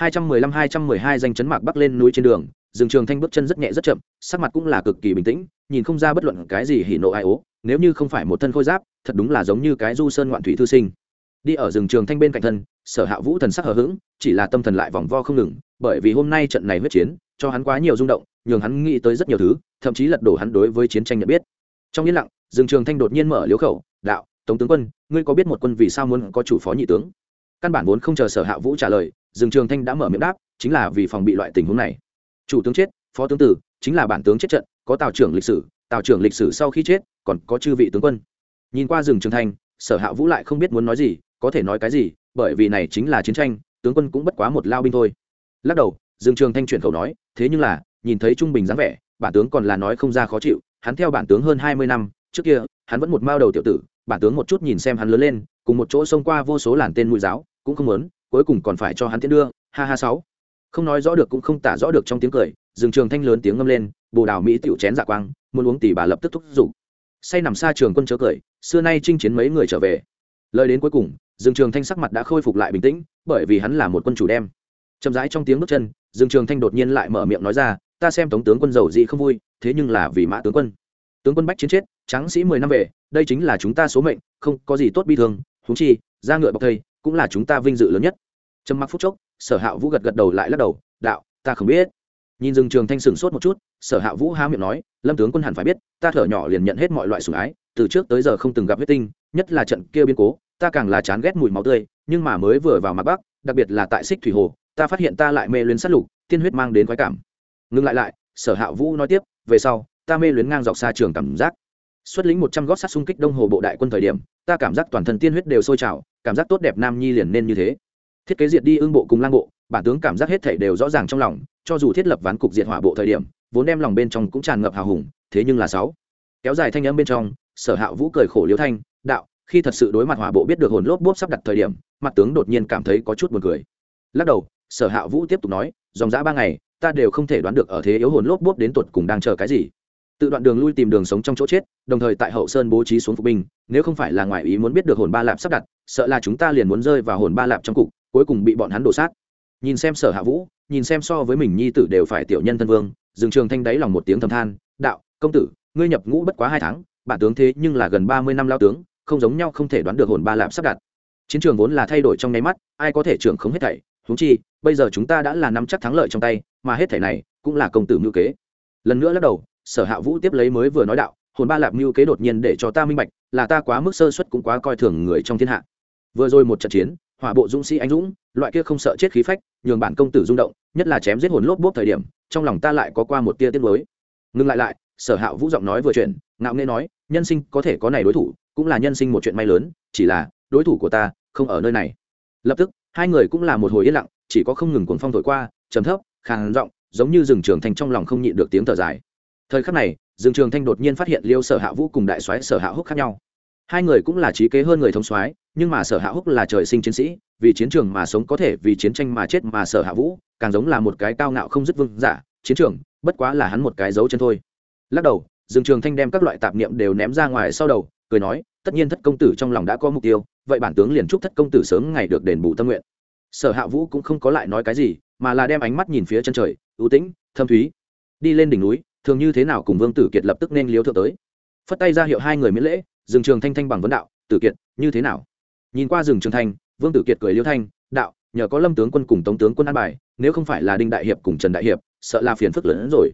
215-212 danh chấn mạc bắc lên núi trên đường, rừng trường thanh bước chân rất nhẹ rất chậm, sắc mặt cũng là cực kỳ bình tĩnh, nhìn không ra bất luận cái gì hỉ nộ ai ố, nếu như không phải một thân khôi giáp, thật đúng là giống như cái du sơn ngoạn thủy thư sinh. Đi ở rừng trường thanh bên cạnh thân, sở hạ vũ thần sắc hờ hững, chỉ là tâm thần lại vòng vo không ngừng, bởi vì hôm nay trận này huyết chiến, cho hắn quá nhiều rung động, nhường hắn nghĩ tới rất nhiều thứ, thậm chí lật đổ hắn đối với chiến tranh nhận biết. Trong yên lặng, rừng trường thanh đột nhiên mở liếu khẩu, đạo, tống tướng quân, ngươi có biết một quân vì sao muốn có chủ phó nhị tướng? Căn bản vốn không chờ sở hạ vũ trả lời Dương trường thanh đã mở miệng đáp, chính là vì phòng bị loại tình huống này. Chủ tướng chết, phó tướng tử, chính là bản tướng chết trận, có tào trưởng lịch sử, tào trưởng lịch sử sau khi chết, còn có chư vị tướng quân. Nhìn qua Dương trường thanh, sở hạ vũ lại không biết muốn nói gì, có thể nói cái gì, bởi vì này chính là chiến tranh, tướng quân cũng bất quá một lao binh thôi. Lắc đầu, Dương trường thanh chuyển khẩu nói, thế nhưng là, nhìn thấy trung bình dáng vẻ, bản tướng còn là nói không ra khó chịu, hắn theo bản tướng hơn hai mươi năm, trước kia, hắn vẫn một mao đầu tiểu tử, bản tướng một chút nhìn xem hắn lớn lên, cùng một chỗ xông qua vô số làn tên mũi giáo, cũng không muốn cuối cùng còn phải cho hắn tiễn đưa, ha ha sáu. Không nói rõ được cũng không tả rõ được trong tiếng cười, rừng trường thanh lớn tiếng ngâm lên, bồ đào mỹ tiểu chén dạ quang, muốn uống tỷ bà lập tức thúc giục. Say nằm xa trường quân chớ cười, xưa nay chinh chiến mấy người trở về. Lời đến cuối cùng, rừng trường thanh sắc mặt đã khôi phục lại bình tĩnh, bởi vì hắn là một quân chủ đem. Chậm rãi trong tiếng bước chân, rừng trường thanh đột nhiên lại mở miệng nói ra, ta xem tống tướng quân giàu dị không vui, thế nhưng là vì mã tướng quân. Tướng quân bách chiến chết, tráng sĩ mười năm về, đây chính là chúng ta số mệnh, không có gì tốt bi thương húng chi, ra ngựa bọc thây cũng là chúng ta vinh dự lớn nhất. Trầm mặc phút chốc, sở hạ vũ gật gật đầu lại lắc đầu, đạo, ta không biết. Nhìn rừng trường thanh sửng sốt một chút, sở hạ vũ há miệng nói, lâm tướng quân hẳn phải biết, ta thở nhỏ liền nhận hết mọi loại sủng ái, từ trước tới giờ không từng gặp huyết tinh, nhất là trận kia biến cố, ta càng là chán ghét mùi máu tươi, nhưng mà mới vừa vào mặt bắc, đặc biệt là tại xích thủy hồ, ta phát hiện ta lại mê luyến sát lục, tiên huyết mang đến khoái cảm. Ngừng lại lại, sở hạ vũ nói tiếp, về sau, ta mê luyến ngang dọc xa trường cảm giác. Xuất lĩnh một trăm gót sát xung kích đông hồ bộ đại quân thời điểm ta cảm giác toàn thân tiên huyết đều sôi trào, cảm giác tốt đẹp nam nhi liền nên như thế. Thiết kế diệt đi ương bộ cùng lang bộ, bản tướng cảm giác hết thảy đều rõ ràng trong lòng, cho dù thiết lập ván cục diệt hỏa bộ thời điểm, vốn đem lòng bên trong cũng tràn ngập hào hùng, thế nhưng là sáu. Kéo dài thanh âm bên trong, sở hạ vũ cười khổ liễu thanh, đạo, khi thật sự đối mặt hỏa bộ biết được hồn lốp bốp sắp đặt thời điểm, mặt tướng đột nhiên cảm thấy có chút buồn cười. Lắc đầu, sở hạ vũ tiếp tục nói, dòng dã ba ngày, ta đều không thể đoán được ở thế yếu hồn lốp bốp đến tuột cùng đang chờ cái gì tự đoạn đường lui tìm đường sống trong chỗ chết, đồng thời tại hậu sơn bố trí xuống phục binh, nếu không phải là ngoại ý muốn biết được hồn ba lạp sắp đặt, sợ là chúng ta liền muốn rơi vào hồn ba lạp trong cục, cuối cùng bị bọn hắn đổ sát. Nhìn xem sở hạ vũ, nhìn xem so với mình nhi tử đều phải tiểu nhân thân vương dừng trường thanh đáy lòng một tiếng thầm than, đạo, công tử, ngươi nhập ngũ bất quá hai tháng, bản tướng thế nhưng là gần ba mươi năm lao tướng, không giống nhau không thể đoán được hồn ba lạp sắp đặt. Chiến trường vốn là thay đổi trong nháy mắt, ai có thể trưởng không hết thảy, huống chi, bây giờ chúng ta đã là nắm chắc thắng lợi trong tay, mà hết thảy này cũng là công tử ngữ kế. Lần nữa lắc đầu sở hạ vũ tiếp lấy mới vừa nói đạo, hồn ba lạp mưu kế đột nhiên để cho ta minh bạch, là ta quá mức sơ suất cũng quá coi thường người trong thiên hạ. Vừa rồi một trận chiến, hỏa bộ dũng sĩ anh dũng, loại kia không sợ chết khí phách, nhường bản công tử rung động, nhất là chém giết hồn lốp bốp thời điểm, trong lòng ta lại có qua một tia tiết mới ngừng lại lại, sở hạ vũ giọng nói vừa chuyện ngạo nghễ nói, nhân sinh có thể có này đối thủ, cũng là nhân sinh một chuyện may lớn, chỉ là, đối thủ của ta không ở nơi này. Lập tức, hai người cũng là một hồi yên lặng, chỉ có không ngừng cuồng phong thổi qua, trầm thấp, khàn giọng, giống như rừng trường thành trong lòng không nhịn được tiếng thở dài thời khắc này, dương trường thanh đột nhiên phát hiện liêu sở hạ vũ cùng đại soái sở hạ húc khác nhau. Hai người cũng là trí kế hơn người thống soái, nhưng mà sở hạ húc là trời sinh chiến sĩ, vì chiến trường mà sống có thể, vì chiến tranh mà chết mà sở hạ vũ, càng giống là một cái cao ngạo không dứt vương giả, chiến trường, bất quá là hắn một cái dấu chân thôi. Lắc đầu, dương trường thanh đem các loại tạp niệm đều ném ra ngoài sau đầu, cười nói, tất nhiên thất công tử trong lòng đã có mục tiêu, vậy bản tướng liền chúc thất công tử sớm ngày được đền bù tâm nguyện. Sở hạ vũ cũng không có lại nói cái gì, mà là đem ánh mắt nhìn phía chân trời, ưu tĩnh, thâm thúy, đi lên đỉnh núi thường như thế nào cùng vương tử kiệt lập tức nên liếu thượng tới phất tay ra hiệu hai người miễn lễ dừng trường thanh thanh bằng vấn đạo tử kiệt như thế nào nhìn qua rừng trường thanh vương tử kiệt cười liêu thanh đạo nhờ có lâm tướng quân cùng tống tướng quân an bài nếu không phải là đinh đại hiệp cùng trần đại hiệp sợ là phiền phức lớn hơn rồi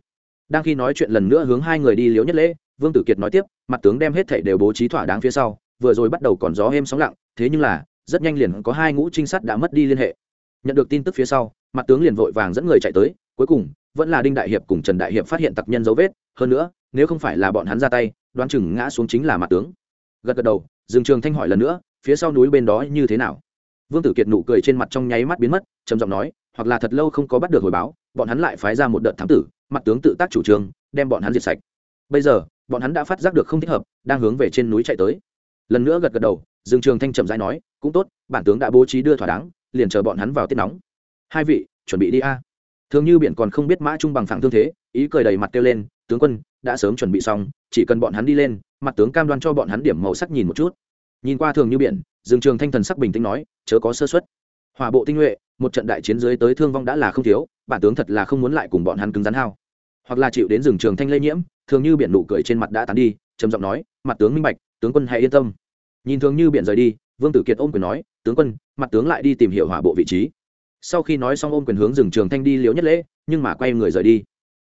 đang khi nói chuyện lần nữa hướng hai người đi liếu nhất lễ vương tử kiệt nói tiếp mặt tướng đem hết thảy đều bố trí thỏa đáng phía sau vừa rồi bắt đầu còn gió êm sóng lặng thế nhưng là rất nhanh liền có hai ngũ trinh sát đã mất đi liên hệ nhận được tin tức phía sau mặt tướng liền vội vàng dẫn người chạy tới cuối cùng vẫn là đinh đại hiệp cùng trần đại hiệp phát hiện tặc nhân dấu vết, hơn nữa, nếu không phải là bọn hắn ra tay, đoán chừng ngã xuống chính là mặt tướng. Gật gật đầu, dương trường thanh hỏi lần nữa, phía sau núi bên đó như thế nào? Vương tử kiệt nụ cười trên mặt trong nháy mắt biến mất, trầm giọng nói, hoặc là thật lâu không có bắt được hồi báo, bọn hắn lại phái ra một đợt thám tử, mặt tướng tự tác chủ trương, đem bọn hắn diệt sạch. Bây giờ, bọn hắn đã phát giác được không thích hợp, đang hướng về trên núi chạy tới. Lần nữa gật gật đầu, dương trường thanh trầm rãi nói, cũng tốt, bản tướng đã bố trí đưa thỏa đáng, liền chờ bọn hắn vào tiết nóng. Hai vị, chuẩn bị đi a thường như biển còn không biết mã trung bằng phẳng thương thế, ý cười đầy mặt kêu lên, tướng quân, đã sớm chuẩn bị xong, chỉ cần bọn hắn đi lên, mặt tướng cam đoan cho bọn hắn điểm màu sắc nhìn một chút. Nhìn qua thường như biển, dương trường thanh thần sắc bình tĩnh nói, chớ có sơ xuất hòa bộ tinh nhuệ, một trận đại chiến dưới tới thương vong đã là không thiếu, bản tướng thật là không muốn lại cùng bọn hắn cứng rắn hao. Hoặc là chịu đến rừng trường thanh lây nhiễm, thường như biển nụ cười trên mặt đã tán đi, trầm giọng nói, mặt tướng minh bạch, tướng quân hãy yên tâm. Nhìn thường như biển rời đi, vương tử kiệt ôm quyền nói, tướng quân, mặt tướng lại đi tìm hiểu hỏa bộ vị trí sau khi nói xong ôm quyền hướng rừng trường thanh đi liễu nhất lễ, nhưng mà quay người rời đi.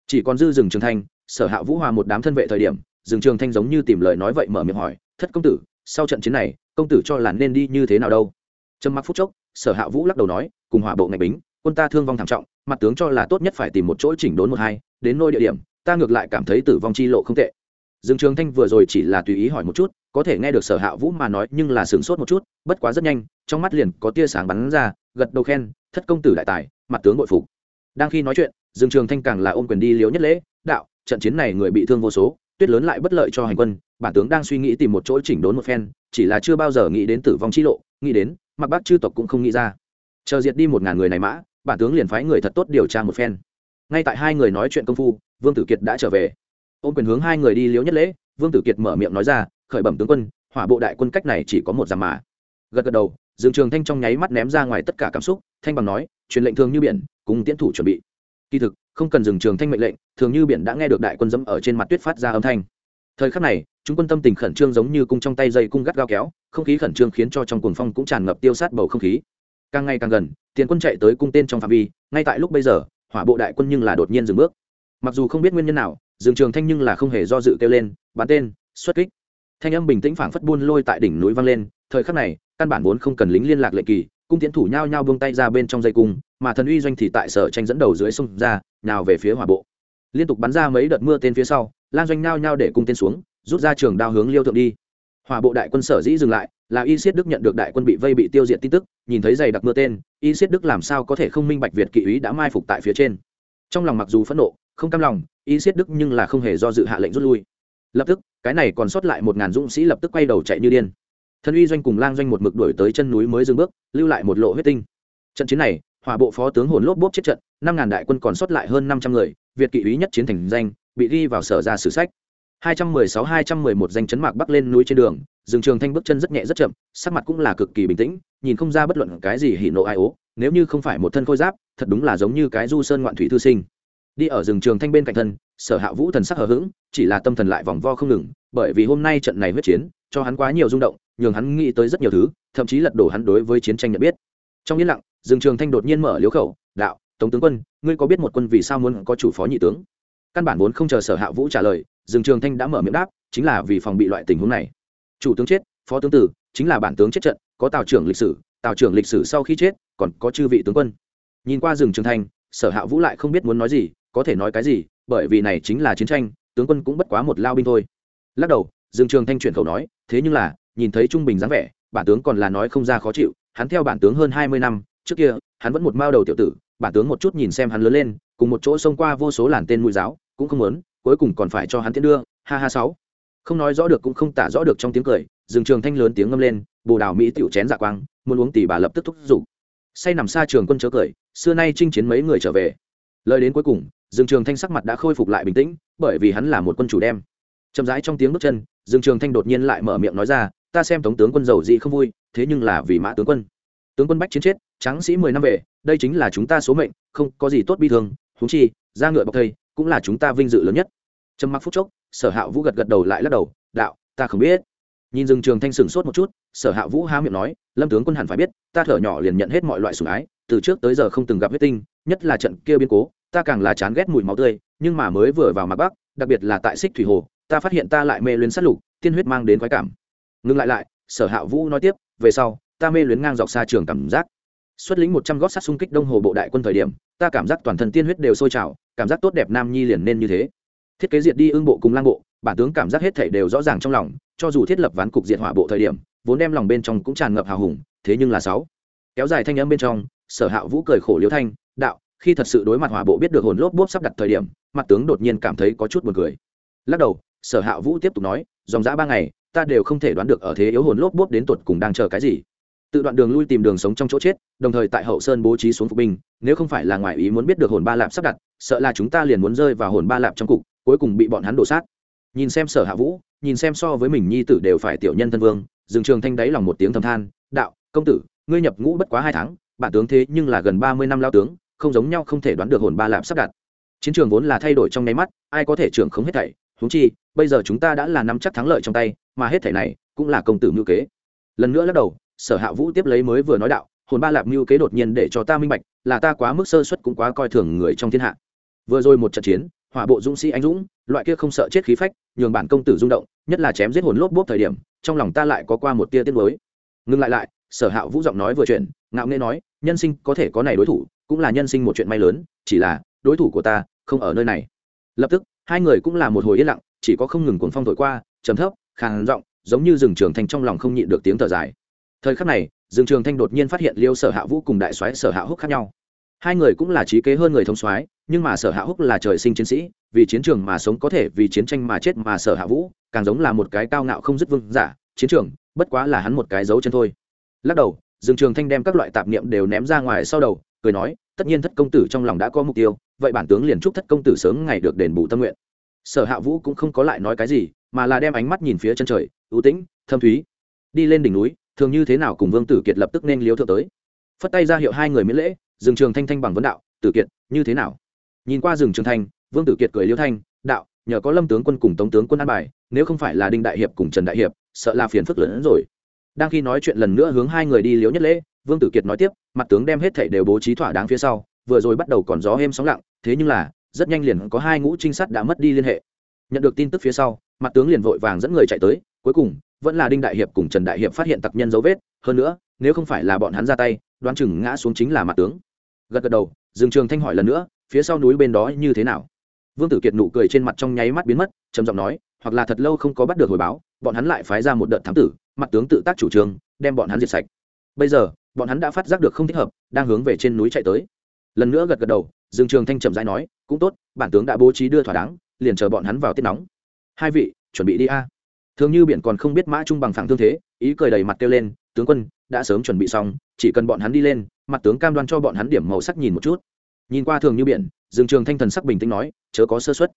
Chỉ còn dư rừng trường thanh, sở hạ vũ hòa một đám thân vệ thời điểm, rừng trường thanh giống như tìm lời nói vậy mở miệng hỏi, thất công tử, sau trận chiến này, công tử cho là nên đi như thế nào đâu? Trầm mặc phút chốc, sở hạ vũ lắc đầu nói, cùng hỏa bộ ngạch bính, quân ta thương vong thảm trọng, mặt tướng cho là tốt nhất phải tìm một chỗ chỉnh đốn một hai, đến nôi địa điểm, ta ngược lại cảm thấy tử vong chi lộ không tệ. Dương trường thanh vừa rồi chỉ là tùy ý hỏi một chút, có thể nghe được sở hạ vũ mà nói, nhưng là sửng sốt một chút, bất quá rất nhanh, trong mắt liền có tia sáng bắn ra gật đầu khen, thất công tử đại tài, mặt tướng bội phục. Đang khi nói chuyện, dương trường thanh càng là ôm quyền đi liếu nhất lễ, đạo, trận chiến này người bị thương vô số, tuyết lớn lại bất lợi cho hành quân, bản tướng đang suy nghĩ tìm một chỗ chỉnh đốn một phen, chỉ là chưa bao giờ nghĩ đến tử vong chi lộ, nghĩ đến, mặc bác chư tộc cũng không nghĩ ra. Chờ diệt đi một ngàn người này mã, bản tướng liền phái người thật tốt điều tra một phen. Ngay tại hai người nói chuyện công phu, vương tử kiệt đã trở về. Ôm quyền hướng hai người đi liếu nhất lễ, vương tử kiệt mở miệng nói ra, khởi bẩm tướng quân, hỏa bộ đại quân cách này chỉ có một dặm mà. Gật gật đầu dương trường thanh trong nháy mắt ném ra ngoài tất cả cảm xúc, thanh bằng nói, truyền lệnh thường như biển, cùng tiến thủ chuẩn bị. Kỳ thực, không cần dừng trường thanh mệnh lệnh, thường như biển đã nghe được đại quân dẫm ở trên mặt tuyết phát ra âm thanh. Thời khắc này, chúng quân tâm tình khẩn trương giống như cung trong tay dây cung gắt gao kéo, không khí khẩn trương khiến cho trong cuồng phong cũng tràn ngập tiêu sát bầu không khí. Càng ngày càng gần, tiền quân chạy tới cung tên trong phạm vi, ngay tại lúc bây giờ, hỏa bộ đại quân nhưng là đột nhiên dừng bước. Mặc dù không biết nguyên nhân nào, Dương trường thanh nhưng là không hề do dự kêu lên, bắn tên, xuất kích. Thanh âm bình tĩnh phảng phất buôn lôi tại đỉnh núi vang lên, thời khắc này căn bản vốn không cần lính liên lạc lệ kỳ, cung tiến thủ nhao nhao buông tay ra bên trong dây cung, mà thần uy doanh thì tại sở tranh dẫn đầu dưới sông ra nào về phía hỏa bộ. Liên tục bắn ra mấy đợt mưa tên phía sau lan doanh nhao nhao để cung tên xuống, rút ra trường đao hướng liêu thượng đi. Hỏa bộ đại quân sở dĩ dừng lại, là y siết đức nhận được đại quân bị vây bị tiêu diệt tin tức, nhìn thấy giày đặc mưa tên, y siết đức làm sao có thể không minh bạch việt kỵ úy đã mai phục tại phía trên. Trong lòng mặc dù phẫn nộ, không cam lòng, y siết đức nhưng là không hề do dự hạ lệnh rút lui. Lập tức, cái này còn sót lại một ngàn dũng sĩ lập tức quay đầu chạy như điên thân uy doanh cùng lang doanh một mực đuổi tới chân núi mới dừng bước lưu lại một lộ huyết tinh trận chiến này hỏa bộ phó tướng hồn lốp bốp chết trận năm ngàn đại quân còn sót lại hơn năm trăm người việt kỵ úy nhất chiến thành danh bị ghi vào sở ra sử sách 216-211 danh chấn mạc bắc lên núi trên đường, rừng Trường Thanh bước chân rất nhẹ rất chậm, sắc mặt cũng là cực kỳ bình tĩnh, nhìn không ra bất luận cái gì hỉ nộ ai ố, nếu như không phải một thân khôi giáp, thật đúng là giống như cái du sơn ngoạn thủy thư sinh. Đi ở rừng trường thanh bên cạnh thân, Sở Hạ Vũ thần sắc hờ hững, chỉ là tâm thần lại vòng vo không ngừng, bởi vì hôm nay trận này huyết chiến, cho hắn quá nhiều rung động, nhường hắn nghĩ tới rất nhiều thứ, thậm chí lật đổ hắn đối với chiến tranh nhận biết. Trong yên lặng, rừng trường thanh đột nhiên mở liếu khẩu, "Đạo, Tống tướng quân, ngươi có biết một quân vì sao muốn có chủ phó nhị tướng?" Căn bản vốn không chờ Sở Hạ Vũ trả lời, rừng trường thanh đã mở miệng đáp chính là vì phòng bị loại tình huống này chủ tướng chết phó tướng tử chính là bản tướng chết trận có tào trưởng lịch sử tào trưởng lịch sử sau khi chết còn có chư vị tướng quân nhìn qua rừng trường thanh sở hạ vũ lại không biết muốn nói gì có thể nói cái gì bởi vì này chính là chiến tranh tướng quân cũng bất quá một lao binh thôi lắc đầu Dương trường thanh chuyển khẩu nói thế nhưng là nhìn thấy trung bình dáng vẻ, bản tướng còn là nói không ra khó chịu, hắn theo bản tướng hơn hai mươi năm, trước kia, hắn vẫn một mao đầu tiểu tử, bản tướng một chút nhìn xem hắn lớn lên, cùng một chỗ xông qua vô số làn tên mũi giáo, cũng không muốn, cuối cùng còn phải cho hắn tiến đưa, ha ha sáu. Không nói rõ được cũng không tả rõ được trong tiếng cười, rừng trường thanh lớn tiếng ngâm lên, bồ đào mỹ tiểu chén dạ quang, muốn uống tỷ bà lập tức thúc giục. Say nằm xa trường quân chớ cười, xưa nay chinh chiến mấy người trở về. Lời đến cuối cùng, rừng trường thanh sắc mặt đã khôi phục lại bình tĩnh, bởi vì hắn là một quân chủ đem. Chậm rãi trong tiếng bước chân, rừng trường thanh đột nhiên lại mở miệng nói ra ta xem tống tướng quân giàu dị không vui, thế nhưng là vì mã tướng quân. Tướng quân bách chiến chết, tráng sĩ mười năm về, đây chính là chúng ta số mệnh, không có gì tốt bi thương húng chi ra ngựa bọc thây cũng là chúng ta vinh dự lớn nhất. Trầm mặc phút chốc, sở hạ vũ gật gật đầu lại lắc đầu, đạo, ta không biết. Nhìn rừng trường thanh sừng sốt một chút, sở hạ vũ há miệng nói, lâm tướng quân hẳn phải biết, ta thở nhỏ liền nhận hết mọi loại sủng ái, từ trước tới giờ không từng gặp huyết tinh, nhất là trận kia biến cố, ta càng là chán ghét mùi máu tươi, nhưng mà mới vừa vào mặt bắc, đặc biệt là tại xích thủy hồ, ta phát hiện ta lại mê luyến sát lục, tiên huyết mang đến khoái cảm ngừng lại lại, sở hạ vũ nói tiếp, về sau, ta mê luyến ngang dọc xa trường cảm giác. Xuất lĩnh một trăm gót sát xung kích đông hồ bộ đại quân thời điểm, ta cảm giác toàn thân tiên huyết đều sôi trào, cảm giác tốt đẹp nam nhi liền nên như thế. Thiết kế diệt đi ương bộ cùng lang bộ, bản tướng cảm giác hết thể đều rõ ràng trong lòng, cho dù thiết lập ván cục diệt hỏa bộ thời điểm, vốn đem lòng bên trong cũng tràn ngập hào hùng, thế nhưng là sáu. Kéo dài thanh âm bên trong, sở hạ vũ cười khổ liếu thanh, đạo, khi thật sự đối mặt hỏa bộ biết được hồn lốp bốp sắp đặt thời điểm, mặt tướng đột nhiên cảm thấy có chút buồn cười. Lắc đầu, sở hạ vũ tiếp tục nói, dòng dã ba ngày ta đều không thể đoán được ở thế yếu hồn lốp bốp đến tuột cùng đang chờ cái gì. Tự đoạn đường lui tìm đường sống trong chỗ chết, đồng thời tại hậu sơn bố trí xuống phục binh, nếu không phải là ngoại ý muốn biết được hồn ba lạp sắp đặt, sợ là chúng ta liền muốn rơi vào hồn ba lạp trong cục, cuối cùng bị bọn hắn đổ sát. Nhìn xem sở hạ vũ, nhìn xem so với mình nhi tử đều phải tiểu nhân thân vương dừng trường thanh đáy lòng một tiếng thầm than, đạo, công tử, ngươi nhập ngũ bất quá hai tháng, bản tướng thế nhưng là gần ba mươi năm lao tướng, không giống nhau không thể đoán được hồn ba lạp sắp đặt. Chiến trường vốn là thay đổi trong nháy mắt, ai có thể trưởng không hết thảy, huống chi bây giờ chúng ta đã là nắm chắc thắng lợi trong tay, mà hết thể này cũng là công tử mưu kế. Lần nữa lắc đầu, sở hạ vũ tiếp lấy mới vừa nói đạo, hồn ba lạp mưu kế đột nhiên để cho ta minh bạch, là ta quá mức sơ suất cũng quá coi thường người trong thiên hạ. Vừa rồi một trận chiến, hỏa bộ dũng sĩ anh dũng, loại kia không sợ chết khí phách, nhường bản công tử rung động, nhất là chém giết hồn lốp bốp thời điểm, trong lòng ta lại có qua một tia tiết mới ngừng lại lại, sở hạ vũ giọng nói vừa chuyện ngạo nghễ nói, nhân sinh có thể có này đối thủ, cũng là nhân sinh một chuyện may lớn, chỉ là đối thủ của ta không ở nơi này. Lập tức, hai người cũng là một hồi yên lặng chỉ có không ngừng cuồng phong thổi qua, trầm thấp, khàn giọng, giống như rừng trường thanh trong lòng không nhịn được tiếng thở dài. Thời khắc này, rừng trường thanh đột nhiên phát hiện liêu sở hạ vũ cùng đại soái sở hạ húc khác nhau. Hai người cũng là trí kế hơn người thông soái, nhưng mà sở hạ húc là trời sinh chiến sĩ, vì chiến trường mà sống có thể vì chiến tranh mà chết mà sở hạ vũ càng giống là một cái cao ngạo không dứt vương giả, chiến trường, bất quá là hắn một cái dấu chân thôi. Lắc đầu dương trường thanh đem các loại tạp niệm đều ném ra ngoài sau đầu, cười nói, tất nhiên thất công tử trong lòng đã có mục tiêu, vậy bản tướng liền chúc thất công tử sớm ngày được đền bù tâm nguyện sở hạ vũ cũng không có lại nói cái gì, mà là đem ánh mắt nhìn phía chân trời, ưu tĩnh, thâm thúy. Đi lên đỉnh núi, thường như thế nào cùng vương tử kiệt lập tức nên liếu thượng tới. Phất tay ra hiệu hai người miễn lễ, dừng trường thanh thanh bằng vấn đạo, tử kiệt, như thế nào? Nhìn qua rừng trường thanh, vương tử kiệt cười liêu thanh, đạo, nhờ có lâm tướng quân cùng tống tướng quân an bài, nếu không phải là đinh đại hiệp cùng trần đại hiệp, sợ là phiền phức lớn hơn rồi. Đang khi nói chuyện lần nữa hướng hai người đi liếu nhất lễ, vương tử kiệt nói tiếp, mặt tướng đem hết thảy đều bố trí thỏa đáng phía sau, vừa rồi bắt đầu còn gió êm sóng lặng, thế nhưng là rất nhanh liền có hai ngũ trinh sát đã mất đi liên hệ. Nhận được tin tức phía sau, mặt tướng liền vội vàng dẫn người chạy tới, cuối cùng, vẫn là đinh đại hiệp cùng trần đại hiệp phát hiện tặc nhân dấu vết, hơn nữa, nếu không phải là bọn hắn ra tay, đoán chừng ngã xuống chính là mặt tướng. Gật gật đầu, dương trường thanh hỏi lần nữa, phía sau núi bên đó như thế nào? Vương tử kiệt nụ cười trên mặt trong nháy mắt biến mất, trầm giọng nói, hoặc là thật lâu không có bắt được hồi báo, bọn hắn lại phái ra một đợt thám tử, mặt tướng tự tác chủ trương, đem bọn hắn diệt sạch. Bây giờ, bọn hắn đã phát giác được không thích hợp, đang hướng về trên núi chạy tới. Lần nữa gật gật đầu dương trường thanh chậm rãi nói, cũng tốt, bản tướng đã bố trí đưa thỏa đáng, liền chờ bọn hắn vào tiết nóng. Hai vị, chuẩn bị đi a. Thường như biển còn không biết mã trung bằng phẳng thương thế, ý cười đầy mặt kêu lên, tướng quân, đã sớm chuẩn bị xong, chỉ cần bọn hắn đi lên, mặt tướng cam đoan cho bọn hắn điểm màu sắc nhìn một chút. Nhìn qua thường như biển, dương trường thanh thần sắc bình tĩnh nói, chớ có sơ xuất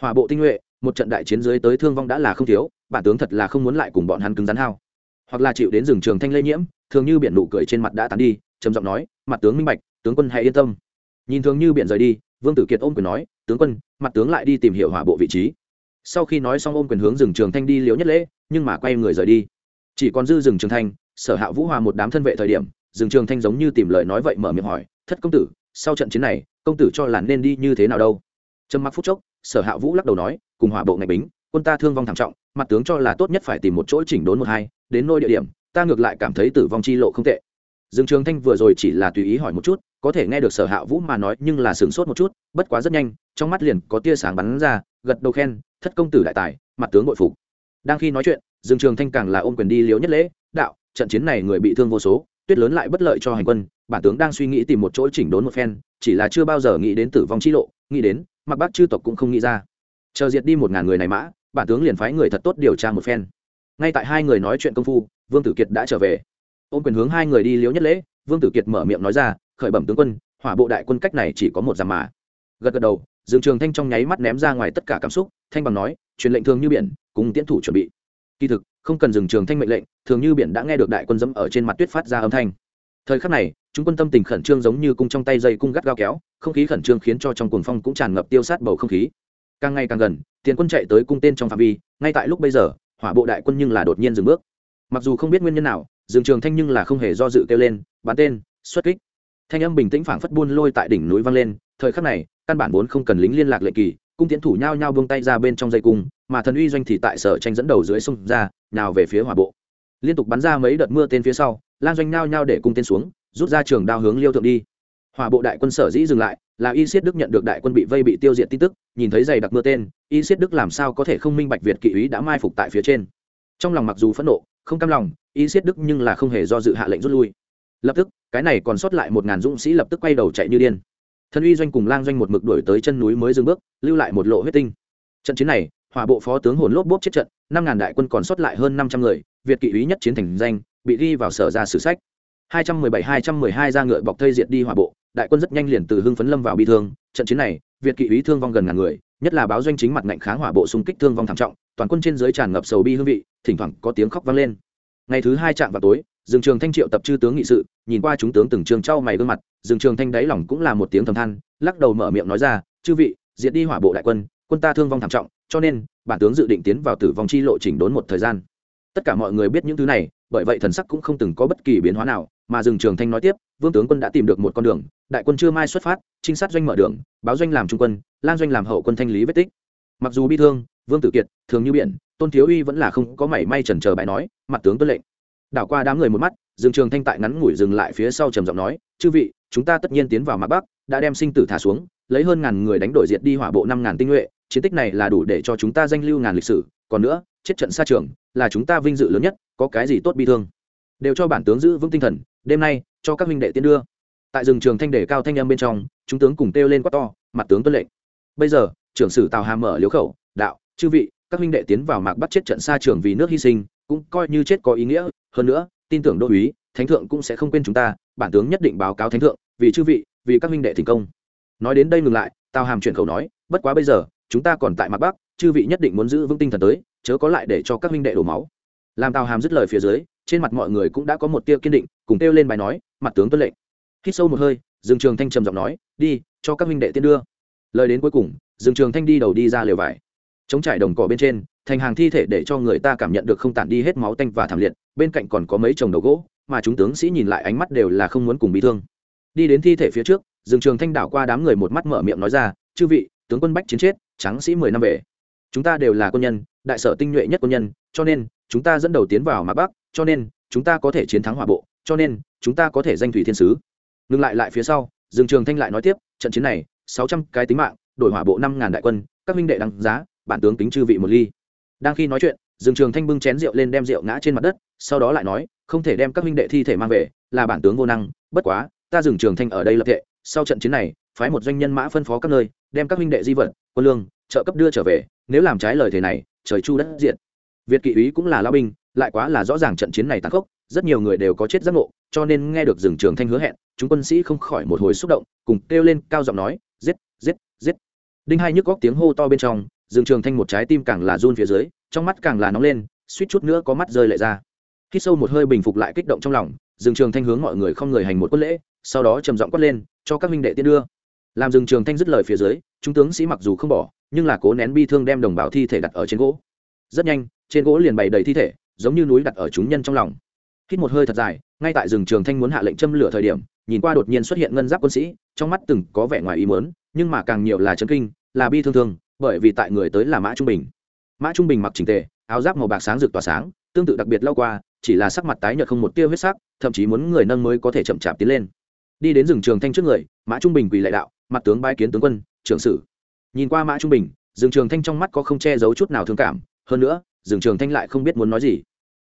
hòa bộ tinh nhuệ, một trận đại chiến dưới tới thương vong đã là không thiếu, bản tướng thật là không muốn lại cùng bọn hắn cứng rắn hao. Hoặc là chịu đến rừng trường thanh lây nhiễm, thường như biển nụ cười trên mặt đã tán đi, trầm giọng nói, mặt tướng minh bạch, tướng quân hãy yên tâm nhìn thường như biển rời đi, vương tử kiệt ôm quyền nói, tướng quân, mặt tướng lại đi tìm hiểu hỏa bộ vị trí. Sau khi nói xong ôm quyền hướng rừng trường thanh đi liễu nhất lễ, nhưng mà quay người rời đi. Chỉ còn dư rừng trường thanh, sở hạ vũ hòa một đám thân vệ thời điểm, rừng trường thanh giống như tìm lời nói vậy mở miệng hỏi, thất công tử, sau trận chiến này, công tử cho là nên đi như thế nào đâu? Trầm mặc phút chốc, sở hạ vũ lắc đầu nói, cùng hỏa bộ ngạch bính, quân ta thương vong thảm trọng, mặt tướng cho là tốt nhất phải tìm một chỗ chỉnh đốn một hai, đến nôi địa điểm, ta ngược lại cảm thấy tử vong chi lộ không tệ. Dương trường thanh vừa rồi chỉ là tùy ý hỏi một chút có thể nghe được sở hạ vũ mà nói nhưng là sửng sốt một chút, bất quá rất nhanh, trong mắt liền có tia sáng bắn ra, gật đầu khen, thất công tử đại tài, mặt tướng bội phục. Đang khi nói chuyện, dương trường thanh càng là ôm quyền đi liếu nhất lễ, đạo, trận chiến này người bị thương vô số, tuyết lớn lại bất lợi cho hành quân, bản tướng đang suy nghĩ tìm một chỗ chỉnh đốn một phen, chỉ là chưa bao giờ nghĩ đến tử vong chi lộ, nghĩ đến, mặc bác chư tộc cũng không nghĩ ra. Chờ diệt đi một ngàn người này mã, bản tướng liền phái người thật tốt điều tra một phen. Ngay tại hai người nói chuyện công phu, vương tử kiệt đã trở về. Ôm quyền hướng hai người đi liếu nhất lễ, vương tử kiệt mở miệng nói ra khởi bẩm tướng quân, hỏa bộ đại quân cách này chỉ có một giảm mà. Gật gật đầu, dương trường thanh trong nháy mắt ném ra ngoài tất cả cảm xúc, thanh bằng nói, truyền lệnh thường như biển, cùng tiến thủ chuẩn bị. Kỳ thực, không cần dừng trường thanh mệnh lệnh, thường như biển đã nghe được đại quân dẫm ở trên mặt tuyết phát ra âm thanh. Thời khắc này, chúng quân tâm tình khẩn trương giống như cung trong tay dây cung gắt gao kéo, không khí khẩn trương khiến cho trong cuồng phong cũng tràn ngập tiêu sát bầu không khí. Càng ngày càng gần, tiền quân chạy tới cung tên trong phạm vi, ngay tại lúc bây giờ, hỏa bộ đại quân nhưng là đột nhiên dừng bước. Mặc dù không biết nguyên nhân nào dừng trường thanh nhưng là không hề do dự kêu lên bán tên, xuất kích thanh âm bình tĩnh phảng phất buôn lôi tại đỉnh núi vang lên, thời khắc này, căn bản vốn không cần lính liên lạc lệ kỳ, cung tiến thủ nhao nhao buông tay ra bên trong dây cung, mà thần uy doanh thì tại sở tranh dẫn đầu dưới sông ra, nào về phía hỏa bộ. Liên tục bắn ra mấy đợt mưa tên phía sau lan doanh nhao nhao để cung tên xuống, rút ra trường đao hướng liêu thượng đi. Hỏa bộ đại quân sở dĩ dừng lại, là y siết đức nhận được đại quân bị vây bị tiêu diệt tin tức, nhìn thấy giày đặc mưa tên, y siết đức làm sao có thể không minh bạch việt kỵ úy đã mai phục tại phía trên. Trong lòng mặc dù phẫn nộ, không cam lòng, y siết đức nhưng là không hề do dự hạ lệnh rút lui lập tức, cái này còn sót lại một ngàn dũng sĩ lập tức quay đầu chạy như điên. Thân uy doanh cùng lang doanh một mực đuổi tới chân núi mới dừng bước, lưu lại một lộ huyết tinh. Trận chiến này, hỏa bộ phó tướng hồn lốp bốp chết trận, năm ngàn đại quân còn sót lại hơn năm trăm người, việt kỵ úy nhất chiến thành danh, bị ghi vào sở ra sử sách. Hai trăm mười bảy, hai trăm mười hai ra ngựa bọc thây diệt đi hỏa bộ, đại quân rất nhanh liền từ hưng phấn lâm vào bị thương. Trận chiến này, việt kỵ úy thương vong gần ngàn người, nhất là báo doanh chính mặt ngạnh kháng hỏa bộ xung kích thương vong thảm trọng, toàn quân trên dưới tràn ngập sầu bi hương vị, thỉnh thoảng có tiếng khóc vang lên. Ngày thứ hai chạm vào tối dương trường thanh triệu tập chư tướng nghị sự, nhìn qua chúng tướng từng trường trao mày gương mặt, dương trường thanh đáy lòng cũng là một tiếng thầm than, lắc đầu mở miệng nói ra, chư vị, diệt đi hỏa bộ đại quân quân ta thương vong thảm trọng, cho nên, bản tướng dự định tiến vào tử vong chi lộ chỉnh đốn một thời gian. Tất cả mọi người biết những thứ này, bởi vậy thần sắc cũng không từng có bất kỳ biến hóa nào, mà Dương trường thanh nói tiếp, vương tướng quân đã tìm được một con đường, đại quân chưa mai xuất phát, trinh sát doanh mở đường, báo doanh làm trung quân, lan doanh làm hậu quân thanh lý vết tích. Mặc dù bi thương, vương tử kiệt, thường như biển, tôn thiếu uy vẫn là không có mảy may chần chờ bài nói, mặt tướng tuân lệnh đảo qua đám người một mắt, Dương trường thanh tại ngắn ngủi dừng lại phía sau trầm giọng nói, chư vị, chúng ta tất nhiên tiến vào mạc bắc, đã đem sinh tử thả xuống, lấy hơn ngàn người đánh đổi diệt đi hỏa bộ năm ngàn tinh nhuệ, chiến tích này là đủ để cho chúng ta danh lưu ngàn lịch sử, còn nữa, chết trận xa trường, là chúng ta vinh dự lớn nhất, có cái gì tốt bi thương? Đều cho bản tướng giữ vững tinh thần, đêm nay, cho các huynh đệ tiến đưa. Tại rừng trường thanh đề cao thanh âm bên trong, chúng tướng cùng kêu lên quát to, mặt tướng tuân lệnh. Bây giờ, trưởng sử tào Hà mở liếu khẩu, đạo, chư vị, các huynh đệ tiến vào mạc bắt chết trận xa trường vì nước hy sinh cũng coi như chết có ý nghĩa. Hơn nữa, tin tưởng đô uý thánh thượng cũng sẽ không quên chúng ta. Bản tướng nhất định báo cáo thánh thượng, vì chư vị, vì các minh đệ thành công. Nói đến đây ngừng lại, tào hàm chuyển khẩu nói, bất quá bây giờ, chúng ta còn tại mặt bắc, chư vị nhất định muốn giữ vững tinh thần tới, chớ có lại để cho các minh đệ đổ máu. Làm tào hàm dứt lời phía dưới, trên mặt mọi người cũng đã có một tia kiên định, cùng kêu lên bài nói, mặt tướng tuân lệnh. Hít sâu một hơi, dương trường thanh trầm giọng nói, đi, cho các minh đệ tiên đưa. Lời đến cuối cùng, dương trường thanh đi đầu đi ra lều vải. Chống trải đồng cỏ bên trên thành hàng thi thể để cho người ta cảm nhận được không tản đi hết máu tanh và thảm liệt, bên cạnh còn có mấy chồng đầu gỗ, mà chúng tướng sĩ nhìn lại ánh mắt đều là không muốn cùng bị thương. Đi đến thi thể phía trước, dương trường thanh đảo qua đám người một mắt mở miệng nói ra, chư vị, tướng quân bách chiến chết, tráng sĩ mười năm về. Chúng ta đều là quân nhân, đại sở tinh nhuệ nhất quân nhân, cho nên, chúng ta dẫn đầu tiến vào mạc bắc, cho nên, chúng ta có thể chiến thắng hỏa bộ, cho nên, chúng ta có thể danh thủy thiên sứ. Ngừng lại lại phía sau, dương trường thanh lại nói tiếp, trận chiến này, sáu trăm cái tính mạng, đổi hỏa bộ năm ngàn đại quân, các minh đệ đăng giá, bản tướng tính chư vị một ly đang khi nói chuyện, dương trường thanh bưng chén rượu lên đem rượu ngã trên mặt đất, sau đó lại nói, không thể đem các minh đệ thi thể mang về, là bản tướng vô năng, bất quá, ta dừng trường thanh ở đây lập thệ, sau trận chiến này, phái một doanh nhân mã phân phó các nơi, đem các minh đệ di vật, quân lương, trợ cấp đưa trở về, nếu làm trái lời thế này, trời chu đất diện việt kỵ úy cũng là lao binh, lại quá là rõ ràng trận chiến này tàn khốc, rất nhiều người đều có chết giác ngộ, cho nên nghe được rừng trường thanh hứa hẹn, chúng quân sĩ không khỏi một hồi xúc động, cùng kêu lên cao giọng nói, giết giết giết. Đinh hai nhức góc tiếng hô to bên trong Dương trường thanh một trái tim càng là run phía dưới, trong mắt càng là nóng lên, suýt chút nữa có mắt rơi lại ra. Khi sâu một hơi bình phục lại kích động trong lòng, Dương trường thanh hướng mọi người không người hành một quân lễ, sau đó trầm giọng quát lên, cho các minh đệ tiên đưa. Làm Dương trường thanh dứt lời phía dưới, chúng tướng sĩ mặc dù không bỏ, nhưng là cố nén bi thương đem đồng bào thi thể đặt ở trên gỗ. Rất nhanh, trên gỗ liền bày đầy thi thể, giống như núi đặt ở chúng nhân trong lòng. Hít một hơi thật dài, ngay tại rừng trường thanh muốn hạ lệnh châm lửa thời điểm, nhìn qua đột nhiên xuất hiện ngân giáp quân sĩ, trong mắt từng có vẻ ngoài ý mớn nhưng mà càng nhiều là chấn kinh, là bi thương thương bởi vì tại người tới là mã trung bình. Mã trung bình mặc trình tề, áo giáp màu bạc sáng rực tỏa sáng, tương tự đặc biệt lao qua, chỉ là sắc mặt tái nhợt không một tia huyết sắc, thậm chí muốn người nâng mới có thể chậm chạp tiến lên. Đi đến rừng trường thanh trước người, mã trung bình quỳ lại đạo, mặt tướng bái kiến tướng quân, trưởng sử. Nhìn qua mã trung bình, rừng trường thanh trong mắt có không che giấu chút nào thương cảm, hơn nữa, rừng trường thanh lại không biết muốn nói gì.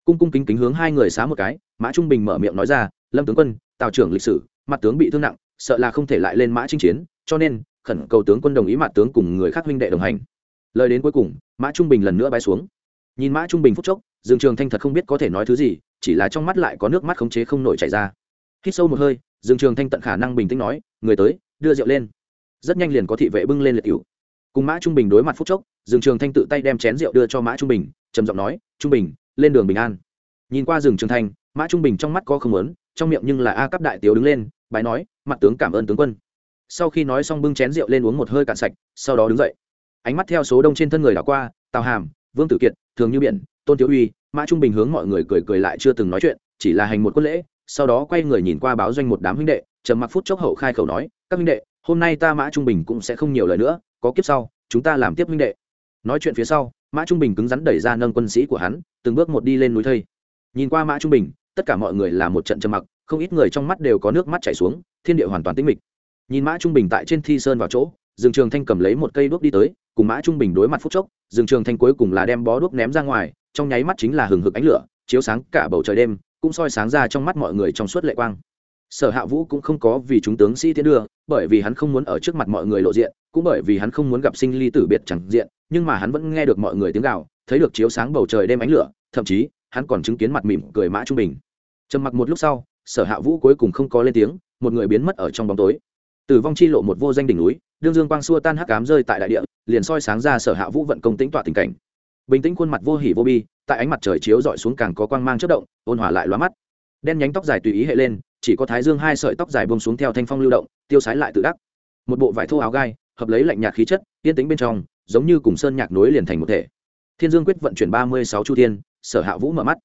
Cung cung kính kính hướng hai người xá một cái, mã trung bình mở miệng nói ra, lâm tướng quân, tào trưởng lịch sử, mặt tướng bị thương nặng, sợ là không thể lại lên mã chinh chiến, cho nên khẩn cầu tướng quân đồng ý mặt tướng cùng người khác huynh đệ đồng hành. Lời đến cuối cùng, mã trung bình lần nữa bay xuống. Nhìn mã trung bình phút chốc, dương trường thanh thật không biết có thể nói thứ gì, chỉ là trong mắt lại có nước mắt khống chế không nổi chảy ra. Hít sâu một hơi, dương trường thanh tận khả năng bình tĩnh nói, người tới, đưa rượu lên. Rất nhanh liền có thị vệ bưng lên liệt cựu cùng mã trung bình đối mặt phút chốc, dương trường thanh tự tay đem chén rượu đưa cho mã trung bình, trầm giọng nói, trung bình, lên đường bình an. Nhìn qua rừng trường thanh, mã trung bình trong mắt có không lớn trong miệng nhưng là a cấp đại tiểu đứng lên, bái nói, mặt tướng cảm ơn tướng quân sau khi nói xong bưng chén rượu lên uống một hơi cạn sạch, sau đó đứng dậy. Ánh mắt theo số đông trên thân người đảo qua, tào hàm, vương tử kiệt, thường như biển, tôn thiếu uy, mã trung bình hướng mọi người cười cười lại chưa từng nói chuyện, chỉ là hành một quân lễ, sau đó quay người nhìn qua báo doanh một đám huynh đệ, trầm mặc phút chốc hậu khai khẩu nói, các huynh đệ, hôm nay ta mã trung bình cũng sẽ không nhiều lời nữa, có kiếp sau, chúng ta làm tiếp huynh đệ. Nói chuyện phía sau, mã trung bình cứng rắn đẩy ra nâng quân sĩ của hắn, từng bước một đi lên núi thây. Nhìn qua mã trung bình, tất cả mọi người là một trận trầm mặc, không ít người trong mắt đều có nước mắt chảy xuống, thiên địa hoàn toàn tĩnh mịch nhìn mã trung bình tại trên thi sơn vào chỗ, dương trường thanh cầm lấy một cây đuốc đi tới, cùng mã trung bình đối mặt phút chốc, dương trường thanh cuối cùng là đem bó đuốc ném ra ngoài, trong nháy mắt chính là hừng hực ánh lửa, chiếu sáng cả bầu trời đêm, cũng soi sáng ra trong mắt mọi người trong suốt lệ quang. Sở hạ vũ cũng không có vì chúng tướng sĩ tiến đưa, bởi vì hắn không muốn ở trước mặt mọi người lộ diện, cũng bởi vì hắn không muốn gặp sinh ly tử biệt chẳng diện, nhưng mà hắn vẫn nghe được mọi người tiếng gào, thấy được chiếu sáng bầu trời đêm ánh lửa, thậm chí, hắn còn chứng kiến mặt mỉm cười mã trung bình. Trầm mặc một lúc sau, sở hạ vũ cuối cùng không có lên tiếng, một người biến mất ở trong bóng tối tử vong chi lộ một vô danh đỉnh núi, đương dương quang xua tan hắc cám rơi tại đại địa, liền soi sáng ra sở hạ vũ vận công tĩnh tọa tình cảnh. Bình tĩnh khuôn mặt vô hỉ vô bi, tại ánh mặt trời chiếu dọi xuống càng có quang mang chất động, ôn hòa lại loa mắt. Đen nhánh tóc dài tùy ý hệ lên, chỉ có thái dương hai sợi tóc dài bông xuống theo thanh phong lưu động, tiêu sái lại tự đắc. Một bộ vải thô áo gai, hợp lấy lạnh nhạt khí chất, yên tĩnh bên trong, giống như cùng sơn nhạc nối liền thành một thể. Thiên dương quyết vận chuyển ba mươi sáu chu thiên, sở hạ vũ mở mắt.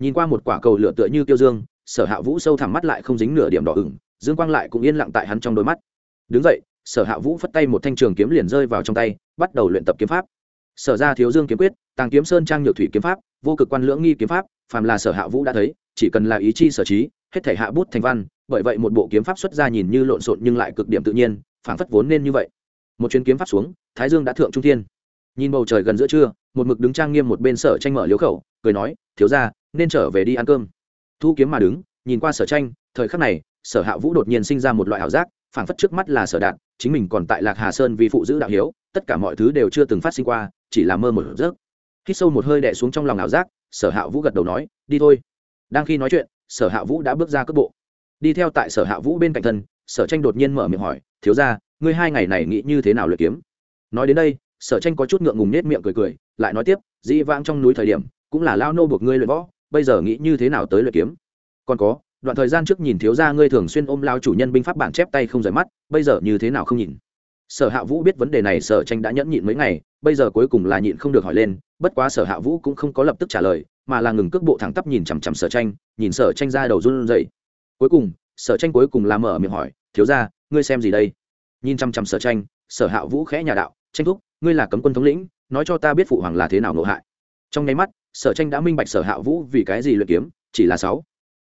Nhìn qua một quả cầu lửa tựa như tiêu dương, sở hạ vũ sâu thẳm mắt lại không dính nửa điểm đỏ ửng dương quang lại cũng yên lặng tại hắn trong đôi mắt. Đứng dậy, sở hạ vũ phất tay một thanh trường kiếm liền rơi vào trong tay, bắt đầu luyện tập kiếm pháp. Sở ra thiếu dương kiếm quyết, tàng kiếm sơn trang nhược thủy kiếm pháp, vô cực quan lưỡng nghi kiếm pháp, phàm là sở hạ vũ đã thấy, chỉ cần là ý chi sở trí, hết thể hạ bút thành văn, bởi vậy một bộ kiếm pháp xuất ra nhìn như lộn xộn nhưng lại cực điểm tự nhiên, phảng phất vốn nên như vậy. Một chuyến kiếm pháp xuống, thái dương đã thượng trung thiên. Nhìn bầu trời gần giữa trưa, một mực đứng trang nghiêm một bên sở tranh mở liếu khẩu, cười nói, thiếu ra nên trở về đi ăn cơm. Thu kiếm mà đứng, nhìn qua sở tranh, thời khắc này sở hạ vũ đột nhiên sinh ra một loại ảo giác, phảng phất trước mắt là sở đạn, chính mình còn tại lạc hà sơn vì phụ giữ đạo hiếu, tất cả mọi thứ đều chưa từng phát sinh qua, chỉ là mơ một giấc hít sâu một hơi đẻ xuống trong lòng ảo giác, sở hạ vũ gật đầu nói, đi thôi. Đang khi nói chuyện, sở hạ vũ đã bước ra cước bộ. Đi theo tại sở hạ vũ bên cạnh thân, sở tranh đột nhiên mở miệng hỏi, thiếu ra ngươi hai ngày này nghĩ như thế nào luyện kiếm? Nói đến đây, sở tranh có chút ngượng ngùng nết miệng cười cười, lại nói tiếp, dĩ vãng trong núi thời điểm, cũng là lao nô buộc ngươi luyện võ, bây giờ nghĩ như thế nào tới luyện kiếm? Còn có đoạn thời gian trước nhìn thiếu gia ngươi thường xuyên ôm lao chủ nhân binh pháp bản chép tay không rời mắt, bây giờ như thế nào không nhìn? Sở hạ vũ biết vấn đề này, sở tranh đã nhẫn nhịn mấy ngày, bây giờ cuối cùng là nhịn không được hỏi lên, bất quá sở hạ vũ cũng không có lập tức trả lời, mà là ngừng cước bộ thẳng tắp nhìn chằm chằm sở tranh, nhìn sở tranh ra đầu run rẩy. Cuối cùng, sở tranh cuối cùng là mở miệng hỏi, thiếu ra ngươi xem gì đây? Nhìn chằm chằm sở tranh, sở hạ vũ khẽ nhà đạo, tranh thúc, ngươi là cấm quân thống lĩnh, nói cho ta biết phụ hoàng là thế nào nộ hại. Trong nháy mắt, sở tranh đã minh bạch sở hạ vũ vì cái gì luyện kiếm, chỉ là sáu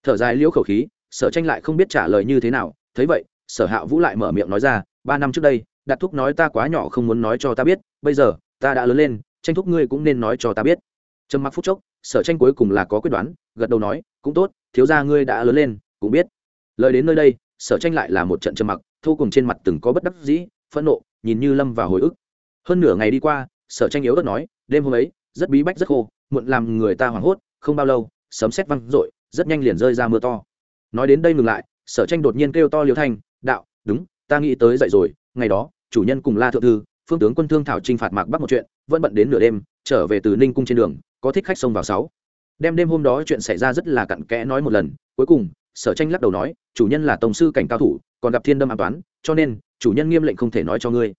thở dài liễu khẩu khí, sở tranh lại không biết trả lời như thế nào, thấy vậy, sở hạ vũ lại mở miệng nói ra, ba năm trước đây đặt thúc nói ta quá nhỏ không muốn nói cho ta biết, bây giờ, ta đã lớn lên, tranh thúc ngươi cũng nên nói cho ta biết. Trầm mặc phút chốc, sở tranh cuối cùng là có quyết đoán, gật đầu nói, cũng tốt, thiếu ra ngươi đã lớn lên, cũng biết. Lời đến nơi đây, sở tranh lại là một trận trầm mặc, thu cùng trên mặt từng có bất đắc dĩ, phẫn nộ, nhìn như lâm vào hồi ức. Hơn nửa ngày đi qua, sở tranh yếu đất nói, đêm hôm ấy, rất bí bách, rất khô, muộn làm người ta hoảng hốt, không bao lâu, sấm sét văng rội rất nhanh liền rơi ra mưa to. Nói đến đây ngừng lại, sở tranh đột nhiên kêu to liêu thanh, đạo, đúng, ta nghĩ tới dậy rồi, ngày đó, chủ nhân cùng la thượng thư, phương tướng quân thương thảo trinh phạt mạc bắc một chuyện, vẫn bận đến nửa đêm, trở về từ ninh cung trên đường, có thích khách xông vào sáu. Đem đêm hôm đó chuyện xảy ra rất là cặn kẽ nói một lần, cuối cùng, sở tranh lắc đầu nói, chủ nhân là tổng sư cảnh cao thủ, còn gặp thiên đâm an toán, cho nên, chủ nhân nghiêm lệnh không thể nói cho ngươi.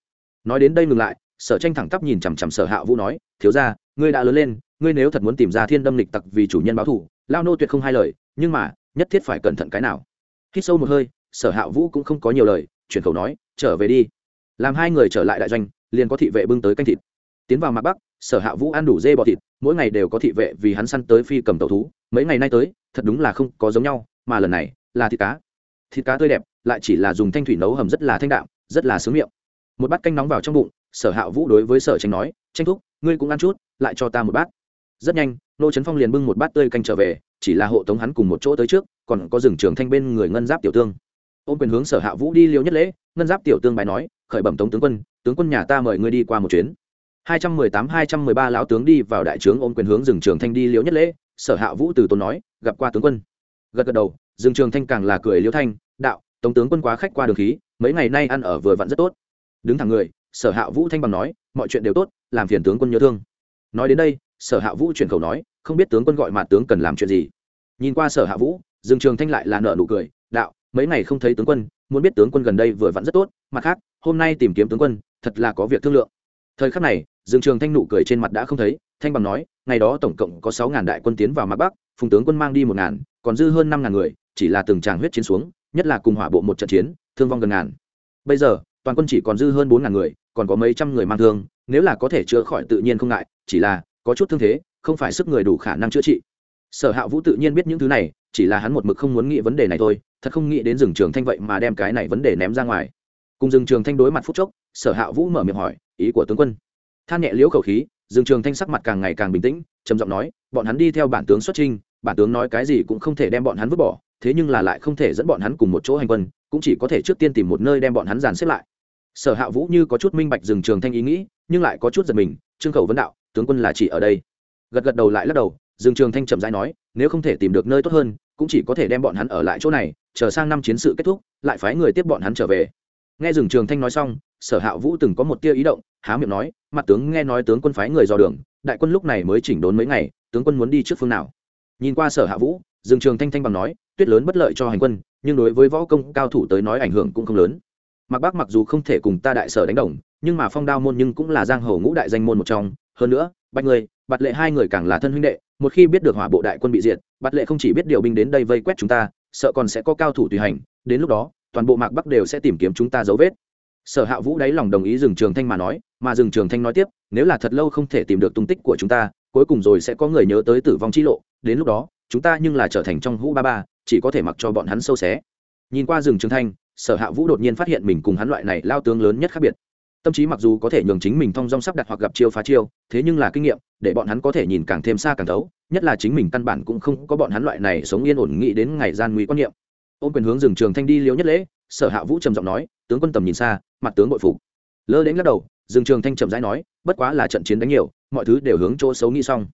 Nói đến đây ngừng lại, sở tranh thẳng tắp nhìn chằm chằm sở hạ vũ nói, thiếu ra ngươi đã lớn lên, ngươi nếu thật muốn tìm ra thiên đâm lịch tặc vì chủ nhân báo thủ lao nô tuyệt không hai lời, nhưng mà, nhất thiết phải cẩn thận cái nào. Hít sâu một hơi, sở hạ vũ cũng không có nhiều lời, chuyển khẩu nói, trở về đi. Làm hai người trở lại đại doanh, liền có thị vệ bưng tới canh thịt. Tiến vào mặt bắc, sở hạ vũ ăn đủ dê bọ thịt, mỗi ngày đều có thị vệ vì hắn săn tới phi cầm tàu thú. Mấy ngày nay tới, thật đúng là không có giống nhau, mà lần này là thịt cá. Thịt cá tươi đẹp, lại chỉ là dùng thanh thủy nấu hầm rất là thanh đạm, rất là sướng miệng. Một bát canh nóng vào trong bụng, sở hạ vũ đối với sở tranh nói tranh thúc, ngươi cũng ăn chút, lại cho ta một bát rất nhanh nô trấn phong liền bưng một bát tươi canh trở về, chỉ là hộ tống hắn cùng một chỗ tới trước, còn có rừng trường thanh bên người ngân giáp tiểu tương. Ôm quyền hướng sở hạ vũ đi liêu nhất lễ, ngân giáp tiểu tương bài nói, khởi bẩm tống tướng quân tướng quân nhà ta mời ngươi đi qua một chuyến. Hai trăm mười tám, hai trăm mười ba lão tướng đi vào đại trướng ôm quyền hướng rừng trường thanh đi liêu nhất lễ, sở hạ vũ từ tốn nói, gặp qua tướng quân. Gật gật đầu, rừng trường thanh càng là cười liêu thanh, đạo, tống tướng quân quá khách qua đường khí, mấy ngày nay ăn ở vừa vặn rất tốt. Đứng thẳng người, sở hạ vũ thanh bằng nói, mọi chuyện đều tốt, làm phiền tướng quân nhớ thương. Nói đến đây sở hạ vũ chuyển khẩu nói, không biết tướng quân gọi mà tướng cần làm chuyện gì. Nhìn qua sở hạ vũ, dương trường thanh lại là nợ nụ cười, đạo, mấy ngày không thấy tướng quân, muốn biết tướng quân gần đây vừa vặn rất tốt, mặt khác, hôm nay tìm kiếm tướng quân, thật là có việc thương lượng. Thời khắc này, dương trường thanh nụ cười trên mặt đã không thấy, thanh bằng nói, ngày đó tổng cộng có sáu ngàn đại quân tiến vào mặt bắc, phùng tướng quân mang đi một ngàn, còn dư hơn năm ngàn người, chỉ là từng tràng huyết chiến xuống, nhất là cùng hỏa bộ một trận chiến, thương vong gần ngàn. Bây giờ, toàn quân chỉ còn dư hơn bốn ngàn người, còn có mấy trăm người mang thương, nếu là có thể chữa khỏi tự nhiên không ngại, chỉ là có chút thương thế, không phải sức người đủ khả năng chữa trị. Sở hạ vũ tự nhiên biết những thứ này, chỉ là hắn một mực không muốn nghĩ vấn đề này thôi, thật không nghĩ đến rừng trường thanh vậy mà đem cái này vấn đề ném ra ngoài. Cùng rừng trường thanh đối mặt phút chốc, sở hạ vũ mở miệng hỏi, ý của tướng quân? Than nhẹ liễu khẩu khí, rừng trường thanh sắc mặt càng ngày càng bình tĩnh, trầm giọng nói, bọn hắn đi theo bản tướng xuất trinh bản tướng nói cái gì cũng không thể đem bọn hắn vứt bỏ, thế nhưng là lại không thể dẫn bọn hắn cùng một chỗ hành quân, cũng chỉ có thể trước tiên tìm một nơi đem bọn hắn dàn xếp lại. Sở hạ vũ như có chút minh bạch rừng trường thanh ý nghĩ, nhưng lại có chút giật mình, trương khẩu vấn đạo tướng quân là chỉ ở đây. Gật gật đầu lại lắc đầu, dương trường thanh chậm rãi nói, nếu không thể tìm được nơi tốt hơn, cũng chỉ có thể đem bọn hắn ở lại chỗ này, chờ sang năm chiến sự kết thúc, lại phái người tiếp bọn hắn trở về. Nghe dương trường thanh nói xong, sở hạ vũ từng có một tia ý động, há miệng nói, mặt tướng, nghe nói tướng quân phái người dò đường, đại quân lúc này mới chỉnh đốn mấy ngày, tướng quân muốn đi trước phương nào? Nhìn qua sở hạ vũ, dương trường thanh thanh bằng nói, tuyết lớn bất lợi cho hành quân, nhưng đối với võ công cao thủ tới nói ảnh hưởng cũng không lớn. Mặc bác mặc dù không thể cùng ta đại sở đánh đồng, nhưng mà phong đao môn nhưng cũng là giang hồ ngũ đại danh môn một trong hơn nữa, bạch người, bạch lệ hai người càng là thân huynh đệ, một khi biết được hỏa bộ đại quân bị diệt, bạch lệ không chỉ biết điều binh đến đây vây quét chúng ta, sợ còn sẽ có cao thủ tùy hành, đến lúc đó, toàn bộ mạc bắc đều sẽ tìm kiếm chúng ta dấu vết. Sở hạ vũ đáy lòng đồng ý dừng trường thanh mà nói, mà dừng trường thanh nói tiếp, nếu là thật lâu không thể tìm được tung tích của chúng ta, cuối cùng rồi sẽ có người nhớ tới tử vong chi lộ, đến lúc đó, chúng ta nhưng là trở thành trong hũ ba ba, chỉ có thể mặc cho bọn hắn sâu xé. Nhìn qua rừng trường thanh, sở hạ vũ đột nhiên phát hiện mình cùng hắn loại này lao tướng lớn nhất khác biệt tâm trí mặc dù có thể nhường chính mình thông dong sắp đặt hoặc gặp chiêu phá chiêu, thế nhưng là kinh nghiệm, để bọn hắn có thể nhìn càng thêm xa càng thấu, nhất là chính mình căn bản cũng không có bọn hắn loại này sống yên ổn nghĩ đến ngày gian nguy quan niệm. Ôm quyền hướng rừng trường thanh đi liễu nhất lễ, sở hạ vũ trầm giọng nói, tướng quân tầm nhìn xa, mặt tướng bội phục. Lơ đến lắc đầu rừng trường thanh trầm rãi nói, bất quá là trận chiến đánh nhiều, mọi thứ đều hướng chỗ xấu nghĩ xong.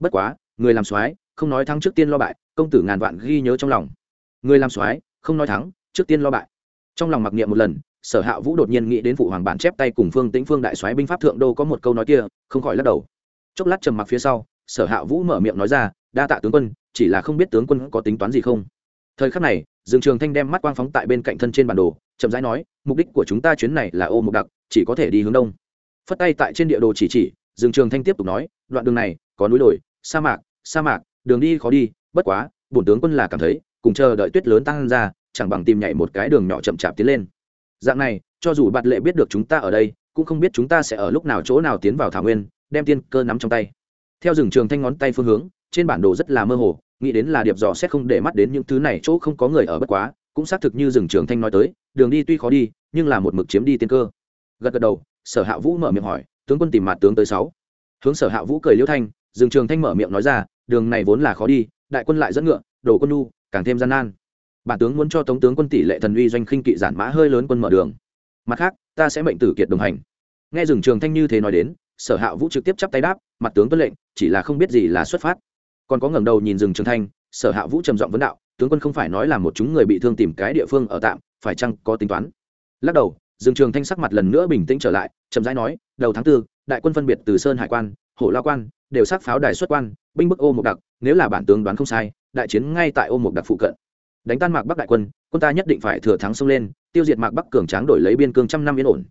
Bất quá, người làm soái, không nói thắng trước tiên lo bại, công tử ngàn vạn ghi nhớ trong lòng. Người làm soái, không nói thắng, trước tiên lo bại. Trong lòng mặc niệm một lần sở hạ vũ đột nhiên nghĩ đến phụ hoàng bản chép tay cùng phương tĩnh phương đại soái binh pháp thượng đô có một câu nói kia, không khỏi lắc đầu. Chốc lát trầm mặc phía sau, sở hạ vũ mở miệng nói ra, đa tạ tướng quân, chỉ là không biết tướng quân có tính toán gì không? Thời khắc này, dương trường thanh đem mắt quang phóng tại bên cạnh thân trên bản đồ, chậm rãi nói, mục đích của chúng ta chuyến này là ô mục đặc, chỉ có thể đi hướng đông. Phất tay tại trên địa đồ chỉ chỉ, dương trường thanh tiếp tục nói, đoạn đường này, có núi đồi, sa mạc sa mạc, đường đi khó đi, bất quá, bổn tướng quân là cảm thấy, cùng chờ đợi tuyết lớn tăng ra, chẳng bằng tìm nhảy một cái đường nhỏ chậm chạp tiến lên dạng này, cho dù bạt lệ biết được chúng ta ở đây, cũng không biết chúng ta sẽ ở lúc nào chỗ nào tiến vào thảo nguyên, đem tiên cơ nắm trong tay. Theo rừng trường thanh ngón tay phương hướng, trên bản đồ rất là mơ hồ, nghĩ đến là điệp dò xét không để mắt đến những thứ này chỗ không có người ở bất quá, cũng xác thực như rừng trường thanh nói tới, đường đi tuy khó đi, nhưng là một mực chiếm đi tiên cơ. Gật gật đầu, sở hạ vũ mở miệng hỏi, tướng quân tìm mặt tướng tới sáu. Hướng sở hạ vũ cười liễu thanh, rừng trường thanh mở miệng nói ra, đường này vốn là khó đi, đại quân lại dẫn ngựa, đồ quân nu càng thêm gian nan bản tướng muốn cho tống tướng quân tỷ lệ thần uy doanh khinh kỵ giản mã hơi lớn quân mở đường. Mặt khác, ta sẽ mệnh tử kiệt đồng hành. Nghe rừng trường thanh như thế nói đến, sở hạ vũ trực tiếp chắp tay đáp, mặt tướng tuân lệnh, chỉ là không biết gì là xuất phát. Còn có ngẩng đầu nhìn rừng trường thanh, sở hạ vũ trầm giọng vấn đạo, tướng quân không phải nói là một chúng người bị thương tìm cái địa phương ở tạm, phải chăng có tính toán? Lắc đầu rừng trường thanh sắc mặt lần nữa bình tĩnh trở lại, chậm rãi nói, đầu tháng tư, đại quân phân biệt từ sơn hải quan, hổ la quan, đều sát pháo đài xuất quan, binh bức ô một đặc, nếu là bản tướng đoán không sai, đại chiến ngay tại ô một đặc phụ cận đánh tan mạc bắc đại quân quân ta nhất định phải thừa thắng xông lên, tiêu diệt mạc bắc cường tráng đổi lấy biên cương trăm năm yên ổn.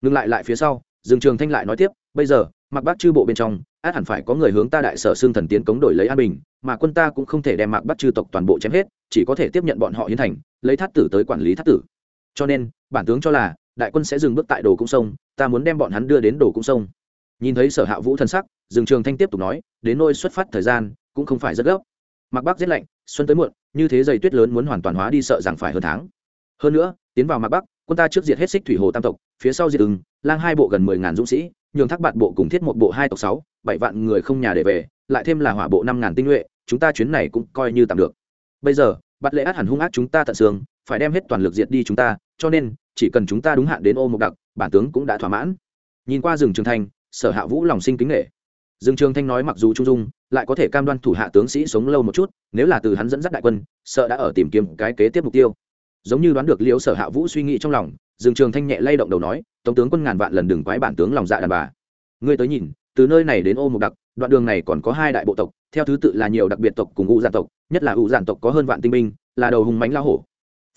Ngừng lại lại phía sau, dương trường thanh lại nói tiếp, bây giờ, mạc bắc chư bộ bên trong, át hẳn phải có người hướng ta đại sở xương thần tiến cống đổi lấy an bình, mà quân ta cũng không thể đem mạc bắc chư tộc toàn bộ chém hết, chỉ có thể tiếp nhận bọn họ hiến thành, lấy thát tử tới quản lý thát tử. Cho nên, bản tướng cho là, đại quân sẽ dừng bước tại đồ cung sông, ta muốn đem bọn hắn đưa đến đồ cung sông. Nhìn thấy sở hạ vũ thân sắc, dương trường thanh tiếp tục nói, đến nôi xuất phát thời gian, cũng không phải rất gấp mặc bắc rét lạnh xuân tới muộn như thế dày tuyết lớn muốn hoàn toàn hóa đi sợ rằng phải hơn tháng. Hơn nữa tiến vào mặc bắc quân ta trước diệt hết xích thủy hồ tam tộc phía sau diệt ứng lang hai bộ gần mười ngàn dũng sĩ nhường thác bạn bộ cùng thiết một bộ hai tộc sáu bảy vạn người không nhà để về lại thêm là hỏa bộ năm ngàn tinh nhuệ chúng ta chuyến này cũng coi như tạm được. Bây giờ bắt lễ át hẳn hung ác chúng ta tận xương phải đem hết toàn lực diệt đi chúng ta cho nên chỉ cần chúng ta đúng hạn đến ô một đặc bản tướng cũng đã thỏa mãn. Nhìn qua rừng trường Thanh, sở hạ vũ lòng sinh kính nghệ rừng trường thanh nói mặc dù trung dung lại có thể cam đoan thủ hạ tướng sĩ sống lâu một chút, nếu là từ hắn dẫn dắt đại quân, sợ đã ở tìm kiếm cái kế tiếp mục tiêu. Giống như đoán được liễu sở hạ vũ suy nghĩ trong lòng, dương trường thanh nhẹ lay động đầu nói tổng tướng quân ngàn vạn lần đừng quái bản tướng lòng dạ đàn bà. Ngươi tới nhìn, từ nơi này đến ô mục đặc, đoạn đường này còn có hai đại bộ tộc, theo thứ tự là nhiều đặc biệt tộc cùng ngũ giản tộc, nhất là ngũ giản tộc có hơn vạn tinh binh, là đầu hùng mánh lao hổ.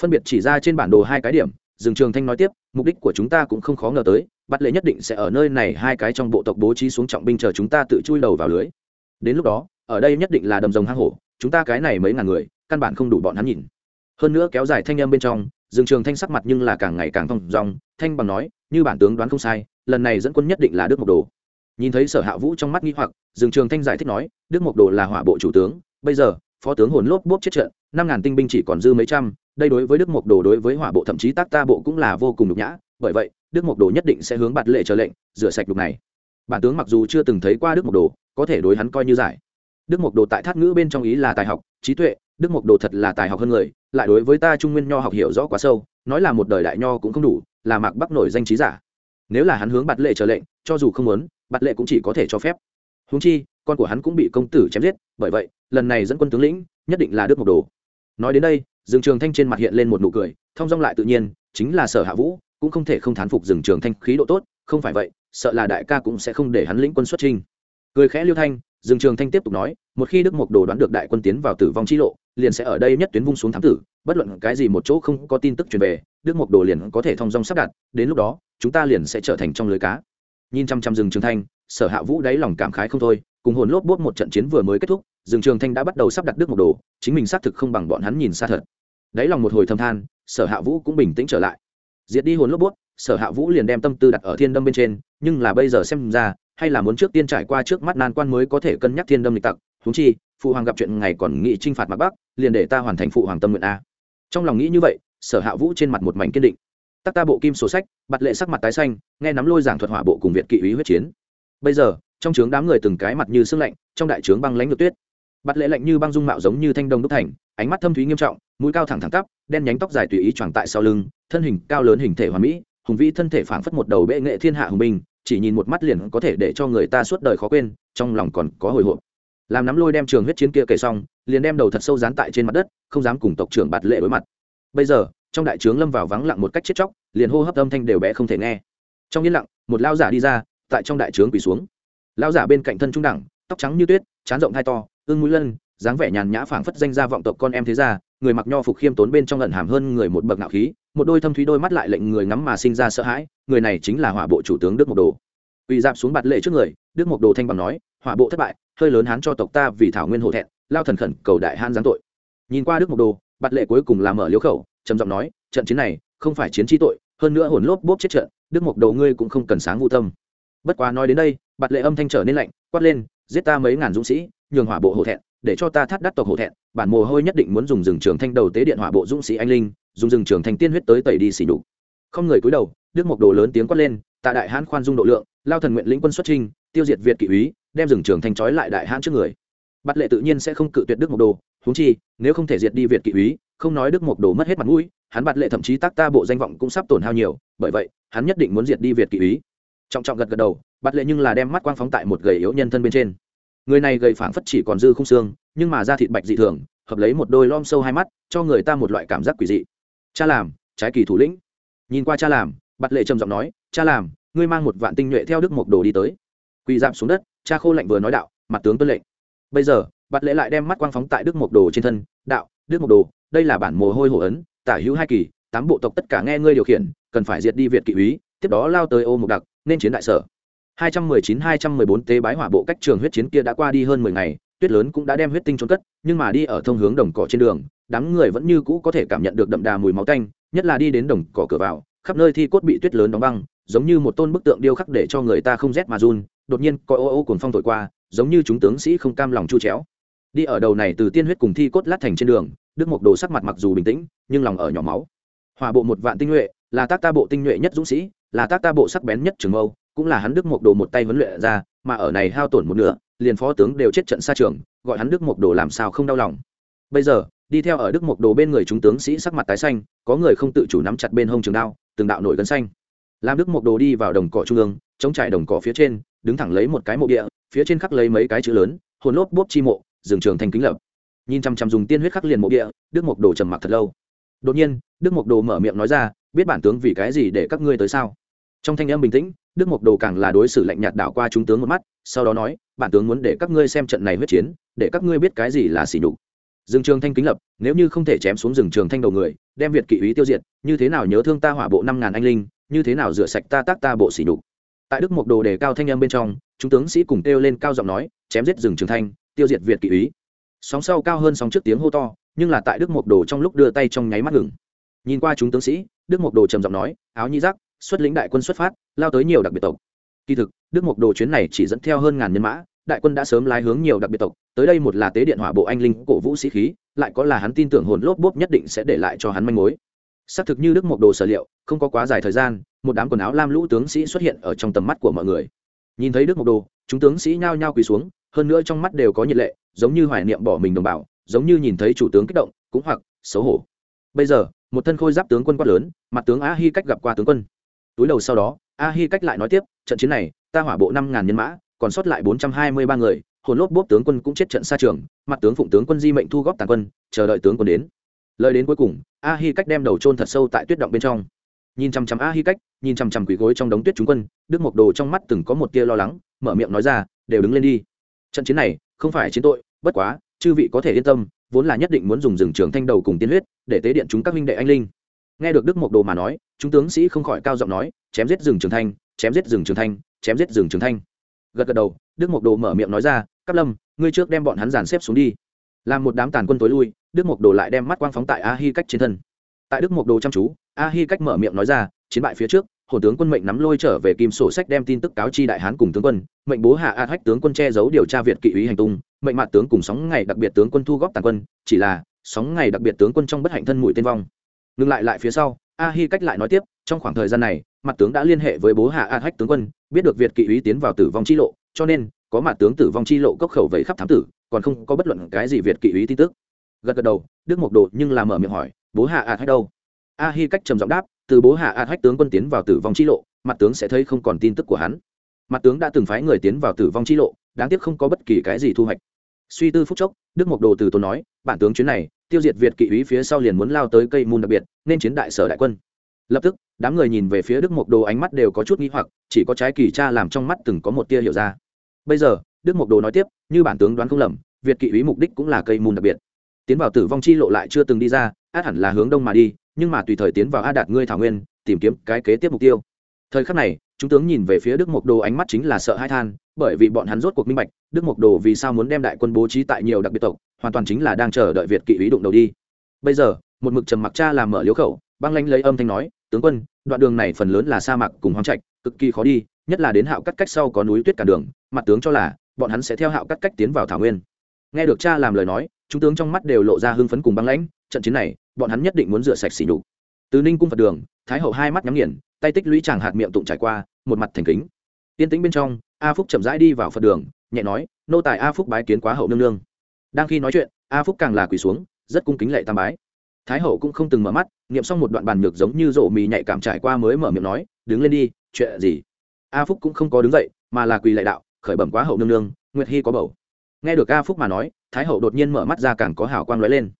Phân biệt chỉ ra trên bản đồ hai cái điểm, dương trường thanh nói tiếp, mục đích của chúng ta cũng không khó ngờ tới bắt lệ nhất định sẽ ở nơi này hai cái trong bộ tộc bố trí xuống trọng binh chờ chúng ta tự chui đầu vào lưới đến lúc đó, ở đây nhất định là đầm rồng hang hổ, chúng ta cái này mấy ngàn người, căn bản không đủ bọn hắn nhìn. Hơn nữa kéo dài thanh âm bên trong, dương trường thanh sắc mặt nhưng là càng ngày càng thong dong, thanh bằng nói, như bản tướng đoán không sai, lần này dẫn quân nhất định là đức mộc đồ. Nhìn thấy sở hạ vũ trong mắt nghi hoặc, dương trường thanh giải thích nói, đức mộc đồ là hỏa bộ chủ tướng, bây giờ, phó tướng hồn lốp bốp chết trận, năm ngàn tinh binh chỉ còn dư mấy trăm, đây đối với đức mộc đồ đối với hỏa bộ thậm chí tác ta bộ cũng là vô cùng nhục nhã, bởi vậy, đức mộc đồ nhất định sẽ hướng bạt lệ trở lệnh, rửa sạch đục này. Bản tướng mặc dù chưa từng thấy qua đức mộc đồ có thể đối hắn coi như giải. Đức mộc đồ tại thát ngữ bên trong ý là tài học, trí tuệ, đức mộc đồ thật là tài học hơn người, lại đối với ta trung nguyên nho học hiểu rõ quá sâu, nói là một đời đại nho cũng không đủ, là mạc bắc nổi danh trí giả. Nếu là hắn hướng bạt lệ trở lệnh, cho dù không muốn, bạt lệ cũng chỉ có thể cho phép. Húng chi, con của hắn cũng bị công tử chém giết, bởi vậy, lần này dẫn quân tướng lĩnh, nhất định là đức mộc đồ. Nói đến đây, dương trường thanh trên mặt hiện lên một nụ cười thong dong lại tự nhiên, chính là sở hạ vũ, cũng không thể không thán phục rừng trường thanh khí độ tốt, không phải vậy, sợ là đại ca cũng sẽ không để hắn lĩnh quân xuất trinh cười khẽ liêu thanh, dương trường thanh tiếp tục nói, một khi đức mộc đồ đoán được đại quân tiến vào tử vong chi lộ, liền sẽ ở đây nhất tuyến vung xuống thám tử, bất luận cái gì một chỗ không có tin tức truyền về, đức mộc đồ liền có thể thông dong sắp đặt, đến lúc đó, chúng ta liền sẽ trở thành trong lưới cá. Nhìn chăm chăm rừng trường thanh, sở hạ vũ đáy lòng cảm khái không thôi, cùng hồn lốp bốt một trận chiến vừa mới kết thúc rừng trường thanh đã bắt đầu sắp đặt đức mộc đồ, chính mình xác thực không bằng bọn hắn nhìn xa thật. Đáy lòng một hồi thâm than, sở hạ vũ cũng bình tĩnh trở lại. Diệt đi hồn lốp bốt, sở hạ vũ liền đem tâm tư đặt ở thiên đâm bên trên, nhưng là bây giờ xem ra hay là muốn trước tiên trải qua trước mắt nan quan mới có thể cân nhắc thiên đâm lịch tặc húng chi, phụ hoàng gặp chuyện ngày còn nghị t r i n h phạt mặt bắc, liền để ta hoàn thành phụ hoàng tâm nguyện a. Trong lòng nghĩ như vậy, sở hạ vũ trên mặt một mảnh kiên định. Tắc ta bộ kim sổ sách bặt lệ sắc mặt tái xanh, nghe nắm lôi giảng thuật hỏa bộ cùng việt kỵ ý huyết chiến. Bây giờ, trong trướng đám người từng cái mặt như sưng lạnh, trong đại trướng băng lãnh ngược tuyết. Bặt lệ lạnh như băng dung mạo giống như thanh đông đúc thành, ánh mắt thâm thúy nghiêm trọng, mũi cao thẳng thẳng tắp, đen nhánh tóc dài tùy ý tròn tại sau lưng, thân hình cao lớn hình thể hoàn mỹ, hùng vĩ thân thể phảng phất một đầu bệ nghệ thiên hạ hùng binh chỉ nhìn một mắt liền có thể để cho người ta suốt đời khó quên, trong lòng còn có hồi hộp. Làm nắm lôi đem trường huyết chiến kia kể xong, liền đem đầu thật sâu dán tại trên mặt đất, không dám cùng tộc trưởng bạt lệ đối mặt. Bây giờ, trong đại trướng lâm vào vắng lặng một cách chết chóc, liền hô hấp âm thanh đều bé không thể nghe. Trong yên lặng, một lao giả đi ra, tại trong đại trướng quỳ xuống. Lao giả bên cạnh thân trung đẳng, tóc trắng như tuyết chán rộng hai to, ương mũi lân, dáng vẻ nhàn nhã phảng phất danh gia vọng tộc con em thế gia người mặc nho phục khiêm tốn bên trong ẩn hàm hơn người một bậc ngạo khí, một đôi thâm thúy đôi mắt lại lệnh người ngắm mà sinh ra sợ hãi, người này chính là hỏa bộ chủ tướng đức mộc đồ. Ủy dạp xuống bạt lệ trước người, đức mộc đồ thanh bằng nói, hỏa bộ thất bại, hơi lớn hán cho tộc ta vì thảo nguyên hổ thẹn, lao thần khẩn cầu đại hán giáng tội. Nhìn qua đức mộc đồ, bạt lệ cuối cùng làm mở liếu khẩu, trầm giọng nói, trận chiến này không phải chiến chi tội, hơn nữa hồn lốp bốp chết trận, đức mộc đồ ngươi cũng không cần sáng vô tâm. Bất quá nói đến đây, bạt lệ âm thanh trở nên lạnh, quát lên, giết ta mấy ngàn dũng sĩ, nhường hỏa bộ hổ thẹn để cho ta thắt đắt tộc hổ thẹn, bản mồ hôi nhất định muốn dùng rừng trường thanh đầu tế điện hỏa bộ dũng sĩ anh linh, dùng rừng trường thanh tiên huyết tới tẩy đi xỉ đục không người cúi đầu, đức mộc đồ lớn tiếng quát lên, tạ đại hãn khoan dung độ lượng, lao thần nguyện lĩnh quân xuất trinh, tiêu diệt việt kỵ úy, đem rừng trường thanh trói lại đại hãn trước người. Bắt lệ tự nhiên sẽ không cự tuyệt đức mộc đồ húng chi, nếu không thể diệt đi việt kỵ úy, không nói đức mộc đồ mất hết mặt mũi, hắn bắt lệ thậm chí tác ta bộ danh vọng cũng sắp tổn hao nhiều, bởi vậy, hắn nhất định muốn diệt đi việt kỵ úy. Trọng trọng gật gật đầu bắt lệ nhưng là đem mắt quang phóng tại một gầy yếu nhân thân bên trên người này gầy phảng phất chỉ còn dư không xương, nhưng mà da thịt bạch dị thường, hợp lấy một đôi lom sâu hai mắt, cho người ta một loại cảm giác quỷ dị. Cha làm, trái kỳ thủ lĩnh. Nhìn qua cha làm bặt lệ trầm giọng nói, cha làm, ngươi mang một vạn tinh nhuệ theo đức mộc đồ đi tới. Quỳ dạp xuống đất, cha khô lạnh vừa nói đạo, mặt tướng tuân lệnh. Bây giờ bặt lệ lại đem mắt quang phóng tại đức mộc đồ trên thân, đạo, đức mộc đồ, đây là bản mồ hôi hổ ấn, tả hữu hai kỳ, tám bộ tộc tất cả nghe ngươi điều khiển, cần phải diệt đi việt kỵ úy, tiếp đó lao tới ô mục đặc, nên chiến đại sở. 219-214 tế bái hỏa bộ cách trường huyết chiến kia đã qua đi hơn 10 ngày, tuyết lớn cũng đã đem huyết tinh trốn cất, nhưng mà đi ở thông hướng đồng cỏ trên đường, đám người vẫn như cũ có thể cảm nhận được đậm đà mùi máu tanh, nhất là đi đến đồng cỏ cửa vào, khắp nơi thi cốt bị tuyết lớn đóng băng, giống như một tôn bức tượng điêu khắc để cho người ta không rét mà run, đột nhiên coi ô ô cuồng phong thổi qua, giống như chúng tướng sĩ không cam lòng chu chéo. Đi ở đầu này từ tiên huyết cùng thi cốt lát thành trên đường, Đức Mộc Đồ sắc mặt mặc dù bình tĩnh, nhưng lòng ở nhỏ máu. Hỏa bộ một vạn tinh nhuệ, là tác ta bộ tinh nhuệ nhất dũng sĩ, là tác ta bộ sắc bén nhất trường mâu, cũng là hắn đức mộc đồ một tay huấn luyện ra, mà ở này hao tổn một nửa, liền phó tướng đều chết trận xa trường, gọi hắn đức mộc đồ làm sao không đau lòng. Bây giờ, đi theo ở đức mộc đồ bên người chúng tướng sĩ sắc mặt tái xanh, có người không tự chủ nắm chặt bên hông trường đao, từng đạo nổi gân xanh. Làm đức mộc đồ đi vào đồng cỏ trung ương, chống trải đồng cỏ phía trên, đứng thẳng lấy một cái mộ địa, phía trên khắc lấy mấy cái chữ lớn, hồn lốp bốp chi mộ, rừng trường thành kính lập. Nhìn chăm chăm dùng tiên huyết khắc liền mộ địa, đức mộc đồ trầm mặc thật lâu. Đột nhiên, đức mộc đồ mở miệng nói ra, biết bản tướng vì cái gì để các ngươi tới sao? Trong thanh âm bình tĩnh đức mộc đồ càng là đối xử lạnh nhạt đảo qua chúng tướng một mắt, sau đó nói, bản tướng muốn để các ngươi xem trận này huyết chiến, để các ngươi biết cái gì là xỉ đục rừng trường thanh kính lập, nếu như không thể chém xuống rừng trường thanh đầu người, đem việt kỵ ý tiêu diệt, như thế nào nhớ thương ta hỏa bộ năm ngàn anh linh, như thế nào rửa sạch ta tác ta bộ xỉ đục tại đức mộc đồ đề cao thanh em bên trong, chúng tướng sĩ cùng kêu lên cao giọng nói, chém giết rừng trường thanh, tiêu diệt việt kỵ ý sóng sau cao hơn sóng trước tiếng hô to, nhưng là tại đức mộc đồ trong lúc đưa tay trong nháy mắt ngừng. Nhìn qua chúng tướng sĩ, đức mộc đồ trầm giọng nói, áo nhi giác xuất lĩnh đại quân xuất phát, lao tới nhiều đặc biệt tộc. Kỳ thực, đức mộc đồ chuyến này chỉ dẫn theo hơn ngàn nhân mã, đại quân đã sớm lái hướng nhiều đặc biệt tộc. Tới đây một là tế điện hỏa bộ anh linh cổ vũ sĩ khí, lại có là hắn tin tưởng hồn lốp bốp nhất định sẽ để lại cho hắn manh mối. Xác thực như đức mộc đồ sở liệu, không có quá dài thời gian, một đám quần áo lam lũ tướng sĩ xuất hiện ở trong tầm mắt của mọi người. Nhìn thấy đức mộc đồ, chúng tướng sĩ nhao nhao quỳ xuống, hơn nữa trong mắt đều có nhiệt lệ, giống như hoài niệm bỏ mình đồng bào, giống như nhìn thấy chủ tướng kích động, cũng hoặc xấu hổ. Bây giờ, một thân khôi giáp tướng quân quát lớn, mặt tướng á hi cách gặp qua tướng quân túi đầu sau đó, a hi cách lại nói tiếp, trận chiến này, ta hỏa bộ năm ngàn nhân mã, còn sót lại bốn trăm hai mươi ba người, hồn lốp bốp tướng quân cũng chết trận xa trường, mặt tướng phụng tướng quân di mệnh thu góp tàn quân, chờ đợi tướng quân đến. Lời đến cuối cùng, a hi cách đem đầu trôn thật sâu tại tuyết động bên trong. Nhìn chằm chằm a hi cách, nhìn chằm chằm quỷ gối trong đống tuyết chúng quân, đức mộc đồ trong mắt từng có một tia lo lắng, mở miệng nói ra, đều đứng lên đi. Trận chiến này, không phải chiến tội, bất quá, chư vị có thể yên tâm, vốn là nhất định muốn dùng rừng trường thanh đầu cùng tiên huyết, để tế điện chúng các minh đệ anh linh nghe được đức mộc đồ mà nói, chúng tướng sĩ không khỏi cao giọng nói, chém giết rừng trường thanh, chém giết rừng trường thanh, chém giết rừng trường thanh. Gật gật đầu, đức mộc đồ mở miệng nói ra cắp lâm, ngươi trước đem bọn hắn dàn xếp xuống đi. Làm một đám tàn quân tối lui, đức mộc đồ lại đem mắt quang phóng tại a hi cách trên thân. Tại đức mộc đồ chăm chú, a hi cách mở miệng nói ra, chiến bại phía trước, hồn tướng quân mệnh nắm lôi trở về kim sổ sách đem tin tức cáo chi đại hán cùng tướng quân, mệnh bố hạ a hách tướng quân che giấu điều tra việt kỵ ý hành tung, mệnh mạt tướng cùng sóng ngày đặc biệt tướng quân thu góp tàn quân, chỉ là sóng ngày đặc biệt tướng quân trong bất hạnh thân mũi tên vong ngừng lại lại phía sau, a hi cách lại nói tiếp, trong khoảng thời gian này, mặt tướng đã liên hệ với bố hạ a hách tướng quân, biết được việt kỵ ý tiến vào tử vong chi lộ, cho nên, có mặt tướng tử vong chi lộ cốc khẩu vẫy khắp thám tử, còn không có bất luận cái gì việt kỵ ý tin tức. Gật gật đầu, đức mộc đồ nhưng làm mở miệng hỏi, bố hạ a hách đâu? A hi cách trầm giọng đáp, từ bố hạ a hách tướng quân tiến vào tử vong chi lộ, mặt tướng sẽ thấy không còn tin tức của hắn. Mặt tướng đã từng phái người tiến vào tử vong chi lộ, đáng tiếc không có bất kỳ cái gì thu hoạch suy tư phúc chốc, đức mộc đồ từ tốn nói, bản tướng chuyến này, tiêu diệt việt kỵ ý phía sau liền muốn lao tới cây môn đặc biệt, nên chiến đại sở đại quân. Lập tức, đám người nhìn về phía đức mộc đồ ánh mắt đều có chút nghĩ hoặc, chỉ có trái kỳ cha làm trong mắt từng có một tia hiểu ra. Bây giờ, đức mộc đồ nói tiếp, như bản tướng đoán không lầm, việt kỵ ý mục đích cũng là cây môn đặc biệt. Tiến vào tử vong chi lộ lại chưa từng đi ra, át hẳn là hướng đông mà đi, nhưng mà tùy thời tiến vào a đạt ngươi thảo nguyên, tìm kiếm cái kế tiếp mục tiêu. Thời khắc này, chúng tướng nhìn về phía đức mộc đồ ánh mắt chính là sợ hai than bởi vì bọn hắn rốt cuộc minh bạch, đức mộc đồ vì sao muốn đem đại quân bố trí tại nhiều đặc biệt tộc, hoàn toàn chính là đang chờ đợi việt kỵ ý đụng đầu đi. Bây giờ, một mực trầm mặc cha làm mở liếu khẩu, băng lanh lấy âm thanh nói, tướng quân, đoạn đường này phần lớn là sa mạc cùng hoang trạch, cực kỳ khó đi, nhất là đến hạo cắt cách sau có núi tuyết cản đường, mặt tướng cho là, bọn hắn sẽ theo hạo cắt cách tiến vào thảo nguyên. Nghe được cha làm lời nói, chúng tướng trong mắt đều lộ ra hưng phấn cùng băng lãnh, trận chiến này, bọn hắn nhất định muốn rửa sạch xỉ nhục. Từ ninh cung phật đường, thái hậu hai mắt nhắm nghiền, tay tích lũy chàng hạt miệng tụng trải qua, một mặt thành kính. Tiên tĩnh bên trong a phúc chậm rãi đi vào phật đường, nhẹ nói, nô tài a phúc bái kiến quá hậu nương nương. Đang khi nói chuyện, a phúc càng là quỳ xuống, rất cung kính lệ tam bái. Thái hậu cũng không từng mở mắt nghiệm xong một đoạn bàn nhược giống như rộ mì nhạy cảm trải qua mới mở miệng nói, đứng lên đi, chuyện gì? A phúc cũng không có đứng dậy, mà là quỳ lệ đạo, khởi bẩm quá hậu nương nương, nguyệt hy có bầu. Nghe được a phúc mà nói, thái hậu đột nhiên mở mắt ra càng có hào quang lóe lên.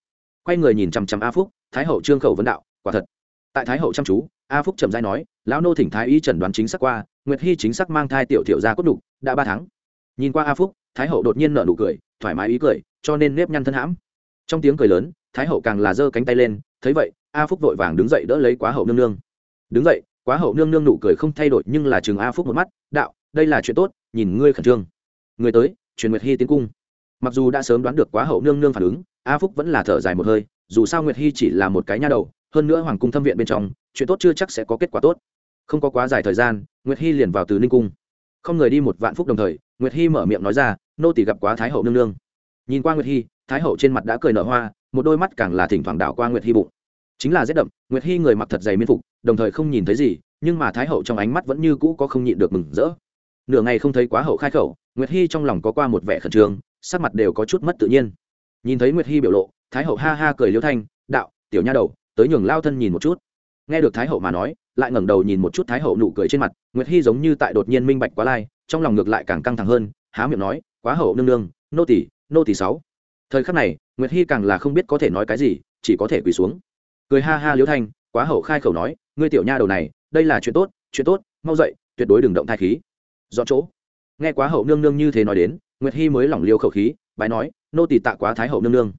Quay người nhìn chằm chằm a phúc, thái hậu trương khẩu vấn đạo, quả thật, tại thái hậu chăm chú a phúc trầm dai nói, lão nô thỉnh thái y chẩn đoán chính xác qua, nguyệt hy chính xác mang thai tiểu thiệu ra cốt đục, đã ba tháng. Nhìn qua a phúc, thái hậu đột nhiên nở nụ cười, thoải mái ý cười, cho nên nếp nhăn thân hãm. Trong tiếng cười lớn, thái hậu càng là giơ cánh tay lên, thấy vậy, a phúc vội vàng đứng dậy đỡ lấy quá hậu nương nương. Đứng dậy. Quá hậu nương nương nụ cười không thay đổi, nhưng là chừng a phúc một mắt, đạo, đây là chuyện tốt, nhìn ngươi khẩn trương. Người tới, truyền nguyệt hy tiến cung. Mặc dù đã sớm đoán được quá hậu nương nương phản ứng, a phúc vẫn là thở dài một hơi, dù sao nguyệt hy chỉ là một cái nha đầu hơn nữa hoàng cung thâm viện bên trong, chuyện tốt chưa chắc sẽ có kết quả tốt. Không có quá dài thời gian, nguyệt hy liền vào từ ninh cung. Không người đi một vạn phúc đồng thời, nguyệt hy mở miệng nói ra, nô tỷ gặp quá thái hậu nương nương. Nhìn qua nguyệt hy, thái hậu trên mặt đã cười nở hoa, một đôi mắt càng là thỉnh thoảng đảo qua nguyệt hy bụng. Chính là rét đậm, nguyệt hy người mặc thật dày miên phục, đồng thời không nhìn thấy gì, nhưng mà thái hậu trong ánh mắt vẫn như cũ có không nhịn được mừng rỡ. Nửa ngày không thấy quá hậu khai khẩu, nguyệt hy trong lòng có qua một vẻ khẩn trương, sắc mặt đều có chút mất tự nhiên. Nhìn thấy nguyệt hy biểu lộ, thái hậu ha ha cười liêu thanh, đạo, tiểu nha đầu tới nhường lao thân nhìn một chút. Nghe được thái hậu mà nói, lại ngẩng đầu nhìn một chút thái hậu nụ cười trên mặt, nguyệt hy giống như tại đột nhiên minh bạch quá lai, trong lòng ngược lại càng căng thẳng hơn, há miệng nói, quá hậu nương nương, nô tỷ nô tỷ sáu. Thời khắc này, nguyệt hy càng là không biết có thể nói cái gì, chỉ có thể quỳ xuống. Cười ha ha liễu thanh, quá hậu khai khẩu nói, ngươi tiểu nha đầu này, đây là chuyện tốt chuyện tốt, mau dậy, tuyệt đối đừng động thai khí. Dọn chỗ. Nghe quá hậu nương nương như thế nói đến, nguyệt hy mới lỏng liêu khẩu khí, bái nói, nô tỷ tạ quá thái hậu nương nương.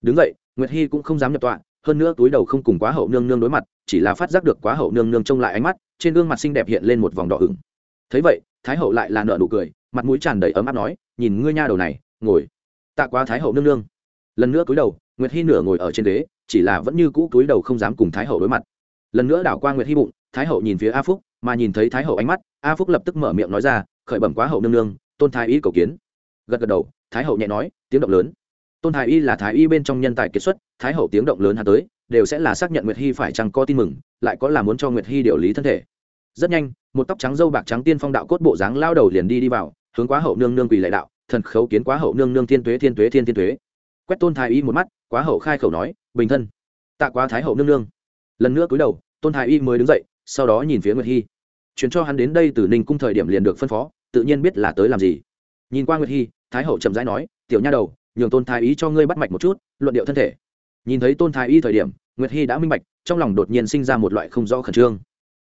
Đứng dậy, nguyệt hy cũng không dám nhập tọa hơn nữa túi đầu không cùng quá hậu nương nương đối mặt, chỉ là phát giác được quá hậu nương nương trông lại ánh mắt, trên gương mặt xinh đẹp hiện lên một vòng đỏ ửng. Thấy vậy, thái hậu lại là nợ nụ cười, mặt mũi tràn đầy ấm áp nói, nhìn ngươi nha đầu này, ngồi. Tạ quá thái hậu nương nương. Lần nữa cúi đầu, nguyệt hy nửa ngồi ở trên đế chỉ là vẫn như cũ cúi đầu không dám cùng thái hậu đối mặt. Lần nữa đảo qua nguyệt hy bụng, thái hậu nhìn phía a phúc, mà nhìn thấy thái hậu ánh mắt, a phúc lập tức mở miệng nói ra, khởi bẩm quá hậu nương nương, tôn thái ý cầu kiến. Gật gật đầu, thái hậu nhẹ nói, tiếng động lớn tôn thái y là thái y bên trong nhân tài kiệt xuất, thái hậu tiếng động lớn hà tới, đều sẽ là xác nhận nguyệt hy phải chăng có tin mừng, lại có là muốn cho nguyệt hy điều lý thân thể. Rất nhanh, một tóc trắng dâu bạc trắng tiên phong đạo cốt bộ dáng lao đầu liền đi đi vào, hướng quá hậu nương nương quỳ lệ đạo, thần khấu kiến quá hậu nương nương thiên tuế thiên tuế, thiên thiên tuế. Quét tôn thái y một mắt, quá hậu khai khẩu nói, bình thân. Tạ quá thái hậu nương nương. Lần nữa cúi đầu, tôn thái y mới đứng dậy, sau đó nhìn phía nguyệt hy. Chuyển cho hắn đến đây từ ninh cung thời điểm liền được phân phó, tự nhiên biết là tới làm gì. Nhìn qua nguyệt hy, thái hậu chậm rãi nói, tiểu nha đầu nhường tôn thái y cho ngươi bắt mạch một chút, luận điệu thân thể. Nhìn thấy tôn thái y thời điểm, nguyệt hy đã minh bạch, trong lòng đột nhiên sinh ra một loại không rõ khẩn trương.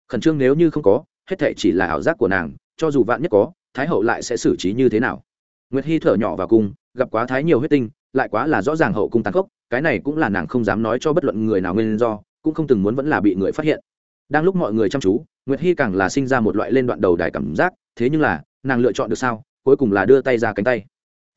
Khẩn trương nếu như không có, hết thể chỉ là ảo giác của nàng, cho dù vạn nhất có, thái hậu lại sẽ xử trí như thế nào? Nguyệt hy thở nhỏ vào cung, gặp quá thái nhiều huyết tinh, lại quá là rõ ràng hậu cung tàn khốc, cái này cũng là nàng không dám nói cho bất luận người nào nguyên do, cũng không từng muốn vẫn là bị người phát hiện. Đang lúc mọi người chăm chú, nguyệt hy càng là sinh ra một loại lên đoạn đầu đài cảm giác, thế nhưng là, nàng lựa chọn được sao? Cuối cùng là đưa tay ra cánh tay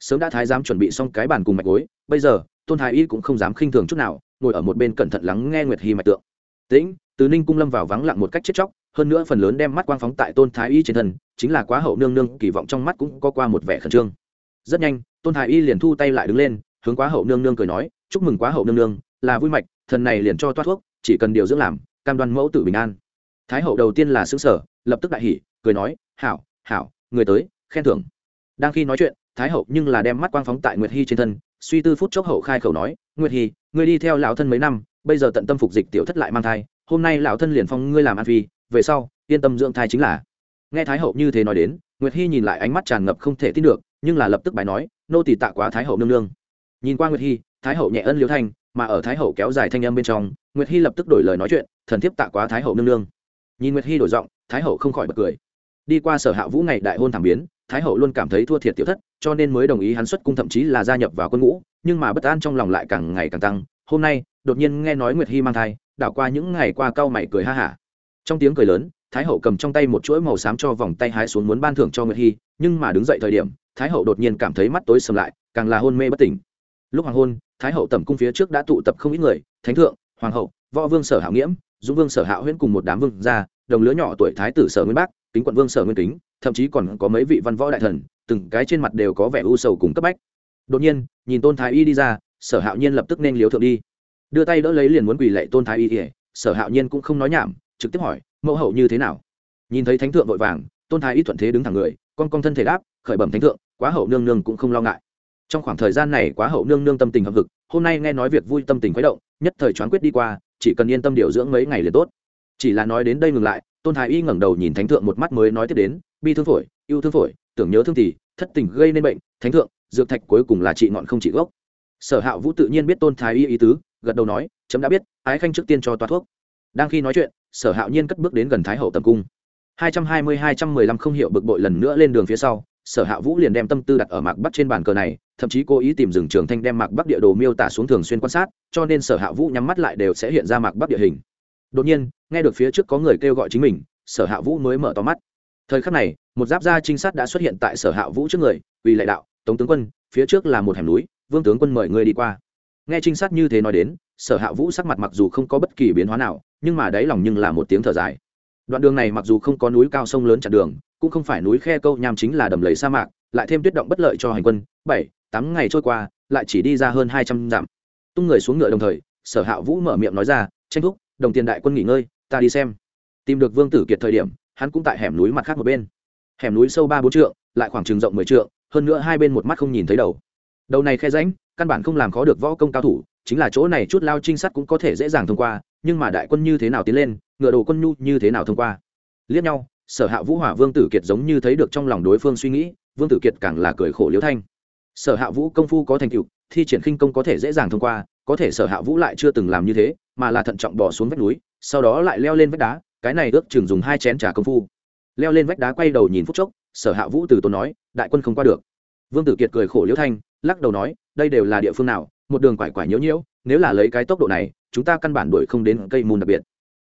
sớm đã thái giám chuẩn bị xong cái bàn cùng mạch gối, bây giờ, tôn thái y cũng không dám khinh thường chút nào, ngồi ở một bên cẩn thận lắng nghe nguyệt hy mạch tượng. Tĩnh, từ ninh cung lâm vào vắng lặng một cách chết chóc, hơn nữa phần lớn đem mắt quang phóng tại tôn thái y trên thân, chính là quá hậu nương nương, kỳ vọng trong mắt cũng có qua một vẻ khẩn trương. Rất nhanh, tôn thái y liền thu tay lại đứng lên, hướng quá hậu nương nương cười nói, chúc mừng quá hậu nương nương, là vui mạch, thần này liền cho toát thuốc, chỉ cần điều dưỡng làm, cam đoan mẫu tử bình an. Thái hậu đầu tiên là xứ sở lập tức đại hỉ, cười nói, hảo hảo, người tới, khen thưởng. Đang khi nói chuyện thái hậu nhưng là đem mắt quang phóng tại nguyệt hy trên thân, suy tư phút chốc hậu khai khẩu nói, nguyệt hy, ngươi đi theo lão thân mấy năm, bây giờ tận tâm phục dịch tiểu thất lại mang thai, hôm nay lão thân liền phong ngươi làm an phi, về sau, yên tâm dưỡng thai chính là. Nghe thái hậu như thế nói đến, nguyệt hy nhìn lại ánh mắt tràn ngập không thể tin được, nhưng là lập tức bài nói, nô tỳ tạ quá thái hậu nương nương. Nhìn qua nguyệt hy, thái hậu nhẹ ân liễu thanh, mà ở thái hậu kéo dài thanh âm bên trong, nguyệt hy lập tức đổi lời nói chuyện, thần thiếp tạ quá thái hậu nương nương. Nhìn nguyệt hy đổi giọng, thái hậu không khỏi bật cười. Đi qua sở hạ vũ ngày đại hôn thảm biến thái hậu luôn cảm thấy thua thiệt tiểu thất, cho nên mới đồng ý hắn xuất cung thậm chí là gia nhập vào quân ngũ, nhưng mà bất an trong lòng lại càng ngày càng tăng. Hôm nay, đột nhiên nghe nói nguyệt hy mang thai, đảo qua những ngày qua cau mày cười ha hả. Trong tiếng cười lớn, thái hậu cầm trong tay một chuỗi màu xám cho vòng tay hái xuống muốn ban thưởng cho nguyệt hy, nhưng mà đứng dậy thời điểm, thái hậu đột nhiên cảm thấy mắt tối sầm lại, càng là hôn mê bất tỉnh. Lúc hoàng hôn, thái hậu tẩm cung phía trước đã tụ tập không ít người, thánh thượng, hoàng hậu, võ vương sở hạo nghiễm, dũng vương sở hạo huyễn cùng một đám vương gia, đồng lứa nhỏ tuổi thái tử sở nguyên bác, kính quận vương sở nguyên kính thậm chí còn có mấy vị văn võ đại thần, từng cái trên mặt đều có vẻ u sầu cùng cấp bách. Đột nhiên, nhìn tôn thái y đi ra, sở hạo nhiên lập tức nên liếu thượng đi. Đưa tay đỡ lấy liền muốn quỳ lệ tôn thái y ỉa sở hạo nhiên cũng không nói nhảm, trực tiếp hỏi, mẫu hậu như thế nào? Nhìn thấy thánh thượng vội vàng, tôn thái y thuận thế đứng thẳng người, con con thân thể đáp, khởi bẩm thánh thượng, quá hậu nương nương cũng không lo ngại. Trong khoảng thời gian này quá hậu nương nương tâm tình hợp vực hôm nay nghe nói việc vui tâm tình khuấy động, nhất thời choán quyết đi qua, chỉ cần yên tâm điều dưỡng mấy ngày liền tốt. Chỉ là nói đến đây ngừng lại tôn thái y ngẩng đầu nhìn thánh thượng một mắt mới nói tiếp đến, bi thương phổi yêu thương phổi, tưởng nhớ thương tỷ thất tình gây nên bệnh, thánh thượng, dược thạch cuối cùng là trị ngọn không trị gốc. Sở hạ vũ tự nhiên biết tôn thái y ý tứ, gật đầu nói, chấm đã biết, ái khanh trước tiên cho toa thuốc. Đang khi nói chuyện, sở hạo nhiên cất bước đến gần thái hậu tầm cung. Hai trăm hai mươi, hai trăm mười lăm không hiểu bực bội lần nữa lên đường phía sau, sở hạ vũ liền đem tâm tư đặt ở mạc bắc trên bàn cờ này, thậm chí cố ý tìm rừng trường thanh đem mạc bắc địa đồ miêu tả xuống thường xuyên quan sát, cho nên sở hạ vũ nhắm mắt lại đều sẽ hiện ra mạc bắc địa hình đột nhiên, nghe được phía trước có người kêu gọi chính mình, sở hạ vũ mới mở to mắt. Thời khắc này, một giáp gia trinh sát đã xuất hiện tại sở hạ vũ trước người vì lệ đạo, tống tướng quân, phía trước là một hẻm núi, vương tướng quân mời người đi qua. Nghe trinh sát như thế nói đến, sở hạ vũ sắc mặt mặc dù không có bất kỳ biến hóa nào, nhưng mà đáy lòng nhưng là một tiếng thở dài. Đoạn đường này mặc dù không có núi cao sông lớn chặn đường, cũng không phải núi khe câu nham chính là đầm lầy sa mạc, lại thêm tuyết động bất lợi cho hành quân, bảy, tám ngày trôi qua, lại chỉ đi ra hơn hai trăm dặm. Tung người xuống ngựa đồng thời, sở hạ vũ mở miệng nói ra, tranh thúc đồng tiền đại quân nghỉ ngơi, ta đi xem. Tìm được vương tử kiệt thời điểm, hắn cũng tại hẻm núi mặt khác một bên. Hẻm núi sâu ba bốn trượng, lại khoảng trường rộng mười trượng, hơn nữa hai bên một mắt không nhìn thấy đầu. Đầu này khe ránh căn bản không làm khó được võ công cao thủ, chính là chỗ này chút lao trinh sát cũng có thể dễ dàng thông qua, nhưng mà đại quân như thế nào tiến lên, ngựa đồ quân nhu như thế nào thông qua? Liếc nhau, sở hạ vũ hỏa vương tử kiệt giống như thấy được trong lòng đối phương suy nghĩ, vương tử kiệt càng là cười khổ liễu thanh. Sở hạ vũ công phu có thành tựu, thi triển khinh công có thể dễ dàng thông qua, có thể sở hạ vũ lại chưa từng làm như thế mà là thận trọng bỏ xuống vách núi, sau đó lại leo lên vách đá, cái này ước chừng dùng hai chén trà công phu. Leo lên vách đá quay đầu nhìn phút chốc, sở hạ vũ từ tốn nói, đại quân không qua được. Vương tử kiệt cười khổ liễu thanh, lắc đầu nói, đây đều là địa phương nào, một đường quải quải nhiễu nhiễu, nếu là lấy cái tốc độ này, chúng ta căn bản đuổi không đến cây mùn đặc biệt.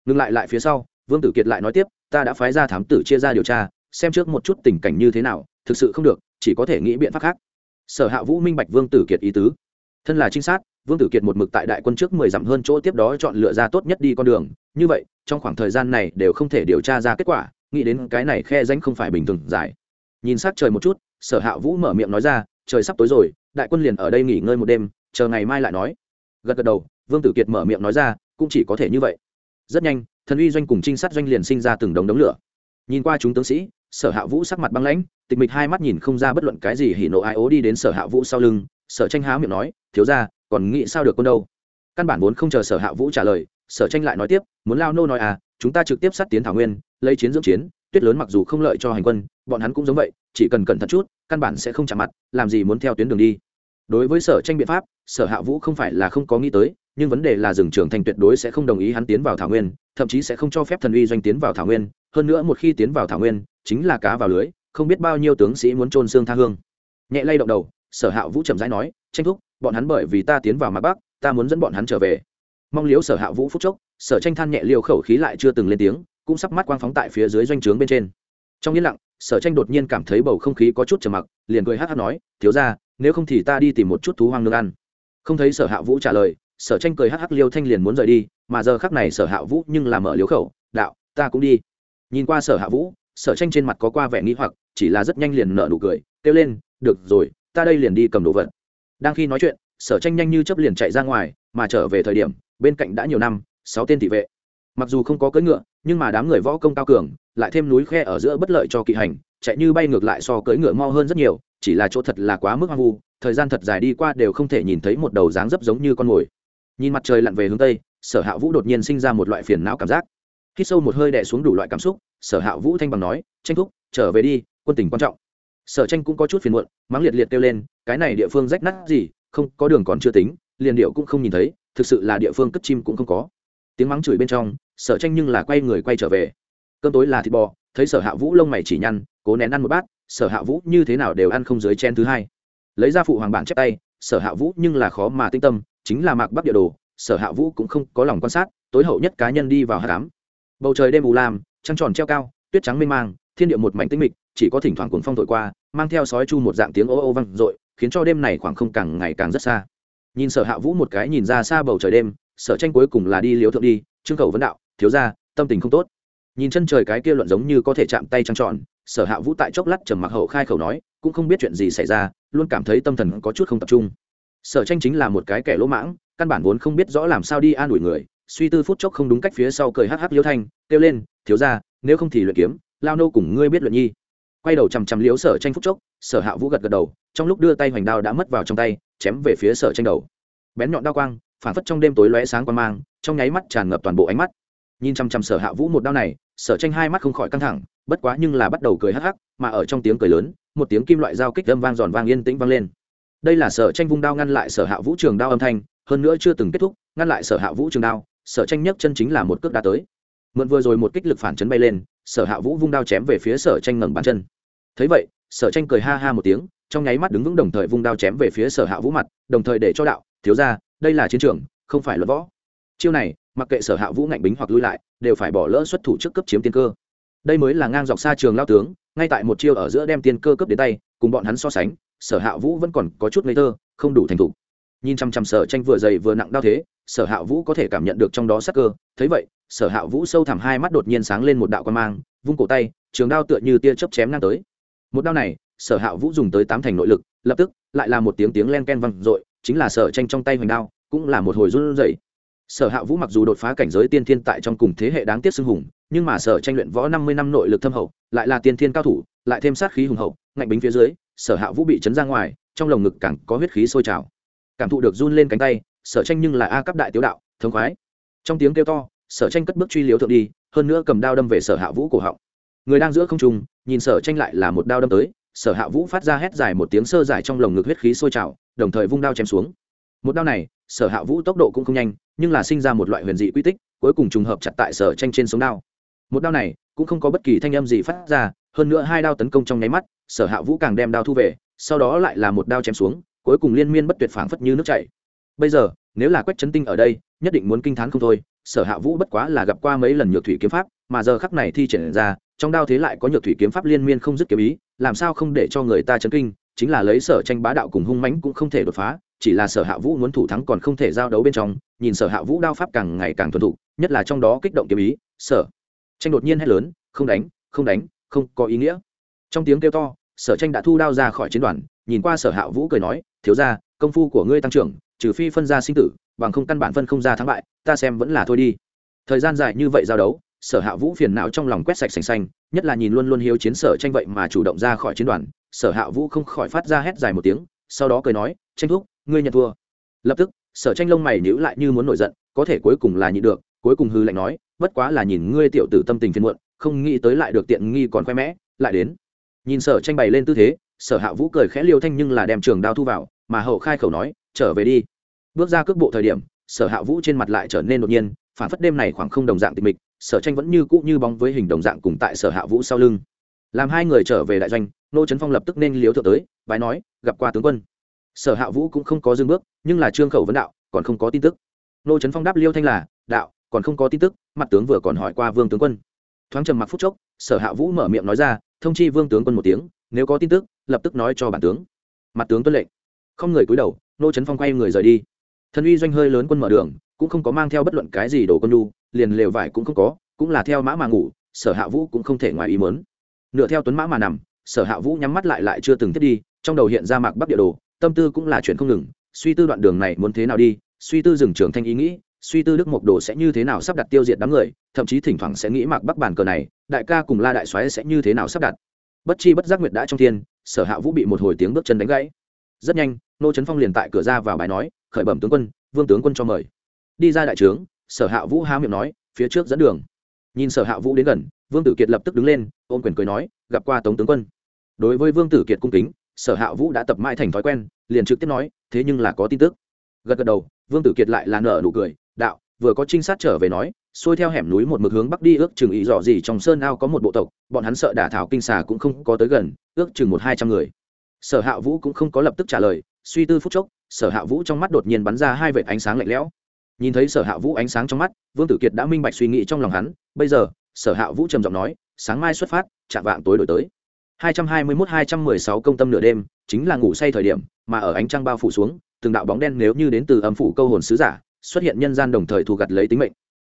Ngừng lại lại phía sau, vương tử kiệt lại nói tiếp, ta đã phái ra thám tử chia ra điều tra, xem trước một chút tình cảnh như thế nào, thực sự không được, chỉ có thể nghĩ biện pháp khác. Sở hạ vũ minh bạch vương tử kiệt ý tứ. Thân là trinh sát vương tử kiệt một mực tại đại quân trước mười dặm hơn chỗ tiếp đó chọn lựa ra tốt nhất đi con đường. Như vậy, trong khoảng thời gian này đều không thể điều tra ra kết quả, nghĩ đến cái này khe danh không phải bình thường dài nhìn sát trời một chút, sở hạ vũ mở miệng nói ra, trời sắp tối rồi, đại quân liền ở đây nghỉ ngơi một đêm, chờ ngày mai lại nói. Gật gật đầu, vương tử kiệt mở miệng nói ra, cũng chỉ có thể như vậy. Rất nhanh, thần uy doanh cùng trinh sát doanh liền sinh ra từng đống đống lửa. Nhìn qua chúng tướng sĩ, sở hạ vũ sắc mặt băng lãnh, tịch mịch hai mắt nhìn không ra bất luận cái gì hỉ nộ ai ố đi đến sở hạ vũ sau lưng, sở tranh há miệng nói, thiếu ra còn nghĩ sao được con đâu? Căn bản vốn không chờ sở hạ vũ trả lời, sở tranh lại nói tiếp, muốn lao nô nói à chúng ta trực tiếp sát tiến thảo nguyên, lấy chiến dưỡng chiến, tuyết lớn mặc dù không lợi cho hành quân, bọn hắn cũng giống vậy, chỉ cần cẩn thận chút, căn bản sẽ không chạm mặt, làm gì muốn theo tuyến đường đi. Đối với sở tranh biện pháp, sở hạ vũ không phải là không có nghĩ tới, nhưng vấn đề là rừng trưởng thành tuyệt đối sẽ không đồng ý hắn tiến vào thảo nguyên, thậm chí sẽ không cho phép thần uy doanh tiến vào thảo nguyên. Hơn nữa một khi tiến vào thảo nguyên, chính là cá vào lưới, không biết bao nhiêu tướng sĩ muốn trôn xương tha hương. Nhẹ lay động đầu, sở hạ vũ chậm rãi nói tranh thúc, bọn hắn bởi vì ta tiến vào mặt bắc, ta muốn dẫn bọn hắn trở về. Mong liếu sở hạ vũ phúc chốc, sở tranh than nhẹ liều khẩu khí lại chưa từng lên tiếng, cũng sắp mắt quang phóng tại phía dưới doanh trướng bên trên. Trong yên lặng, sở tranh đột nhiên cảm thấy bầu không khí có chút trầm mặc, liền cười hát hát nói, thiếu ra nếu không thì ta đi tìm một chút thú hoang nương ăn. Không thấy sở hạ vũ trả lời, sở tranh cười hắc hắc liêu thanh liền muốn rời đi, mà giờ khắc này sở hạ vũ nhưng làm mở liếu khẩu, đạo, ta cũng đi. Nhìn qua sở hạ vũ, sở tranh trên mặt có qua vẻ nghĩ hoặc, chỉ là rất nhanh liền nở nụ cười, kêu lên, được rồi, ta đây liền đi cầm đồ vật đang khi nói chuyện, sở tranh nhanh như chấp liền chạy ra ngoài, mà trở về thời điểm, bên cạnh đã nhiều năm, sáu tên thị vệ. Mặc dù không có cưỡi ngựa, nhưng mà đám người võ công cao cường, lại thêm núi khe ở giữa bất lợi cho kỵ hành, chạy như bay ngược lại so cưỡi ngựa mo hơn rất nhiều, chỉ là chỗ thật là quá mức hoang vu, thời gian thật dài đi qua đều không thể nhìn thấy một đầu dáng dấp giống như con mồi. Nhìn mặt trời lặn về hướng tây, sở hạ vũ đột nhiên sinh ra một loại phiền não cảm giác. Khi sâu một hơi đè xuống đủ loại cảm xúc, sở hạ vũ thanh bằng nói, tranh thúc, trở về đi, quân tình quan trọng sở tranh cũng có chút phiền muộn, mắng liệt liệt kêu lên, cái này địa phương rách nát gì, không, có đường còn chưa tính, liền điệu cũng không nhìn thấy, thực sự là địa phương cất chim cũng không có. Tiếng mắng chửi bên trong, sở tranh nhưng là quay người quay trở về. Cơm tối là thịt bò, thấy sở hạ vũ lông mày chỉ nhăn, cố nén ăn một bát, sở hạ vũ như thế nào đều ăn không dưới chen thứ hai. Lấy ra phụ hoàng bản chép tay, sở hạ vũ nhưng là khó mà tinh tâm, chính là mạc bắc địa đồ, sở hạ vũ cũng không có lòng quan sát, tối hậu nhất cá nhân đi vào hạ cám bầu trời đêm ù làm trăng tròn treo cao, tuyết trắng mênh mang, thiên địa một mảnh tinh mịch chỉ có thỉnh thoảng cuồng phong thổi qua, mang theo sói chu một dạng tiếng ô ô vang dội, khiến cho đêm này khoảng không càng ngày càng rất xa. Nhìn sở hạ vũ một cái nhìn ra xa bầu trời đêm, sở tranh cuối cùng là đi liếu thượng đi, trương khẩu vấn đạo, thiếu ra tâm tình không tốt. Nhìn chân trời cái kia luận giống như có thể chạm tay trăng tròn, sở hạ vũ tại chốc lát trầm mặc hậu khai khẩu nói, cũng không biết chuyện gì xảy ra, luôn cảm thấy tâm thần có chút không tập trung. Sở tranh chính là một cái kẻ lỗ mãng, căn bản vốn không biết rõ làm sao đi an ủi người, suy tư phút chốc không đúng cách phía sau cười hắc hắc liêu thanh, kêu lên, thiếu ra nếu không thì luyện kiếm, lao nô cùng ngươi biết luyện nhi quay đầu chằm chằm liếu sở tranh phúc chốc, sở hạ vũ gật gật đầu, trong lúc đưa tay hoành đao đã mất vào trong tay, chém về phía sở tranh đầu. Bén nhọn đao quang, phản phất trong đêm tối lóe sáng quan mang, trong nháy mắt tràn ngập toàn bộ ánh mắt. Nhìn chằm chằm sở hạ vũ một đao này, sở tranh hai mắt không khỏi căng thẳng, bất quá nhưng là bắt đầu cười hắc hắc, mà ở trong tiếng cười lớn, một tiếng kim loại dao kích âm vang giòn vang yên tĩnh vang lên. Đây là sở tranh vung đao ngăn lại sở hạ vũ trường đao âm thanh, hơn nữa chưa từng kết thúc, ngăn lại sở hạ vũ trường đao, sở tranh nhấc chân chính là một cước đá tới. Mượn vừa rồi một kích lực phản chấn bay lên, sở hạ vũ vung đao chém về phía sở tranh ngẩng bàn chân thấy vậy, sở tranh cười ha ha một tiếng, trong nháy mắt đứng vững đồng thời vung đao chém về phía sở hạ vũ mặt, đồng thời để cho đạo, thiếu ra đây là chiến trường, không phải luật võ. Chiêu này, mặc kệ sở hạ vũ ngạnh bính hoặc lui lại, đều phải bỏ lỡ xuất thủ trước cấp chiếm tiên cơ. Đây mới là ngang dọc xa trường lao tướng, ngay tại một chiêu ở giữa đem tiên cơ cấp đến tay, cùng bọn hắn so sánh, sở hạ vũ vẫn còn có chút ngây thơ, không đủ thành thục. Nhìn chăm chăm sở tranh vừa dày vừa nặng đau thế, sở hạ vũ có thể cảm nhận được trong đó sắc cơ. Thấy vậy, sở hạ vũ sâu thẳm hai mắt đột nhiên sáng lên một đạo quan mang, vung cổ tay, trường đao tựa như tia chớp chém ngang tới một đao này, sở hạ vũ dùng tới tám thành nội lực, lập tức lại là một tiếng tiếng len ken văng r chính là sở tranh trong tay hoành đao, cũng là một hồi run rẩy. Sở hạ vũ mặc dù đột phá cảnh giới tiên thiên tại trong cùng thế hệ đáng tiếc xưng hùng, nhưng mà sở tranh luyện võ năm mươi năm nội lực thâm hậu, lại là tiên thiên cao thủ, lại thêm sát khí hùng hậu, ngạnh bính phía dưới, sở hạ vũ bị chấn ra ngoài, trong lồng ngực càng có huyết khí sôi trào. Cảm thụ được run lên cánh tay, sở tranh nhưng là a cấp đại tiếu đạo, thống khoái. Trong tiếng kêu to, sở tranh cất bước truy liếu thượng đi, hơn nữa cầm đao đâm về sở hạ vũ cổ họng người đang giữa không trung, nhìn sở tranh lại là một đao đâm tới, sở hạ vũ phát ra hét dài một tiếng sơ dài trong lồng ngực huyết khí sôi trào, đồng thời vung đao chém xuống. Một đao này, sở hạ vũ tốc độ cũng không nhanh, nhưng là sinh ra một loại huyền dị quy tích, cuối cùng trùng hợp chặt tại sở tranh trên sống đao. Một đao này, cũng không có bất kỳ thanh âm gì phát ra, hơn nữa hai đao tấn công trong nháy mắt, sở hạ vũ càng đem đao thu về, sau đó lại là một đao chém xuống, cuối cùng liên miên bất tuyệt phảng phất như nước chảy. Bây giờ, nếu là quách chấn tinh ở đây, nhất định muốn kinh t h á n không thôi, sở hạ vũ bất quá là gặp qua mấy lần nhược thủy kiếm pháp, mà giờ khắc này thi triển ra trong đao thế lại có nhược thủy kiếm pháp liên miên không dứt kiếm ý, làm sao không để cho người ta chấn kinh, chính là lấy sở tranh bá đạo cùng hung mãnh cũng không thể đột phá, chỉ là sở hạ vũ muốn thủ thắng còn không thể giao đấu bên trong, nhìn sở hạ vũ đao pháp càng ngày càng thuần thục, nhất là trong đó kích động kiếm ý, sở tranh đột nhiên hét lớn, không đánh không đánh, không có ý nghĩa. Trong tiếng kêu to, sở tranh đã thu đao ra khỏi chiến đoàn, nhìn qua sở hạ vũ cười nói, thiếu ra công phu của ngươi tăng trưởng, trừ phi phân ra sinh tử, bằng không căn bản phân không ra thắng bại, ta xem vẫn là thôi đi. Thời gian dài như vậy giao đấu sở hạ vũ phiền não trong lòng quét sạch sành xanh, nhất là nhìn luôn luôn hiếu chiến sở tranh vậy mà chủ động ra khỏi chiến đoàn, sở hạ vũ không khỏi phát ra hét dài một tiếng, sau đó cười nói, tranh thúc, ngươi nhận thua. Lập tức, sở tranh lông mày nhíu lại như muốn nổi giận, có thể cuối cùng là nhịn được, cuối cùng hư lạnh nói, bất quá là nhìn ngươi tiểu tử tâm tình phiền muộn, không nghĩ tới lại được tiện nghi còn khoe mẽ, lại đến. Nhìn sở tranh bày lên tư thế, sở hạ vũ cười khẽ liêu thanh nhưng là đem trường đao thu vào, mà hậu khai khẩu nói, trở về đi. Bước ra cước bộ thời điểm, sở hạ vũ trên mặt lại trở nên đột nhiên phản phất đêm này khoảng không đồng dạng tịch mịch, sở tranh vẫn như cũ như bóng với hình đồng dạng cùng tại sở hạ vũ sau lưng. Làm hai người trở về đại doanh, nô trấn phong lập tức nên liếu thượng tới, bái nói, gặp qua tướng quân. Sở hạ vũ cũng không có dưng bước, nhưng là trương khẩu vấn đạo, còn không có tin tức. Nô trấn phong đáp liêu thanh là, đạo, còn không có tin tức, mặt tướng vừa còn hỏi qua vương tướng quân. Thoáng trầm mặc phút chốc, sở hạ vũ mở miệng nói ra, thông chi vương tướng quân một tiếng, nếu có tin tức, lập tức nói cho bản tướng. Mặt tướng tuân lệnh. Không người cúi đầu, nô trấn phong quay người rời đi. Thần uy doanh hơi lớn quân mở đường cũng không có mang theo bất luận cái gì đồ con đu liền lều vải cũng không có, cũng là theo mã mà ngủ, sở hạ vũ cũng không thể ngoài ý mớn nửa theo tuấn mã mà nằm, sở hạ vũ nhắm mắt lại lại chưa từng thiết đi, trong đầu hiện ra mạc bắc địa đồ, tâm tư cũng là chuyện không ngừng, suy tư đoạn đường này muốn thế nào đi, suy tư dừng trường thanh ý nghĩ, suy tư đức mộc đồ sẽ như thế nào sắp đặt tiêu diệt đám người, thậm chí thỉnh thoảng sẽ nghĩ mạc bắc bàn cờ này, đại ca cùng la đại soái sẽ như thế nào sắp đặt. Bất chi bất giác nguyệt đã trong thiên, sở hạ vũ bị một hồi tiếng bước chân đánh gãy. Rất nhanh, nô trấn phong liền tại cửa ra vào bài nói, khởi bẩm tướng quân, vương tướng quân cho mời đi ra đại trướng, sở hạ vũ há miệng nói, phía trước dẫn đường. Nhìn sở hạ vũ đến gần, vương tử kiệt lập tức đứng lên, ôm quyền cười nói, gặp qua tống tướng quân. Đối với vương tử kiệt cung kính, sở hạ vũ đã tập mãi thành thói quen, liền trực tiếp nói, thế nhưng là có tin tức. Gật gật đầu, vương tử kiệt lại là nở nụ cười, đạo, vừa có trinh sát trở về nói, xuôi theo hẻm núi một mực hướng bắc đi, ước chừng ý dò gì trong sơn ao có một bộ tộc, bọn hắn sợ đả thảo kinh xà cũng không có tới gần, ước chừng một hai trăm người. Sở hạ vũ cũng không có lập tức trả lời, suy tư phút chốc, sở hạ vũ trong mắt đột nhiên bắn ra hai vệt ánh sáng lạnh lẽo nhìn thấy sở hạ vũ ánh sáng trong mắt, vương tử kiệt đã minh bạch suy nghĩ trong lòng hắn. Bây giờ, sở hạ vũ trầm giọng nói, sáng mai xuất phát, chạm vạng tối đổi tới. 221-216 công tâm nửa đêm, chính là ngủ say thời điểm, mà ở ánh trăng bao phủ xuống, từng đạo bóng đen nếu như đến từ âm phủ câu hồn sứ giả, xuất hiện nhân gian đồng thời thu gặt lấy tính mệnh.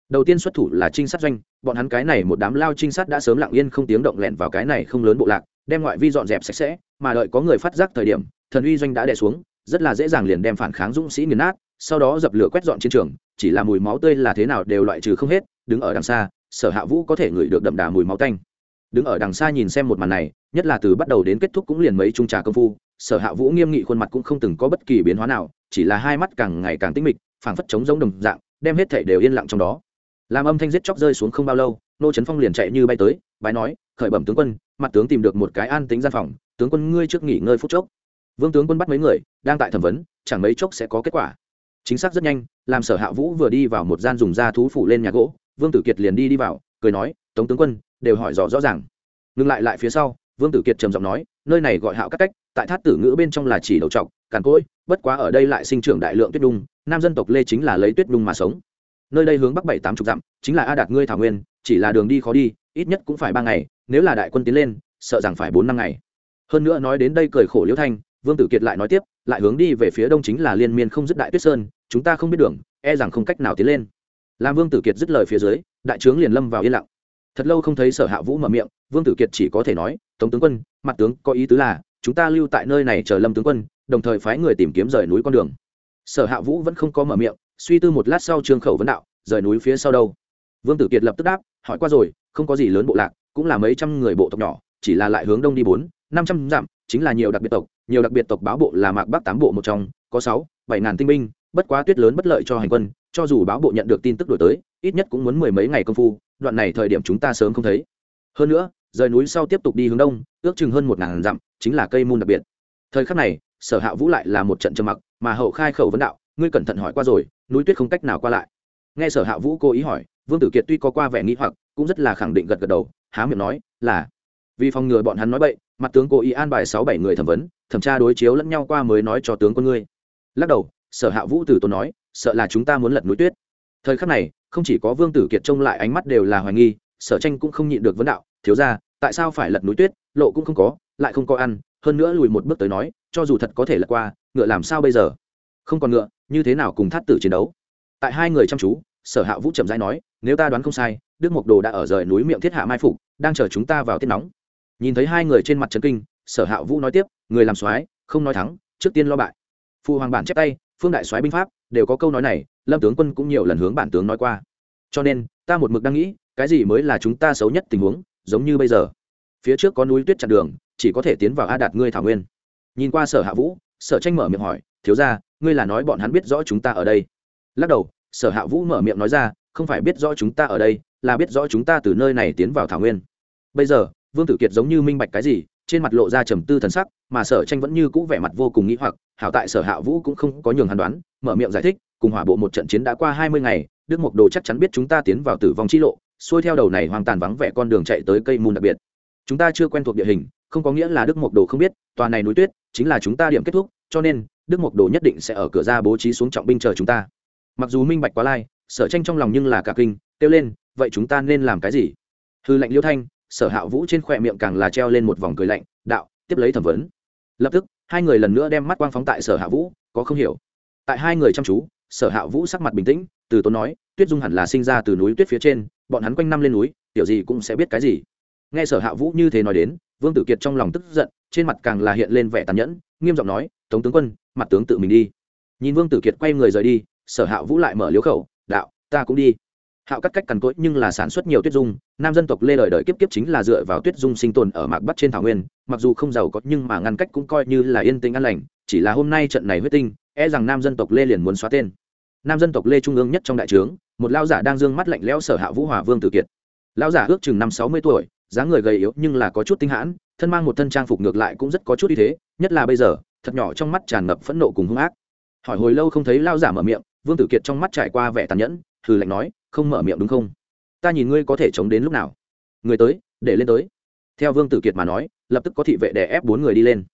Đầu tiên xuất thủ là trinh sát doanh, bọn hắn cái này một đám lao trinh sát đã sớm lặng yên không tiếng động lẹn vào cái này không lớn bộ lạc, đem ngoại vi dọn dẹp sạch sẽ, mà đợi có người phát giác thời điểm, thần uy doanh đã đè xuống, rất là dễ dàng liền đem phản kháng dũng sĩ nghiền nát sau đó dập lửa quét dọn chiến trường, chỉ là mùi máu tươi là thế nào đều loại trừ không hết, đứng ở đằng xa, sở hạ vũ có thể ngửi được đậm đà mùi máu tanh. Đứng ở đằng xa nhìn xem một màn này, nhất là từ bắt đầu đến kết thúc cũng liền mấy trung trà công phu, sở hạ vũ nghiêm nghị khuôn mặt cũng không từng có bất kỳ biến hóa nào, chỉ là hai mắt càng ngày càng tinh mịch, phảng phất chống giống đồng dạng, đem hết thể đều yên lặng trong đó. Làm âm thanh giết chóc rơi xuống không bao lâu, nô trấn phong liền chạy như bay tới, bái nói, khởi bẩm tướng quân, mặt tướng tìm được một cái an tính gian phòng, tướng quân ngươi trước nghỉ ngơi phút chốc. Vương tướng quân bắt mấy người, đang tại thẩm vấn, chẳng mấy chốc sẽ có kết quả chính xác rất nhanh, làm sở hạ vũ vừa đi vào một gian dùng da thú phủ lên nhà gỗ, vương tử kiệt liền đi đi vào, cười nói, tống tướng quân, đều hỏi rõ rõ ràng. Ngừng lại lại phía sau, vương tử kiệt trầm giọng nói, nơi này gọi hạo các cách, tại thát tử ngữ bên trong là chỉ đầu trọc, càn cỗi, bất quá ở đây lại sinh trưởng đại lượng tuyết đung, nam dân tộc lê chính là lấy tuyết đung mà sống. Nơi đây hướng bắc bảy tám chục dặm, chính là a đạt ngươi thảo nguyên, chỉ là đường đi khó đi, ít nhất cũng phải ba ngày, nếu là đại quân tiến lên, sợ rằng phải bốn năm ngày. Hơn nữa nói đến đây cười khổ liễu thanh, vương tử kiệt lại nói tiếp lại hướng đi về phía đông chính là liên miên không dứt đại tuyết sơn, chúng ta không biết đường e rằng không cách nào tiến lên. Làm vương tử kiệt dứt lời phía dưới, đại trướng liền lâm vào yên lặng. Thật lâu không thấy sở hạ vũ mở miệng, vương tử kiệt chỉ có thể nói, tống tướng quân, mặt tướng có ý tứ là, chúng ta lưu tại nơi này chờ lâm tướng quân, đồng thời phái người tìm kiếm rời núi con đường. Sở hạ vũ vẫn không có mở miệng, suy tư một lát sau trương khẩu vấn đạo, rời núi phía sau đâu? Vương tử kiệt lập tức đáp, hỏi qua rồi, không có gì lớn bộ lạc, cũng là mấy trăm người bộ tộc nhỏ, chỉ là lại hướng đông đi bốn năm trăm dặm, chính là nhiều đặc biệt tộc, nhiều đặc biệt tộc báo bộ là mạc bắc tám bộ một trong, có sáu, bảy ngàn tinh binh, bất quá tuyết lớn bất lợi cho hành quân, cho dù báo bộ nhận được tin tức đổi tới, ít nhất cũng muốn mười mấy ngày công phu, đoạn này thời điểm chúng ta sớm không thấy. Hơn nữa, rời núi sau tiếp tục đi hướng đông, ước chừng hơn một ngàn dặm, chính là cây môn đặc biệt. Thời khắc này, sở hạ vũ lại là một trận trầm mặc, mà hậu khai khẩu vấn đạo, ngươi cẩn thận hỏi qua rồi, núi tuyết không cách nào qua lại. Nghe sở hạ vũ cố ý hỏi, vương tử kiệt tuy có qua vẻ nghĩ hoặc, cũng rất là khẳng định gật gật đầu, há miệng nói, là. Vì phòng ngừa bọn hắn nói bậy mặt tướng cố ý an bài sáu bảy người thẩm vấn, thẩm tra đối chiếu lẫn nhau qua mới nói cho tướng quân ngươi. Lắc đầu, sở hạ vũ từ tốn nói, sợ là chúng ta muốn lật núi tuyết. Thời khắc này, không chỉ có vương tử kiệt trông lại ánh mắt đều là hoài nghi, sở tranh cũng không nhịn được vấn đạo, thiếu ra tại sao phải lật núi tuyết, lộ cũng không có, lại không có ăn, hơn nữa lùi một bước tới nói, cho dù thật có thể lật qua, ngựa làm sao bây giờ? Không còn ngựa, như thế nào cùng thắt tử chiến đấu? Tại hai người chăm chú, sở hạ vũ chậm rãi nói, nếu ta đoán không sai, đức mộc đồ đã ở rời núi miệng thiết hạ mai phục, đang chờ chúng ta vào tiết nóng nhìn thấy hai người trên mặt trấn kinh, sở hạ vũ nói tiếp, người làm soái, không nói thắng, trước tiên lo bại. Phụ hoàng bản chép tay, phương đại soái binh pháp, đều có câu nói này, lâm tướng quân cũng nhiều lần hướng bản tướng nói qua. Cho nên, ta một mực đang nghĩ, cái gì mới là chúng ta xấu nhất tình huống, giống như bây giờ. Phía trước có núi tuyết chặn đường, chỉ có thể tiến vào a đạt ngươi thảo nguyên. Nhìn qua sở hạ vũ, sở tranh mở miệng hỏi, thiếu ra ngươi là nói bọn hắn biết rõ chúng ta ở đây? Lắc đầu, sở hạ vũ mở miệng nói ra, không phải biết rõ chúng ta ở đây, là biết rõ chúng ta từ nơi này tiến vào thảo nguyên. Bây giờ vương tử kiệt giống như minh bạch cái gì, trên mặt lộ ra trầm tư thần sắc, mà sở tranh vẫn như cũ vẻ mặt vô cùng nghĩ hoặc, hảo tại sở hạ vũ cũng không có nhường hàn đoán, mở miệng giải thích, cùng hỏa bộ một trận chiến đã qua hai mươi ngày, đức mộc đồ chắc chắn biết chúng ta tiến vào tử vong chi lộ, xuôi theo đầu này hoang tàn vắng vẻ con đường chạy tới cây mùn đặc biệt. Chúng ta chưa quen thuộc địa hình, không có nghĩa là đức mộc đồ không biết, tòa này núi tuyết chính là chúng ta điểm kết thúc, cho nên, đức mộc đồ nhất định sẽ ở cửa ra bố trí xuống trọng binh chờ chúng ta. Mặc dù minh bạch quá lai, sở tranh trong lòng nhưng là cả kinh, kêu lên, vậy chúng ta nên làm cái gì? Hư lệnh liêu thanh sở hạ vũ trên khỏe miệng càng là treo lên một vòng cười lạnh, đạo, tiếp lấy thẩm vấn. Lập tức, hai người lần nữa đem mắt quang phóng tại sở hạ vũ, có không hiểu. Tại hai người chăm chú, sở hạ vũ sắc mặt bình tĩnh, từ tốn nói, tuyết dung hẳn là sinh ra từ núi tuyết phía trên, bọn hắn quanh năm lên núi kiểu gì cũng sẽ biết cái gì. Nghe sở hạ vũ như thế nói đến, vương tử kiệt trong lòng tức giận, trên mặt càng là hiện lên vẻ tàn nhẫn, nghiêm giọng nói, tống tướng quân, mặt tướng tự mình đi. Nhìn vương tử kiệt quay người rời đi, sở hạ vũ lại mở liếu khẩu, đạo, ta cũng đi hạo cắt cách cằn cỗi nhưng là sản xuất nhiều tuyết dung, nam dân tộc lê đời đời kiếp kiếp chính là dựa vào tuyết dung sinh tồn ở mạc bắc trên thảo nguyên, mặc dù không giàu có nhưng mà ngăn cách cũng coi như là yên tĩnh an lành, chỉ là hôm nay trận này huyết tinh e rằng nam dân tộc lê liền muốn xóa tên. Nam dân tộc lê trung ương nhất trong đại trướng, một lao giả đang dương mắt lạnh lẽo sở hạ vũ hòa vương tử kiệt. Lao giả ước chừng năm sáu mươi tuổi, dáng người gầy yếu nhưng là có chút tinh hãn, thân mang một thân trang phục ngược lại cũng rất có chút uy thế, nhất là bây giờ, thật nhỏ trong mắt tràn ngập phẫn nộ cùng hung ác. Hỏi hồi lâu không thấy lao giả mở miệng, vương tử kiệt trong mắt trải qua vẻ tàn nhẫn Hừ lạnh nói, không mở miệng đúng không? Ta nhìn ngươi có thể chống đến lúc nào? Người tới, để lên tới. Theo vương tử kiệt mà nói, lập tức có thị vệ đè ép bốn người đi lên.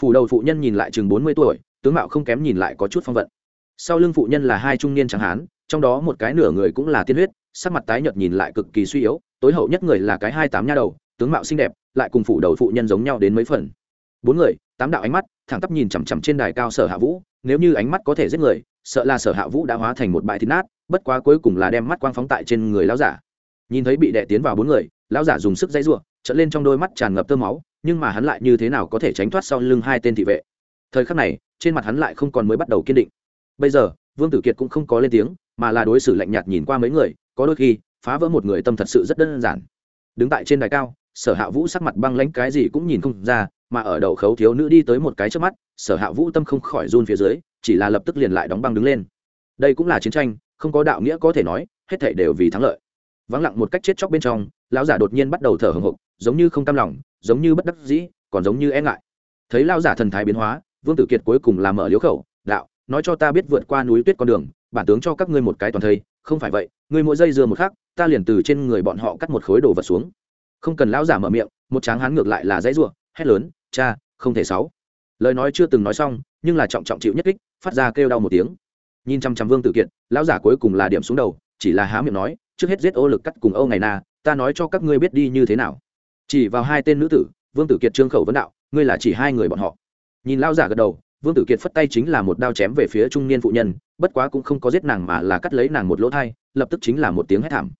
Phủ đầu phụ nhân nhìn lại chừng bốn mươi tuổi, tướng mạo không kém nhìn lại có chút phong vận. Sau lưng phụ nhân là hai trung niên trắng hán, trong đó một cái nửa người cũng là tiên huyết, sắc mặt tái nhợt nhìn lại cực kỳ suy yếu, tối hậu nhất người là cái hai tám nha đầu, tướng mạo xinh đẹp, lại cùng phủ đầu phụ nhân giống nhau đến mấy phần. Bốn người, tám đạo ánh mắt, thẳng tắp nhìn chằm chằm trên đài cao sở hạ vũ, nếu như ánh mắt có thể giết người, sợ là sở hạ vũ đã hóa thành một bãi thịt nát bất quá cuối cùng là đem mắt quang phóng tại trên người lão giả. Nhìn thấy bị đè tiến vào bốn người lão giả dùng sức dãy rủa, trận lên trong đôi mắt tràn ngập tơ máu nhưng mà hắn lại như thế nào có thể tránh thoát sau lưng hai tên thị vệ? Thời khắc này trên mặt hắn lại không còn mới bắt đầu kiên định. Bây giờ vương tử kiệt cũng không có lên tiếng mà là đối xử lạnh nhạt nhìn qua mấy người có đôi khi phá vỡ một người tâm thật sự rất đơn giản. Đứng tại trên đài cao sở hạ vũ sắc mặt băng lãnh cái gì cũng nhìn không ra mà ở đầu khấu thiếu nữ đi tới một cái trước mắt sở hạ vũ tâm không khỏi run phía dưới chỉ là lập tức liền lại đóng băng đứng lên. Đây cũng là chiến tranh không có đạo nghĩa có thể nói, hết thể đều vì thắng lợi. Vắng lặng một cách chết chóc bên trong, lão giả đột nhiên bắt đầu thở hồng hộc, giống như không cam lòng, giống như bất đắc dĩ, còn giống như e ngại. Thấy lão giả thần thái biến hóa, vương tử kiệt cuối cùng làm mở liếu khẩu, đạo, nói cho ta biết vượt qua núi tuyết con đường, bản tướng cho các ngươi một cái toàn thây, không phải vậy, ngươi mỗi giây dưa một khắc, ta liền từ trên người bọn họ cắt một khối đồ vật xuống. Không cần lão giả mở miệng, một tráng hán ngược lại là dãy ruộng hét lớn, cha, không thể sáu. Lời nói chưa từng nói xong, nhưng là trọng trọng chịu nhất kích, phát ra kêu đau một tiếng nhìn chăm chăm vương tử kiệt, lão giả cuối cùng là điểm xuống đầu, chỉ là há miệng nói, trước hết giết ô lực cắt cùng âu ngày na, ta nói cho các ngươi biết đi như thế nào. Chỉ vào hai tên nữ tử, vương tử kiệt trương khẩu vấn đạo, ngươi là chỉ hai người bọn họ. Nhìn lão giả gật đầu, vương tử kiệt phất tay chính là một đao chém về phía trung niên phụ nhân, bất quá cũng không có giết nàng mà là cắt lấy nàng một lỗ thai, lập tức chính là một tiếng hét thảm.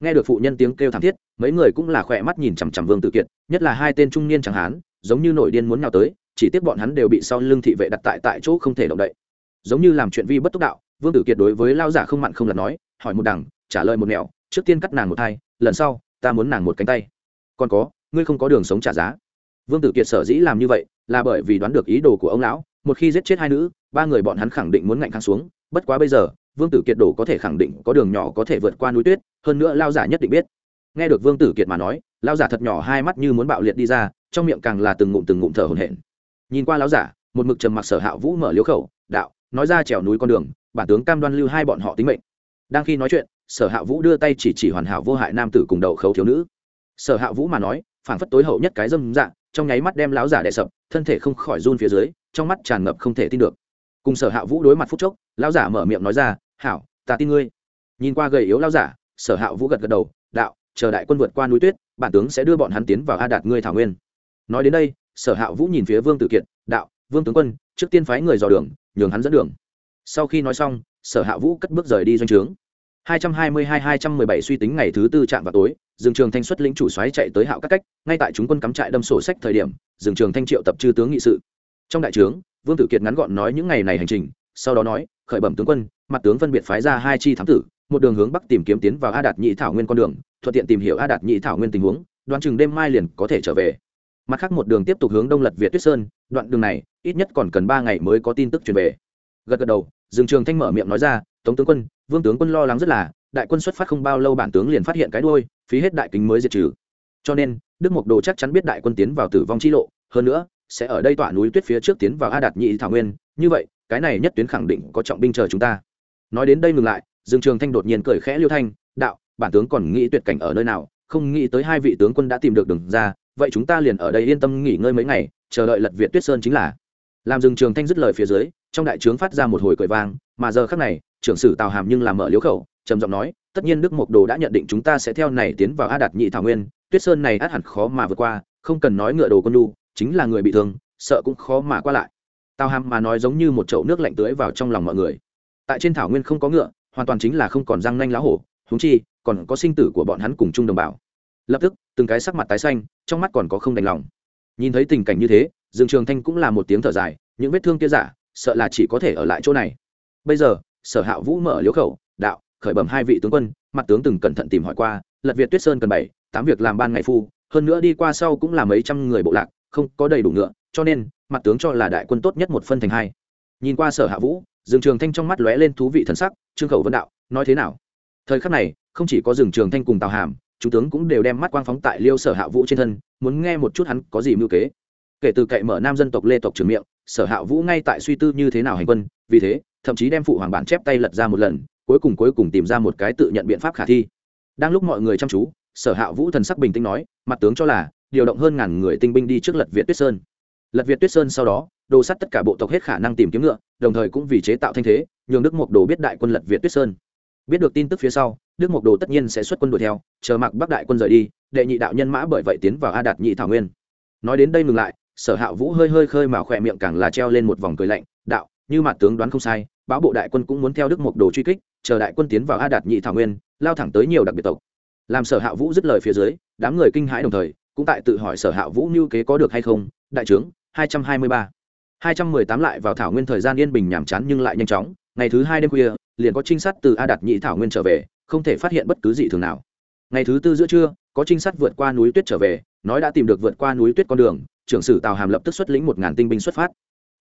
Nghe được phụ nhân tiếng kêu thảm thiết, mấy người cũng là khỏe mắt nhìn chằm chằm vương tử kiệt, nhất là hai tên trung niên chẳng hán giống như nổi điên muốn nhào tới, chỉ tiếc bọn hắn đều bị sau lưng thị vệ đặt tại tại chỗ không thể động đậy giống như làm chuyện vi bất túc đạo, vương tử kiệt đối với lao giả không mặn không lật nói, hỏi một đằng, trả lời một mẹo trước tiên cắt nàng một thai, lần sau, ta muốn nàng một cánh tay. Còn có, ngươi không có đường sống trả giá. Vương tử kiệt sở dĩ làm như vậy, là bởi vì đoán được ý đồ của ông lão, một khi giết chết hai nữ, ba người bọn hắn khẳng định muốn ngạnh kháng xuống, bất quá bây giờ, vương tử kiệt đổ có thể khẳng định có đường nhỏ có thể vượt qua núi tuyết, hơn nữa lao giả nhất định biết. Nghe được vương tử kiệt mà nói, lao giả thật nhỏ hai mắt như muốn bạo liệt đi ra, trong miệng càng là từng ngụm từng ngụm thở hổn hển. Nhìn qua lao giả, một mực trầm mặc sở hạ vũ mở liếu khẩu, đạo nói ra trèo núi con đường, bản tướng cam đoan lưu hai bọn họ tính mệnh. Đang khi nói chuyện, sở hạ vũ đưa tay chỉ chỉ hoàn hảo vô hại nam tử cùng đậu khấu thiếu nữ. Sở hạ vũ mà nói, phảng phất tối hậu nhất cái dâm dạ trong nháy mắt đem láo giả đè sập, thân thể không khỏi run phía dưới, trong mắt tràn ngập không thể tin được. Cùng sở hạ vũ đối mặt phút chốc lão giả mở miệng nói ra, hảo, ta tin ngươi. Nhìn qua gầy yếu lão giả, sở hạ vũ gật gật đầu, đạo, chờ đại quân vượt qua núi tuyết, bản tướng sẽ đưa bọn hắn tiến vào a đạt ngươi thảo nguyên. Nói đến đây, sở hạ vũ nhìn phía vương tử kiệt, đạo vương tướng quân, trước tiên phái người dò đường, nhường hắn dẫn đường. Sau khi nói xong, sở hạ vũ cất bước rời đi doanh trướng. 222-217 suy tính ngày thứ tư chạm vào tối, Dương trường thanh xuất lĩnh chủ xoáy chạy tới hạo các cách, ngay tại chúng quân cắm trại đâm sổ sách thời điểm, Dương trường thanh triệu tập chư tướng nghị sự. Trong đại trướng, vương tử kiệt ngắn gọn nói những ngày này hành trình, sau đó nói, khởi bẩm tướng quân, mặt tướng phân biệt phái ra hai chi thám tử, một đường hướng bắc tìm kiếm tiến vào a đạt nhị thảo nguyên con đường, thuận tiện tìm hiểu a đạt nhị thảo nguyên tình huống, đoán chừng đêm mai liền có thể trở về mặt khác một đường tiếp tục hướng đông lật việt tuyết sơn, đoạn đường này, ít nhất còn cần ba ngày mới có tin tức truyền về. Gật gật đầu, Dương trường thanh mở miệng nói ra, tống tướng quân, vương tướng quân lo lắng rất là, đại quân xuất phát không bao lâu bản tướng liền phát hiện cái đôi phí hết đại kính mới diệt trừ. Cho nên, đức mộc đồ chắc chắn biết đại quân tiến vào tử vong chi lộ, hơn nữa, sẽ ở đây tỏa núi tuyết phía trước tiến vào a đạt nhị thảo nguyên, như vậy, cái này nhất tuyến khẳng định có trọng binh chờ chúng ta. Nói đến đây ngừng lại, dương trường thanh đột nhiên cười khẽ liêu thanh, đạo, bản tướng còn nghĩ tuyệt cảnh ở nơi nào, không nghĩ tới hai vị tướng quân đã tìm được đường ra vậy chúng ta liền ở đây yên tâm nghỉ ngơi mấy ngày, chờ đợi lật việt tuyết sơn chính là. Làm rừng trường thanh dứt lời phía dưới, trong đại trướng phát ra một hồi cười vang, mà giờ khác này, trưởng sử tào hàm nhưng làm mở liếu khẩu, trầm giọng nói, tất nhiên đức mộc đồ đã nhận định chúng ta sẽ theo này tiến vào a đạt nhị thảo nguyên, tuyết sơn này át hẳn khó mà vượt qua, không cần nói ngựa đồ con lu chính là người bị thương, sợ cũng khó mà qua lại. Tào hàm mà nói giống như một chậu nước lạnh tưới vào trong lòng mọi người. Tại trên thảo nguyên không có ngựa, hoàn toàn chính là không còn răng nanh lá hổ húng chi, còn có sinh tử của bọn hắn cùng chung đồng bào. Lập tức từng cái sắc mặt tái xanh, trong mắt còn có không đành lòng. Nhìn thấy tình cảnh như thế, dương trường thanh cũng là một tiếng thở dài, những vết thương kia giả, sợ là chỉ có thể ở lại chỗ này. Bây giờ, sở hạ vũ mở liếu khẩu, đạo, khởi bẩm hai vị tướng quân, mặt tướng từng cẩn thận tìm hỏi qua, lật việt tuyết sơn cần bảy, tám việc làm ban ngày phu, hơn nữa đi qua sau cũng là mấy trăm người bộ lạc, không có đầy đủ ngựa, cho nên, mặt tướng cho là đại quân tốt nhất một phân thành hai. Nhìn qua sở hạ vũ, dương trường thanh trong mắt lóe lên thú vị thần sắc, trương khẩu vân đạo, nói thế nào? Thời khắc này, không chỉ có dương trường thanh cùng tào hàm chúng tướng cũng đều đem mắt quang phóng tại liêu sở hạ vũ trên thân, muốn nghe một chút hắn có gì mưu kế. Kể từ cậy mở nam dân tộc lê tộc trường miệng, sở hạ vũ ngay tại suy tư như thế nào hành quân, vì thế, thậm chí đem phụ hoàng bản chép tay lật ra một lần, cuối cùng cuối cùng tìm ra một cái tự nhận biện pháp khả thi. Đang lúc mọi người chăm chú, sở hạ vũ thần sắc bình tĩnh nói, mặt tướng cho là, điều động hơn ngàn người tinh binh đi trước lật việt tuyết sơn. Lật việt tuyết sơn sau đó, đồ sắt tất cả bộ tộc hết khả năng tìm kiếm ngựa, đồng thời cũng vì chế tạo thanh thế, nhường đức mộc đồ biết đại quân lật việt tuyết sơn. Biết được tin tức phía sau đức mộc đồ tất nhiên sẽ xuất quân đuổi theo, chờ mặc bắc đại quân rời đi, đệ nhị đạo nhân mã bởi vậy tiến vào a đạt nhị thảo nguyên. Nói đến đây ngừng lại, sở hạ vũ hơi hơi khơi mà khỏe miệng càng là treo lên một vòng cười lạnh, đạo, như mặt tướng đoán không sai, báo bộ đại quân cũng muốn theo đức mộc đồ truy kích, chờ đại quân tiến vào a đạt nhị thảo nguyên, lao thẳng tới nhiều đặc biệt tộc. Làm sở hạ vũ dứt lời phía dưới, đám người kinh hãi đồng thời, cũng tại tự hỏi sở hạ vũ như kế có được hay không, đại trướng hai trăm hai mươi ba. hai trăm mười tám lại vào thảo nguyên thời gian yên bình nhàm chán nhưng lại nhanh chóng, ngày thứ hai đêm khuya, liền có trinh sát từ a đạt nhị thảo nguyên trở về không thể phát hiện bất cứ gì thường nào. Ngày thứ tư giữa trưa, có trinh sát vượt qua núi tuyết trở về, nói đã tìm được vượt qua núi tuyết con đường, trưởng sử tào hàm lập tức xuất lĩnh một ngàn tinh binh xuất phát.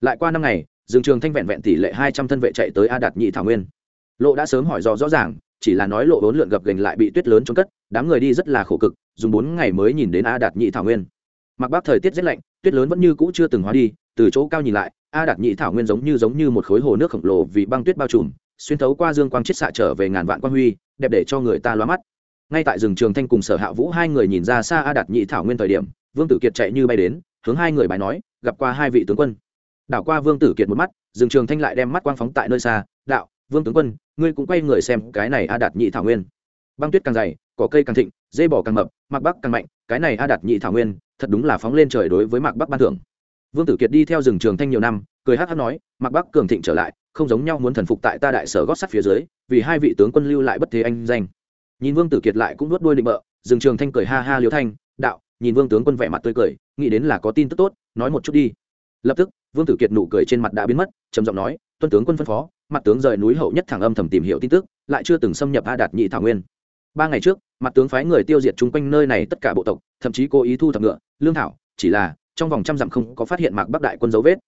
Lại qua năm ngày, dương trường thanh vẹn vẹn tỷ lệ hai trăm thân vệ chạy tới a đạt nhị thảo nguyên. Lộ đã sớm hỏi rõ rõ ràng, chỉ là nói lộ vốn lượn gập gành lại bị tuyết lớn trốn cất, đám người đi rất là khổ cực, dùng bốn ngày mới nhìn đến a đạt nhị thảo nguyên. Mặc bác thời tiết rét lạnh, tuyết lớn vẫn như cũ chưa từng hóa đi, từ chỗ cao nhìn lại, a đạt nhị thảo nguyên giống như giống như một khối hồ nước khổng lồ vì băng tuyết bao trùm, xuyên thấu qua dương quang chiết xạ trở về ngàn vạn quang huy đẹp để cho người ta loa mắt. Ngay tại rừng trường thanh cùng sở hạ vũ hai người nhìn ra xa a đạt nhị thảo nguyên thời điểm, vương tử kiệt chạy như bay đến, hướng hai người bài nói, gặp qua hai vị tướng quân. Đảo qua vương tử kiệt một mắt, rừng trường thanh lại đem mắt quang phóng tại nơi xa, đạo, vương tướng quân, ngươi cũng quay người xem cái này a đạt nhị thảo nguyên. Băng tuyết càng dày, cỏ cây càng thịnh dây bò càng mập mặc bắc càng mạnh, cái này a đạt nhị thảo nguyên, thật đúng là phóng lên trời đối với mạc bắc ban thưởng. Vương tử kiệt đi theo rừng trường thanh nhiều năm, cười hát hát nói, mạc bắc cường thịnh trở lại không giống nhau muốn thần phục tại ta đại sở gót sắt phía dưới, vì hai vị tướng quân lưu lại bất thế anh danh. Nhìn vương tử kiệt lại cũng nuốt đuôi định bợ dừng trường thanh cười ha ha liêu thanh, đạo, nhìn vương tướng quân vẻ mặt tươi cười, nghĩ đến là có tin tức tốt, nói một chút đi. Lập tức, vương tử kiệt nụ cười trên mặt đã biến mất, trầm giọng nói, tuân tướng quân phân phó, mặt tướng rời núi hậu nhất thẳng âm thầm tìm hiểu tin tức, lại chưa từng xâm nhập a đạt nhị thảo nguyên. Ba ngày trước, mặt tướng phái người tiêu diệt chung quanh nơi này tất cả bộ tộc, thậm chí cố ý thu thập ngựa, lương thảo, chỉ là trong vòng trăm dặm không có phát hiện mạc bắc đại quân dấu vết.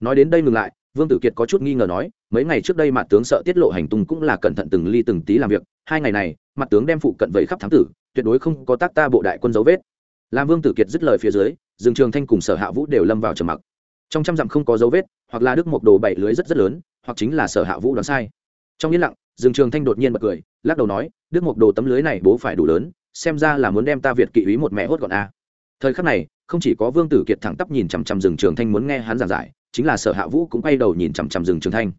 Nói đến đây ngừng lại vương tử kiệt có chút nghi ngờ nói, mấy ngày trước đây mặt tướng sợ tiết lộ hành tung cũng là cẩn thận từng ly từng tí làm việc, hai ngày này, mặt tướng đem phụ cận vẫy khắp thám tử, tuyệt đối không có tác ta bộ đại quân dấu vết. Làm vương tử kiệt dứt lời phía dưới, dương trường thanh cùng sở hạ vũ đều lâm vào trầm mặc. Trong trăm dặm không có dấu vết, hoặc là đức một đồ bảy lưới rất rất lớn, hoặc chính là sở hạ vũ đoán sai. Trong yên lặng, dương trường thanh đột nhiên bật cười, lắc đầu nói, đức một đồ tấm lưới này bố phải đủ lớn, xem ra là muốn đem ta việt kỵ ý một mẹ hốt gọn a. Thời khắc này, không chỉ có vương tử kiệt thẳng tắp nhìn chằm chằm rừng trường thanh muốn nghe hắn giảng giải chính là sở hạ vũ cũng quay đầu nhìn chằm chằm rừng trường thanh.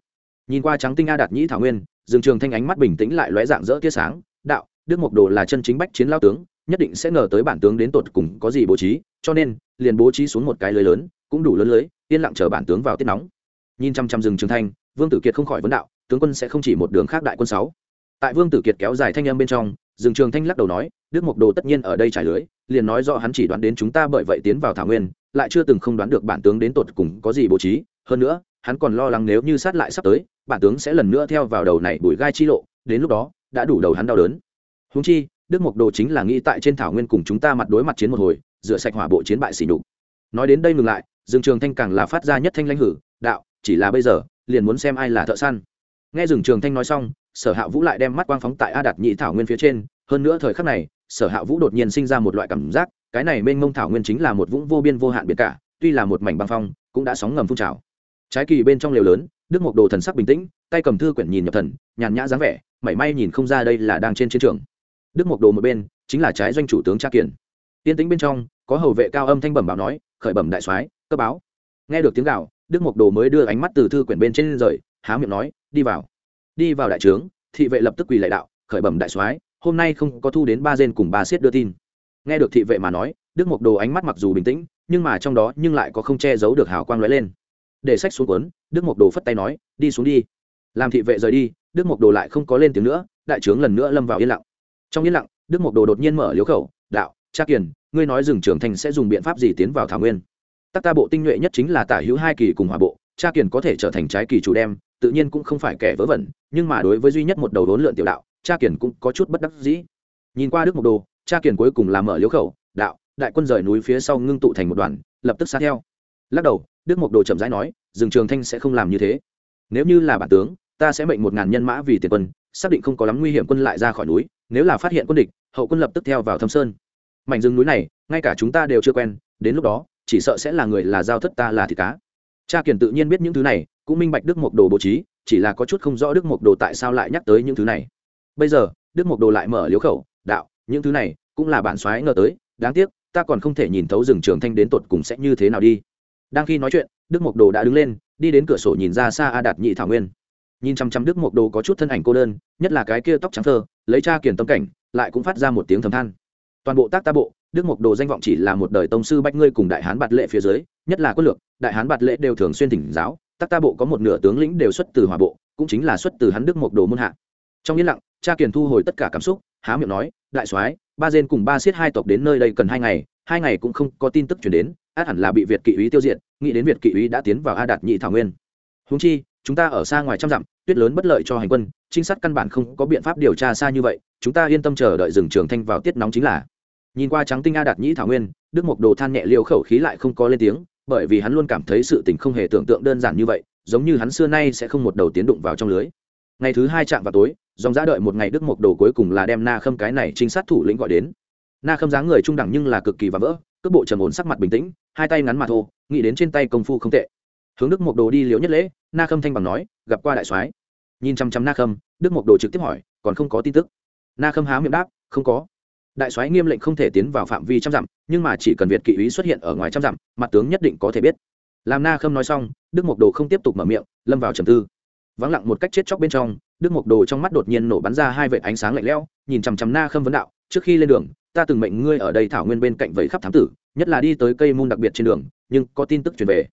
Nhìn qua trắng tinh a đạt nhĩ thảo nguyên, rừng trường thanh ánh mắt bình tĩnh lại lóe dạng dỡ tia sáng, đạo, đức mộc đồ là chân chính bách chiến lao tướng, nhất định sẽ ngờ tới bản tướng đến tột cùng có gì bố trí, cho nên, liền bố trí xuống một cái lưới lớn, cũng đủ lớn lưới, yên lặng chờ bản tướng vào tiết nóng. Nhìn chăm chăm rừng trường thanh, vương tử kiệt không khỏi vấn đạo, tướng quân sẽ không chỉ một đường khác đại quân sáu. Tại vương tử kiệt kéo dài thanh âm bên trong Dương trường thanh lắc đầu nói, đức mộc đồ tất nhiên ở đây trải lưới, liền nói rõ hắn chỉ đoán đến chúng ta bởi vậy tiến vào thảo nguyên, lại chưa từng không đoán được bản tướng đến tột cùng có gì bố trí. Hơn nữa, hắn còn lo lắng nếu như sát lại sắp tới, bản tướng sẽ lần nữa theo vào đầu này bụi gai chi lộ, đến lúc đó, đã đủ đầu hắn đau đớn. Huống chi, đức mộc đồ chính là nghĩ tại trên thảo nguyên cùng chúng ta mặt đối mặt chiến một hồi, rửa sạch hỏa bộ chiến bại sỉ nhục. nói đến đây ngừng lại Dương trường thanh càng là phát ra nhất thanh lãnh hử, đạo, chỉ là bây giờ, liền muốn xem ai là thợ săn. Nghe Dương trường thanh nói xong sở hạ vũ lại đem mắt quang phóng tại a đạt nhị thảo nguyên phía trên. Hơn nữa thời khắc này, sở hạ vũ đột nhiên sinh ra một loại cảm giác, cái này mênh mông thảo nguyên chính là một vũng vô biên vô hạn biệt cả, tuy là một mảnh băng phong, cũng đã sóng ngầm phun trào. Trái kỳ bên trong lều lớn, đức mộc đồ thần sắc bình tĩnh, tay cầm thư quyển nhìn nhập thần, nhàn nhã dáng vẻ, mảy may nhìn không ra đây là đang trên chiến trường. Đức mộc đồ một bên, chính là trái doanh chủ tướng tra kiển. Tiên tính bên trong, có hầu vệ cao âm thanh bẩm báo nói, khởi bẩm đại soái cấp báo. Nghe được tiếng gạo đức mộc đồ mới đưa ánh mắt từ thư quyển bên trên rời, há miệng nói, đi vào đi vào đại trướng, thị vệ lập tức quỳ lại đạo, khởi bẩm đại soái, hôm nay không có thu đến ba gen cùng ba siết đưa tin. Nghe được thị vệ mà nói, đức mộc đồ ánh mắt mặc dù bình tĩnh, nhưng mà trong đó nhưng lại có không che giấu được hào quang lóe lên. Để sách xuống cuốn, đức mộc đồ phất tay nói, đi xuống đi. Làm thị vệ rời đi, đức mộc đồ lại không có lên tiếng nữa, đại trướng lần nữa lâm vào yên lặng. Trong yên lặng, đức mộc đồ đột nhiên mở liếu khẩu, đạo, cha kiền, ngươi nói rừng trưởng thành sẽ dùng biện pháp gì tiến vào thảo nguyên? Tắc ta bộ tinh nhuệ nhất chính là tả hữu hai kỳ cùng hòa bộ, cha kiền có thể trở thành trái kỳ chủ đem tự nhiên cũng không phải kẻ vớ vẩn, nhưng mà đối với duy nhất một đầu đốn lượn tiểu đạo, cha kiền cũng có chút bất đắc dĩ. Nhìn qua đức mộc đồ, cha kiền cuối cùng làm mở liếu khẩu, đạo, đại quân rời núi phía sau ngưng tụ thành một đoàn, lập tức xa theo. Lắc đầu, đức mộc đồ chậm rãi nói rừng trường thanh sẽ không làm như thế. Nếu như là bản tướng, ta sẽ mệnh một ngàn nhân mã vì tiền quân, xác định không có lắm nguy hiểm quân lại ra khỏi núi, nếu là phát hiện quân địch, hậu quân lập tức theo vào thâm sơn. Mảnh rừng núi này, ngay cả chúng ta đều chưa quen, đến lúc đó, chỉ sợ sẽ là người là giao thất ta là thịt cá cha kiển tự nhiên biết những thứ này, cũng minh bạch đức mộc đồ bố trí, chỉ là có chút không rõ đức mộc đồ tại sao lại nhắc tới những thứ này. Bây giờ, đức mộc đồ lại mở liếu khẩu, đạo, những thứ này cũng là bản soái ngờ tới, đáng tiếc, ta còn không thể nhìn thấu rừng trường thanh đến tột cùng sẽ như thế nào đi. Đang khi nói chuyện, đức mộc đồ đã đứng lên, đi đến cửa sổ nhìn ra xa a đạt nhị thảo nguyên. Nhìn chăm chăm đức mộc đồ có chút thân ảnh cô đơn, nhất là cái kia tóc trắng thơ, lấy cha kiền tâm cảnh, lại cũng phát ra một tiếng thầm than toàn bộ tác ta bộ, đức mộc đồ danh vọng chỉ là một đời tông sư bách ngươi cùng đại hán bạt lệ phía dưới, nhất là quân lược, đại hán bạt lệ đều thường xuyên thỉnh giáo, tác ta bộ có một nửa tướng lĩnh đều xuất từ hòa bộ, cũng chính là xuất từ hắn đức mộc đồ môn hạ. Trong yên lặng, cha kiền thu hồi tất cả cảm xúc, há miệng nói, đại soái, ba dên cùng ba siết hai tộc đến nơi đây cần hai ngày hai ngày cũng không có tin tức chuyển đến, át hẳn là bị việt kỵ úy tiêu diệt, nghĩ đến việt kỵ úy đã tiến vào a đạt nhị thảo nguyên. Húng chi, chúng ta ở xa ngoài trăm dặm, tuyết lớn bất lợi cho hành quân, trinh sát căn bản không có biện pháp điều tra xa như vậy, chúng ta yên tâm chờ đợi rừng trường thanh vào tiết nóng chính là nhìn qua trắng tinh a đạt nhĩ thảo nguyên, đức mộc đồ than nhẹ liều khẩu khí lại không có lên tiếng, bởi vì hắn luôn cảm thấy sự tình không hề tưởng tượng đơn giản như vậy, giống như hắn xưa nay sẽ không một đầu tiến đụng vào trong lưới. Ngày thứ hai chạm vào tối, dòng ra đợi một ngày đức mộc đồ cuối cùng là đem na khâm cái này trinh sát thủ lĩnh gọi đến. Na khâm dáng người trung đẳng nhưng là cực kỳ và vỡ, cước bộ trầm ổn sắc mặt bình tĩnh, hai tay ngắn mà thô, nghĩ đến trên tay công phu không tệ. Hướng đức mộc đồ đi liễu nhất lễ, na khâm thanh bằng nói, gặp qua đại soái. Nhìn chăm chăm na khâm, đức mộc đồ trực tiếp hỏi, còn không có tin tức? Na khâm há miệng đáp, không có đại soái nghiêm lệnh không thể tiến vào phạm vi trăm dặm, nhưng mà chỉ cần việt kỵ úy xuất hiện ở ngoài trăm dặm, mặt tướng nhất định có thể biết. Làm na khâm nói xong, đức mộc đồ không tiếp tục mở miệng, lâm vào trầm tư. Vắng lặng một cách chết chóc bên trong, đức mộc đồ trong mắt đột nhiên nổ bắn ra hai vệt ánh sáng lạnh lẽo, nhìn chằm chằm na khâm vấn đạo, trước khi lên đường, ta từng mệnh ngươi ở đây thảo nguyên bên cạnh vẫy khắp thám tử, nhất là đi tới cây môn đặc biệt trên đường, nhưng có tin tức truyền về.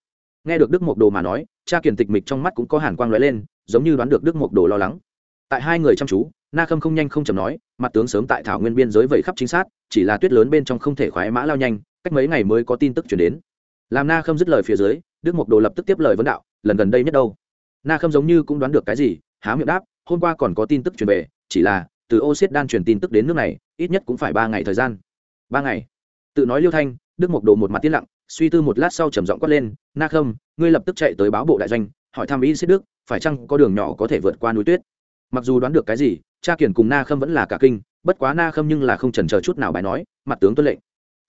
Nghe được đức mộc đồ mà nói, cha kiền tịch mịch trong mắt cũng có hàn quang lóe lên, giống như đoán được đức mộc đồ lo lắng. Tại hai người chăm chú na khâm không nhanh không chầm nói, mặt tướng sớm tại thảo nguyên biên giới vẫy khắp chính xác, chỉ là tuyết lớn bên trong không thể khoái mã lao nhanh, cách mấy ngày mới có tin tức chuyển đến. Làm na khâm dứt lời phía dưới, đức mộc đồ lập tức tiếp lời vấn đạo, lần gần đây nhất đâu? Na khâm giống như cũng đoán được cái gì, há miệng đáp, hôm qua còn có tin tức truyền về, chỉ là, từ ô xiết đan truyền tin tức đến nước này, ít nhất cũng phải ba ngày thời gian. Ba ngày? Tự nói liêu thanh, đức mộc đồ một mặt tiên lặng, suy tư một lát sau trầm giọng quát lên, na khâm, ngươi lập tức chạy tới báo bộ đại doanh, hỏi thăm ý xiết đức, phải chăng có đường nhỏ có thể vượt qua núi tuyết? Mặc dù đoán được cái gì, cha kiển cùng na khâm vẫn là cả kinh, bất quá na khâm nhưng là không chần chờ chút nào bài nói, mặt tướng tuân lệnh.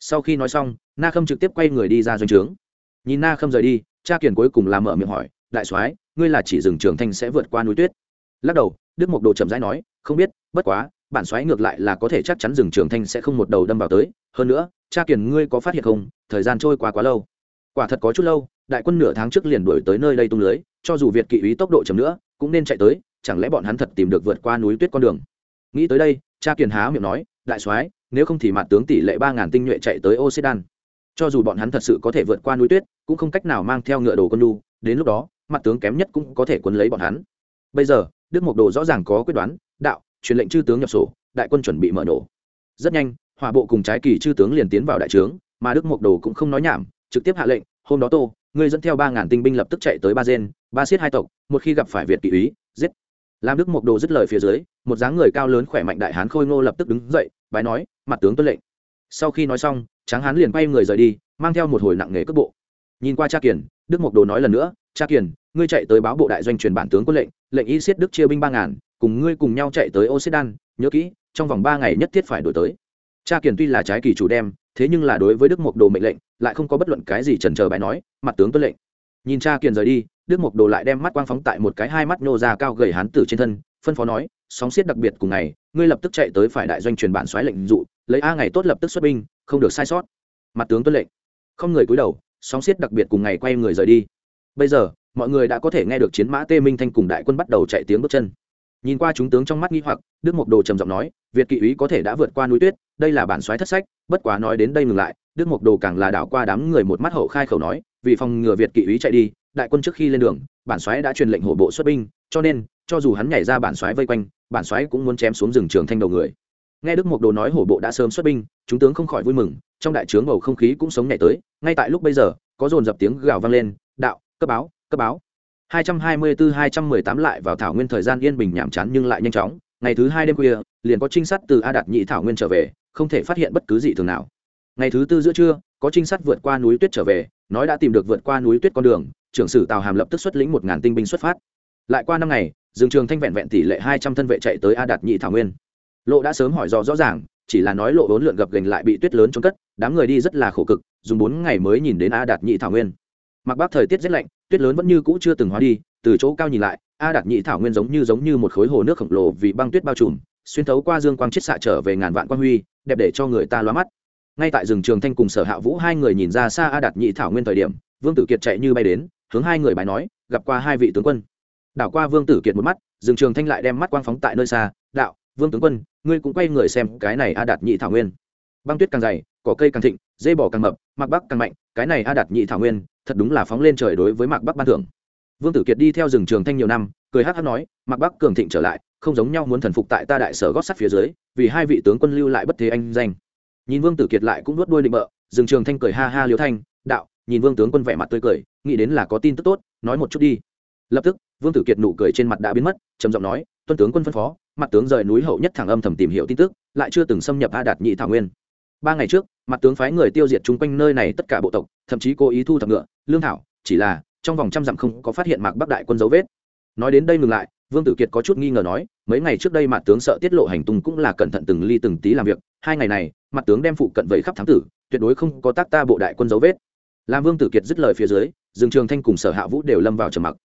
Sau khi nói xong, na khâm trực tiếp quay người đi ra doanh trướng. Nhìn na khâm rời đi, cha kiển cuối cùng làm mở miệng hỏi, đại soái, ngươi là chỉ rừng trường thanh sẽ vượt qua núi tuyết? Lắc đầu, đức mộc đồ chậm rãi nói, không biết, bất quá, bản soái ngược lại là có thể chắc chắn rừng trường thanh sẽ không một đầu đâm vào tới. Hơn nữa, cha kiền ngươi có phát hiện không? Thời gian trôi qua quá lâu. Quả thật có chút lâu, đại quân nửa tháng trước liền đuổi tới nơi đây tung lưới, cho dù việt kỵ ý tốc độ chậm nữa, cũng nên chạy tới chẳng lẽ bọn hắn thật tìm được vượt qua núi tuyết con đường? Nghĩ tới đây, cha kiền há miệng nói, đại soái, nếu không thì mặt tướng tỷ lệ ba ngàn tinh nhuệ chạy tới ocedan cho dù bọn hắn thật sự có thể vượt qua núi tuyết, cũng không cách nào mang theo ngựa đồ con lu đến lúc đó mặt tướng kém nhất cũng có thể quấn lấy bọn hắn. Bây giờ, đức mộc đồ rõ ràng có quyết đoán, đạo, truyền lệnh chư tướng nhập sổ, đại quân chuẩn bị mở nổ. Rất nhanh hòa bộ cùng trái kỳ chư tướng liền tiến vào đại trướng, mà đức mộc đồ cũng không nói nhảm, trực tiếp hạ lệnh, hôm đó tô, ngươi dẫn theo ba ngàn tinh binh lập tức chạy tới ba gen, ba xiết hai tộc, một khi gặp phải việt kỵ úy, giết làm đức mộc đồ dứt lời phía dưới, một dáng người cao lớn khỏe mạnh đại hán khôi ngô lập tức đứng dậy, bái nói, mặt tướng tuân lệnh. Sau khi nói xong, tráng hán liền quay người rời đi, mang theo một hồi nặng nghề cước bộ. Nhìn qua cha kiền, đức mộc đồ nói lần nữa, cha kiền, ngươi chạy tới báo bộ đại doanh truyền bản tướng quân lệnh lệnh y siết đức chia binh ba ngàn, cùng ngươi cùng nhau chạy tới ô đan nhớ kỹ, trong vòng ba ngày nhất thiết phải đổi tới. Cha kiền tuy là trái kỳ chủ đem, thế nhưng là đối với đức mộc đồ mệnh lệnh, lại không có bất luận cái gì trần chờ bài nói, mặt tướng tuân lệnh. Nhìn cha kiền rời đi đức mộc đồ lại đem mắt quang phóng tại một cái hai mắt nhô ra cao gầy hán tử trên thân, phân phó nói, sóng xiết đặc biệt cùng ngày, ngươi lập tức chạy tới phải đại doanh truyền bản xoáy lệnh dụ, lấy a ngày tốt lập tức xuất binh, không được sai sót. Mặt tướng tuân lệnh. Không người cúi đầu, sóng xiết đặc biệt cùng ngày quay người rời đi. Bây giờ, mọi người đã có thể nghe được chiến mã tê minh thanh cùng đại quân bắt đầu chạy tiếng bước chân. Nhìn qua chúng tướng trong mắt nghi hoặc, đức mộc đồ trầm giọng nói, việt kỵ úy có thể đã vượt qua núi tuyết, đây là bản soái thất sách, bất quá nói đến đây ngừng lại. Đức mộc đồ càng là đảo qua đám người một mắt hậu khai khẩu nói, vì phòng ngừa việt kỵ úy chạy đi đại quân trước khi lên đường, bản soái đã truyền lệnh hổ bộ xuất binh, cho nên, cho dù hắn nhảy ra bản soái vây quanh, bản soái cũng muốn chém xuống rừng trường thanh đầu người. Nghe đức mộc đồ nói hổ bộ đã sớm xuất binh, chúng tướng không khỏi vui mừng, trong đại trướng bầu không khí cũng sống nhảy tới, ngay tại lúc bây giờ, có dồn dập tiếng gào vang lên, đạo, cấp báo cấp báo. 224-218 lại vào thảo nguyên thời gian yên bình nhảm chán nhưng lại nhanh chóng, ngày thứ hai đêm khuya, liền có trinh sát từ a đạt nhị thảo nguyên trở về, không thể phát hiện bất cứ gì thường nào. Ngày thứ tư giữa trưa, có trinh sát vượt qua núi tuyết trở về, nói đã tìm được vượt qua núi tuyết con đường trưởng sử tào hàm lập tức xuất lĩnh một ngàn tinh binh xuất phát. Lại qua năm ngày, Dương trường thanh vẹn vẹn tỷ lệ hai trăm thân vệ chạy tới a đạt nhị thảo nguyên. Lộ đã sớm hỏi rõ rõ ràng, chỉ là nói lộ vốn lượn gập gành lại bị tuyết lớn trốn cất, đám người đi rất là khổ cực, dùng bốn ngày mới nhìn đến a đạt nhị thảo nguyên. Mặc bắc thời tiết rét lạnh, tuyết lớn vẫn như cũ chưa từng hóa đi, từ chỗ cao nhìn lại, a đạt nhị thảo nguyên giống như giống như một khối hồ nước khổng lồ vì băng tuyết bao trùm, xuyên thấu qua dương quang chiết xạ trở về ngàn vạn quang huy, đẹp để cho người ta loa mắt. Ngay tại rừng trường thanh cùng sở hạ vũ hai người nhìn ra xa a đạt nhị thảo nguyên thời điểm, vương tử kiệt chạy như bay đến hướng hai người bài nói, gặp qua hai vị tướng quân. Đảo qua vương tử kiệt một mắt, dương trường thanh lại đem mắt quang phóng tại nơi xa, đạo, vương tướng quân, ngươi cũng quay người xem cái này a đạt nhị thảo nguyên. Băng tuyết càng dày, cỏ cây càng thịnh dây bò càng mập mặc bắc càng mạnh, cái này a đạt nhị thảo nguyên, thật đúng là phóng lên trời đối với mạc bắc ban thưởng. Vương tử kiệt đi theo rừng trường thanh nhiều năm, cười hát hát nói, mạc bắc cường thịnh trở lại, không giống nhau muốn thần phục tại ta đại sở gót sắt phía dưới, vì hai vị tướng quân lưu lại bất thế anh danh. Nhìn vương tử kiệt lại cũng nuốt đuôi định bợ rừng trường thanh cười ha ha liêu thanh, đạo nhìn vương tướng quân vẻ mặt tươi cười, nghĩ đến là có tin tức tốt, nói một chút đi. Lập tức, vương tử kiệt nụ cười trên mặt đã biến mất, trầm giọng nói, tuân tướng quân phân phó, mặt tướng rời núi hậu nhất thẳng âm thầm tìm hiểu tin tức, lại chưa từng xâm nhập a đạt nhị thảo nguyên. Ba ngày trước, mặt tướng phái người tiêu diệt chung quanh nơi này tất cả bộ tộc, thậm chí cố ý thu thập ngựa, lương thảo, chỉ là trong vòng trăm dặm không có phát hiện mạc bắc đại quân dấu vết. Nói đến đây ngừng lại, vương tử kiệt có chút nghi ngờ nói, mấy ngày trước đây mặt tướng sợ tiết lộ hành tung cũng là cẩn thận từng ly từng tí làm việc, hai ngày này, mặt tướng đem phụ cận vẫy khắp thám tử, tuyệt đối không có tác ta bộ đại quân dấu vết làm vương tử kiệt dứt lời phía dưới rừng trường thanh cùng sở hạ vũ đều lâm vào trầm mặc.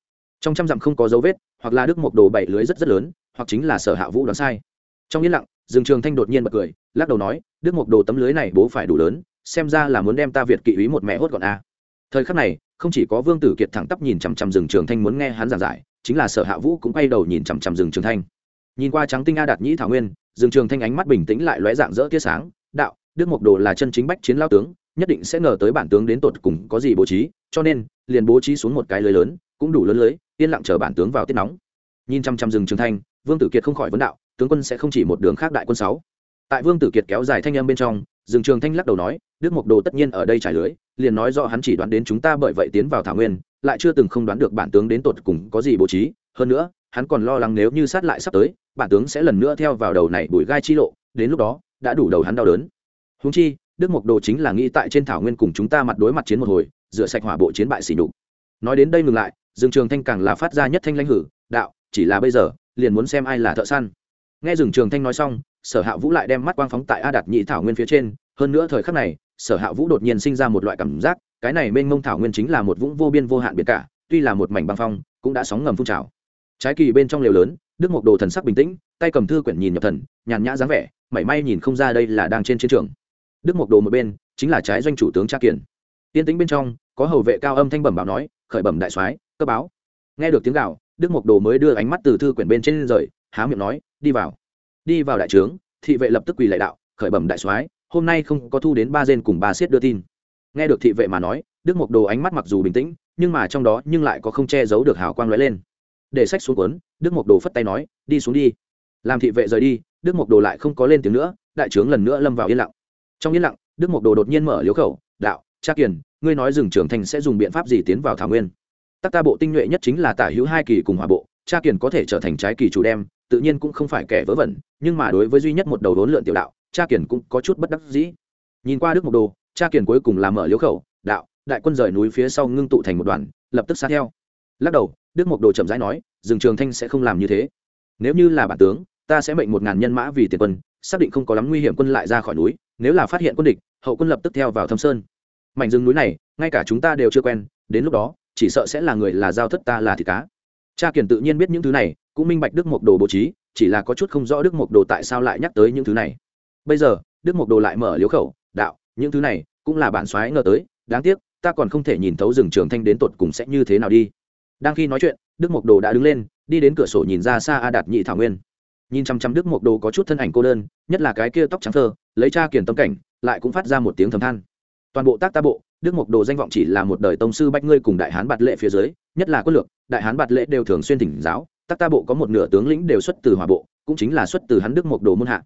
Trong trăm dặm không có dấu vết, hoặc là đức một đồ bảy lưới rất rất lớn, hoặc chính là sở hạ vũ đoán sai. Trong yên lặng rừng trường thanh đột nhiên bật cười, lắc đầu nói đức một đồ tấm lưới này bố phải đủ lớn, xem ra là muốn đem ta việt kỵ ý một mẹ hốt gọn a. Thời khắc này, không chỉ có vương tử kiệt thẳng tắp nhìn chằm chằm rừng trường thanh muốn nghe hắn giảng giải, chính là sở hạ vũ cũng quay đầu nhìn chằm chằm rừng trường thanh. Nhìn qua trắng tinh a đạt nhĩ thảo nguyên rừng trường thanh ánh mắt bình tĩnh lại lóe dạng dỡ tia sáng, đạo đức mộc đồ là chân chính bách chiến lao tướng nhất định sẽ ngờ tới bản tướng đến tột cùng có gì bố trí, cho nên, liền bố trí xuống một cái lưới lớn, cũng đủ lớn lưới, yên lặng chờ bản tướng vào tiết nóng. Nhìn chăm chăm rừng trường thanh, vương tử kiệt không khỏi vấn đạo, tướng quân sẽ không chỉ một đường khác đại quân sáu. Tại vương tử kiệt kéo dài thanh âm bên trong, rừng trường thanh lắc đầu nói, đức mộc đồ tất nhiên ở đây trải lưới, liền nói rõ hắn chỉ đoán đến chúng ta bởi vậy tiến vào thảo nguyên, lại chưa từng không đoán được bản tướng đến tột cùng có gì bố trí, hơn nữa, hắn còn lo lắng nếu như sát lại sắp tới, bản tướng sẽ lần nữa theo vào đầu này bụi gai chi lộ, đến lúc đó, đã đủ đầu hắn đau đớn. Húng chi đức mộc đồ chính là nghĩ tại trên thảo nguyên cùng chúng ta mặt đối mặt chiến một hồi, rửa sạch hỏa bộ chiến bại xỉ nhục. Nói đến đây ngừng lại, dương trường thanh càng là phát ra nhất thanh lãnh hử, đạo, chỉ là bây giờ, liền muốn xem ai là thợ săn. Nghe rừng trường thanh nói xong, sở hạ vũ lại đem mắt quang phóng tại a đạt nhị thảo nguyên phía trên. Hơn nữa thời khắc này, sở hạ vũ đột nhiên sinh ra một loại cảm giác, cái này mênh mông thảo nguyên chính là một vũng vô biên vô hạn biệt cả, tuy là một mảnh băng phong, cũng đã sóng ngầm phun trào. Trái kỳ bên trong lều lớn, đức mộc đồ thần sắc bình tĩnh, tay cầm thư quyển nhìn nhập thần, nhàn nhã dáng vẻ, mảy may nhìn không ra đây là đang trên chiến trường đức mộc đồ một bên, chính là trái doanh chủ tướng tra kiển tiên tĩnh bên trong, có hầu vệ cao âm thanh bẩm báo nói, khởi bẩm đại soái, cơ báo. Nghe được tiếng gạo đức mộc đồ mới đưa ánh mắt từ thư quyển bên trên rời, há miệng nói, đi vào. Đi vào đại trướng, thị vệ lập tức quỳ lại đạo, khởi bẩm đại soái, hôm nay không có thu đến ba gen cùng ba siết đưa tin. Nghe được thị vệ mà nói, đức mộc đồ ánh mắt mặc dù bình tĩnh, nhưng mà trong đó nhưng lại có không che giấu được hào quang lóe lên. Để sách xuống cuốn, đức mộc đồ phất tay nói, đi xuống đi. Làm thị vệ rời đi, đức mộc đồ lại không có lên tiếng nữa, đại trướng lần nữa lâm vào yên lặng trong yên lặng, đức mộc đồ đột nhiên mở liếu khẩu, đạo, cha kiền, ngươi nói rừng trưởng thành sẽ dùng biện pháp gì tiến vào thảo nguyên? Tắc ta bộ tinh nhuệ nhất chính là tả hữu hai kỳ cùng hòa bộ, cha kiền có thể trở thành trái kỳ chủ đem, tự nhiên cũng không phải kẻ vớ vẩn, nhưng mà đối với duy nhất một đầu đốn lượn tiểu đạo, cha kiền cũng có chút bất đắc dĩ. Nhìn qua đức mộc đồ, cha kiền cuối cùng làm mở liếu khẩu, đạo, đại quân rời núi phía sau ngưng tụ thành một đoàn, lập tức sát theo. Lắc đầu, đức mộc đồ chậm rãi nói, rừng trường thanh sẽ không làm như thế. Nếu như là bản tướng, ta sẽ mệnh một ngàn nhân mã vì tiền quân xác định không có lắm nguy hiểm quân lại ra khỏi núi, nếu là phát hiện quân địch, hậu quân lập tức theo vào thâm sơn. Mảnh rừng núi này, ngay cả chúng ta đều chưa quen, đến lúc đó, chỉ sợ sẽ là người là giao thất ta là thịt cá. Cha kiền tự nhiên biết những thứ này, cũng minh bạch đức mộc đồ bố trí, chỉ là có chút không rõ đức mộc đồ tại sao lại nhắc tới những thứ này. Bây giờ, đức mộc đồ lại mở liếu khẩu, đạo, những thứ này cũng là bản soái ngờ tới, đáng tiếc, ta còn không thể nhìn thấu rừng trường thanh đến tột cùng sẽ như thế nào đi. Đang khi nói chuyện, đức mộc đồ đã đứng lên, đi đến cửa sổ nhìn ra xa a đạt nhị thảo nguyên nhìn chăm chăm đức mộc đồ có chút thân ảnh cô đơn, nhất là cái kia tóc trắng thơ, lấy cha kiền tâm cảnh, lại cũng phát ra một tiếng thầm than. Toàn bộ tác ta bộ, đức mộc đồ danh vọng chỉ là một đời tông sư bách ngươi cùng đại hán bạt lệ phía dưới, nhất là quân lược, đại hán bạt lệ đều thường xuyên thỉnh giáo, tác ta bộ có một nửa tướng lĩnh đều xuất từ hòa bộ, cũng chính là xuất từ hắn đức mộc đồ môn hạ.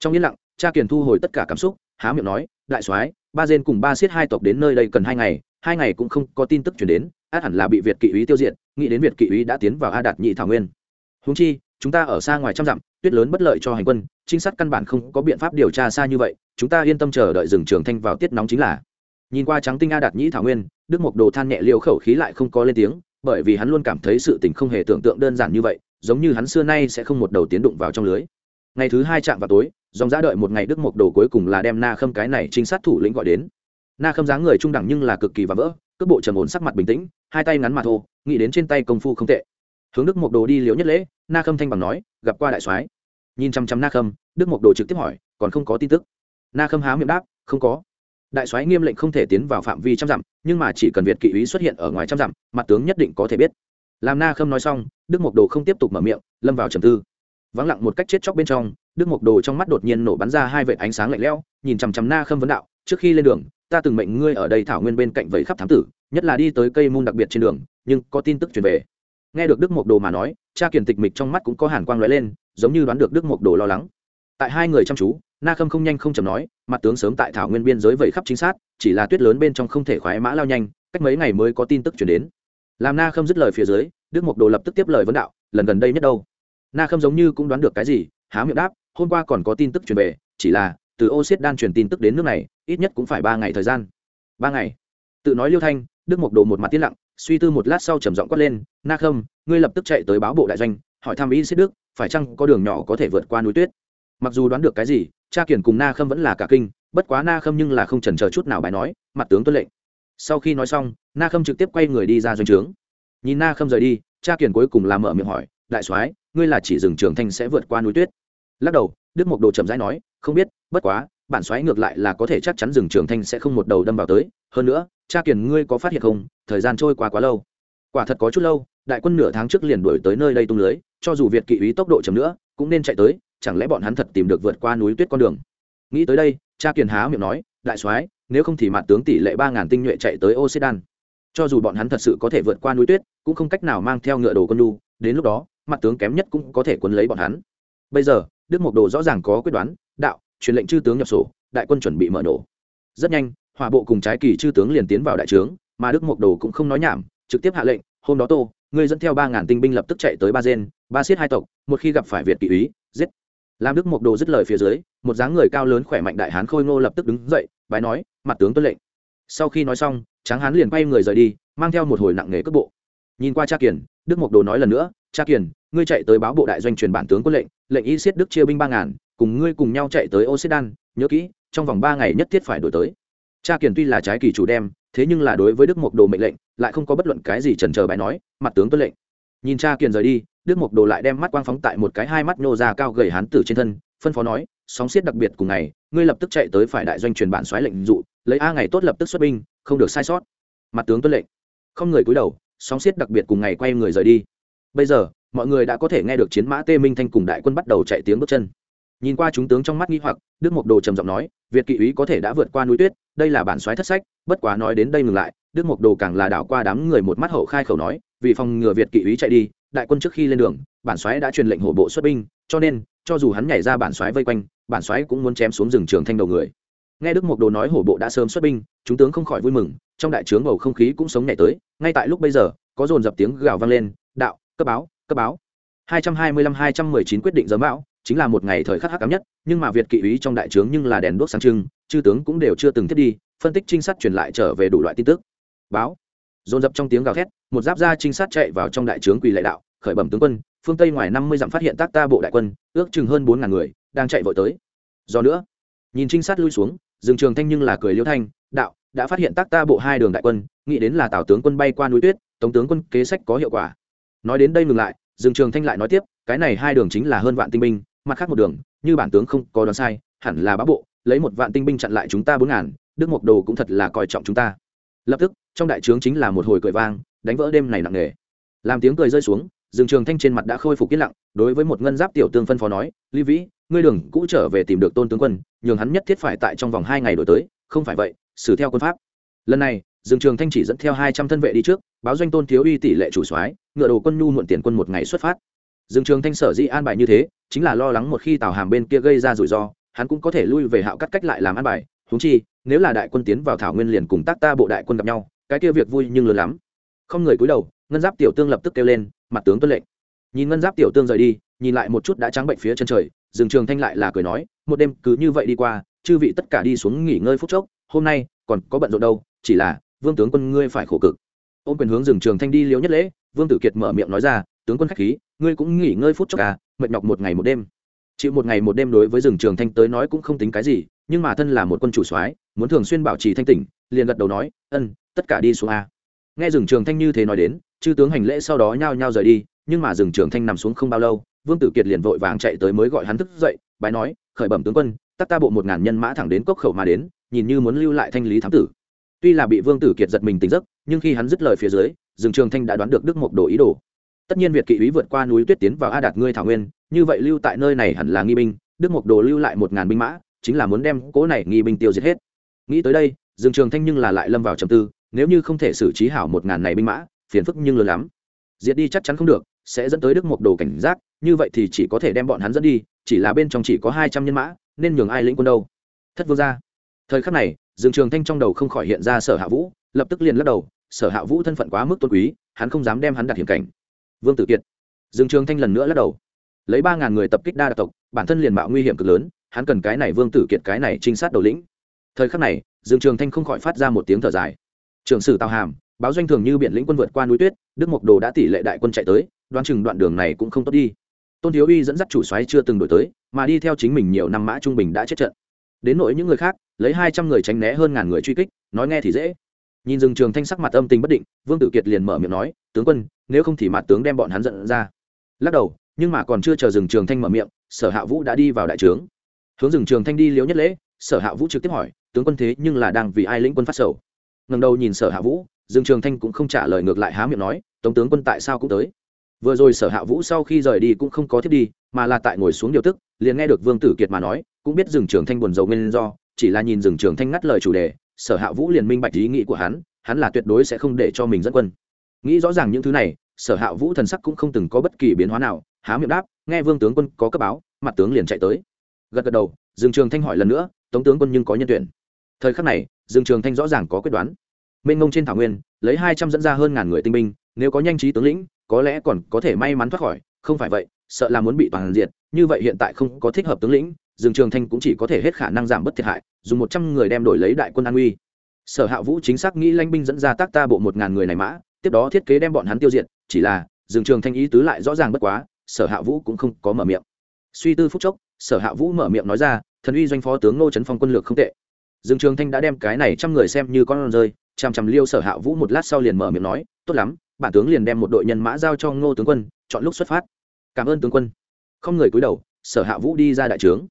Trong yên lặng, cha kiền thu hồi tất cả cảm xúc, há miệng nói, đại soái, ba dên cùng ba siết hai tộc đến nơi đây cần hai ngày hai ngày cũng không có tin tức chuyển đến, át hẳn là bị việt kỵ úy tiêu diệt, nghĩ đến việt kỵ úy đã tiến vào a đạt nhị thảo nguyên. Húng chi chúng ta ở xa ngoài trăm dặm, tuyết lớn bất lợi cho hành quân, trinh sát căn bản không có biện pháp điều tra xa như vậy, chúng ta yên tâm chờ đợi rừng trường thanh vào tiết nóng chính là. Nhìn qua trắng tinh a đạt nhĩ thảo nguyên, đức mộc đồ than nhẹ liều khẩu khí lại không có lên tiếng, bởi vì hắn luôn cảm thấy sự tình không hề tưởng tượng đơn giản như vậy, giống như hắn xưa nay sẽ không một đầu tiến đụng vào trong lưới. Ngày thứ hai chạm vào tối, dòng ra đợi một ngày đức mộc đồ cuối cùng là đem na khâm cái này trinh sát thủ lĩnh gọi đến. Na khâm dáng người trung đẳng nhưng là cực kỳ và vỡ, cước bộ trầm ổn, sắc mặt bình tĩnh, hai tay ngắn mặt thô, nghĩ đến trên tay công phu không tệ hướng đức mộc đồ đi liễu nhất lễ, na khâm thanh bằng nói, gặp qua đại soái. Nhìn chăm chăm na khâm, đức mộc đồ trực tiếp hỏi, còn không có tin tức? Na khâm há miệng đáp, không có. Đại soái nghiêm lệnh không thể tiến vào phạm vi trăm dặm, nhưng mà chỉ cần việt kỵ úy xuất hiện ở ngoài trăm dặm, mặt tướng nhất định có thể biết. Làm na khâm nói xong, đức mộc đồ không tiếp tục mở miệng, lâm vào trầm tư. Vắng lặng một cách chết chóc bên trong, đức mộc đồ trong mắt đột nhiên nổ bắn ra hai vệt ánh sáng lạnh lẽo, nhìn chằm chằm na khâm vấn đạo, trước khi lên đường, ta từng mệnh ngươi ở đây thảo nguyên bên cạnh vẫy khắp thám tử, nhất là đi tới cây môn đặc biệt trên đường, nhưng có tin tức truyền về nghe được đức mộc đồ mà nói, cha kiền tịch mịch trong mắt cũng có hàn quang lóe lên, giống như đoán được đức mộc đồ lo lắng. Tại hai người chăm chú, na khâm không nhanh không chầm nói, mặt tướng sớm tại thảo nguyên biên giới vẫy khắp chính xác, chỉ là tuyết lớn bên trong không thể khoái mã lao nhanh, cách mấy ngày mới có tin tức chuyển đến. Làm na khâm dứt lời phía dưới, đức mộc đồ lập tức tiếp lời vấn đạo, lần gần đây nhất đâu? Na khâm giống như cũng đoán được cái gì, há miệng đáp, hôm qua còn có tin tức truyền về, chỉ là từ ô xiết đan truyền tin tức đến nước này, ít nhất cũng phải ba ngày thời gian. Ba ngày? Tự nói liêu thanh, đức mộc đồ một mặt tiết lặng suy tư một lát sau trầm giọng quát lên, na khâm, ngươi lập tức chạy tới báo bộ đại doanh, hỏi thăm ý xích đức, phải chăng có đường nhỏ có thể vượt qua núi tuyết? Mặc dù đoán được cái gì, cha kiển cùng na khâm vẫn là cả kinh, bất quá na khâm nhưng là không chần chờ chút nào bài nói, mặt tướng tuân lệnh. Sau khi nói xong, na khâm trực tiếp quay người đi ra doanh trướng. Nhìn na khâm rời đi, cha kiển cuối cùng làm mở miệng hỏi, đại soái, ngươi là chỉ rừng trường thanh sẽ vượt qua núi tuyết? Lắc đầu, đức mộc đồ chậm rãi nói, không biết, bất quá bản xoáy ngược lại là có thể chắc chắn rừng trường thanh sẽ không một đầu đâm vào tới. Hơn nữa, cha kiền ngươi có phát hiện không? Thời gian trôi qua quá lâu. Quả thật có chút lâu, đại quân nửa tháng trước liền đuổi tới nơi đây tung lưới, cho dù việt kỵ ý tốc độ chậm nữa, cũng nên chạy tới, chẳng lẽ bọn hắn thật tìm được vượt qua núi tuyết con đường? Nghĩ tới đây, cha kiền há miệng nói, đại soái, nếu không thì mặt tướng tỷ lệ ba ngàn tinh nhuệ chạy tới ocedan cho dù bọn hắn thật sự có thể vượt qua núi tuyết, cũng không cách nào mang theo ngựa đồ con đu đến lúc đó, mặt tướng kém nhất cũng có thể quấn lấy bọn hắn. Bây giờ, đức mộc đồ rõ ràng có quyết đoán, đạo truyền lệnh chư tướng nhập sổ, đại quân chuẩn bị mở nổ. Rất nhanh, hỏa bộ cùng trái kỳ chư tướng liền tiến vào đại trướng, mà đức mộc đồ cũng không nói nhảm, trực tiếp hạ lệnh, hôm đó tô, ngươi dẫn theo ba ngàn tinh binh lập tức chạy tới ba gen, ba xiết hai tộc, một khi gặp phải việt kỵ úy giết. Làm đức mộc đồ dứt lời phía dưới, một dáng người cao lớn khỏe mạnh đại hán khôi ngô lập tức đứng dậy, bái nói, mặt tướng tuân lệnh. Sau khi nói xong, tráng hán liền quay người rời đi, mang theo một hồi nặng nghề cước bộ. Nhìn qua cha kiền, đức mộc đồ nói lần nữa, cha kiền, ngươi chạy tới báo bộ đại doanh truyền bản tướng quân lệnh lệnh y siết đức chia binh ba ngàn cùng ngươi cùng nhau chạy tới ocedan nhớ kỹ, trong vòng ba ngày nhất thiết phải đổi tới. Cha kiền tuy là trái kỳ chủ đem, thế nhưng là đối với đức mộc đồ mệnh lệnh, lại không có bất luận cái gì trần chờ bài nói, mặt tướng tuân lệnh. Nhìn cha kiền rời đi, đức mộc đồ lại đem mắt quang phóng tại một cái hai mắt nhô ra cao gầy hán tử trên thân, phân phó nói, sóng xiết đặc biệt cùng ngày, ngươi lập tức chạy tới phải đại doanh truyền bản xoáy lệnh dụ, lấy a ngày tốt lập tức xuất binh, không được sai sót. Mặt tướng tuân lệnh. Không người cúi đầu, sóng xiết đặc biệt cùng ngày quay người rời đi. Bây giờ, mọi người đã có thể nghe được chiến mã tê minh thanh cùng đại quân bắt đầu chạy tiếng bước chân nhìn qua chúng tướng trong mắt nghi hoặc, đức mộc đồ trầm giọng nói, việt kỵ úy có thể đã vượt qua núi tuyết, đây là bản soái thất sách, bất quá nói đến đây ngừng lại, đức mộc đồ càng là đảo qua đám người một mắt hậu khai khẩu nói, vì phòng ngừa việt kỵ úy chạy đi, đại quân trước khi lên đường, bản soái đã truyền lệnh hổ bộ xuất binh, cho nên, cho dù hắn nhảy ra bản soái vây quanh, bản soái cũng muốn chém xuống rừng trường thanh đầu người. Nghe đức mộc đồ nói hổ bộ đã sớm xuất binh, chúng tướng không khỏi vui mừng, trong đại trướng bầu không khí cũng sống nhảy tới, ngay tại lúc bây giờ, có dồn dập tiếng gào vang lên, đạo, cấp báo cấp báo. 225-219 quyết định giấm bão chính là một ngày thời khắc hắc ám nhất, nhưng mà việt kỵ úy trong đại trướng nhưng là đèn đuốc sáng trưng, chư tướng cũng đều chưa từng thiết đi, phân tích trinh sát truyền lại trở về đủ loại tin tức. Báo. Dồn dập trong tiếng gào thét, một giáp gia trinh sát chạy vào trong đại trướng quỳ lệ đạo, khởi bẩm tướng quân, phương tây ngoài năm mươi dặm phát hiện tác ta bộ đại quân, ước chừng hơn bốn ngàn người, đang chạy vội tới. Do nữa, nhìn trinh sát lui xuống rừng trường thanh nhưng là cười liêu thanh, đạo, đã phát hiện tác ta bộ hai đường đại quân, nghĩ đến là tào tướng quân bay qua núi tuyết, tống tướng quân kế sách có hiệu quả. Nói đến đây ngừng lại dương trường thanh lại nói tiếp, cái này hai đường chính là hơn vạn tinh binh, mặt khác một đường, như bản tướng không có đoán sai, hẳn là bá bộ, lấy một vạn tinh binh chặn lại chúng ta bốn ngàn, đức mộc đồ cũng thật là coi trọng chúng ta. Lập tức, trong đại trướng chính là một hồi cười vang, đánh vỡ đêm này nặng nề. Làm tiếng cười rơi xuống, Dương trường thanh trên mặt đã khôi phục yên lặng, đối với một ngân giáp tiểu tương phân phó nói ly vĩ, ngươi đường cũ trở về tìm được tôn tướng quân, nhường hắn nhất thiết phải tại trong vòng hai ngày đổi tới, không phải vậy, xử theo quân pháp. Lần này Dương trường thanh chỉ dẫn theo hai trăm thân vệ đi trước, báo doanh tôn thiếu uy tỷ lệ chủ soái, ngựa đồ quân nhu muộn tiền quân một ngày xuất phát. Dương trường thanh sở dĩ an bài như thế, chính là lo lắng một khi tào hàm bên kia gây ra rủi ro, hắn cũng có thể lui về hạo cắt cách lại làm an bài. Huống chi, nếu là đại quân tiến vào thảo nguyên liền cùng tác ta bộ đại quân gặp nhau, cái kia việc vui nhưng lớn lắm. Không người cúi đầu, ngân giáp tiểu tương lập tức kêu lên, mặt tướng tuân lệnh. Nhìn ngân giáp tiểu tương rời đi, nhìn lại một chút đã trắng bệnh phía chân trời, Dương trường thanh lại là cười nói, một đêm cứ như vậy đi qua, chư vị tất cả đi xuống nghỉ ngơi phút chốc, hôm nay còn có bận rộn đâu, chỉ là vương tướng quân ngươi phải khổ cực. Ôm quyền hướng rừng trường thanh đi liễu nhất lễ, vương tử kiệt mở miệng nói ra, tướng quân khách khí, ngươi cũng nghỉ ngơi phút chốc à mệt nhọc một ngày một đêm. Chịu một ngày một đêm đối với rừng trường thanh tới nói cũng không tính cái gì, nhưng mà thân là một quân chủ soái, muốn thường xuyên bảo trì thanh tỉnh, liền gật đầu nói, ân, tất cả đi xuống a nghe rừng trường thanh như thế nói đến, chư tướng hành lễ sau đó nhao nhao rời đi, nhưng mà rừng trường thanh nằm xuống không bao lâu, vương tử kiệt liền vội vàng chạy tới mới gọi hắn thức dậy, bái nói, khởi bẩm tướng quân, tắc ta bộ một ngàn nhân mã thẳng đến cốc khẩu mà đến, nhìn như muốn lưu lại thanh lý thám tử tuy là bị vương tử kiệt giật mình tỉnh giấc, nhưng khi hắn dứt lời phía dưới rừng trường thanh đã đoán được đức mộc đồ ý đồ. Tất nhiên việt kỵ úy vượt qua núi tuyết tiến vào a đạt ngươi thảo nguyên, như vậy lưu tại nơi này hẳn là nghi binh, đức mộc đồ lưu lại một ngàn binh mã, chính là muốn đem cỗ này nghi binh tiêu diệt hết. Nghĩ tới đây rừng trường thanh nhưng là lại lâm vào trầm tư, nếu như không thể xử trí hảo một ngàn này binh mã, phiền phức nhưng lớn lắm. Diệt đi chắc chắn không được, sẽ dẫn tới đức mộc đồ cảnh giác, như vậy thì chỉ có thể đem bọn hắn dẫn đi, chỉ là bên trong chỉ có hai trăm nhân mã, nên nhường ai lĩnh quân đâu. Thất vương ra thời khắc này dương trường thanh trong đầu không khỏi hiện ra sở hạ vũ, lập tức liền lắc đầu, sở hạ vũ thân phận quá mức tôn quý, hắn không dám đem hắn đặt hiểm cảnh. Vương tử kiệt. Dương trường thanh lần nữa lắc đầu. Lấy ba ngàn người tập kích đa đặc tộc, bản thân liền mạo nguy hiểm cực lớn, hắn cần cái này vương tử kiệt, cái này trinh sát đầu lĩnh. Thời khắc này, dương trường thanh không khỏi phát ra một tiếng thở dài. Trường sử tào hàm, báo doanh thường như biển lĩnh quân vượt qua núi tuyết, đức mộc đồ đã tỷ lệ đại quân chạy tới, đoán chừng đoạn đường này cũng không tốt đi. Tôn thiếu uy dẫn dắt chủ xoáy chưa từng đổi tới, mà đi theo chính mình nhiều năm mã trung bình đã chết trận đến nỗi những người khác, lấy hai trăm người tránh né hơn ngàn người truy kích, nói nghe thì dễ. Nhìn rừng trường thanh sắc mặt âm tình bất định, vương tử kiệt liền mở miệng nói, tướng quân, nếu không thì mặt tướng đem bọn hắn giận ra. Lắc đầu, nhưng mà còn chưa chờ rừng trường thanh mở miệng, sở hạ vũ đã đi vào đại trướng. Hướng rừng trường thanh đi liếu nhất lễ, sở hạ vũ trực tiếp hỏi, tướng quân thế nhưng là đang vì ai lĩnh quân phát sầu? Ngần đầu nhìn sở hạ vũ rừng trường thanh cũng không trả lời ngược lại há miệng nói, tống tướng quân tại sao cũng tới? Vừa rồi sở hạ vũ sau khi rời đi cũng không có thiết đi, mà là tại ngồi xuống điều tức, liền nghe được vương tử kiệt mà nói cũng biết rừng trường thanh buồn rầu nguyên do, chỉ là nhìn rừng trường thanh ngắt lời chủ đề, sở hạ vũ liền minh bạch ý nghĩ của hắn hắn là tuyệt đối sẽ không để cho mình dẫn quân. Nghĩ rõ ràng những thứ này, sở hạ vũ thần sắc cũng không từng có bất kỳ biến hóa nào, há miệng đáp, nghe vương tướng quân có cấp báo, mặt tướng liền chạy tới. Gật gật đầu dương trường thanh hỏi lần nữa, tống tướng quân nhưng có nhân tuyển. Thời khắc này dương trường thanh rõ ràng có quyết đoán. Mênh ngông trên thảo nguyên, lấy hai trăm dẫn ra hơn ngàn người tinh binh, nếu có nhanh trí tướng lĩnh, có lẽ còn có thể may mắn thoát khỏi, không phải vậy, sợ là muốn bị toàn diệt, như vậy hiện tại không có thích hợp tướng lĩnh dương trường thanh cũng chỉ có thể hết khả năng giảm bớt thiệt hại, dùng một trăm người đem đổi lấy đại quân an uy. Sở hạ vũ chính xác nghĩ lãnh binh dẫn ra tác ta bộ một ngàn người này mã, tiếp đó thiết kế đem bọn hắn tiêu diệt, chỉ là dương trường thanh ý tứ lại rõ ràng bất quá, sở hạ vũ cũng không có mở miệng. Suy tư phúc chốc, sở hạ vũ mở miệng nói ra, thần uy doanh phó tướng ngô trấn phong quân lược không tệ. Dương trường thanh đã đem cái này trăm người xem như con rơi chằm chằm liêu sở hạ vũ một lát sau liền mở miệng nói, tốt lắm, bản tướng liền đem một đội nhân mã giao cho ngô tướng quân, chọn lúc xuất phát. Cảm ơn tướng quân. Không người cúi đầu, sở hạ vũ đi ra đại trướng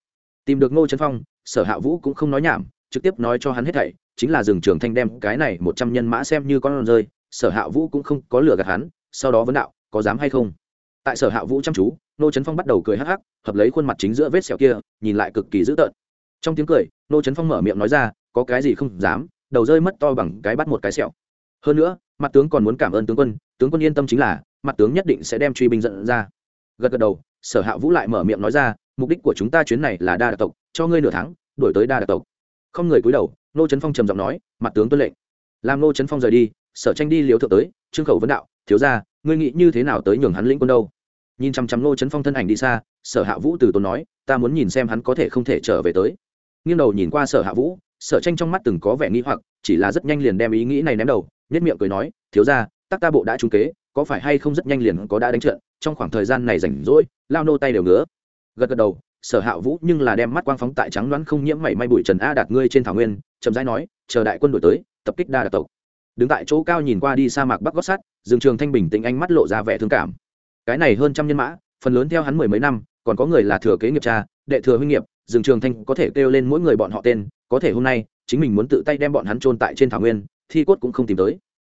tìm được ngô trấn phong, sở hạ vũ cũng không nói nhảm, trực tiếp nói cho hắn hết thảy, chính là rừng trường thanh đem cái này một trăm nhân mã xem như con rơi, sở hạ vũ cũng không có lừa gạt hắn, sau đó vấn đạo, có dám hay không? Tại sở hạ vũ chăm chú, ngô trấn phong bắt đầu cười hắc hắc, hợp lấy khuôn mặt chính giữa vết sẹo kia, nhìn lại cực kỳ dữ tợn. Trong tiếng cười, ngô trấn phong mở miệng nói ra, có cái gì không dám, đầu rơi mất to bằng cái bắt một cái sẹo. Hơn nữa, mặt tướng còn muốn cảm ơn tướng quân tướng quân yên tâm chính là, mặt tướng nhất định sẽ đem truy binh dẫn ra. Gật gật đầu sở hạ vũ lại mở miệng nói ra, mục đích của chúng ta chuyến này là đa đặc tộc, cho ngươi nửa tháng đổi tới đa đặc tộc. Không người cúi đầu nô trấn phong trầm giọng nói, mặt tướng tuân lệnh. Làm nô trấn phong rời đi, sở tranh đi liều thượng tới, trương khẩu vấn đạo, thiếu ra ngươi nghĩ như thế nào tới nhường hắn lĩnh quân đâu? Nhìn chăm chăm nô trấn phong thân ảnh đi xa, sở hạ vũ từ tốn nói, ta muốn nhìn xem hắn có thể không thể trở về tới. Nghiêng đầu nhìn qua sở hạ vũ, sở tranh trong mắt từng có vẻ nghĩ hoặc, chỉ là rất nhanh liền đem ý nghĩ này ném đầu nhất miệng cười nói, thiếu ra tắc ta bộ đã trúng kế có phải hay không rất nhanh liền có đã đánh trận, trong khoảng thời gian này rảnh rỗi, lao nô tay đều ngứa. Gật gật đầu, sở hạ vũ nhưng là đem mắt quang phóng tại trắng đoán không nhiễm mảy may bụi trần a đạt ngươi trên thảo nguyên, chậm rãi nói, chờ đại quân đổi tới, tập kích đa đạt tộc. Đứng tại chỗ cao nhìn qua đi sa mạc bắc gót sắt, dương trường thanh bình tĩnh ánh mắt lộ ra vẻ thương cảm. Cái này hơn trăm nhân mã, phần lớn theo hắn mười mấy năm, còn có người là thừa kế nghiệp cha, đệ thừa huynh nghiệp, dương trường thanh có thể kêu lên mỗi người bọn họ tên, có thể hôm nay, chính mình muốn tự tay đem bọn hắn trôn tại trên thảo nguyên, thi cốt cũng không tìm tới.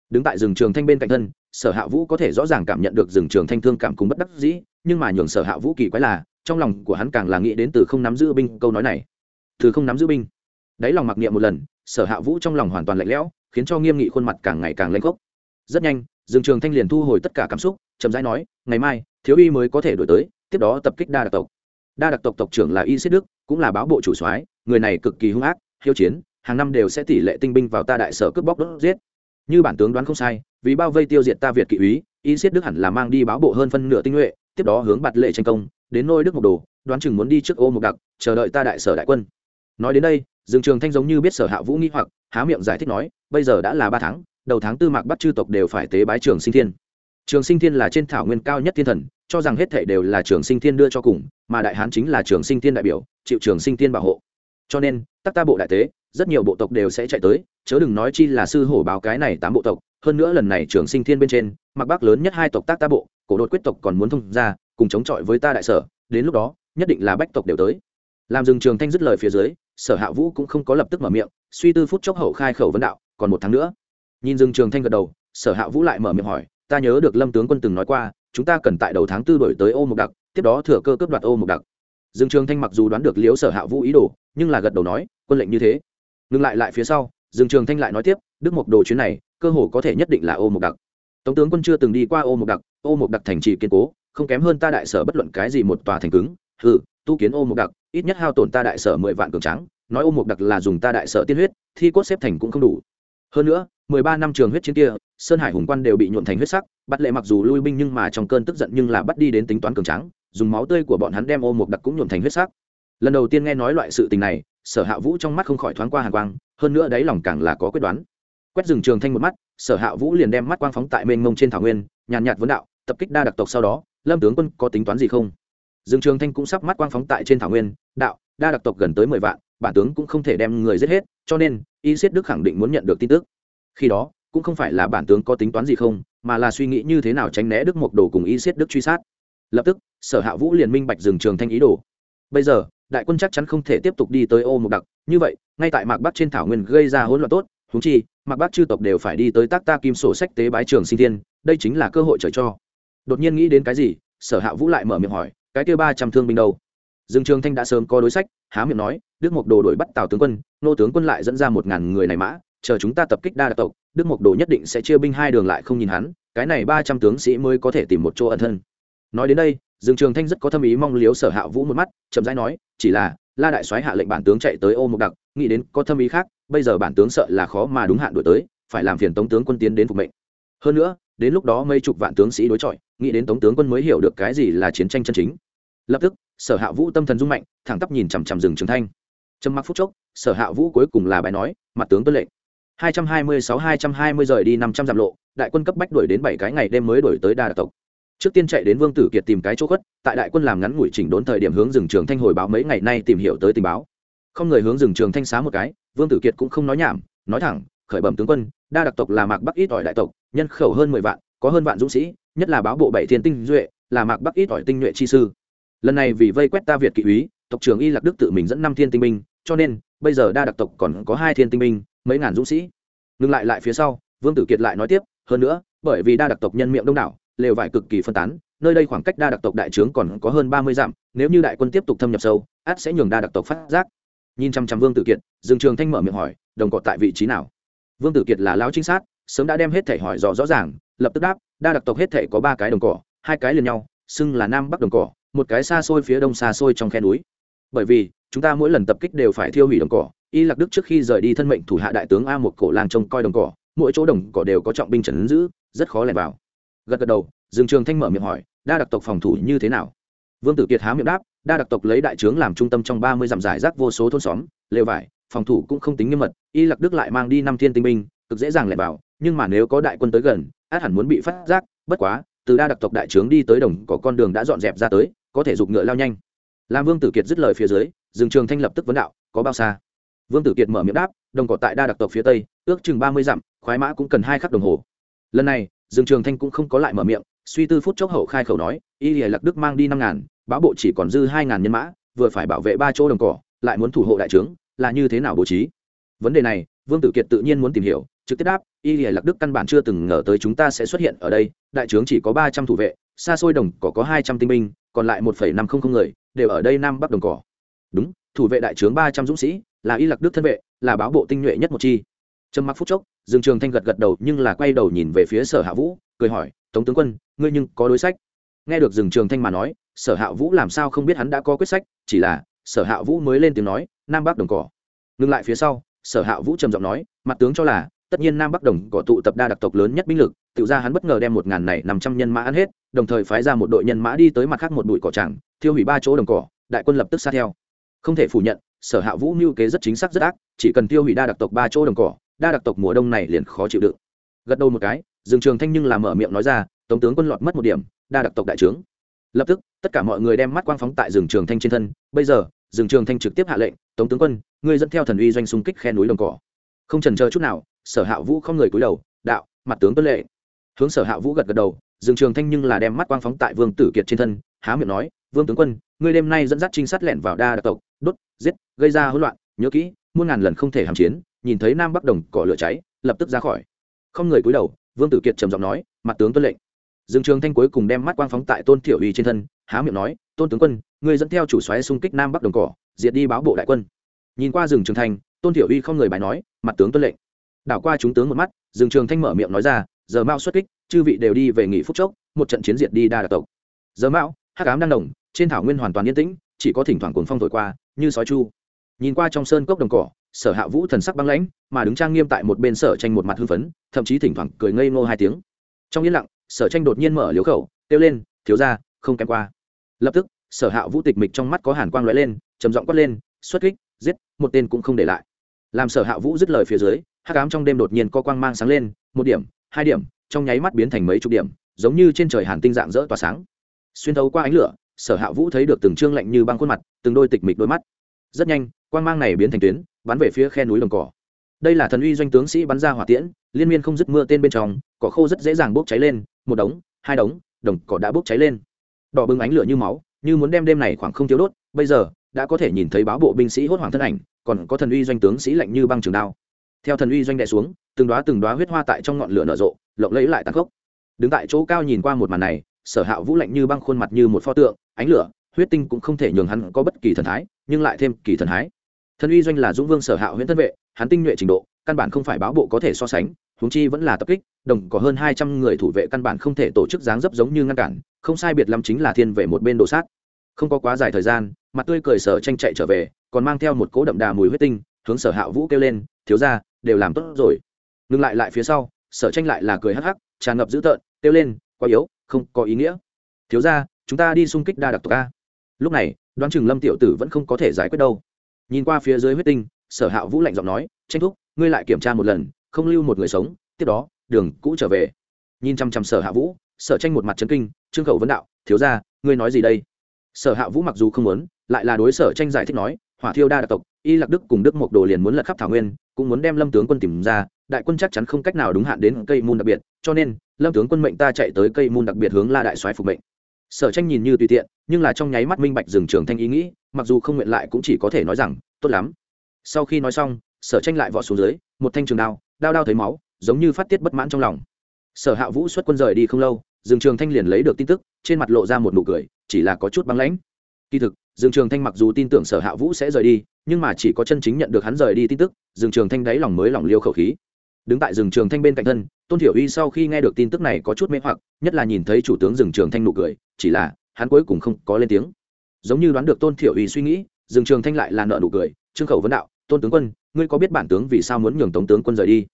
Đứng tại rừng trường thanh bên cạnh thân sở hạ vũ có thể rõ ràng cảm nhận được rừng trường thanh thương cảm cùng bất đắc dĩ, nhưng mà nhường sở hạ vũ kỳ quái là, trong lòng của hắn càng là nghĩ đến từ không nắm giữ binh, câu nói này. Từ không nắm giữ binh. Đáy lòng mặc niệm một lần, sở hạ vũ trong lòng hoàn toàn lạnh lẽo, khiến cho nghiêm nghị khuôn mặt càng ngày càng lanh gốc rất nhanh, rừng trường thanh liền thu hồi tất cả cảm xúc, chậm rãi nói, ngày mai, thiếu y mới có thể đổi tới, tiếp đó tập kích đa đặc tộc. Đa đặc tộc tộc trưởng là y xích đức, cũng là báo bộ chủ soái, người này cực kỳ hung ác, hiếu chiến, hàng năm đều sẽ tỷ lệ tinh binh vào ta đại sở cướp bóc đốt giết. Như bản tướng đoán không sai vì bao vây tiêu diệt ta việt kỵ úy, y siết đức hẳn là mang đi báo bộ hơn phân nửa tinh nhuệ, tiếp đó hướng bạt lệ tranh công, đến nôi đức mộc đồ, đoán chừng muốn đi trước ô mộc đặc, chờ đợi ta đại sở đại quân. Nói đến đây, dương trường thanh giống như biết sở hạ vũ nghĩ hoặc, há miệng giải thích nói, bây giờ đã là ba tháng, đầu tháng tư mạc bắt chư tộc đều phải tế bái trường sinh thiên. Trường sinh thiên là trên thảo nguyên cao nhất thiên thần, cho rằng hết thể đều là trường sinh thiên đưa cho cùng, mà đại hán chính là trường sinh thiên đại biểu, chịu trường sinh thiên bảo hộ. Cho nên, tắc ta bộ đại tế rất nhiều bộ tộc đều sẽ chạy tới, chớ đừng nói chi là sư hổ báo cái này tám bộ tộc, hơn nữa lần này trường sinh thiên bên trên, mặc bác lớn nhất hai tộc tác ta bộ, cổ đột quyết tộc còn muốn thông ra, cùng chống chọi với ta đại sở, đến lúc đó, nhất định là bách tộc đều tới. Làm rừng trường thanh dứt lời phía dưới, sở hạ vũ cũng không có lập tức mở miệng, suy tư phút chốc hậu khai khẩu vấn đạo, còn một tháng nữa. Nhìn rừng trường thanh gật đầu, sở hạ vũ lại mở miệng hỏi, ta nhớ được lâm tướng quân từng nói qua, chúng ta cần tại đầu tháng tư đổi tới ô mục đặc, tiếp đó thừa cơ cướp đoạt ô mục đặc. Dương trường thanh mặc dù đoán được liễu sở hạ vũ ý đồ, nhưng là gật đầu nói, quân lệnh như thế ngừng lại lại phía sau, dương trường thanh lại nói tiếp, đức mục đồ chuyến này, cơ hồ có thể nhất định là ô mục đặc. Tống tướng quân chưa từng đi qua ô mục đặc, ô mục đặc thành trì kiên cố, không kém hơn ta đại sở bất luận cái gì một tòa thành cứng. Ừ tu kiến ô mục đặc, ít nhất hao tổn ta đại sở mười vạn cường trắng nói ô mục đặc là dùng ta đại sở tiên huyết, thi cốt xếp thành cũng không đủ. Hơn nữa, mười ba năm trường huyết chiến kia, sơn hải hùng quan đều bị nhuộn thành huyết sắc, bắt lệ mặc dù lui binh nhưng mà trong cơn tức giận nhưng là bắt đi đến tính toán cường trắng dùng máu tươi của bọn hắn đem ô mục đặc cũng nhuộn thành huyết sắc. Lần đầu tiên nghe nói loại sự tình này sở hạ vũ trong mắt không khỏi thoáng qua hàn quang, hơn nữa đáy lòng càng là có quyết đoán. Quét rừng trường thanh một mắt, sở hạ vũ liền đem mắt quang phóng tại mênh mông trên thảo nguyên, nhàn nhạt vấn đạo, tập kích đa đặc tộc sau đó, lâm tướng quân có tính toán gì không? Rừng trường thanh cũng sắp mắt quang phóng tại trên thảo nguyên, đạo, đa đặc tộc gần tới mười vạn, bản tướng cũng không thể đem người giết hết, cho nên, y siết đức khẳng định muốn nhận được tin tức. Khi đó, cũng không phải là bản tướng có tính toán gì không, mà là suy nghĩ như thế nào tránh né đức mộc đồ cùng y siết đức truy sát. Lập tức, sở hạ vũ liền minh bạch dừng trường thanh ý đồ. Bây giờ đại quân chắc chắn không thể tiếp tục đi tới ô mục đặc. Như vậy, ngay tại mạc bắc trên thảo nguyên gây ra hỗn loạn tốt húng chi, mạc bắc chư tộc đều phải đi tới tác ta kim sổ sách tế bái trường sinh thiên, đây chính là cơ hội trời cho. Đột nhiên nghĩ đến cái gì, sở hạ vũ lại mở miệng hỏi, cái kêu ba trăm thương binh đâu? Dương trường thanh đã sớm có đối sách, há miệng nói, đức mộc đồ đổi bắt tào tướng quân, nô tướng quân lại dẫn ra một ngàn người này mã, chờ chúng ta tập kích đa đặc tộc, đức mộc đồ nhất định sẽ chia binh hai đường lại không nhìn hắn, cái này ba trăm tướng sĩ mới có thể tìm một chỗ ẩn thân. Nói đến đây dương trường thanh rất có tâm ý mong liếu sở hạ vũ một mắt, chậm rãi nói, chỉ là, la đại soái hạ lệnh bản tướng chạy tới ô mộc đặc, nghĩ đến có tâm ý khác, bây giờ bản tướng sợ là khó mà đúng hạn đổi tới, phải làm phiền tống tướng quân tiến đến phục mệnh. Hơn nữa, đến lúc đó mấy chục vạn tướng sĩ đối chọi, nghĩ đến tống tướng quân mới hiểu được cái gì là chiến tranh chân chính. Lập tức, sở hạ vũ tâm thần rung mạnh, thẳng tắp nhìn chằm chằm rừng trường thanh. Trầm mặc phút chốc, sở hạ vũ cuối cùng là bài nói, mặt tướng tuân lệnh. Hai trăm hai mươi sáu, hai trăm hai mươi rời đi năm trăm dặm lộ, đại quân cấp bách đuổi đến bảy cái ngày đêm mới đuổi tới đa đặc tộc trước tiên chạy đến vương tử kiệt tìm cái chỗ khuất, tại đại quân làm ngắn ngủi chỉnh đốn thời điểm hướng rừng trường thanh hồi báo mấy ngày nay tìm hiểu tới tình báo. Không người hướng rừng trường thanh xá một cái, vương tử kiệt cũng không nói nhảm, nói thẳng, khởi bẩm tướng quân, đa đặc tộc là mạc bắc ít ỏi đại tộc, nhân khẩu hơn mười vạn, có hơn vạn dũng sĩ, nhất là báo bộ bảy thiên tinh duệ, là mạc bắc ít ỏi tinh nhuệ chi sư. Lần này vì vây quét ta việt kỵ úy, tộc trưởng y lạc đức tự mình dẫn năm thiên tinh binh, cho nên, bây giờ đa đặc tộc còn có hai thiên tinh binh, mấy ngàn dũng sĩ. Ngừng lại lại phía sau, vương tử kiệt lại nói tiếp, hơn nữa, bởi vì đa đặc tộc nhân miệng đông đảo lều vải cực kỳ phân tán, nơi đây khoảng cách đa đặc tộc đại trướng còn có hơn ba mươi dặm, nếu như đại quân tiếp tục thâm nhập sâu át sẽ nhường đa đặc tộc phát giác. Nhìn chăm chăm vương tử kiệt, dương trường thanh mở miệng hỏi, đồng cọt tại vị trí nào? Vương tử kiệt là lão trinh sát, sớm đã đem hết thể hỏi rõ rõ ràng, lập tức đáp, đa đặc tộc hết thể có ba cái đồng cỏ, hai cái liền nhau, xưng là nam bắc đồng cỏ, một cái xa xôi phía đông xa xôi trong khe núi. Bởi vì, chúng ta mỗi lần tập kích đều phải thiêu hủy đồng cỏ, y lạc đức trước khi rời đi thân mệnh thủ hạ đại tướng a một cổ làng trông coi đồng cỏ, mỗi chỗ đồng cỏ đều có trọng binh trần giữ, rất khó lẻn vào gật gật đầu, dương trường thanh mở miệng hỏi, đa đặc tộc phòng thủ như thế nào? Vương tử kiệt há miệng đáp, đa đặc tộc lấy đại trướng làm trung tâm trong ba mươi dặm giải rác vô số thôn xóm, lều vải, phòng thủ cũng không tính nghiêm mật, y lạc đức lại mang đi năm thiên tinh binh, cực dễ dàng lẻn vào, nhưng mà nếu có đại quân tới gần, át hẳn muốn bị phát giác, bất quá, từ đa đặc tộc đại trướng đi tới đồng có con đường đã dọn dẹp ra tới, có thể giục ngựa lao nhanh. Làm vương tử kiệt dứt lời phía dưới rừng trường thanh lập tức vấn đạo, có bao xa? Vương tử kiệt mở miệng đáp, đồng cỏ tại đa đặc tộc phía tây, ước chừng ba mươi dặm, khoái mã cũng cần hai khắc đồng hồ. Lần này Dương trường thanh cũng không có lại mở miệng, suy tư phút chốc hậu khai khẩu nói, y lìa lạc đức mang đi năm ngàn, báo bộ chỉ còn dư hai ngàn nhân mã, vừa phải bảo vệ ba chỗ đồng cỏ, lại muốn thủ hộ đại trướng, là như thế nào bố trí? Vấn đề này, vương tử kiệt tự nhiên muốn tìm hiểu, trực tiếp đáp, y lìa lạc đức căn bản chưa từng ngờ tới chúng ta sẽ xuất hiện ở đây, đại trướng chỉ có ba trăm thủ vệ, xa xôi đồng cỏ có hai trăm tinh binh, còn lại một năm không không người, đều ở đây nam bắc đồng cỏ. Đúng, thủ vệ đại trướng ba trăm dũng sĩ, là y lạc đức thân vệ, là báo bộ tinh nhuệ nhất một chi trầm mặc phút chốc, dương trường thanh gật gật đầu nhưng là quay đầu nhìn về phía sở hạ vũ, cười hỏi, tống tướng quân, ngươi nhưng có đối sách? Nghe được dương trường thanh mà nói, sở hạ vũ làm sao không biết hắn đã có quyết sách, chỉ là sở hạ vũ mới lên tiếng nói, nam bắc đồng cỏ. Ngừng lại phía sau, sở hạ vũ trầm giọng nói, mặt tướng cho là, tất nhiên nam bắc đồng cỏ tụ tập đa đặc tộc lớn nhất binh lực tự ra hắn bất ngờ đem một ngàn này năm trăm nhân mã ăn hết, đồng thời phái ra một đội nhân mã đi tới mặt khác một bụi cỏ tràng, thiêu hủy ba chỗ đồng cỏ, đại quân lập tức xa theo. Không thể phủ nhận, sở hạ vũ mưu kế rất chính xác, rất ác, chỉ cần tiêu hủy đa đặc tộc ba chỗ đồng cỏ đa đặc tộc mùa đông này liền khó chịu đựng. Gật đầu một cái, dương trường thanh nhưng làm mở miệng nói ra tổng tướng quân lọt mất một điểm, đa đặc tộc đại trướng. Lập tức, tất cả mọi người đem mắt quang phóng tại rừng trường thanh trên thân. Bây giờ rừng trường thanh trực tiếp hạ lệnh tổng tướng quân, ngươi dẫn theo thần uy doanh xung kích khe núi đồng cỏ. Không trần chờ chút nào, sở hạ vũ không người cúi đầu, đạo, mặt tướng tuân lệ. Hướng sở hạ vũ gật gật đầu rừng trường thanh nhưng là đem mắt quang phóng tại vương tử kiệt trên thân, há miệng nói, vương tướng quân, ngươi đêm nay dẫn dắt trinh sát lẻn vào đa đặc tộc, đốt, giết, gây ra hỗn loạn, nhớ kỹ, muôn ngàn lần không thể hàm chiến nhìn thấy nam bắc đồng cỏ lửa cháy, lập tức ra khỏi. Không người cúi đầu, vương tử kiệt trầm giọng nói, mặt tướng tuân lệnh. Dương trường thanh cuối cùng đem mắt quang phóng tại tôn thiểu uy trên thân, há miệng nói, tôn tướng quân người dẫn theo chủ xoáy xung kích nam bắc đồng cỏ, diệt đi báo bộ đại quân. Nhìn qua rừng trường thanh, tôn thiểu uy không người bài nói, mặt tướng tuân lệnh. Đảo qua chúng tướng một mắt rừng trường thanh mở miệng nói ra, giờ mao xuất kích, chư vị đều đi về nghỉ phút chốc, một trận chiến diệt đi đa đặc tộc. Giờ mão, hắc ám đang đồng trên thảo nguyên hoàn toàn yên tĩnh, chỉ có thỉnh thoảng cuồng phong thổi qua, như sói chu. Nhìn qua trong sơn cốc đồng cỏ sở hạ vũ thần sắc băng lãnh, mà đứng trang nghiêm tại một bên sở tranh một mặt hưng phấn, thậm chí thỉnh thoảng cười ngây ngô hai tiếng. Trong yên lặng, sở tranh đột nhiên mở liếu khẩu, kêu lên, thiếu ra không kém qua. Lập tức, sở hạ vũ tịch mịch trong mắt có hàn quang lóe lên, trầm giọng quát lên, xuất kích, giết, một tên cũng không để lại. Làm sở hạ vũ dứt lời phía dưới, hắc ám trong đêm đột nhiên có quang mang sáng lên, một điểm, hai điểm, trong nháy mắt biến thành mấy chục điểm, giống như trên trời hàn tinh dạng dỡ tỏa sáng. Xuyên thấu qua ánh lửa, sở hạ vũ thấy được từng trương lạnh như băng khuôn mặt, từng đôi tịch mịch đôi mắt. Rất nhanh, quang mang này biến thành tuyến bắn về phía khe núi đồng cỏ. Đây là thần uy doanh tướng sĩ bắn ra hỏa tiễn, liên miên không dứt mưa tên bên trong, cỏ khô rất dễ dàng bốc cháy lên, một đống, hai đống, đồng cỏ đã bốc cháy lên. Đỏ bừng ánh lửa như máu, như muốn đem đêm này khoảng không thiếu đốt, bây giờ, đã có thể nhìn thấy báo bộ binh sĩ hốt hoảng thân ảnh, còn có thần uy doanh tướng sĩ lạnh như băng trường đao. Theo thần uy doanh đè xuống, từng đoá từng đoá huyết hoa tại trong ngọn lửa nở rộ, lộng lẫy lại tàn khốc. Đứng tại chỗ cao nhìn qua một màn này, sở hạ vũ lạnh như băng khuôn mặt như một pho tượng, ánh lửa, huyết tinh cũng không thể nhường hắn có bất kỳ thần thái, nhưng lại thêm kỳ thần thái thần uy doanh là dũng vương sở hạ huyễn thân vệ, hắn tinh nhuệ trình độ, căn bản không phải báo bộ có thể so sánh, huống chi vẫn là tập kích, đồng có hơn hai trăm người thủ vệ căn bản không thể tổ chức dáng dấp giống như ngăn cản, không sai biệt lắm chính là thiên về một bên đồ sát. Không có quá dài thời gian, mặt tươi cười sở tranh chạy trở về, còn mang theo một cỗ đậm đà mùi huyết tinh, hướng sở hạ vũ kêu lên, thiếu ra đều làm tốt rồi. Ngừng lại lại phía sau, sở tranh lại là cười hắc hắc, tràn ngập dữ tợn, kêu lên, quá yếu, không có ý nghĩa. Thiếu ra chúng ta đi xung kích đa đặc tộc a. Lúc này, đoán chừng lâm tiểu tử vẫn không có thể giải quyết đâu nhìn qua phía dưới huyết tinh, sở hạ vũ lạnh giọng nói, tranh thúc, ngươi lại kiểm tra một lần, không lưu một người sống, tiếp đó, đường cũ trở về. Nhìn chăm chăm sở hạ vũ, sở tranh một mặt trấn kinh, trương khẩu vấn đạo, thiếu ra ngươi nói gì đây? Sở hạ vũ mặc dù không muốn, lại là đối sở tranh giải thích nói, hỏa thiêu đa đặc tộc, y lạc đức cùng đức mộc đồ liền muốn lật khắp thảo nguyên, cũng muốn đem lâm tướng quân tìm ra, đại quân chắc chắn không cách nào đúng hạn đến cây môn đặc biệt, cho nên, lâm tướng quân mệnh ta chạy tới cây môn đặc biệt hướng la đại soái phục mệnh sở tranh nhìn như tùy tiện, nhưng là trong nháy mắt minh bạch dừng trường thanh ý nghĩ, mặc dù không nguyện lại cũng chỉ có thể nói rằng, tốt lắm. Sau khi nói xong, sở tranh lại vọ xuống dưới, một thanh trường đao đao đao thấy máu, giống như phát tiết bất mãn trong lòng. Sở hạ vũ xuất quân rời đi không lâu dừng trường thanh liền lấy được tin tức, trên mặt lộ ra một nụ cười, chỉ là có chút băng lãnh. Kỳ thực dừng trường thanh mặc dù tin tưởng sở hạ vũ sẽ rời đi, nhưng mà chỉ có chân chính nhận được hắn rời đi tin tức dừng trường thanh đáy lòng mới lòng liêu khẩu khí. Đứng tại rừng trường thanh bên cạnh thân, tôn thiểu uy sau khi nghe được tin tức này có chút mê hoặc, nhất là nhìn thấy chủ tướng rừng trường thanh nụ cười chỉ là, hắn cuối cùng không có lên tiếng. Giống như đoán được tôn thiểu uy suy nghĩ, dương trường thanh lại là nợ nụ cười, trương khẩu vấn đạo, tôn tướng quân, ngươi có biết bản tướng vì sao muốn nhường tống tướng quân rời đi?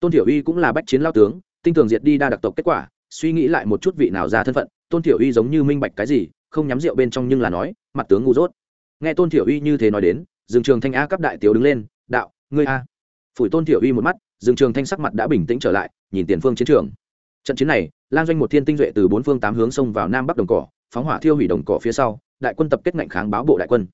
Tôn thiểu uy cũng là bách chiến lao tướng, tinh tường diệt đi đa đặc tộc kết quả, suy nghĩ lại một chút vị nào ra thân phận, tôn thiểu uy giống như minh bạch cái gì, không nhắm rượu bên trong nhưng là nói, mặt tướng ngu dốt. Nghe tôn thiểu uy như thế nói đến, dương trường thanh a cấp đại tiểu đứng lên, đạo, ngươi a. Phủi tôn thiểu uy một mắt, dương trường thanh sắc mặt đã bình tĩnh trở lại, nhìn tiền phương chiến trường trận chiến này lan doanh một thiên tinh duệ từ bốn phương tám hướng xông vào nam bắc đồng cỏ, phóng hỏa thiêu hủy đồng cỏ phía sau, đại quân tập kết ngạnh kháng báo bộ đại quân.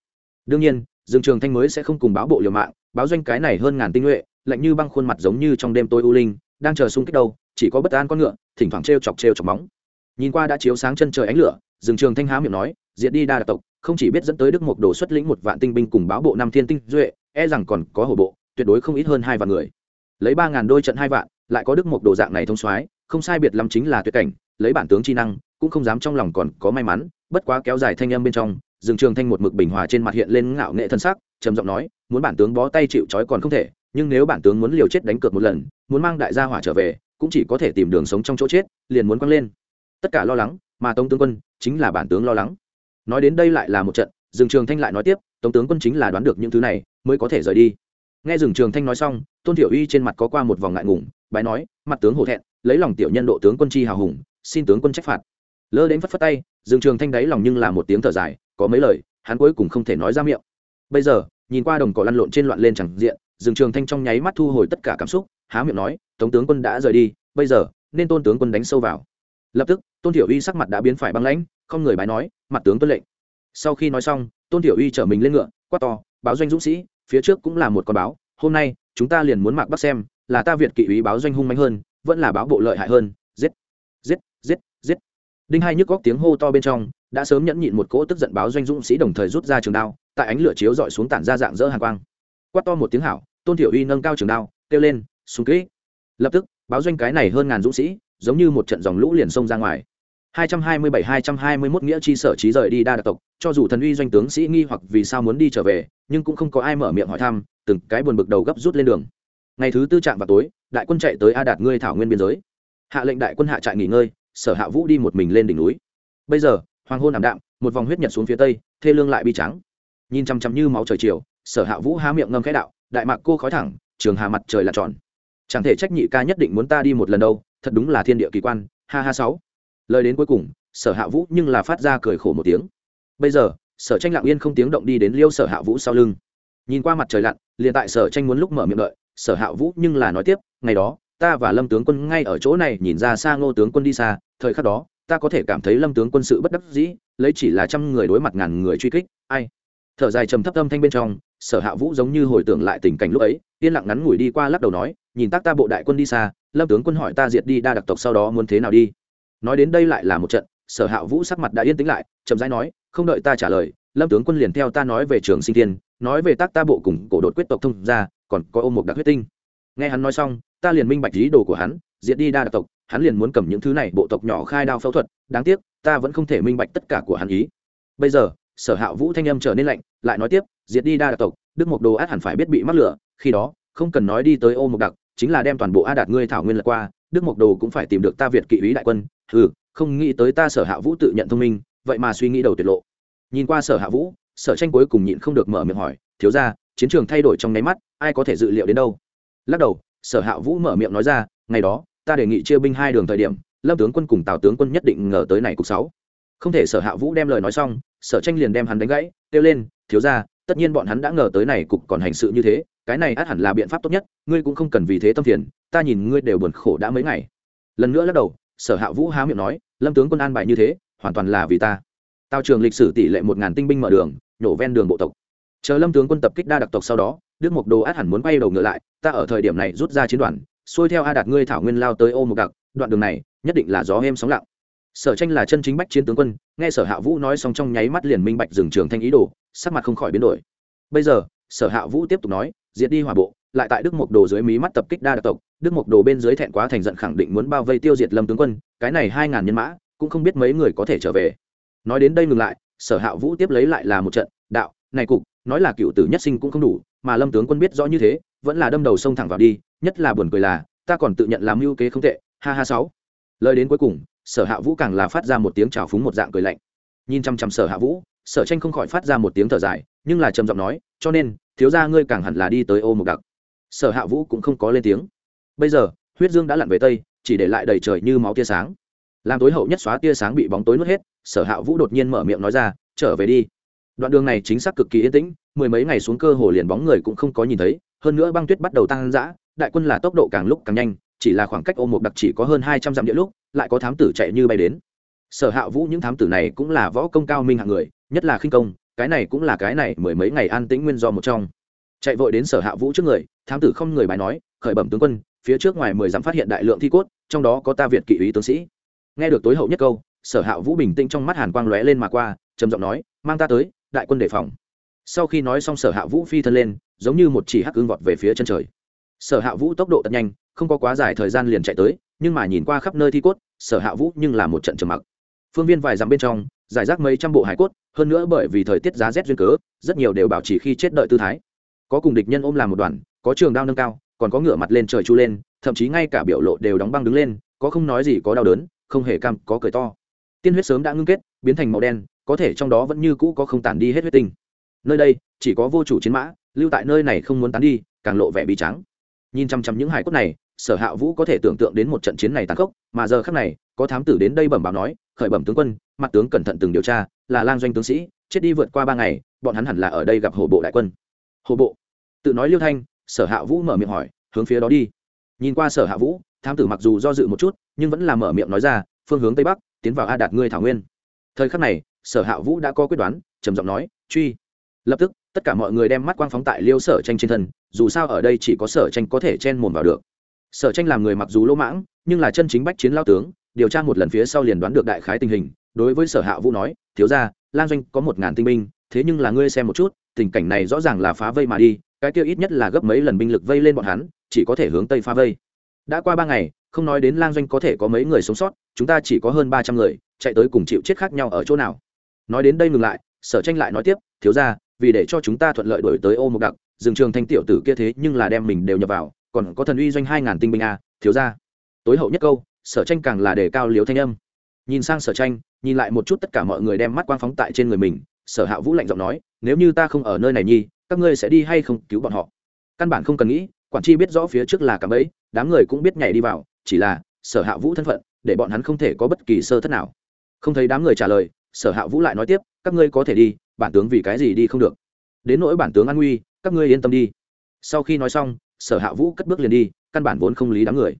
Đương nhiên, Dương trường thanh mới sẽ không cùng báo bộ liều mạng, báo doanh cái này hơn ngàn tinh nhuệ, lạnh như băng khuôn mặt giống như trong đêm tối u linh, đang chờ xung kích đâu, chỉ có bất an con ngựa, thỉnh thoảng t chọc t chọc móng. Nhìn qua đã chiếu sáng chân trời ánh lửa, Dương trường thanh há miệng nói, diệt đi đa đặc tộc, không chỉ biết dẫn tới đức mục đồ xuất lĩnh một vạn tinh binh cùng báo bộ năm thiên tinh duệ e rằng còn có hổ bộ, tuyệt đối không ít hơn hai vạn người. Lấy ba ngàn đôi trận hai vạn, lại có đức mộc đồ dạng này thông soái không sai biệt lắm chính là tuyệt cảnh, lấy bản tướng chi năng, cũng không dám trong lòng còn có may mắn, bất quá kéo dài thanh âm bên trong, dương trường thanh một mực bình hòa trên mặt hiện lên ngạo nghệ thân sắc, trầm giọng nói, muốn bản tướng bó tay chịu trói còn không thể, nhưng nếu bản tướng muốn liều chết đánh cược một lần, muốn mang đại gia hỏa trở về, cũng chỉ có thể tìm đường sống trong chỗ chết, liền muốn quăng lên. Tất cả lo lắng, mà tống tướng quân chính là bản tướng lo lắng. Nói đến đây lại là một trận, dương trường thanh lại nói tiếp, tống tướng quân chính là đoán được những thứ này, mới có thể rời đi. Nghe dương trường thanh nói xong, tôn thiểu uy trên mặt có qua một vòng ngại ngùng bái nói, mặt tướng hổ thẹn, lấy lòng tiểu nhân độ tướng quân chi hào hùng, xin tướng quân trách phạt. Lơ đến phất phất tay, dương trường thanh đáy lòng nhưng là một tiếng thở dài, có mấy lời, hắn cuối cùng không thể nói ra miệng. Bây giờ, nhìn qua đồng cỏ lăn lộn trên loạn lên chẳng diện, dương trường thanh trong nháy mắt thu hồi tất cả cảm xúc, há miệng nói, tống tướng quân đã rời đi, bây giờ, nên tôn tướng quân đánh sâu vào. Lập tức, tôn tiểu uy sắc mặt đã biến phải băng lãnh, không người bái nói, mặt tướng tuân lệnh. Sau khi nói xong, tôn tiểu uy chở mình lên ngựa, quát to, báo doanh dũng sĩ, phía trước cũng là một con báo, hôm nay, chúng ta liền muốn mặc bắt xem là ta việt kỵ ý báo doanh hung mạnh hơn, vẫn là báo bộ lợi hại hơn. Giết giết giết giết. Đinh hai nhức góc tiếng hô to bên trong, đã sớm nhẫn nhịn một cỗ tức giận báo doanh dũng sĩ đồng thời rút ra trường đao, tại ánh lửa chiếu dọi xuống tản ra dạng dỡ hàng quang. Quát to một tiếng hảo, tôn thiểu uy nâng cao trường đao, kêu lên, súng kỹ. Lập tức, báo doanh cái này hơn ngàn dũng sĩ, giống như một trận dòng lũ liền xông ra ngoài. 227-221 nghĩa chi sở trí rời đi đa đặc tộc, cho dù thần uy doanh tướng sĩ nghi hoặc vì sao muốn đi trở về, nhưng cũng không có ai mở miệng hỏi thăm, từng cái buồn bực đầu gấp rút lên đường ngày thứ tư trạm vào tối, đại quân chạy tới a đạt ngươi thảo nguyên biên giới. Hạ lệnh đại quân hạ trại nghỉ ngơi, sở hạ vũ đi một mình lên đỉnh núi. Bây giờ, hoàng hôn ảm đạm, một vòng huyết nhật xuống phía tây, thê lương lại bi trắng. Nhìn chăm chăm như máu trời chiều, sở hạ vũ há miệng ngâm khẽ đạo, đại mạc cô khói thẳng, trường hà mặt trời là tròn. Chẳng thể trách nhị ca nhất định muốn ta đi một lần đâu, thật đúng là thiên địa kỳ quan, ha ha sáu. Lời đến cuối cùng, sở hạ vũ nhưng là phát ra cười khổ một tiếng. Bây giờ, sở tranh lặng yên không tiếng động đi đến liêu sở hạ vũ sau lưng. Nhìn qua mặt trời lặn, liền tại sở tranh muốn lúc mở miệng đợi sở hạ vũ nhưng là nói tiếp, ngày đó, ta và lâm tướng quân ngay ở chỗ này nhìn ra xa ngô tướng quân đi xa, thời khắc đó, ta có thể cảm thấy lâm tướng quân sự bất đắc dĩ, lấy chỉ là trăm người đối mặt ngàn người truy kích, ai? Thở dài trầm thấp âm thanh bên trong, sở hạ vũ giống như hồi tưởng lại tình cảnh lúc ấy, yên lặng ngắn ngủi đi qua lắc đầu nói, nhìn tác ta bộ đại quân đi xa, lâm tướng quân hỏi ta diệt đi đa đặc tộc sau đó muốn thế nào đi? Nói đến đây lại là một trận, sở hạ vũ sắc mặt đã yên tĩnh lại, chậm rãi nói, không đợi ta trả lời, lâm tướng quân liền theo ta nói về trường sinh thiên, nói về tác ta bộ cùng cổ đột quyết tộc thông ra còn có ôm một đặc huyết tinh. Nghe hắn nói xong, ta liền minh bạch ý đồ của hắn, diệt đi đa đặc tộc, hắn liền muốn cầm những thứ này, bộ tộc nhỏ khai đao phẫu thuật, đáng tiếc, ta vẫn không thể minh bạch tất cả của hắn ý. Bây giờ, sở hạ vũ thanh âm trở nên lạnh, lại nói tiếp, diệt đi đa đặc tộc, đức mộc đồ át hẳn phải biết bị mắc lửa, khi đó, không cần nói đi tới ô mộc đặc, chính là đem toàn bộ a đạt ngươi thảo nguyên lật qua, đức mộc đồ cũng phải tìm được ta việt kỵ ý đại quân. Ừ không nghĩ tới ta sở hạ vũ tự nhận thông minh, vậy mà suy nghĩ đầu tuyệt lộ. Nhìn qua sở hạ vũ, sở tranh cuối cùng nhịn không được mở miệng hỏi, thiếu ra chiến trường thay đổi trong nháy mắt, ai có thể dự liệu đến đâu. Lắc đầu, sở hạ vũ mở miệng nói ra, ngày đó, ta đề nghị chia binh hai đường thời điểm, lâm tướng quân cùng tào tướng quân nhất định ngờ tới này cục sáu. Không thể sở hạ vũ đem lời nói xong, sở tranh liền đem hắn đánh gãy, kêu lên, thiếu ra tất nhiên bọn hắn đã ngờ tới này cục còn hành sự như thế, cái này át hẳn là biện pháp tốt nhất, ngươi cũng không cần vì thế tâm phiền, ta nhìn ngươi đều buồn khổ đã mấy ngày. Lần nữa lắc đầu, sở hạ vũ há miệng nói, lâm tướng quân an bài như thế, hoàn toàn là vì ta. Tào trường lịch sử tỷ lệ một ngàn tinh binh mở đường, nhổ ven đường bộ tộc chờ lâm tướng quân tập kích đa đặc tộc sau đó, đức mộc đồ át hẳn muốn bay đầu ngựa lại, ta ở thời điểm này rút ra chiến đoàn, xuôi theo a đạt ngươi thảo nguyên lao tới ô một đặc, đoạn đường này, nhất định là gió êm sóng lặng. Sở tranh là chân chính bách chiến tướng quân, nghe sở hạ vũ nói xong trong nháy mắt liền minh bạch dừng trường thanh ý đồ, sắc mặt không khỏi biến đổi. Bây giờ, sở hạ vũ tiếp tục nói, diệt đi hỏa bộ, lại tại đức mộc đồ dưới mí mắt tập kích đa đặc tộc, đức mộc đồ bên dưới thẹn quá thành giận khẳng định muốn bao vây tiêu diệt lâm tướng quân, cái này hai ngàn nhân mã, cũng không biết mấy người có thể trở về. Nói đến đây ngừng lại, sở hạ vũ tiếp lấy lại là một trận, đạo này cục, nói là cựu tử nhất sinh cũng không đủ, mà lâm tướng quân biết rõ như thế, vẫn là đâm đầu sông thẳng vào đi, nhất là buồn cười là, ta còn tự nhận làm mưu kế không tệ, ha ha sáu. Lời đến cuối cùng, sở hạ vũ càng là phát ra một tiếng trào phúng một dạng cười lạnh. Nhìn chăm chăm sở hạ vũ, sở tranh không khỏi phát ra một tiếng thở dài, nhưng là trầm giọng nói, cho nên, thiếu gia ngươi càng hẳn là đi tới ô mục đặc sở hạ vũ cũng không có lên tiếng. Bây giờ, huyết dương đã lặn về tây, chỉ để lại đầy trời như máu tia sáng. Làm tối hậu nhất xóa tia sáng bị bóng tối nuốt hết, sở hạ vũ đột nhiên mở miệng nói ra, trở về đi đoạn đường này chính xác cực kỳ yên tĩnh, mười mấy ngày xuống cơ hồ liền bóng người cũng không có nhìn thấy, hơn nữa băng tuyết bắt đầu tăng dã, đại quân là tốc độ càng lúc càng nhanh, chỉ là khoảng cách ô mục đặc chỉ có hơn hai trăm dặm địa lúc, lại có thám tử chạy như bay đến. Sở hạ vũ những thám tử này cũng là võ công cao minh hạng người, nhất là khinh công, cái này cũng là cái này mười mấy ngày an tĩnh nguyên do một trong. Chạy vội đến sở hạ vũ trước người, thám tử không người bài nói, khởi bẩm tướng quân, phía trước ngoài mười dặm phát hiện đại lượng thi cốt, trong đó có ta việt kỵ ý tướng sĩ. Nghe được tối hậu nhất câu, sở hạ vũ bình tĩnh trong mắt hàn quang lóe lên mà qua, trầm giọng nói, mang ta tới đại quân đề phòng. Sau khi nói xong, sở hạ vũ phi thân lên, giống như một chỉ hắc ương vọt về phía chân trời. Sở hạ vũ tốc độ thật nhanh, không có quá dài thời gian liền chạy tới, nhưng mà nhìn qua khắp nơi thi cốt, sở hạ vũ nhưng là một trận trầm mặc. Phương viên vài dặm bên trong, giải rác mấy trăm bộ hải cốt, hơn nữa bởi vì thời tiết giá rét duyên cớ, rất nhiều đều bảo trì khi chết đợi tư thái. Có cùng địch nhân ôm làm một đoàn, có trường đao nâng cao, còn có ngựa mặt lên trời chu lên, thậm chí ngay cả biểu lộ đều đóng băng đứng lên, có không nói gì có đau đớn, không hề cam, có cười to. Tiên huyết sớm đã ngưng kết, biến thành màu đen có thể trong đó vẫn như cũ có không tản đi hết huyết tinh. Nơi đây, chỉ có vô chủ chiến mã, lưu tại nơi này không muốn tán đi, càng lộ vẻ bị trắng nhìn chăm chăm những hải cốt này, sở hạ vũ có thể tưởng tượng đến một trận chiến này tàn khốc, mà giờ khác này, có thám tử đến đây bẩm báo nói, khởi bẩm tướng quân, mặt tướng cẩn thận từng điều tra, là lang doanh tướng sĩ, chết đi vượt qua ba ngày, bọn hắn hẳn là ở đây gặp hồ bộ đại quân. Hồ bộ? Tự nói liêu thanh, sở hạ vũ mở miệng hỏi, hướng phía đó đi. Nhìn qua sở hạ vũ, thám tử mặc dù do dự một chút, nhưng vẫn là mở miệng nói ra, phương hướng tây bắc, tiến vào a đạt ngươi thảo nguyên. Thời khắc này sở hạ vũ đã có quyết đoán, trầm giọng nói, truy. Lập tức, tất cả mọi người đem mắt quang phóng tại liêu sở tranh trên thân, dù sao ở đây chỉ có sở tranh có thể chen mồm vào được. Sở tranh làm người mặc dù lỗ mãng, nhưng là chân chính bách chiến lao tướng, điều tra một lần phía sau liền đoán được đại khái tình hình, đối với sở hạ vũ nói, thiếu ra lan doanh có một ngàn tinh binh, thế nhưng là ngươi xem một chút, tình cảnh này rõ ràng là phá vây mà đi, cái kia ít nhất là gấp mấy lần binh lực vây lên bọn hắn, chỉ có thể hướng tây phá vây. Đã qua ba ngày, không nói đến lang doanh có thể có mấy người sống sót, chúng ta chỉ có hơn ba trăm người, chạy tới cùng chịu chết khác nhau ở chỗ nào nói đến đây ngừng lại, sở tranh lại nói tiếp, thiếu ra vì để cho chúng ta thuận lợi đổi tới ô mục đặc rừng trường thanh tiểu tử kia thế nhưng là đem mình đều nhập vào, còn có thần uy doanh hai ngàn tinh binh a, thiếu ra tối hậu nhất câu, sở tranh càng là đề cao liếu thanh âm. Nhìn sang sở tranh, nhìn lại một chút tất cả mọi người đem mắt quang phóng tại trên người mình, sở hạ vũ lạnh giọng nói, nếu như ta không ở nơi này nhi, các ngươi sẽ đi hay không cứu bọn họ? Căn bản không cần nghĩ, quản tri biết rõ phía trước là cả ấy đám người cũng biết nhảy đi vào, chỉ là sở hạ vũ thân phận, để bọn hắn không thể có bất kỳ sơ thất nào. Không thấy đám người trả lời sở hạ vũ lại nói tiếp, các ngươi có thể đi, bản tướng vì cái gì đi không được. Đến nỗi bản tướng an nguy, các ngươi yên tâm đi. Sau khi nói xong, sở hạ vũ cất bước liền đi, căn bản vốn không lý đám người.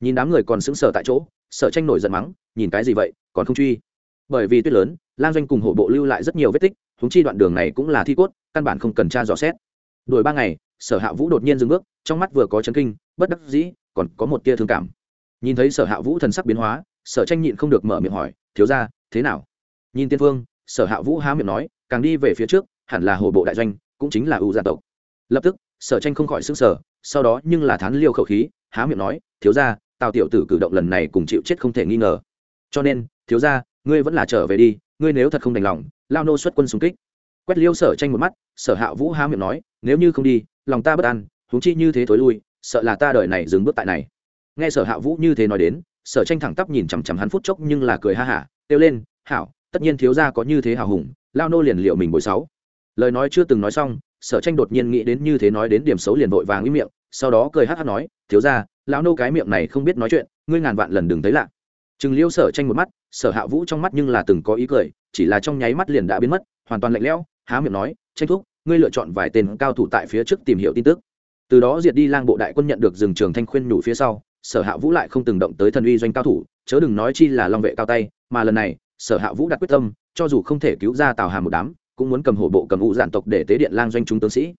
Nhìn đám người còn sững sờ tại chỗ, sở tranh nổi giận mắng, nhìn cái gì vậy, còn không truy. Bởi vì tuyết lớn lan doanh cùng hộ bộ lưu lại rất nhiều vết tích húng chi đoạn đường này cũng là thi cốt, căn bản không cần tra dò xét. Đuổi ba ngày, sở hạ vũ đột nhiên dừng bước, trong mắt vừa có chấn kinh, bất đắc dĩ, còn có một tia thương cảm. Nhìn thấy sở hạ vũ thần sắc biến hóa, sở tranh nhịn không được mở miệng hỏi, thiếu ra thế nào? Nhìn tiên phương, sở hạ vũ há miệng nói, càng đi về phía trước, hẳn là hồ bộ đại doanh, cũng chính là ưu gia tộc. Lập tức, sở tranh không khỏi s ư n g sở sau đó nhưng là thán liêu khẩu khí, há miệng nói, thiếu ra tào tiểu tử cử động lần này cùng chịu chết không thể nghi ngờ. Cho nên, thiếu ra ngươi vẫn là trở về đi, ngươi nếu thật không đành lòng, lao nô xuất quân xung kích. Quét liêu sở tranh một mắt, sở hạ vũ há miệng nói, nếu như không đi, lòng ta bất an, huống chi như thế thối lui, sợ là ta đợi này dừng bước tại này. Nghe sở hạ vũ như thế nói đến, sở tranh thẳng tắp nhìn chằm chằm hắn phút chốc nhưng là cười ha hả, kêu lên, hảo tất nhiên thiếu gia có như thế hào hùng, lao nô liền liệu mình bồi sáu. Lời nói chưa từng nói xong, sở tranh đột nhiên nghĩ đến như thế nói đến điểm xấu liền vội vàng ý miệng, sau đó cười hát hát nói, thiếu ra lão nô cái miệng này không biết nói chuyện, ngươi ngàn vạn lần đừng thấy lạ. Chừng liêu sở tranh một mắt, sở hạ vũ trong mắt nhưng là từng có ý cười, chỉ là trong nháy mắt liền đã biến mất, hoàn toàn lạnh lẽo, há miệng nói, tranh thúc, ngươi lựa chọn vài tên cao thủ tại phía trước tìm hiểu tin tức. Từ đó diệt đi lang bộ đại quân nhận được rừng trường thanh khuyên nhủ phía sau, sở hạ vũ lại không từng động tới thần uy doanh cao thủ, chớ đừng nói chi là long vệ cao tay, mà lần này sở hạ vũ đặt quyết tâm, cho dù không thể cứu ra tào hà một đám, cũng muốn cầm hổ bộ cầm ụ giản tộc để tế điện lang doanh chúng tướng sĩ.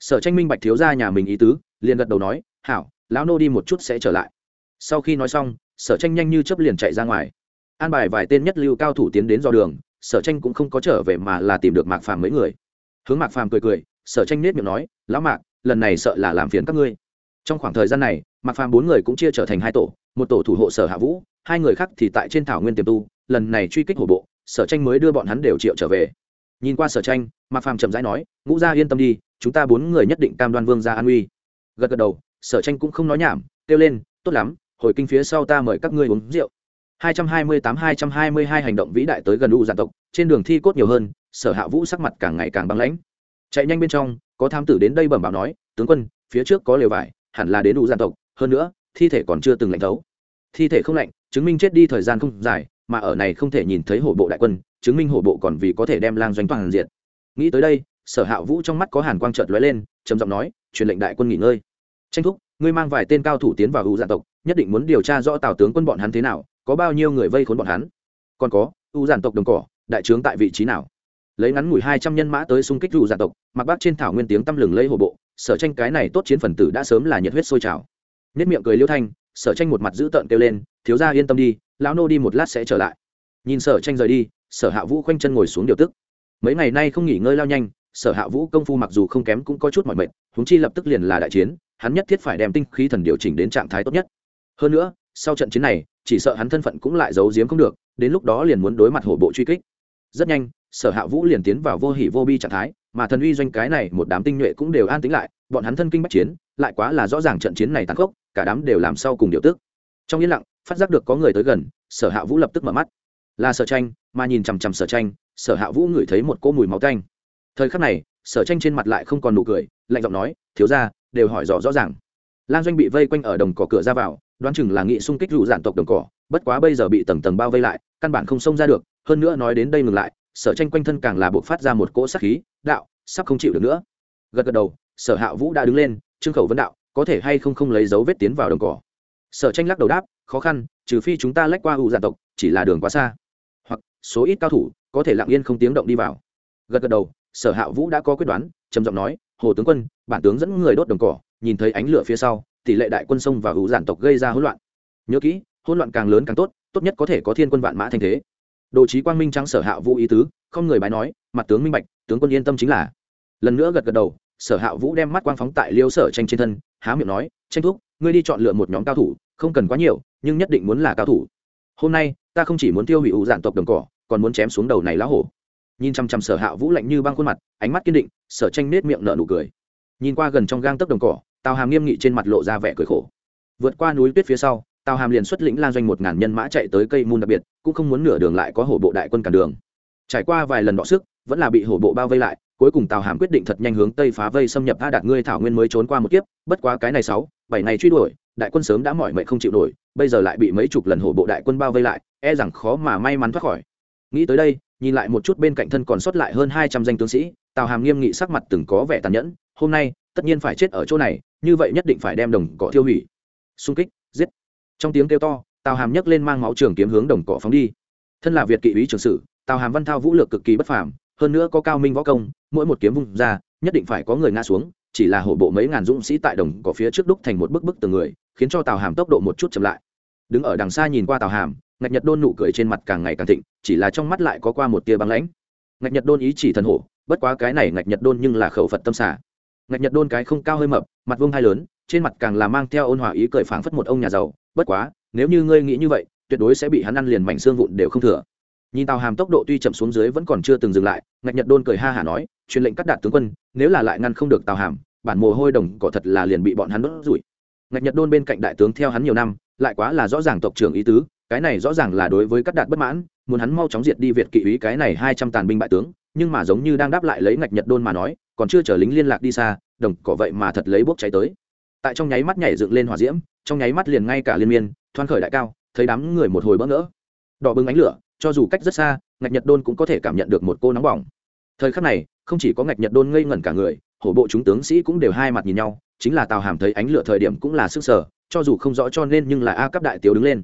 Sở tranh minh bạch thiếu ra nhà mình ý tứ, liền gật đầu nói, hảo, lão nô đi một chút sẽ trở lại. Sau khi nói xong, sở tranh nhanh như chấp liền chạy ra ngoài. An bài vài tên nhất lưu cao thủ tiến đến dò đường, sở tranh cũng không có trở về mà là tìm được mạc phàm mấy người. Hướng mạc phàm cười cười, sở tranh nết miệng nói, lão mạc, lần này sợ là làm phiền các ngươi. Trong khoảng thời gian này, mạc phàm bốn người cũng chia trở thành hai tổ, một tổ thủ hộ sở hạ vũ, hai người khác thì tại trên thảo nguyên tiềm tu lần này truy kích hổ bộ, sở tranh mới đưa bọn hắn đều triệu trở về. Nhìn qua sở tranh, mạc phàm chậm rãi nói, ngũ gia yên tâm đi, chúng ta bốn người nhất định cam đoan vương gia an uy. Gật gật đầu, sở tranh cũng không nói nhảm, kêu lên, tốt lắm, hồi kinh phía sau ta mời các ngươi uống rượu. 228-222 hành động vĩ đại tới gần u gia tộc, trên đường thi cốt nhiều hơn, sở hạ vũ sắc mặt càng ngày càng băng lãnh. Chạy nhanh bên trong, có tham tử đến đây bẩm báo nói, tướng quân, phía trước có lều vải, hẳn là đến u gia tộc, hơn nữa, thi thể còn chưa từng lạnh thấu. Thi thể không lạnh, chứng minh chết đi thời gian không dài mà ở này không thể nhìn thấy hổ bộ đại quân, chứng minh hổ bộ còn vì có thể đem lang doanh toàn diện. Nghĩ tới đây, sở hạ vũ trong mắt có hàn quang trợt lóe lên, trầm giọng nói, truyền lệnh đại quân nghỉ ngơi. Tranh thúc, ngươi mang vài tên cao thủ tiến vào hữu giản tộc, nhất định muốn điều tra rõ tào tướng quân bọn hắn thế nào, có bao nhiêu người vây khốn bọn hắn. Còn có, u giản tộc đồng cỏ, đại trướng tại vị trí nào? Lấy ngắn ngủi hai trăm nhân mã tới xung kích hữu giản tộc, mặc bác trên thảo nguyên tiếng tăm lừng lấy hổ bộ, sở tranh cái này tốt chiến phần tử đã sớm là nhiệt huyết sôi trào. Nhất miệng cười liêu thanh sở tranh một mặt giữ tợn kêu lên, thiếu gia yên tâm đi, lão nô đi một lát sẽ trở lại. Nhìn sở tranh rời đi, sở hạ vũ khoanh chân ngồi xuống điều tức. Mấy ngày nay không nghỉ ngơi lao nhanh, sở hạ vũ công phu mặc dù không kém cũng có chút mọi mệnh húng chi lập tức liền là đại chiến, hắn nhất thiết phải đem tinh khí thần điều chỉnh đến trạng thái tốt nhất. Hơn nữa, sau trận chiến này, chỉ sợ hắn thân phận cũng lại giấu giếm không được, đến lúc đó liền muốn đối mặt hổ bộ truy kích. Rất nhanh, sở hạ vũ liền tiến vào vô hỉ vô bi trạng thái, mà thần uy doanh cái này một đám tinh nhuệ cũng đều an tĩnh lại, bọn hắn thân kinh bách chiến, lại quá là rõ ràng trận chiến này tàn khốc cả đám đều làm sau cùng điều tức. Trong yên lặng, phát giác được có người tới gần, sở hạ vũ lập tức mở mắt. Là sở tranh, mà nhìn chằm chằm sở tranh, sở hạ vũ ngửi thấy một cô mùi máu tanh. Thời khắc này, sở tranh trên mặt lại không còn nụ cười, lạnh giọng nói, thiếu ra đều hỏi rõ rõ ràng. Lan doanh bị vây quanh ở đồng cỏ cửa ra vào, đoán chừng là nghị xung kích rủ giản tộc đồng cỏ, bất quá bây giờ bị tầng tầng bao vây lại, căn bản không xông ra được, hơn nữa nói đến đây ngừng lại, sở tranh quanh thân càng là buộc phát ra một cỗ sát khí, đạo, sắp không chịu được nữa. Gật gật đầu, sở hạ vũ đã đứng lên, trương khẩu vấn đạo có thể hay không không lấy dấu vết tiến vào đồng cỏ. Sở tranh lắc đầu đáp, khó khăn, trừ phi chúng ta lách qua ưu giản tộc, chỉ là đường quá xa. Hoặc, số ít cao thủ, có thể lặng yên không tiếng động đi vào. Gật gật đầu, sở hạ vũ đã có quyết đoán, trầm giọng nói, hồ tướng quân, bản tướng dẫn người đốt đồng cỏ, nhìn thấy ánh lửa phía sau, tỷ lệ đại quân sông và ưu giản tộc gây ra hỗn loạn. Nhớ kỹ, hỗn loạn càng lớn càng tốt tốt nhất có thể có thiên quân vạn mã thành thế. Đồ trí quang minh trắng sở hạ vũ ý tứ, không người bái nói, mặt tướng minh bạch, tướng quân yên tâm chính là. Lần nữa gật gật đầu sở hạ vũ đem mắt quang phóng tại liêu sở tranh trên thân, há miệng nói, tranh thúc, ngươi đi chọn lựa một nhóm cao thủ, không cần quá nhiều, nhưng nhất định muốn là cao thủ. Hôm nay, ta không chỉ muốn tiêu hủy ủ giản tộc đồng cỏ, còn muốn chém xuống đầu này lá hổ. Nhìn chăm chăm sở hạ vũ lạnh như băng khuôn mặt, ánh mắt kiên định, sở tranh nết miệng nở nụ cười. Nhìn qua gần trong gang tấc đồng cỏ, tào hàm nghiêm nghị trên mặt lộ ra vẻ cười khổ. Vượt qua núi tuyết phía sau, tào hàm liền xuất lĩnh lan doanh một ngàn nhân mã chạy tới cây môn đặc biệt, cũng không muốn nửa đường lại có hổ bộ đại quân cản đường. Trải qua vài lần đọ sức, vẫn là bị hổ bộ bao vây lại cuối cùng tào hàm quyết định thật nhanh hướng tây phá vây xâm nhập a đạt ngươi thảo nguyên mới trốn qua một kiếp, bất quá cái này sáu, bảy ngày truy đuổi, đại quân sớm đã mỏi mệt không chịu nổi, bây giờ lại bị mấy chục lần hổ bộ đại quân bao vây lại e rằng khó mà may mắn thoát khỏi. Nghĩ tới đây, nhìn lại một chút bên cạnh thân còn sót lại hơn hai trăm danh tướng sĩ, tào hàm nghiêm nghị sắc mặt từng có vẻ tàn nhẫn, hôm nay, tất nhiên phải chết ở chỗ này, như vậy nhất định phải đem đồng cỏ tiêu hủy. Xung kích, giết. Trong tiếng kêu to, tào hàm nhấc lên mang máu trường kiếm hướng đồng cỏ phóng đi. Thân là việt kỵ ý trường sử, tào hàm văn thao vũ lược cực kỳ bất phàm hơn nữa có cao minh võ công, mỗi một kiếm vung ra, nhất định phải có người ngã xuống, chỉ là hổ bộ mấy ngàn dũng sĩ tại đồng có phía trước đúc thành một bức bức từng người, khiến cho tàu hàm tốc độ một chút chậm lại. Đứng ở đằng xa nhìn qua tàu hàm, ngạch nhật đôn nụ cười trên mặt càng ngày càng thịnh, chỉ là trong mắt lại có qua một tia băng lãnh. Ngạch nhật đôn ý chỉ thần hổ, bất quá cái này ngạch nhật đôn nhưng là khẩu phật tâm xả ngạch nhật đôn cái không cao hơi mập, mặt vương hai lớn, trên mặt càng là mang theo ôn hòa ý cười phảng phất một ông nhà giàu, bất quá, nếu như ngươi nghĩ như vậy, tuyệt đối sẽ bị hắn ăn liền mảnh xương vụn đều không thừa nhìn tàu hàm tốc độ tuy chậm xuống dưới vẫn còn chưa từng dừng lại, ngạch nhật đôn cười ha hả nói, truyền lệnh cắt đạt tướng quân, nếu là lại ngăn không được tàu hàm, bản mồ hôi đồng cỏ thật là liền bị bọn hắn đốt rủi. Ngạch nhật đôn bên cạnh đại tướng theo hắn nhiều năm, lại quá là rõ ràng tộc trưởng ý tứ, cái này rõ ràng là đối với cắt đạt bất mãn, muốn hắn mau chóng diệt đi việt kỵ ý cái này hai trăm tàn binh bại tướng, nhưng mà giống như đang đáp lại lấy ngạch nhật đôn mà nói, còn chưa chờ lính liên lạc đi xa, đồng cỏ vậy mà thật lấy bốc cháy tới. Tại trong nháy mắt nhảy dựng lên hỏa diễm, trong nháy mắt liền ngay cả liên miên thoan khởi đại cao, thấy đám người một hồi bỡ ngỡ. Đỏ bừng ánh lửa cho dù cách rất xa, ngạch nhật đôn cũng có thể cảm nhận được một cô nóng bỏng. Thời khắc này, không chỉ có ngạch nhật đôn ngây ngẩn cả người, hổ bộ chúng tướng sĩ cũng đều hai mặt nhìn nhau, chính là tào hàm thấy ánh lửa thời điểm cũng là sức sở, cho dù không rõ cho nên nhưng là a cấp đại tiểu đứng lên.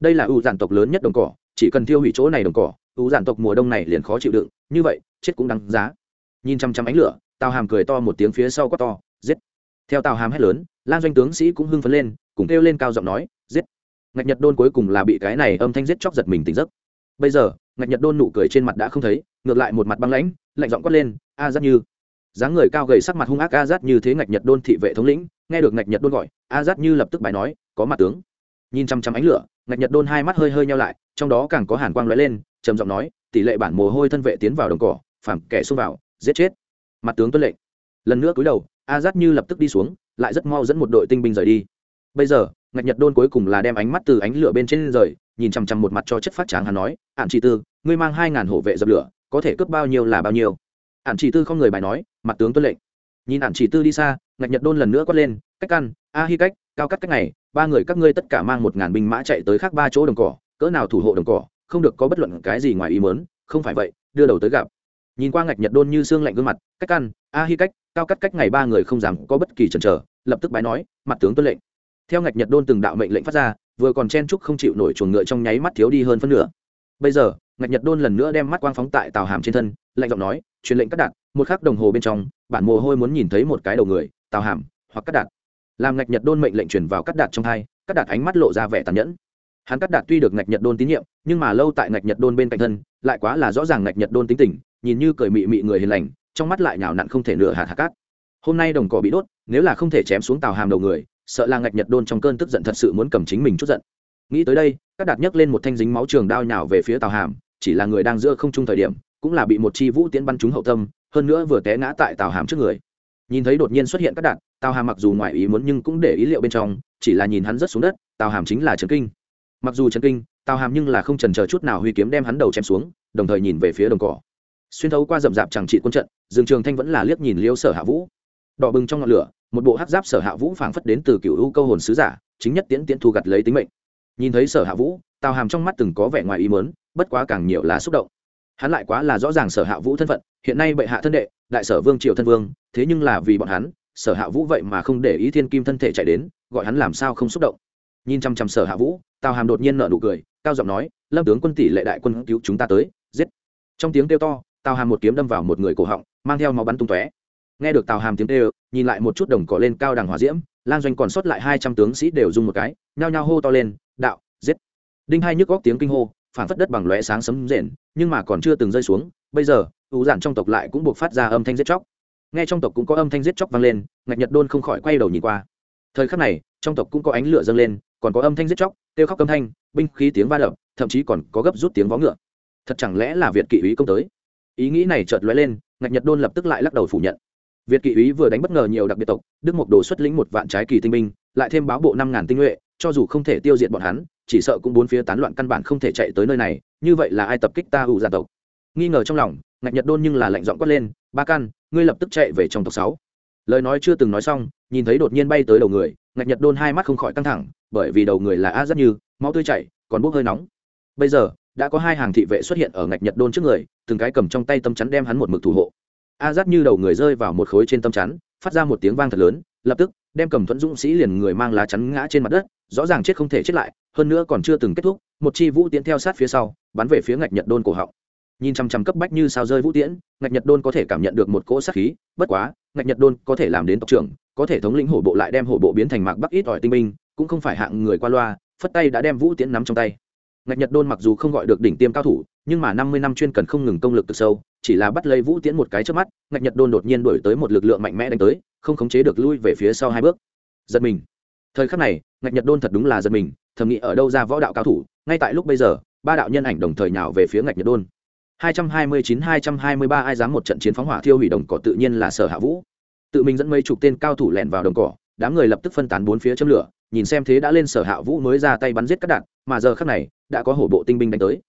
Đây là ưu giản tộc lớn nhất đồng cỏ, chỉ cần tiêu hủy chỗ này đồng cỏ, ưu giản tộc mùa đông này liền khó chịu đựng, như vậy, chết cũng đáng giá. Nhìn chăm chăm ánh lửa, tào hàm cười to một tiếng phía sau quát to, giết! Theo tào hàm hét lớn, lan doanh tướng sĩ cũng hưng phấn lên, cùng kêu lên cao giọng nói, giết! Ngạch nhật đôn cuối cùng là bị cái này âm thanh giết chóc giật mình tỉnh giấc bây giờ, ngạch nhật đôn nụ cười trên mặt đã không thấy, ngược lại một mặt băng lãnh, lạnh giọng quát lên, a giắt như. Dáng người cao gầy sắc mặt hung ác a giắt như thế ngạch nhật đôn thị vệ thống lĩnh, nghe được ngạch nhật đôn gọi, a giắt như lập tức bài nói, có mặt tướng. Nhìn chăm chăm ánh lửa, ngạch nhật đôn hai mắt hơi hơi nhau lại, trong đó càng có hàn quang lóe lên, trầm giọng nói, tỷ lệ bản mồ hôi thân vệ tiến vào đồng cỏ phản kẻ xông vào, giết chết. Mặt tướng tuân lệnh. Lần nữa cúi đầu, a giắt như lập tức đi xuống, lại rất mau dẫn một đội tinh binh rời đi. Bây giờ, ngạch nhật đôn cuối cùng là đem ánh mắt từ ánh lửa bên trên rời nhìn chằm chằm một mặt cho chất phát tráng hắn nói ạn chỉ tư, ngươi mang hai ngàn hộ vệ dập lửa, có thể cướp bao nhiêu là bao nhiêu. Ạn chỉ tư không người bài nói, mặt tướng tuân lệnh. Nhìn ạn chỉ tư đi xa, ngạch nhật đôn lần nữa quát lên, cách căn a hi cách, cao cắt cách này, ba người các ngươi tất cả mang một ngàn binh mã chạy tới khác ba chỗ đồng cỏ, cỡ nào thủ hộ đồng cỏ, không được có bất luận cái gì ngoài ý mớn không phải vậy, đưa đầu tới gặp. Nhìn qua ngạch nhật đôn như xương lạnh gương mặt, cách căn a hi cách, cao cắt cách ngày ba người không dám có bất kỳ chần chờ, lập tức bái nói, mặt tướng tuân lệnh. Theo ngạch nhật đôn từng đạo mệnh lệnh phát ra vừa còn chen trúc không chịu nổi chuồng ngựa trong nháy mắt thiếu đi hơn phân nửa. Bây giờ ngạch nhật đôn lần nữa đem mắt quang phóng tại tàu hàm trên thân lạnh giọng nói truyền lệnh cắt đạn, một khắc đồng hồ bên trong bản mồ hôi muốn nhìn thấy một cái đầu người tàu hàm hoặc cắt đạn. làm ngạch nhật đôn mệnh lệnh truyền vào cắt đạn trong hai cắt đạn ánh mắt lộ ra vẻ tàn nhẫn. Hắn cắt đạn tuy được ngạch nhật đôn tín nhiệm nhưng mà lâu tại ngạch nhật đôn bên cạnh thân lại quá là rõ ràng ngạch nhật đôn tính tình nhìn như cười mị mị người hiền lành trong mắt lại nhào nặn không thể nửa hạt hạt cát. Hôm nay đồng cỏ bị đốt nếu là không thể chém xuống tàu hàm đầu người sợ là ngạch nhật đôn trong cơn tức giận thật sự muốn cầm chính mình chút giận. Nghĩ tới đây các đạt nhấc lên một thanh dính máu trường đao nhào về phía tàu hàm, chỉ là người đang giữa không trung thời điểm, cũng là bị một chi vũ tiễn bắn trúng hậu tâm, hơn nữa vừa té ngã tại tàu hàm trước người. Nhìn thấy đột nhiên xuất hiện các đạn tàu hàm mặc dù ngoài ý muốn nhưng cũng để ý liệu bên trong, chỉ là nhìn hắn rất xuống đất tàu hàm chính là trần kinh. Mặc dù trần kinh tàu hàm nhưng là không trần chờ chút nào huy kiếm đem hắn đầu chém xuống, đồng thời nhìn về phía đồng cỏ. Xuyên thấu qua rậm rạp chẳng trị quân trận, dương trường thanh vẫn là liếc nhìn liêu sở hạ vũ. Đỏ bừng trong ngọn lửa một bộ hắc giáp sở hạ vũ phảng phất đến từ cựu u câu hồn sứ giả, chính nhất tiễn tiễn thu gặt lấy tính mệnh. Nhìn thấy sở hạ vũ, tào hàm trong mắt từng có vẻ ngoài ý mớn bất quá càng nhiều là xúc động. Hắn lại quá là rõ ràng sở hạ vũ thân phận, hiện nay bệ hạ thân đệ, đại sở vương triều thân vương, thế nhưng là vì bọn hắn, sở hạ vũ vậy mà không để ý thiên kim thân thể chạy đến, gọi hắn làm sao không xúc động. Nhìn chăm chăm sở hạ vũ, tào hàm đột nhiên nợ nụ cười, cao giọng nói, lâm tướng quân tỷ lệ đại quân cứu chúng ta tới, giết. Trong tiếng kêu to, tào hàm một kiếm đâm vào một người cổ họng, mang theo máu bắn tung tóe nghe được tào hàm tiếng tê nhìn lại một chút đồng cỏ lên cao đằng hòa diễm lan doanh còn sót lại hai trăm tướng sĩ đều dùng một cái, nhao nhao hô to lên, đạo, giết! Đinh hai nhức góc tiếng kinh hô, phản phất đất bằng lóe sáng sấm rền, nhưng mà còn chưa từng rơi xuống, bây giờ ưu giản trong tộc lại cũng buộc phát ra âm thanh giết chóc. Nghe trong tộc cũng có âm thanh giết chóc vang lên, ngạch nhật đôn không khỏi quay đầu nhìn qua. Thời khắc này, trong tộc cũng có ánh lửa dâng lên, còn có âm thanh giết chóc, kêu khóc âm thanh, binh khí tiếng va đập, thậm chí còn có gấp rút tiếng vó ngựa. Thật chẳng lẽ là việt kỵ ý công tới? Ý nghĩ này chợt lóe lên, ngạch nhật đôn lập tức lại lắc đầu phủ nhận việt kỵ úy vừa đánh bất ngờ nhiều đặc biệt tộc, đức mộc đồ xuất lĩnh một vạn trái kỳ tinh binh, lại thêm báo bộ năm ngàn tinh nhuệ, cho dù không thể tiêu diệt bọn hắn, chỉ sợ cũng bốn phía tán loạn căn bản không thể chạy tới nơi này, như vậy là ai tập kích ta hữu gia tộc? Nghi ngờ trong lòng, ngạch nhật đôn nhưng là lạnh giọng quát lên, ba căn ngươi lập tức chạy về trong tộc sáu. Lời nói chưa từng nói xong, nhìn thấy đột nhiên bay tới đầu người, ngạch nhật đôn hai mắt không khỏi căng thẳng, bởi vì đầu người là a rất như, máu tươi chảy, còn bốc hơi nóng. Bây giờ, đã có hai hàng thị vệ xuất hiện ở ngạch nhật đôn trước người, từng cái cầm trong tay tâm chắn đem hắn một mực thủ hộ a dắt như đầu người rơi vào một khối trên tâm chắn, phát ra một tiếng vang thật lớn, lập tức, đem cầm thuẫn dũng sĩ liền người mang lá chắn ngã trên mặt đất, rõ ràng chết không thể chết lại, hơn nữa còn chưa từng kết thúc, một chi vũ tiễn theo sát phía sau, bắn về phía ngạch nhật đôn cổ họng. Nhìn chằm chằm cấp bách như sao rơi vũ tiễn, ngạch nhật đôn có thể cảm nhận được một cỗ sát khí, bất quá, ngạch nhật đôn có thể làm đến tộc trưởng, có thể thống lĩnh hổ bộ lại đem hổ bộ biến thành mạc bắc ít ỏi tinh minh cũng không phải hạng người qua loa, phất tay đã đem vũ tiễn nắm trong tay. Ngạch nhật đôn mặc dù không gọi được đỉnh tiêm cao thủ nhưng mà năm mươi năm chuyên cần không ngừng công lực từ sâu, chỉ là bắt lấy vũ tiễn một cái trước mắt, ngạch nhật đôn đột nhiên đuổi tới một lực lượng mạnh mẽ đánh tới, không khống chế được lui về phía sau hai bước. Giật mình. Thời khắc này, ngạch nhật đôn thật đúng là giật mình, thầm nghĩ ở đâu ra võ đạo cao thủ, ngay tại lúc bây giờ, ba đạo nhân ảnh đồng thời nhào về phía ngạch nhật đôn. 229-223 ai dám một trận chiến phóng hỏa thiêu hủy đồng cỏ tự nhiên là sở hạ vũ. Tự mình dẫn mấy chục tên cao thủ lẻn vào đồng cỏ, đám người lập tức phân tán bốn phía châm lửa, nhìn xem thế đã lên sở hạ vũ mới ra tay bắn giết các đạn, mà giờ khắc này, đã có hổ bộ tinh binh đánh tới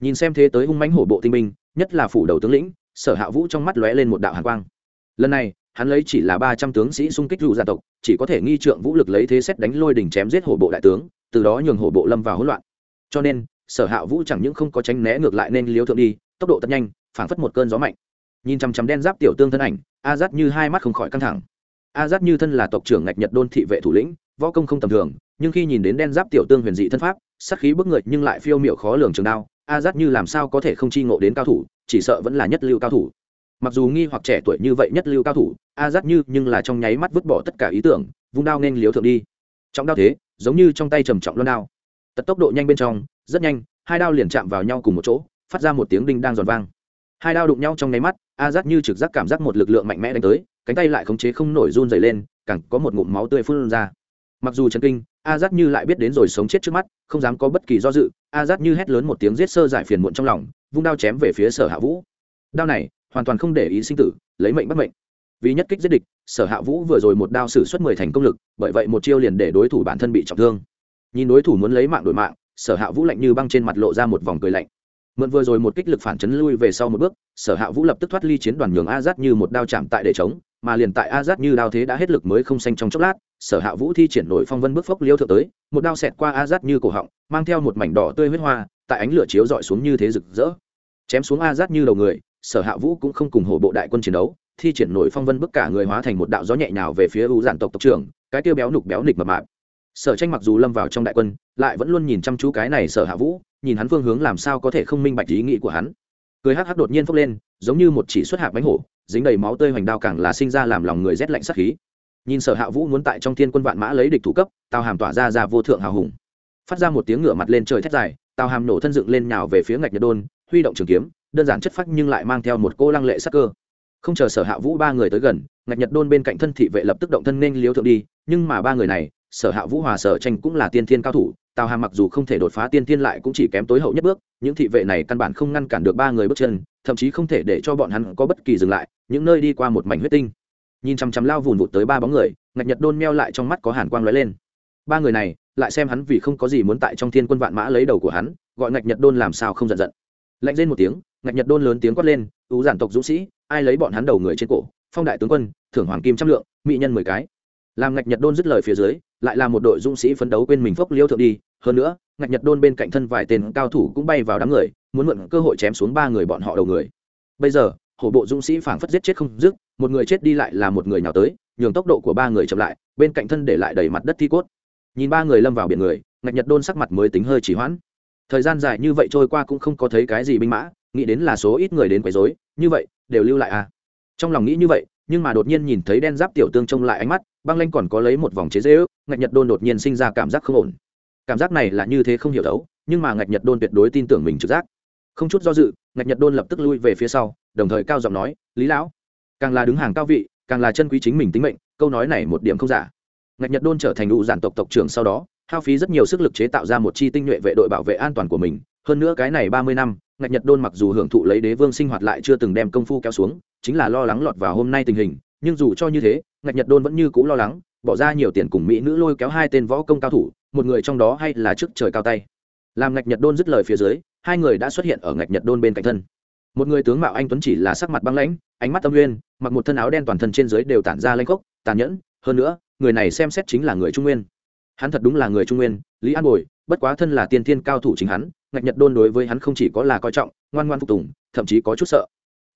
nhìn xem thế tới hung mãnh hổ bộ tinh binh, nhất là phủ đầu tướng lĩnh, sở hạ vũ trong mắt lóe lên một đạo hàn quang. Lần này, hắn lấy chỉ là ba trăm tướng sĩ xung kích rủ gia tộc, chỉ có thể nghi trượng vũ lực lấy thế xét đánh lôi đỉnh chém giết hổ bộ đại tướng, từ đó nhường hổ bộ lâm vào hỗn loạn. Cho nên, sở hạ vũ chẳng những không có tránh né ngược lại nên liếu thượng đi, tốc độ thật nhanh, phảng phất một cơn gió mạnh. Nhìn chằm chằm đen giáp tiểu tương thân ảnh, a dắt như hai mắt không khỏi căng thẳng. A dắt như thân là tộc trưởng ngạch nhật đôn thị vệ thủ lĩnh, võ công không tầm thường, nhưng khi nhìn đến đen giáp tiểu tương huyền dị thân pháp sắc khí bức người nhưng lại phiêu miệu khó lường trường đao a dắt như làm sao có thể không chi ngộ đến cao thủ, chỉ sợ vẫn là nhất lưu cao thủ. Mặc dù nghi hoặc trẻ tuổi như vậy nhất lưu cao thủ, a dắt như nhưng là trong nháy mắt vứt bỏ tất cả ý tưởng, vung đao nên liếu thượng đi. Trọng đao thế, giống như trong tay trầm trọng loan đao. Tật tốc độ nhanh bên trong, rất nhanh, hai đao liền chạm vào nhau cùng một chỗ, phát ra một tiếng đinh đang giòn vang. Hai đao đụng nhau trong nháy mắt, a dắt như trực giác cảm giác một lực lượng mạnh mẽ đánh tới, cánh tay lại khống chế không nổi run dày lên, càng có một ngụm máu tươi phun ra mặc dù trần kinh, a dắt như lại biết đến rồi sống chết trước mắt, không dám có bất kỳ do dự, a dắt như hét lớn một tiếng giết sơ giải phiền muộn trong lòng, vung đao chém về phía sở hạ vũ. Đao này, hoàn toàn không để ý sinh tử, lấy mệnh bắt mệnh. Vì nhất kích giết địch, sở hạ vũ vừa rồi một đao xử suất mười thành công lực, bởi vậy một chiêu liền để đối thủ bản thân bị trọng thương. Nhìn đối thủ muốn lấy mạng đổi mạng, sở hạ vũ lạnh như băng trên mặt lộ ra một vòng cười lạnh. Mượn vừa rồi một kích lực phản chấn lui về sau một bước, sở hạ vũ lập tức thoát ly chiến đoàn nhường a dắt như một đao chạm tại để chống mà liền tại a dắt như đao thế đã hết lực mới không xanh trong chốc lát, sở hạ vũ thi triển nổi phong vân bước phốc liêu thượng tới, một đao xẹt qua a dắt như cổ họng, mang theo một mảnh đỏ tươi huyết hoa, tại ánh lửa chiếu rọi xuống như thế rực rỡ. Chém xuống a dắt như đầu người, sở hạ vũ cũng không cùng hổ bộ đại quân chiến đấu, thi triển nổi phong vân bước cả người hóa thành một đạo gió nhẹ nhào về phía U giản tộc tộc trưởng, cái tiêu béo nục béo nịch mập mạp. Sở tranh mặc dù lâm vào trong đại quân, lại vẫn luôn nhìn chăm chú cái này sở hạ vũ, nhìn hắn phương hướng làm sao có thể không minh bạch ý nghĩ của hắn cười hắc hắc đột nhiên phốc lên, giống như một chỉ xuất hạt bánh hổ, dính đầy máu tươi hoành đao càng là sinh ra làm lòng người rét lạnh sắc khí. Nhìn sở hạ vũ muốn tại trong thiên quân vạn mã lấy địch thủ cấp, tào hàm tỏa ra ra vô thượng hào hùng. Phát ra một tiếng ngựa mặt lên trời thét dài, tào hàm nổ thân dựng lên nhào về phía ngạch nhật đôn, huy động trường kiếm, đơn giản chất phác nhưng lại mang theo một cô lăng lệ sắc cơ. Không chờ sở hạ vũ ba người tới gần, ngạch nhật đôn bên cạnh thân thị vệ lập tức động thân nên liếu thượng đi, nhưng mà ba người này, sở hạ vũ hòa sở tranh cũng là tiên thiên cao thủ tào hàm mặc dù không thể đột phá tiên thiên lại cũng chỉ kém tối hậu nhất bước, những thị vệ này căn bản không ngăn cản được ba người bước chân, thậm chí không thể để cho bọn hắn có bất kỳ dừng lại, những nơi đi qua một mảnh huyết tinh. Nhìn chằm chằm lao vùn vụt tới ba bóng người, ngạch nhật đôn meo lại trong mắt có hàn quang lóe lên. Ba người này, lại xem hắn vì không có gì muốn tại trong thiên quân vạn mã lấy đầu của hắn, gọi ngạch nhật đôn làm sao không giận giận. Lạnh lên một tiếng, ngạch nhật đôn lớn tiếng quát lên ưu giản tộc dũng sĩ, ai lấy bọn hắn đầu người trên cổ? Phong đại tướng quân, thưởng hoàng kim trăm lượng, mỹ nhân mười cái. Làm ngạch nhật đôn dứt lời phía dưới, lại là một đội dũng sĩ phấn đấu quên mình phốc liêu thượng đi hơn nữa, ngạch nhật đôn bên cạnh thân vài tên cao thủ cũng bay vào đám người, muốn mượn cơ hội chém xuống ba người bọn họ đầu người. Bây giờ, hổ bộ dũng sĩ phảng phất giết chết không dứt, một người chết đi lại là một người nào tới, nhường tốc độ của ba người chậm lại, bên cạnh thân để lại đầy mặt đất thi cốt. Nhìn ba người lâm vào biển người, ngạch nhật đôn sắc mặt mới tính hơi chỉ hoãn. Thời gian dài như vậy trôi qua cũng không có thấy cái gì binh mã, nghĩ đến là số ít người đến quấy rối, như vậy, đều lưu lại à. Trong lòng nghĩ như vậy, nhưng mà đột nhiên nhìn thấy đen giáp tiểu tương trông lại ánh mắt, băng lanh còn có lấy một vòng chế dễ ước ngạch nhật đôn đột nhiên sinh ra cảm giác không ổn cảm giác này là như thế không hiểu đấu, nhưng mà ngạch nhật đôn tuyệt đối tin tưởng mình trực giác. Không chút do dự, ngạch nhật đôn lập tức lui về phía sau, đồng thời cao giọng nói, lý lão, càng là đứng hàng cao vị, càng là chân quý chính mình tính mệnh, câu nói này một điểm không giả. Ngạch nhật đôn trở thành đủ giản tộc tộc trưởng sau đó, hao phí rất nhiều sức lực chế tạo ra một chi tinh nhuệ vệ đội bảo vệ an toàn của mình. Hơn nữa cái này ba mươi năm, ngạch nhật đôn mặc dù hưởng thụ lấy đế vương sinh hoạt lại chưa từng đem công phu kéo xuống, chính là lo lắng lọt vào hôm nay tình hình, nhưng dù cho như thế, ngạch nhật đôn vẫn như c ũ lo lắng bỏ ra nhiều tiền cùng mỹ nữ lôi kéo hai tên võ công cao thủ một người trong đó hay là trước trời cao tay. Làm ngạch nhật đôn dứt lời phía dưới hai người đã xuất hiện ở ngạch nhật đôn bên cạnh thân. Một người tướng mạo anh tuấn chỉ là sắc mặt băng lãnh ánh mắt tâm nguyên, mặc một thân áo đen toàn thân trên dưới đều tản ra lanh cốc tàn nhẫn. Hơn nữa người này xem xét chính là người trung nguyên. Hắn thật đúng là người trung nguyên lý an bồi bất quá thân là tiên thiên cao thủ chính hắn ngạch nhật đôn đối với hắn không chỉ có là coi trọng ngoan ngoan phục tùng thậm chí có chút sợ.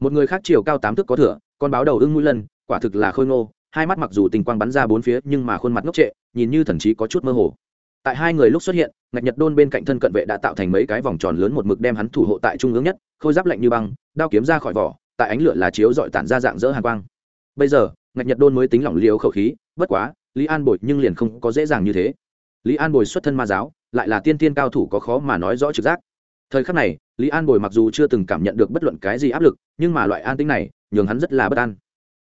Một người khác chiều cao tám thước có thửa con báo đầu ưng mũi lân quả thực là khôi ngô hai mắt mặc dù tình quang bắn ra bốn phía nhưng mà khuôn mặt ngốc trệ, nhìn như thần chí có chút mơ hồ. Tại hai người lúc xuất hiện, ngạch nhật đôn bên cạnh thân cận vệ đã tạo thành mấy cái vòng tròn lớn một mực đem hắn thủ hộ tại trung ương nhất, khôi giáp lạnh như băng, đao kiếm ra khỏi vỏ, tại ánh lửa là chiếu dọi tản ra dạng dỡ hàng quang. Bây giờ, ngạch nhật đôn mới tính lỏng liều khẩu khí, bất quá, lý an bồi nhưng liền không có dễ dàng như thế. Lý an bồi xuất thân ma giáo, lại là tiên tiên cao thủ có khó mà nói rõ trực giác. Thời khắc này, lý an bồi mặc dù chưa từng cảm nhận được bất luận cái gì áp lực, nhưng mà loại an tính này, nhường hắn rất là bất an.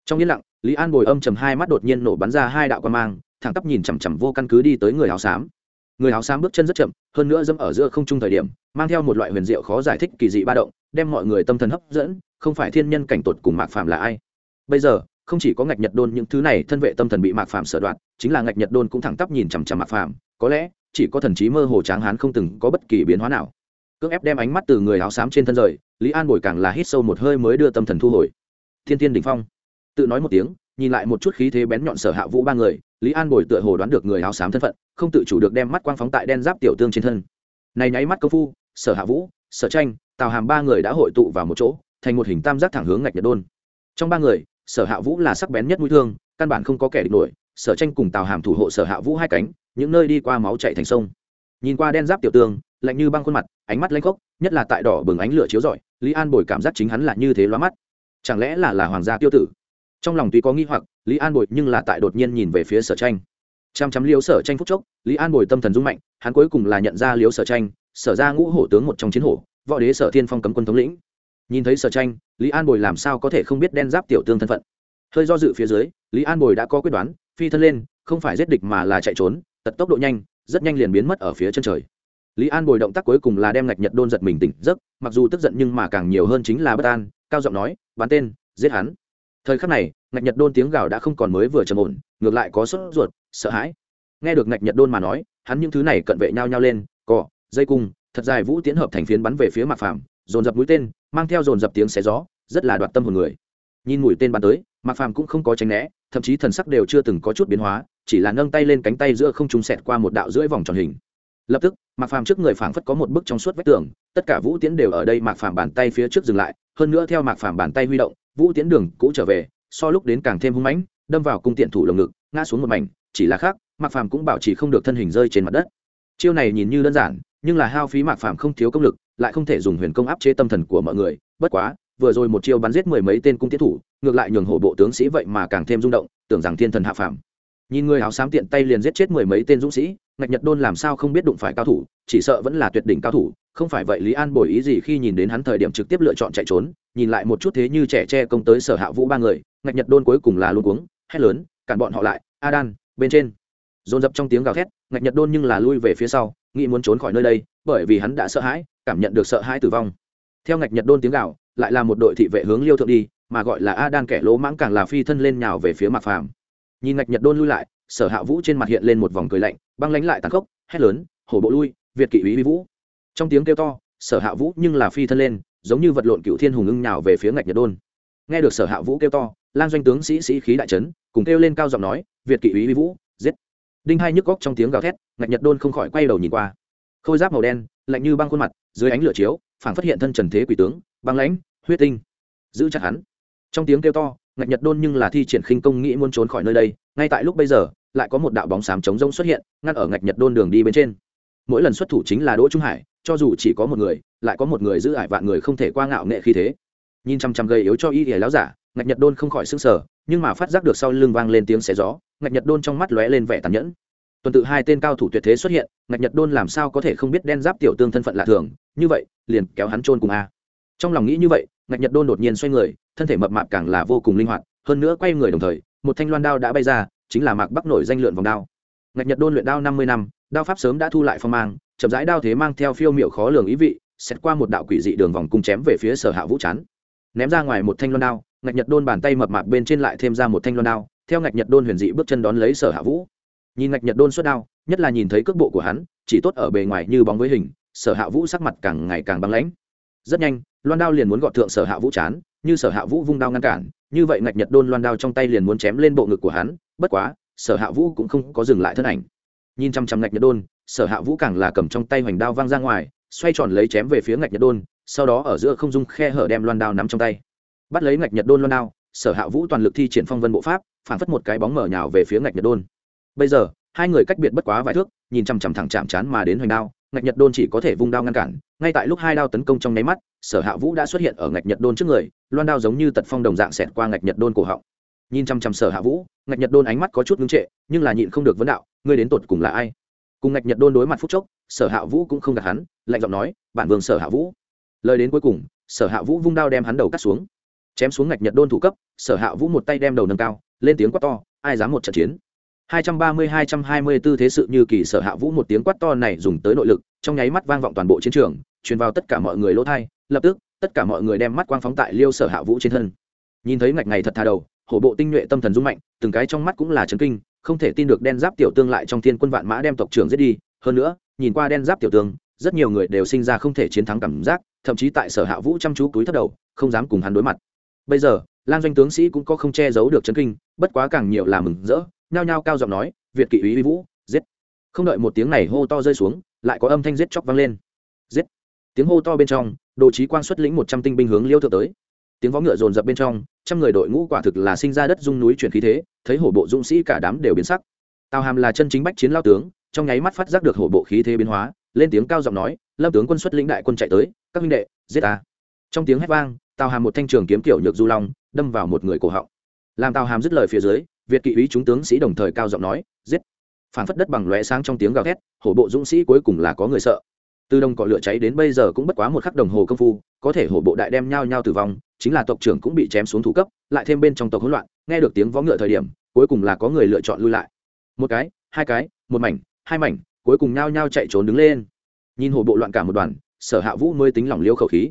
Trong yên lặng lý an bồi âm chầm hai mắt đột nhiên nổ bắn ra hai đạo quan mang, thẳng tắp nhìn chằm chằm vô căn cứ đi tới người áo xám. Người áo xám bước chân rất chậm, hơn nữa dẫm ở giữa không trung thời điểm, mang theo một loại huyền diệu khó giải thích kỳ dị ba động, đem mọi người tâm thần hấp dẫn, không phải thiên nhân cảnh tột cùng mạc phạm là ai. Bây giờ, không chỉ có ngạch nhật đôn những thứ này thân vệ tâm thần bị mạc phạm sở đoạt, chính là ngạch nhật đôn cũng thẳng tắp nhìn chằm chằm mạc phạm có lẽ chỉ có thần trí mơ hồ tráng hán không từng có bất kỳ biến hóa nào. Cưỡng ép đem ánh mắt từ người áo xám trên thân rời, lý an bồi càng là hít sâu một hơi mới đưa tâm thần thu hồi. Thiên tiên đ ỉ n h phong tự nói một tiếng, nhìn lại một chút khí thế bén nhọn sở hạ vũ ba người, lý an bồi tựa hồ đoán được người áo xám thân phận, không tự chủ được đem mắt quang phóng tại đen giáp tiểu tương trên thân. Này nháy mắt công phu, sở hạ vũ, sở tranh, tào hàm ba người đã hội tụ vào một chỗ, thành một hình tam giác thẳng hướng ngạch nhật đôn. Trong ba người, sở hạ vũ là sắc bén nhất mũi thương, căn bản không có kẻ địch nổi, sở tranh cùng tào hàm thủ hộ sở hạ vũ hai cánh, những nơi đi qua máu chạy thành sông. Nhìn qua đen giáp tiểu tương, lạnh như băng khuôn mặt, ánh mắt lanh khốc, nhất là tại đỏ bừng ánh lửa chiếu rọi, lý an bồi cảm giác chính hắn là như thế loa mắt. Chẳng lẽ là là hoàng gia tiêu tử? Trong lòng tuy có nghi hoặc, lý an bồi nhưng là tại đột nhiên nhìn về phía sở tranh. Chăm chăm liếu sở tranh phúc chốc, lý an bồi tâm thần rung mạnh, hắn cuối cùng là nhận ra liếu sở tranh, sở ra ngũ hổ tướng một trong chiến hổ, võ đế sở thiên phong cấm quân thống lĩnh. Nhìn thấy sở tranh, lý an bồi làm sao có thể không biết đen giáp tiểu tương thân phận. Hơi do dự phía dưới, lý an bồi đã có quyết đoán, phi thân lên, không phải giết địch mà là chạy trốn, tật tốc độ nhanh, rất nhanh liền biến mất ở phía chân trời. Lý an bồi động tác cuối cùng là đem ngạch nhật đôn giật mình tỉnh giấc, mặc dù tức giận nhưng mà càng nhiều hơn chính là bất an, cao giọng nói, bắn tên, giết hắn thời khắc này, ngạch nhật đôn tiếng gào đã không còn mới vừa trầm ổn, ngược lại có sốt ruột, sợ hãi. Nghe được ngạch nhật đôn mà nói, hắn những thứ này cận vệ nhau nhau lên cỏ dây cung, thật dài vũ tiến hợp thành phiến bắn về phía mạc phạm dồn dập mũi tên, mang theo dồn dập tiếng xé gió, rất là đoạt tâm hồn người. Nhìn mũi tên bắn tới, mạc phàm cũng không có tránh né, thậm chí thần sắc đều chưa từng có chút biến hóa, chỉ là nâng tay lên cánh tay giữa không trung xẹt qua một đạo rưỡi vòng tròn hình. Lập tức, mạc phàm trước người phảng phất có một bức trong suốt vách tường, tất cả vũ tiễn đều ở đây mạc phàm bàn tay phía trước dừng lại, hơn nữa theo mạc phàm bàn tay huy động vũ Tiến đường cũ trở về, so lúc đến càng thêm hung mãnh, đâm vào cung tiện thủ lồng ngực, ngã xuống một mảnh, chỉ là khác, mạc phàm cũng bảo trì không được thân hình rơi trên mặt đất. Chiêu này nhìn như đơn giản, nhưng là hao phí mạc phàm không thiếu công lực, lại không thể dùng huyền công áp chế tâm thần của mọi người, bất quá, vừa rồi một chiêu bắn giết mười mấy tên cung tiến thủ, ngược lại nhường hổ bộ tướng sĩ vậy mà càng thêm rung động, tưởng rằng thiên thần hạ phàm. Nhìn người áo xám tiện tay liền giết chết mười mấy tên dũng sĩ, ngạch nhật đôn làm sao không biết đụng phải cao thủ, chỉ sợ vẫn là tuyệt đỉnh cao thủ, không phải vậy lý an bồi ý gì khi nhìn đến hắn thời điểm trực tiếp lựa chọn chạy trốn nhìn lại một chút thế như trẻ tre công tới sở hạ vũ ba người, ngạch nhật đôn cuối cùng là luôn cuống, hét lớn, cản bọn họ lại a đan bên trên. Dồn dập trong tiếng gào thét, ngạch nhật đôn nhưng là lui về phía sau, nghĩ muốn trốn khỏi nơi đây, bởi vì hắn đã sợ hãi, cảm nhận được sợ hãi tử vong. Theo ngạch nhật đôn tiếng gào, lại là một đội thị vệ hướng liêu thượng đi, mà gọi là a đan kẻ lỗ mãng càng là phi thân lên nhào về phía mạc phàm. Nhìn ngạch nhật đôn lui lại, sở hạ vũ trên mặt hiện lên một vòng cười lạnh, băng lánh lại tàn khốc, hét lớn, hổ bộ lui, việt kỵ úy vi vũ. Trong tiếng kêu to, sở hạ vũ nhưng là phi thân lên giống như vật lộn cựu thiên hùng ưng nhào về phía ngạch nhật đôn. Nghe được sở hạ vũ kêu to lan doanh tướng sĩ sĩ khí đại trấn cùng kêu lên cao giọng nói, việt kỵ úy vũ, giết! Đinh hai nhức góc trong tiếng gào thét, ngạch nhật đôn không khỏi quay đầu nhìn qua. Khôi giáp màu đen, lạnh như băng khuôn mặt, dưới ánh lửa chiếu phản phát hiện thân trần thế quỷ tướng, băng lãnh, huyết tinh. Giữ chặt hắn. Trong tiếng kêu to, ngạch nhật đôn nhưng là thi triển khinh công nghĩ muốn trốn khỏi nơi đây, ngay tại lúc bây giờ, lại có một đạo bóng xám trống rông xuất hiện, ngăn ở ngạch nhật đôn đường đi bên trên. Mỗi lần xuất thủ chính là đỗ trung hải cho dù chỉ có một người, lại có một người giữ ải vạn người không thể qua ngạo nghệ khi thế. Nhìn chăm chăm gây yếu cho y ỉa láo giả, ngạch nhật đôn không khỏi s ư n g sở nhưng mà phát giác được sau lưng vang lên tiếng xé gió, ngạch nhật đôn trong mắt lóe lên vẻ tàn nhẫn. Tuần tự hai tên cao thủ tuyệt thế xuất hiện, ngạch nhật đôn làm sao có thể không biết đen giáp tiểu tương thân phận lạ thường, như vậy, liền kéo hắn trôn cùng a. Trong lòng nghĩ như vậy, ngạch nhật đôn đột nhiên xoay người, thân thể mập mạp càng là vô cùng linh hoạt, hơn nữa quay người đồng thời, một thanh loan đao đã bay ra, chính là mạc bắc nổi danh lượn vòng đao. Ngạch nhật đôn luyện đao năm mươi năm, đao pháp sớm đã thu lại phong mang chậm rãi đao thế mang theo phiêu miệu khó lường ý vị xét qua một đạo quỷ dị đường vòng cung chém về phía sở hạ vũ chán. Ném ra ngoài một thanh loan đao, ngạch nhật đôn bàn tay mập mạp bên trên lại thêm ra một thanh loan đao, theo ngạch nhật đôn huyền dị bước chân đón lấy sở hạ vũ. Nhìn ngạch nhật đôn xuất đao, nhất là nhìn thấy cước bộ của hắn, chỉ tốt ở bề ngoài như bóng với hình, sở hạ vũ sắc mặt càng ngày càng băng lãnh. Rất nhanh, loan đao liền muốn gọt thượng sở hạ vũ chán, như sở hạ vũ vung đao ngăn cản, như vậy ngạch nhật đôn loan đao trong tay liền muốn chém lên bộ ngực của hắn, bất quá, sở hạ vũ cũng không có dừng lại thân ảnh. Nhìn chăm chăm ngạch nhật đôn sở hạ vũ càng là cầm trong tay hoành đao văng ra ngoài, xoay tròn lấy chém về phía ngạch nhật đôn, sau đó ở giữa không dung khe hở đem loan đao nắm trong tay. Bắt lấy ngạch nhật đôn loan đao, sở hạ vũ toàn lực thi triển phong vân bộ pháp, phản phất một cái bóng mở nhào về phía ngạch nhật đôn. Bây giờ, hai người cách biệt bất quá vài thước, nhìn chằm chằm thẳng chạm chán mà đến hoành đao, ngạch nhật đôn chỉ có thể vung đao ngăn cản, ngay tại lúc hai đao tấn công trong nháy mắt, sở hạ vũ đã xuất hiện ở ngạch nhật đôn trước người, loan đao giống như tật phong đồng dạng xẹt qua ngạch nhật đôn cổ họng. Nhìn chằm chằm sở hạ vũ, ngạch nhật đôn ánh mắt có chút ngưng trệ, nhưng là nhịn không được vấn đạo, ngươi đến tột cùng là ai? Cùng ngạch nhật đôn đối mặt phúc chốc, sở hạ vũ cũng không gạt hắn, lạnh giọng nói, bản vương sở hạ vũ. Lời đến cuối cùng, sở hạ vũ vung đao đem hắn đầu cắt xuống. Chém xuống ngạch nhật đôn thủ cấp, sở hạ vũ một tay đem đầu nâng cao, lên tiếng quát to, ai dám một trận chiến? 230-224 thế sự như kỳ sở hạ vũ một tiếng quát to này dùng tới nội lực, trong nháy mắt vang vọng toàn bộ chiến trường, truyền vào tất cả mọi người lỗ thai lập tức, tất cả mọi người đem mắt quang phóng tại liêu sở hạ vũ trên thân. Nhìn thấy ngạch ngày thật thà đầu, hổ bộ tinh nhuệ tâm thần dung mạnh, từng cái trong mắt cũng là chấn kinh không thể tin được đen giáp tiểu tương lại trong thiên quân vạn mã đem tộc trưởng giết đi. Hơn nữa, nhìn qua đen giáp tiểu tương, rất nhiều người đều sinh ra không thể chiến thắng cảm giác, thậm chí tại sở hạ vũ chăm chú túi thất đầu, không dám cùng hắn đối mặt. Bây giờ lan doanh tướng sĩ cũng có không che giấu được chân kinh, bất quá càng nhiều là mừng rỡ, nhao nhao cao giọng nói, việt kỵ úy vi vũ, giết! Không đợi một tiếng này hô to rơi xuống, lại có âm thanh giết chóc vang lên. Giết! Tiếng hô to bên trong, đồ trí quang xuất lĩnh một trăm tinh binh hướng liêu thượng tới. Tiếng võ ngựa dồn dập bên trong trăm người đội ngũ quả thực là sinh ra đất dung núi chuyển khí thế, thấy hổ bộ dũng sĩ cả đám đều biến sắc. Tào hàm là chân chính bách chiến lao tướng, trong nháy mắt phát giác được hổ bộ khí thế biến hóa, lên tiếng cao giọng nói, lâm tướng quân xuất lĩnh đại quân chạy tới, các minh đệ, giết ta. Trong tiếng hét vang, tào hàm một thanh trường kiếm kiểu nhược du long, đâm vào một người cổ họng. Làm tào hàm dứt lời phía dưới, việt kỵ úy chúng tướng sĩ đồng thời cao giọng nói, giết! Phản phất đất bằng lóe sáng trong tiếng gào thét, hổ bộ dũng sĩ cuối cùng là có người sợ từ đồng cỏ lửa cháy đến bây giờ cũng bất quá một khắc đồng hồ công phu, có thể hổ bộ đại đem nhau nhau tử vong, chính là tộc trưởng cũng bị chém xuống thủ cấp, lại thêm bên trong tộc hỗn loạn, nghe được tiếng vó ngựa thời điểm, cuối cùng là có người lựa chọn lui lại. Một cái, hai cái, một mảnh, hai mảnh, cuối cùng nhao nhao chạy trốn đứng lên. Nhìn hổ bộ loạn cả một đoàn, sở hạ vũ mới tính lỏng liêu khẩu khí.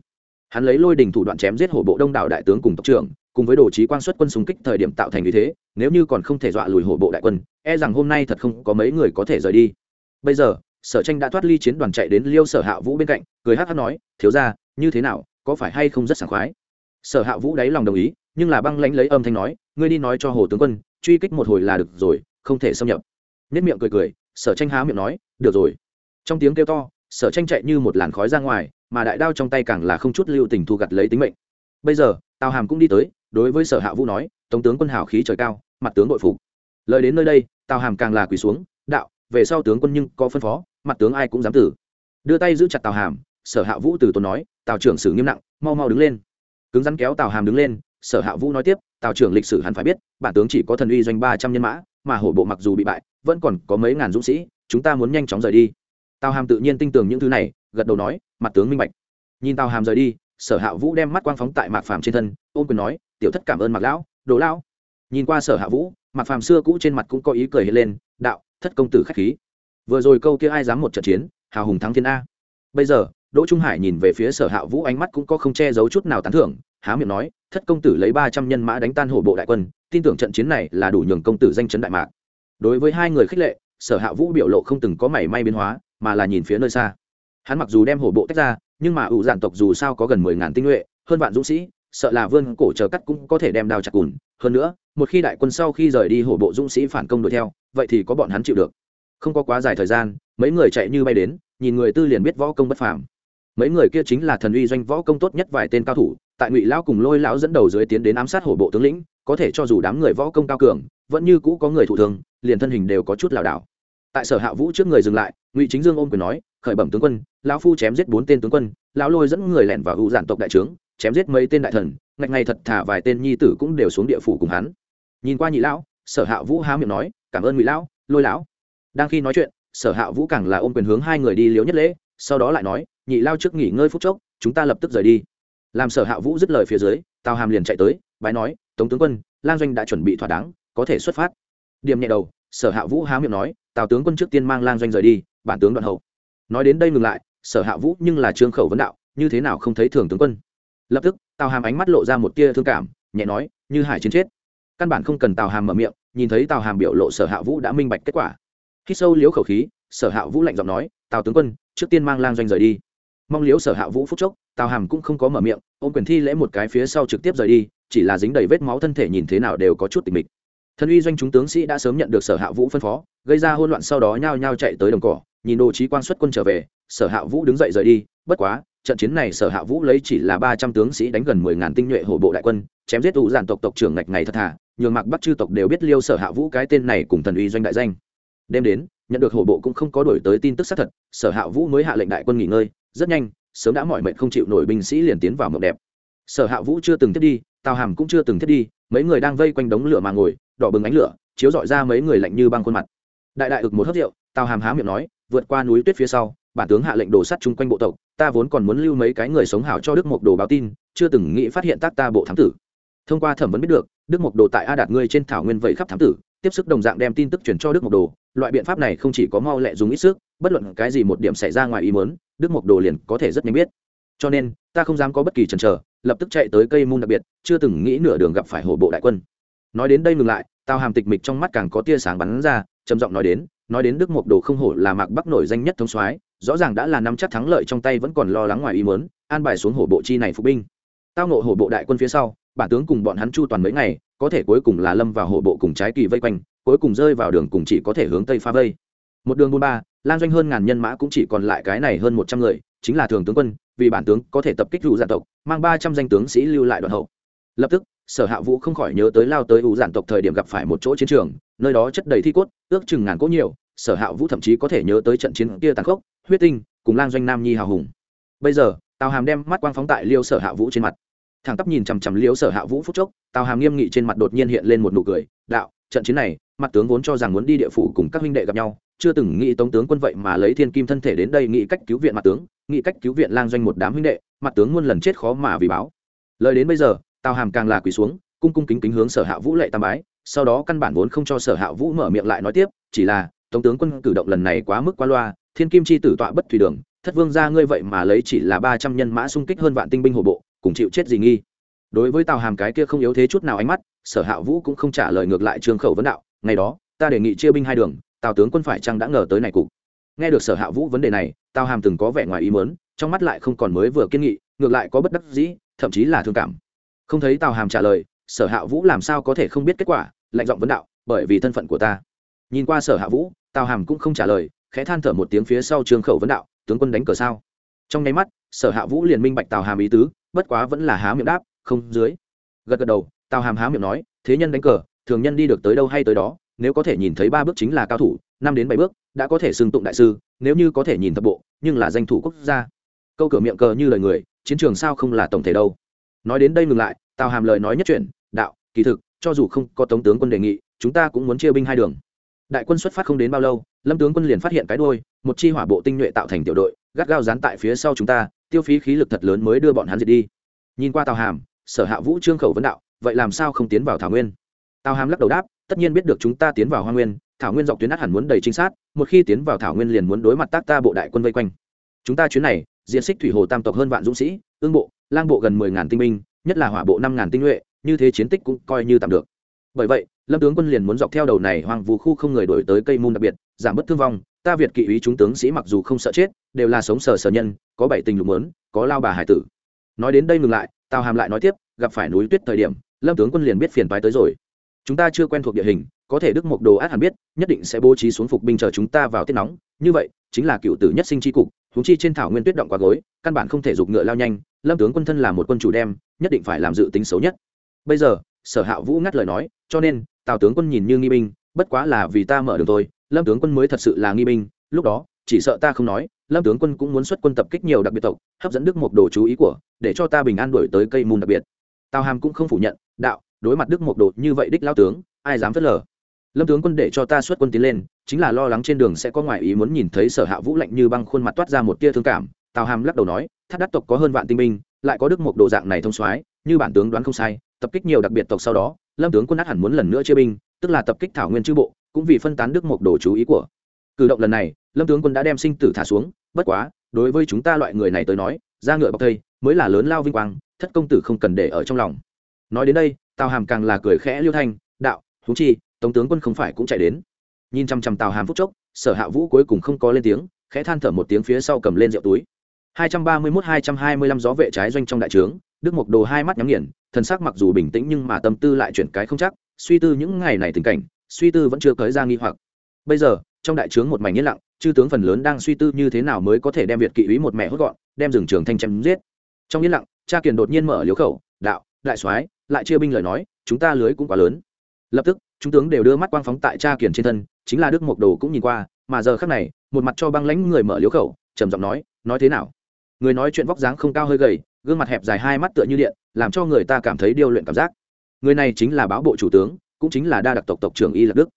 Hắn lấy lôi đình thủ đoạn chém giết hổ bộ đông đảo đại tướng cùng tộc trưởng, cùng với đồ trí quan xuất quân súng kích thời điểm tạo thành như thế, nếu như còn không thể dọa lùi hổ bộ đại quân e rằng hôm nay thật không có mấy người có thể rời đi. Bây giờ sở tranh đã thoát ly chiến đoàn chạy đến liêu sở hạ vũ bên cạnh, cười hát hát nói, thiếu ra như thế nào, có phải hay không rất sảng khoái? Sở hạ vũ đáy lòng đồng ý, nhưng là băng lãnh lấy âm thanh nói, ngươi đi nói cho hồ tướng quân, truy kích một hồi là được rồi, không thể xâm nhập. Nhất miệng cười cười, sở tranh há miệng nói, được rồi. Trong tiếng kêu to, sở tranh chạy như một làn khói ra ngoài, mà đại đao trong tay càng là không chút lưu tình thu gặt lấy tính mệnh. Bây giờ, tào hàm cũng đi tới, đối với sở hạ vũ nói tổng tướng quân hào khí trời cao, mặt tướng đội phục. Lời đến nơi đây, tào hàm càng là quỳ xuống, đạo về sau tướng quân nhưng có phân phó, mặt tướng ai cũng dám tử. Đưa tay giữ chặt tào hàm, sở hạ vũ từ tốn nói, tào trưởng xử nghiêm nặng, mau mau đứng lên. Cứng rắn kéo tào hàm đứng lên, sở hạ vũ nói tiếp, tào trưởng lịch sử hắn phải biết, bản tướng chỉ có thần uy doanh ba trăm nhân mã, mà hổ bộ mặc dù bị bại, vẫn còn có mấy ngàn dũng sĩ, chúng ta muốn nhanh chóng rời đi. Tào hàm tự nhiên tin tưởng những thứ này, gật đầu nói, mặt tướng minh bạch. Nhìn tào hàm rời đi, sở hạ vũ đem mắt quang phóng tại mạc phàm trên thân ôm quyền nói, tiểu thất cảm ơn mạc lão, đồ lão. Nhìn qua sở hạ vũ, mạc phàm xưa cũ trên mặt cũng có ý cười hiện lên, đạo thất công tử k h á c h khí. Vừa rồi câu kia ai dám một trận chiến, hào hùng thắng thiên a. Bây giờ, đỗ trung hải nhìn về phía sở hạ vũ ánh mắt cũng có không che giấu chút nào tán thưởng, há miệng nói, thất công tử lấy ba trăm nhân mã đánh tan hổ bộ đại quân, tin tưởng trận chiến này là đủ nhường công tử danh chấn đại mạc. Đối với hai người khích lệ, sở hạ vũ biểu lộ không từng có mảy may biến hóa, mà là nhìn phía nơi xa. Hắn mặc dù đem hổ bộ tách ra, nhưng mà ủ giản tộc dù sao có gần mười ngàn tinh nhuệ, hơn vạn dũng sĩ, sợ là vươn cổ chờ cắt cũng có thể đem đao chặt cùn hơn nữa, một khi đại quân sau khi rời đi hổ bộ dũng sĩ phản công đuổi theo, vậy thì có bọn hắn chịu được. Không có quá dài thời gian, mấy người chạy như bay đến, nhìn người tư liền biết võ công bất phàm. Mấy người kia chính là thần uy doanh võ công tốt nhất vài tên cao thủ, tại ngụy lão cùng lôi lão dẫn đầu dưới tiến đến ám sát hổ bộ tướng lĩnh, có thể cho dù đám người võ công cao cường, vẫn như cũ có người thụ thương, liền thân hình đều có chút lảo đảo. Tại sở hạ vũ trước người dừng lại, ngụy chính dương ôm quyền nói, khởi bẩm tướng quân, lão phu chém giết bốn tên tướng quân, lão lôi dẫn người lẻn vào hữu giản tộc đại trướng, chém giết mấy tên đại thần ngạch ngày thật thả vài tên nhi tử cũng đều xuống địa phủ cùng hắn. Nhìn qua nhị lão, sở hạ vũ há miệng nói, cảm ơn ngụy lão, lôi lão. Đang khi nói chuyện, sở hạ vũ càng là ôm quyền hướng hai người đi liếu nhất lễ, sau đó lại nói, nhị lao trước nghỉ ngơi phút chốc, chúng ta lập tức rời đi. Làm sở hạ vũ dứt lời phía dưới, tào hàm liền chạy tới, bái nói, tống tướng quân, lang doanh đã chuẩn bị thỏa đáng, có thể xuất phát. Điểm nhẹ đầu, sở hạ vũ há miệng nói, tào tướng quân trước tiên mang lang doanh rời đi, bản tướng đoạn hậu. Nói đến đây ngừng lại, sở hạ vũ nhưng là trương khẩu vấn đạo, như thế nào không thấy thường tướng quân? Lập tức tào hàm ánh mắt lộ ra một tia thương cảm, nhẹ nói, như hải chiến chết. Căn bản không cần tào hàm mở miệng, nhìn thấy tào hàm biểu lộ sở hạ vũ đã minh bạch kết quả. Khi sâu liếu khẩu khí, sở hạ vũ lạnh giọng nói, tào tướng quân, trước tiên mang lang doanh rời đi. Mong liếu sở hạ vũ phúc chốc, tào hàm cũng không có mở miệng, ôm quyền thi lễ một cái phía sau trực tiếp rời đi, chỉ là dính đầy vết máu thân thể nhìn thế nào đều có chút tình mịch. Thân uy doanh chúng tướng sĩ đã sớm nhận được sở hạ vũ phân phó, gây ra hỗn loạn sau đó nhao nhao chạy tới đồng cỏ, nhìn đồ trí quan xuất quân trở về, sở hạ vũ đứng dậy rời đi, bất quá trận chiến này sở hạ vũ lấy chỉ là ba trăm tướng sĩ đánh gần mười ngàn tinh nhuệ hổ bộ đại quân, chém giết ủ giản tộc tộc trưởng ngạch ngày thật thà nhường mặc bắc chư tộc đều biết liêu sở hạ vũ cái tên này cùng thần uy doanh đại danh. Đêm đến, nhận được hổ bộ cũng không có đổi tới tin tức xác thật, sở hạ vũ mới hạ lệnh đại quân nghỉ ngơi, rất nhanh, sớm đã mọi mệnh không chịu nổi binh sĩ liền tiến vào mộng đẹp. Sở hạ vũ chưa từng thiết đi, tào hàm cũng chưa từng thiết đi, mấy người đang vây quanh đống lửa mà ngồi, đỏ bừng ánh lửa, chiếu dọi ra mấy người lạnh như băng khuôn mặt. Đại đại ực một hớt rượu, tào hàm há miệng nói, vượt qua núi tuyết phía sau bản tướng hạ lệnh đổ sắt chung quanh bộ tộc, ta vốn còn muốn lưu mấy cái người sống hảo cho đức mộc đồ báo tin, chưa từng nghĩ phát hiện tác ta bộ thám tử. Thông qua thẩm vấn biết được, đức mộc đồ tại a đạt ngươi trên thảo nguyên vậy khắp thám tử, tiếp sức đồng dạng đem tin tức chuyển cho đức mộc đồ, loại biện pháp này không chỉ có mau lẹ dùng ít sức, bất luận cái gì một điểm xảy ra ngoài ý mớn đức mộc đồ liền có thể rất nhanh biết. Cho nên, ta không dám có bất kỳ chần chờ, lập tức chạy tới cây môn đặc biệt, chưa từng nghĩ nửa đường gặp phải hổ bộ đại quân. Nói đến đây ngừng lại tao hàm tịch mịch trong mắt càng có tia sáng bắn ra, trầm giọng nói đến nói đến đức mộc đồ không hổ là mạc bắc nổi danh nhất thống soái rõ ràng đã là nắm chắc thắng lợi trong tay vẫn còn lo lắng ngoài ý mớn an bài xuống hổ bộ chi này phục binh. Tao nộ hổ bộ đại quân phía sau, bản tướng cùng bọn hắn chu toàn mấy ngày, có thể cuối cùng là lâm vào hổ bộ cùng trái kỳ vây quanh, cuối cùng rơi vào đường cùng chỉ có thể hướng tây pha vây. Một đường buôn ba lan doanh hơn ngàn nhân mã cũng chỉ còn lại cái này hơn một trăm người, chính là thường tướng quân, vì bản tướng có thể tập kích rủ giản tộc, mang ba trăm danh tướng sĩ lưu lại đoạn hậu. Lập tức, sở hạ vũ không khỏi nhớ tới lao tới ủ giản tộc thời điểm gặp phải một chỗ chiến trường, nơi đó chất đầy thi cốt, ước chừng ngàn cốt nhiều, sở hạ vũ thậm chí có thể nhớ tới trận chiến kia tàn khốc huyết tinh, cùng lang doanh nam nhi hào hùng. Bây giờ, tào hàm đem mắt quang phóng tại liêu sở hạ vũ trên mặt. Thằng tắp nhìn chằm chằm liêu sở hạ vũ phúc chốc, tào hàm nghiêm nghị trên mặt đột nhiên hiện lên một nụ cười, đạo, trận chiến này, mặt tướng vốn cho rằng muốn đi địa phủ cùng các huynh đệ gặp nhau, chưa từng nghĩ tống tướng quân vậy mà lấy thiên kim thân thể đến đây nghĩ cách cứu viện mặt tướng, nghĩ cách cứu viện lang doanh một đám huynh đệ, mặt tướng muôn lần chết khó mà vì báo. Lời đến bây giờ, tào hàm càng là quỳ xuống, cung cung kính kính hướng sở hạ vũ lệ tam bái, sau đó căn bản vốn không cho sở hạ vũ mở miệng lại nói tiếp, chỉ là, tống tướng quân cử động lần này quá mức qua loa thiên kim chi tử tọa bất thủy đường, thất vương ra ngươi vậy mà lấy chỉ là ba trăm nhân mã xung kích hơn vạn tinh binh hổ bộ, cùng chịu chết gì nghi? Đối với tào hàm cái kia không yếu thế chút nào ánh mắt, sở hạ vũ cũng không trả lời ngược lại trương khẩu vấn đạo, ngày đó, ta đề nghị chia binh hai đường, tào tướng quân phải chăng đã ngờ tới này cục? Nghe được sở hạ vũ vấn đề này, tào hàm từng có vẻ ngoài ý mớn trong mắt lại không còn mới vừa kiên nghị, ngược lại có bất đắc dĩ, thậm chí là thương cảm. Không thấy tào hàm trả lời, sở hạ vũ làm sao có thể không biết kết quả, lạnh giọng vấn đạo, bởi vì thân phận của ta. Nhìn qua sở hạ vũ, tào hàm cũng không trả lời khẽ than thở một tiếng phía sau trường khẩu vấn đạo, tướng quân đánh cờ sao? Trong nháy mắt, sở hạ vũ liền minh bạch tào hàm ý tứ, bất quá vẫn là há miệng đáp, không, dưới. Gật gật đầu, tào hàm há miệng nói, thế nhân đánh cờ, thường nhân đi được tới đâu hay tới đó, nếu có thể nhìn thấy ba bước chính là cao thủ, năm đến bảy bước, đã có thể xưng tụng đại sư, nếu như có thể nhìn thập bộ, nhưng là danh thủ quốc gia. Câu cửa miệng cờ như lời người, chiến trường sao không là tổng thể đâu. Nói đến đây ngừng lại, tào hàm lời nói nhất chuyển, đạo, kỳ thực, cho dù không có tống tướng quân đề nghị, chúng ta cũng muốn chia binh hai đường đại quân xuất phát không đến bao lâu, lâm tướng quân liền phát hiện cái đôi một chi hỏa bộ tinh nhuệ tạo thành tiểu đội, gắt gao dán tại phía sau chúng ta, tiêu phí khí lực thật lớn mới đưa bọn hắn diệt đi. Nhìn qua tàu hàm, sở hạ vũ trương khẩu vấn đạo, vậy làm sao không tiến vào thảo nguyên? Tàu hàm lắc đầu đáp, tất nhiên biết được chúng ta tiến vào hoa nguyên, thảo nguyên dọc tuyến át hẳn muốn đầy trinh sát, một khi tiến vào thảo nguyên liền muốn đối mặt tác ta bộ đại quân vây quanh. Chúng ta chuyến này, diện xích thủy hồ tam tộc hơn vạn dũng sĩ, ương bộ, lang bộ gần mười ngàn tinh binh, nhất là hỏa bộ năm ngàn tinh nhuệ, như thế chiến tích cũng coi như tạm được. Bởi vậy lâm tướng quân liền muốn dọc theo đầu này hoàng vu khu không người đổi tới cây môn đặc biệt, giảm bớt thương vong, ta việt kỵ ý chúng tướng sĩ mặc dù không sợ chết, đều là sống sờ sờ nhân, có bảy tình lục mớn có lao bà hải tử. Nói đến đây ngừng lại, tào hàm lại nói tiếp, gặp phải núi tuyết thời điểm, lâm tướng quân liền biết phiền phái tới rồi. Chúng ta chưa quen thuộc địa hình, có thể đức mộc đồ át hẳn biết, nhất định sẽ bố trí xuống phục binh chờ chúng ta vào tiết nóng. Như vậy, chính là cựu tử nhất sinh tri cục húng chi trên thảo nguyên tuyết động quá gối, căn bản không thể giục ngựa lao nhanh, lâm tướng quân thân là một quân chủ đem, nhất định phải làm dự tính xấu nhất. Bây giờ, sở hạ vũ ngắt lời nói, cho nên tào tướng quân nhìn như nghi binh bất quá là vì ta mở đường thôi, lâm tướng quân mới thật sự là nghi binh lúc đó chỉ sợ ta không nói lâm tướng quân cũng muốn xuất quân tập kích nhiều đặc biệt tộc hấp dẫn đức mộc đồ chú ý của để cho ta bình an đổi tới cây mùn đặc biệt. Tào hàm cũng không phủ nhận đạo đối mặt đức mộc đồ như vậy đích lao tướng ai dám phớt lờ? Lâm tướng quân để cho ta xuất quân tiến lên chính là lo lắng trên đường sẽ có ngoại ý muốn nhìn thấy sở hạ vũ lạnh như băng khuôn mặt toát ra một tia thương cảm. Tào hàm lắc đầu nói thắt đắt tộc có hơn vạn tinh binh lại có đức mộc đồ dạng này thông soái như bản tướng đoán không sai tập kích nhiều đặc biệt tộc sau đó lâm tướng quân át hẳn muốn lần nữa chia binh, tức là tập kích thảo nguyên chư bộ, cũng vì phân tán đức mộc đồ chú ý của. Cử động lần này, lâm tướng quân đã đem sinh tử thả xuống, bất quá, đối với chúng ta loại người này tới nói ra ngựa bọc thây mới là lớn lao vinh quang, thất công tử không cần để ở trong lòng. Nói đến đây, tào hàm càng là cười khẽ liêu thanh, đạo thú chi, tống tướng quân không phải cũng chạy đến. Nhìn chăm chăm tào hàm phúc chốc, sở hạ vũ cuối cùng không có lên tiếng, khẽ than thở một tiếng phía sau cầm lên rượu túi hai trăm ba mươi mốt hai trăm hai mươi lăm gió vệ trái doanh trong đại trướng, đức mộc đồ hai mắt nhắm nghiền, thần sắc mặc dù bình tĩnh nhưng mà tâm tư lại chuyển cái không chắc, suy tư những ngày này tình cảnh, suy tư vẫn chưa cởi ra nghi hoặc. Bây giờ, trong đại trướng một mảnh yên lặng, chư tướng phần lớn đang suy tư như thế nào mới có thể đem việt kỵ úy một mẹ hốt gọn, đem rừng trường thanh chém giết. Trong yên lặng, cha kiền đột nhiên mở liếu khẩu, đạo, đại soái, lại chia binh lời nói, chúng ta lưới cũng quá lớn. Lập tức, chúng tướng đều đưa mắt quang phóng tại cha kiền trên thân, chính là đức mộc đồ cũng nhìn qua, mà giờ khắc này, một mặt cho băng lãnh người mở liếu khẩu, trầm giọng nói nói thế nào? Người nói chuyện vóc dáng không cao hơi gầy, gương mặt hẹp dài hai mắt tựa như điện, làm cho người ta cảm thấy điêu luyện cảm giác. Người này chính là báo bộ chủ tướng, cũng chính là đa đặc tộc tộc trưởng y lạc đức.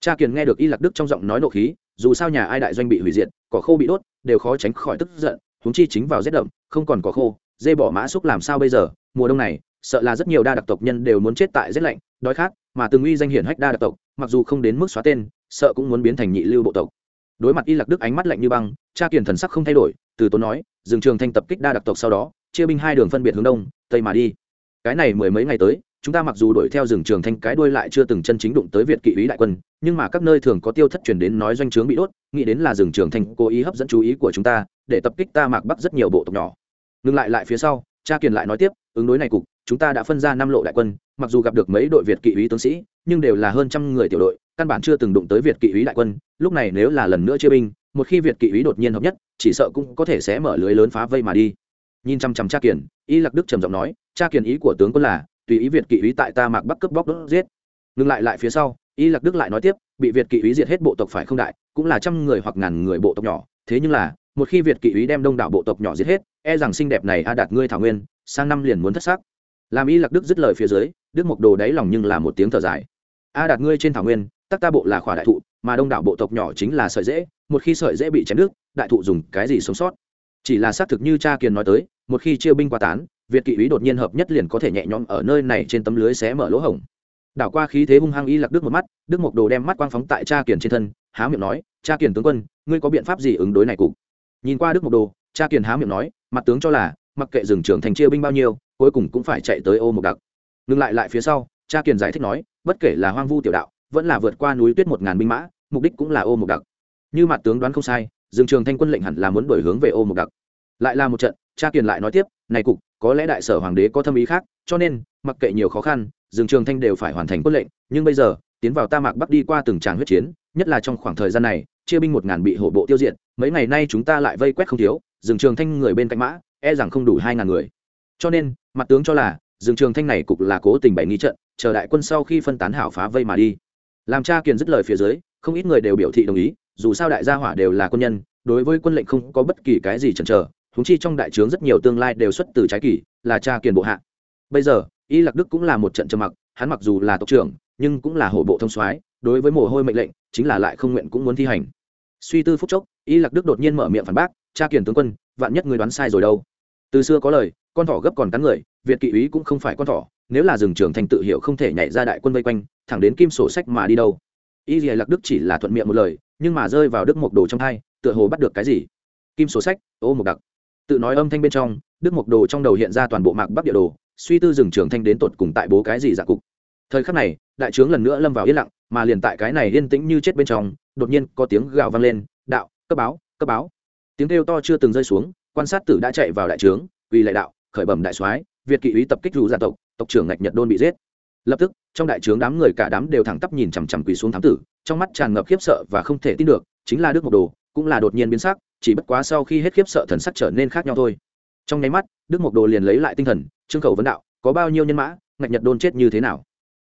Cha kiền nghe được y lạc đức trong giọng nói nộ khí, dù sao nhà ai đại doanh bị hủy diệt, cỏ khô bị đốt, đều khó tránh khỏi tức giận húng chi chính vào rét đậm, không còn cỏ khô, dê bỏ mã xúc làm sao bây giờ? Mùa đông này, sợ là rất nhiều đa đặc tộc nhân đều muốn chết tại rét lạnh, đói khát, mà từng uy danh hiển hách đa đặc tộc, mặc dù không đến mức xóa tên, sợ cũng muốn biến thành nhị lưu bộ tộc đối mặt y lạc đức ánh mắt lạnh như băng, cha kiền thần sắc không thay đổi, từ tốn nói, dừng trường thanh tập kích đa đặc tộc sau đó, chia binh hai đường phân biệt hướng đông, tây mà đi. Cái này mười mấy ngày tới, chúng ta mặc dù đuổi theo rừng trường thanh cái đuôi lại chưa từng chân chính đụng tới việt kỵ ý đại quân, nhưng mà các nơi thường có tiêu thất truyền đến nói doanh trướng bị đốt, nghĩ đến là rừng trường thanh cố ý hấp dẫn chú ý của chúng ta, để tập kích ta mạc bắc rất nhiều bộ tộc nhỏ. Ngừng lại lại phía sau, cha kiền lại nói tiếp, ứng đối này cục, chúng ta đã phân ra năm lộ đại quân, mặc dù gặp được mấy đội việt kỵ ý tướng sĩ, nhưng đều là hơn trăm người tiểu đội căn bản chưa từng đụng tới việt kỵ úy đại quân, lúc này nếu là lần nữa chia binh, một khi việt kỵ úy đột nhiên hợp nhất, chỉ sợ cũng có thể sẽ mở lưới lớn phá vây mà đi. Nhìn chăm chăm cha kiền y lạc đức trầm giọng nói, cha kiền ý của tướng quân là, tùy ý việt kỵ úy tại ta mạc bắc cướp bóc đốt giết. Ngừng lại lại phía sau, y lạc đức lại nói tiếp, bị việt kỵ úy diệt hết bộ tộc phải không đại, cũng là trăm người hoặc ngàn người bộ tộc nhỏ, thế nhưng là, một khi việt kỵ úy đem đông đảo bộ tộc nhỏ giết hết e rằng xinh đẹp này a đạt ngươi thảo nguyên, sang năm liền muốn thất xác. Làm y lạc đức dứt lời phía dưới, đức mộc đồ đáy lòng nhưng là một tiếng thở dài. A đạt ngươi trên thảo nguyên tắc ta bộ là khỏa đại thụ mà đông đảo bộ tộc nhỏ chính là sợi dễ một khi sợi dễ bị chém nước, đại thụ dùng cái gì sống sót? Chỉ là xác thực như cha kiền nói tới một khi chia binh qua tán việt kỵ ý đột nhiên hợp nhất liền có thể nhẹ nhõm ở nơi này trên tấm lưới xé mở lỗ hổng. Đảo qua khí thế hung hăng y lạc đức một mắt đức mộc đồ đem mắt quang phóng tại cha kiền trên thân há miệng nói cha kiền tướng quân ngươi có biện pháp gì ứng đối này cục? Nhìn qua đức mộc đồ cha kiền há miệng nói mặt tướng cho là mặc kệ rừng trưởng thành chia binh bao nhiêu cuối cùng cũng phải chạy tới ô mộc đặc. Ngừng lại lại phía sau cha kiền giải thích nói bất kể là hoang vu tiểu đạo vẫn là vượt qua núi tuyết một ngàn binh mã, mục đích cũng là ô mộc đặc. Như mặt tướng đoán không sai, Dương trường thanh quân lệnh hẳn là muốn đổi hướng về ô mộc đặc. Lại là một trận, cha kiền lại nói tiếp, này cục, có lẽ đại sở hoàng đế có thâm ý khác, cho nên, mặc kệ nhiều khó khăn, Dương trường thanh đều phải hoàn thành quân lệnh, nhưng bây giờ, tiến vào ta mạc bắc đi qua từng tràng huyết chiến, nhất là trong khoảng thời gian này, chia binh một ngàn bị hổ bộ tiêu diệt, mấy ngày nay chúng ta lại vây quét không thiếu, Dương trường thanh người bên cạnh mã e rằng không đủ hai ngàn người. Cho nên, mặt tướng cho là, Dương trường thanh này cục là cố tình bày nghi trận, chờ đại quân sau khi phân tán hảo phá vây mà đi làm cha kiền dứt lời phía dưới, không ít người đều biểu thị đồng ý, dù sao đại gia hỏa đều là quân nhân, đối với quân lệnh không có bất kỳ cái gì chần chờ húng chi trong đại trướng rất nhiều tương lai đều xuất từ trái kỷ, là cha kiền bộ hạ. Bây giờ, y lạc đức cũng là một trận trầm mặc, hắn mặc dù là tộc trưởng, nhưng cũng là hổ bộ thông soái, đối với mồ hôi mệnh lệnh, chính là lại không nguyện cũng muốn thi hành. Suy tư phúc chốc, y lạc đức đột nhiên mở miệng phản bác, cha kiền tướng quân, vạn nhất người đoán sai rồi đâu? Từ xưa có lời, con thỏ gấp còn cắn người, việt kỵ úy cũng không phải con thỏ nếu là rừng trường thành tự hiệu không thể nhảy ra đại quân vây quanh, thẳng đến kim sổ sách mà đi đâu. Y dìa lạc đức chỉ là thuận miệng một lời, nhưng mà rơi vào đức mộc đồ trong hai tựa hồ bắt được cái gì? Kim sổ sách, ô mộc đặc. Tự nói âm thanh bên trong, đức mộc đồ trong đầu hiện ra toàn bộ mạc bắc địa đồ, suy tư rừng trường thanh đến tột cùng tại bố cái gì giả cục. Thời khắc này, đại trướng lần nữa lâm vào yên lặng, mà liền tại cái này yên tĩnh như chết bên trong, đột nhiên có tiếng gào vang lên, đạo, cấp báo cấp báo. Tiếng kêu to chưa từng rơi xuống, quan sát tử đã chạy vào đại trướng vì lại đạo, khởi bẩm đại soái, việt kỵ úy tập kích rủ gia tộc tộc trưởng ngạch nhật đôn bị giết. Lập tức, trong đại trướng đám người cả đám đều thẳng tắp nhìn chằm chằm quỳ xuống thám tử, trong mắt tràn ngập khiếp sợ và không thể tin được, chính là đức mộc đồ, cũng là đột nhiên biến sắc, chỉ bất quá sau khi hết khiếp sợ thần sắc trở nên khác nhau thôi. Trong nháy mắt, đức mộc đồ liền lấy lại tinh thần, trương khẩu vấn đạo, có bao nhiêu nhân mã, ngạch nhật đôn chết như thế nào?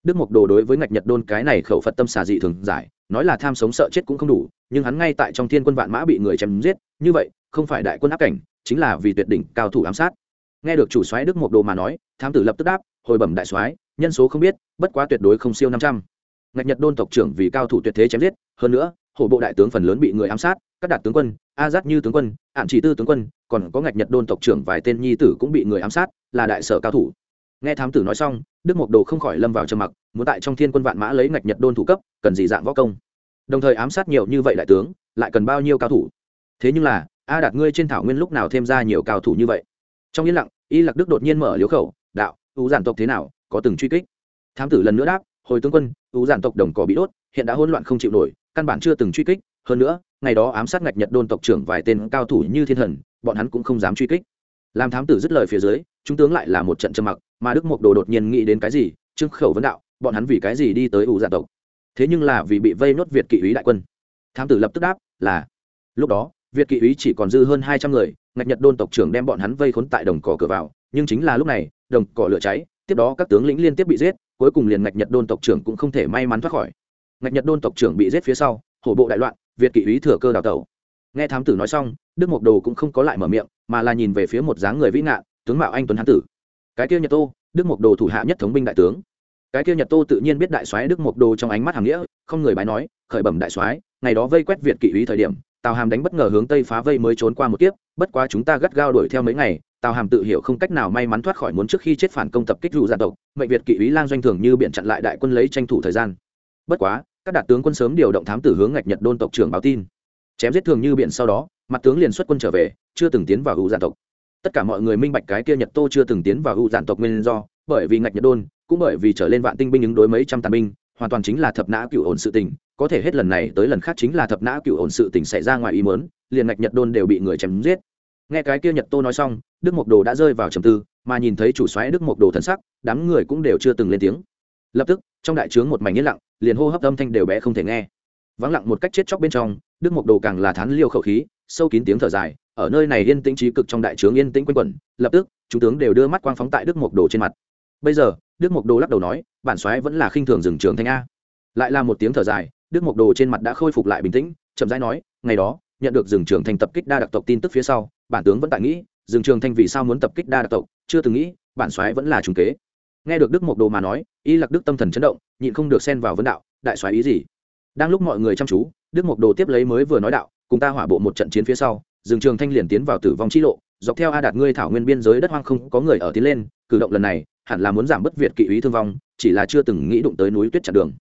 Đức mộc đồ đối với ngạch nhật đôn cái này khẩu phật tâm xà dị thường giải, nói là tham sống sợ chết cũng không đủ, nhưng hắn ngay tại trong thiên quân vạn mã bị người chém giết, như vậy, không phải đại quân áp cảnh, chính là vì tuyệt đỉnh cao thủ ám sát. Nghe được chủ soái đức mộc đồ mà nói, thám tử lập tức đáp hồi bẩm đại soái, nhân số không biết, bất quá tuyệt đối không siêu năm trăm. Ngạch nhật đôn tộc trưởng vì cao thủ tuyệt thế chém giết, hơn nữa, hổ bộ đại tướng phần lớn bị người ám sát các đạt tướng quân, a giác như tướng quân ạn chỉ tư tướng quân, còn có ngạch nhật đôn tộc trưởng vài tên nhi tử cũng bị người ám sát, là đại sở cao thủ. Nghe thám tử nói xong, đức mộc đồ không khỏi lâm vào trầm mặc, muốn tại trong thiên quân vạn mã lấy ngạch nhật đôn thủ cấp, cần gì dạng võ công. Đồng thời ám sát nhiều như vậy đại tướng, lại cần bao nhiêu cao thủ? Thế nhưng là, a đạt ngươi trên thảo nguyên lúc nào thêm ra nhiều cao thủ như vậy? Trong yên lặng, y lạc đức đột nhiên mở liếu khẩu, đạo ưu giản tộc thế nào, có từng truy kích. Thám tử lần nữa đáp, hồi tướng quân, ưu giản tộc đồng cỏ bị đốt, hiện đã hỗn loạn không chịu nổi, căn bản chưa từng truy kích. Hơn nữa, ngày đó ám sát ngạch nhật đôn tộc trưởng vài tên cao thủ như thiên thần, bọn hắn cũng không dám truy kích. Làm thám tử dứt lời phía dưới, chúng tướng lại là một trận trầm mặc, mà đức mộc đồ đột nhiên nghĩ đến cái gì, trương khẩu vấn đạo, bọn hắn vì cái gì đi tới ủ dạ tộc? Thế nhưng là vì bị vây nốt việt kỵ úy đại quân. Thám tử lập tức đáp, là. Lúc đó, việt kỵ úy chỉ còn dư hơn hai trăm người, ngạch nhật đôn tộc trưởng đem bọn hắn vây khốn tại đồng cỏ cửa vào, nhưng chính là lúc này đồng cỏ lửa cháy, tiếp đó các tướng lĩnh liên tiếp bị giết, cuối cùng liền ngạch nhật đôn tộc trưởng cũng không thể may mắn thoát khỏi. Ngạch nhật đôn tộc trưởng bị giết phía sau, hổ bộ đại loạn, việt kỵ úy thừa cơ đào tẩu. Nghe thám tử nói xong, đức mộc đồ cũng không có lại mở miệng, mà là nhìn về phía một dáng người vĩ nạn tướng mạo anh tuấn hán tử. Cái kia nhật tô, đức mộc đồ thủ hạ nhất thống binh đại tướng. Cái kia nhật tô tự nhiên biết đại soái đức mộc đồ trong ánh mắt hàng nghĩa, không người bái nói, khởi bẩm đại soái, ngày đó vây quét việt kỵ úy thời điểm, tào hàm đánh bất ngờ hướng tây phá vây mới trốn qua một kiếp, bất quá chúng ta gắt gao đuổi theo mấy ngày tào hàm tự hiểu không cách nào may mắn thoát khỏi muốn trước khi chết phản công tập kích rủ gia dạ tộc, mệnh việt kỵ úy lang doanh thường như biện chặn lại đại quân lấy tranh thủ thời gian. Bất quá, các đạt tướng quân sớm điều động thám tử hướng ngạch nhật đôn tộc trưởng báo tin. Chém giết thường như biện sau đó, mặt tướng liền xuất quân trở về, chưa từng tiến vào hữu gia dạ tộc. Tất cả mọi người minh bạch cái kia nhật tô chưa từng tiến vào hữu giản dạ tộc nguyên do, bởi vì ngạch nhật đôn, cũng bởi vì trở lên vạn tinh binh ứng đối mấy trăm tàn binh, hoàn toàn chính là thập nã cựu ổn sự tình, có thể hết lần này tới lần khác chính là thập nã cựu ổn sự tình xảy ra ngoài ý mớn liền ngạch nhật đôn đều bị người chém giết. Nghe cái kia nhật tô nói xong đức mộc đồ đã rơi vào trầm tư, mà nhìn thấy chủ xoáy đức mộc đồ thần sắc, đám người cũng đều chưa từng lên tiếng. Lập tức, trong đại trướng một mảnh yên lặng, liền hô hấp âm thanh đều bé không thể nghe. Vắng lặng một cách chết chóc bên trong, đức mộc đồ càng là thán liêu khẩu khí, sâu kín tiếng thở dài, ở nơi này yên tĩnh trí cực trong đại trướng yên tĩnh quanh quẩn, lập tức, chúng tướng đều đưa mắt quang phóng tại đức mộc đồ trên mặt. Bây giờ, đức mộc đồ lắc đầu nói, bản soái vẫn là khinh thường rừng trường thanh a. Lại là một tiếng thở dài, đức mộc đồ trên mặt đã khôi phục lại bình tĩnh, chậm rãi nói, ngày đó, nhận được rừng trường thanh tập kích đa đặc tộc tin tức phía sau, bản tướng vẫn tại nghĩ Dương trường thanh vì sao muốn tập kích đa đặc tộc, chưa từng nghĩ, bản soái vẫn là trùng kế. Nghe được đức mộc đồ mà nói, y lạc đức tâm thần chấn động, nhịn không được xen vào vấn đạo, đại soái ý gì? Đang lúc mọi người chăm chú, đức mộc đồ tiếp lấy mới vừa nói đạo, cùng ta hỏa bộ một trận chiến phía sau, Dương trường thanh liền tiến vào tử vong chi lộ, dọc theo a đạt ngươi thảo nguyên biên giới đất hoang không có người ở tiến lên, cử động lần này, hẳn là muốn giảm bất việt kỵ ý thương vong, chỉ là chưa từng nghĩ đụng tới núi tuyết chặn đường.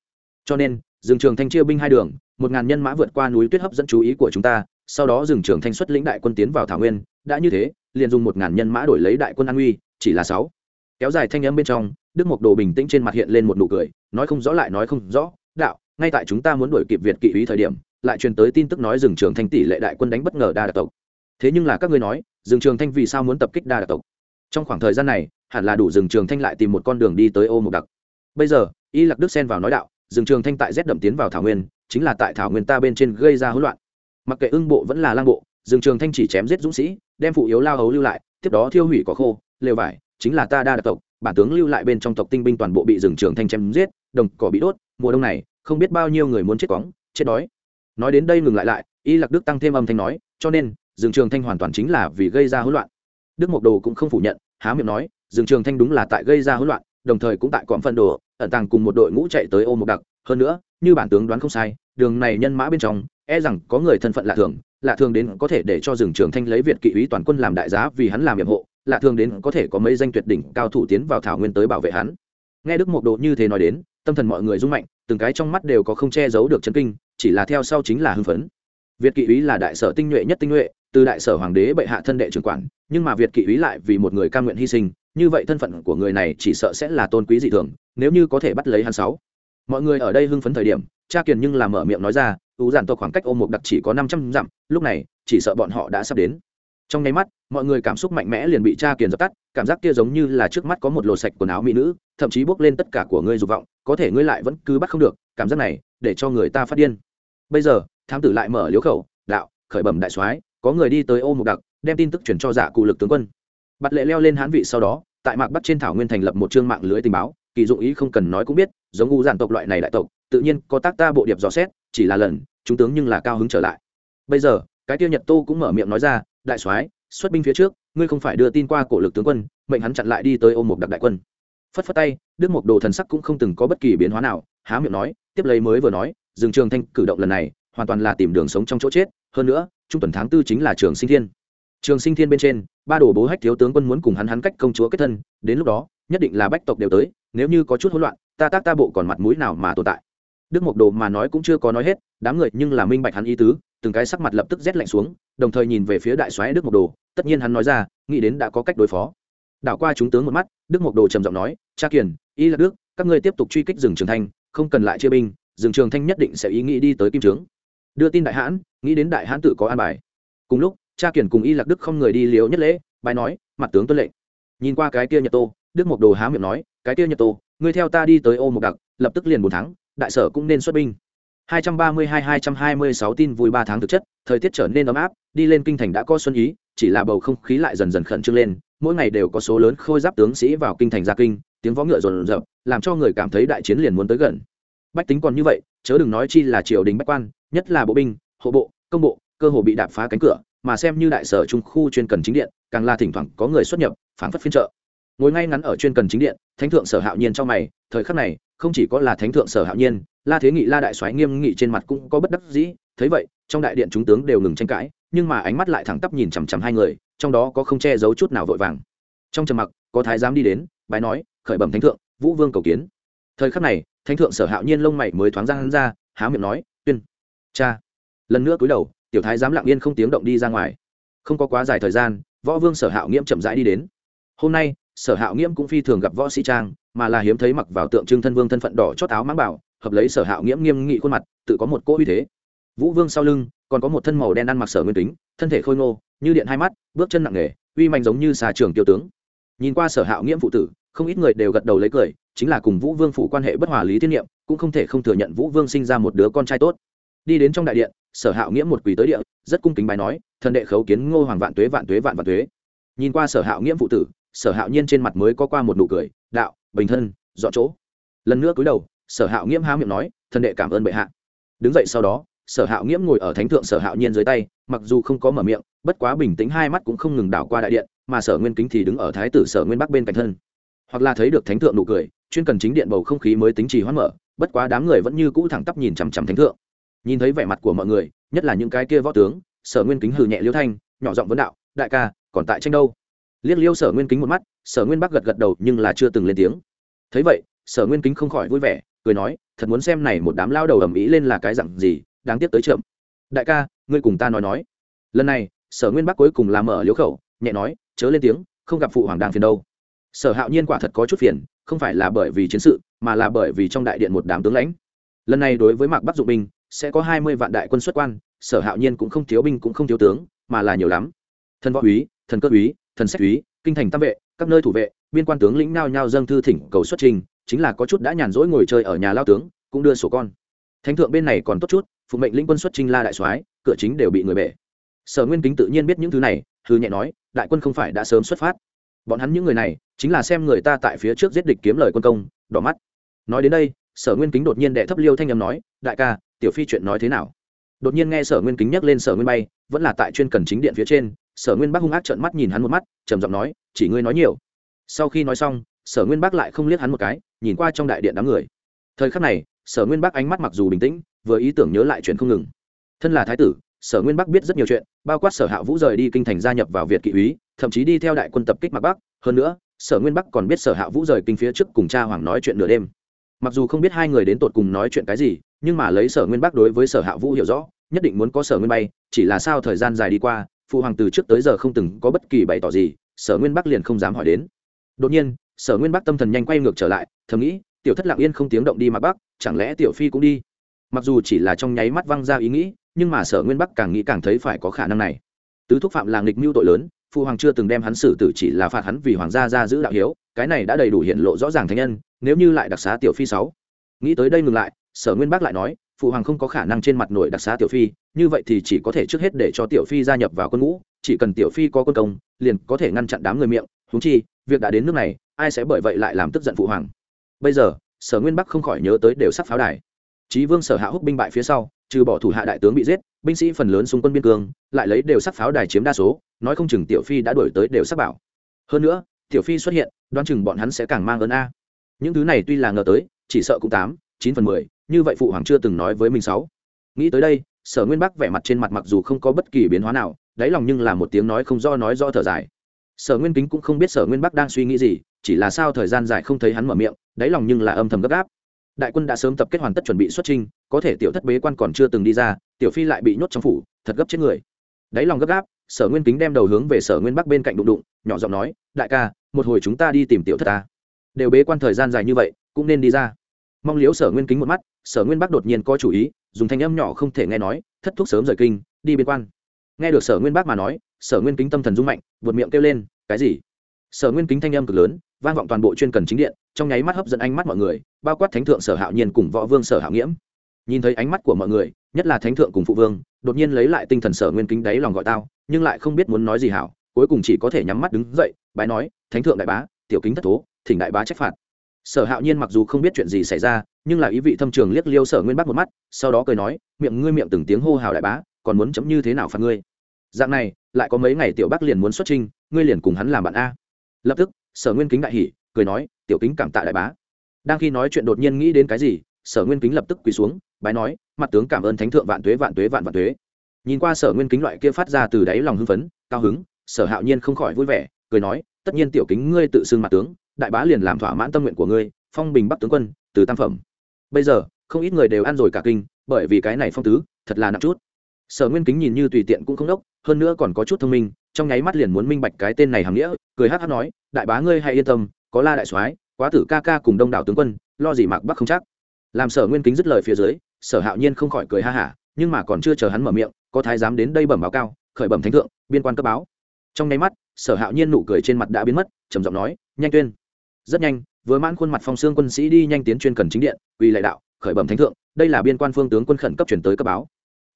Cho nên, Dương trường thanh chia binh hai đường, một ngàn nhân mã vượt qua núi tuyết hấp dẫn chú ý của chúng ta, sau đó Dương trường thanh xuất lĩnh đại quân tiến vào thảo nguyên, đã như thế liền dùng một ngàn nhân mã đổi lấy đại quân an uy, chỉ là sáu. Kéo dài thanh âm bên trong, đức mộc đồ bình tĩnh trên mặt hiện lên một nụ cười, nói không rõ lại nói không rõ, đạo, ngay tại chúng ta muốn đuổi kịp việt kỵ ý thời điểm, lại truyền tới tin tức nói rừng trường thanh tỷ lệ đại quân đánh bất ngờ đa đặc tộc. Thế nhưng là các ngươi nói rừng trường thanh vì sao muốn tập kích đa đặc tộc? Trong khoảng thời gian này, hẳn là đủ rừng trường thanh lại tìm một con đường đi tới ô mục đặc. Bây giờ, y lạc đức xen vào nói đạo rừng trường thanh tại rét đậm tiến vào thảo nguyên, chính là tại thảo nguyên ta bên trên gây ra hỗn loạn. Mặc kệ ưng bộ vẫn là lang bộ rừng trường thanh chỉ chém giết dũng sĩ đem phụ yếu lao hấu lưu lại, tiếp đó thiêu hủy cỏ khô, lều vải, chính là ta đa đặc tộc, bản tướng lưu lại bên trong tộc tinh binh toàn bộ bị rừng trường thanh chém giết, đồng cỏ bị đốt, mùa đông này, không biết bao nhiêu người muốn chết quóng chết đói. Nói đến đây ngừng lại lại, y lạc đức tăng thêm âm thanh nói, cho nên, rừng trường thanh hoàn toàn chính là vì gây ra hỗn loạn. Đức mộc đồ cũng không phủ nhận, há miệng nói, rừng trường thanh đúng là tại gây ra hỗn loạn, đồng thời cũng tại cọm phân đồ, ẩn tàng cùng một đội ngũ chạy tới ô mộc đặc. Hơn nữa, như bản tướng đoán không sai, đường này nhân mã bên trong e rằng có người thân phận lạ thường lạ thường đến có thể để cho rừng trường thanh lấy việt kỵ ý toàn quân làm đại giá vì hắn làm nhiệm hộ, lạ thường đến có thể có mấy danh tuyệt đỉnh cao thủ tiến vào thảo nguyên tới bảo vệ hắn. Nghe đức mộc độ như thế nói đến, tâm thần mọi người rung mạnh, từng cái trong mắt đều có không che giấu được chấn kinh, chỉ là theo sau chính là hưng phấn. Việt kỵ ý là đại sở tinh nhuệ nhất tinh nhuệ, từ đại sở hoàng đế bệ hạ thân đệ trưởng quản, nhưng mà việt kỵ ý lại vì một người cam nguyện hy sinh, như vậy thân phận của người này chỉ sợ sẽ là tôn quý dị thường, nếu như có thể bắt lấy hắn sáu. Mọi người ở đây hưng phấn thời điểm, cha kiền nhưng là mở miệng nói ra ú giản tộc khoảng cách ô mục đặc chỉ có năm trăm dặm, lúc này, chỉ sợ bọn họ đã sắp đến. Trong nháy mắt, mọi người cảm xúc mạnh mẽ liền bị cha kiền dập tắt, cảm giác kia giống như là trước mắt có một lột sạch quần áo mỹ nữ, thậm chí bốc lên tất cả của ngươi dục vọng, có thể ngươi lại vẫn cứ bắt không được, cảm giác này, để cho người ta phát điên. Bây giờ, thám tử lại mở liếu khẩu, đạo, khởi bẩm đại soái, có người đi tới ô mục đặc, đem tin tức chuyển cho giả cụ lực tướng quân. Bặt lệ leo lên hán vị sau đó, tại mạc bắc trên thảo nguyên thành lập một chương mạng lưới tình báo, kỳ dụng ý không cần nói cũng biết, giống u giản tộc loại này đại tộc, tự nhiên có tác ta bộ điệp dò xét chỉ là lần, chúng tướng nhưng là cao hứng trở lại. Bây giờ, cái tiêu nhật tô cũng mở miệng nói ra, đại soái, xuất binh phía trước, ngươi không phải đưa tin qua cổ lực tướng quân, mệnh hắn chặn lại đi tới ôm một đặc đại quân. Phất phất tay, đức mộc đồ thần sắc cũng không từng có bất kỳ biến hóa nào, há miệng nói, tiếp lấy mới vừa nói, dừng trường thanh cử động lần này, hoàn toàn là tìm đường sống trong chỗ chết, hơn nữa, trung tuần tháng tư chính là trường sinh thiên. Trường sinh thiên bên trên, ba đồ bố hách thiếu tướng quân muốn cùng hắn hắn cách công chúa kết thân, đến lúc đó, nhất định là bách tộc đều tới, nếu như có chút hỗn loạn, ta tác ta bộ còn mặt mũi nào mà tồn tại đức mộc đồ mà nói cũng chưa có nói hết, đám người nhưng là minh bạch hắn ý tứ, từng cái sắc mặt lập tức rét lạnh xuống, đồng thời nhìn về phía đại soái đức mộc đồ, tất nhiên hắn nói ra, nghĩ đến đã có cách đối phó. Đảo qua chúng tướng một mắt, đức mộc đồ trầm giọng nói, cha kiền, y là đức, các ngươi tiếp tục truy kích rừng trường thanh, không cần lại chia binh, rừng trường thanh nhất định sẽ ý nghĩ đi tới kim trướng. Đưa tin đại hãn, nghĩ đến đại hãn tự có an bài. Cùng lúc, cha kiền cùng y lạc đức không người đi liếu nhất lễ bài nói, mặt tướng tuân lệnh. Nhìn qua cái kia nhật tô, đức mộc đồ há miệng nói, cái kia nhật tô, ngươi theo ta đi tới ô mộc đặc, lập tức liền bốn tháng đại sở cũng nên xuất binh. 232-226 tin vui ba tháng thực chất thời tiết trở nên ấm áp đi lên kinh thành đã có xuân ý chỉ là bầu không khí lại dần dần khẩn trương lên mỗi ngày đều có số lớn khôi giáp tướng sĩ vào kinh thành ra kinh tiếng võ ngựa rộn rộn, làm cho người cảm thấy đại chiến liền muốn tới gần. Bách tính còn như vậy chớ đừng nói chi là triều đình bách quan nhất là bộ binh hộ bộ công bộ cơ hồ bị đạp phá cánh cửa mà xem như đại sở trung khu chuyên cần chính điện càng là thỉnh thoảng có người xuất nhập phản phất phiên trợ ngồi ngay ngắn ở chuyên cần chính điện thánh thượng sở hạo nhiên trong mày thời khắc này, không chỉ có là thánh thượng sở hạo nhiên, la thế nghị, la đại soái nghiêm nghị trên mặt cũng có bất đắc dĩ. Thấy vậy, trong đại điện chúng tướng đều ngừng tranh cãi, nhưng mà ánh mắt lại thẳng tắp nhìn chằm chằm hai người, trong đó có không che giấu chút nào vội vàng. Trong trầm mặc, có thái giám đi đến, bái nói, khởi bẩm thánh thượng, vũ vương cầu kiến. Thời khắc này, thánh thượng sở hạo nhiên lông mày mới thoáng ra hắn ra, há miệng nói, tuyên, cha. Lần nữa cúi đầu, tiểu thái giám lặng yên không tiếng động đi ra ngoài. Không có quá dài thời gian, võ vương sở hạo nghiễm chậm rãi đi đến. Hôm nay sở hạo nghiễm cũng phi thường gặp võ sĩ trang mà là hiếm thấy mặc vào tượng trưng thân vương thân phận đỏ chót áo mãng bảo hợp lấy sở hạo nghiễm nghiêm nghị khuôn mặt tự có một cỗ uy thế. Vũ vương sau lưng còn có một thân màu đen ăn mặc sở nguyên tính thân thể khôi ngô như điện hai mắt bước chân nặng nề uy mạnh giống như xà trường tiêu tướng. Nhìn qua sở hạo nghiễm phụ tử không ít người đều gật đầu lấy cười chính là cùng vũ vương phụ quan hệ bất hòa lý thiên niệm, cũng không thể không thừa nhận vũ vương sinh ra một đứa con trai tốt. Đi đến trong đại điện sở hạo nghiễm một quỳ tới địa rất cung kính bài nói thần đệ khấu kiến ngô hoàng vạn tuế vạn tuế vạn vạn tuế. Nhìn qua sở hạo nghiễm phụ tử sở hạo nhiên trên mặt mới có qua một nụ cười, đạo, bình thân, dọn chỗ. Lần nữa cúi đầu, sở hạo nghiễm há miệng nói thần đệ cảm ơn bệ hạ. Đứng dậy sau đó, sở hạo nghiễm ngồi ở thánh thượng sở hạo nhiên dưới tay, mặc dù không có mở miệng, bất quá bình tĩnh hai mắt cũng không ngừng đảo qua đại điện, mà sở nguyên kính thì đứng ở thái tử sở nguyên bắc bên cạnh thân. Hoặc là thấy được thánh thượng nụ cười, chuyên cần chính điện bầu không khí mới tính trì hoãn mở, bất quá đám người vẫn như cũ thẳng tắp nhìn chằm chằm thánh thượng. Nhìn thấy vẻ mặt của mọi người, nhất là những cái kia võ tướng, sở nguyên kính hừ nhẹ liêu thanh, nhỏ giọng vấn đạo, đại ca, còn tại tranh đâu? Liếc liêu sở nguyên kính một mắt, sở nguyên bắc gật gật đầu nhưng là chưa từng lên tiếng. Thấy vậy, sở nguyên kính không khỏi vui vẻ, cười nói, thật muốn xem này một đám lao đầu ầm ĩ lên là cái dặn gì, đáng tiếc tới chậm. Đại ca, ngươi cùng ta nói nói. Lần này, sở nguyên bắc cuối cùng làm mở liếu khẩu, nhẹ nói, chớ lên tiếng, không gặp phụ hoàng đang phiền đâu. Sở hạo nhiên quả thật có chút phiền, không phải là bởi vì chiến sự, mà là bởi vì trong đại điện một đám tướng lãnh. Lần này đối với mạc bắc dụng binh, sẽ có hai mươi vạn đại quân xuất quan, sở hạo nhiên cũng không thiếu binh cũng không thiếu tướng, mà là nhiều lắm. Thần võ úy, thần cơ úy thần sách úy kinh thành tam vệ, các nơi thủ vệ, biên quan tướng lĩnh nao nhao dâng thư thỉnh cầu xuất trình, chính là có chút đã nhàn rỗi ngồi chơi ở nhà lao tướng, cũng đưa sổ con. Thánh thượng bên này còn tốt chút, phụ mệnh lĩnh quân xuất trình la đại soái, cửa chính đều bị người bể. Sở nguyên kính tự nhiên biết những thứ này thư nhẹ nói, đại quân không phải đã sớm xuất phát. Bọn hắn những người này, chính là xem người ta tại phía trước giết địch kiếm lời quân công, đỏ mắt. Nói đến đây, sở nguyên kính đột nhiên đệ thấp liêu thanh âm nói, đại ca, tiểu phi chuyện nói thế nào? Đột nhiên nghe sở nguyên kính nhắc lên sở nguyên bay, vẫn là tại chuyên cần chính điện phía trên sở nguyên bắc hung ác trợn mắt nhìn hắn một mắt, trầm giọng nói, chỉ ngươi nói nhiều. Sau khi nói xong, sở nguyên bắc lại không liếc hắn một cái, nhìn qua trong đại điện đám người. Thời khắc này, sở nguyên bắc ánh mắt mặc dù bình tĩnh, vừa ý tưởng nhớ lại chuyện không ngừng. Thân là thái tử, sở nguyên bắc biết rất nhiều chuyện, bao quát sở hạ vũ rời đi kinh thành gia nhập vào việt kỵ úy, thậm chí đi theo đại quân tập kích mặt bắc. Hơn nữa, sở nguyên bắc còn biết sở hạ vũ rời kinh phía trước cùng cha hoàng nói chuyện nửa đêm. Mặc dù không biết hai người đến tột cùng nói chuyện cái gì, nhưng mà lấy sở nguyên bắc đối với sở hạ vũ hiểu rõ, nhất định muốn có sở nguyên bay, chỉ là sao thời gian dài đi qua phụ hoàng từ trước tới giờ không từng có bất kỳ bày tỏ gì, sở nguyên bắc liền không dám hỏi đến. Đột nhiên, sở nguyên bắc tâm thần nhanh quay ngược trở lại, thầm nghĩ, tiểu thất lặng yên không tiếng động đi mặc bắc chẳng lẽ tiểu phi cũng đi? Mặc dù chỉ là trong nháy mắt văng ra ý nghĩ, nhưng mà sở nguyên bắc càng nghĩ càng thấy phải có khả năng này. Tứ thúc phạm là nghịch mưu tội lớn, phụ hoàng chưa từng đem hắn xử tử chỉ là phạt hắn vì hoàng gia ra giữ đạo hiếu, cái này đã đầy đủ hiện lộ rõ ràng thánh nhân, nếu như lại đặc xá tiểu phi sáu. Nghĩ tới đây ngừng lại, sở nguyên bắc lại nói phụ hoàng không có khả năng trên mặt nổi đặc xá tiểu phi, như vậy thì chỉ có thể trước hết để cho tiểu phi gia nhập vào quân ngũ, chỉ cần tiểu phi có quân công, liền có thể ngăn chặn đám người miệng húng chi, việc đã đến nước này, ai sẽ bởi vậy lại làm tức giận phụ hoàng? Bây giờ, sở nguyên bắc không khỏi nhớ tới đều sắc pháo đài. Trí vương sở hạ húc binh bại phía sau, trừ bỏ thủ hạ đại tướng bị giết, binh sĩ phần lớn xung quân biên cương, lại lấy đều sắc pháo đài chiếm đa số, nói không chừng tiểu phi đã đổi tới đều sắc bảo. Hơn nữa, tiểu phi xuất hiện, đoán chừng bọn hắn sẽ càng mang ơn a. Những thứ này tuy là ngờ tới, chỉ sợ cũng tám, chín phần mười như vậy phụ hoàng chưa từng nói với mình sáu. Nghĩ tới đây, sở nguyên bắc vẻ mặt trên mặt mặc dù không có bất kỳ biến hóa nào, đáy lòng nhưng là một tiếng nói không do nói do thở dài. Sở nguyên kính cũng không biết sở nguyên bắc đang suy nghĩ gì, chỉ là sao thời gian dài không thấy hắn mở miệng, đáy lòng nhưng là âm thầm gấp gáp. Đại quân đã sớm tập kết hoàn tất chuẩn bị xuất trinh có thể tiểu thất bế quan còn chưa từng đi ra, tiểu phi lại bị nhốt trong phủ, thật gấp chết người. Đáy lòng gấp gáp, sở nguyên kính đem đầu hướng về sở nguyên bắc bên cạnh đụng đụng, nhỏ giọng nói, đại ca, một hồi chúng ta đi tìm tiểu thất ta. Đều bế quan thời gian dài như vậy, cũng nên đi ra mong liếu sở nguyên kính một mắt, sở nguyên bắc đột nhiên có chủ ý, dùng thanh âm nhỏ không thể nghe nói, thất thuốc sớm rời kinh, đi biên quan. Nghe được sở nguyên bắc mà nói, sở nguyên kính tâm thần rung mạnh vượt miệng kêu lên, cái gì? Sở nguyên kính thanh âm cực lớn, vang vọng toàn bộ chuyên cần chính điện, trong nháy mắt hấp dẫn ánh mắt mọi người, bao quát thánh thượng sở hạo nhiên cùng võ vương sở hạo nghiễm. Nhìn thấy ánh mắt của mọi người, nhất là thánh thượng cùng phụ vương, đột nhiên lấy lại tinh thần sở nguyên kính đáy lòng gọi tao, nhưng lại không biết muốn nói gì hảo, cuối cùng chỉ có thể nhắm mắt đứng dậy, bái nói, thánh thượng đại bá, tiểu kính thất thố, thỉnh đại bá trách phạt sở hạo nhiên mặc dù không biết chuyện gì xảy ra, nhưng là ý vị thâm trường liếc liêu sở nguyên bắc một mắt, sau đó cười nói, miệng ngươi miệng từng tiếng hô hào đại bá, còn muốn chấm như thế nào phạt ngươi? Dạng này, lại có mấy ngày tiểu bắc liền muốn xuất trinh ngươi liền cùng hắn làm bạn a. Lập tức, sở nguyên kính đại hỉ, cười nói, tiểu kính cảm tạ đại bá. Đang khi nói chuyện đột nhiên nghĩ đến cái gì, sở nguyên kính lập tức quỳ xuống, bái nói, mặt tướng cảm ơn thánh thượng vạn tuế vạn tuế, vạn vạn tuế. Nhìn qua sở nguyên kính loại kia phát ra từ đáy lòng hưng phấn, cao hứng, sở hạo nhiên không khỏi vui vẻ, cười nói, tất nhiên tiểu kính ngươi tự xưng mặt tướng đại bá liền làm thỏa mãn tâm nguyện của ngươi, phong bình bắc tướng quân, từ tam phẩm. Bây giờ, không ít người đều ăn rồi cả kinh, bởi vì cái này phong tứ, thật là nặng chút. Sở nguyên kính nhìn như tùy tiện cũng không đốc, hơn nữa còn có chút thông minh, trong nháy mắt liền muốn minh bạch cái tên này hàm nghĩa, cười hát hát nói, đại bá ngươi hãy yên tâm, có la đại soái, quá tử ca ca cùng đông đảo tướng quân, lo gì mạc bắc không chắc. Làm sở nguyên kính dứt lời phía dưới, sở hạo nhiên không khỏi cười ha hả, nhưng mà còn chưa chờ hắn mở miệng, có thái giám đến đây bẩm báo cao, khởi bẩm thánh thượng, biên quan cấp báo. Trong nháy mắt, sở hạo nhiên nụ cười trên mặt đã biến mất, trầm giọng nói, nhanh tuyên rất nhanh, vừa mãn khuôn mặt phong xương quân sĩ đi nhanh tiến chuyên cần chính điện uy lại đạo, khởi bẩm thánh thượng, đây là biên quan phương tướng quân khẩn cấp chuyển tới cấp báo.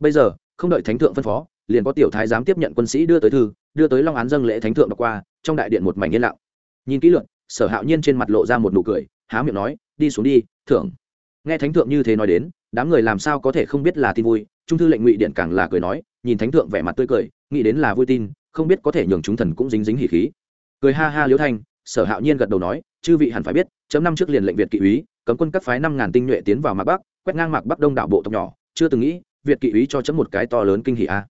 Bây giờ, không đợi thánh thượng phân phó, liền có tiểu thái giám tiếp nhận quân sĩ đưa tới thư, đưa tới long án dâng lễ thánh thượng đọc qua, trong đại điện một mảnh yên lặng. Nhìn kỹ luận sở hạo nhiên trên mặt lộ ra một nụ cười, há miệng nói, đi xuống đi, thượng. Nghe thánh thượng như thế nói đến, đám người làm sao có thể không biết là tin vui, trung thư lệnh ngụy điện càng là cười nói, nhìn thánh thượng vẻ mặt tươi cười, nghĩ đến là vui tin, không biết có thể nhường chúng thần cũng dính dính hỉ khí. Cười ha ha liễu thanh sở hạo nhiên gật đầu nói, chư vị hẳn phải biết, chấm năm trước liền lệnh việt kỵ úy, cấm quân các phái năm ngàn tinh nhuệ tiến vào mạc bắc, quét ngang mạc bắc đông đảo bộ tộc nhỏ, chưa từng nghĩ, việt kỵ úy cho chấm một cái to lớn kinh hỉ a.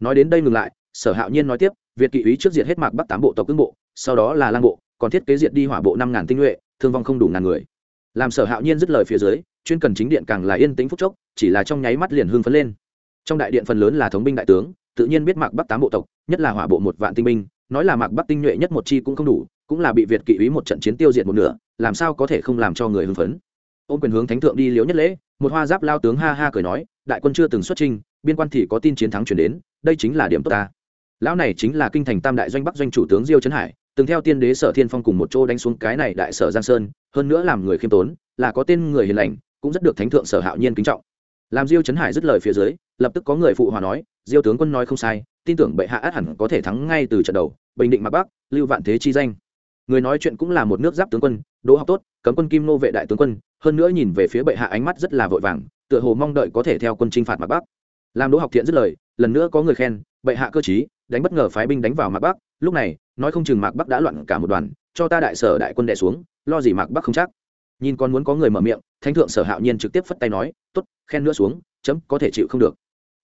Nói đến đây ngừng lại, sở hạo nhiên nói tiếp, việt kỵ úy trước diệt hết mạc bắc tám bộ tộc cương bộ, sau đó là lang bộ, còn thiết kế diệt đi hỏa bộ năm ngàn tinh nhuệ, thương vong không đủ ngàn người. Làm sở hạo nhiên dứt lời phía dưới, chuyên cần chính điện càng là yên tĩnh phúc chốc, chỉ là trong nháy mắt liền hưng phấn lên. Trong đại điện phần lớn là thống binh đại tướng, tự nhiên biết mạc bắc tám bộ tộc, nhất là hỏa bộ một vạn tinh binh, nói là mạc bắc tinh nhuệ nhất một chi cũng không đủ cũng là bị việt kỵ ý một trận chiến tiêu diệt một nửa, làm sao có thể không làm cho người hưng phấn? Ôm quyền hướng thánh thượng đi liếu nhất lễ, một hoa giáp lao tướng ha ha cười nói, đại quân chưa từng xuất trinh biên quan thì có tin chiến thắng chuyển đến, đây chính là điểm tốt ta. Lão này chính là kinh thành tam đại doanh bắc doanh chủ tướng diêu trấn hải, từng theo tiên đế sở thiên phong cùng một chỗ đánh xuống cái này đại sở giang sơn, hơn nữa làm người khiêm tốn, là có tên người hiền lành, cũng rất được thánh thượng sở hạo nhiên kính trọng. Làm diêu trấn hải dứt lời phía dưới, lập tức có người phụ hòa nói, diêu tướng quân nói không sai, tin tưởng bệ hạ át hẳn có thể thắng ngay từ trận đầu, bình định Mạc bắc, lưu vạn thế chi danh người nói chuyện cũng là một nước giáp tướng quân, đỗ học tốt, cấm quân kim nô vệ đại tướng quân, hơn nữa nhìn về phía bệ hạ ánh mắt rất là vội vàng, tựa hồ mong đợi có thể theo quân chinh phạt mặt bắc. Làm đỗ học thiện dứt lời, lần nữa có người khen, bệ hạ cơ chí đánh bất ngờ phái binh đánh vào mạc bắc. Lúc này, nói không chừng mạc bắc đã loạn cả một đoàn, cho ta đại sở đại quân đệ xuống, lo gì mạc bắc không chắc. Nhìn còn muốn có người mở miệng, thánh thượng sở hạo nhiên trực tiếp phất tay nói t ố t khen nữa xuống, chấm có thể chịu không được.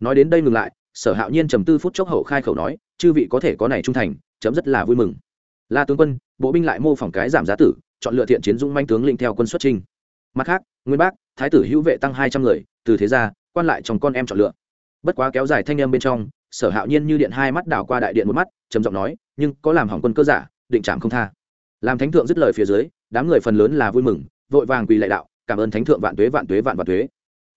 Nói đến đây ngừng lại, sở hạo nhiên trầm tư phút chốc hậu khai khẩu nói, chư vị có thể có này trung thành, chấm rất là vui mừng la tướng quân, bộ binh lại mô phỏng cái giảm giá tử, chọn lựa thiện chiến dũng manh tướng lĩnh theo quân xuất trình. mặt khác, nguyên bác, thái tử hữu vệ tăng hai trăm người, từ thế ra quan lại trong con em chọn lựa. Bất quá kéo dài thanh em bên trong, sở hạo nhiên như điện hai mắt đảo qua đại điện một mắt, trầm giọng nói, nhưng có làm hỏng quân cơ giả, định trảm không tha. Làm thánh thượng dứt lời phía dưới, đám người phần lớn là vui mừng, vội vàng quỳ lạy đạo, cảm ơn thánh thượng vạn tuế vạn tuế, vạn vạn tuế.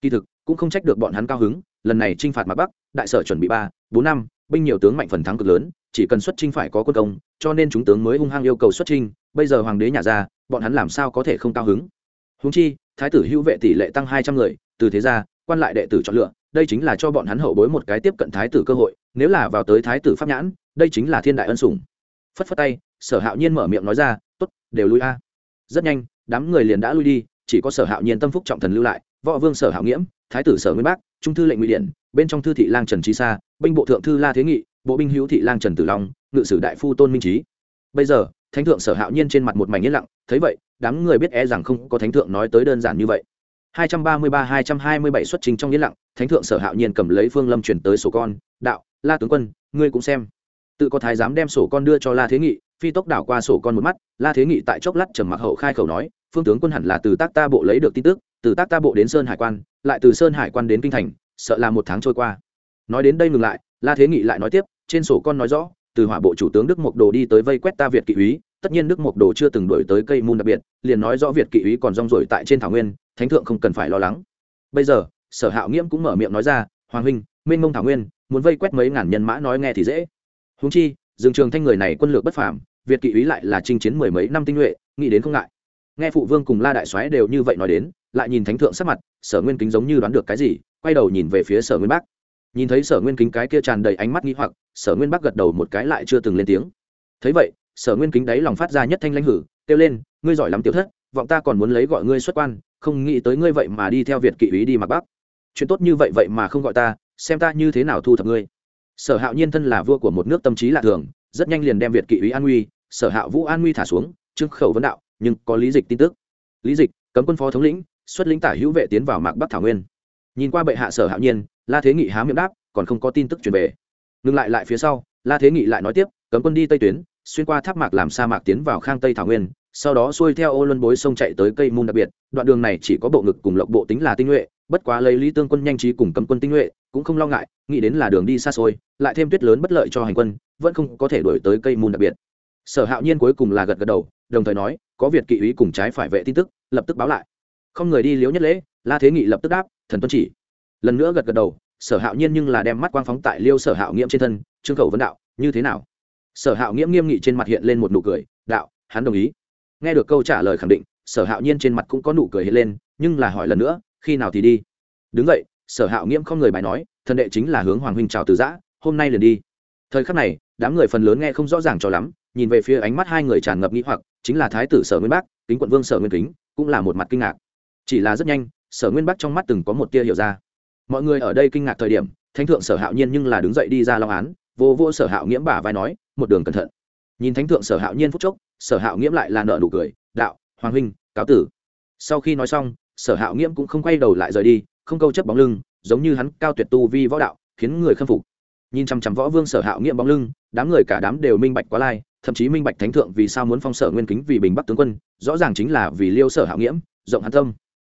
Kỳ thực, cũng không trách được bọn hắn cao hứng, lần này t r i n h phạt mặt bắc, đại sở chuẩn bị ba, bốn năm, binh nhiều tướng mạnh phần thắng cực lớn chỉ cần xuất trinh phải có quân công, cho nên chúng tướng mới hung hăng yêu cầu xuất trinh bây giờ hoàng đế nhà ra, bọn hắn làm sao có thể không cao hứng? Húng chi, thái tử hữu vệ tỷ lệ tăng hai trăm người, từ thế ra, quan lại đệ tử chọn lựa, đây chính là cho bọn hắn hậu bối một cái tiếp cận thái tử cơ hội, nếu là vào tới thái tử pháp nhãn, đây chính là thiên đại ân sủng. Phất phất tay, sở hạo nhiên mở miệng nói ra t ố t đều lui a. Rất nhanh, đám người liền đã lui đi, chỉ có sở hạo nhiên tâm phúc trọng thần lưu lại, võ vương sở hạo nghiễm, thái tử sở nguyên bắc trung thư lệnh ngụy điển, bên trong thư thị lang trần trí sa, binh bộ thượng thư la thế nghị bộ binh hữu thị lang trần tử long ngự sử đại phu tôn minh trí bây giờ thánh thượng sở hạo nhiên trên mặt một mảnh yên lặng thấy vậy đám người biết e rằng không có thánh thượng nói tới đơn giản như vậy 233-227 xuất trình trong yên lặng, Thánh thượng Sở Hạo Nhiên cầm lấy Phương Lâm chuyển tới sổ con, "Đạo, La tướng quân, ngươi cũng xem." Tự có thái giám đem sổ con đưa cho La Thế Nghị, phi tốc đảo qua sổ con một mắt, La Thế Nghị tại chốc lát trầm mặc hậu khai khẩu nói, "Phương tướng quân hẳn là từ Tác Ta bộ lấy được tin tức, từ Tác Ta bộ đến Sơn Hải quan, lại từ Sơn Hải quan đến kinh thành, sợ là một tháng trôi qua." Nói đến đây ngừng lại, La Thế Nghị lại nói tiếp, trên sổ con nói rõ, từ hỏa bộ chủ tướng Đức Mộc Đồ đi tới vây quét ta Việt kỵ úy, tất nhiên Đức Mộc Đồ chưa từng đổi tới cây môn đặc biệt, liền nói rõ Việt kỵ úy còn rong ruổi tại trên thảo nguyên, thánh thượng không cần phải lo lắng. Bây giờ sở hạo nghiễm cũng mở miệng nói ra hoàng huynh mênh mông thảo nguyên muốn vây quét mấy ngàn nhân mã nói nghe thì dễ. Húng chi dương trường thanh người này quân lược bất phàm việt kỵ úy lại là chinh chiến mười mấy năm tinh nhuệ nghĩ đến không ngại. Nghe phụ vương cùng la đại soái đều như vậy nói đến lại nhìn thánh thượng sắc mặt sở nguyên kính giống như đoán được cái gì quay đầu nhìn về phía sở nguyên bắc nhìn thấy sở nguyên kính cái kia tràn đầy ánh mắt nghi hoặc, sở nguyên bắc gật đầu một cái lại chưa từng lên tiếng. Thấy vậy, sở nguyên kính đáy lòng phát ra nhất thanh lãnh hử, kêu lên, ngươi giỏi lắm tiểu thất, vọng ta còn muốn lấy gọi ngươi xuất quan, không nghĩ tới ngươi vậy mà đi theo việt kỵ ý đi mặc bắc chuyện tốt như vậy vậy mà không gọi ta, xem ta như thế nào thu thập ngươi. Sở hạo nhiên thân là vua của một nước tâm trí lạ thường, rất nhanh liền đem việt kỵ ý an nguy, sở hạo vũ an nguy thả xuống trưng khẩu vấn đạo, nhưng có lý dịch tin tức. Lý dịch, cấm quân phó thống lĩnh, xuất lĩnh tả hữu vệ tiến vào mạc bắc thảo nguyên. Nhìn qua bệ hạ sở hạo nhiên la thế nghị há miệng đáp, còn không có tin tức truyền về. Ngừng lại lại phía sau, la thế nghị lại nói tiếp, cấm quân đi tây tuyến, xuyên qua tháp mạc làm sa mạc tiến vào khang tây thảo nguyên, sau đó xuôi theo ô luân bối sông chạy tới cây môn đặc biệt, đoạn đường này chỉ có bộ ngực cùng lộc bộ tính là tinh nhuệ, bất quá lấy lý tương quân nhanh trí cùng cấm quân tinh nhuệ, cũng không lo ngại, nghĩ đến là đường đi xa xôi, lại thêm tuyết lớn bất lợi cho hành quân, vẫn không có thể đổi tới cây môn đặc biệt. Sở hạo nhiên cuối cùng là gật gật đầu, đồng thời nói, có việt kỵ úy cùng trái phải vệ tin tức, lập tức báo lại. Không người đi liếu nhất lễ, la thế nghị lập tức đáp, thần tuân chỉ lần nữa gật gật đầu, sở hạo nhiên nhưng là đem mắt quang phóng tại liêu sở hạo nghiễm trên thân, trương khẩu vấn đạo, như thế nào? Sở hạo nghiễm nghiêm nghị trên mặt hiện lên một nụ cười, đạo, hắn đồng ý. Nghe được câu trả lời khẳng định, sở hạo nhiên trên mặt cũng có nụ cười hiện lên, nhưng là hỏi lần nữa, khi nào thì đi? Đứng vậy sở hạo nghiễm không người bài nói, thần đệ chính là hướng hoàng huynh chào từ giã, hôm nay liền đi. Thời khắc này, đám người phần lớn nghe không rõ ràng cho lắm, nhìn về phía ánh mắt hai người tràn ngập nghĩ hoặc, chính là thái tử sở nguyên bắc kính quận vương sở nguyên kính, cũng là một mặt kinh ngạc. Chỉ là rất nhanh, sở nguyên bắc trong mắt từng có một tia hiểu ra mọi người ở đây kinh ngạc thời điểm, thánh thượng sở hạo nhiên nhưng là đứng dậy đi ra long án, vô vô sở hạo nghiễm bả vai nói, một đường cẩn thận. Nhìn thánh thượng sở hạo nhiên phúc chốc, sở hạo nghiễm lại là nợ nụ cười, đạo, hoàng huynh, cáo tử. Sau khi nói xong, sở hạo nghiễm cũng không quay đầu lại rời đi, không câu chấp bóng lưng, giống như hắn cao tuyệt tu vi võ đạo, khiến người khâm phục. Nhìn chằm chằm võ vương sở hạo nghiễm bóng lưng, đám người cả đám đều minh bạch quá lai, thậm chí minh bạch thánh thượng vì sao muốn phong sở nguyên kính vì bình bắc tướng quân, rõ ràng chính là vì liêu sở hạo nghiễm, rộng hắn tâm.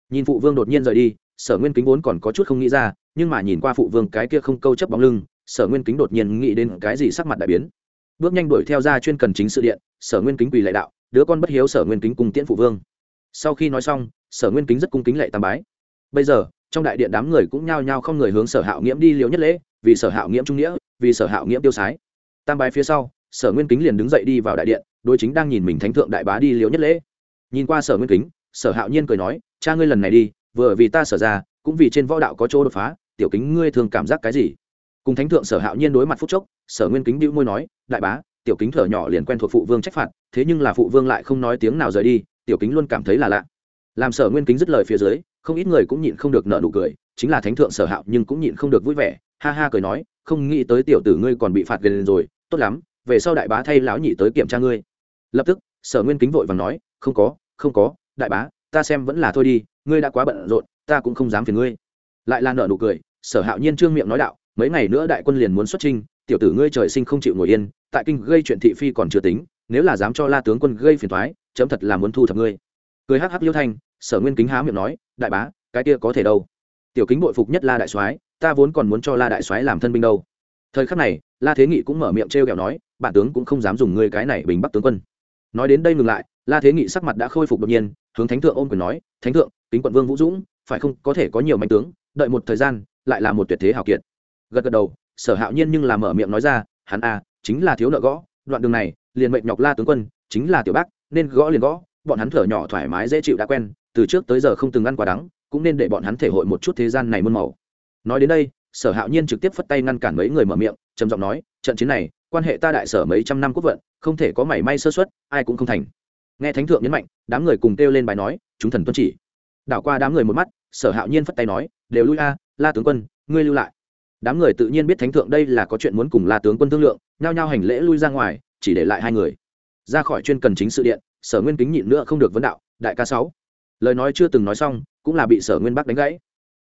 Nhìn phụ vương đột nhiên rời đi sở nguyên kính vốn còn có chút không nghĩ ra, nhưng mà nhìn qua phụ vương cái kia không câu chấp bóng lưng, sở nguyên kính đột nhiên nghĩ đến cái gì sắc mặt đại biến. Bước nhanh đuổi theo ra chuyên cần chính sự điện, sở nguyên kính quỳ lệ đạo, đứa con bất hiếu sở nguyên kính cùng tiễn phụ vương. Sau khi nói xong, sở nguyên kính rất cung kính lệ tam bái. Bây giờ, trong đại điện đám người cũng nhao nhao không người hướng sở hạo nghiễm đi liều nhất lễ, vì sở hạo nghiễm trung nghĩa, vì sở hạo nghiễm tiêu sái. Tam bái phía sau, sở nguyên kính liền đứng dậy đi vào đại điện đôi chính đang nhìn mình thánh thượng đại bá đi liều nhất lễ. Nhìn qua sở nguyên kính, sở hạo nhiên cười nói, cha ngươi lần này đi vừa vì ta sở ra, cũng vì trên võ đạo có chỗ đột phá, tiểu kính ngươi thường cảm giác cái gì? Cùng thánh thượng sở hạo nhiên đối mặt phúc chốc, sở nguyên kính đĩu môi nói, đại bá, tiểu kính thở nhỏ liền quen thuộc phụ vương trách phạt, thế nhưng là phụ vương lại không nói tiếng nào rời đi, tiểu kính luôn cảm thấy là lạ. Làm sở nguyên kính dứt lời phía dưới, không ít người cũng nhịn không được nợ nụ cười, chính là thánh thượng sở hạo nhưng cũng nhịn không được vui vẻ, ha ha cười nói, không nghĩ tới tiểu tử ngươi còn bị phạt gần rồi, tốt lắm, về sau đại bá thay lão nhị tới kiểm tra ngươi. Lập tức, sở nguyên kính vội và nói, không có không có, đại bá, ta xem vẫn là thôi đi ngươi đã quá bận rộn, ta cũng không dám phiền ngươi. Lại là nợ nụ cười, sở hạo nhiên trương miệng nói đạo, mấy ngày nữa đại quân liền muốn xuất trinh tiểu tử ngươi trời sinh không chịu ngồi yên, tại kinh gây chuyện thị phi còn chưa tính, nếu là dám cho la tướng quân gây phiền thoái, chấm thật là muốn thu thập ngươi. Cười hắc hắc liêu thanh, sở nguyên kính há miệng nói, đại bá, cái kia có thể đâu. Tiểu kính bội phục nhất la đại soái, ta vốn còn muốn cho la đại soái làm thân binh đâu. Thời khắc này, la thế nghị cũng mở miệng t r kẹo nói, bản tướng cũng không dám dùng ngươi cái này bình bắc tướng quân. Nói đến đây ngừng lại, la thế nghị sắc mặt đã khôi phục đột nhiên, hướng thánh thượng ôm quyền nói, thánh thượng kính quận vương vũ dũng, phải không, có thể có nhiều mạnh tướng, đợi một thời gian, lại là một tuyệt thế hào kiệt. Gật gật đầu, sở hạo nhiên nhưng là mở miệng nói ra, hắn a chính là thiếu nợ gõ, đoạn đường này, liền mệnh nhọc la tướng quân, chính là tiểu bác, nên gõ liền gõ, bọn hắn thở nhỏ thoải mái dễ chịu đã quen, từ trước tới giờ không từng ăn quá đắng, cũng nên để bọn hắn thể hội một chút thế gian này muôn màu. Nói đến đây, sở hạo nhiên trực tiếp phất tay ngăn cản mấy người mở miệng, trầm giọng nói, trận chiến này, quan hệ ta đại sở mấy trăm năm quốc vận, không thể có mảy may sơ xuất ai cũng không thành. Nghe thánh thượng nhấn mạnh, đám người cùng kêu lên bài nói, chúng thần tuân chỉ đảo qua đám người một mắt, sở hạo nhiên phất tay nói, đều lui a, la tướng quân, ngươi lưu lại. Đám người tự nhiên biết thánh thượng đây là có chuyện muốn cùng la tướng quân thương lượng, nhao nhao hành lễ lui ra ngoài, chỉ để lại hai người. Ra khỏi chuyên cần chính sự điện, sở nguyên kính nhịn nữa không được vấn đạo, đại ca sáu. Lời nói chưa từng nói xong, cũng là bị sở nguyên bắc đánh gãy.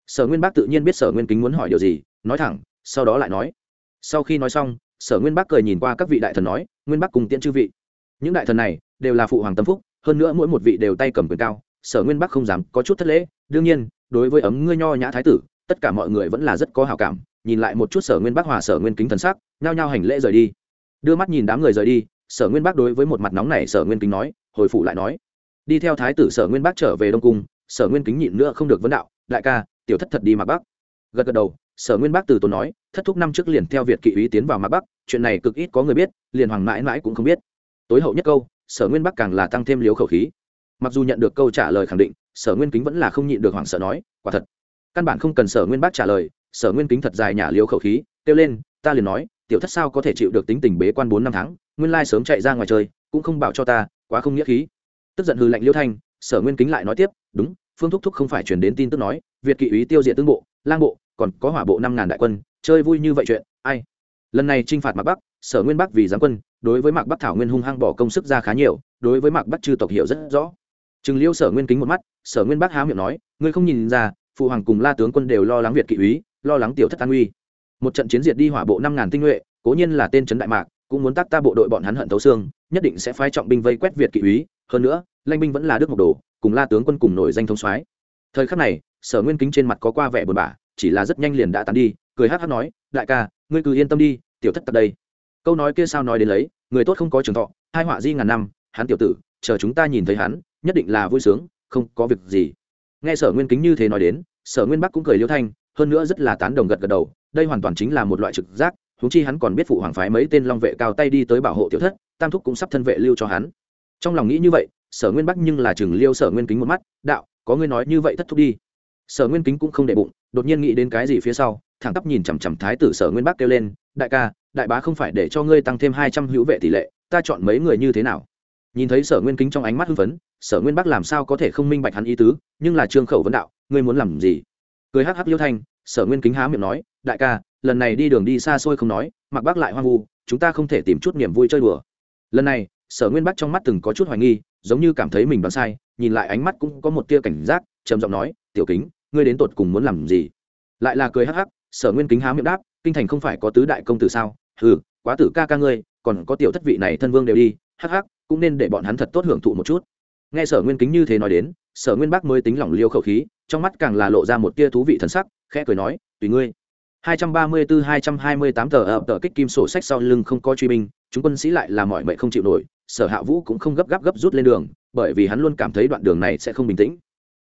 Sở nguyên bắc tự nhiên biết sở nguyên kính muốn hỏi điều gì, nói thẳng, sau đó lại nói. Sau khi nói xong, sở nguyên bắc cười nhìn qua các vị đại thần nói, nguyên bắc cùng tiễn chư vị. Những đại thần này đều là phụ hoàng tâm phúc, hơn nữa mỗi một vị đều tay cầm quyền cao sở nguyên bắc không dám có chút thất lễ, đương nhiên, đối với ấm ngươi nho nhã thái tử, tất cả mọi người vẫn là rất có hào cảm, nhìn lại một chút sở nguyên bắc hòa sở nguyên kính thần sắc, nhao nhao hành lễ rời đi. Đưa mắt nhìn đám người rời đi, sở nguyên bắc đối với một mặt nóng này sở nguyên kính nói, hồi phụ lại nói, đi theo thái tử sở nguyên bắc trở về đông cung, sở nguyên kính nhịn nữa không được vấn đạo, đại ca, tiểu thất thật đi mặc bắc. Gật gật đầu, sở nguyên bắc từ tốn nói, thất thúc năm trước liền theo việt kỵ ý tiến vào mặc bắc, chuyện này cực ít có người biết, liền hoàng mãi mãi cũng không biết. Tối hậu nhất câu, sở nguyên bắc càng là tăng thêm liếu khẩu khí mặc dù nhận được câu trả lời khẳng định, sở nguyên kính vẫn là không nhịn được hoảng sợ nói, quả thật, căn bản không cần sở nguyên bác trả lời, sở nguyên kính thật dài nhả liếu khẩu khí, kêu lên, ta liền nói, tiểu thất sao có thể chịu được tính tình bế quan bốn năm tháng, nguyên lai sớm chạy ra ngoài chơi, cũng không bảo cho ta, quá không nghĩa khí. Tức giận hư lạnh liêu thanh, sở nguyên kính lại nói tiếp, đúng, phương thúc thúc không phải chuyển đến tin tức nói, việt kỵ ý tiêu diệt tương bộ, lang bộ, còn có hỏa bộ năm ngàn đại quân, chơi vui như vậy chuyện, ai? Lần này t r i n h phạt mạc bắc, sở nguyên bắc vì giáng quân, đối với mạc bắc thảo nguyên hung hăng bỏ công sức ra khá nhiều, đối với mạc bắc chư tộc hiểu rất rõ. Trừng liêu sở nguyên kính một mắt, sở nguyên bắc há miệng nói, ngươi không nhìn ra, phụ hoàng cùng la tướng quân đều lo lắng việt kỵ úy, lo lắng tiểu thất an uy. Một trận chiến diệt đi hỏa bộ năm ngàn tinh nhuệ, cố nhiên là tên trấn đại mạc, cũng muốn tác ta bộ đội bọn hắn hận thấu xương, nhất định sẽ phái trọng binh vây quét việt kỵ úy, hơn nữa lanh binh vẫn là đức mộc đồ, cùng la tướng quân cùng nổi danh thống soái. Thời khắc này, sở nguyên kính trên mặt có qua vẻ buồn bã, chỉ là rất nhanh liền đã tán đi, cười hắc hắc nói, đại ca, ngươi cứ yên tâm đi, tiểu thất tại đây. Câu nói kia sao nói đến lấy, người tốt không có trường thọ, hai họa di ngàn năm, hắn tiểu tử, chờ chúng ta nhìn thấy hắn nhất định là vui sướng, không có việc gì. Nghe sở nguyên kính như thế nói đến, sở nguyên bắc cũng cười liêu thanh, hơn nữa rất là tán đồng gật gật đầu, đây hoàn toàn chính là một loại trực giác húng chi hắn còn biết phụ hoàng phái mấy tên long vệ cao tay đi tới bảo hộ tiểu thất, tam thúc cũng sắp thân vệ lưu cho hắn. Trong lòng nghĩ như vậy, sở nguyên bắc nhưng là chừng liêu sở nguyên kính một mắt, đạo, có ngươi nói như vậy thất thúc đi. Sở nguyên kính cũng không để bụng, đột nhiên nghĩ đến cái gì phía sau, thẳng tắp nhìn chằm chằm thái tử sở nguyên bắc kêu lên, đại ca, đại bá không phải để cho ngươi tăng thêm hai trăm hữu vệ tỷ lệ, ta chọn mấy người như thế nào? Nhìn thấy sở nguyên kính trong ánh mắt hưng phấn, sở nguyên bắc làm sao có thể không minh bạch hắn ý tứ, nhưng là trương khẩu vấn đạo, ngươi muốn làm gì? Cười hắc hắc liêu thanh, sở nguyên kính há miệng nói, đại ca, lần này đi đường đi xa xôi không nói, mặc bác lại hoang vu, chúng ta không thể tìm chút niềm vui chơi đùa. Lần này, sở nguyên bắc trong mắt từng có chút hoài nghi, giống như cảm thấy mình đoán sai, nhìn lại ánh mắt cũng có một tia cảnh giác, trầm giọng nói, tiểu kính, ngươi đến tột cùng muốn làm gì? Lại là cười hắc hắc, sở nguyên kính há miệng đáp, kinh thành không phải có tứ đại công tử sao? Ừ quá tử ca ca ngươi, còn có tiểu thất vị này thân vương đều đi. Hắc hắc cũng nên để bọn hắn thật tốt hưởng thụ một chút. Nghe sở nguyên kính như thế nói đến, sở nguyên bắc mới tính lỏng liêu khẩu khí, trong mắt càng là lộ ra một tia thú vị thần sắc, khẽ cười nói, tùy ngươi. 234-228 tờ ập tờ kích kim sổ sách sau lưng không có truy binh, chúng quân sĩ lại là mọi mệnh không chịu nổi, sở hạ vũ cũng không gấp gáp gấp rút lên đường, bởi vì hắn luôn cảm thấy đoạn đường này sẽ không bình tĩnh.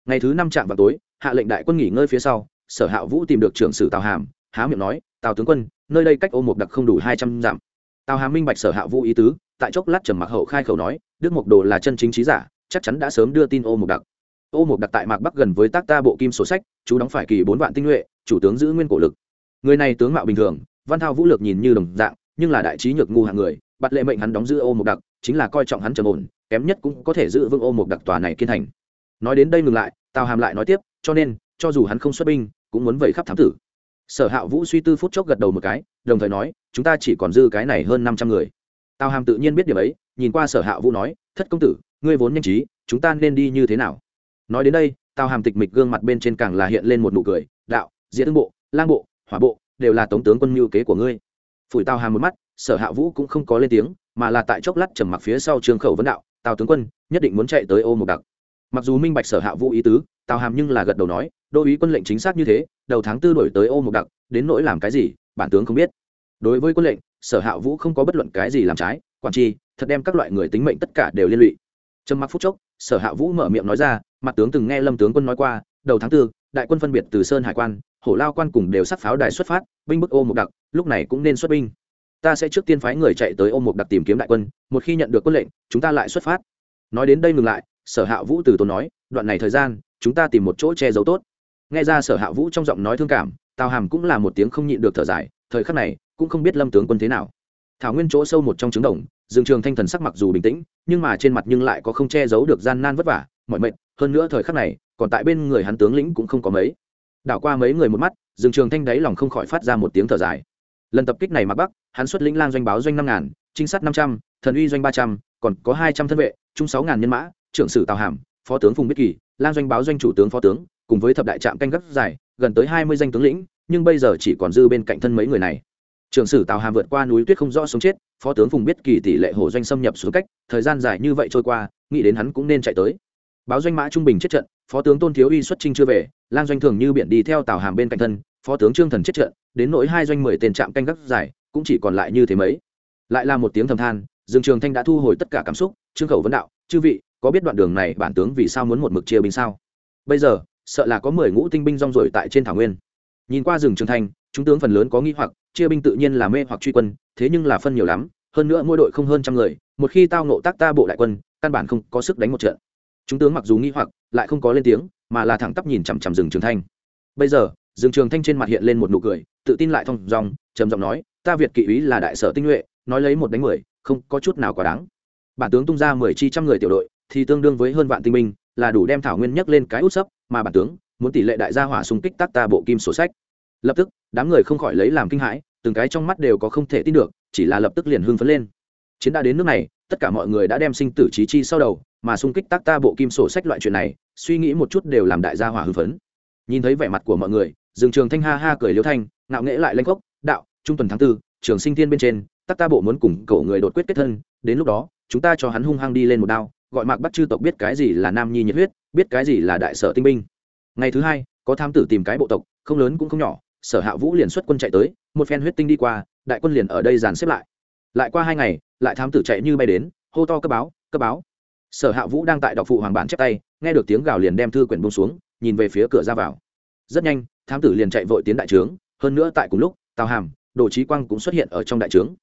Ngày thứ năm chạm vào tối, hạ lệnh đại quân nghỉ ngơi phía sau, sở hạ vũ tìm được trưởng sử tào hàm, há miệng nói, tào tướng quân, nơi đây cách ô một đặc không đủ hai trăm dặm. Tào hàm minh bạch sở hạ vũ ý tứ tại chốc lát trầm mặc hậu khai khẩu nói, đức mục đồ là chân chính trí giả, chắc chắn đã sớm đưa tin ô mục đặc. Ô mục đặc tại mạc bắc gần với tác ta bộ kim sổ sách, chú đóng phải kỳ bốn vạn tinh nhuệ, chủ tướng giữ nguyên cổ lực. Người này tướng mạo bình thường, văn thao vũ lược nhìn như đồng dạng, nhưng là đại trí nhược ngu hạng người, bắt lệ mệnh hắn đóng giữ ô mục đặc, chính là coi trọng hắn trầm ổn, kém nhất cũng có thể giữ vững ô mục đặc tòa này kiên thành. Nói đến đây ngừng lại, tào hàm lại nói tiếp, cho nên, cho dù hắn không xuất binh, cũng muốn vẩy khắp thám tử. Sở hạ vũ suy tư phút chốc gật đầu một cái, đồng thời nói, chúng ta chỉ còn dư cái này hơn năm trăm người tào hàm tự nhiên biết điểm ấy, nhìn qua sở hạ vũ nói, thất công tử, ngươi vốn nhanh trí, chúng ta nên đi như thế nào? Nói đến đây, tào hàm tịch mịch gương mặt bên trên càng là hiện lên một nụ cười, đạo diễn tương bộ, lang bộ, hỏa bộ, đều là tống tướng quân mưu kế của ngươi. Phủi tào hàm một mắt, sở hạ vũ cũng không có lên tiếng, mà là tại chốc lát trầm mặc phía sau trường khẩu vấn đạo, tào tướng quân, nhất định muốn chạy tới ô một đặc. Mặc dù minh bạch sở hạ vũ ý tứ, tào hàm nhưng là gật đầu nói, đô ý quân lệnh chính xác như thế, đầu tháng tư đổi tới ô một đặc, đến nỗi làm cái gì, bản tướng không biết. Đối với quân lệnh sở hạ vũ không có bất luận cái gì làm trái, quản tri, thật đem các loại người tính mệnh tất cả đều liên lụy. Trầm mặc phút chốc, sở hạ vũ mở miệng nói ra, mặt tướng từng nghe lâm tướng quân nói qua, đầu tháng tư, đại quân phân biệt từ sơn hải quan, hổ lao quan cùng đều sắc pháo đài xuất phát, binh bức ô mục đặc, lúc này cũng nên xuất binh. Ta sẽ trước tiên phái người chạy tới ô mục đặc tìm kiếm đại quân, một khi nhận được quân lệnh, chúng ta lại xuất phát. Nói đến đây ngừng lại, sở hạ vũ từ tốn nói, đoạn này thời gian, chúng ta tìm một chỗ che giấu tốt. Nghe ra sở hạ vũ trong giọng nói thương cảm, tào hàm cũng là một tiếng không nhịn được thở dài, thời khắc này cũng không biết lâm tướng quân thế nào. Thảo nguyên chỗ sâu một trong trứng đồng, dương trường thanh thần sắc mặc dù bình tĩnh, nhưng mà trên mặt nhưng lại có không che giấu được gian nan vất vả, mọi mệnh, hơn nữa thời khắc này, còn tại bên người hắn tướng lĩnh cũng không có mấy. Đảo qua mấy người một mắt, dương trường thanh đáy lòng không khỏi phát ra một tiếng thở dài. Lần tập kích này mặc bắc hắn xuất lĩnh lang doanh báo doanh năm ngàn, trinh sát năm trăm, thần uy doanh ba trăm, còn có hai trăm thân vệ, chung sáu ngàn nhân mã, trưởng sử tào hàm, phó tướng phùng biết kỳ, lang doanh báo doanh chủ tướng phó tướng, cùng với thập đại trạm canh gác dài, gần tới hai mươi danh tướng lĩnh, nhưng bây giờ chỉ còn dư bên cạnh thân mấy người này trưởng sử tào hàm vượt qua núi tuyết không rõ sống chết, phó tướng phùng biết kỳ tỷ lệ hổ doanh xâm nhập xuống cách, thời gian dài như vậy trôi qua, nghĩ đến hắn cũng nên chạy tới. Báo doanh mã trung bình chết trận, phó tướng tôn thiếu uy xuất trinh chưa về lan doanh thường như biển đi theo tào hàm bên cạnh thân, phó tướng trương thần chết trận, đến nỗi hai doanh mười tên trạm canh gác dài cũng chỉ còn lại như thế mấy. Lại là một tiếng thầm than, dương trường thanh đã thu hồi tất cả cảm xúc, trương khẩu vấn đạo, chư vị, có biết đoạn đường này bản tướng vì sao muốn một mực chia binh sao? Bây giờ, sợ là có mười ngũ tinh binh rong rồi tại trên thảo nguyên. Nhìn qua rừng trường thanh, chúng tướng phần lớn có nghi hoặc chia binh tự nhiên là mê hoặc truy quân, thế nhưng là phân nhiều lắm, hơn nữa mỗi đội không hơn trăm người, một khi tao nộ tác ta bộ đại quân, căn bản không có sức đánh một trận. Chúng tướng mặc dù nghi hoặc, lại không có lên tiếng, mà là thẳng tắp nhìn chằm chằm rừng trường thanh. Bây giờ rừng trường thanh trên mặt hiện lên một nụ cười, tự tin lại thong dòng trầm giọng nói, ta việt kỵ ý là đại sở tinh nhuệ, nói lấy một đánh mười, không có chút nào quá đáng. Bản tướng tung ra mười chi trăm người tiểu đội, thì tương đương với hơn vạn tinh binh, là đủ đem thảo nguyên nhắc lên cái út sấp, mà bản tướng, muốn tỷ lệ đại gia hỏa xung kích tác ta bộ kim sổ sách lập tức, đám người không khỏi lấy làm kinh hãi, từng cái trong mắt đều có không thể tin được, chỉ là lập tức liền hưng phấn lên. Chiến đã đến nước này, tất cả mọi người đã đem sinh tử trí chi sau đầu, mà xung kích tác ta bộ kim sổ sách loại chuyện này, suy nghĩ một chút đều làm đại gia hỏa hưng phấn. Nhìn thấy vẻ mặt của mọi người, Dương trường thanh ha ha cười liêu thanh, ngạo nghễ lại lanh cốc đạo, trung tuần tháng tư, trường sinh thiên bên trên, tác ta bộ muốn cùng cậu người đột quyết kết thân, đến lúc đó, chúng ta cho hắn hung hăng đi lên một đao, gọi mạc bắt chư tộc biết cái gì là nam nhi nhiệt huyết, biết cái gì là đại sở tinh binh. Ngày thứ hai, có tham tử tìm cái bộ tộc, không lớn cũng không nhỏ sở hạ vũ liền xuất quân chạy tới, một phen huyết tinh đi qua, đại quân liền ở đây dàn xếp lại. Lại qua hai ngày, lại thám tử chạy như bay đến, hô to cấp báo cấp báo. Sở hạ vũ đang tại đọc phụ hoàng bản chép tay, nghe được tiếng gào liền đem thư quyển bông xuống, nhìn về phía cửa ra vào. Rất nhanh, thám tử liền chạy vội tiến đại trướng, hơn nữa tại cùng lúc, tào hàm, đồ trí quang cũng xuất hiện ở trong đại trướng.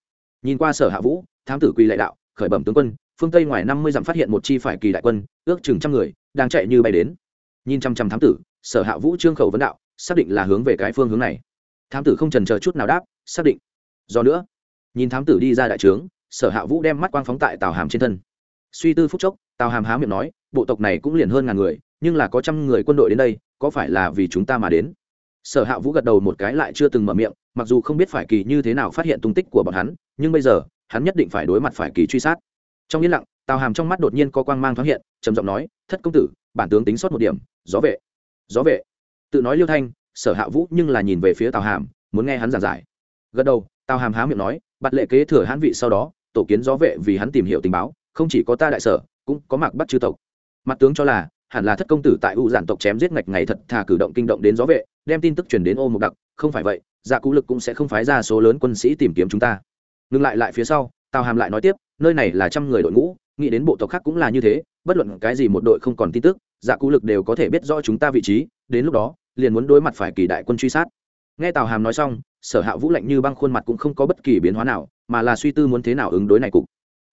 Nhìn qua sở hạ vũ, thám tử quỳ lệ đạo, khởi bẩm tướng quân, phương tây ngoài năm mươi dặm phát hiện một chi phải kỳ đại quân, ước chừng trăm người, đang chạy như bay đến. Nhìn chăm chăm thám tử, sở hạ vũ trương khẩu vấn đạo xác định là hướng về cái phương hướng này. Thám tử không trần chờ chút nào đáp, xác định. Do nữa, nhìn thám tử đi ra đại trướng, sở hạ vũ đem mắt quang phóng tại tào hàm trên thân. Suy tư phúc chốc, tào hàm há miệng nói, bộ tộc này cũng liền hơn ngàn người, nhưng là có trăm người quân đội đến đây, có phải là vì chúng ta mà đến? Sở hạ vũ gật đầu một cái lại chưa từng mở miệng, mặc dù không biết phải kỳ như thế nào phát hiện tung tích của bọn hắn, nhưng bây giờ, hắn nhất định phải đối mặt phải kỳ truy sát. Trong yên lặng, tào hàm trong mắt đột nhiên có quang mang thoáng hiện, trầm giọng nói, thất công tử, bản tướng tính sót một điểm, gió vệ gió vệ tự nói liêu thanh, sở hạ vũ nhưng là nhìn về phía tào hàm, muốn nghe hắn giảng giải. Gật đầu, tào hàm há miệng nói bắt lệ kế thừa hãn vị sau đó, tổ kiến gió vệ vì hắn tìm hiểu tình báo, không chỉ có ta đại sở, cũng có mạc bắt chư tộc. Mặt tướng cho là, hẳn là thất công tử tại u giản tộc chém giết ngạch ngày thật thà cử động kinh động đến gió vệ, đem tin tức truyền đến ô mục đặc, không phải vậy dạ cú lực cũng sẽ không phái ra số lớn quân sĩ tìm kiếm chúng ta. Ngừng lại lại phía sau, tào hàm lại nói tiếp, nơi này là trăm người đội ngũ, nghĩ đến bộ tộc khác cũng là như thế, bất luận cái gì một đội không còn tin tức dạ cú lực đều có thể biết rõ chúng ta vị trí, đến lúc đó liền muốn đối mặt phải kỳ đại quân truy sát. Nghe tào hàm nói xong, sở hạ vũ lạnh như băng khuôn mặt cũng không có bất kỳ biến hóa nào, mà là suy tư muốn thế nào ứng đối này cục.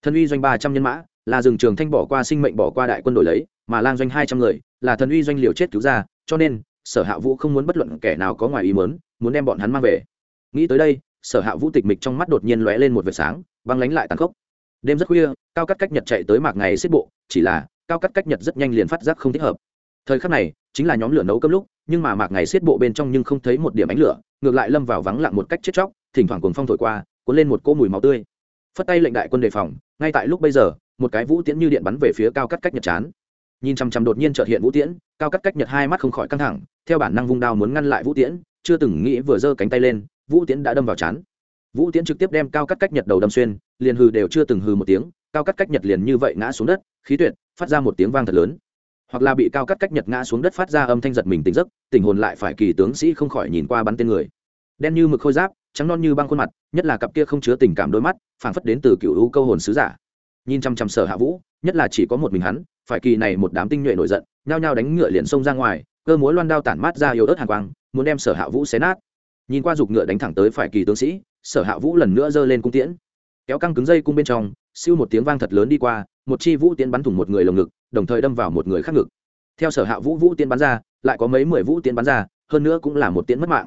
Thần uy doanh ba trăm nhân mã, là rừng trường thanh bỏ qua sinh mệnh bỏ qua đại quân đổi lấy, mà lang doanh hai trăm người, là thần uy doanh liều chết cứu ra, cho nên, sở hạ vũ không muốn bất luận kẻ nào có ngoài ý mớn muốn đem bọn hắn mang về. Nghĩ tới đây, sở hạ vũ tịch mịch trong mắt đột nhiên lóe lên một vệt sáng, băng lánh lại tàn khốc. Đêm rất khuya, cao cắt cách nhật chạy tới mạc ngày xếp bộ, chỉ là, cao cắt cách nhật rất nhanh liền phát giác không thích hợp. Thời khắc này chính là nhóm lửa nấu cơm lúc, nhưng mà mạc ngày xiết bộ bên trong nhưng không thấy một điểm ánh lửa, ngược lại lâm vào vắng lặng một cách chết chóc, thỉnh thoảng cuồng phong thổi qua, cuốn lên một cỗ mùi máu tươi. Phất tay lệnh đại quân đề phòng, ngay tại lúc bây giờ, một cái vũ tiễn như điện bắn về phía cao cắt cách nhật chán. Nhìn chằm chằm đột nhiên trợt hiện vũ tiễn, cao cắt cách nhật hai mắt không khỏi căng thẳng, theo bản năng vung đao muốn ngăn lại vũ tiễn, chưa từng nghĩ vừa giơ cánh tay lên, vũ tiễn đã đâm vào chán. Vũ tiễn trực tiếp đem cao cắt cách nhật đầu đâm xuyên, liền hừ đều chưa từng hừ một tiếng, cao cắt cách nhật liền như vậy ngã xuống đất, khí tuyệt, phát ra một tiếng vang thật lớn hoặc là bị cao cắt cách nhật ngã xuống đất phát ra âm thanh giật mình tỉnh giấc, tình hồn lại phải kỳ tướng sĩ không khỏi nhìn qua bắn tên người. Đen như mực khôi giáp, trắng non như băng khuôn mặt, nhất là cặp kia không chứa tình cảm đôi mắt, phảng phất đến từ cựu u câu hồn sứ giả. Nhìn chăm chăm sở hạ vũ, nhất là chỉ có một mình hắn, phải kỳ này một đám tinh nhuệ nổi giận, nhao nhao đánh ngựa liền xông ra ngoài, cơ múa loan đao tản mát ra yếu ớt hàn quang, muốn đem sở hạ vũ xé nát. Nhìn qua giục ngựa đánh thẳng tới phải kỳ tướng sĩ, sở hạ vũ lần nữa giơ lên cung tiễn. Kéo căng cứng dây cung bên trong, siêu một tiếng vang thật lớn đi qua một chi vũ tiến bắn thủng một người lồng ngực, đồng thời đâm vào một người khác ngực. Theo sở hạ vũ vũ tiến bắn ra, lại có mấy mười vũ tiến bắn ra, hơn nữa cũng là một tiến mất mạng.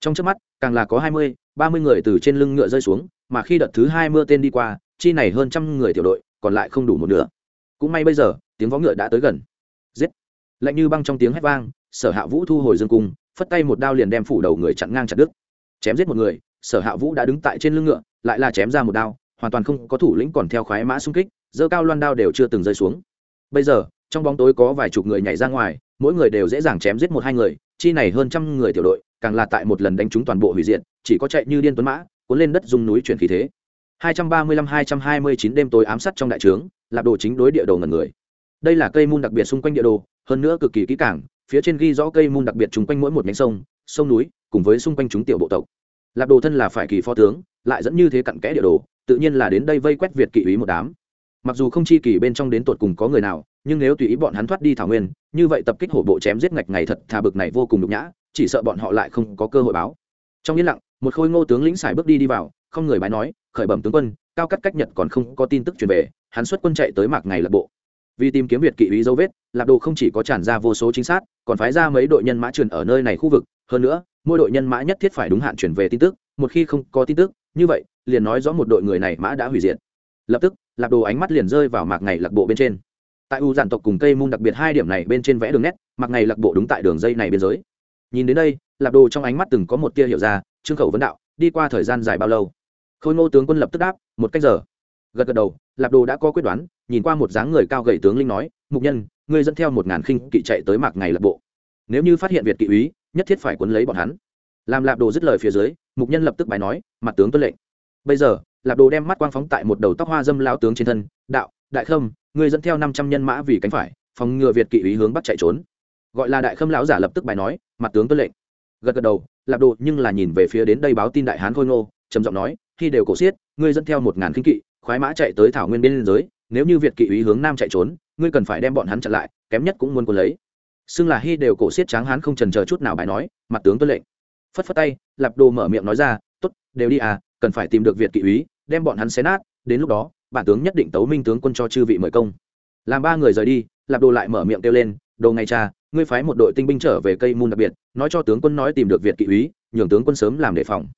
Trong trước mắt, càng là có hai mươi, ba mươi người từ trên lưng ngựa rơi xuống, mà khi đợt thứ hai mưa tên đi qua, chi này hơn trăm người tiểu đội, còn lại không đủ một nửa. Cũng may bây giờ, tiếng vó ngựa đã tới gần. Giết! Lạnh như băng trong tiếng hét vang, sở hạ vũ thu hồi dương cung, phất tay một đao liền đem phủ đầu người chặn ngang chặt đứt. Chém giết một người, sở hạ vũ đã đứng tại trên lưng ngựa, lại là chém ra một đao hoàn toàn không có thủ lĩnh còn theo khoái mã xung kích, dơ cao loan đao đều chưa từng rơi xuống. Bây giờ, trong bóng tối có vài chục người nhảy ra ngoài, mỗi người đều dễ dàng chém giết một hai người, chi này hơn trăm người tiểu đội, càng là tại một lần đánh trúng toàn bộ hủy diệt, chỉ có chạy như điên tuấn mã, cuốn lên đất dùng núi chuyển khí thế. 235-229 đêm tối ám sát trong đại trướng, lạp đồ chính đối địa đồ ngần người. Đây là cây môn đặc biệt xung quanh địa đồ, hơn nữa cực kỳ kỹ càng, phía trên ghi rõ cây môn đặc biệt chung quanh mỗi một nhánh sông sông núi, cùng với xung quanh chúng tiểu bộ tộc. Lạp đồ thân là phải kỳ phó tướng, lại dẫn như thế cặn kẽ địa đồ tự nhiên là đến đây vây quét việt kỵ ý một đám. Mặc dù không chi kỳ bên trong đến tột cùng có người nào, nhưng nếu tùy ý bọn hắn thoát đi thảo nguyên, như vậy tập kích hổ bộ chém giết ngạch ngày thật thà bực này vô cùng nhục nhã, chỉ sợ bọn họ lại không có cơ hội báo. Trong yên lặng, một khôi ngô tướng lĩnh xài bước đi đi vào, không người bái nói, khởi bẩm tướng quân, cao cắt cách nhật còn không có tin tức truyền về, hắn xuất quân chạy tới mạc ngày lập bộ. Vì tìm kiếm việt kỵ ý dấu vết, lạc đồ không chỉ có tràn ra vô số chính xác còn phái ra mấy đội nhân mã truyền ở nơi này khu vực. Hơn nữa, mỗi đội nhân mã nhất thiết phải đúng hạn chuyển về tin tức, một khi không có tin tức như vậy, liền nói rõ một đội người này mã đã hủy diệt. Lập tức lạc đồ ánh mắt liền rơi vào mạc ngày lạc bộ bên trên. Tại u giản tộc cùng cây mung đặc biệt hai điểm này bên trên vẽ đường nét, mạc ngày lạc bộ đúng tại đường dây này biên giới. Nhìn đến đây lạc đồ trong ánh mắt từng có một tia hiểu ra, trương khẩu vấn đạo, đi qua thời gian dài bao lâu? Khôi ngô tướng quân lập tức đáp, một cách giờ. Gật gật đầu lạc đồ đã có quyết đoán, nhìn qua một dáng người cao gầy tướng linh nói, mục nhân, ngươi dẫn theo một ngàn khinh kỵ chạy tới mạc ngày lạc bộ. Nếu như phát hiện việt kỵ úy, nhất thiết phải quấn lấy bọn hắn làm lạp đồ dứt lời phía dưới, mục nhân lập tức bài nói, mặt tướng tuân lệnh. Bây giờ, lạp đồ đem mắt quang phóng tại một đầu tóc hoa dâm lao tướng trên thân, đạo, đại khâm người dẫn theo năm trăm nhân mã vì cánh phải, phòng ngừa việt kỵ ý hướng bắt chạy trốn. Gọi là đại khâm lão giả lập tức bài nói, mặt tướng tuân lệnh. Gật gật đầu, lạp đồ nhưng là nhìn về phía đến đây báo tin đại hán khôi ngô, trầm giọng nói, khi đều cổ xiết, ngươi dẫn theo một ngàn khinh kỵ, khoái mã chạy tới thảo nguyên biên giới, nếu như việt kỵ ý hướng nam chạy trốn, ngươi cần phải đem bọn hắn chặn lại, kém nhất cũng muốn quân lấy. Xưng là hy đều cổ xiết tráng hán không trần chờ chút nào bài nói, mặt tướng tuân lệnh phất phất tay, lạp đồ mở miệng nói ra t ố t đều đi à cần phải tìm được việt kỵ úy, đem bọn hắn xé nát, đến lúc đó, bản tướng nhất định tấu minh tướng quân cho chư vị mời công. Làm ba người rời đi, lạp đồ lại mở miệng kêu lên, đồ ngày cha, ngươi phái một đội tinh binh trở về cây môn đặc biệt, nói cho tướng quân nói tìm được việt kỵ úy, nhường tướng quân sớm làm đề phòng.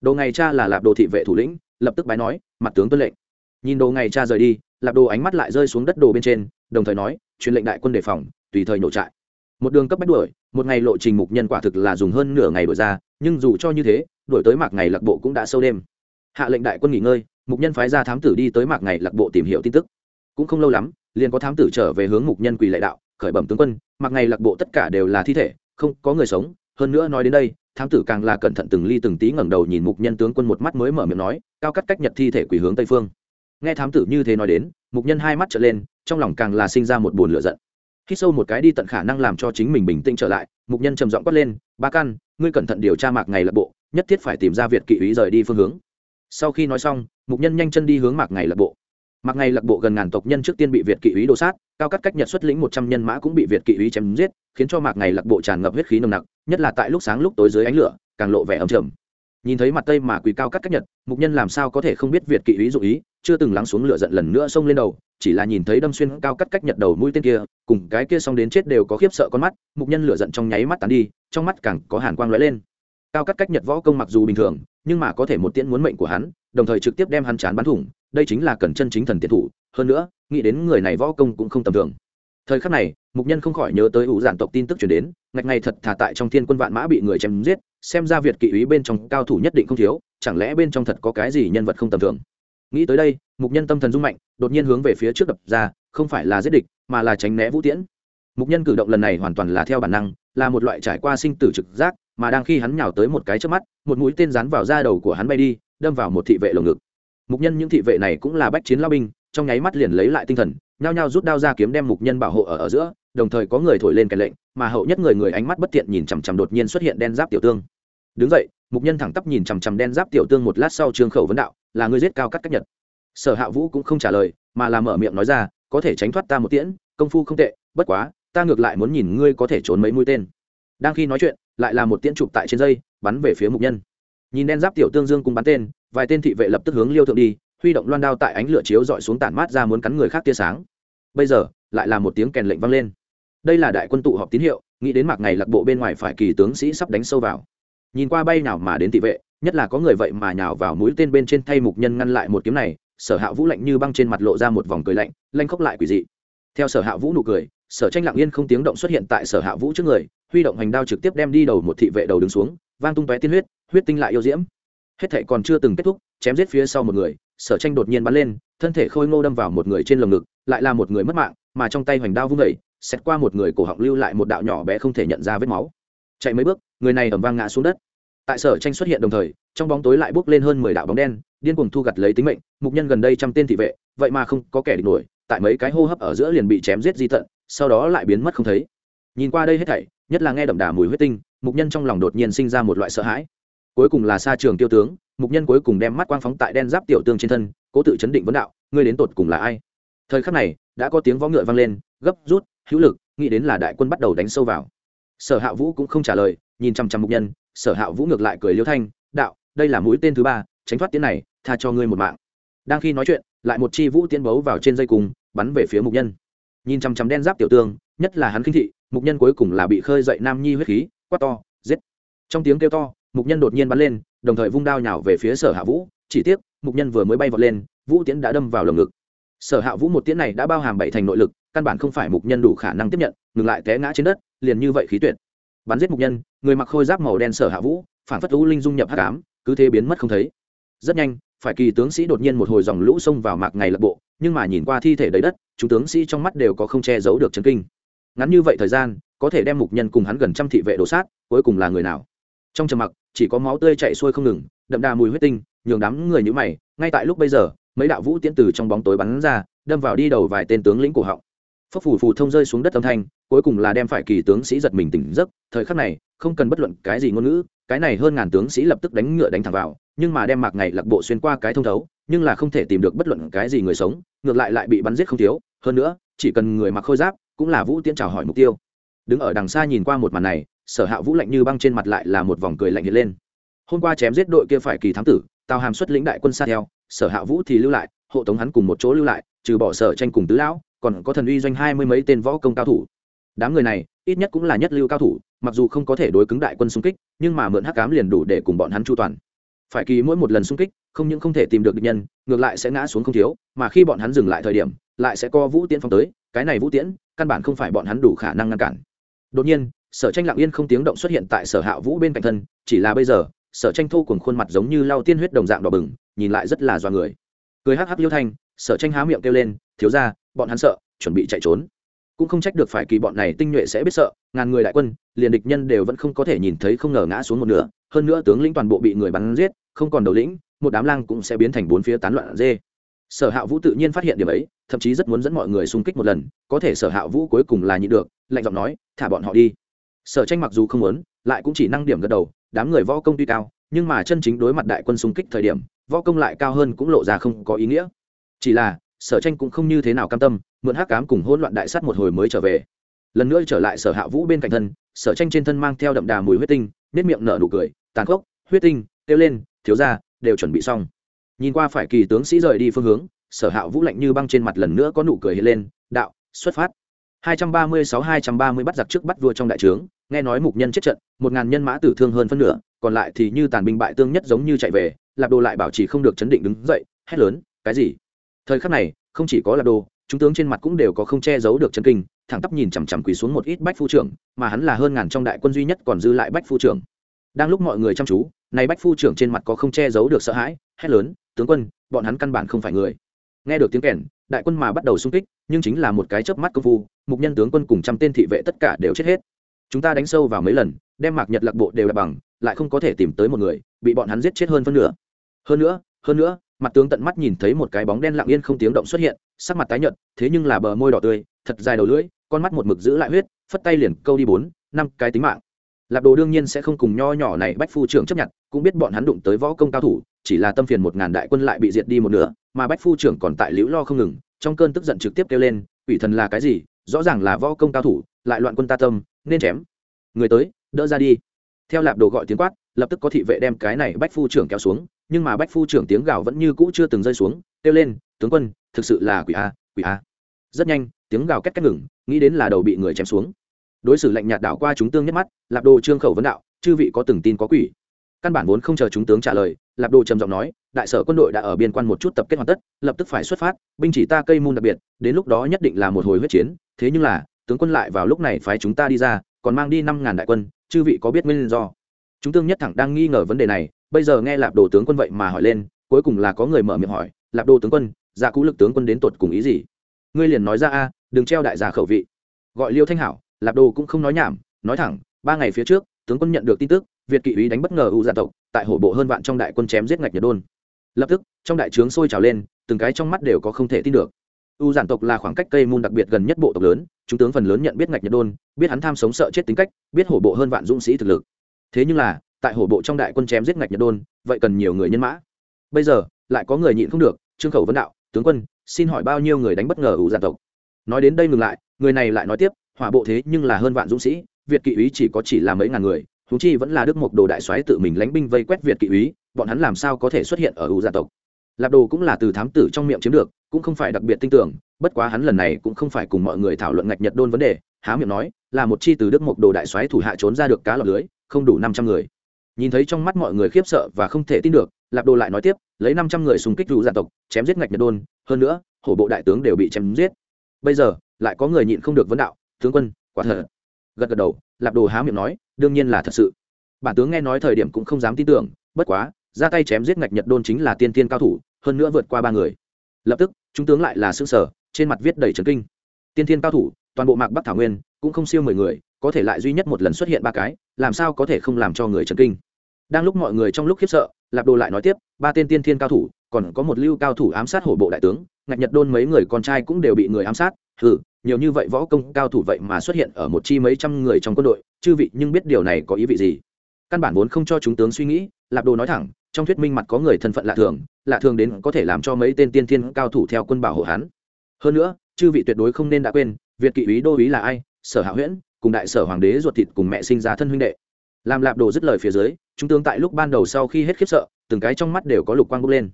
Đồ ngày cha là lạp đồ thị vệ thủ lĩnh, lập tức bái nói, mặt tướng tuân lệnh. Nhìn đồ ngày cha rời đi, lạp đồ ánh mắt lại rơi xuống đất đồ bên trên, đồng thời nói, truyền lệnh đại quân đề phòng, tùy thời nổ trại. Một đường cấp bách đuổi một ngày lộ trình mục nhân quả thực là dùng hơn nửa ngày đổi ra, nhưng dù cho như thế, đổi tới mạc ngày lạc bộ cũng đã sâu đêm. Hạ lệnh đại quân nghỉ ngơi, mục nhân phái ra thám tử đi tới mạc ngày lạc bộ tìm hiểu tin tức. Cũng không lâu lắm, liền có thám tử trở về hướng mục nhân quỳ lệ đạo, khởi bẩm tướng quân, mạc ngày lạc bộ tất cả đều là thi thể, không có người sống. Hơn nữa nói đến đây, thám tử càng là cẩn thận từng ly từng tí ngẩng đầu nhìn mục nhân tướng quân một mắt mới mở miệng nói, cao cắt cách nhật thi thể quỳ hướng tây phương. Nghe thám tử như thế nói đến, mục nhân hai mắt trở lên, trong lòng càng là sinh ra một buồn lửa giận khi sâu một cái đi tận khả năng làm cho chính mình bình tĩnh trở lại, mục nhân trầm giọng quát lên, ba căn ngươi cẩn thận điều tra mạc ngày lập bộ, nhất thiết phải tìm ra việt kỵ ý rời đi phương hướng. Sau khi nói xong, mục nhân nhanh chân đi hướng mạc ngày lập bộ. Mạc ngày lập bộ gần ngàn tộc nhân trước tiên bị việt kỵ ý đổ sát, cao cắt cách nhật xuất lĩnh một trăm nhân mã cũng bị việt kỵ ý chém giết, khiến cho mạc ngày lập bộ tràn ngập huyết khí nồng nặc, nhất là tại lúc sáng lúc tối dưới ánh lửa, càng lộ vẻ ấm trầm. Nhìn thấy mặt tây mà quỳ cao cắt cách nhật, mục nhân làm sao có thể không biết việt kỵ ý dụ ý chưa từng lắng xuống lửa giận lần nữa xông lên đầu, chỉ là nhìn thấy đâm xuyên cao cắt cách nhật đầu mũi tên kia, cùng cái kia xong đến chết đều có khiếp sợ con mắt, mục nhân lửa giận trong nháy mắt tán đi, trong mắt càng có hàn quang lóe lên. Cao cắt cách nhật võ công mặc dù bình thường, nhưng mà có thể một tiễn muốn mệnh của hắn, đồng thời trực tiếp đem hắn chán bắn thủng, đây chính là cần chân chính thần tiễn thủ, hơn nữa, nghĩ đến người này võ công cũng không tầm thường. Thời khắc này, mục nhân không khỏi nhớ tới ủ giản tộc tin tức chuyển đến, ngạch ngày thật thả tại trong thiên quân vạn mã bị người chém giết, xem ra việt kỵ úy bên trong cao thủ nhất định không thiếu, chẳng lẽ bên trong thật có cái gì nhân vật không tầm thường? Nghĩ tới đây mục nhân tâm thần rung mạnh đột nhiên hướng về phía trước đập ra không phải là giết địch mà là tránh né vũ tiễn. Mục nhân cử động lần này hoàn toàn là theo bản năng là một loại trải qua sinh tử trực giác mà đang khi hắn nhào tới một cái trước mắt một mũi tên rắn vào da đầu của hắn bay đi đâm vào một thị vệ lồng ngực. Mục nhân những thị vệ này cũng là bách chiến lao binh trong nháy mắt liền lấy lại tinh thần nhao nhao rút đao ra kiếm đem mục nhân bảo hộ ở, ở giữa đồng thời có người thổi lên kèn lệnh mà hậu nhất người người ánh mắt bất tiện nhìn chằm chằm đột nhiên xuất hiện đen giáp tiểu tương đứng dậy, mục nhân thẳng tắp nhìn chằm chằm đen giáp tiểu tương một lát sau trương khẩu vấn đạo, là người giết cao cắt cách nhật? Sở hạ vũ cũng không trả lời, mà là mở miệng nói ra, có thể tránh thoát ta một tiễn, công phu không tệ, bất quá, ta ngược lại muốn nhìn ngươi có thể trốn mấy mũi tên. Đang khi nói chuyện, lại là một tiễn chụp tại trên dây, bắn về phía mục nhân. Nhìn đen giáp tiểu tương dương cùng bắn tên, vài tên thị vệ lập tức hướng liêu thượng đi, huy động loan đao tại ánh lửa chiếu dọi xuống tản mát ra muốn cắn người khác tia sáng. Bây giờ, lại là một tiếng kèn lệnh vang lên. Đây là đại quân tụ họp tín hiệu, nghĩ đến mạc ngày lạc bộ bên ngoài phải kỳ tướng sĩ sắp đánh sâu vào nhìn qua bay nào mà đến thị vệ, nhất là có người vậy mà nhào vào mũi tên bên trên thay mục nhân ngăn lại một kiếm này, sở hạ vũ lạnh như băng trên mặt lộ ra một vòng cười lạnh, lanh khóc lại quỷ dị. Theo sở hạ vũ nụ cười, sở tranh lặng yên không tiếng động xuất hiện tại sở hạ vũ trước người, huy động hành đao trực tiếp đem đi đầu một thị vệ đầu đứng xuống, vang tung tóe tiên huyết huyết tinh lại yêu diễm. Hết thệ còn chưa từng kết thúc, chém giết phía sau một người, sở tranh đột nhiên bắn lên, thân thể khôi ngô đâm vào một người trên lồng ngực, lại là một người mất mạng, mà trong tay hoành đao vung vẩy xét qua một người cổ họng lưu lại một đạo nhỏ bé không thể nhận ra vết máu. Chạy mấy bước người này ẩm vang ngã xuống đất. Tại sở tranh xuất hiện đồng thời, trong bóng tối lại bốc lên hơn mười đạo bóng đen, điên cuồng thu gặt lấy tính mệnh, mục nhân gần đây trăm tên thị vệ, vậy mà không có kẻ địch nổi, tại mấy cái hô hấp ở giữa liền bị chém giết di tận, sau đó lại biến mất không thấy. Nhìn qua đây hết thảy, nhất là nghe đậm đà mùi huyết tinh, mục nhân trong lòng đột nhiên sinh ra một loại sợ hãi. Cuối cùng là xa trường tiêu tướng, mục nhân cuối cùng đem mắt quang phóng tại đen giáp tiểu tương trên thân, cố tự chấn định vấn đạo, ngươi đến tột cùng là ai? Thời khắc này, đã có tiếng võ ngựa vang lên, gấp rút, hữu lực, nghĩ đến là đại quân bắt đầu đánh sâu vào. Sở hạ vũ cũng không trả lời nhìn chăm chăm mục nhân, sở hạ vũ ngược lại cười liêu thanh, đạo, đây là mũi tên thứ ba, tránh thoát tiến này, tha cho ngươi một mạng. Đang khi nói chuyện, lại một chi vũ tiến bấu vào trên dây cùng bắn về phía mục nhân. Nhìn chăm chăm đen giáp tiểu tương nhất là hắn khinh thị, mục nhân cuối cùng là bị khơi dậy nam nhi huyết khí, quát to, giết! Trong tiếng kêu to, mục nhân đột nhiên bắn lên, đồng thời vung đao nhào về phía sở hạ vũ, chỉ tiếc, mục nhân vừa mới bay vọt lên, vũ tiễn đã đâm vào lồng ngực. Sở hạ vũ một tiễn này đã bao hàm bảy thành nội lực, căn bản không phải mục nhân đủ khả năng tiếp nhận, ngừng lại té ngã trên đất, liền như vậy khí tuyệt bắn giết mục nhân, người mặc khôi giáp màu đen sở hạ vũ phản phất lũ linh dung nhập hát cám cứ thế biến mất không thấy. Rất nhanh, phải kỳ tướng sĩ đột nhiên một hồi dòng lũ xông vào mạc ngày lập bộ, nhưng mà nhìn qua thi thể đầy đất, chúng tướng sĩ trong mắt đều có không che giấu được chấn kinh. Ngắn như vậy thời gian, có thể đem mục nhân cùng hắn gần trăm thị vệ đổ sát, cuối cùng là người nào? Trong trầm mặc, chỉ có máu tươi chạy xuôi không ngừng, đậm đà mùi huyết tinh, nhường đám người như mày, ngay tại lúc bây giờ, mấy đạo vũ tiễn từ trong bóng tối bắn ra, đâm vào đi đầu vài tên tướng lĩnh cổ họng phấp phủ phù thông rơi xuống đất âm thanh, cuối cùng là đem phải kỳ tướng sĩ giật mình tỉnh giấc, thời khắc này, không cần bất luận cái gì ngôn ngữ, cái này hơn ngàn tướng sĩ lập tức đánh ngựa đánh thẳng vào, nhưng mà đem mạc ngày lạc bộ xuyên qua cái thông thấu, nhưng là không thể tìm được bất luận cái gì người sống, ngược lại lại bị bắn giết không thiếu, hơn nữa, chỉ cần người mặc khôi giáp, cũng là vũ tiễn chào hỏi mục tiêu. Đứng ở đằng xa nhìn qua một màn này, sở hạ vũ lạnh như băng trên mặt lại là một vòng cười lạnh hiện lên. Hôm qua chém giết đội kia phải kỳ thám tử, tào hàm xuất lĩnh đại quân xa theo, sở hạ vũ thì lưu lại, hộ tống hắn cùng một chỗ lưu lại, trừ bỏ sở tranh cùng tứ lão còn có thần uy doanh hai mươi mấy tên võ công cao thủ. Đám người này, ít nhất cũng là nhất lưu cao thủ, mặc dù không có thể đối cứng đại quân xung kích, nhưng mà mượn hắc cám liền đủ để cùng bọn hắn chu toàn. Phải kỳ mỗi một lần xung kích, không những không thể tìm được địch nhân, ngược lại sẽ ngã xuống không thiếu, mà khi bọn hắn dừng lại thời điểm, lại sẽ co vũ tiễn phong tới, cái này vũ tiễn, căn bản không phải bọn hắn đủ khả năng ngăn cản. Đột nhiên, sở tranh lặng yên không tiếng động xuất hiện tại sở hạ vũ bên cạnh thân, chỉ là bây giờ, sở tranh thô cùng khuôn mặt giống như lau tiên huyết đồng dạng đỏ bừng, nhìn lại rất là do người. Cười hắc hắc liêu thanh, sở tranh há miệng kêu lên, thiếu ra bọn hắn sợ, chuẩn bị chạy trốn. Cũng không trách được phải kỳ bọn này tinh nhuệ sẽ biết sợ, ngàn người đại quân, liền địch nhân đều vẫn không có thể nhìn thấy không ngờ ngã xuống một nửa. Hơn nữa tướng lĩnh toàn bộ bị người bắn giết, không còn đầu lĩnh, một đám lang cũng sẽ biến thành bốn phía tán loạn dê. Sở hạ vũ tự nhiên phát hiện điểm ấy, thậm chí rất muốn dẫn mọi người xung kích một lần, có thể sở hạ vũ cuối cùng là nhịn được, lạnh giọng nói, thả bọn họ đi. Sở tranh mặc dù không muốn, lại cũng chỉ năng điểm gật đầu, đám người võ công tuy cao, nhưng mà chân chính đối mặt đại quân xung kích thời điểm, võ công lại cao hơn cũng lộ ra không có ý nghĩa. Chỉ là sở tranh cũng không như thế nào cam tâm, mượn hắc cám cùng hỗn loạn đại sát một hồi mới trở về. Lần nữa trở lại sở hạ vũ bên cạnh thân, sở tranh trên thân mang theo đậm đà mùi huyết tinh nếp miệng nở nụ cười, tàn khốc, huyết tinh, kêu lên, thiếu ra đều chuẩn bị xong. Nhìn qua phải kỳ tướng sĩ rời đi phương hướng, sở hạ vũ lạnh như băng trên mặt lần nữa có nụ cười hiện lên, đạo, xuất phát. 236-230 bắt giặc trước bắt vua trong đại trướng, nghe nói mục nhân chết trận, một ngàn nhân mã tử thương hơn phân nửa, còn lại thì như tàn binh bại tương nhất giống như chạy về, lạp đồ lại bảo trì không được chấn định đứng dậy, hét lớn, cái gì? Thời khắc này, không chỉ có là đồ, chúng tướng trên mặt cũng đều có không che giấu được chân kinh, thẳng tắp nhìn chằm chằm quỳ xuống một ít bách phu trưởng, mà hắn là hơn ngàn trong đại quân duy nhất còn dư lại bách phu trưởng. Đang lúc mọi người chăm chú nay bách phu trưởng trên mặt có không che giấu được sợ hãi, hét lớn, tướng quân, bọn hắn căn bản không phải người. Nghe được tiếng kèn, đại quân mà bắt đầu xung kích, nhưng chính là một cái chớp mắt công phu, mục nhân tướng quân cùng trăm tên thị vệ tất cả đều chết hết. Chúng ta đánh sâu vào mấy lần, đem mạc nhật lạc bộ đều đặt bằng, lại không có thể tìm tới một người, bị bọn hắn giết chết hơn phân nửa. Hơn nữa hơn nữa mặt tướng tận mắt nhìn thấy một cái bóng đen lặng yên không tiếng động xuất hiện, sắc mặt tái nhợt, thế nhưng là bờ môi đỏ tươi, thật dài đầu lưỡi, con mắt một mực giữ lại huyết, phất tay liền câu đi bốn, năm cái tính mạng. Lạp đồ đương nhiên sẽ không cùng nho nhỏ này bách phu trưởng chấp nhận, cũng biết bọn hắn đụng tới võ công cao thủ, chỉ là tâm phiền một ngàn đại quân lại bị diệt đi một nửa, mà bách phu trưởng còn tại liễu lo không ngừng, trong cơn tức giận trực tiếp kêu lên ủy thần là cái gì? Rõ ràng là võ công cao thủ, lại loạn quân ta tâm, nên chém. Người tới, đỡ ra đi. Theo lạp đồ gọi tiếng quát, lập tức có thị vệ đem cái này bách phu trưởng kéo xuống nhưng mà bách phu trưởng tiếng gào vẫn như cũ chưa từng rơi xuống, kêu lên, tướng quân, thực sự là quỷ a quỷ a. Rất nhanh, tiếng gào két két ngừng, nghĩ đến là đầu bị người chém xuống. Đối xử lạnh nhạt đảo qua chúng tương nhất mắt, lạp đồ trương khẩu vấn đạo, chư vị có từng tin có quỷ? Căn bản vốn không chờ chúng tướng trả lời, lạp đồ trầm giọng nói, đại sở quân đội đã ở biên quan một chút tập kết hoàn tất, lập tức phải xuất phát, binh chỉ ta cây môn đặc biệt, đến lúc đó nhất định là một hồi huyết chiến, thế nhưng là, tướng quân lại vào lúc này phái chúng ta đi ra, còn mang đi năm ngàn đại quân, chư vị có biết nguyên do? Chúng tương nhất thẳng đang nghi ngờ vấn đề này bây giờ nghe lạp đồ tướng quân vậy mà hỏi lên, cuối cùng là có người mở miệng hỏi, lạp đồ tướng quân dạ cũ lực tướng quân đến tột cùng ý gì? Ngươi liền nói ra a, đừng treo đại gia khẩu vị. Gọi liêu thanh hảo, lạp đồ cũng không nói nhảm, nói thẳng, ba ngày phía trước, tướng quân nhận được tin tức, việt kỵ úy đánh bất ngờ u gia tộc, tại hổ bộ hơn vạn trong đại quân chém giết ngạch nhật đôn. Lập tức, trong đại trướng sôi trào lên, từng cái trong mắt đều có không thể tin được. U giản tộc là khoảng cách cây môn đặc biệt gần nhất bộ tộc lớn, chúng tướng phần lớn nhận biết ngạch nhật đôn, biết hắn tham sống sợ chết tính cách, biết hổ bộ hơn vạn dũng sĩ thực lực. Thế nhưng là tại hổ bộ trong đại quân chém giết ngạch nhật đôn, vậy cần nhiều người nhân mã. Bây giờ, lại có người nhịn không được, trương khẩu vấn đạo, tướng quân, xin hỏi bao nhiêu người đánh bất ngờ ủ giản tộc? Nói đến đây ngừng lại, người này lại nói tiếp, hỏa bộ thế nhưng là hơn vạn dũng sĩ, việt kỵ úy chỉ có chỉ là mấy ngàn người thú chi vẫn là đức mộc đồ đại soái tự mình lánh binh vây quét việt kỵ úy, bọn hắn làm sao có thể xuất hiện ở ủ giản tộc? Lạp đồ cũng là từ thám tử trong miệng chiếm được, cũng không phải đặc biệt tin tưởng, bất quá hắn lần này cũng không phải cùng mọi người thảo luận ngạch nhật đôn vấn đề, há miệng nói, là một chi từ đức mộc đồ đại soái thủ hạ trốn ra được cá lọc lưới, không đủ năm trăm người nhìn thấy trong mắt mọi người khiếp sợ và không thể tin được, lạp đồ lại nói tiếp, lấy năm trăm người xung kích rủ gia dạ tộc, chém giết ngạch nhật đôn, hơn nữa, hổ bộ đại tướng đều bị chém giết. Bây giờ, lại có người nhịn không được vấn đạo, tướng quân, quả thật. Gật gật đầu, lạp đồ há miệng nói, đương nhiên là thật sự. Bản tướng nghe nói thời điểm cũng không dám tin tưởng, bất quá, ra tay chém giết ngạch nhật đôn chính là tiên tiên cao thủ, hơn nữa vượt qua ba người. Lập tức, chúng tướng lại là xương sở trên mặt viết đầy trấn kinh. Tiên tiên cao thủ, toàn bộ mạc bắc thảo nguyên, cũng không siêu mười người có thể lại duy nhất một lần xuất hiện ba cái, làm sao có thể không làm cho người chấn kinh? Đang lúc mọi người trong lúc khiếp sợ, lạp đồ lại nói tiếp, ba tên tiên thiên cao thủ, còn có một lưu cao thủ ám sát hổ bộ đại tướng, ngạch nhật đôn mấy người con trai cũng đều bị người ám sát. Ừ nhiều như vậy võ công cao thủ vậy mà xuất hiện ở một chi mấy trăm người trong quân đội, chư vị nhưng biết điều này có ý vị gì? Căn bản vốn không cho chúng tướng suy nghĩ, lạp đồ nói thẳng, trong thuyết minh mặt có người thân phận lạ thường lạ thường đến có thể làm cho mấy tên tiên thiên cao thủ theo quân bảo hộ hắn. Hơn nữa, chư vị tuyệt đối không nên đã quên, việt kỵ úy đô úy là ai, sở hạ huyễn cùng đại sở hoàng đế ruột thịt cùng mẹ sinh ra thân huynh đệ. Làm lạp đồ dứt lời phía dưới, chúng tướng tại lúc ban đầu sau khi hết khiếp sợ, từng cái trong mắt đều có lục quang bốc lên.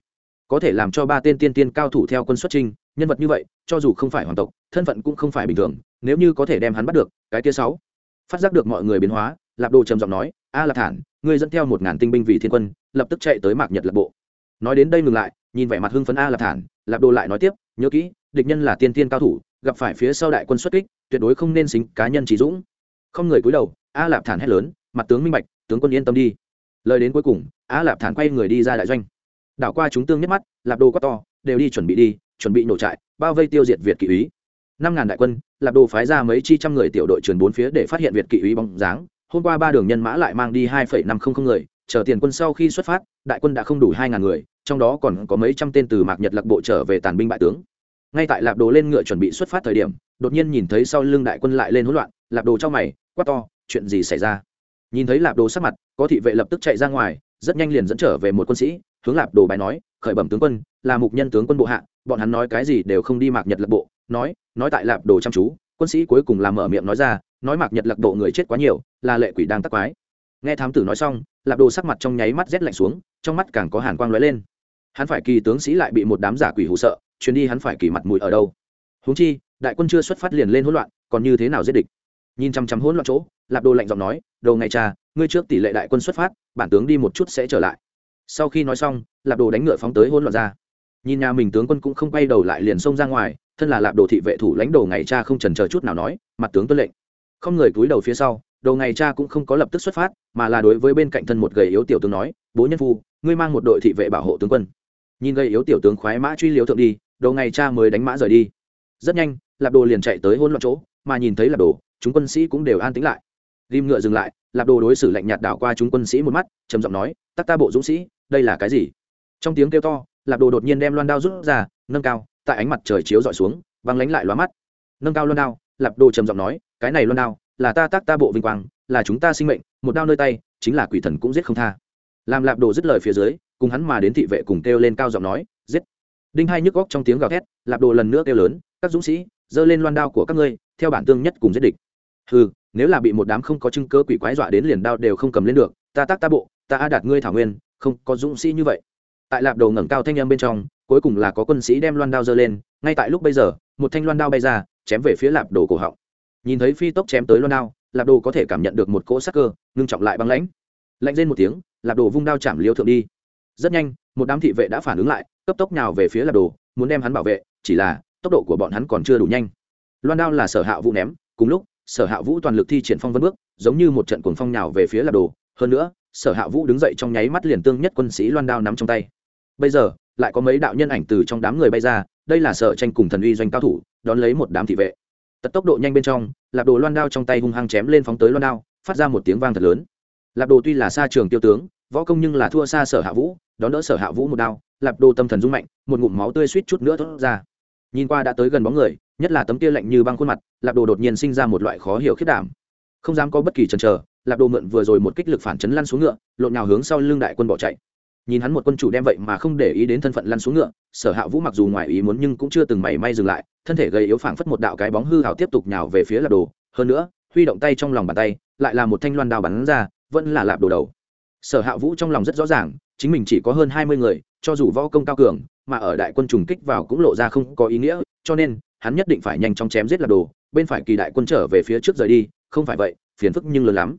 Có thể làm cho ba tên tiên tiên cao thủ theo quân xuất trinh nhân vật như vậy, cho dù không phải hoàng tộc, thân phận cũng không phải bình thường, nếu như có thể đem hắn bắt được, cái kia sáu. Phát giác được mọi người biến hóa, lạp đồ trầm giọng nói, a lạp thản, ngươi dẫn theo một ngàn tinh binh vì thiên quân, lập tức chạy tới mạc nhật lập bộ. Nói đến đây ngừng lại, nhìn vẻ mặt hưng phấn a lạp thản, lạp đồ lại nói tiếp, nhớ kỹ, địch nhân là tiên tiên cao thủ, gặp phải phía sau đại quân xuất kích tuyệt đối không nên xính cá nhân chỉ dũng. Không người cúi đầu, a lạp thản hét lớn, mặt tướng minh bạch, tướng quân yên tâm đi. Lời đến cuối cùng, a lạp thản quay người đi ra đại doanh. Đảo qua chúng tương nhất mắt, lạp đồ quá to, đều đi chuẩn bị đi, chuẩn bị nổ trại, bao vây tiêu diệt việt kỵ úy. Năm ngàn đại quân, lạp đồ phái ra mấy chi trăm người tiểu đội truyền bốn phía để phát hiện việt kỵ úy bóng dáng. Hôm qua ba đường nhân mã lại mang đi hai phẩy năm không không người, chờ tiền quân sau khi xuất phát, đại quân đã không đủ hai ngàn người, trong đó còn có mấy trăm tên từ mạc nhật lạc bộ trở về tàn binh bại tướng ngay tại lạp đồ lên ngựa chuẩn bị xuất phát thời điểm, đột nhiên nhìn thấy sau lưng đại quân lại lên hỗn loạn, lạp đồ trong mày, quát to, chuyện gì xảy ra? Nhìn thấy lạp đồ sắc mặt, có thị vệ lập tức chạy ra ngoài, rất nhanh liền dẫn trở về một quân sĩ, hướng lạp đồ bài nói, khởi bẩm tướng quân, là mục nhân tướng quân bộ hạ, bọn hắn nói cái gì đều không đi mạc nhật lập bộ, nói nói tại lạp đồ chăm chú. Quân sĩ cuối cùng làm mở miệng nói ra, nói mạc nhật lập bộ người chết quá nhiều, là lệ quỷ đang tắc quái. Nghe thám tử nói xong, lạp đồ sắc mặt trong nháy mắt rét lạnh xuống, trong mắt càng có hàn quang lóe lên. Hắn phải kỳ tướng sĩ lại bị một đám giả quỷ hụ sợ chuyến đi hắn phải kỳ mặt mũi ở đâu. Huống chi, đại quân chưa xuất phát liền lên hỗn loạn, còn như thế nào giết địch? Nhìn chăm chăm hỗn loạn chỗ, lạp đồ lạnh giọng nói đầu ngày cha, ngươi trước tỷ lệ đại quân xuất phát, bản tướng đi một chút sẽ trở lại. Sau khi nói xong, lạp đồ đánh ngựa phóng tới hỗn loạn ra. Nhìn nhà mình tướng quân cũng không quay đầu lại liền xông ra ngoài, thân là lạp đồ thị vệ thủ lãnh đồ ngày cha không trần chờ chút nào nói, mặt tướng tuân lệnh. Không người cúi đầu phía sau đầu ngày cha cũng không có lập tức xuất phát, mà là đối với bên cạnh thân một gầy yếu tiểu tướng nói, bố nhân phu, ngươi mang một đội thị vệ bảo hộ tướng quân. Nhìn gầy yếu tiểu tướng khoái mã truy liếu thượng đi đầu ngày cha mới đánh mã rời đi. Rất nhanh, lạp đồ liền chạy tới hôn loạn chỗ, mà nhìn thấy lạp đồ, chúng quân sĩ cũng đều an tĩnh lại. Ghim ngựa dừng lại, lạp đồ đối xử lạnh nhạt đảo qua chúng quân sĩ một mắt, trầm giọng nói, tắc ta bộ dũng sĩ, đây là cái gì? Trong tiếng kêu to, lạp đồ đột nhiên đem loan đao rút ra, nâng cao, tại ánh mặt trời chiếu dọi xuống, văng lánh lại lóa mắt. Nâng cao loan đao, lạp đồ trầm giọng nói, cái này loan đao, là ta tác ta bộ vinh quang, là chúng ta sinh mệnh, một đao nơi tay, chính là quỷ thần cũng giết không tha. Làm lạp đồ dứt lời phía dưới, cùng hắn mà đến thị vệ cùng kêu lên cao giọng nói, giết! Đinh hai nhức góc trong tiếng gào thét, lạp đồ lần nữa kêu lớn, các dũng sĩ, giơ lên loan đao của các ngươi, theo bản tương nhất cùng giết địch. Ừ nếu là bị một đám không có chứng cơ quỷ quái dọa đến liền đao đều không cầm lên được, ta tác ta bộ, ta a đạt ngươi thảo nguyên, không có dũng sĩ như vậy. Tại lạp đồ ngẩng cao thanh âm bên trong, cuối cùng là có quân sĩ đem loan đao giơ lên, ngay tại lúc bây giờ, một thanh loan đao bay ra, chém về phía lạp đồ cổ họng. Nhìn thấy phi tốc chém tới loan đao, lạp đồ có thể cảm nhận được một cỗ sắc cơ, ngưng trọng lại băng lãnh. Lạnh lên một tiếng, lạp đồ vung đao chạm liêu thượng đi rất nhanh, một đám thị vệ đã phản ứng lại, cấp tốc nào về phía lạp đồ, muốn đem hắn bảo vệ, chỉ là tốc độ của bọn hắn còn chưa đủ nhanh. Loan đao là sở hạ vũ ném, cùng lúc, sở hạ vũ toàn lực thi triển phong vân bước, giống như một trận cuồng phong nào về phía lạp đồ. Hơn nữa, sở hạ vũ đứng dậy trong nháy mắt liền tương nhất quân sĩ loan đao nắm trong tay. Bây giờ, lại có mấy đạo nhân ảnh từ trong đám người bay ra, đây là sở tranh cùng thần uy doanh cao thủ, đón lấy một đám thị vệ. Tật tốc độ nhanh bên trong, lạp đồ loan đao trong tay hung hăng chém lên phóng tới loan đao, phát ra một tiếng vang thật lớn. Lạp đồ tuy là xa trường tiêu tướng, võ công nhưng là thua xa sở hạ vũ đón đỡ sở hạ vũ một đao, lạp đồ tâm thần rung mạnh, một ngụm máu tươi suýt chút nữa thốt ra. Nhìn qua đã tới gần bóng người, nhất là tấm kia lạnh như băng khuôn mặt, lạp đồ đột nhiên sinh ra một loại khó hiểu khiết đảm. Không dám có bất kỳ chần chờ, lạp đồ mượn vừa rồi một kích lực phản chấn lăn xuống ngựa, lộn nhào hướng sau lưng đại quân bỏ chạy. Nhìn hắn một quân chủ đem vậy mà không để ý đến thân phận lăn xuống ngựa, sở hạ vũ mặc dù ngoài ý muốn nhưng cũng chưa từng mảy may dừng lại, thân thể gầy yếu phảng phất một đạo cái bóng hư hào tiếp tục nhào về phía lạp đồ hơn nữa, huy động tay trong lòng bàn tay, lại là một thanh loan đao bắn ra, vẫn là lạp đồ đầu. Sở hạ vũ trong lòng rất rõ ràng chính mình chỉ có hơn hai mươi người, cho dù võ công cao cường, mà ở đại quân trùng kích vào cũng lộ ra không có ý nghĩa, cho nên, hắn nhất định phải nhanh chóng chém giết lạp đồ, bên phải kỳ đại quân trở về phía trước rời đi, không phải vậy, phiền phức nhưng lớn lắm.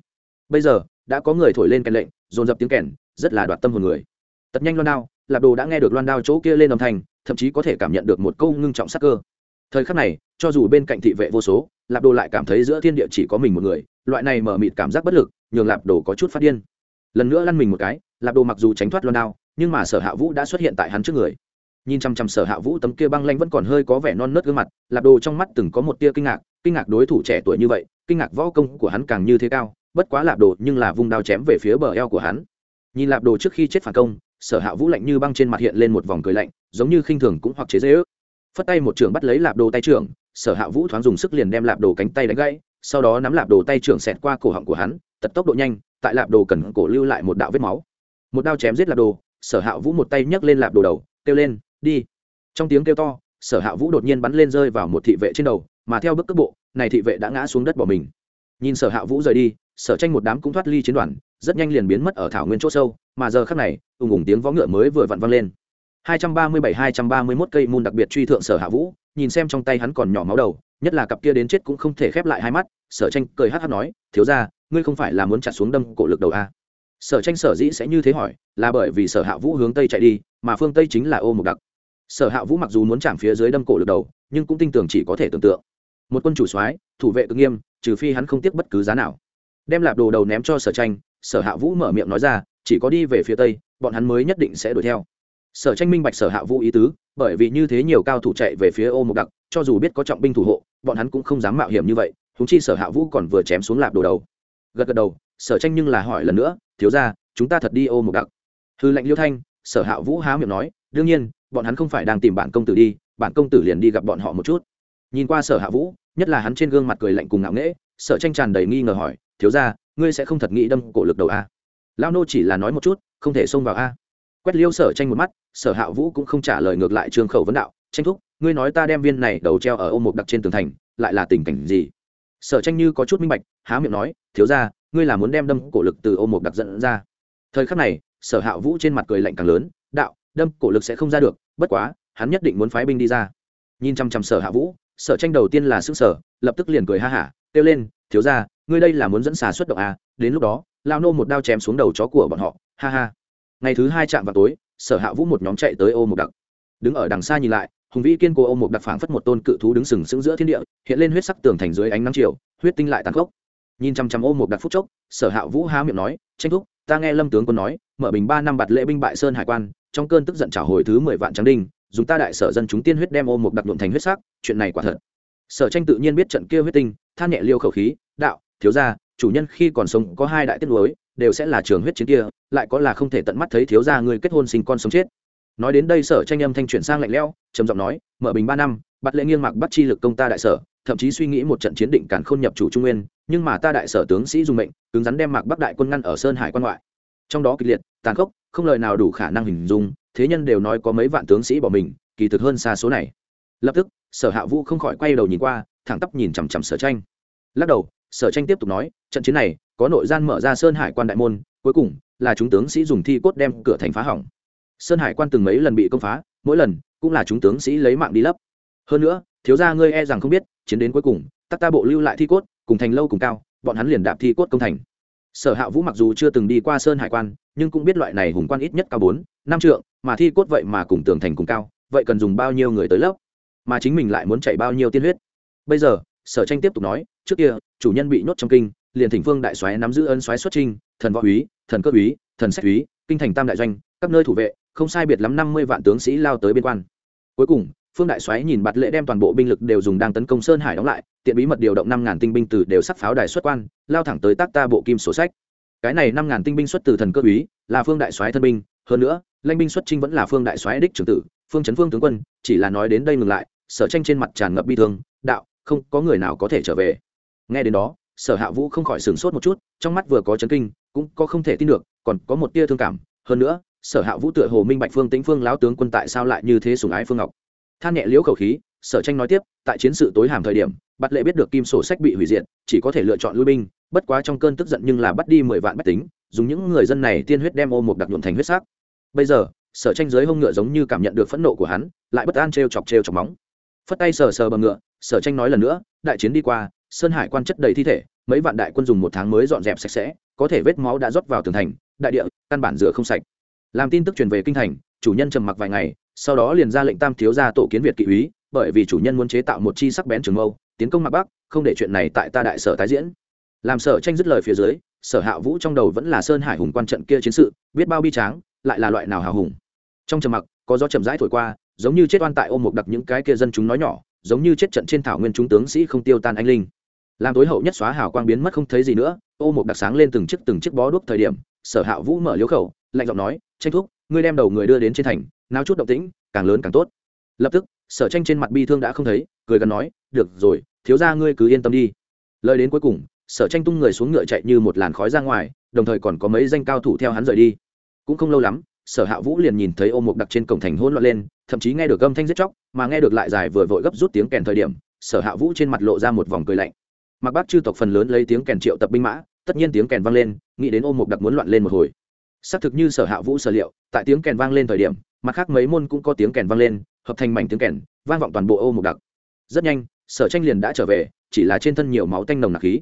Bây giờ, đã có người thổi lên kèn lệnh, dồn dập tiếng kèn, rất là đoạt tâm hồn người. Tật nhanh loan đao lạp đồ đã nghe được loan đao chỗ kia lên âm thanh, thậm chí có thể cảm nhận được một câu ngưng trọng sắc cơ. Thời khắc này, cho dù bên cạnh thị vệ vô số lạp đồ lại cảm thấy giữa thiên địa chỉ có mình một người, loại này mở mịt cảm giác bất lực, nhường lạp đồ có chút phát điên. Lần nữa lăn mình một cái lạp đồ mặc dù tránh thoát loan đao, nhưng mà sở hạ vũ đã xuất hiện tại hắn trước người. Nhìn chăm chăm sở hạ vũ, tấm kia băng lanh vẫn còn hơi có vẻ non nớt gương mặt, lạp đồ trong mắt từng có một tia kinh ngạc kinh ngạc đối thủ trẻ tuổi như vậy, kinh ngạc võ công của hắn càng như thế cao, bất quá lạp đồ nhưng là vung đao chém về phía bờ eo của hắn. Nhìn lạp đồ trước khi chết phản công, sở hạ vũ lạnh như băng trên mặt hiện lên một vòng cười lạnh, giống như khinh thường cũng hoặc chế dễ ước phất tay một trưởng bắt lấy lạp đồ tay trưởng, sở hạ vũ thoáng dùng sức liền đem lạp đồ cánh tay đánh gãy, sau đó nắm lạp đồ tay trưởng xẹt qua cổ họng của hắn, tật tốc độ nhanh, tại lạp đồ cần cổ lưu lại một đạo vết máu một đao chém giết lạp đồ, sở hạ vũ một tay nhấc lên lạp đồ đầu, kêu lên, đi! Trong tiếng kêu to, sở hạ vũ đột nhiên bắn lên rơi vào một thị vệ trên đầu, mà theo bước cước bộ, này thị vệ đã ngã xuống đất bỏ mình. Nhìn sở hạ vũ rời đi, sở tranh một đám cũng thoát ly chiến đoàn, rất nhanh liền biến mất ở thảo nguyên chỗ sâu, mà giờ khắc này, ùng ùng tiếng vó ngựa mới vừa vặn vang lên. 237-231 cây môn đặc biệt truy thượng sở hạ vũ, nhìn xem trong tay hắn còn nhỏ máu đầu, nhất là cặp kia đến chết cũng không thể khép lại hai mắt, sở tranh cười hát hát nói, thiếu ra ngươi không phải là muốn chặt xuống đâm cổ lực đầu a? à? Sở tranh sở dĩ sẽ như thế hỏi, là bởi vì sở hạ vũ hướng tây chạy đi, mà phương tây chính là ô mục đặc. Sở hạ vũ mặc dù muốn chạm phía dưới đâm cổ lực đầu, nhưng cũng tin tưởng chỉ có thể tưởng tượng. Một quân chủ soái, thủ vệ cực nghiêm, trừ phi hắn không tiếc bất cứ giá nào. Đem lạp đồ đầu ném cho sở tranh, sở hạ vũ mở miệng nói ra, chỉ có đi về phía tây, bọn hắn mới nhất định sẽ đuổi theo. Sở tranh minh bạch sở hạ vũ ý tứ, bởi vì như thế nhiều cao thủ chạy về phía ô mục đặc, cho dù biết có trọng binh thủ hộ, bọn hắn cũng không dám mạo hiểm như vậy húng chi sở hạ vũ còn vừa chém xuống lạp đồ đầu. Gật gật đầu, sở tranh nhưng là hỏi lần nữa thiếu ra, chúng ta thật đi ô một đặc. Hư lệnh liêu thanh, sở hạ vũ há miệng nói, đương nhiên, bọn hắn không phải đang tìm bản công tử đi bản công tử liền đi gặp bọn họ một chút. Nhìn qua sở hạ vũ, nhất là hắn trên gương mặt cười lạnh cùng ngạo nghễ, sở tranh tràn đầy nghi ngờ hỏi, thiếu ra, ngươi sẽ không thật nghĩ đâm cổ lực đầu a. Lao nô chỉ là nói một chút, không thể xông vào a. Quét liêu sở tranh một mắt, sở hạ vũ cũng không trả lời ngược lại trương khẩu vấn đạo, tranh thúc, ngươi nói ta đem viên này đầu treo ở ô mục đặc trên tường thành, lại là tình cảnh gì? Sở tranh như có chút minh bạch, há miệng nói, thiếu ra ngươi là muốn đem đâm cổ lực từ ô mục đặc dẫn ra. Thời khắc này, sở hạ vũ trên mặt cười lạnh càng lớn, đạo, đâm cổ lực sẽ không ra được, bất quá, hắn nhất định muốn phái binh đi ra. Nhìn chăm chăm sở hạ vũ, sở tranh đầu tiên là sức sở lập tức liền cười ha hả, kêu lên, thiếu ra ngươi đây là muốn dẫn xà xuất động à đến lúc đó, lao nô một đao chém xuống đầu chó của bọn họ, ha ha. Ngày thứ hai chạm vào tối, sở hạ vũ một nhóm chạy tới ô mục đặc. Đứng ở đằng xa nhìn lại, hùng vĩ kiên cố ô mục đặc phảng phất một tôn cự thú đứng sừng sững giữa thiên địa, hiện lên huyết sắc tường thành dưới ánh nắng chiều, huyết tinh lại tàn khốc nhìn chăm chăm ôm một đặc phút chốc, sở hạ vũ há miệng nói, tranh thúc, ta nghe lâm tướng quân nói, mở bình ba năm bạt lễ binh bại sơn hải quan, trong cơn tức giận trả hồi thứ mười vạn trắng đinh, dùng ta đại sở dân chúng tiên huyết đem ôm một đặc nhuộm thành huyết sắc, chuyện này quả thật. Sở tranh tự nhiên biết trận kia huyết tinh, than nhẹ liêu khẩu khí, đạo, thiếu gia, chủ nhân khi còn sống có hai đại tiết lối đều sẽ là trường huyết chiến kia, lại có là không thể tận mắt thấy thiếu gia người kết hôn sinh con sống chết. Nói đến đây sở tranh âm thanh chuyển sang lạnh lẽo, trầm giọng nói, mở bình ba năm bắt lễ nghiêng mạc bắt chi lực công ta đại sở, thậm chí suy nghĩ một trận chiến định cản khôn nhập chủ trung nguyên nhưng mà ta đại sở tướng sĩ dùng mệnh, cứng rắn đem mạc bắc đại quân ngăn ở sơn hải quan ngoại. Trong đó kịch liệt, tàn khốc, không lời nào đủ khả năng hình dung, thế nhân đều nói có mấy vạn tướng sĩ bỏ mình, kỳ thực hơn xa số này. Lập tức, sở hạ vũ không khỏi quay đầu nhìn qua, thẳng tắp nhìn chằm chằm sở tranh. Lắc đầu, sở tranh tiếp tục nói, trận chiến này, có nội gian mở ra sơn hải quan đại môn, cuối cùng là chúng tướng sĩ dùng thi cốt đem cửa thành phá hỏng. Sơn hải quan từng mấy lần bị công phá, mỗi lần cũng là chúng tướng sĩ lấy mạng đi lấp. Hơn nữa, thiếu gia ngươi e rằng không biết, chiến đến cuối cùng, tắc ta bộ lưu lại thi cốt cùng thành lâu cùng cao, bọn hắn liền đạp thi cốt công thành. Sở hạ vũ mặc dù chưa từng đi qua sơn hải quan, nhưng cũng biết loại này hùng quan ít nhất cao bốn, năm trượng, mà thi cốt vậy mà cùng tường thành cùng cao, vậy cần dùng bao nhiêu người tới lớp? Mà chính mình lại muốn chạy bao nhiêu tiên huyết? Bây giờ, sở tranh tiếp tục nói, trước kia, chủ nhân bị nhốt trong kinh, liền thỉnh phương đại soái nắm giữ ân soái xuất trinh, thần võ úy, thần cơ úy, thần sách úy, kinh thành tam đại doanh, các nơi thủ vệ, không sai biệt lắm năm mươi vạn tướng sĩ lao tới biên quan. Cuối cùng phương đại Xoáy nhìn bạt lệ đem toàn bộ binh lực đều dùng đang tấn công sơn hải đóng lại, tiện bí mật điều động năm ngàn tinh binh từ đều sắc pháo đài xuất quan, lao thẳng tới tác ta bộ kim sổ sách. Cái này năm ngàn tinh binh xuất từ thần cơ úy là phương đại soái thân binh, hơn nữa, lãnh binh xuất trinh vẫn là phương đại soái đích trưởng tử, phương Trấn phương tướng quân, chỉ là nói đến đây ngừng lại, sở tranh trên mặt tràn ngập bi thương, đạo, không, có người nào có thể trở về. Nghe đến đó, sở hạ vũ không khỏi sửng sốt một chút, trong mắt vừa có chấn kinh, cũng có không thể tin được, còn có một tia thương cảm. Hơn nữa, sở hạ vũ tựa hồ minh bạch phương tĩnh phương lão tướng quân tại sao lại như thế sùng ái phương ngọc than nhẹ liễu khẩu khí, sở tranh nói tiếp, tại chiến sự tối hàm thời điểm, bắt lệ biết được kim sổ sách bị hủy diệt, chỉ có thể lựa chọn lui binh, bất quá trong cơn tức giận nhưng là bắt đi mười vạn bách tính, dùng những người dân này tiên huyết đem ô một đặc nhuộm thành huyết sắc. Bây giờ, sở tranh giới hông ngựa giống như cảm nhận được phẫn nộ của hắn, lại bất an t r e o chọc t r e o chọc móng. Phất tay sờ sờ bằng ngựa, sở tranh nói lần nữa, đại chiến đi qua, sơn hải quan chất đầy thi thể, mấy vạn đại quân dùng một tháng mới dọn dẹp sạch sẽ, có thể vết máu đã rót vào tường thành, đại địa, căn bản rửa không sạch. Làm tin tức truyền về kinh thành chủ nhân trầm mặc vài ngày, sau đó liền ra lệnh tam thiếu ra tổ kiến việt kỵ úy, bởi vì chủ nhân muốn chế tạo một chi sắc bén trường mâu, tiến công mặt bắc, không để chuyện này tại ta đại sở tái diễn. Làm sở tranh dứt lời phía dưới, sở hạ vũ trong đầu vẫn là sơn hải hùng quan trận kia chiến sự, biết bao bi tráng, lại là loại nào hào hùng. Trong trầm mặc, có gió chậm rãi thổi qua, giống như chết oan tại ôm một đặc những cái kia dân chúng nói nhỏ, giống như chết trận trên thảo nguyên chúng tướng sĩ không tiêu tan anh linh. Làm tối hậu nhất xóa hào quang biến mất không thấy gì nữa, ô một đặc sáng lên từng chiếc từng chiếc bó đuốc thời điểm, sở hạ vũ mở liếu khẩu, lạnh giọng nói, tranh thúc ngươi đem đầu người đưa đến trên thành nào chút động tĩnh, càng lớn càng tốt. Lập tức, sở tranh trên mặt bi thương đã không thấy, cười gần nói, được rồi, thiếu ra ngươi cứ yên tâm đi. Lời đến cuối cùng, sở tranh tung người xuống ngựa chạy như một làn khói ra ngoài, đồng thời còn có mấy danh cao thủ theo hắn rời đi. Cũng không lâu lắm, sở hạ vũ liền nhìn thấy ô mục đặc trên cổng thành hôn loạn lên, thậm chí nghe được âm thanh giết chóc, mà nghe được lại dài vừa vội gấp rút tiếng kèn thời điểm, sở hạ vũ trên mặt lộ ra một vòng cười lạnh. Mặc bác chư tộc phần lớn lấy tiếng kèn triệu tập binh mã, tất nhiên tiếng kèn vang lên, nghĩ đến ô mục đặc muốn loạn lên một hồi xác thực như sở hạ vũ sở liệu, tại tiếng kèn vang lên thời điểm, mặt khác mấy môn cũng có tiếng kèn vang lên, hợp thành mảnh tiếng kèn, vang vọng toàn bộ ô mục đặc. Rất nhanh, sở tranh liền đã trở về, chỉ là trên thân nhiều máu tanh nồng nặc khí.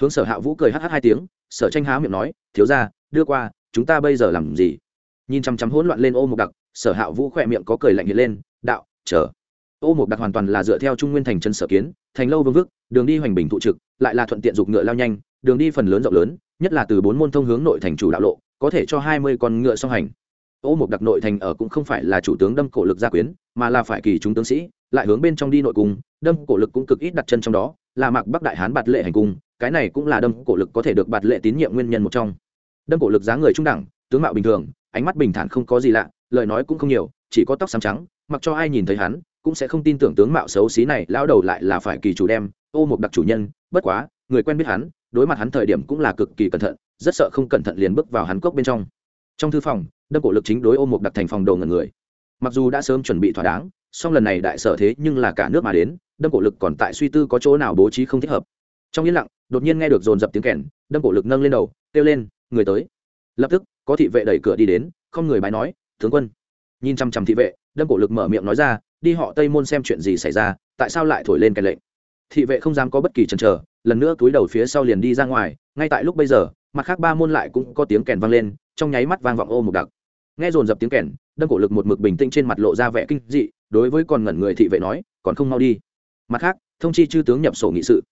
Hướng sở hạ vũ cười hh hai tiếng, sở tranh há miệng nói, thiếu ra đưa qua, chúng ta bây giờ làm gì? Nhìn chăm chăm hỗn loạn lên ô mục đặc, sở hạ vũ khỏe miệng có cười lạnh hiện lên, đạo, chờ. Ô mục đặc hoàn toàn là dựa theo trung nguyên thành chân sở kiến, thành lâu vương vức, đường đi hoành bình thụ trực, lại là thuận tiện dục ngựa lao nhanh, đường đi phần lớn rộng lớn, nhất là từ bốn môn thông hướng nội thành chủ đạo lộ có thể cho hai mươi con ngựa song hành. Ô một đặc nội thành ở cũng không phải là chủ tướng đâm cổ lực gia quyến, mà là phải kỳ chúng tướng sĩ, lại hướng bên trong đi nội cung, đâm cổ lực cũng cực ít đặt chân trong đó, là mạc bắc đại hán bạt lệ hành cung, cái này cũng là đâm cổ lực có thể được bạt lệ tín nhiệm nguyên nhân một trong. Đâm cổ lực dáng người trung đẳng, tướng mạo bình thường, ánh mắt bình thản không có gì lạ, lời nói cũng không nhiều, chỉ có tóc xám trắng, mặc cho ai nhìn thấy hắn, cũng sẽ không tin tưởng tướng mạo xấu xí này, lão đầu lại là phải kỳ chủ đem, ô một đặc chủ nhân, bất quá người quen biết hắn, đối mặt hắn thời điểm cũng là cực kỳ cẩn thận, rất sợ không cẩn thận liền bước vào hắn cốc bên trong. Trong thư phòng, đâm cổ lực chính đối ôm một đặc thành phòng đầu ngần người. Mặc dù đã sớm chuẩn bị thỏa đáng, song lần này đại sở thế nhưng là cả nước mà đến, đâm cổ lực còn tại suy tư có chỗ nào bố trí không thích hợp. Trong yên lặng, đột nhiên nghe được dồn dập tiếng kèn, đâm cổ lực nâng lên đầu, kêu lên, người tới. Lập tức, có thị vệ đẩy cửa đi đến, không người bái nói, tướng quân. Nhìn chăm chăm thị vệ, đâm cổ lực mở miệng nói ra, đi họ tây môn xem chuyện gì xảy ra, tại sao lại thổi lên cái lệnh? Thị vệ không dám có bất kỳ chần chờ, lần nữa túi đầu phía sau liền đi ra ngoài, ngay tại lúc bây giờ, mặt khác ba môn lại cũng có tiếng kèn vang lên, trong nháy mắt vang vọng ô một đặc. Nghe dồn dập tiếng kèn, đâm cổ lực một mực bình tĩnh trên mặt lộ ra vẻ kinh dị, đối với còn ngẩn người thị vệ nói, còn không mau đi. Mặt khác, thông chi chư tướng nhập sổ nghị sự.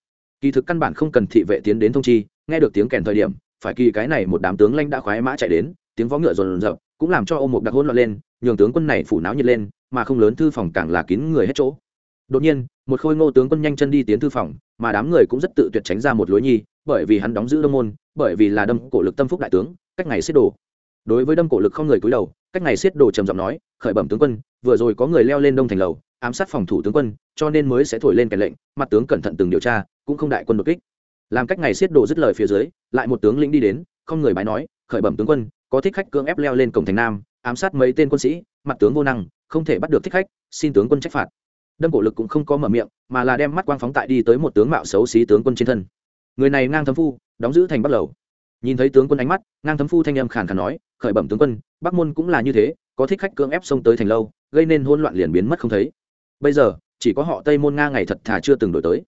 Kỳ thực căn bản không cần thị vệ tiến đến thông chi, nghe được tiếng kèn thời điểm, phải kỳ cái này một đám tướng lãnh đã khoái mã chạy đến, tiếng vó ngựa rồn rập cũng làm cho ô mục đặc hôn loạn lên, nhường tướng quân này phủ náo nhiệt lên, mà không lớn thư phòng càng là kín người hết chỗ. Đột nhiên một khôi ngô tướng quân nhanh chân đi tiến thư phòng, mà đám người cũng rất tự tuyệt tránh ra một lối nhi, bởi vì hắn đóng giữ đông môn, bởi vì là đâm cổ lực tâm phúc đại tướng, cách ngày xiết đồ. Đối với đâm cổ lực không người cúi đầu, cách ngày xiết đồ trầm giọng nói, khởi bẩm tướng quân, vừa rồi có người leo lên đông thành lầu, ám sát phòng thủ tướng quân, cho nên mới sẽ thổi lên kèn lệnh, mặt tướng cẩn thận từng điều tra, cũng không đại quân đột kích. Làm cách ngày xiết đồ dứt lời phía dưới, lại một tướng lĩnh đi đến, không người bái nói, khởi bẩm tướng quân, có thích khách cưỡng ép leo lên cổng thành nam, ám sát mấy tên quân sĩ, mặt tướng vô năng, không thể bắt được thích khách, xin tướng quân trách phạt đâm cổ lực cũng không có mở miệng, mà là đem mắt quang phóng tại đi tới một tướng mạo xấu xí tướng quân trên thân. Người này ngang thấm phu, đóng giữ thành bắt lầu. Nhìn thấy tướng quân ánh mắt, ngang thấm phu thanh âm khàn khàn nói, khởi bẩm tướng quân, bắc môn cũng là như thế, có thích khách cưỡng ép xông tới thành lâu, gây nên hỗn loạn liền biến mất không thấy. Bây giờ, chỉ có họ tây môn nga ngày thật thà chưa từng đổi tới.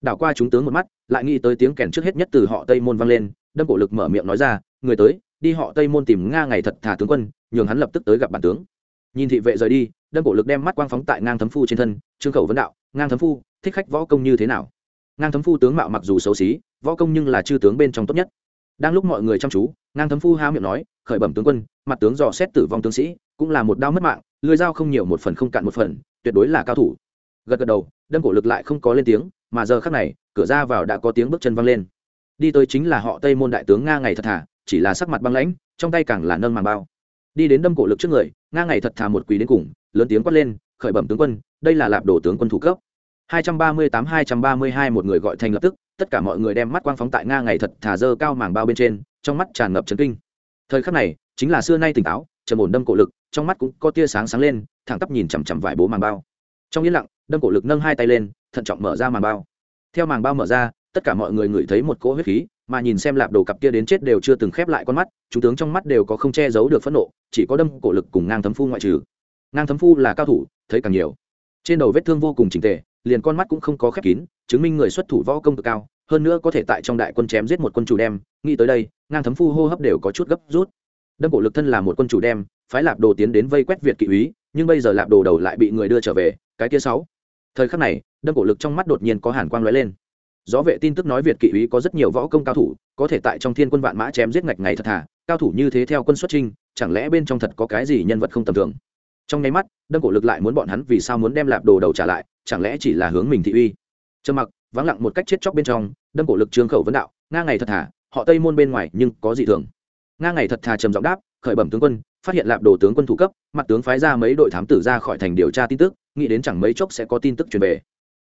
Đảo qua chúng tướng một mắt, lại nghĩ tới tiếng kèn trước hết nhất từ họ tây môn vang lên, đâm cổ lực mở miệng nói ra, người tới, đi họ tây môn tìm nga ngày thật thà tướng quân, nhường hắn lập tức tới gặp bản tướng. Nhìn thị vệ rời đi đâm cổ lực đem mắt quang phóng tại ngang thấm phu trên thân, trương khẩu vấn đạo, ngang thấm phu, thích khách võ công như thế nào? Ngang thấm phu tướng mạo mặc dù xấu xí, võ công nhưng là chư tướng bên trong tốt nhất. Đang lúc mọi người chăm chú, ngang thấm phu hao miệng nói, khởi bẩm tướng quân, mặt tướng dò xét tử vong tướng sĩ, cũng là một đao mất mạng lưới dao không nhiều một phần không cạn một phần, tuyệt đối là cao thủ. Gật gật đầu, đâm cổ lực lại không có lên tiếng, mà giờ khắc này, cửa ra vào đã có tiếng bước chân văng lên. Đi tới chính là họ tây môn đại tướng nga ngày thật thà, chỉ là sắc mặt băng lãnh, trong tay càng là nâng màn bao. Đi đến đâm cổ lực trước người, nga ngày thật thà một quỳ đến cùng lớn tiếng quát lên, khởi bẩm tướng quân, đây là lạp đồ tướng quân thủ cấp. 238-232 một người gọi thành lập tức, tất cả mọi người đem mắt quang phóng tại nga ngày thật thà dơ cao màng bao bên trên, trong mắt tràn ngập trấn kinh. Thời khắc này, chính là xưa nay tỉnh táo, trầm ổn đâm cổ lực, trong mắt cũng có tia sáng sáng lên, thẳng tắp nhìn chằm chằm vải bố màng bao. Trong yên lặng, đâm cổ lực nâng hai tay lên, thận trọng mở ra màng bao. Theo màng bao mở ra, tất cả mọi người ngửi thấy một cỗ huyết khí, mà nhìn xem lạp đồ cặp kia đến chết đều chưa từng khép lại con mắt, chúng tướng trong mắt đều có không che giấu được phẫn nộ, chỉ có đâm cổ lực cùng ngang thấm phu ngoại trừ ngang thấm phu là cao thủ, thấy càng nhiều. Trên đầu vết thương vô cùng trình tề, liền con mắt cũng không có khép kín, chứng minh người xuất thủ võ công cực cao, hơn nữa có thể tại trong đại quân chém giết một quân chủ đem, nghĩ tới đây, ngang thấm phu hô hấp đều có chút gấp rút. Đâm cổ lực thân là một quân chủ đem, phái lạp đồ tiến đến vây quét việt kỵ úy, nhưng bây giờ lạp đồ đầu lại bị người đưa trở về, cái kia sáu. Thời khắc này, đâm cổ lực trong mắt đột nhiên có hàn quang lóe lên. Gió vệ tin tức nói việt kỵ úy có rất nhiều võ công cao thủ, có thể tại trong thiên quân vạn mã chém giết ngạch ngày thật thà, cao thủ như thế theo quân xuất trinh chẳng lẽ bên trong thật có cái gì nhân vật không tầm thường? Trong nháy mắt, đâm cổ lực lại muốn bọn hắn vì sao muốn đem lạp đồ đầu trả lại, chẳng lẽ chỉ là hướng mình thị uy? Trầm mặc, vắng lặng một cách chết chóc bên trong, đâm cổ lực trương khẩu vấn đạo, nga ngày thật thà, họ tây môn bên ngoài nhưng có gì thường. Nga ngày thật thà trầm giọng đáp, khởi bẩm tướng quân, phát hiện lạp đồ tướng quân thủ cấp, mặt tướng phái ra mấy đội thám tử ra khỏi thành điều tra tin tức, nghĩ đến chẳng mấy chốc sẽ có tin tức truyền về.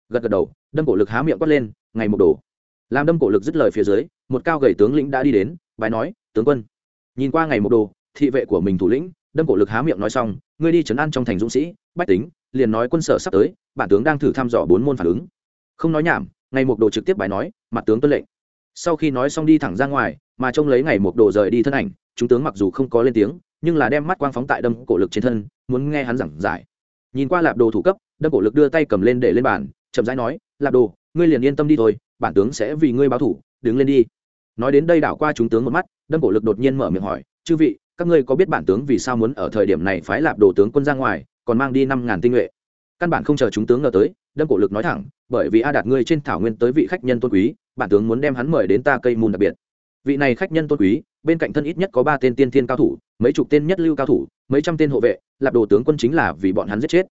Gật gật đầu, đâm cổ lực há miệng quát lên, ngày một đồ. Làm đâm cổ lực dứt lời phía dưới, một cao gầy tướng lĩnh đã đi đến bài nói, tướng quân, nhìn qua ngày một đồ, thị vệ của mình thủ lĩnh đâm cổ lực há miệng nói xong, ngươi đi chấn an trong thành dũng sĩ, bách tính, liền nói quân sở sắp tới, bản tướng đang thử thăm dò bốn môn phản ứng. Không nói nhảm, ngày một đồ trực tiếp bài nói, mặt tướng tuân lệnh. Sau khi nói xong đi thẳng ra ngoài, mà trông lấy ngày một đồ rời đi thân ảnh, chúng tướng mặc dù không có lên tiếng, nhưng là đem mắt quang phóng tại đâm cổ lực trên thân, muốn nghe hắn giảng giải. Nhìn qua lạp đồ thủ cấp, đâm cổ lực đưa tay cầm lên để lên bàn, chậm rãi nói, lạp đồ, ngươi liền yên tâm đi thôi, bản tướng sẽ vì ngươi báo thủ, đứng lên đi. Nói đến đây đảo qua chúng tướng một mắt, đâm cổ lực đột nhiên mở miệng hỏi, chư vị các ngươi có biết bản tướng vì sao muốn ở thời điểm này phái lạp đồ tướng quân ra ngoài, còn mang đi năm ngàn tinh nhuệ? Căn bản không chờ chúng tướng ngờ tới, đâm cổ lực nói thẳng, bởi vì a đạt ngươi trên thảo nguyên tới vị khách nhân tôn quý, bản tướng muốn đem hắn mời đến ta cây mùn đặc biệt. Vị này khách nhân tôn quý, bên cạnh thân ít nhất có ba tên tiên thiên cao thủ, mấy chục tên nhất lưu cao thủ, mấy trăm tên hộ vệ, lạp đồ tướng quân chính là vì bọn hắn giết chết.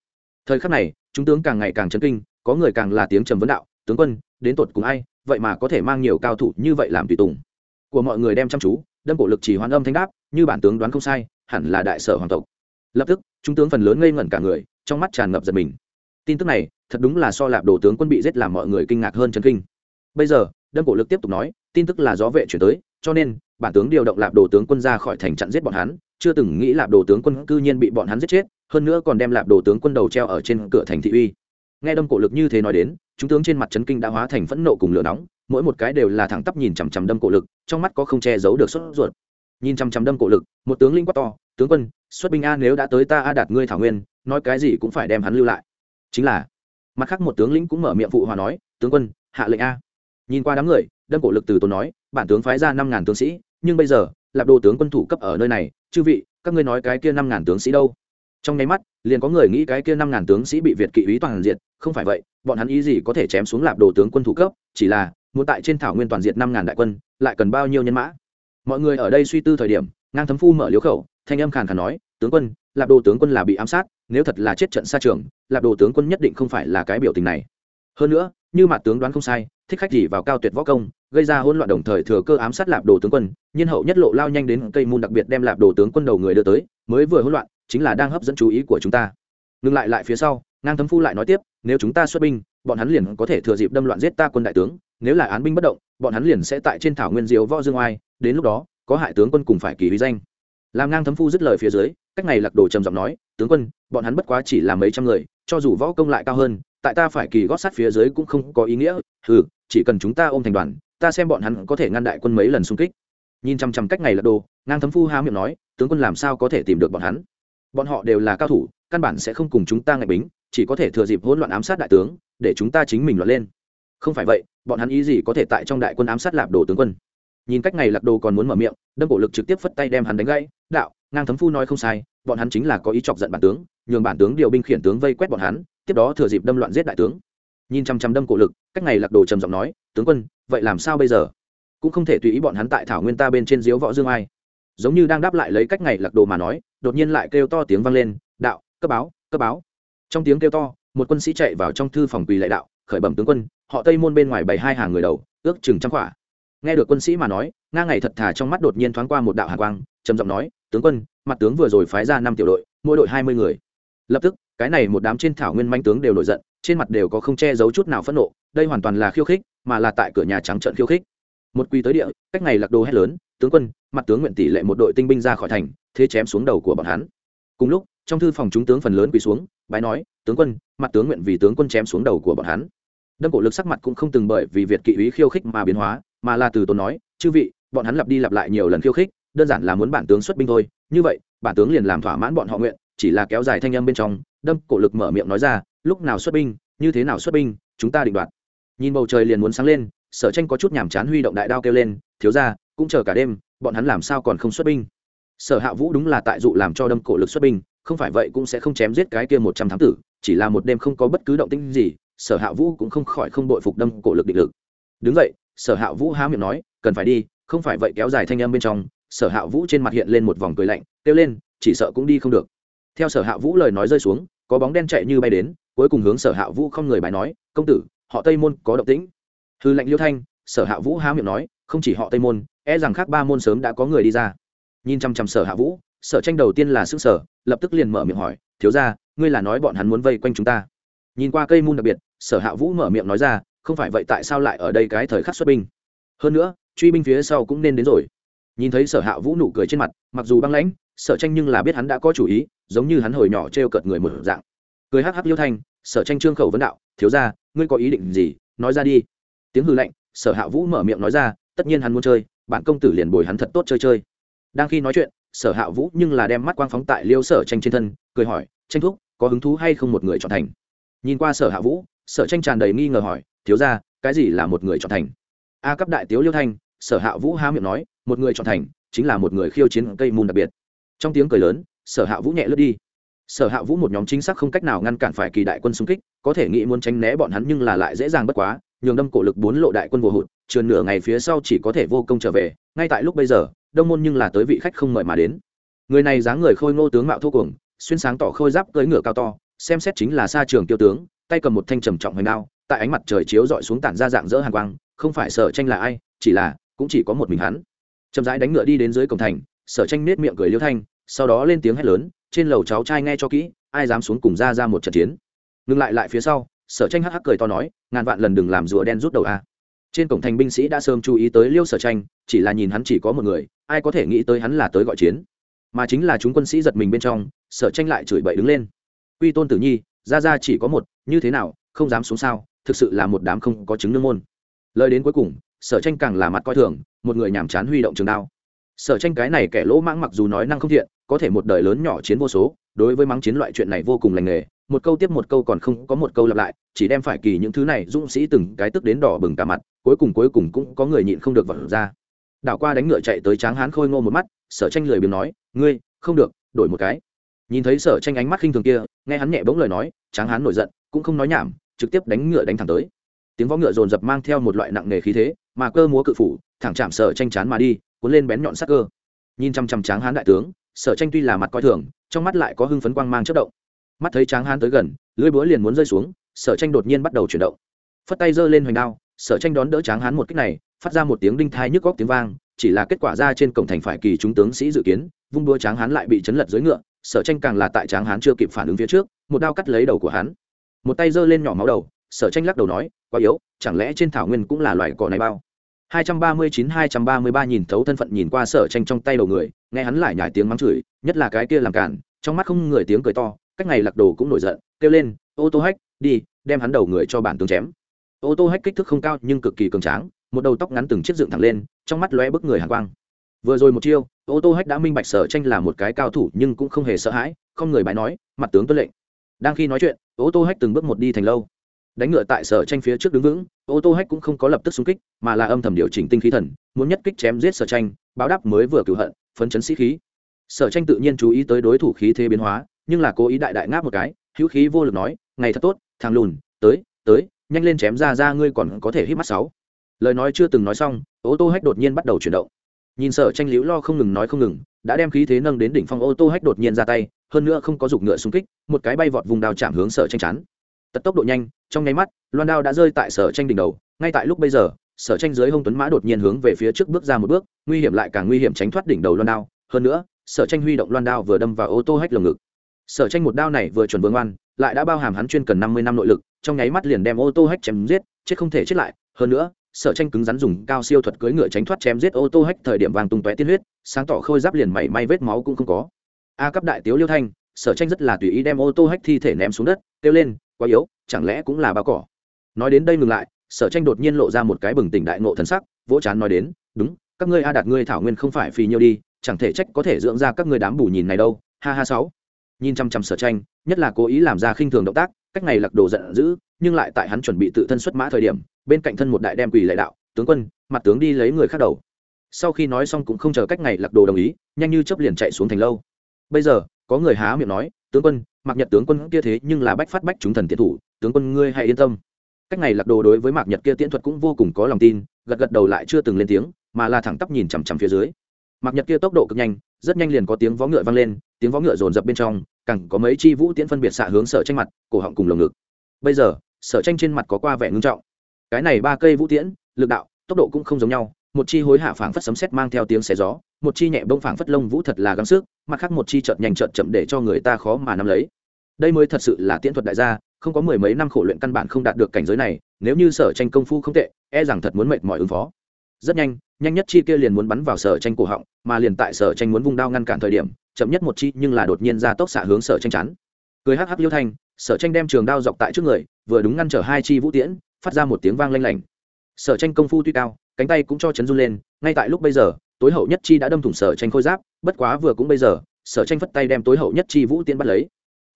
Thời khắc này, chúng tướng càng ngày càng chấn kinh, có người càng là tiếng trầm vấn đạo, tướng quân, đến tột cùng ai? Vậy mà có thể mang nhiều cao thủ như vậy làm tùy tùng của mọi người đem chăm chú, đâm cổ lực chỉ hoàn âm thanh đáp, như bản tướng đoán không sai, hẳn là đại sở hoàng tộc. Lập tức chúng tướng phần lớn ngây ngẩn cả người, trong mắt tràn ngập giật mình. Tin tức này, thật đúng là so lạp đồ tướng quân bị giết làm mọi người kinh ngạc hơn chấn kinh. Bây giờ, đâm cổ lực tiếp tục nói, tin tức là gió vệ chuyển tới, cho nên, bản tướng điều động lạp đồ tướng quân ra khỏi thành chặn giết bọn hắn, chưa từng nghĩ lạp đồ tướng quân cư nhiên bị bọn hắn giết chết, hơn nữa còn đem lạp đồ tướng quân đầu treo ở trên cửa thành thị uy. Nghe đâm cổ lực như thế nói đến chúng tướng trên mặt trấn kinh đã hóa thành phẫn nộ cùng lửa nóng mỗi một cái đều là thẳng tắp nhìn chằm chằm đâm cổ lực, trong mắt có không che giấu được sốt ruột. Nhìn chằm chằm đâm cổ lực, một tướng linh quát to, tướng quân, xuất binh a nếu đã tới ta a đạt ngươi thảo nguyên, nói cái gì cũng phải đem hắn lưu lại. Chính là, mặt khác một tướng lĩnh cũng mở miệng phụ hòa nói, tướng quân, hạ lệnh a. Nhìn qua đám người, đâm cổ lực từ tốn nói, bản tướng phái ra năm ngàn tướng sĩ, nhưng bây giờ, lạp đồ tướng quân thủ cấp ở nơi này, chư vị, các ngươi nói cái kia năm ngàn tướng sĩ đâu? Trong nháy mắt, liền có người nghĩ cái kia năm ngàn tướng sĩ bị việt kỵ ý toàn diện không phải vậy, bọn hắn ý gì có thể chém xuống lạp đồ tướng quân thủ cấp, chỉ là muốn tại trên thảo nguyên toàn diệt năm ngàn đại quân, lại cần bao nhiêu nhân mã? Mọi người ở đây suy tư thời điểm, ngang thấm phu mở liếu khẩu, thanh âm khàn khàn nói, tướng quân, lạp đồ tướng quân là bị ám sát, nếu thật là chết trận xa trường, lạp đồ tướng quân nhất định không phải là cái biểu tình này. Hơn nữa, như mặt tướng đoán không sai, thích khách gì vào cao tuyệt võ công, gây ra hỗn loạn đồng thời thừa cơ ám sát lạp đồ tướng quân nhân hậu nhất lộ lao nhanh đến cây môn đặc biệt đem lạp đồ tướng quân đầu người đưa tới, mới vừa hỗn loạn, chính là đang hấp dẫn chú ý của chúng ta. Ngừng lại lại phía sau, ngang thấm phu lại nói tiếp, nếu chúng ta xuất binh bọn hắn liền có thể thừa dịp đâm loạn giết ta quân đại tướng, nếu là án binh bất động, bọn hắn liền sẽ tại trên thảo nguyên diếu võ dương oai, đến lúc đó, có hại tướng quân cùng phải kỳ huy danh. Làm ngang thấm phu dứt lời phía dưới, cách này lạc đồ trầm giọng nói, tướng quân, bọn hắn bất quá chỉ là mấy trăm người, cho dù võ công lại cao hơn, tại ta phải kỳ gót sát phía dưới cũng không có ý nghĩa ừ chỉ cần chúng ta ôm thành đoàn, ta xem bọn hắn có thể ngăn đại quân mấy lần xung kích. Nhìn chằm chằm cách này lạc đồ, ngang thấm phu há miệng nói, tướng quân làm sao có thể tìm được bọn hắn? Bọn họ đều là cao thủ, căn bản sẽ không cùng chúng ta ngạch bính, chỉ có thể thừa dịp hỗn loạn ám sát đại tướng để chúng ta chính mình loạn lên. Không phải vậy, bọn hắn ý gì có thể tại trong đại quân ám sát lạp đồ tướng quân? Nhìn cách này lạc đồ còn muốn mở miệng, đâm bộ lực trực tiếp phất tay đem hắn đánh gãy. Đạo, ngang thấm phu nói không sai, bọn hắn chính là có ý chọc giận bản tướng, nhường bản tướng điều binh khiển tướng vây quét bọn hắn, tiếp đó thừa dịp đâm loạn giết đại tướng. Nhìn chăm chăm đâm cổ lực, cách này lạc đồ trầm giọng nói, tướng quân, vậy làm sao bây giờ? Cũng không thể tùy ý bọn hắn tại thảo nguyên ta bên trên diếu võ dương ai. Giống như đang đáp lại lấy cách này lạc đồ mà nói, đột nhiên lại kêu to tiếng vang lên, đạo, cấp báo cấp báo. Trong tiếng kêu to một quân sĩ chạy vào trong thư phòng quỳ lại đạo, khởi bẩm tướng quân, họ tây môn bên ngoài bảy hai hàng người đầu, ước chừng trăm khỏa. Nghe được quân sĩ mà nói, nga ngày thật thà trong mắt đột nhiên thoáng qua một đạo hàn quang, trầm giọng nói, tướng quân, mặt tướng vừa rồi phái ra năm tiểu đội, mỗi đội hai mươi người. Lập tức, cái này một đám trên thảo nguyên manh tướng đều nổi giận, trên mặt đều có không che giấu chút nào phẫn nộ, đây hoàn toàn là khiêu khích, mà là tại cửa nhà trắng trận khiêu khích. Một quy tới địa, cách ngày lạc đồ hét lớn, tướng quân, mặt tướng nguyện tỷ lệ một đội tinh binh ra khỏi thành, thế chém xuống đầu của bọn hắn. Cùng lúc, trong thư phòng chúng tướng phần lớn quỳ xuống, bái nói tướng quân, mặt tướng nguyện vì tướng quân chém xuống đầu của bọn hắn. Đâm cổ lực sắc mặt cũng không từng bởi vì việt kỵ ý khiêu khích mà biến hóa, mà là từ tốn nói, chư vị, bọn hắn lặp đi lặp lại nhiều lần khiêu khích, đơn giản là muốn bản tướng xuất binh thôi. Như vậy, bản tướng liền làm thỏa mãn bọn họ nguyện, chỉ là kéo dài thanh âm bên trong, đâm cổ lực mở miệng nói ra, lúc nào xuất binh, như thế nào xuất binh, chúng ta định đoạt. Nhìn bầu trời liền muốn sáng lên, sở tranh có chút nhàm chán huy động đại đao kêu lên, thiếu ra cũng chờ cả đêm, bọn hắn làm sao còn không xuất binh? Sở hạ vũ đúng là tại dụ làm cho đâm cổ lực xuất binh không phải vậy cũng sẽ không chém giết cái kia một trăm thám tử, chỉ là một đêm không có bất cứ động tĩnh gì, sở hạ vũ cũng không khỏi không đội phục đâm cổ lực định lực. Đứng vậy sở hạ vũ há miệng nói, cần phải đi, không phải vậy kéo dài thanh âm bên trong, sở hạ vũ trên mặt hiện lên một vòng cười lạnh, kêu lên, chỉ sợ cũng đi không được. Theo sở hạ vũ lời nói rơi xuống, có bóng đen chạy như bay đến, cuối cùng hướng sở hạ vũ không người bài nói, công tử, họ tây môn có động tĩnh. Hư lệnh liêu thanh, sở hạ vũ há miệng nói, không chỉ họ tây môn e rằng khác ba môn sớm đã có người đi ra. Nhìn chăm chăm sở hạ vũ sở tranh đầu tiên là xương sở lập tức liền mở miệng hỏi, thiếu ra ngươi là nói bọn hắn muốn vây quanh chúng ta? Nhìn qua cây môn đặc biệt, sở hạ vũ mở miệng nói ra, không phải vậy tại sao lại ở đây cái thời khắc xuất binh? Hơn nữa, truy binh phía sau cũng nên đến rồi. Nhìn thấy sở hạ vũ nụ cười trên mặt, mặc dù băng lãnh, sở tranh nhưng là biết hắn đã có chủ ý, giống như hắn hồi nhỏ t r e o cợt người một dạng. Cười hắc hắc liêu thanh, sở tranh trương khẩu vấn đạo, thiếu ra ngươi có ý định gì? Nói ra đi. Tiếng hư lệnh sở hạ vũ mở miệng nói ra, tất nhiên hắn muốn chơi, bạn công tử liền bồi hắn thật tốt chơi chơi. Đang khi nói chuyện sở hạ vũ nhưng là đem mắt quang phóng tại liêu sở tranh trên thân, cười hỏi, tranh thúc, có hứng thú hay không một người chọn thành? Nhìn qua sở hạ vũ, sở tranh tràn đầy nghi ngờ hỏi, thiếu ra cái gì là một người chọn thành? A cấp đại tiếu liêu thanh, sở hạ vũ há miệng nói, một người chọn thành chính là một người khiêu chiến cây môn đặc biệt. Trong tiếng cười lớn, sở hạ vũ nhẹ lướt đi. Sở hạ vũ một nhóm chính xác không cách nào ngăn cản phải kỳ đại quân xung kích, có thể nghĩ muốn tránh né bọn hắn nhưng là lại dễ dàng bất quá, nhường đâm cổ lực bốn lộ đại quân vô hụt trườn nửa ngày phía sau chỉ có thể vô công trở về, ngay tại lúc bây giờ đông môn nhưng là tới vị khách không mời mà đến. Người này dáng người khôi ngô tướng mạo thô cuồng, xuyên sáng tỏ khôi giáp cưỡi ngựa cao to, xem xét chính là xa trường tiêu tướng, tay cầm một thanh trầm trọng hoành đao, tại ánh mặt trời chiếu dọi xuống tản ra dạng dỡ hàn quang, không phải sở tranh là ai, chỉ là, cũng chỉ có một mình hắn. Chậm rãi đánh ngựa đi đến dưới cổng thành, sở tranh nết miệng cười liêu thanh, sau đó lên tiếng hét lớn, trên lầu cháu trai nghe cho kỹ, ai dám xuống cùng ra ra một trận chiến. Ngừng lại lại phía sau, sở tranh hắc hắc cười to nói, ngàn vạn lần đừng làm rùa đen rút đầu a. Trên cổng thành binh sĩ đã sớm chú ý tới liêu sở tranh, chỉ là nhìn hắn chỉ có một người ai có thể nghĩ tới hắn là tới gọi chiến. Mà chính là chúng quân sĩ giật mình bên trong sở tranh lại chửi bậy đứng lên. Quy tôn tử nhi, ra ra chỉ có một, như thế nào, không dám xuống sao, thực sự là một đám không có chứng nương môn. Lời đến cuối cùng, sở tranh càng là mặt coi thường, một người nhàm chán huy động trường đao. Sở tranh cái này kẻ lỗ mãng mặc dù nói năng không thiện, có thể một đời lớn nhỏ chiến vô số, đối với mắng chiến loại chuyện này vô cùng lành nghề, một câu tiếp một câu còn không có một câu lặp lại, chỉ đem phải kỳ những thứ này dũng sĩ từng cái tức đến đỏ bừng cả mặt, cuối cùng cuối cùng cũng có người nhịn không được vật ra đảo qua đánh ngựa chạy tới tráng hán khôi ngô một mắt, sở tranh lười biếng nói, ngươi, không được, đổi một cái. Nhìn thấy sở tranh ánh mắt khinh thường kia, nghe hắn nhẹ bỗng lời nói, tráng hán nổi giận, cũng không nói nhảm, trực tiếp đánh ngựa đánh thẳng tới. Tiếng võ ngựa dồn dập mang theo một loại nặng nề khí thế, mà cơ múa cự phủ, thẳng chạm sở tranh chán mà đi, cuốn lên bén nhọn sắc cơ. Nhìn chăm chăm tráng hán đại tướng, sở tranh tuy là mặt coi thường, trong mắt lại có hưng phấn quang mang chất động. Mắt thấy tráng hán tới gần, lưỡi búa liền muốn rơi xuống, sở tranh đột nhiên bắt đầu chuyển động. Phất tay giơ lên hoành đao, sở tranh đón đỡ tráng hán một cách này phát ra một tiếng đinh thai nhức góc tiếng vang, chỉ là kết quả ra trên cổng thành phải kỳ chúng tướng sĩ dự kiến, vung đua tráng hán lại bị chấn lật dưới ngựa, sở tranh càng là tại tráng hán chưa kịp phản ứng phía trước, một đao cắt lấy đầu của hắn. Một tay giơ lên nhỏ máu đầu, sở tranh lắc đầu nói, quá yếu, chẳng lẽ trên thảo nguyên cũng là loài cỏ này bao? 239-233 nhìn thấu thân phận nhìn qua sở tranh trong tay đầu người, nghe hắn lại nhải tiếng mắng chửi, nhất là cái kia làm cản trong mắt không người tiếng cười to, cách ngày lạc đồ cũng nổi giận, kêu lên, ô tô hách đi, đem hắn đầu người cho bản tướng chém. Ô tô hách kích thước không cao nhưng cực kỳ cường tráng một đầu tóc ngắn từng chiếc dựng thẳng lên, trong mắt lóe bức người hàn quang. Vừa rồi một chiêu, ô tô hách đã minh bạch sở tranh là một cái cao thủ nhưng cũng không hề sợ hãi, không người bái nói, mặt tướng tuân lệnh. Đang khi nói chuyện, ô tô hách từng bước một đi thành lâu. Đánh ngựa tại sở tranh phía trước đứng vững, ô tô hách cũng không có lập tức xung kích, mà là âm thầm điều chỉnh tinh khí thần, muốn nhất kích chém giết sở tranh, báo đáp mới vừa cửu hận, phấn chấn sĩ khí. Sở tranh tự nhiên chú ý tới đối thủ khí thế biến hóa, nhưng là cố ý đại đại ngáp một cái, hữu khí vô lực nói, ngày thật tốt, thằng lùn, tới tới, nhanh lên chém ra ra, ngươi còn có thể hít mắt sáu lời nói chưa từng nói xong, ô tô hách đột nhiên bắt đầu chuyển động. Nhìn sở tranh liễu lo không ngừng nói không ngừng, đã đem khí thế nâng đến đỉnh phong, ô tô hách đột nhiên ra tay, hơn nữa không có dục ngựa xung kích, một cái bay vọt vùng đao chạm hướng sở tranh chắn. Tật tốc độ nhanh, trong nháy mắt, loan đao đã rơi tại sở tranh đỉnh đầu. Ngay tại lúc bây giờ, sở tranh dưới hông tuấn mã đột nhiên hướng về phía trước bước ra một bước, nguy hiểm lại càng nguy hiểm tránh thoát đỉnh đầu loan đao. Hơn nữa, sở tranh huy động loan đao vừa đâm vào ô tô hách lồng ngực. Sở tranh một đao này vừa chuẩn vương oan, lại đã bao hàm hắn chuyên cần năm mươi năm nội lực, trong nháy mắt liền đem ô tô hách chém giết, chết không thể chết lại. Hơn nữa sở tranh cứng rắn dùng cao siêu thuật cưỡi ngựa tránh thoát chém giết ô tô hách thời điểm vàng tung tóe tiên huyết, sáng tỏ khôi giáp liền mảy may vết máu cũng không có. A cấp đại tiếu liêu thanh, sở tranh rất là tùy ý đem ô tô hách thi thể ném xuống đất, kêu lên, quá yếu, chẳng lẽ cũng là bao cỏ? Nói đến đây ngừng lại, sở tranh đột nhiên lộ ra một cái bừng tỉnh đại ngộ thần sắc, vỗ chán nói đến, đúng, các ngươi a đạt ngươi thảo nguyên không phải phì nhiêu đi, chẳng thể trách có thể dưỡng ra các ngươi đám bù nhìn này đâu, ha ha sáu. Nhìn chăm chăm sở tranh, nhất là cố ý làm ra khinh thường động tác cách này lạc đồ giận dữ, nhưng lại tại hắn chuẩn bị tự thân xuất mã thời điểm, bên cạnh thân một đại đem quỳ lệ đạo, tướng quân, mặt tướng đi lấy người khác đầu. Sau khi nói xong cũng không chờ cách ngày lạc đồ đồng ý, nhanh như chấp liền chạy xuống thành lâu. Bây giờ, có người há miệng nói, tướng quân mặc nhật tướng quân kia thế nhưng là bách phát bách chúng thần tiến thủ, tướng quân ngươi hãy yên tâm. Cách ngày lạc đồ đối với mạc nhật kia tiễn thuật cũng vô cùng có lòng tin, gật gật đầu lại chưa từng lên tiếng, mà là thẳng tắp nhìn chằm chằm phía dưới. Mạc nhật kia tốc độ cực nhanh, rất nhanh liền có tiếng vó ngựa vang lên, tiếng vó ngựa rồn rập bên trong cẳng có mấy chi vũ tiễn phân biệt xạ hướng sở tranh mặt, cổ họng cùng lồng ngực. Bây giờ, sở tranh trên mặt có qua vẻ ngưng trọng. Cái này ba cây vũ tiễn, lực đạo, tốc độ cũng không giống nhau, một chi hối hạ phảng phất sấm sét mang theo tiếng xé gió, một chi nhẹ bông phảng phất lông vũ thật là gắng sức, mặt khác một chi chợt nhanh chợt chậm để cho người ta khó mà nắm lấy. Đây mới thật sự là tiễn thuật đại gia, không có mười mấy năm khổ luyện căn bản không đạt được cảnh giới này, nếu như sở tranh công phu không tệ e rằng thật muốn mệt mỏi ứng phó. Rất nhanh nhanh nhất chi kia liền muốn bắn vào sở tranh cổ họng, mà liền tại sở tranh muốn vung đao ngăn cản thời điểm chậm nhất một chi nhưng là đột nhiên ra tốc xạ hướng sở tranh chắn. Cười hắc hắc liêu thanh, sở tranh đem trường đao dọc tại trước người, vừa đúng ngăn trở hai chi vũ tiễn, phát ra một tiếng vang lanh lảnh. Sở tranh công phu tuy cao, cánh tay cũng cho chấn run lên, ngay tại lúc bây giờ, tối hậu nhất chi đã đâm thủng sở tranh khôi giáp, bất quá vừa cũng bây giờ, sở tranh phất tay đem tối hậu nhất chi vũ tiễn bắt lấy.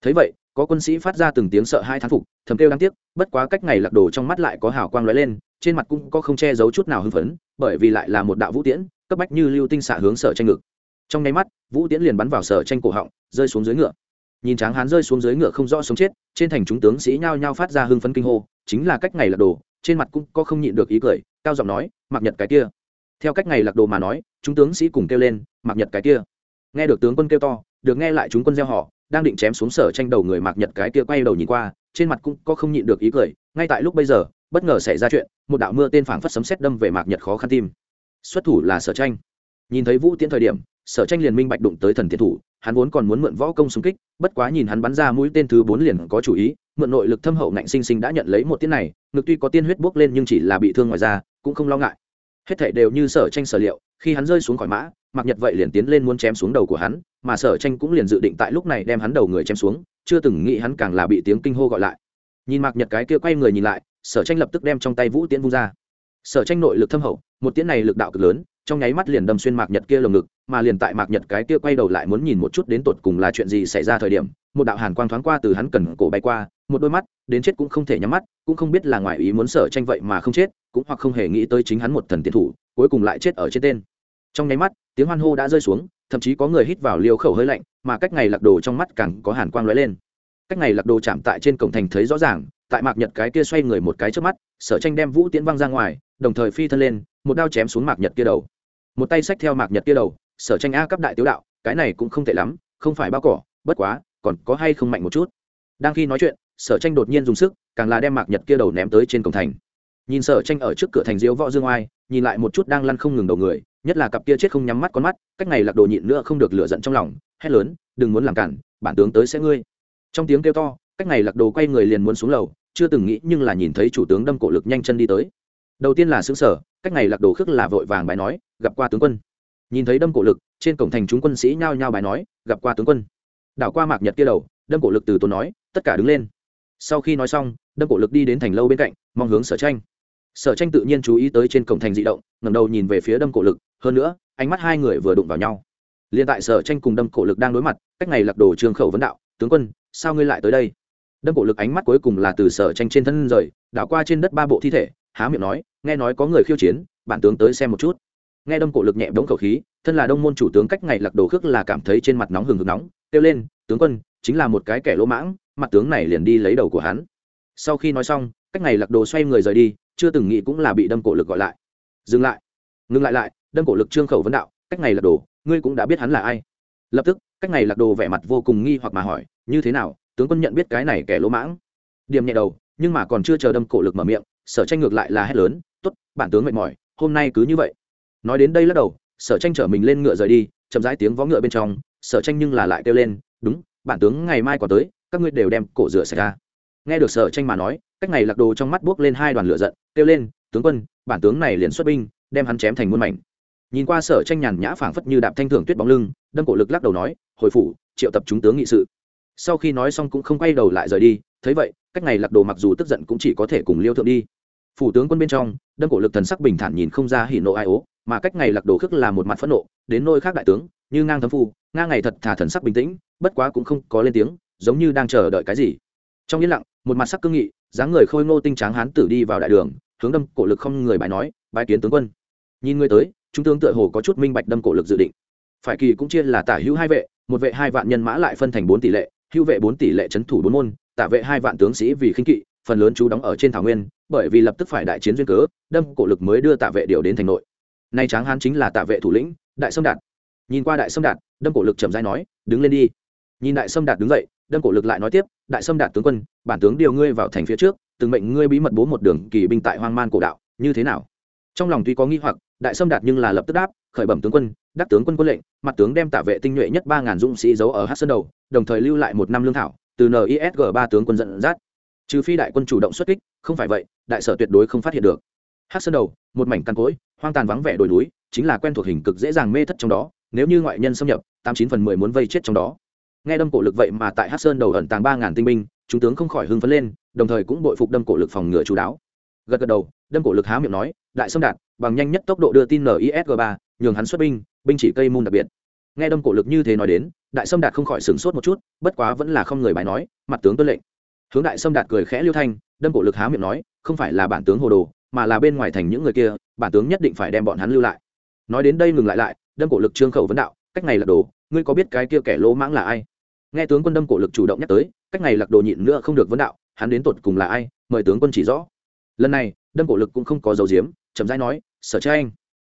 Thấy vậy, có quân sĩ phát ra từng tiếng sợ hai thán phục, thầm kêu đáng tiếc, bất quá cách ngày lạc đồ trong mắt lại có hào quang lóe lên, trên mặt cũng có không che giấu chút nào hưng phấn, bởi vì lại là một đạo vũ tiễn, cấp bách như lưu tinh xạ hướng sở tranh ngực. Trong nháy mắt vũ tiễn liền bắn vào sở tranh cổ họng, rơi xuống dưới ngựa. Nhìn tráng hán rơi xuống dưới ngựa không rõ sống chết, trên thành chúng tướng sĩ nhao nhao phát ra hưng phấn kinh hô, chính là cách ngày lật đồ, trên mặt cũng có không nhịn được ý cười, cao giọng nói mặc nhật cái kia. Theo cách ngày lật đồ mà nói, chúng tướng sĩ cùng kêu lên mặc nhật cái kia. Nghe được tướng quân kêu to, được nghe lại chúng quân gieo họ, đang định chém xuống sở tranh đầu người mạc nhật cái kia quay đầu nhìn qua, trên mặt cũng có không nhịn được ý cười, ngay tại lúc bây giờ, bất ngờ xảy ra chuyện, một đạo mưa tên phảng phất sấm sét đâm về mạc nhật khó khăn tim. Xuất thủ là sở tranh. Nhìn thấy vũ tiễn thời điểm sở tranh liền minh bạch đụng tới thần thiện thủ, hắn vốn còn muốn mượn võ công xung kích, bất quá nhìn hắn bắn ra mũi tên thứ bốn liền có chủ ý, mượn nội lực thâm hậu ngạnh sinh sinh đã nhận lấy một tiết này, ngực tuy có tiên huyết bốc lên nhưng chỉ là bị thương ngoài ra cũng không lo ngại. Hết thảy đều như sở tranh sở liệu, khi hắn rơi xuống khỏi mã Mặc nhật vậy liền tiến lên muốn chém xuống đầu của hắn, mà sở tranh cũng liền dự định tại lúc này đem hắn đầu người chém xuống, chưa từng nghĩ hắn càng là bị tiếng kinh hô gọi lại. Nhìn Mặc nhật cái kia quay người nhìn lại, sở tranh lập tức đem trong tay vũ tiễn vung ra. Sở tranh nội lực thâm hậu, một tiễn này lực đạo cực lớn trong nháy mắt liền đâm xuyên mạc nhật kia lồng ngực, mà liền tại mạc nhật cái kia quay đầu lại muốn nhìn một chút đến tột cùng là chuyện gì xảy ra thời điểm, một đạo hàn quang thoáng qua từ hắn cần cổ bay qua, một đôi mắt, đến chết cũng không thể nhắm mắt, cũng không biết là ngoài ý muốn sở tranh vậy mà không chết, cũng hoặc không hề nghĩ tới chính hắn một thần tiến thủ, cuối cùng lại chết ở trên tên. Trong nháy mắt, tiếng hoan hô đã rơi xuống, thậm chí có người hít vào liều khẩu hơi lạnh, mà cách ngày lạc đồ trong mắt càng có hàn quang lóe lên. Cách ngày lạc đồ chạm tại trên cổng thành thấy rõ ràng, tại mạc nhật cái kia xoay người một cái trước mắt sở tranh đem vũ tiễn văng ra ngoài, đồng thời phi thân lên, một đao chém xuống mạc nhật kia đầu. Một tay xách theo mạc nhật kia đầu, sở tranh a cấp đại tiếu đạo, cái này cũng không tệ lắm, không phải bao cỏ, bất quá, còn có hay không mạnh một chút. Đang khi nói chuyện, sở tranh đột nhiên dùng sức, càng là đem mạc nhật kia đầu ném tới trên cổng thành. Nhìn sở tranh ở trước cửa thành diếu võ dương oai, nhìn lại một chút đang lăn không ngừng đầu người, nhất là cặp kia chết không nhắm mắt con mắt, cách này lạc đồ nhịn nữa không được lựa giận trong lòng, hét lớn, đừng muốn làm cản, bản tướng tới sẽ ngươi. Trong tiếng kêu to, cách này lạc đồ quay người liền muốn xuống lầu chưa từng nghĩ nhưng là nhìn thấy chủ tướng đâm cổ lực nhanh chân đi tới. Đầu tiên là xứ sở cách này lạc đồ khước là vội vàng bài nói, gặp qua tướng quân. Nhìn thấy đâm cổ lực, trên cổng thành chúng quân sĩ nhao nhao bài nói, gặp qua tướng quân. Đảo qua mạc nhật kia đầu, đâm cổ lực từ tốn nói, tất cả đứng lên. Sau khi nói xong, đâm cổ lực đi đến thành lâu bên cạnh, mong hướng sở tranh. Sở tranh tự nhiên chú ý tới trên cổng thành di động ngầm đầu nhìn về phía đâm cổ lực, hơn nữa, ánh mắt hai người vừa đụng vào nhau. Liền tại sở tranh cùng đâm cổ lực đang đối mặt, cách này lạc đồ trường khẩu vấn đạo, tướng quân, sao ngươi lại tới đây? Đâm cổ lực ánh mắt cuối cùng là từ sở tranh trên thân rời, đảo qua trên đất ba bộ thi thể, há miệng nói, nghe nói có người khiêu chiến, bản tướng tới xem một chút. Nghe đâm cổ lực nhẹ bỗng khẩu khí, thân là đông môn chủ tướng cách ngày lạc đồ khước là cảm thấy trên mặt nóng hừng hực nóng, kêu lên, tướng quân, chính là một cái kẻ lỗ mãng, mặt tướng này liền đi lấy đầu của hắn. Sau khi nói xong, cách ngày lạc đồ xoay người rời đi, chưa từng nghĩ cũng là bị đâm cổ lực gọi lại. Dừng lại. Ngừng lại lại, đâm cổ lực trương khẩu vấn đạo, cách ngày lạc đồ, ngươi cũng đã biết hắn là ai? Lập tức, cách ngày lạc đồ vẻ mặt vô cùng nghi hoặc mà hỏi, như thế nào tướng quân nhận biết cái này kẻ lỗ mãng. Điểm nhẹ đầu, nhưng mà còn chưa chờ đâm cổ lực mở miệng, sở tranh ngược lại là hét lớn t ố t bản tướng mệt mỏi, hôm nay cứ như vậy. Nói đến đây lắc đầu, sở tranh chở mình lên ngựa rời đi, chậm rãi tiếng vó ngựa bên trong, sở tranh nhưng là lại kêu lên, đúng, bản tướng ngày mai còn tới, các ngươi đều đem cổ rửa xảy ra. Nghe được sở tranh mà nói, cách ngày lạc đồ trong mắt buốc lên hai đoàn lửa giận, kêu lên, tướng quân, bản tướng này liền xuất binh, đem hắn chém thành muôn mảnh. Nhìn qua sở tranh nhàn nhã phảng phất như đạp thanh thường tuyết bóng lưng, đâm cổ lực lắc đầu nói, hồi phủ, triệu tập chúng tướng nghị sự sau khi nói xong cũng không quay đầu lại rời đi, thấy vậy, cách này lạc đồ mặc dù tức giận cũng chỉ có thể cùng liêu thượng đi. Phủ tướng quân bên trong, đâm cổ lực thần sắc bình thản nhìn không ra hỉ nộ ai ố, mà cách ngày lạc đồ khước là một mặt phẫn nộ, đến nôi khác đại tướng, như ngang thấm phu, ngang ngày thật thà thần sắc bình tĩnh, bất quá cũng không có lên tiếng, giống như đang chờ đợi cái gì. Trong yên lặng, một mặt sắc cương nghị, dáng người khôi ngô tinh tráng hán tử đi vào đại đường, hướng đâm cổ lực không người bài nói bài kiến tướng quân. Nhìn người tới, chúng tướng tựa hồ có chút minh bạch đâm cổ lực dự định. Phải kỳ cũng chia là tả hữu hai vệ, một vệ hai vạn nhân mã lại phân thành bốn tỷ lệ hữu vệ bốn tỷ lệ trấn thủ bốn môn, tả vệ hai vạn tướng sĩ vì khinh kỵ, phần lớn chú đóng ở trên thảo nguyên, bởi vì lập tức phải đại chiến duyên cớ, đâm cổ lực mới đưa tạ vệ điều đến thành nội. Nay tráng hán chính là tạ vệ thủ lĩnh, đại sâm đạt. Nhìn qua đại sâm đạt, đâm cổ lực chậm rãi nói, đứng lên đi. Nhìn đại sâm đạt đứng dậy, đâm cổ lực lại nói tiếp, đại sâm đạt tướng quân, bản tướng điều ngươi vào thành phía trước, từng mệnh ngươi bí mật bố một đường kỳ binh tại hoang man cổ đạo, như thế nào? Trong lòng tuy có nghi hoặc, đại sâm đạt nhưng là lập tức đáp, khởi bẩm tướng quân, đắc tướng quân quân lệnh, mặt tướng đem tạ vệ tinh nhuệ nhất ba ngàn dũng sĩ giấu ở hát sơn đầu đồng thời lưu lại một năm lương thảo, từ nisg ba tướng quân dẫn dắt. Trừ phi đại quân chủ động xuất kích, không phải vậy, đại sở tuyệt đối không phát hiện được. Hát sơn đầu, một mảnh căn cối, hoang tàn vắng vẻ đồi núi, chính là quen thuộc hình cực dễ dàng mê thất trong đó, nếu như ngoại nhân xâm nhập, tám chín phần mười muốn vây chết trong đó. Nghe đâm cổ lực vậy mà tại hát sơn đầu ẩn tàng ba ngàn tinh binh, chúng tướng không khỏi hưng phấn lên, đồng thời cũng bội phục đâm cổ lực phòng ngừa chú đáo. Gật gật đầu, đâm cổ lực há miệng nói, đại sâm đạt, bằng nhanh nhất tốc độ đưa tin nisg ba, nhường hắn xuất binh binh chỉ cây môn đặc biệt nghe đâm cổ lực như thế nói đến, đại sâm đạt không khỏi sửng sốt một chút, bất quá vẫn là không người bài nói, mặt tướng tuân lệnh. Hướng đại sâm đạt cười khẽ liêu thanh, đâm cổ lực há miệng nói, không phải là bản tướng hồ đồ, mà là bên ngoài thành những người kia, bản tướng nhất định phải đem bọn hắn lưu lại. Nói đến đây ngừng lại lại, đâm cổ lực trương khẩu vấn đạo, cách này là đồ, ngươi có biết cái kia kẻ lỗ mãng là ai? Nghe tướng quân đâm cổ lực chủ động nhắc tới, cách này lạc đồ nhịn nữa không được vấn đạo, hắn đến tột cùng là ai? Mời tướng quân chỉ rõ. Lần này, đâm cổ lực cũng không có dấu diếm, chậm rãi nói, sở tranh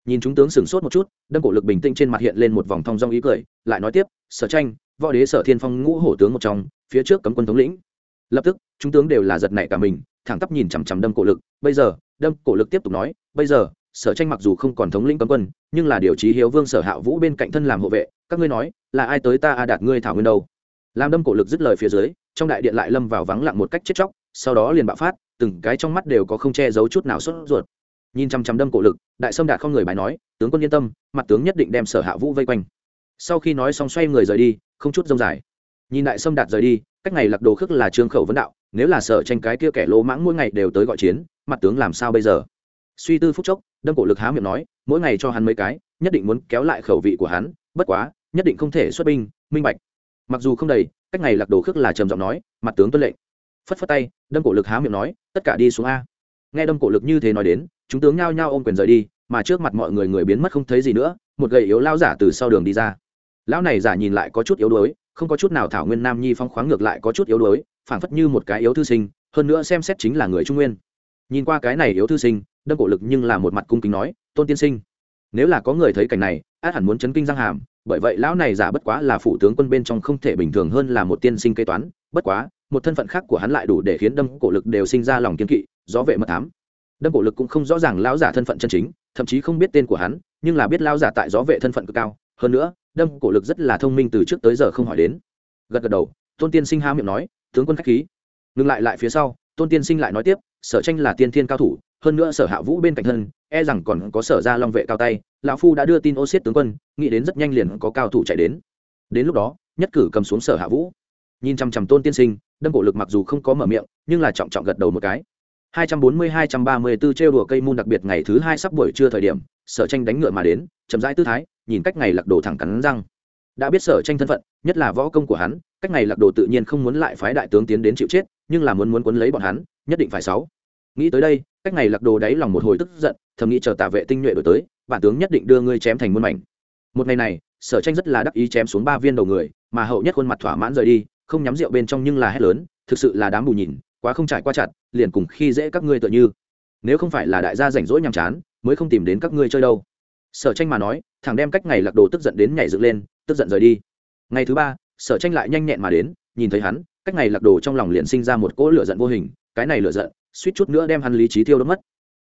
nhìn chúng tướng sửng sốt một chút, đâm cổ lực bình tĩnh trên mặt hiện lên một vòng thong dong ý cười, lại nói tiếp, sở tranh, võ đế sở thiên phong ngũ hổ tướng một trong, phía trước cấm quân thống lĩnh. Lập tức, chúng tướng đều là giật nảy cả mình, thẳng tắp nhìn chằm chằm đâm cổ lực. Bây giờ, đâm cổ lực tiếp tục nói, bây giờ, sở tranh mặc dù không còn thống lĩnh cấm quân, nhưng là điều trí hiếu vương sở hạ vũ bên cạnh thân làm hộ vệ, các ngươi nói, là ai tới ta a đạt ngươi thảo nguyên đâu? Làm đâm cổ lực dứt lời phía dưới, trong đại điện lại lâm vào vắng lặng một cách chết chóc, sau đó liền bạo phát, từng cái trong mắt đều có không che giấu chút nào sốt ruột nhìn chăm chăm đâm cổ lực, đại sâm đạt không người bài nói, tướng quân yên tâm, mặt tướng nhất định đem sở hạ vũ vây quanh. Sau khi nói xong xoay người rời đi, không chút rông dài. Nhìn đại sâm đạt rời đi, cách ngày lạc đồ khước là trương khẩu vấn đạo, nếu là sợ tranh cái kia kẻ lỗ mãng mỗi ngày đều tới gọi chiến, mặt tướng làm sao bây giờ? Suy tư phúc chốc, đâm cổ lực há miệng nói, mỗi ngày cho hắn mấy cái, nhất định muốn kéo lại khẩu vị của hắn, bất quá, nhất định không thể xuất binh, minh bạch. Mặc dù không đầy, cách ngày lạc đồ khước là trầm giọng nói, mặt tướng tuân lệnh. Phất phất tay, đâm cổ lực há miệng nói, tất cả đi xuống a. Nghe đâm cổ lực như thế nói đến chúng tướng nhao nhao ôm quyền rời đi, mà trước mặt mọi người người biến mất không thấy gì nữa, một gầy yếu lao giả từ sau đường đi ra. Lão này giả nhìn lại có chút yếu đuối, không có chút nào thảo nguyên nam nhi phong khoáng ngược lại có chút yếu đuối, phảng phất như một cái yếu thư sinh, hơn nữa xem xét chính là người trung nguyên. Nhìn qua cái này yếu thư sinh, đâm cổ lực nhưng là một mặt cung kính nói, tôn tiên sinh, nếu là có người thấy cảnh này át hẳn muốn chấn kinh răng hàm, bởi vậy lão này giả bất quá là phụ tướng quân bên trong không thể bình thường hơn là một tiên sinh kế toán, bất quá, một thân phận khác của hắn lại đủ để khiến đâm cổ lực đều sinh ra lòng kiên kỵ, gió vệ mật thám đâm cổ lực cũng không rõ ràng lão giả thân phận chân chính, thậm chí không biết tên của hắn, nhưng là biết lão giả tại gió vệ thân phận cực cao. Hơn nữa, đâm cổ lực rất là thông minh từ trước tới giờ không hỏi đến. Gật gật đầu, tôn tiên sinh há miệng nói, tướng quân khách khí. Ngừng lại lại phía sau, tôn tiên sinh lại nói tiếp, sở tranh là tiên thiên cao thủ, hơn nữa sở hạ vũ bên cạnh thân e rằng còn có sở ra long vệ cao tay, lão phu đã đưa tin ô xiết tướng quân, nghĩ đến rất nhanh liền có cao thủ chạy đến. Đến lúc đó, nhất cử cầm xuống sở hạ vũ. Nhìn chằm chằm tôn tiên sinh, đâm cổ lực mặc dù không có mở miệng, nhưng là trọng trọng gật đầu một cái. 240-234 trêu đùa cây môn đặc biệt ngày thứ hai sắp buổi trưa thời điểm, sở tranh đánh ngựa mà đến, chậm rãi tư thái, nhìn cách ngày lật đổ thẳng cắn răng. Đã biết sở tranh thân phận, nhất là võ công của hắn, cách ngày lật đổ tự nhiên không muốn lại phái đại tướng tiến đến chịu chết, nhưng là muốn muốn quấn lấy bọn hắn, nhất định phải sáu. Nghĩ tới đây, cách ngày lật đồ đáy lòng một hồi tức giận, thầm nghĩ chờ tạ vệ tinh nhuệ đổi tới, bản tướng nhất định đưa ngươi chém thành muôn mảnh. Một ngày này, sở tranh rất là đắc ý chém xuống ba viên đầu người, mà hậu nhất khuôn mặt thỏa mãn rời đi, không nhắm rượu bên trong nhưng là hét lớn, thực sự là đám bù nhìn, quá không trải qua chặt liền cùng khi dễ các ngươi tựa như. Nếu không phải là đại gia rảnh rỗi nhàm chán, mới không tìm đến các ngươi chơi đâu. Sở tranh mà nói, thằng đem cách ngày lạc đồ tức giận đến nhảy dựng lên, tức giận rời đi. Ngày thứ ba, sở tranh lại nhanh nhẹn mà đến, nhìn thấy hắn, cách ngày lạc đồ trong lòng liền sinh ra một cỗ lửa giận vô hình, cái này lửa giận, suýt chút nữa đem hắn lý trí tiêu đốt mất.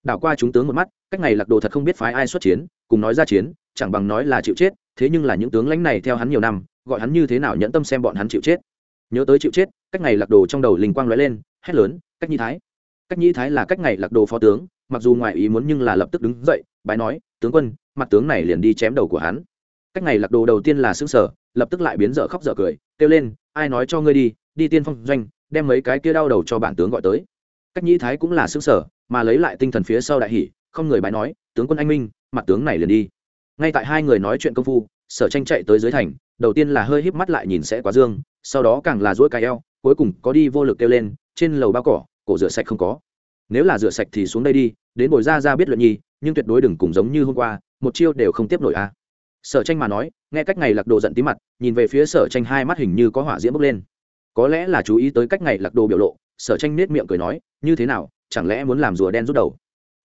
Đảo qua chúng tướng một mắt, cách ngày lạc đồ thật không biết phái ai xuất chiến, cùng nói ra chiến, chẳng bằng nói là chịu chết, thế nhưng là những tướng lãnh này theo hắn nhiều năm, gọi hắn như thế nào nhẫn tâm xem bọn hắn chịu chết. Nhớ tới chịu chết cách ngày lạc đồ trong đầu linh quang lóe lên, hét lớn, cách nhi thái. Cách nhi thái là cách ngày lạc đồ phó tướng, mặc dù ngoài ý muốn nhưng là lập tức đứng dậy, bái nói, tướng quân, mặt tướng này liền đi chém đầu của hắn. Cách ngày lạc đồ đầu tiên là xương sở lập tức lại biến dở khóc dở cười, kêu lên, ai nói cho ngươi đi đi tiên phong doanh, đem mấy cái kia đau đầu cho bản tướng gọi tới. Cách nhĩ thái cũng là xương sở mà lấy lại tinh thần phía sau đại hỷ không người bái nói, tướng quân anh minh, mặt tướng này liền đi. Ngay tại hai người nói chuyện công phu, sở tranh chạy tới dưới thành đầu tiên là hơi híp mắt lại nhìn sẽ quá dương, sau đó càng là duỗi cái eo, cuối cùng có đi vô lực kêu lên, trên lầu bao cỏ, cổ rửa sạch không có. Nếu là rửa sạch thì xuống đây đi, đến bồi ra ra biết luận nhi, nhưng tuyệt đối đừng cùng giống như hôm qua, một chiêu đều không tiếp nổi a. Sở tranh mà nói, nghe cách ngày lạc đồ giận tí mặt, nhìn về phía sở tranh hai mắt hình như có hỏa diễm bốc lên. Có lẽ là chú ý tới cách ngày lạc đồ biểu lộ, sở tranh nết miệng cười nói, như thế nào, chẳng lẽ muốn làm rùa đen rút đầu?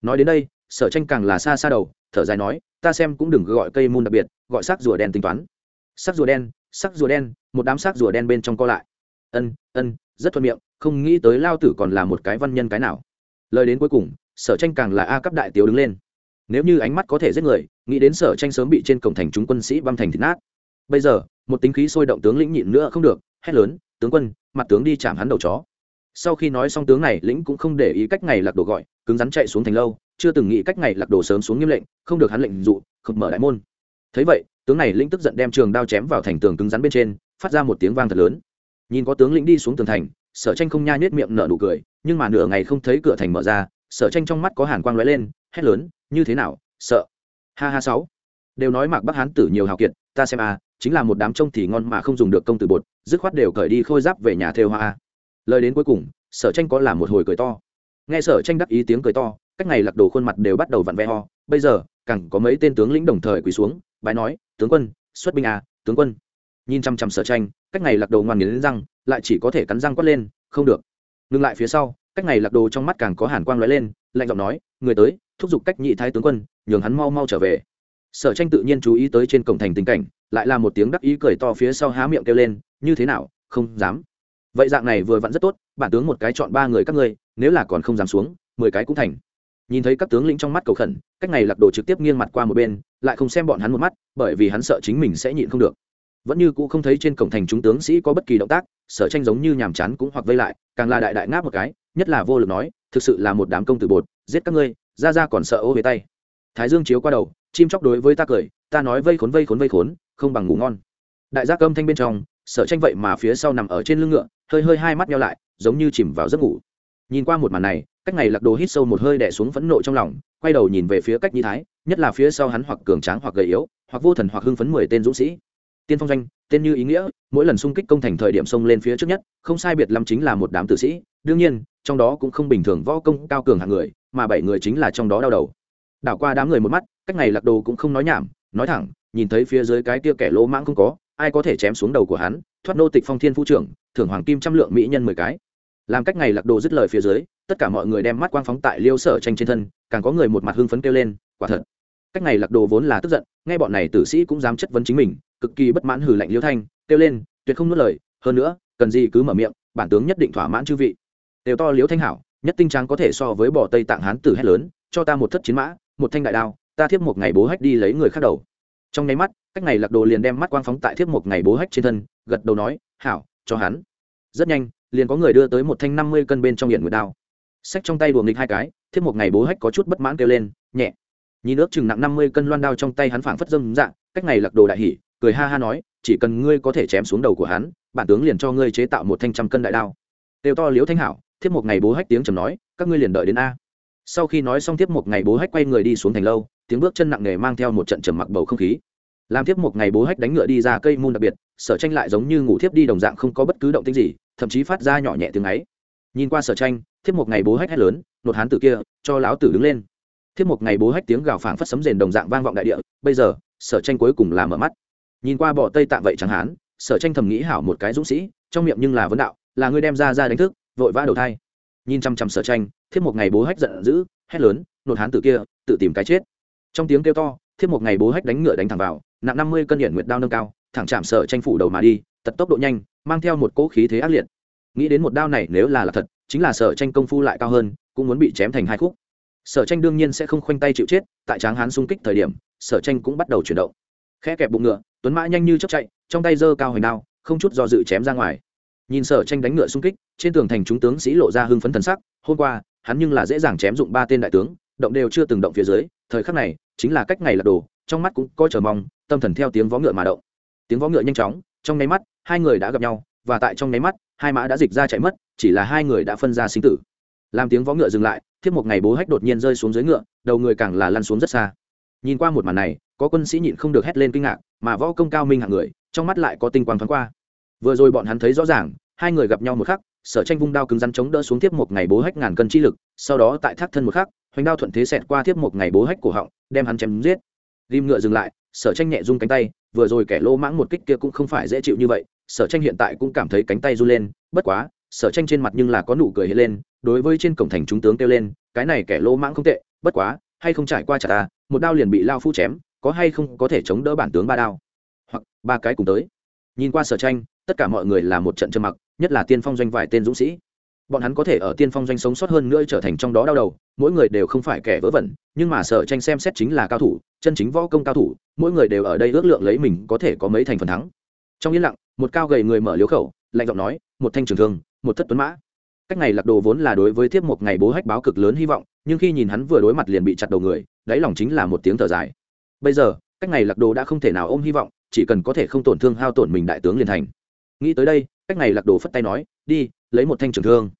Nói đến đây, sở tranh càng là xa xa đầu, thở dài nói, ta xem cũng đừng gọi cây môn đặc biệt, gọi xác rùa đen tính toán sắc rùa đen, sắc rùa đen, một đám sắc rùa đen bên trong co lại. Ân ân, rất thuận miệng, không nghĩ tới lao tử còn là một cái văn nhân cái nào. Lời đến cuối cùng, sở tranh càng là a cấp đại tiếu đứng lên. Nếu như ánh mắt có thể giết người, nghĩ đến sở tranh sớm bị trên cổng thành chúng quân sĩ băm thành thịt nát. Bây giờ, một tính khí sôi động tướng lĩnh nhịn nữa không được, hét lớn, tướng quân, mặt tướng đi chạm hắn đầu chó. Sau khi nói xong tướng này, lĩnh cũng không để ý cách ngày lạc đồ gọi, cứng rắn chạy xuống thành lâu, chưa từng nghĩ cách ngày lạc đồ sớm xuống nghiêm lệnh, không được hắn lệnh dụ, không mở đại môn thấy vậy, tướng này lĩnh tức giận đem trường đao chém vào thành tường cứng rắn bên trên, phát ra một tiếng vang thật lớn. Nhìn có tướng lĩnh đi xuống tường thành, sở tranh không nha nhết miệng nở nụ cười, nhưng mà nửa ngày không thấy cửa thành mở ra, sở tranh trong mắt có hàn quang lóe lên, hét lớn, như thế nào, sợ? Ha ha, sáu. Đều nói mạc bắc hán tử nhiều hào kiệt, ta xem a, chính là một đám trông thì ngon mà không dùng được công tử bột, dứt khoát đều cởi đi khôi giáp về nhà theo hoa. Lời đến cuối cùng, sở tranh có làm một hồi cười to. Nghe sở tranh đắc ý tiếng cười to, cách ngày lật đồ khuôn mặt đều bắt đầu vặn ve ho bây giờ, càng có mấy tên tướng lĩnh đồng thời quỳ xuống bái nói, tướng quân, xuất binh à tướng quân. Nhìn chăm chăm sở tranh, cách ngày lật đồ ngoan nghiến răng, lại chỉ có thể cắn răng quát lên, không được. Ngừng lại phía sau, cách ngày lật đồ trong mắt càng có hàn quang lóe lên, lạnh giọng nói, người tới, thúc giục cách nhị thái tướng quân, nhường hắn mau mau trở về. Sở tranh tự nhiên chú ý tới trên cổng thành tình cảnh, lại là một tiếng đắc ý cười to phía sau há miệng kêu lên, như thế nào, không dám. Vậy dạng này vừa vặn rất tốt, bản tướng một cái chọn ba người các ngươi, nếu là còn không dám xuống, mười cái cũng thành nhìn thấy các tướng lĩnh trong mắt cầu khẩn, cách này lạc đồ trực tiếp nghiêng mặt qua một bên, lại không xem bọn hắn một mắt, bởi vì hắn sợ chính mình sẽ nhịn không được. Vẫn như cũ không thấy trên cổng thành chúng tướng sĩ có bất kỳ động tác, sở tranh giống như nhàm chán cũng hoặc vây lại, càng là đại đại ngáp một cái, nhất là vô lực nói, thực sự là một đám công tử bột, giết các ngươi, ra ra còn sợ ô về tay. Thái dương chiếu qua đầu, chim chóc đối với ta cười, ta nói vây khốn vây khốn vây khốn, không bằng ngủ ngon. Đại gia cơm thanh bên trong, sở tranh vậy mà phía sau nằm ở trên lưng ngựa, hơi hơi hai mắt nhau lại, giống như chìm vào giấc ngủ nhìn qua một màn này, cách ngày lạc đồ hít sâu một hơi đẻ xuống phẫn nộ trong lòng, quay đầu nhìn về phía cách nhi thái, nhất là phía sau hắn hoặc cường tráng hoặc gầy yếu, hoặc vô thần hoặc hưng phấn mười tên dũng sĩ. Tiên phong doanh, tên như ý nghĩa, mỗi lần xung kích công thành thời điểm xông lên phía trước nhất, không sai biệt lắm chính là một đám tử sĩ. Đương nhiên, trong đó cũng không bình thường võ công cao cường hạng người, mà bảy người chính là trong đó đau đầu. Đảo qua đám người một mắt, cách này lạc đồ cũng không nói nhảm, nói thẳng, nhìn thấy phía dưới cái kia kẻ lỗ mãng không có, ai có thể chém xuống đầu của hắn, thoát nô tịch phong thiên phu trưởng, thưởng hoàng kim trăm lượng mỹ nhân mười cái làm cách ngày lạc đồ dứt lời phía dưới, tất cả mọi người đem mắt quang phóng tại liêu sở tranh trên thân, càng có người một mặt hưng phấn kêu lên, quả thật, cách ngày lạc đồ vốn là tức giận, nghe bọn này tử sĩ cũng dám chất vấn chính mình, cực kỳ bất mãn hừ lạnh liêu thanh, kêu lên, tuyệt không nuốt lời, hơn nữa, cần gì cứ mở miệng, bản tướng nhất định thỏa mãn chư vị. Đều to liếu thanh hảo, nhất tinh tráng có thể so với bỏ tây tạng hán tử hét lớn, cho ta một thất chiến mã, một thanh đại đao, ta thiếp một ngày bố hách đi lấy người khác đầu. Trong nháy mắt, cách ngày lạc đồ liền đem mắt quang phóng tại thiếp một ngày bố hách trên thân, gật đầu nói, hảo, cho hắn. Rất nhanh liền có người đưa tới một thanh năm mươi cân bên trong hiện nguyệt đao. Sách trong tay đùa nghịch hai cái, thiếp một ngày bố hách có chút bất mãn kêu lên, nhẹ. Nhìn ước chừng nặng năm mươi cân loan đao trong tay hắn phảng phất dâm dạng cách ngày lạc đồ đại hỉ, cười ha ha nói, chỉ cần ngươi có thể chém xuống đầu của hắn, bản tướng liền cho ngươi chế tạo một thanh trăm cân đại đao. Đều to liếu thanh hảo, thiếp một ngày bố hách tiếng trầm nói, các ngươi liền đợi đến a. Sau khi nói xong tiếp một ngày bố hách quay người đi xuống thành lâu, tiếng bước chân nặng nề mang theo một trận trầm mặc bầu không khí. Làm tiếp một ngày bố hách đánh ngựa đi ra cây môn đặc biệt, sở tranh lại giống như ngủ thiếp đi đồng dạng không có bất cứ động tĩnh gì thậm chí phát ra nhỏ nhẹ tiếng ấy. Nhìn qua sở tranh thiếp một ngày bố hách hét lớn, nột hán tử kia, cho lão tử đứng lên. Thiếp một ngày bố hách tiếng gào phảng phất sấm rền đồng dạng vang vọng đại địa, bây giờ, sở tranh cuối cùng là mở mắt. Nhìn qua bỏ tây tạm vậy chẳng hán, sở tranh thầm nghĩ hảo một cái dũng sĩ, trong miệng nhưng là vấn đạo, là ngươi đem ra ra đánh thức, vội vã đầu thai. Nhìn chăm chăm sở tranh thiếp một ngày bố hách giận dữ, hét lớn, nột hán tử kia, tự tìm cái chết. Trong tiếng kêu to thiếp một ngày bố hách đánh ngựa đánh thẳng vào, nặng năm mươi cân điện nguyệt đao nâng cao, thẳng chạm sở tranh phủ đầu mà đi, tật tốc độ nhanh mang theo một cỗ khí thế ác liệt. Nghĩ đến một đao này nếu là là thật, chính là sở tranh công phu lại cao hơn, cũng muốn bị chém thành hai khúc. Sở tranh đương nhiên sẽ không khoanh tay chịu chết, tại tráng hán xung kích thời điểm, sở tranh cũng bắt đầu chuyển động. Khe kẹp bụng ngựa, tuấn mã nhanh như chấp chạy, trong tay giơ cao hồi đao, không chút do dự chém ra ngoài. Nhìn sở tranh đánh ngựa xung kích, trên tường thành chúng tướng sĩ lộ ra hưng phấn thần sắc, hôm qua, hắn nhưng là dễ dàng chém dụng ba tên đại tướng, động đều chưa từng động phía dưới, thời khắc này, chính là cách ngày lật đổ, trong mắt cũng coi chờ mong, tâm thần theo tiếng vó ngựa mà động. Tiếng vó ngựa nhanh chóng, trong nháy mắt hai người đã gặp nhau, và tại trong nháy mắt, hai mã đã dịch ra chạy mất, chỉ là hai người đã phân ra sinh tử. Làm tiếng vó ngựa dừng lại, thiếp một ngày bố hách đột nhiên rơi xuống dưới ngựa, đầu người càng là lăn xuống rất xa. Nhìn qua một màn này, có quân sĩ nhịn không được hét lên kinh ngạc, mà võ công cao minh hạng người, trong mắt lại có tinh quang thoáng qua. Vừa rồi bọn hắn thấy rõ ràng, hai người gặp nhau một khắc, sở tranh vung đao cứng rắn chống đỡ xuống tiếp một ngày bố hách ngàn cân chi lực, sau đó tại thác thân một khắc, hoành đao thuận thế xẹt qua tiếp một ngày bố hách cổ họng, đem hắn chém giết. Ghim ngựa dừng lại sở tranh nhẹ rung cánh tay, vừa rồi kẻ lô mãng một kích kia cũng không phải dễ chịu như vậy, sở tranh hiện tại cũng cảm thấy cánh tay run lên, bất quá, sở tranh trên mặt nhưng là có nụ cười hiện lên, đối với trên cổng thành chúng tướng kêu lên, cái này kẻ lô mãng không tệ, bất quá, hay không trải qua trả ta, một đao liền bị lao phu chém, có hay không có thể chống đỡ bản tướng ba đao. Hoặc, ba cái cùng tới. Nhìn qua sở tranh, tất cả mọi người là một trận trầm mặc, nhất là tiên phong doanh vài tên dũng sĩ. Bọn hắn có thể ở tiên phong doanh sống sót hơn nữa trở thành trong đó đau đầu, mỗi người đều không phải kẻ vớ vẩn, nhưng mà sở tranh xem xét chính là cao thủ chân chính võ công cao thủ, mỗi người đều ở đây ước lượng lấy mình có thể có mấy thành phần thắng. Trong yên lặng, một cao gầy người mở liếu khẩu, lạnh giọng nói, một thanh trường thương, một thất tuấn mã. Cách này lạc đồ vốn là đối với thiếp một ngày bố hách báo cực lớn hy vọng, nhưng khi nhìn hắn vừa đối mặt liền bị chặt đầu người, đáy lòng chính là một tiếng thở dài. Bây giờ, cách này lạc đồ đã không thể nào ôm hy vọng, chỉ cần có thể không tổn thương hao tổn mình đại tướng liền thành. Nghĩ tới đây, cách này lạc đồ phất tay nói, đi, lấy một thanh trường thương.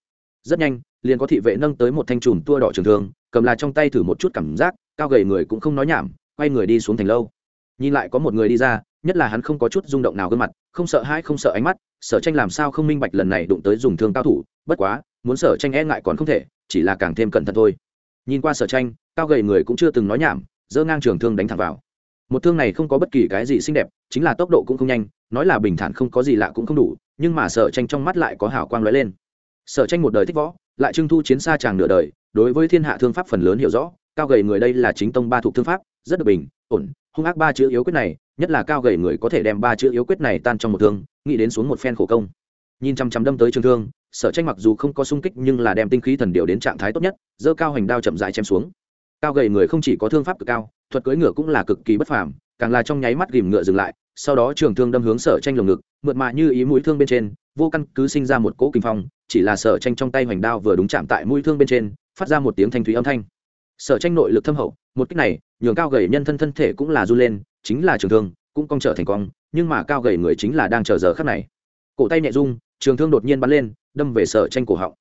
Rất nhanh, liền có thị vệ nâng tới một thanh chùm tua đỏ trường thương, cầm là trong tay thử một chút cảm giác, cao gầy người cũng không nói nhảm quay người đi xuống thành lâu. Nhìn lại có một người đi ra, nhất là hắn không có chút rung động nào gương mặt, không sợ hãi, không sợ ánh mắt, sở tranh làm sao không minh bạch lần này đụng tới dùng thương cao thủ, bất quá, muốn sở tranh e ngại còn không thể, chỉ là càng thêm cẩn thận thôi. Nhìn qua sở tranh, cao gầy người cũng chưa từng nói nhảm, giơ ngang trường thương đánh thẳng vào. Một thương này không có bất kỳ cái gì xinh đẹp, chính là tốc độ cũng không nhanh, nói là bình thản không có gì lạ cũng không đủ, nhưng mà sở tranh trong mắt lại có hào quang lóe lên. Sở tranh một đời thích võ, lại trưng thu chiến xa tràng nửa đời, đối với thiên hạ thương pháp phần lớn hiểu rõ, cao gầy người đây là chính tông ba thuộc thương pháp rất được bình, ổn, hung ác ba chữ yếu quyết này, nhất là cao gầy người có thể đem ba chữ yếu quyết này tan trong một thương, nghĩ đến xuống một phen khổ công. Nhìn chăm chăm đâm tới trường thương, sở tranh mặc dù không có sung kích nhưng là đem tinh khí thần điều đến trạng thái tốt nhất dơ cao hành đao chậm dại chém xuống. Cao gầy người không chỉ có thương pháp cực cao, thuật cưỡi ngựa cũng là cực kỳ bất phàm, càng là trong nháy mắt ghìm ngựa dừng lại, sau đó trường thương đâm hướng sở tranh lồng ngực, mượt mà như ý mũi thương bên trên, vô căn cứ sinh ra một cỗ kinh phong, chỉ là sở tranh trong tay hoành đao vừa đúng chạm tại mũi thương bên trên, phát ra một tiếng thanh thúy âm thanh. Sở tranh nội lực thâm hậu một cách này, nhường cao gầy nhân thân thân thể cũng là r u lên, chính là trường thương, cũng cong trở thành cong, nhưng mà cao gầy người chính là đang chờ giờ khắc này. Cổ tay nhẹ rung, trường thương đột nhiên bắn lên, đâm về sở tranh cổ họng.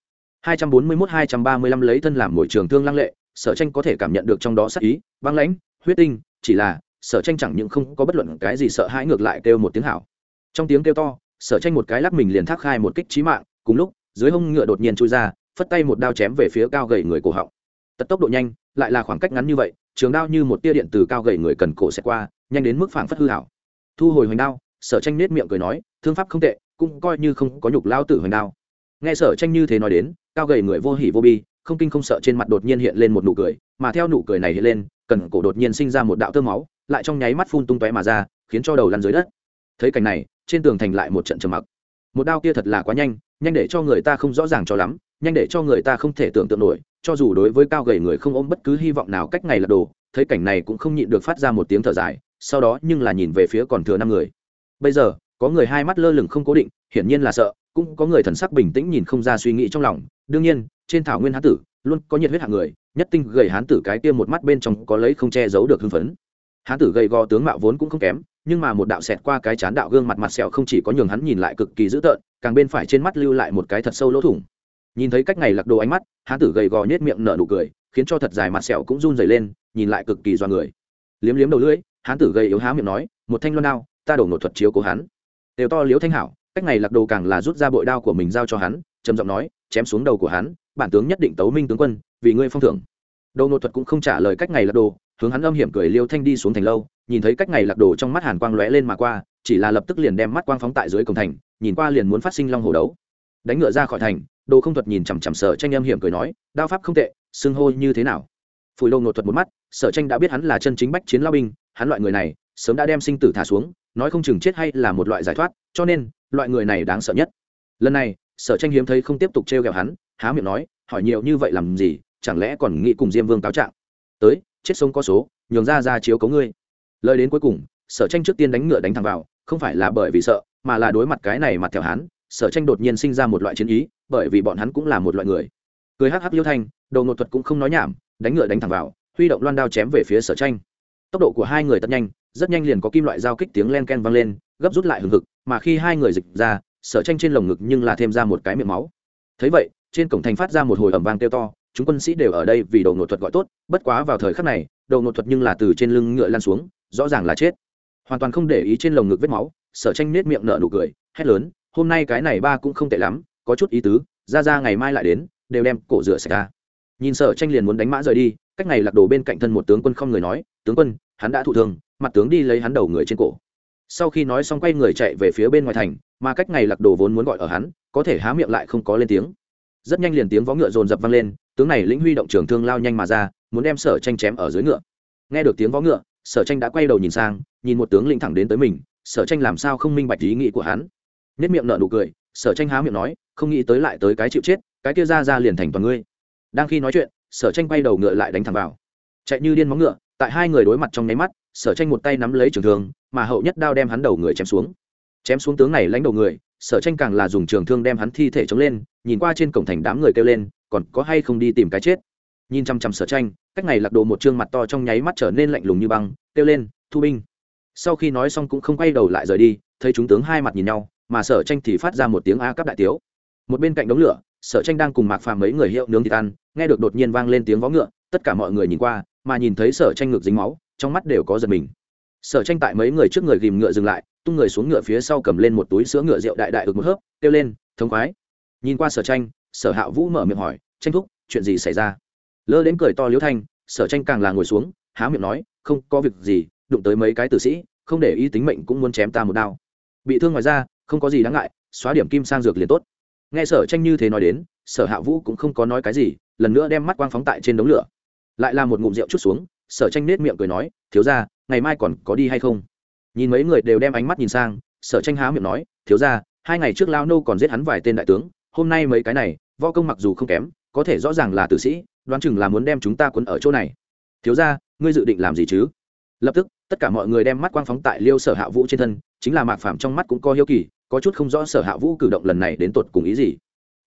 241-235 lấy thân làm mồi trường thương lăng lệ, sở tranh có thể cảm nhận được trong đó sắc ý, băng lãnh, huyết tinh, chỉ là, sở tranh chẳng những không có bất luận cái gì sợ hãi ngược lại kêu một tiếng hảo. Trong tiếng kêu to, sở tranh một cái lắc mình liền thác khai một kích trí mạng, cùng lúc, dưới hông ngựa đột nhiên chui ra, phất tay một đao chém về phía cao gầy người cổ họng. Tật tốc độ nhanh, lại là khoảng cách ngắn như vậy trường đao như một tia điện từ cao gầy người cần cổ sẽ qua, nhanh đến mức phảng phất hư hảo thu hồi hoành đao, sở tranh nết miệng cười nói, thương pháp không tệ, cũng coi như không có nhục lao tử hoành đao. Nghe sở tranh như thế nói đến, cao gầy người vô hỉ vô bi, không kinh không sợ trên mặt đột nhiên hiện lên một nụ cười, mà theo nụ cười này hiện lên, cần cổ đột nhiên sinh ra một đạo tơ máu, lại trong nháy mắt phun tung tóe mà ra, khiến cho đầu lăn dưới đất. Thấy cảnh này, trên tường thành lại một trận trầm mặc. Một đao kia thật là quá nhanh nhanh để cho người ta không rõ ràng cho lắm, nhanh để cho người ta không thể tưởng tượng nổi cho dù đối với cao gầy người không ôm bất cứ hy vọng nào cách ngày lật đồ, thấy cảnh này cũng không nhịn được phát ra một tiếng thở dài, sau đó nhưng là nhìn về phía còn thừa năm người. Bây giờ, có người hai mắt lơ lửng không cố định, hiển nhiên là sợ, cũng có người thần sắc bình tĩnh nhìn không ra suy nghĩ trong lòng. Đương nhiên, trên thảo nguyên hán tử, luôn có nhiệt huyết hạng người, nhất tinh gầy hán tử cái kia một mắt bên trong có lấy không che giấu được hưng phấn. Hán tử gầy gò tướng mạo vốn cũng không kém, nhưng mà một đạo xẹt qua cái chán đạo gương mặt mặt sẹo không chỉ có nhường hắn nhìn lại cực kỳ dữ tợn, càng bên phải trên mắt lưu lại một cái thật sâu lỗ thủng nhìn thấy cách ngày lạc đồ ánh mắt, hán tử gầy gò nhếch miệng nở nụ cười, khiến cho thật dài mặt sẹo cũng run rẩy lên, nhìn lại cực kỳ do người. Liếm liếm đầu lưỡi, hán tử gầy yếu há miệng nói, một thanh loan đao, ta đổ nột thuật chiếu của hắn. Đều to liếu thanh hảo, cách ngày lạc đồ càng là rút ra bội đao của mình giao cho hắn, trầm giọng nói, chém xuống đầu của hắn, bản tướng nhất định tấu minh tướng quân, vì ngươi phong thưởng. Đầu nội thuật cũng không trả lời cách ngày lạc đồ hướng hắn âm hiểm cười liêu thanh đi xuống thành lâu, nhìn thấy cách ngày lạc đồ trong mắt hàn quang lóe lên mà qua, chỉ là lập tức liền đem mắt quang phóng tại dưới cổng thành, nhìn qua liền muốn phát sinh long hồ đấu. Đánh ngựa ra khỏi thành đồ không thuật nhìn chằm chằm sở tranh âm hiểm cười nói, đao pháp không tệ, xưng hô như thế nào? Phủi Lô nột thuật một mắt, sở tranh đã biết hắn là chân chính bách chiến lao binh, hắn loại người này, sớm đã đem sinh tử thả xuống, nói không chừng chết hay là một loại giải thoát, cho nên, loại người này đáng sợ nhất. Lần này, sở tranh hiếm thấy không tiếp tục t r e o g ẹ o hắn, há miệng nói, hỏi nhiều như vậy làm gì, chẳng lẽ còn nghĩ cùng diêm vương cáo trạng? Tới, chết sống có số, nhường ra ra chiếu cấu ngươi. Lời đến cuối cùng, sở tranh trước tiên đánh ngựa đánh thẳng vào, không phải là bởi vì sợ, mà là đối mặt cái này mặt theo hắn sở tranh đột nhiên sinh ra một loại chiến ý, bởi vì bọn hắn cũng là một loại người. Cười hắc hắc liêu thanh, đầu nội thuật cũng không nói nhảm, đánh ngựa đánh thẳng vào, huy động loan đao chém về phía sở tranh. Tốc độ của hai người tất nhanh, rất nhanh liền có kim loại giao kích tiếng len ken vang lên, gấp rút lại hừng hực, mà khi hai người dịch ra, sở tranh trên lồng ngực nhưng là thêm ra một cái miệng máu. Thấy vậy, trên cổng thành phát ra một hồi ẩm vang kêu to, chúng quân sĩ đều ở đây vì đầu nội thuật gọi tốt, bất quá vào thời khắc này, đầu nội thuật nhưng là từ trên lưng ngựa lan xuống, rõ ràng là chết. Hoàn toàn không để ý trên lồng ngực vết máu, sở tranh nết miệng nở nụ cười, hét lớn hôm nay cái này ba cũng không tệ lắm, có chút ý tứ, ra ra ngày mai lại đến, đều đem cổ rửa sạch. ra. Nhìn sở tranh liền muốn đánh mã rời đi, cách này lạc đồ bên cạnh thân một tướng quân không người nói, tướng quân, hắn đã thụ thương, mặt tướng đi lấy hắn đầu người trên cổ. Sau khi nói xong quay người chạy về phía bên ngoài thành, mà cách ngày lạc đồ vốn muốn gọi ở hắn, có thể há miệng lại không có lên tiếng. Rất nhanh liền tiếng vó ngựa dồn dập vang lên, tướng này lĩnh huy động trường thương lao nhanh mà ra, muốn đem sở tranh chém ở dưới ngựa. Nghe được tiếng vó ngựa, sở tranh đã quay đầu nhìn sang, nhìn một tướng lĩnh thẳng đến tới mình, sở tranh làm sao không minh bạch ý nghĩ của hắn? Nhất miệng nợ nụ cười, sở tranh há miệng nói, không nghĩ tới lại tới cái chịu chết, cái kia ra ra liền thành toàn ngươi. Đang khi nói chuyện, sở tranh quay đầu ngựa lại đánh thẳng vào. Chạy như điên móng ngựa, tại hai người đối mặt trong nháy mắt, sở tranh một tay nắm lấy trường thương, mà hậu nhất đao đem hắn đầu người chém xuống. Chém xuống tướng này lãnh đầu người, sở tranh càng là dùng trường thương đem hắn thi thể chống lên, nhìn qua trên cổng thành đám người kêu lên, còn có hay không đi tìm cái chết. Nhìn chăm chăm sở tranh, cách này lạc đồ một trương mặt to trong nháy mắt trở nên lạnh lùng như băng, kêu lên, thu binh. Sau khi nói xong cũng không quay đầu lại rời đi, thấy chúng tướng hai mặt nhìn nhau mà sở tranh thì phát ra một tiếng a cấp đại tiếu. Một bên cạnh đống lửa, sở tranh đang cùng mạc phàm mấy người hiệu nướng thịt ăn, nghe được đột nhiên vang lên tiếng vó ngựa, tất cả mọi người nhìn qua, mà nhìn thấy sở tranh ngược dính máu, trong mắt đều có giật mình. Sở tranh tại mấy người trước người ghìm ngựa dừng lại, tung người xuống ngựa phía sau cầm lên một túi sữa ngựa rượu đại đại ực một hớp, kêu lên thống khoái. Nhìn qua sở tranh, sở hạ vũ mở miệng hỏi, tranh thúc, chuyện gì xảy ra? Lơ đến cười to liếu thanh, sở tranh càng là ngồi xuống, há miệng nói, không có việc gì, đụng tới mấy cái tử sĩ, không để ý tính mệnh cũng muốn chém ta một đao. Bị thương ngoài ra không có gì đáng ngại, xóa điểm kim sang dược liền tốt. Nghe sở tranh như thế nói đến, sở hạ vũ cũng không có nói cái gì, lần nữa đem mắt quang phóng tại trên đống lửa. Lại là một ngụm rượu chút xuống, sở tranh nết miệng cười nói, thiếu ra ngày mai còn có đi hay không? Nhìn mấy người đều đem ánh mắt nhìn sang, sở tranh há miệng nói, thiếu ra hai ngày trước lao nô còn giết hắn vài tên đại tướng, hôm nay mấy cái này, võ công mặc dù không kém, có thể rõ ràng là tử sĩ, đoán chừng là muốn đem chúng ta quấn ở chỗ này. Thiếu ra ngươi dự định làm gì chứ? Lập tức, tất cả mọi người đem mắt quang phóng tại liêu sở hạ vũ trên thân chính là mạc phạm trong mắt cũng có hiếu kỳ, có chút không rõ sở hạ vũ cử động lần này đến tột cùng ý gì.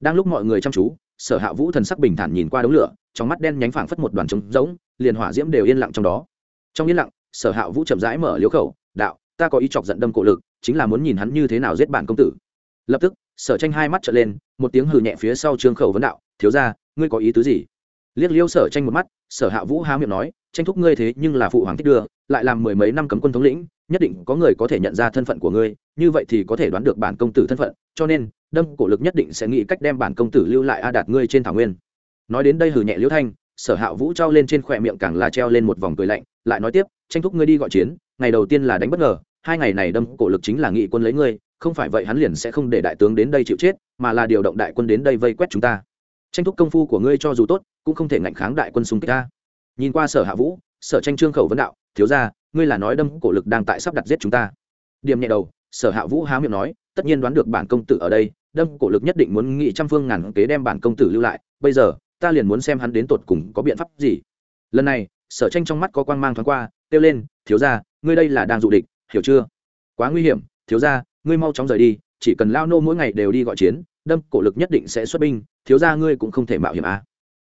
Đang lúc mọi người chăm chú, sở hạ vũ thần sắc bình thản nhìn qua đống lửa, trong mắt đen nhánh phảng phất một đoàn trống rỗng, liền hỏa diễm đều yên lặng trong đó. Trong yên lặng, sở hạ vũ chậm rãi mở liễu khẩu, đạo, ta có ý chọc giận đâm cổ lực, chính là muốn nhìn hắn như thế nào giết bản công tử. Lập tức, sở tranh hai mắt trở lên, một tiếng hừ nhẹ phía sau trương khẩu vấn đạo, thiếu ra ngươi có ý tứ gì? Liếc liêu sở tranh một mắt, sở hạ vũ há miệng nói, tranh thúc ngươi thế nhưng là phụ hoàng thích đưa, lại làm mười mấy năm cấm quân thống lĩnh nhất định có người có thể nhận ra thân phận của ngươi, như vậy thì có thể đoán được bản công tử thân phận, cho nên, đâm cổ lực nhất định sẽ nghĩ cách đem bản công tử lưu lại a đạt ngươi trên thảo nguyên. Nói đến đây hừ nhẹ liễu thanh, sở hạ vũ trao lên trên khỏe miệng càng là treo lên một vòng cười lạnh, lại nói tiếp, tranh thúc ngươi đi gọi chiến, ngày đầu tiên là đánh bất ngờ, hai ngày này đâm cổ lực chính là nghị quân lấy ngươi, không phải vậy hắn liền sẽ không để đại tướng đến đây chịu chết, mà là điều động đại quân đến đây vây quét chúng ta. Tranh thúc công phu của ngươi cho dù tốt, cũng không thể ngạnh kháng đại quân xung kích ta. Nhìn qua sở hạ vũ, sở tranh trương khẩu vấn đạo, thiếu ra ngươi là nói đâm cổ lực đang tại sắp đặt giết chúng ta. Điểm nhẹ đầu, sở hạ vũ há miệng nói, tất nhiên đoán được bản công tử ở đây, đâm cổ lực nhất định muốn nghị trăm phương ngàn kế đem bản công tử lưu lại, bây giờ, ta liền muốn xem hắn đến tột cùng có biện pháp gì. Lần này, sở tranh trong mắt có quang mang thoáng qua, kêu lên, thiếu ra ngươi đây là đang dụ địch, hiểu chưa? Quá nguy hiểm, thiếu ra ngươi mau chóng rời đi, chỉ cần lao nô mỗi ngày đều đi gọi chiến, đâm cổ lực nhất định sẽ xuất binh, thiếu ra ngươi cũng không thể mạo hiểm à.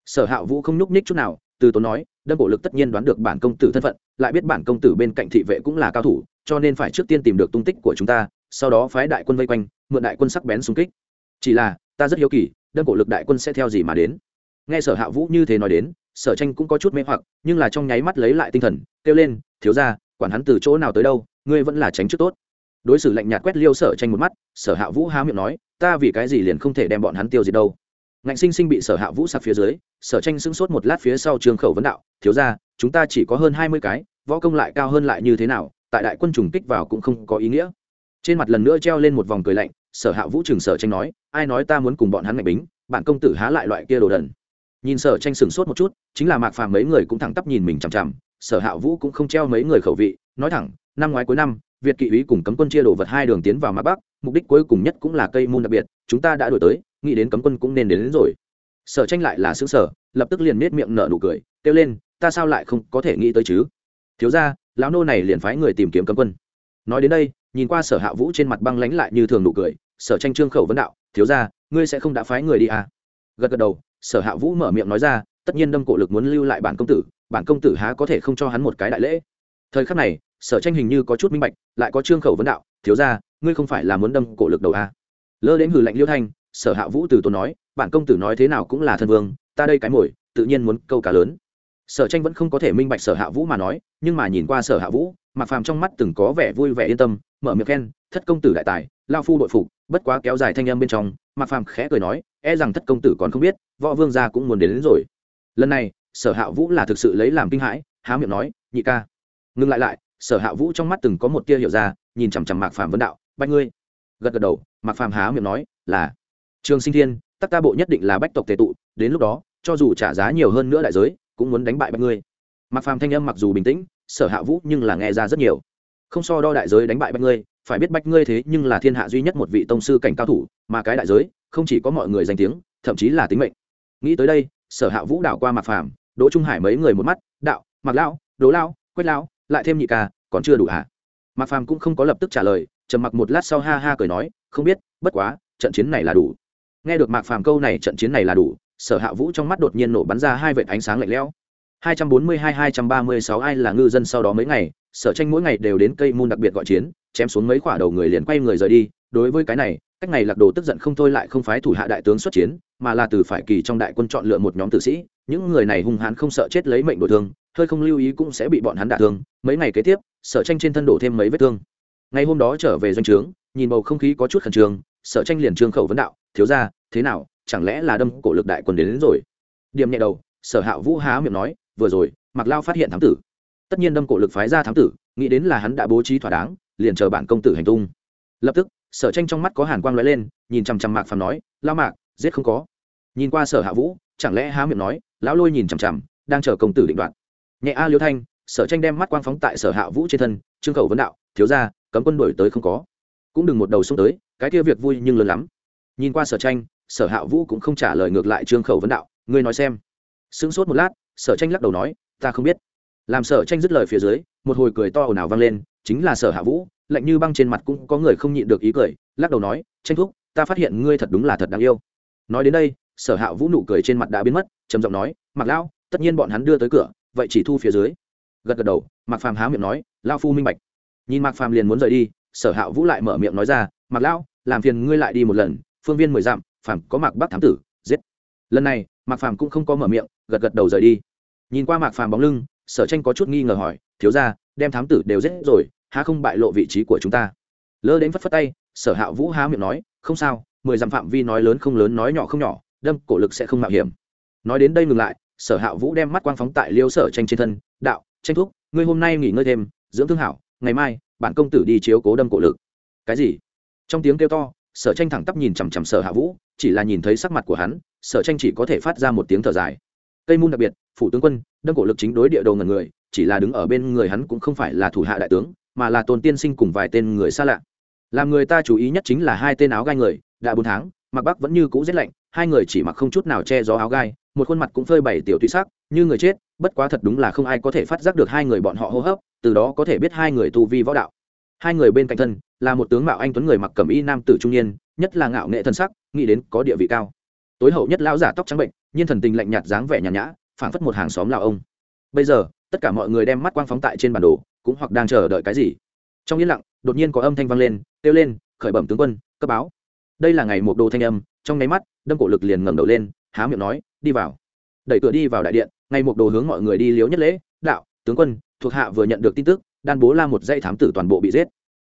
sở hạ vũ không nhúc nhích chút nào, từ tốn nói, đâm cổ lực tất nhiên đoán được bản công tử thân phận lại biết bản công tử bên cạnh thị vệ cũng là cao thủ, cho nên phải trước tiên tìm được tung tích của chúng ta, sau đó phái đại quân vây quanh, mượn đại quân sắc bén xung kích. Chỉ là, ta rất hiếu kỳ đâm cổ lực đại quân sẽ theo gì mà đến? Nghe sở hạ vũ như thế nói đến, sở tranh cũng có chút mê hoặc, nhưng là trong nháy mắt lấy lại tinh thần, kêu lên, thiếu ra quản hắn từ chỗ nào tới đâu, ngươi vẫn là tránh trước tốt. Đối xử lạnh nhạt quét liêu sở tranh một mắt, sở hạ vũ há miệng nói, ta vì cái gì liền không thể đem bọn hắn tiêu diệt đâu? Ngạnh sinh sinh bị sở hạ vũ sặc phía dưới, sở tranh sững sốt một lát phía sau trường khẩu vấn đạo, thiếu ra chúng ta chỉ có hơn hai mươi cái võ công lại cao hơn lại như thế nào tại đại quân trùng kích vào cũng không có ý nghĩa. Trên mặt lần nữa treo lên một vòng cười lạnh sở hạ vũ trường sở tranh nói ai nói ta muốn cùng bọn hắn ngạch bính bản công tử há lại loại kia đồ đần. Nhìn sở tranh sửng sốt một chút chính là mạc phàm mấy người cũng thẳng tắp nhìn mình chằm chằm sở hạ vũ cũng không treo mấy người khẩu vị nói thẳng năm ngoái cuối năm việt kỵ úy cùng cấm quân chia đồ vật hai đường tiến vào mạc bắc mục đích cuối cùng nhất cũng là cây môn đặc biệt chúng ta đã đổi tới nghĩ đến cấm quân cũng nên đến, đến rồi. Sở tranh lại là xứ sở lập tức liền nết miệng nở nụ cười kêu lên ta sao lại không có thể nghĩ tới chứ? Thiếu ra lão nô này liền phái người tìm kiếm cấm quân. Nói đến đây, nhìn qua sở hạ vũ trên mặt băng lánh lại như thường nụ cười, sở tranh trương khẩu vấn đạo, thiếu ra ngươi sẽ không đã phái người đi à? Gật gật đầu, sở hạ vũ mở miệng nói ra, tất nhiên đâm cổ lực muốn lưu lại bản công tử, bản công tử há có thể không cho hắn một cái đại lễ. Thời khắc này, sở tranh hình như có chút minh bạch, lại có trương khẩu vấn đạo, thiếu ra ngươi không phải là muốn đâm cổ lực đầu à. lơ đến hử lạnh liêu thanh, sở hạ vũ từ tốn nói, bản công tử nói thế nào cũng là thân vương, ta đây cái mồi, tự nhiên muốn câu cá lớn sở tranh vẫn không có thể minh bạch sở hạ vũ mà nói nhưng mà nhìn qua sở hạ vũ mặc phàm trong mắt từng có vẻ vui vẻ yên tâm mở miệng khen thất công tử đại tài lao phu đội phục bất quá kéo dài thanh âm bên trong. Mặc phàm khẽ cười nói e rằng thất công tử còn không biết võ vương gia cũng muốn đến, đến rồi. Lần này sở hạ vũ là thực sự lấy làm kinh hãi há miệng nói nhị ca. Ngừng lại lại sở hạ vũ trong mắt từng có một tia hiểu ra nhìn chằm chằm mạc phàm vấn đạo bách ngươi. Gật gật đầu mạc phàm há miệng nói là. Trường sinh thiên tắc ta bộ nhất định là bách tộc tề tụ đến lúc đó cho dù trả giá nhiều hơn nữa đại giới cũng muốn đánh bại bạch ngươi. Mặc phàm thanh âm mặc dù bình tĩnh, sở hạ vũ nhưng là nghe ra rất nhiều. Không so đo đại giới đánh bại bạch ngươi, phải biết bạch ngươi thế nhưng là thiên hạ duy nhất một vị tông sư cảnh cao thủ, mà cái đại giới, không chỉ có mọi người danh tiếng, thậm chí là tính mệnh. Nghĩ tới đây, sở hạ vũ đảo qua Mặc phàm, đỗ trung hải mấy người một mắt, đạo mặc lão, đỗ lao quách lão, lại thêm nhị ca, còn chưa đủ hả? Mặc phàm cũng không có lập tức trả lời, trầm mặc một lát sau ha ha cười nói, không biết, bất quá, trận chiến này là đủ. Nghe được mạc phàm câu này, trận chiến này là đủ sở hạ vũ trong mắt đột nhiên nổ bắn ra hai vệt ánh sáng lạnh lẽo. 242-236 ai là ngư dân sau đó mấy ngày, sở tranh mỗi ngày đều đến cây môn đặc biệt gọi chiến, chém xuống mấy quả đầu người liền quay người rời đi. Đối với cái này, cách này lạc đồ tức giận không thôi lại không phái thủ hạ đại tướng xuất chiến, mà là từ phải kỳ trong đại quân chọn lựa một nhóm tử sĩ. Những người này hung hãn không sợ chết lấy mệnh đổ thương, hơi không lưu ý cũng sẽ bị bọn hắn đả thương. Mấy ngày kế tiếp, sở tranh trên thân đổ thêm mấy vết thương. Ngày hôm đó trở về doanh trướng, nhìn bầu không khí có chút khẩn trương, sở tranh liền trương khẩu vấn đạo, thiếu ra thế nào? Chẳng lẽ là đâm cổ lực đại quân đến, đến rồi? Điểm nhẹ đầu sở hạ vũ há miệng nói vừa rồi mặc lao phát hiện thám tử. Tất nhiên đâm cổ lực phái ra thám tử nghĩ đến là hắn đã bố trí thỏa đáng liền chờ bản công tử hành tung. Lập tức sở tranh trong mắt có hàn quang lóe lên nhìn chằm chằm mạc phàm nói lao mạc giết không có. Nhìn qua sở hạ vũ chẳng lẽ há miệng nói lão lôi nhìn chằm chằm đang chờ công tử định đoạt. Nhẹ a liêu thanh sở tranh đem mắt quang phóng tại sở hạ vũ trên thân trương khẩu vấn đạo thiếu ra cấm quân đổi tới không có. Cũng đừng một đầu xuống tới cái kia việc vui nhưng lớn lắm. Nhìn qua sở tranh sở hạ vũ cũng không trả lời ngược lại trương khẩu vấn đạo, ngươi nói xem. Sững sốt một lát, sở tranh lắc đầu nói, ta không biết. Làm sở tranh dứt lời phía dưới, một hồi cười to ồn ào vang lên, chính là sở hạ vũ, lạnh như băng trên mặt cũng có người không nhịn được ý cười, lắc đầu nói, tranh thúc, ta phát hiện ngươi thật đúng là thật đáng yêu. Nói đến đây, sở hạ vũ nụ cười trên mặt đã biến mất, trầm giọng nói mặc lão, tất nhiên bọn hắn đưa tới cửa, vậy chỉ thu phía dưới. Gật gật đầu, mạc phàm há miệng nói lao phu minh bạch. Nhìn mạc phàm liền muốn rời đi, sở hạ vũ lại mở miệng nói ra mặc lão, làm phiền ngươi lại đi một lần, phương viên mười dặm phàm có mạc bắc thám tử, giết. Lần này, mạc phàm cũng không có mở miệng, gật gật đầu rời đi. Nhìn qua mạc phàm bóng lưng, sở tranh có chút nghi ngờ hỏi, thiếu ra đem thám tử đều giết rồi, há không bại lộ vị trí của chúng ta? Lơ đến phất phất tay, sở hạ vũ há miệng nói, không sao, mười dặm phạm vi nói lớn không lớn, nói nhỏ không nhỏ, đâm cổ lực sẽ không mạo hiểm. Nói đến đây ngừng lại, sở hạ vũ đem mắt quang phóng tại liêu sở tranh trên thân, đạo, tranh thúc, ngươi hôm nay nghỉ ngơi thêm, dưỡng thương hảo, ngày mai, bản công tử đi chiếu cố đâm cổ lực. Cái gì? Trong tiếng kêu to, sở tranh thẳng tắp nhìn chằm chằm sở hạ vũ chỉ là nhìn thấy sắc mặt của hắn, sở tranh chỉ có thể phát ra một tiếng thở dài. Cây môn đặc biệt, phủ tướng quân, đâm cổ lực chính đối địa đầu ngần người, chỉ là đứng ở bên người hắn cũng không phải là thủ hạ đại tướng, mà là tôn tiên sinh cùng vài tên người xa lạ. Làm người ta chú ý nhất chính là hai tên áo gai người, đã bốn tháng, mặc bắc vẫn như cũ rét lạnh, hai người chỉ mặc không chút nào che gió áo gai, một khuôn mặt cũng phơi bảy tiểu tụy sắc, như người chết, bất quá thật đúng là không ai có thể phát giác được hai người bọn họ hô hấp, từ đó có thể biết hai người tu vi võ đạo. Hai người bên cạnh thân là một tướng mạo anh tuấn người mặc cẩm y nam tử trung niên, nhất là ngạo nghệ thân sắc, nghĩ đến có địa vị cao. Tối hậu nhất lão giả tóc trắng bệnh, nhiên thần tình lạnh nhạt dáng vẻ nhàn nhã, phảng phất một hàng xóm lào ông. Bây giờ, tất cả mọi người đem mắt quang phóng tại trên bản đồ, cũng hoặc đang chờ đợi cái gì. Trong yên lặng, đột nhiên có âm thanh vang lên, kêu lên, khởi bẩm tướng quân, cấp báo. Đây là ngày một đồ thanh âm, trong nháy mắt, đâm cổ lực liền ngẩng đầu lên, há miệng nói, đi vào. Đẩy cửa đi vào đại điện, ngày một đồ hướng mọi người đi liếu nhất lễ, đạo, tướng quân, thuộc hạ vừa nhận được tin tức, đan bố la một dãy thám tử toàn bộ bị giết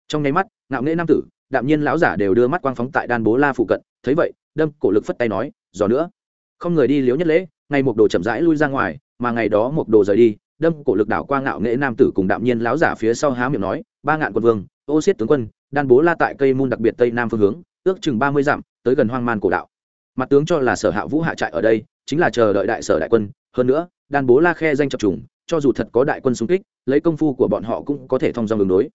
trong nháy mắt, ngạo nghễ nam tử, đạm nhiên lão giả đều đưa mắt quang phóng tại đan bố la phụ cận, thấy vậy, đâm cổ lực phất tay nói dò nữa. Không người đi liếu nhất lễ ngày một đồ chậm rãi lui ra ngoài, mà ngày đó một đồ rời đi, đâm cổ lực đảo qua ngạo nghễ nam tử cùng đạm nhiên lão giả phía sau há miệng nói, ba ngạn quân vương, ô xiết tướng quân, đan bố la tại cây môn đặc biệt tây nam phương hướng, ước chừng ba mươi dặm, tới gần hoang man cổ đạo. Mặt tướng cho là sở hạ vũ hạ trại ở đây, chính là chờ đợi đại sở đại quân, hơn nữa, đan bố la khe danh chập trùng, cho dù thật có đại quân xung kích, lấy công phu của bọn họ cũng có thể thông dong đường đối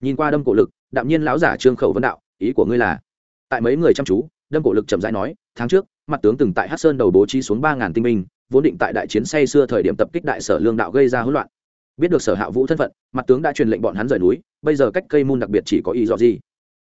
nhìn qua đâm cổ lực, đạm nhiên lão giả trương khẩu vân đạo, ý của ngươi là? Tại mấy người chăm chú, đâm cổ lực chậm rãi nói, tháng trước, mặt tướng từng tại hát sơn đầu bố trí xuống ba ngàn tinh binh, vốn định tại đại chiến say xưa thời điểm tập kích đại sở lương đạo gây ra hỗn loạn. Biết được sở hạ vũ thân phận, mặt tướng đã truyền lệnh bọn hắn rời núi, bây giờ cách cây môn đặc biệt chỉ có ý dọ gì?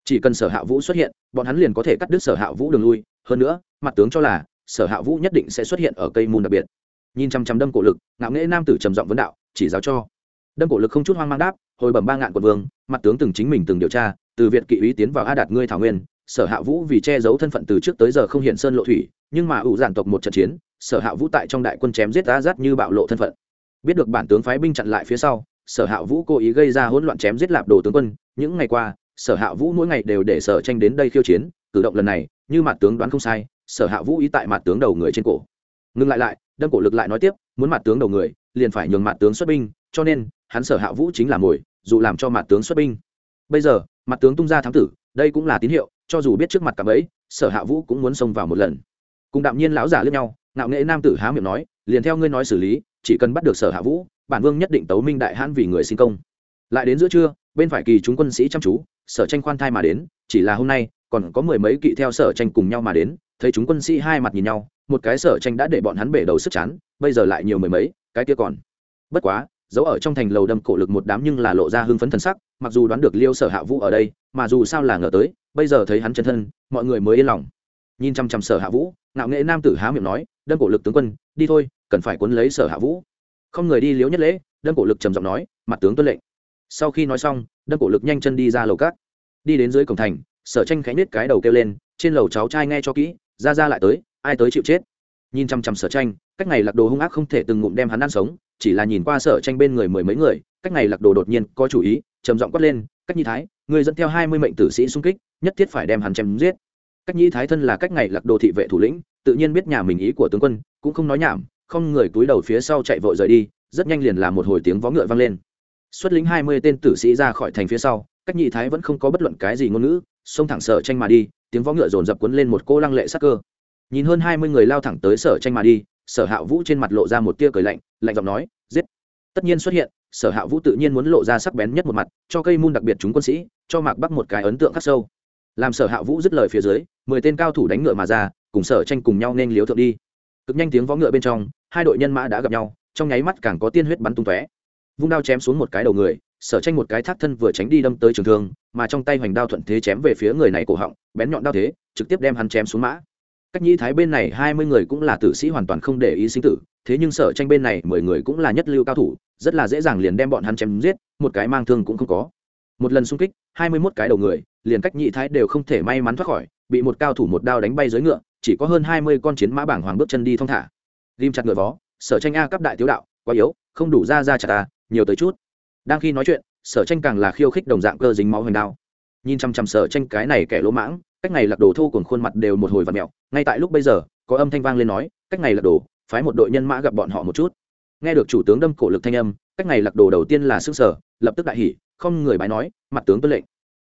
Chỉ cần sở hạ vũ xuất hiện, bọn hắn liền có thể cắt đứt sở hạ vũ đường lui. Hơn nữa, mặt tướng cho là, sở hạ vũ nhất định sẽ xuất hiện ở cây môn đặc biệt. Nhìn chăm chăm đâm cổ lực, ngạo nghễ nam tử trầm giọng vấn đạo, chỉ giáo cho. Đâm cổ lực không chút hoang mang đáp hồi bẩm ba ngạn quận vương, mặt tướng từng chính mình từng điều tra, từ việt kỵ ý tiến vào a đạt ngươi thảo nguyên, sở hạ vũ vì che giấu thân phận từ trước tới giờ không hiện sơn lộ thủy, nhưng mà ủ giản tộc một trận chiến, sở hạ vũ tại trong đại quân chém giết a rát như bạo lộ thân phận. Biết được bản tướng phái binh chặn lại phía sau, sở hạ vũ cố ý gây ra hỗn loạn chém giết lạp đồ tướng quân, những ngày qua, sở hạ vũ mỗi ngày đều để sở tranh đến đây khiêu chiến, cử động lần này, như mặt tướng đoán không sai, sở hạ vũ ý tại mặt tướng đầu người trên cổ. Ngừng lại lại, đâm cổ lực lại nói tiếp, muốn mặt tướng đầu người, liền phải nhường mặt tướng xuất binh, cho nên hắn sở hạ vũ chính là mồi, dù làm cho mặt tướng xuất binh. Bây giờ, mặt tướng tung ra thám tử, đây cũng là tín hiệu, cho dù biết trước mặt cặp ấy sở hạ vũ cũng muốn xông vào một lần. Cùng đạm nhiên lão giả lướt nhau, ngạo nghệ nam tử há miệng nói, liền theo ngươi nói xử lý, chỉ cần bắt được sở hạ vũ, bản vương nhất định tấu minh đại hãn vì người sinh công. Lại đến giữa trưa, bên phải kỳ chúng quân sĩ chăm chú, sở tranh khoan thai mà đến, chỉ là hôm nay, còn có mười mấy kỵ theo sở tranh cùng nhau mà đến, thấy chúng quân sĩ hai mặt nhìn nhau, một cái sở tranh đã để bọn hắn bể đầu sức chán, bây giờ lại nhiều mười mấy, cái kia còn. Bất quá dấu ở trong thành lầu đâm cổ lực một đám nhưng là lộ ra hưng phấn thần sắc, mặc dù đoán được liêu sở hạ vũ ở đây, mà dù sao là ngờ tới, bây giờ thấy hắn chân thân, mọi người mới yên lòng. Nhìn chăm chăm sở hạ vũ, ngạo nghệ nam tử há miệng nói, đâm cổ lực tướng quân, đi thôi, cần phải cuốn lấy sở hạ vũ. Không người đi liếu nhất lễ, đâm cổ lực trầm giọng nói, mặt tướng tuân lệnh. Sau khi nói xong, đâm cổ lực nhanh chân đi ra lầu cát đi đến dưới cổng thành, sở tranh khánh nết cái đầu kêu lên, trên lầu cháu trai nghe cho kỹ, ra ra lại tới, ai tới chịu chết? Nhìn chăm chăm sở tranh, cách ngày lạc đồ hung ác không thể từng ngụm đem hắn ăn sống chỉ là nhìn qua sở tranh bên người mười mấy người, cách này lạc đồ đột nhiên có chủ ý, trầm giọng quát lên, cách nhi thái, người dẫn theo hai mươi mệnh tử sĩ xung kích, nhất thiết phải đem hắn chém giết. Cách nhi thái thân là cách ngày lạc đồ thị vệ thủ lĩnh, tự nhiên biết nhà mình ý của tướng quân, cũng không nói nhảm, không người túi đầu phía sau chạy vội rời đi, rất nhanh liền làm một hồi tiếng vó ngựa vang lên. Xuất lính hai mươi tên tử sĩ ra khỏi thành phía sau, cách nhị thái vẫn không có bất luận cái gì ngôn ngữ, xông thẳng sở tranh mà đi, tiếng vó ngựa dồn dập cuốn lên một cô lăng lệ sắc cơ. Nhìn hơn hai mươi người lao thẳng tới sở tranh mà đi sở hạ vũ trên mặt lộ ra một tia cười lạnh lạnh giọng nói, giết. Tất nhiên xuất hiện, sở hạ vũ tự nhiên muốn lộ ra sắc bén nhất một mặt, cho cây môn đặc biệt chúng quân sĩ, cho mạc bắc một cái ấn tượng khắc sâu. Làm sở hạ vũ dứt lời phía dưới, mười tên cao thủ đánh ngựa mà ra, cùng sở tranh cùng nhau nên liếu thượng đi. Cực nhanh tiếng vó ngựa bên trong, hai đội nhân mã đã gặp nhau, trong nháy mắt càng có tiên huyết bắn tung tóe. Vung đao chém xuống một cái đầu người, sở tranh một cái thác thân vừa tránh đi đâm tới trường thương, mà trong tay hoành đao thuận thế chém về phía người này cổ họng, bén nhọn đao thế, trực tiếp đem hắn chém xuống mã cách nhĩ thái bên này hai mươi người cũng là tử sĩ hoàn toàn không để ý sinh tử, thế nhưng sở tranh bên này mười người cũng là nhất lưu cao thủ, rất là dễ dàng liền đem bọn hắn chém giết, một cái mang thương cũng không có. Một lần xung kích, hai mươi mốt cái đầu người, liền cách nhị thái đều không thể may mắn thoát khỏi, bị một cao thủ một đao đánh bay dưới ngựa, chỉ có hơn hai mươi con chiến mã bảng hoàng bước chân đi thong thả. Ghim chặt ngựa vó, sở tranh a cấp đại tiếu đạo, quá yếu, không đủ ra ra chặt ta, nhiều tới chút. Đang khi nói chuyện, sở tranh càng là khiêu khích đồng dạng cơ dính máu hoành đao. Nhìn chăm chăm sở tranh cái này kẻ lỗ mãng, cách này lạc đồ thô cùng khuôn mặt đều một hồi và mẹo ngay tại lúc bây giờ, có âm thanh vang lên nói, cách ngày lật đồ, phái một đội nhân mã gặp bọn họ một chút. Nghe được chủ tướng đâm cổ lực thanh âm, cách ngày lật đồ đầu tiên là xương sở, lập tức đại hỉ, không người bái nói, mặt tướng tuân lệnh.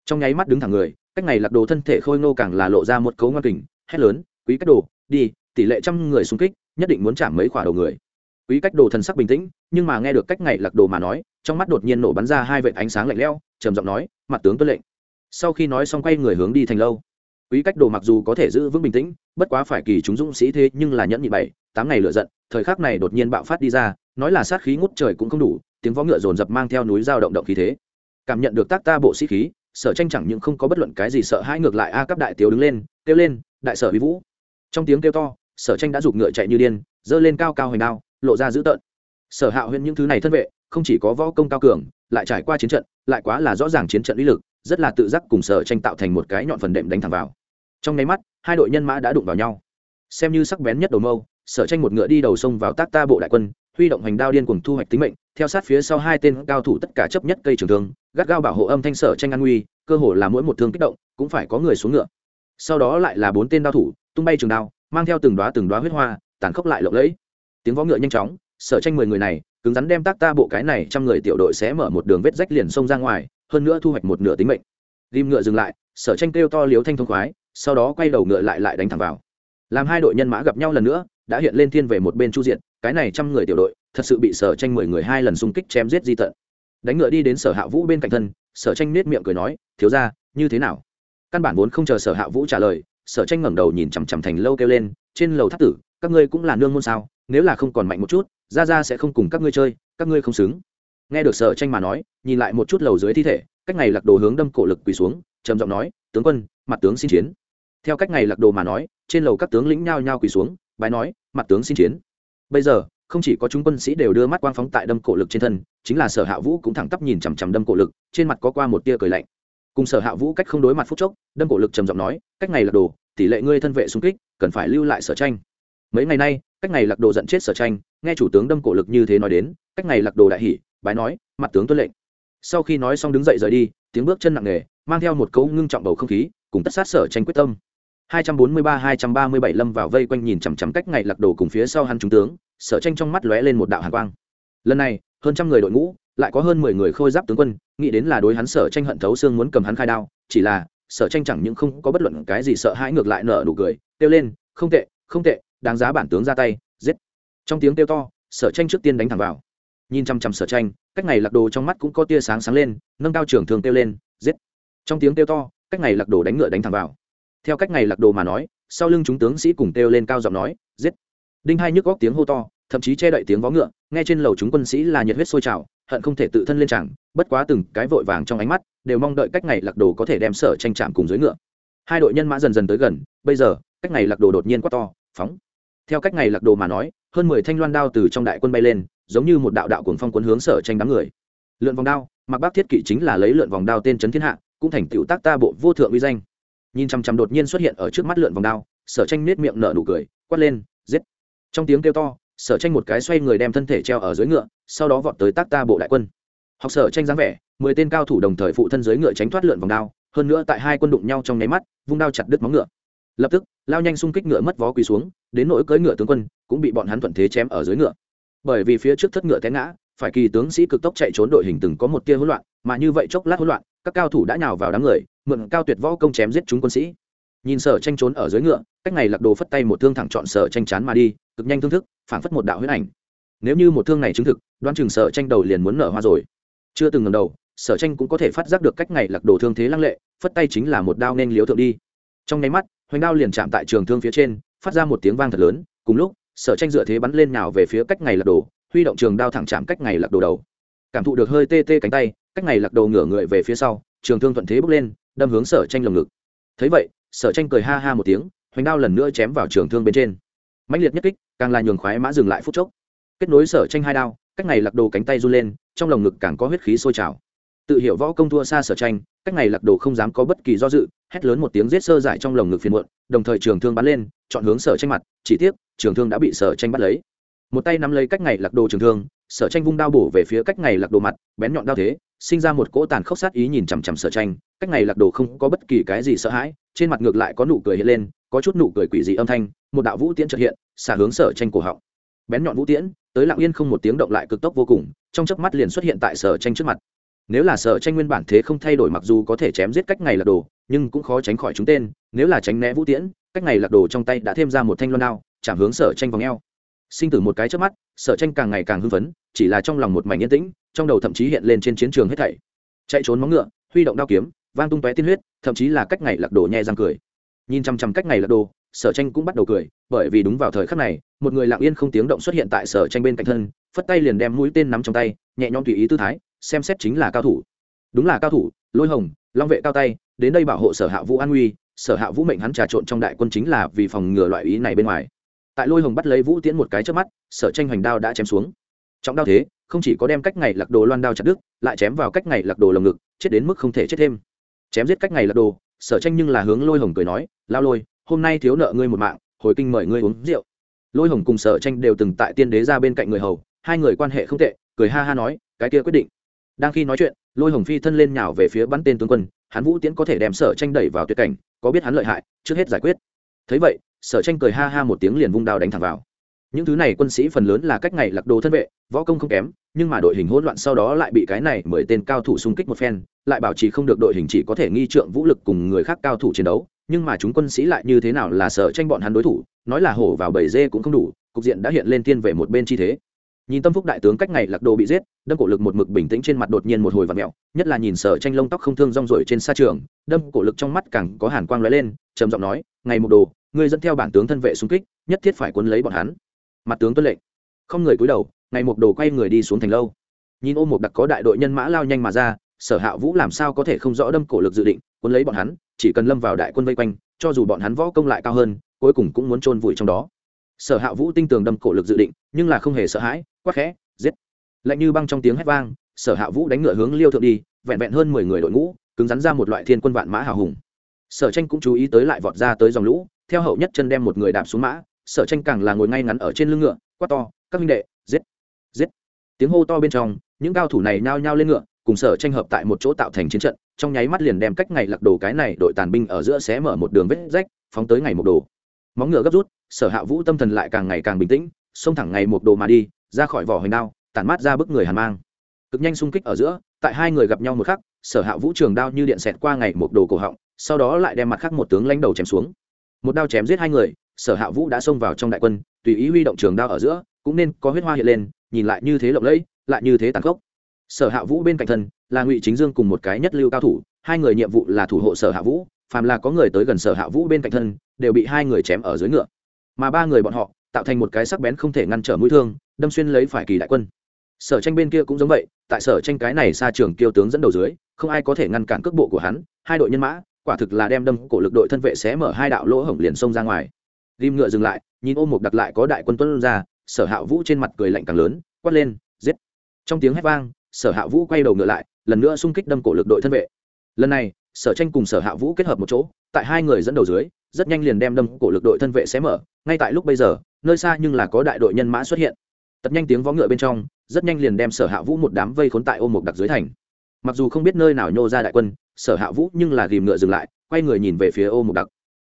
Trong nháy mắt đứng thẳng người, cách ngày lật đồ thân thể khôi ngô càng là lộ ra một cấu ngoan kình, hét lớn, quý cách đồ, đi, tỷ lệ trăm người xung kích, nhất định muốn chạm mấy khỏa đầu người. Quý cách đồ thần sắc bình tĩnh, nhưng mà nghe được cách ngày lật đồ mà nói, trong mắt đột nhiên nổ bắn ra hai vệt ánh sáng lạnh lẽo, trầm giọng nói, mặt tướng tuân lệnh. Sau khi nói xong quay người hướng đi thành lâu quý cách đồ mặc dù có thể giữ vững bình tĩnh, bất quá phải kỳ chúng dũng sĩ thế nhưng là nhẫn nhị bảy, tám ngày lựa giận, thời khắc này đột nhiên bạo phát đi ra, nói là sát khí ngút trời cũng không đủ, tiếng võ ngựa dồn dập mang theo núi dao động động khí thế. Cảm nhận được tác ta bộ sĩ khí, sở tranh chẳng những không có bất luận cái gì sợ hãi ngược lại a cấp đại tiểu đứng lên, kêu lên, đại sở vi vũ. Trong tiếng kêu to, sở tranh đã giục ngựa chạy như điên dơ lên cao cao hoành đao, lộ ra dữ tợn. Sở hạ huyên những thứ này thân vệ, không chỉ có võ công cao cường, lại trải qua chiến trận, lại quá là rõ ràng chiến trận uy lực, rất là tự giác cùng sở tranh tạo thành một cái nhọn phần đệm đánh thẳng vào trong nháy mắt, hai đội nhân mã đã đụng vào nhau. Xem như sắc bén nhất đầu mâu, sở tranh một ngựa đi đầu sông vào tác ta bộ đại quân, huy động hành đao điên cuồng thu hoạch tính mệnh, theo sát phía sau hai tên cao thủ tất cả chấp nhất cây trường thương, gắt gao bảo hộ âm thanh sở tranh an nguy, cơ hồ là mỗi một thương kích động, cũng phải có người xuống ngựa. Sau đó lại là bốn tên đao thủ, tung bay trường đao, mang theo từng đoá từng đoá huyết hoa, tàn khốc lại lộng lẫy. Tiếng võ ngựa nhanh chóng, sở tranh mười người này, cứng rắn đem tác ta bộ cái này trăm người tiểu đội sẽ mở một đường vết rách liền sông ra ngoài, hơn nữa thu hoạch một nửa tính mệnh. Ghim ngựa dừng lại, sở tranh kêu to liếu thanh thông khoái sau đó quay đầu ngựa lại lại đánh thẳng vào. Làm hai đội nhân mã gặp nhau lần nữa, đã hiện lên thiên về một bên chu diện cái này trăm người tiểu đội, thật sự bị sở tranh mười người hai lần xung kích chém giết di tận. Đánh ngựa đi đến sở hạ vũ bên cạnh thân, sở tranh nết miệng cười nói, thiếu ra như thế nào? Căn bản vốn không chờ sở hạ vũ trả lời, sở tranh ngẩng đầu nhìn chằm chằm thành lâu kêu lên, trên lầu tháp tử, các ngươi cũng là nương môn sao? Nếu là không còn mạnh một chút, ra ra sẽ không cùng các ngươi chơi, các ngươi không xứng. Nghe được sở tranh mà nói, nhìn lại một chút lầu dưới thi thể, cách ngày lạc đồ hướng đâm cổ lực quỳ xuống, trầm giọng nói, tướng quân, mặt tướng xin chiến theo cách ngày lạc đồ mà nói, trên lầu các tướng lĩnh nhao nhao quỳ xuống, bái nói, mặt tướng xin chiến. Bây giờ, không chỉ có chúng quân sĩ đều đưa mắt quang phóng tại đâm cổ lực trên thân, chính là sở hạ vũ cũng thẳng tắp nhìn chằm chằm đâm cổ lực, trên mặt có qua một tia cười lạnh. Cùng sở hạ vũ cách không đối mặt phúc chốc, đâm cổ lực trầm giọng nói, cách ngày lạc đồ, tỷ lệ ngươi thân vệ xung kích, cần phải lưu lại sở tranh. Mấy ngày nay, cách ngày lạc đồ giận chết sở tranh, nghe chủ tướng đâm cổ lực như thế nói đến, cách ngày lạc đồ đại hỉ, bái nói, mặt tướng tuân lệnh. Sau khi nói xong đứng dậy rời đi, tiếng bước chân nặng nề, mang theo một cấu ngưng trọng bầu không khí, cùng tất sát sở tranh quyết tâm. 243-237 lâm vào vây quanh nhìn chằm chằm cách ngày lạc đồ cùng phía sau hắn trung tướng sở tranh trong mắt lóe lên một đạo hàn quang. Lần này, hơn trăm người đội ngũ, lại có hơn mười người khôi giáp tướng quân, nghĩ đến là đối hắn sở tranh hận thấu xương muốn cầm hắn khai đao, chỉ là sở tranh chẳng những không có bất luận cái gì sợ hãi ngược lại nở nụ cười, kêu lên, không tệ không tệ, đáng giá bản tướng ra tay, giết. Trong tiếng kêu to sở tranh trước tiên đánh thẳng vào. Nhìn chằm chằm sở tranh, cách ngày lạc đồ trong mắt cũng có tia sáng sáng lên, nâng cao trưởng thường kêu lên, giết. Trong tiếng kêu to, cách ngày lạc đồ đánh ngựa đánh thẳng vào theo cách ngày lạc đồ mà nói, sau lưng chúng tướng sĩ cùng kêu lên cao giọng nói, giết! Đinh hai nhức góc tiếng hô to, thậm chí che đậy tiếng vó ngựa, nghe trên lầu chúng quân sĩ là nhiệt huyết sôi trào, hận không thể tự thân lên chẳng bất quá từng cái vội vàng trong ánh mắt, đều mong đợi cách ngày lạc đồ có thể đem sở tranh chạm cùng dưới ngựa. Hai đội nhân mã dần dần tới gần, bây giờ, cách ngày lạc đồ đột nhiên quá to, phóng! Theo cách ngày lạc đồ mà nói, hơn mười thanh loan đao từ trong đại quân bay lên, giống như một đạo đạo cuồng phong cuốn hướng sở tranh đám người. Lượn vòng đao, mặc bác thiết kỵ chính là lấy lượn vòng đao tên trấn thiên hạ, cũng thành tựu tác ta bộ vô thượng uy danh nhìn chằm chằm đột nhiên xuất hiện ở trước mắt lượn vòng đao, sở tranh nết miệng nở nụ cười, quát lên, giết! Trong tiếng kêu to, sở tranh một cái xoay người đem thân thể treo ở dưới ngựa, sau đó vọt tới tác ta bộ đại quân. Học sở tranh dáng vẻ, mười tên cao thủ đồng thời phụ thân dưới ngựa tránh thoát lượn vòng đao, hơn nữa tại hai quân đụng nhau trong nháy mắt, vung đao chặt đứt móng ngựa. Lập tức, lao nhanh xung kích ngựa mất vó quỳ xuống, đến nỗi cưỡi ngựa tướng quân, cũng bị bọn hắn thuận thế chém ở dưới ngựa. Bởi vì phía trước thất ngựa té ngã phải kỳ tướng sĩ cực tốc chạy trốn đội hình từng có một tia hỗn loạn, mà như vậy chốc lát hỗn loạn, các cao thủ đã nhào vào đám người, mượn cao tuyệt võ công chém giết chúng quân sĩ. Nhìn sở tranh trốn ở dưới ngựa, cách này lạc đồ phất tay một thương thẳng chọn sở tranh chán mà đi, cực nhanh thương thức phản phất một đạo huyết ảnh. Nếu như một thương này chứng thực, đoán chừng sở tranh đầu liền muốn nở hoa rồi. Chưa từng ngẩng đầu, sở tranh cũng có thể phát giác được cách này lạc đồ thương thế lăng lệ, phất tay chính là một đao nên liếu thượng đi. Trong nháy mắt, hoành đao liền chạm tại trường thương phía trên, phát ra một tiếng vang thật lớn, cùng lúc, sở tranh dựa thế bắn lên nào về phía cách này lạc đồ huy động trường đao thẳng chạm cách ngày lạc đồ đầu. Cảm thụ được hơi tê tê cánh tay, cách ngày lạc đồ ngửa người về phía sau, trường thương thuận thế bước lên, đâm hướng sở tranh lồng ngực. Thấy vậy, sở tranh cười ha ha một tiếng, hoành đao lần nữa chém vào trường thương bên trên. Mãnh liệt nhất kích, càng là nhường khoái mã dừng lại phút chốc. Kết nối sở tranh hai đao, cách ngày lạc đồ cánh tay run lên, trong lồng ngực càng có huyết khí sôi trào. Tự hiểu võ công thua xa sở tranh, cách ngày lạc đồ không dám có bất kỳ do dự, hét lớn một tiếng giết sơ dại trong lồng ngực phiền muộn, đồng thời trường thương bắn lên, chọn hướng sở tranh mặt, chỉ tiếc, trường thương đã bị sở tranh bắt lấy một tay nắm lấy cách ngày lạc đồ trường thương, sở tranh vung đao bổ về phía cách ngày lạc đồ mặt, bén nhọn đao thế, sinh ra một cỗ tàn khốc sát ý nhìn chằm chằm sở tranh, cách ngày lạc đồ không có bất kỳ cái gì sợ hãi, trên mặt ngược lại có nụ cười hiện lên, có chút nụ cười quỷ dị âm thanh, một đạo vũ tiễn trợ hiện, xả hướng sở tranh cổ họng. Bén nhọn vũ tiễn, tới lặng yên không một tiếng động lại cực tốc vô cùng, trong chớp mắt liền xuất hiện tại sở tranh trước mặt. Nếu là sở tranh nguyên bản thế không thay đổi mặc dù có thể chém giết cách ngày lạc đồ, nhưng cũng khó tránh khỏi chúng tên, nếu là tránh né vũ tiễn, cách ngày lạc đồ trong tay đã thêm ra một thanh loan đao, chạm hướng sở tranh vòng eo sinh tử một cái trước mắt, sở tranh càng ngày càng hưng phấn, chỉ là trong lòng một mảnh yên tĩnh, trong đầu thậm chí hiện lên trên chiến trường hết thảy. Chạy trốn móng ngựa, huy động đao kiếm, vang tung tóe tiên huyết, thậm chí là cách ngày lạc đồ nhẹ răng cười. Nhìn chăm chăm cách ngày lạc đồ sở tranh cũng bắt đầu cười, bởi vì đúng vào thời khắc này, một người lặng yên không tiếng động xuất hiện tại sở tranh bên cạnh thân, phất tay liền đem mũi tên nắm trong tay, nhẹ nhõm tùy ý tư thái, xem xét chính là cao thủ. Đúng là cao thủ, lôi hồng, long vệ cao tay, đến đây bảo hộ sở hạ vũ an nguy, sở hạ vũ mệnh hắn trà trộn trong đại quân chính là vì phòng ngừa loại ý này bên ngoài tại lôi hồng bắt lấy vũ tiễn một cái trước mắt, sở tranh hoành đao đã chém xuống. Trọng đao thế, không chỉ có đem cách ngày lạc đồ loan đao chặt đứt, lại chém vào cách ngày lạc đồ lồng ngực, chết đến mức không thể chết thêm. Chém giết cách ngày lạc đồ, sở tranh nhưng là hướng lôi hồng cười nói, lao lôi, hôm nay thiếu nợ ngươi một mạng, hồi kinh mời ngươi uống rượu. Lôi hồng cùng sở tranh đều từng tại tiên đế ra bên cạnh người hầu, hai người quan hệ không tệ, cười ha ha nói, cái kia quyết định. Đang khi nói chuyện, lôi hồng phi thân lên nhào về phía bắn tên tướng quân, hắn vũ tiễn có thể đem sở tranh đẩy vào tuyệt cảnh, có biết hắn lợi hại, trước hết giải quyết. Thấy vậy sở tranh cười ha ha một tiếng liền vung đao đánh thẳng vào. Những thứ này quân sĩ phần lớn là cách ngày lạc đồ thân vệ, võ công không kém, nhưng mà đội hình hỗn loạn sau đó lại bị cái này mười tên cao thủ xung kích một phen, lại bảo trì không được đội hình chỉ có thể nghi trượng vũ lực cùng người khác cao thủ chiến đấu, nhưng mà chúng quân sĩ lại như thế nào là sở tranh bọn hắn đối thủ, nói là hổ vào bầy dê cũng không đủ, cục diện đã hiện lên tiên về một bên chi thế. Nhìn tâm phúc đại tướng cách ngày lạc đồ bị giết, đâm cổ lực một mực bình tĩnh trên mặt đột nhiên một hồi và mẹo, nhất là nhìn sở tranh lông tóc không thương rong rổi trên xa trường, đâm cổ lực trong mắt càng có hàn quang lóe lên, trầm giọng nói, ngày một đồ ngươi dẫn theo bản tướng thân vệ xung kích, nhất thiết phải cuốn lấy bọn hắn. Mặt tướng tuân lệnh. Không người cúi đầu, ngày một đồ quay người đi xuống thành lâu. Nhìn ôm một đặc có đại đội nhân mã lao nhanh mà ra, sở hạ vũ làm sao có thể không rõ đâm cổ lực dự định, cuốn lấy bọn hắn, chỉ cần lâm vào đại quân vây quanh, cho dù bọn hắn võ công lại cao hơn, cuối cùng cũng muốn chôn vùi trong đó. Sở hạ vũ tinh tường đâm cổ lực dự định, nhưng là không hề sợ hãi, quắc khẽ, giết. Lạnh như băng trong tiếng hét vang, sở hạ vũ đánh ngựa hướng liêu thượng đi, vẹn vẹn hơn mười người đội ngũ, cứng rắn ra một loại thiên quân vạn mã hào hùng. Sở tranh cũng chú ý tới lại vọt ra tới dòng lũ theo hậu nhất chân đem một người đạp xuống mã, sở tranh càng là ngồi ngay ngắn ở trên lưng ngựa, quát to, các minh đệ, giết giết! Tiếng hô to bên trong, những cao thủ này nhao nhao lên ngựa, cùng sở tranh hợp tại một chỗ tạo thành chiến trận, trong nháy mắt liền đem cách ngày lạc đồ cái này đội tàn binh ở giữa xé mở một đường vết rách, phóng tới ngày một đồ. Móng ngựa gấp rút, sở hạ vũ tâm thần lại càng ngày càng bình tĩnh, xông thẳng ngày một đồ mà đi, ra khỏi vỏ hoành đao, tản mát ra bức người hàn mang. Cực nhanh xung kích ở giữa, tại hai người gặp nhau một khắc, sở hạ vũ trường đao như điện xẹt qua ngày một đồ cổ họng, sau đó lại đem mặt khác một tướng lãnh đầu chém xuống một đao chém giết hai người, sở hạ vũ đã xông vào trong đại quân, tùy ý huy động trường đao ở giữa, cũng nên có huyết hoa hiện lên, nhìn lại như thế lộng lẫy, lại như thế tàn khốc. Sở hạ vũ bên cạnh thân, là ngụy chính dương cùng một cái nhất lưu cao thủ, hai người nhiệm vụ là thủ hộ sở hạ vũ, phàm là có người tới gần sở hạ vũ bên cạnh thân, đều bị hai người chém ở dưới ngựa. Mà ba người bọn họ, tạo thành một cái sắc bén không thể ngăn trở mũi thương, đâm xuyên lấy phải kỳ đại quân. Sở tranh bên kia cũng giống vậy, tại sở tranh cái này xa trường kiêu tướng dẫn đầu dưới, không ai có thể ngăn cản cước bộ của hắn, hai đội nhân mã quả thực là đem đâm cổ lực đội thân vệ xé mở hai đạo lỗ hổng liền xông ra ngoài. Ghim ngựa dừng lại, nhìn ôm một đặc lại có đại quân tuân ra, sở hạ vũ trên mặt cười lạnh càng lớn, quát lên, giết! Trong tiếng hét vang, sở hạ vũ quay đầu ngựa lại, lần nữa xung kích đâm cổ lực đội thân vệ. Lần này, sở tranh cùng sở hạ vũ kết hợp một chỗ, tại hai người dẫn đầu dưới, rất nhanh liền đem đâm cổ lực đội thân vệ xé mở, ngay tại lúc bây giờ, nơi xa nhưng là có đại đội nhân mã xuất hiện. Tật nhanh tiếng vó ngựa bên trong, rất nhanh liền đem sở hạ vũ một đám vây khốn tại ôm một đặc dưới thành mặc dù không biết nơi nào nhô ra đại quân, sở hạ vũ nhưng là ghìm ngựa dừng lại, quay người nhìn về phía ô một đặc.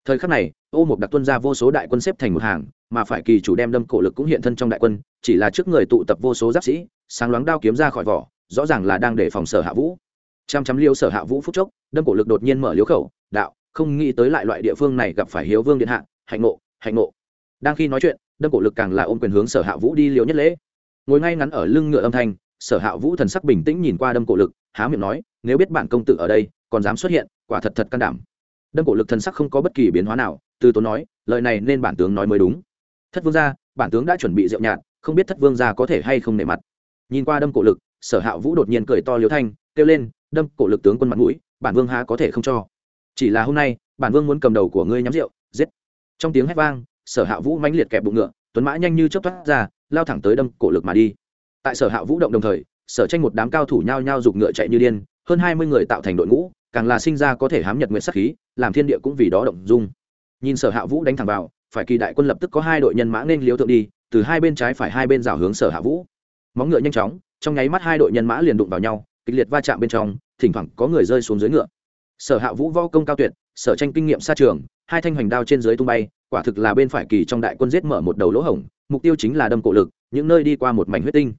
Thời khắc này, ô một đặc tuân ra vô số đại quân xếp thành một hàng, mà phải kỳ chủ đem đâm cổ lực cũng hiện thân trong đại quân, chỉ là trước người tụ tập vô số giáp sĩ, sáng loáng đao kiếm ra khỏi vỏ, rõ ràng là đang để phòng sở hạ vũ. Chăm chăm liêu sở hạ vũ phúc chốc, đâm cổ lực đột nhiên mở liếu khẩu, đạo, không nghĩ tới lại loại địa phương này gặp phải hiếu vương điện hạ, hạnh ngộ hạnh ngộ. Đang khi nói chuyện, đâm cổ lực càng là ôm quyền hướng sở hạ vũ đi liều nhất lễ. Ngồi ngay ngắn ở lưng ngựa âm thanh sở hạ vũ thần sắc bình tĩnh nhìn qua đâm cổ lực, há miệng nói, nếu biết bản công tử ở đây, còn dám xuất hiện, quả thật thật can đảm. Đâm cổ lực thần sắc không có bất kỳ biến hóa nào, từ tốn nói, lời này nên bản tướng nói mới đúng. Thất vương gia, bản tướng đã chuẩn bị rượu nhạt, không biết thất vương gia có thể hay không nể mặt. Nhìn qua đâm cổ lực, sở hạ vũ đột nhiên cười to liếu thanh, kêu lên, đâm cổ lực tướng quân mặt mũi, bản vương há có thể không cho? Chỉ là hôm nay, bản vương muốn cầm đầu của ngươi nhắm rượu, giết. Trong tiếng hét vang, sở hạ vũ mãnh liệt kẹp bụng ngựa, tuấn mã nhanh như chớp thoát ra, lao thẳng tới đâm cổ lực mà đi tại sở hạ vũ động đồng thời, sở tranh một đám cao thủ nhao nhao giục ngựa chạy như điên, hơn hai mươi người tạo thành đội ngũ, càng là sinh ra có thể hám nhật nguyện sắc khí, làm thiên địa cũng vì đó động dung. Nhìn sở hạ vũ đánh thẳng vào, phải kỳ đại quân lập tức có hai đội nhân mã nên liếu thượng đi, từ hai bên trái phải hai bên rào hướng sở hạ vũ. Móng ngựa nhanh chóng, trong nháy mắt hai đội nhân mã liền đụng vào nhau, kịch liệt va chạm bên trong, thỉnh thoảng có người rơi xuống dưới ngựa. Sở hạ vũ võ công cao tuyệt, sở tranh kinh nghiệm xa trường, hai thanh hoành đao trên dưới tung bay, quả thực là bên phải kỳ trong đại quân giết mở một đầu lỗ hổng, mục tiêu chính là đâm cổ lực, những nơi đi qua một mảnh huyết tinh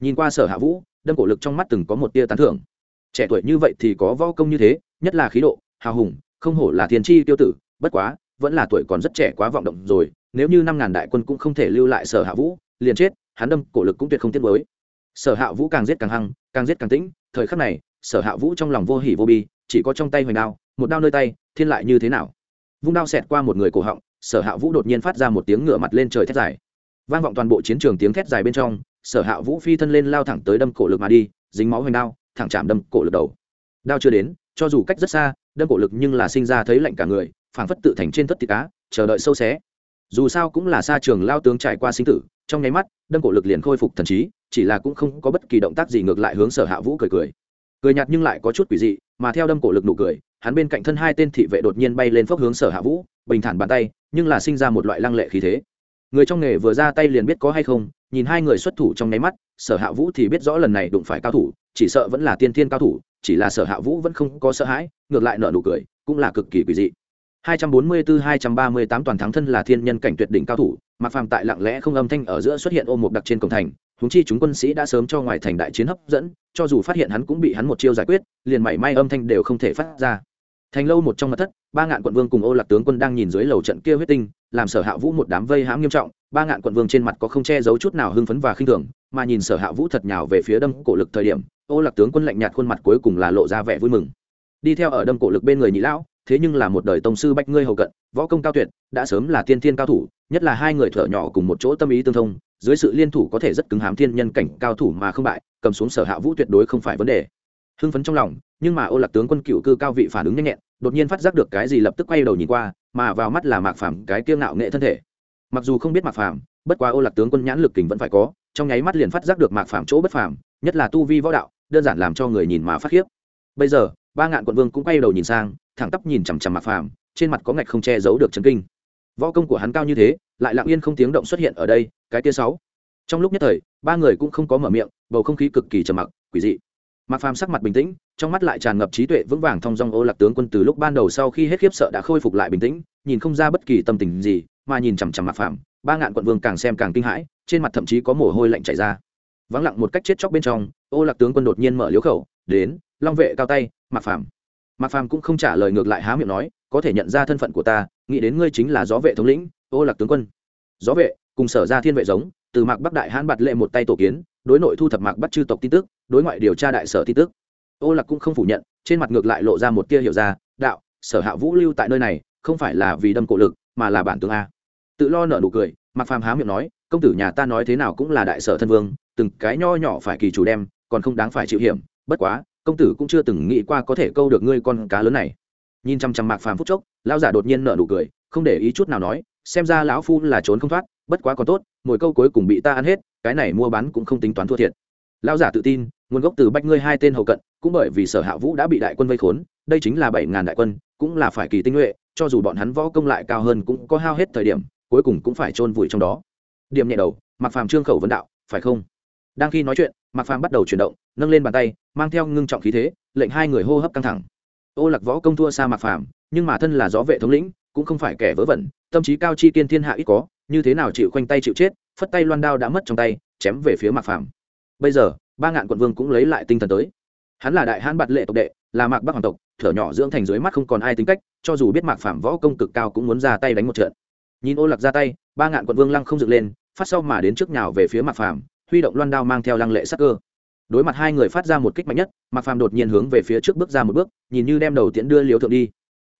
nhìn qua sở hạ vũ, đâm cổ lực trong mắt từng có một tia tán thưởng. Trẻ tuổi như vậy thì có võ công như thế, nhất là khí độ, hào hùng, không hổ là thiên tri tiêu tử, bất quá, vẫn là tuổi còn rất trẻ quá vọng động rồi, nếu như năm ngàn đại quân cũng không thể lưu lại sở hạ vũ, liền chết, hắn đâm cổ lực cũng tuyệt không tiết mới sở hạ vũ càng giết càng hăng, càng giết càng tĩnh, thời khắc này, sở hạ vũ trong lòng vô hỉ vô bi, chỉ có trong tay hoành đao, một đao nơi tay, thiên lại như thế nào? Vung đao xẹt qua một người cổ họng, sở hạ vũ đột nhiên phát ra một tiếng ngựa mặt lên trời thét dài. Vang vọng toàn bộ chiến trường tiếng thét dài bên trong sở hạ vũ phi thân lên lao thẳng tới đâm cổ lực mà đi, dính máu hoành đao, thẳng chạm đâm cổ lực đầu. Đao chưa đến, cho dù cách rất xa, đâm cổ lực nhưng là sinh ra thấy lạnh cả người, phảng phất tự thành trên tất thịt cá, chờ đợi sâu xé. Dù sao cũng là xa trường lao tướng trải qua sinh tử, trong nháy mắt, đâm cổ lực liền khôi phục thần trí, chỉ là cũng không có bất kỳ động tác gì ngược lại hướng sở hạ vũ cười cười. Cười nhạt nhưng lại có chút quỷ dị, mà theo đâm cổ lực nụ cười, hắn bên cạnh thân hai tên thị vệ đột nhiên bay lên phốc hướng sở hạ vũ, bình thản bàn tay, nhưng là sinh ra một loại lăng lệ khí thế. Người trong nghề vừa ra tay liền biết có hay không nhìn hai người xuất thủ trong nháy mắt, sở hạ vũ thì biết rõ lần này đụng phải cao thủ, chỉ sợ vẫn là tiên thiên cao thủ, chỉ là sở hạ vũ vẫn không có sợ hãi, ngược lại nở nụ cười, cũng là cực kỳ quỷ dị. 244-238 toàn thắng thân là thiên nhân cảnh tuyệt đỉnh cao thủ mặc phàm tại lặng lẽ không âm thanh ở giữa xuất hiện ôm một đặc trên cổng thành húng chi chúng quân sĩ đã sớm cho ngoài thành đại chiến hấp dẫn, cho dù phát hiện hắn cũng bị hắn một chiêu giải quyết, liền mảy may âm thanh đều không thể phát ra. Thành lâu một trong mặt thất, ba ngạn quận vương cùng ô lạc tướng quân đang nhìn dưới lầu trận kia huyết tinh làm sở hạ vũ một đám vây hãm nghiêm trọng, ba ngạn quận vương trên mặt có không che giấu chút nào hưng phấn và khinh thường, mà nhìn sở hạ vũ thật nhào về phía đâm cổ lực thời điểm, ô lạc tướng quân lạnh nhạt khuôn mặt cuối cùng là lộ ra vẻ vui mừng. Đi theo ở đâm cổ lực bên người nhị lão, thế nhưng là một đời tông sư bách ngươi hầu cận, võ công cao tuyệt, đã sớm là tiên thiên cao thủ, nhất là hai người thở nhỏ cùng một chỗ tâm ý tương thông, dưới sự liên thủ có thể rất cứng hám thiên nhân cảnh cao thủ mà không bại, cầm xuống sở hạ vũ tuyệt đối không phải vấn đề. Hưng phấn trong lòng, nhưng mà ô lạc tướng quân cựu cư cao vị phản ứng nhanh nhẹn, đột nhiên phát giác được cái gì lập tức quay đầu nhìn qua mà vào mắt là mạc phàm cái kiêng ngạo nghệ thân thể. Mặc dù không biết mạc phàm, bất quá ô lạc tướng quân nhãn lực kình vẫn phải có, trong nháy mắt liền phát giác được mạc phàm chỗ bất phàm, nhất là tu vi võ đạo, đơn giản làm cho người nhìn mà phát khiếp. Bây giờ, ba ngạn quận vương cũng quay đầu nhìn sang, thẳng tắp nhìn chằm chằm mạc phàm, trên mặt có ngạch không che giấu được chấn kinh. Võ công của hắn cao như thế, lại lặng yên không tiếng động xuất hiện ở đây, cái tia sáu. Trong lúc nhất thời, ba người cũng không có mở miệng, bầu không khí cực kỳ trầm mặc, quỷ dị. Mạc phàm sắc mặt bình tĩnh trong mắt lại tràn ngập trí tuệ vững vàng thong dong ô lạc tướng quân từ lúc ban đầu sau khi hết khiếp sợ đã khôi phục lại bình tĩnh, nhìn không ra bất kỳ tâm tình gì, mà nhìn chằm chằm mạc phạm ba ngạn quận vương càng xem càng kinh hãi, trên mặt thậm chí có mồ hôi lạnh chảy ra. Vắng lặng một cách chết chóc bên trong, ô lạc tướng quân đột nhiên mở liếu khẩu, đến, long vệ cao tay, mạc phạm mạc phạm cũng không trả lời ngược lại há miệng nói, có thể nhận ra thân phận của ta, nghĩ đến ngươi chính là gió vệ thống lĩnh, ô lạc tướng quân. Gió vệ, cùng sở ra thiên vệ giống, từ mạc bắc đại hãn bạt lệ một tay tổ kiến, đối nội thu thập mạc bắt chư tộc tin tức, đối ngoại điều tra đại sở tin tức ô lạc cũng không phủ nhận, trên mặt ngược lại lộ ra một tia hiểu ra, đạo, sở hạ vũ lưu tại nơi này, không phải là vì đâm cổ lực, mà là bản tướng a. Tự lo nở nụ cười mặc phàm há miệng nói, công tử nhà ta nói thế nào cũng là đại sở thân vương, từng cái nho nhỏ phải kỳ chủ đem, còn không đáng phải chịu hiểm. Bất quá, công tử cũng chưa từng nghĩ qua có thể câu được ngươi con cá lớn này. Nhìn chăm chăm mạc phàm phút chốc, lão giả đột nhiên nở nụ cười, không để ý chút nào nói, xem ra lão phu là trốn không thoát, bất quá còn tốt mỗi câu cuối cùng bị ta ăn hết, cái này mua bán cũng không tính toán thua thiệt. Lão giả tự tin, nguồn gốc từ bách ngươi hai tên hầu cận cũng bởi vì sở hạ vũ đã bị đại quân vây khốn, đây chính là bảy ngàn đại quân, cũng là phải kỳ tinh nhuệ, cho dù bọn hắn võ công lại cao hơn cũng có hao hết thời điểm, cuối cùng cũng phải chôn vùi trong đó. Điểm nhẹ đầu mặc phàm trương khẩu vấn đạo, phải không? Đang khi nói chuyện mặc phàm bắt đầu chuyển động, nâng lên bàn tay, mang theo ngưng trọng khí thế, lệnh hai người hô hấp căng thẳng. Ô lạc võ công thua xa mặc phàm, nhưng mà thân là gió vệ thống lĩnh, cũng không phải kẻ vớ vẩn, tâm trí cao chi kiên thiên hạ ít có, như thế nào chịu khoanh tay chịu chết, phất tay loan đao đã mất trong tay, chém về phía mặc phàm. Bây giờ, ba ngạn quận vương cũng lấy lại tinh thần tới hắn là đại hãn bạt lệ tộc đệ, là mạc bắc hoàng tộc, thở nhỏ dưỡng thành dưới mắt không còn ai tính cách, cho dù biết mạc phạm võ công cực cao cũng muốn ra tay đánh một trận. Nhìn ô lạc ra tay, ba ngạn quận vương lăng không dựng lên, phát sau mà đến trước nhào về phía mạc phạm huy động loan đao mang theo lăng lệ sắc cơ. Đối mặt hai người phát ra một kích mạnh nhất, mạc phạm đột nhiên hướng về phía trước bước ra một bước, nhìn như đem đầu tiễn đưa liều thượng đi.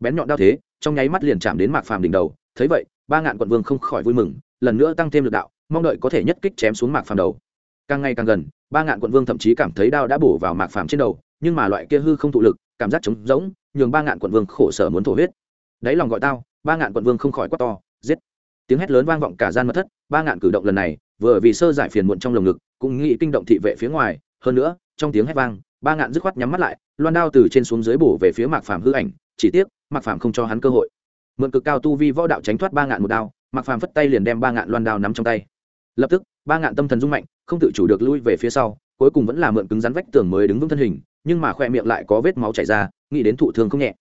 Bén nhọn đao thế, trong nháy mắt liền chạm đến mạc phạm đỉnh đầu, thấy vậy, ba ngạn quận vương không khỏi vui mừng, lần nữa tăng thêm lực đạo, mong đợi có thể nhất kích chém xuống mạc phạm đầu càng ngày càng gần, ba ngạn quận vương thậm chí cảm thấy đao đã bổ vào mạc phàm trên đầu, nhưng mà loại kia hư không thụ lực, cảm giác trống rỗng, nhường ba ngạn quận vương khổ sở muốn thổ huyết. Đáy lòng gọi tao, ba ngạn quận vương không khỏi quát to, giết. Tiếng hét lớn vang vọng cả gian mật thất, ba ngạn cử động lần này, vừa vì sơ giải phiền muộn trong lồng ngực, cũng nghĩ kinh động thị vệ phía ngoài. Hơn nữa, trong tiếng hét vang, ba ngạn dứt khoát nhắm mắt lại, loan đao từ trên xuống dưới bổ về phía mạc phàm hư ảnh, chỉ tiếc, mạc phàm không cho hắn cơ hội. Mượn cực cao tu vi võ đạo tránh thoát ba ngạn một đao, mạc phàm phất tay liền đem ba ngạn loan đao nắm trong tay. Lập tức ba ngạn tâm thần rung mạnh, không tự chủ được lui về phía sau, cuối cùng vẫn là mượn cứng rắn vách tường mới đứng vững thân hình, nhưng mà khoe miệng lại có vết máu chảy ra, nghĩ đến thụ thương không nhẹ.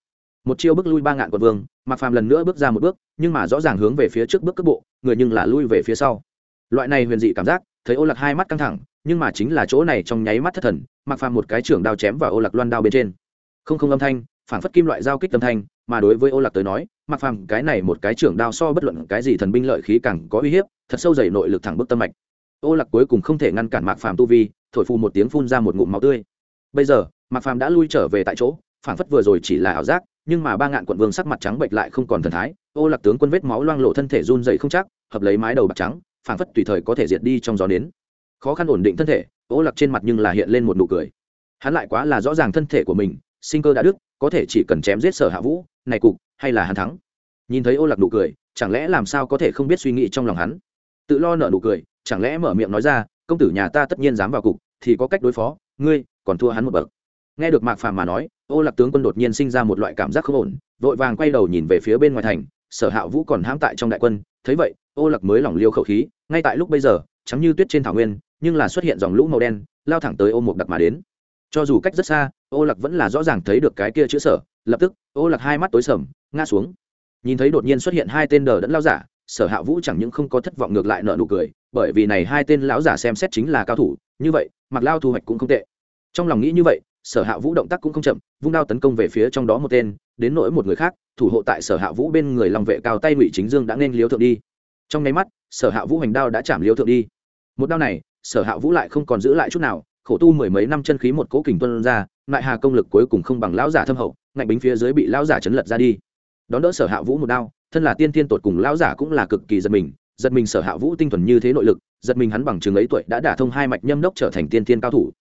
Một chiêu bước lui ba ngạn quận vương mặc phàm lần nữa bước ra một bước, nhưng mà rõ ràng hướng về phía trước bước cước bộ, người nhưng là lui về phía sau. Loại này huyền dị cảm giác, thấy ô lạc hai mắt căng thẳng, nhưng mà chính là chỗ này trong nháy mắt thất thần mặc phàm một cái trưởng đao chém vào ô lạc loan đao bên trên. Không không âm thanh, phản phất kim loại giao kích âm thanh, mà đối với ô lạc tới nói mặc phàm cái này một cái trưởng đao so bất luận cái gì thần binh lợi khí càng có uy hiếp, thật sâu dày nội lực thẳng bước tâm mạch ô lạc cuối cùng không thể ngăn cản mạc phàm tu vi, thổi phù một tiếng phun ra một ngụm máu tươi. Bây giờ, mạc phàm đã lui trở về tại chỗ, phảng phất vừa rồi chỉ là ảo giác, nhưng mà ba ngạn quận vương sắc mặt trắng bệnh lại không còn thần thái. Ô lạc tướng quân vết máu loang lộ thân thể run dậy không chắc, hợp lấy mái đầu bạc trắng, phảng phất tùy thời có thể diệt đi trong gió nến. Khó khăn ổn định thân thể, ô lạc trên mặt nhưng là hiện lên một nụ cười. Hắn lại quá là rõ ràng thân thể của mình, sinh cơ đã đức có thể chỉ cần chém giết sở hạ vũ, này cục, hay là hắn thắng? Nhìn thấy ô lạc nụ cười, chẳng lẽ làm sao có thể không biết suy nghĩ trong lòng hắn? Tự lo nợ nụ cười chẳng lẽ mở miệng nói ra, công tử nhà ta tất nhiên dám vào cục, thì có cách đối phó, ngươi còn thua hắn một bậc. Nghe được mạc phàm mà nói, ô lạc tướng quân đột nhiên sinh ra một loại cảm giác không ổn, vội vàng quay đầu nhìn về phía bên ngoài thành, sở hạ vũ còn hãm tại trong đại quân, thấy vậy, ô lạc mới lỏng liêu khẩu khí, ngay tại lúc bây giờ, trắng như tuyết trên thảo nguyên, nhưng là xuất hiện dòng lũ màu đen, lao thẳng tới ô mục đặc mà đến. Cho dù cách rất xa, ô lạc vẫn là rõ ràng thấy được cái kia chữ sở, lập tức, ô lạc hai mắt tối sầm, ngã xuống. Nhìn thấy đột nhiên xuất hiện hai tên đờ đẫn lao giả sở hạ vũ chẳng những không có thất vọng ngược lại nợ nụ cười, bởi vì này hai tên lão giả xem xét chính là cao thủ, như vậy, mặc lao thu hoạch cũng không tệ. Trong lòng nghĩ như vậy, sở hạ vũ động tác cũng không chậm, vung đao tấn công về phía trong đó một tên, đến nỗi một người khác, thủ hộ tại sở hạ vũ bên người lòng vệ cao tay ngụy chính dương đã nên liếu thượng đi. Trong nháy mắt, sở hạ vũ hành đao đã chạm liếu thượng đi. Một đao này, sở hạ vũ lại không còn giữ lại chút nào, khổ tu mười mấy năm chân khí một cố kình tuân ra lại hà công lực cuối cùng không bằng lão giả thâm hậu, ngạnh bính phía dưới bị lão giả chấn lật ra đi đón đỡ sở hạ vũ một đao, thân là tiên tiên tột cùng lão giả cũng là cực kỳ giật mình giật mình sở hạ vũ tinh thuần như thế nội lực, giật mình hắn bằng chừng ấy tuổi đã đả thông hai mạch nhâm đốc trở thành tiên tiên cao thủ.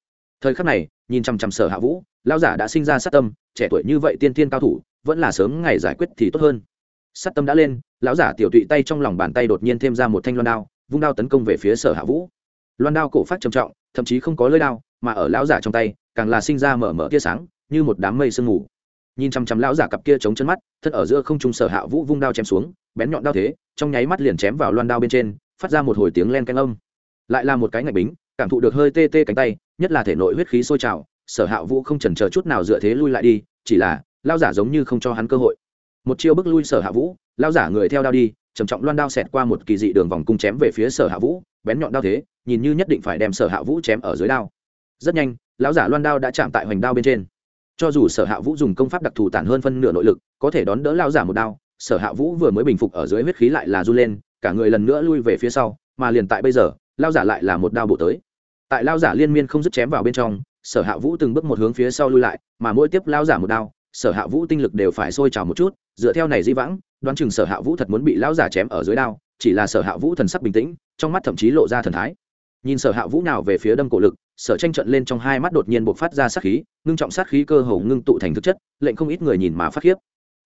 Thời khắc này, nhìn chằm chằm sở hạ vũ, lão giả đã sinh ra sát tâm, trẻ tuổi như vậy tiên tiên cao thủ, vẫn là sớm ngày giải quyết thì tốt hơn. Sát tâm đã lên, lão giả tiểu tụy tay trong lòng bàn tay đột nhiên thêm ra một thanh loan đao, vung đao tấn công về phía sở hạ vũ. Loan đao cổ phát trầm trọng, thậm chí không có lưỡi đao, mà ở lão giả trong tay, càng là sinh ra mở mở tia sáng, như một đám mây sương mù nhìn chằm chằm lão giả cặp kia chống chân mắt, thân ở giữa không trung sở hạ vũ vung đao chém xuống, bén nhọn đao thế, trong nháy mắt liền chém vào loan đao bên trên, phát ra một hồi tiếng len canh âm. Lại là một cái ngạch bính, cảm thụ được hơi tê tê cánh tay, nhất là thể nội huyết khí sôi trào, sở hạ vũ không chần chờ chút nào dựa thế lui lại đi, chỉ là lao giả giống như không cho hắn cơ hội. Một chiêu bước lui sở hạ vũ lao giả người theo đao đi, trầm trọng loan đao xẹt qua một kỳ dị đường vòng cung chém về phía sở hạ vũ, bén nhọn đao thế, nhìn như nhất định phải đem sở hạ vũ chém ở dưới đao. Rất nhanh, lão giả loan đao đã chạm tại hoành đao bên trên cho dù sở hạ vũ dùng công pháp đặc thù tản hơn phân nửa nội lực, có thể đón đỡ lao giả một đao, sở hạ vũ vừa mới bình phục ở dưới huyết khí lại là r u lên, cả người lần nữa lui về phía sau, mà liền tại bây giờ, lao giả lại là một đao bổ tới. Tại lao giả liên miên không dứt chém vào bên trong, sở hạ vũ từng bước một hướng phía sau lui lại, mà mỗi tiếp lao giả một đao, sở hạ vũ tinh lực đều phải sôi trào một chút, dựa theo này di vãng, đoán chừng sở hạ vũ thật muốn bị lao giả chém ở dưới đao, chỉ là sở hạ vũ thần sắc bình tĩnh, trong mắt thậm chí lộ ra thần thái. Nhìn sở hạ vũ nào về phía đâm cổ lực sở tranh trận lên trong hai mắt đột nhiên bộc phát ra sát khí, ngưng trọng sát khí cơ hồ ngưng tụ thành thực chất, lệnh không ít người nhìn mà phát khiếp.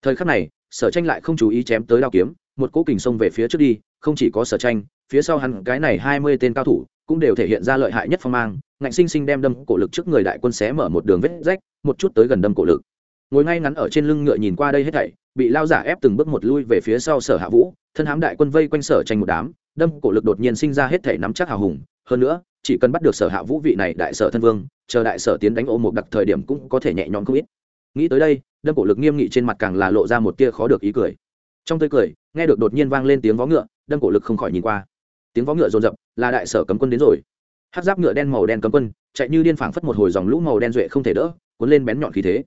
Thời khắc này, sở tranh lại không chú ý chém tới đao kiếm, một cỗ kình xông về phía trước đi, không chỉ có sở tranh, phía sau hắn cái này hai mươi tên cao thủ cũng đều thể hiện ra lợi hại nhất phong mang, ngạnh sinh sinh đem đâm cổ lực trước người đại quân xé mở một đường vết rách, một chút tới gần đâm cổ lực. Ngồi ngay ngắn ở trên lưng ngựa nhìn qua đây hết thảy, bị lao giả ép từng bước một lui về phía sau sở hạ vũ, thân hám đại quân vây quanh sở tranh một đám, đâm cổ lực đột nhiên sinh ra hết thảy nắm chắc hào hùng hơn nữa, chỉ cần bắt được sở hạ vũ vị này đại sở thân vương, chờ đại sở tiến đánh ô một đặc thời điểm cũng có thể nhẹ nhõm không ít. Nghĩ tới đây, đâm cổ lực nghiêm nghị trên mặt càng là lộ ra một tia khó được ý cười. Trong tươi cười, nghe được đột nhiên vang lên tiếng vó ngựa, đâm cổ lực không khỏi nhìn qua. Tiếng vó ngựa rồn rập là đại sở cấm quân đến rồi. Hát giáp ngựa đen màu đen cấm quân, chạy như điên phảng phất một hồi dòng lũ màu đen duệ không thể đỡ, cuốn lên bén nhọn khí thế.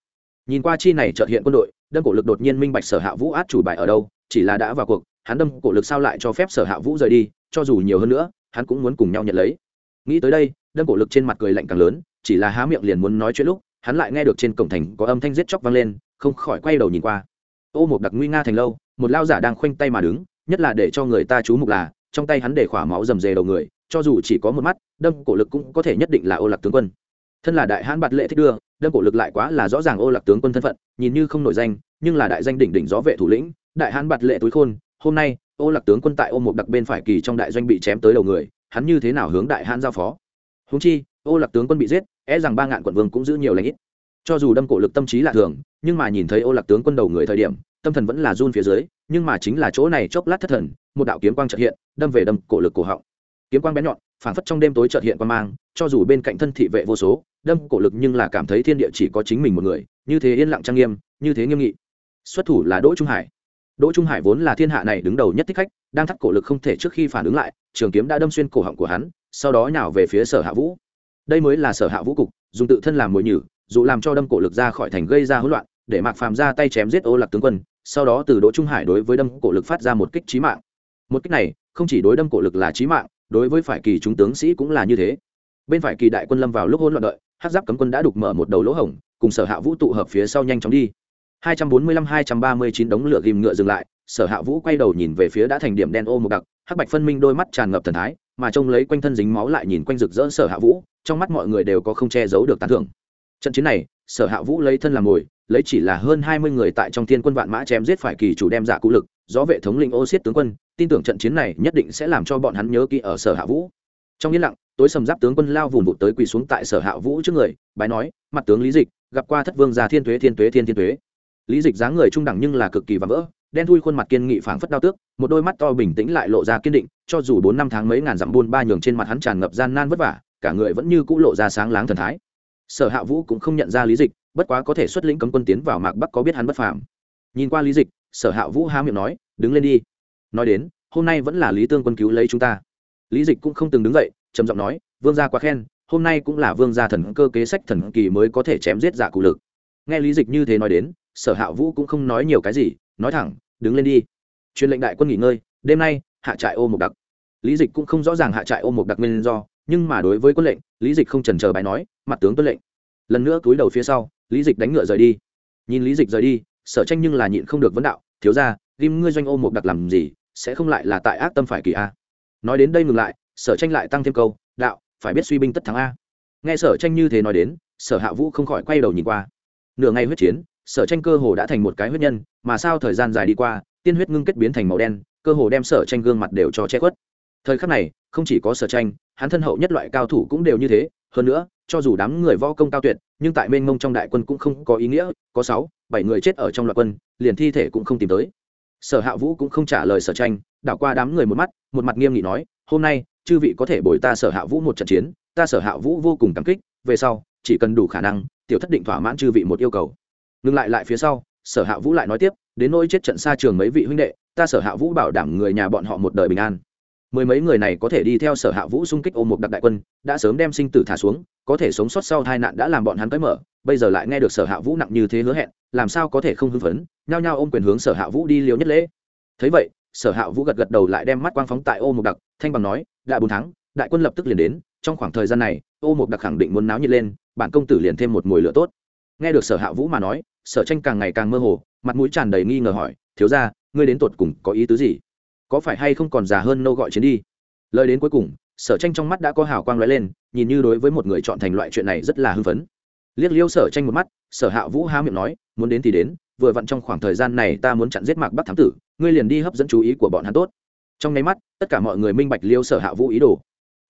Nhìn qua chi này trợt hiện quân đội, đâm cổ lực đột nhiên minh bạch sở hạ vũ át chủ bài ở đâu, chỉ là đã vào cuộc, hắn đâm cổ lực sao lại cho phép sở hạ vũ rời đi, cho dù nhiều hơn nữa hắn cũng muốn cùng nhau nhận lấy. Nghĩ tới đây, đâm cổ lực trên mặt cười lạnh càng lớn, chỉ là há miệng liền muốn nói chuyện lúc, hắn lại nghe được trên cổng thành có âm thanh giết chóc vang lên, không khỏi quay đầu nhìn qua. Ô một đặc nguy nga thành lâu, một lao giả đang khoanh tay mà đứng, nhất là để cho người ta chú mục là, trong tay hắn để khỏa máu rầm rề đầu người, cho dù chỉ có một mắt, đâm cổ lực cũng có thể nhất định là ô lạc tướng quân. Thân là đại hãn bạt lệ thích đưa, đâm cổ lực lại quá là rõ ràng ô lạc tướng quân thân phận, nhìn như không nổi danh, nhưng là đại danh đỉnh đỉnh gió vệ thủ lĩnh, đại hãn bạt lệ túi khôn, hôm nay ô lạc tướng quân tại ô một đặc bên phải kỳ trong đại doanh bị chém tới đầu người, hắn như thế nào hướng đại hãn giao phó? Húng chi, ô lạc tướng quân bị giết é rằng ba ngạn quận vương cũng giữ nhiều lãnh ít. Cho dù đâm cổ lực tâm trí lạ thường, nhưng mà nhìn thấy ô lạc tướng quân đầu người thời điểm, tâm thần vẫn là run phía dưới, nhưng mà chính là chỗ này chốc lát thất thần, một đạo kiếm quang trợt hiện, đâm về đâm cổ lực cổ họng. Kiếm quang bé nhọn, phản phất trong đêm tối trợt hiện quan mang, cho dù bên cạnh thân thị vệ vô số, đâm cổ lực nhưng là cảm thấy thiên địa chỉ có chính mình một người, như thế yên lặng trang nghiêm, như thế nghiêm nghị. Xuất thủ là đỗ trung hải đỗ trung hải vốn là thiên hạ này đứng đầu nhất thích khách, đang thắt cổ lực không thể trước khi phản ứng lại, trường kiếm đã đâm xuyên cổ họng của hắn, sau đó nhào về phía sở hạ vũ. Đây mới là sở hạ vũ cục, dùng tự thân làm mồi nhử, dù làm cho đâm cổ lực ra khỏi thành gây ra hỗn loạn, để mạc phàm ra tay chém giết ô lạc tướng quân, sau đó từ đỗ trung hải đối với đâm cổ lực phát ra một kích chí mạng. Một kích này, không chỉ đối đâm cổ lực là chí mạng, đối với phải kỳ chúng tướng sĩ cũng là như thế. Bên phải kỳ đại quân lâm vào lúc hỗn loạn đợi, Hắc giáp cấm quân đã đục mở một đầu lỗ hổng, cùng sở hạ vũ tụ hợp phía sau nhanh chóng đi. 245-239 đống lửa ghim ngựa dừng lại, sở hạ vũ quay đầu nhìn về phía đã thành điểm đen ô một đặc, hắc bạch phân minh đôi mắt tràn ngập thần thái, mà trông lấy quanh thân dính máu lại nhìn quanh rực rỡ sở hạ vũ, trong mắt mọi người đều có không che giấu được tán thưởng trận chiến này, sở hạ vũ lấy thân làm mồi, lấy chỉ là hơn hai mươi người tại trong thiên quân vạn mã chém giết phải kỳ chủ đem giả cụ lực do vệ thống linh ô xiết tướng quân, tin tưởng trận chiến này nhất định sẽ làm cho bọn hắn nhớ kỹ ở sở hạ vũ trong yên lặng, tối sầm giáp tướng quân lao vụn vụt tới quỳ xuống tại sở hạ vũ trước người, bái nói, mặt tướng lý dịch, gặp qua thất vương gia thiên Tuế thiên Tuế, thiên thiên Tuế lý dịch dáng người trung đẳng nhưng là cực kỳ và vỡ, đen thui khuôn mặt kiên nghị phảng phất đau tước, một đôi mắt to bình tĩnh lại lộ ra kiên định, cho dù bốn năm tháng mấy ngàn dặm buôn ba nhường trên mặt hắn tràn ngập gian nan vất vả, cả người vẫn như cũ lộ ra sáng láng thần thái. Sở hạ vũ cũng không nhận ra lý dịch, bất quá có thể xuất lĩnh cấm quân tiến vào mạc bắc có biết hắn bất phàm. Nhìn qua lý dịch, sở hạ vũ há miệng nói, đứng lên đi. Nói đến, hôm nay vẫn là lý tương quân cứu lấy chúng ta. Lý dịch cũng không từng đứng dậy, trầm giọng nói, vương gia quá khen, hôm nay cũng là vương gia thần cơ kế sách thần kỳ mới có thể chém giết giả cụ lực. Nghe lý dịch như thế nói đến sở hạ vũ cũng không nói nhiều cái gì, nói thẳng, đứng lên đi. Truyền lệnh đại quân nghỉ ngơi, đêm nay, hạ trại ô mục đặc. Lý dịch cũng không rõ ràng hạ trại ô mục đặc nguyên do, nhưng mà đối với quân lệnh, lý dịch không trần chờ bài nói, mặt tướng tuân lệnh. Lần nữa túi đầu phía sau, lý dịch đánh ngựa rời đi. Nhìn lý dịch rời đi, sở tranh nhưng là nhịn không được vấn đạo, thiếu ra ghim ngươi doanh ô mục đặc làm gì, sẽ không lại là tại ác tâm phải kỳ a? Nói đến đây ngừng lại, sở tranh lại tăng thêm câu, đạo, phải biết suy binh tất thắng a. Nghe sở tranh như thế nói đến, sở hạ vũ không khỏi quay đầu nhìn qua. Nửa ngày huyết chiến sở tranh cơ hồ đã thành một cái huyết nhân, mà sao thời gian dài đi qua, tiên huyết ngưng kết biến thành màu đen, cơ hồ đem sở tranh gương mặt đều cho che khuất. Thời khắc này, không chỉ có sở tranh, hắn thân hậu nhất loại cao thủ cũng đều như thế, hơn nữa, cho dù đám người võ công cao tuyệt, nhưng tại mênh mông trong đại quân cũng không có ý nghĩa, có sáu, bảy người chết ở trong loạt quân, liền thi thể cũng không tìm tới. Sở hạ vũ cũng không trả lời sở tranh, đảo qua đám người một mắt, một mặt nghiêm nghị nói, hôm nay, chư vị có thể bồi ta sở hạ vũ một trận chiến, ta sở hạ vũ vô cùng cảm kích, về sau, chỉ cần đủ khả năng, tiểu thất định thỏa mãn chư vị một yêu cầu ngừng lại lại phía sau, sở hạ vũ lại nói tiếp, đến nỗi chết trận xa trường mấy vị huynh đệ, ta sở hạ vũ bảo đảm người nhà bọn họ một đời bình an. Mười mấy người này có thể đi theo sở hạ vũ xung kích ôm một đặc đại quân, đã sớm đem sinh tử thả xuống, có thể sống sót sau tai nạn đã làm bọn hắn tới mở, bây giờ lại nghe được sở hạ vũ nặng như thế hứa hẹn, làm sao có thể không hưng phấn, nhao nhao ôm quyền hướng sở hạ vũ đi liều nhất lễ. Thấy vậy, sở hạ vũ gật gật đầu lại đem mắt quang phóng tại ô một đặc, thanh bằng nói, đã bốn tháng, đại quân lập tức liền đến, trong khoảng thời gian này, ô một đặc khẳng định muốn náo nhiệt lên, bản công tử liền thêm một mùi lửa tốt. Nghe được sở hạ vũ mà nói sở tranh càng ngày càng mơ hồ, mặt mũi tràn đầy nghi ngờ hỏi, thiếu ra ngươi đến tột cùng có ý tứ gì? Có phải hay không còn già hơn nâu gọi chiến đi? Lời đến cuối cùng, sở tranh trong mắt đã có hào quang lóe lên, nhìn như đối với một người chọn thành loại chuyện này rất là hưng phấn. Liếc liêu sở tranh một mắt, sở hạ vũ há miệng nói, muốn đến thì đến, vừa vặn trong khoảng thời gian này ta muốn chặn giết mạc bắc thám tử, ngươi liền đi hấp dẫn chú ý của bọn hắn tốt. Trong nháy mắt, tất cả mọi người minh bạch liêu sở hạ vũ ý đồ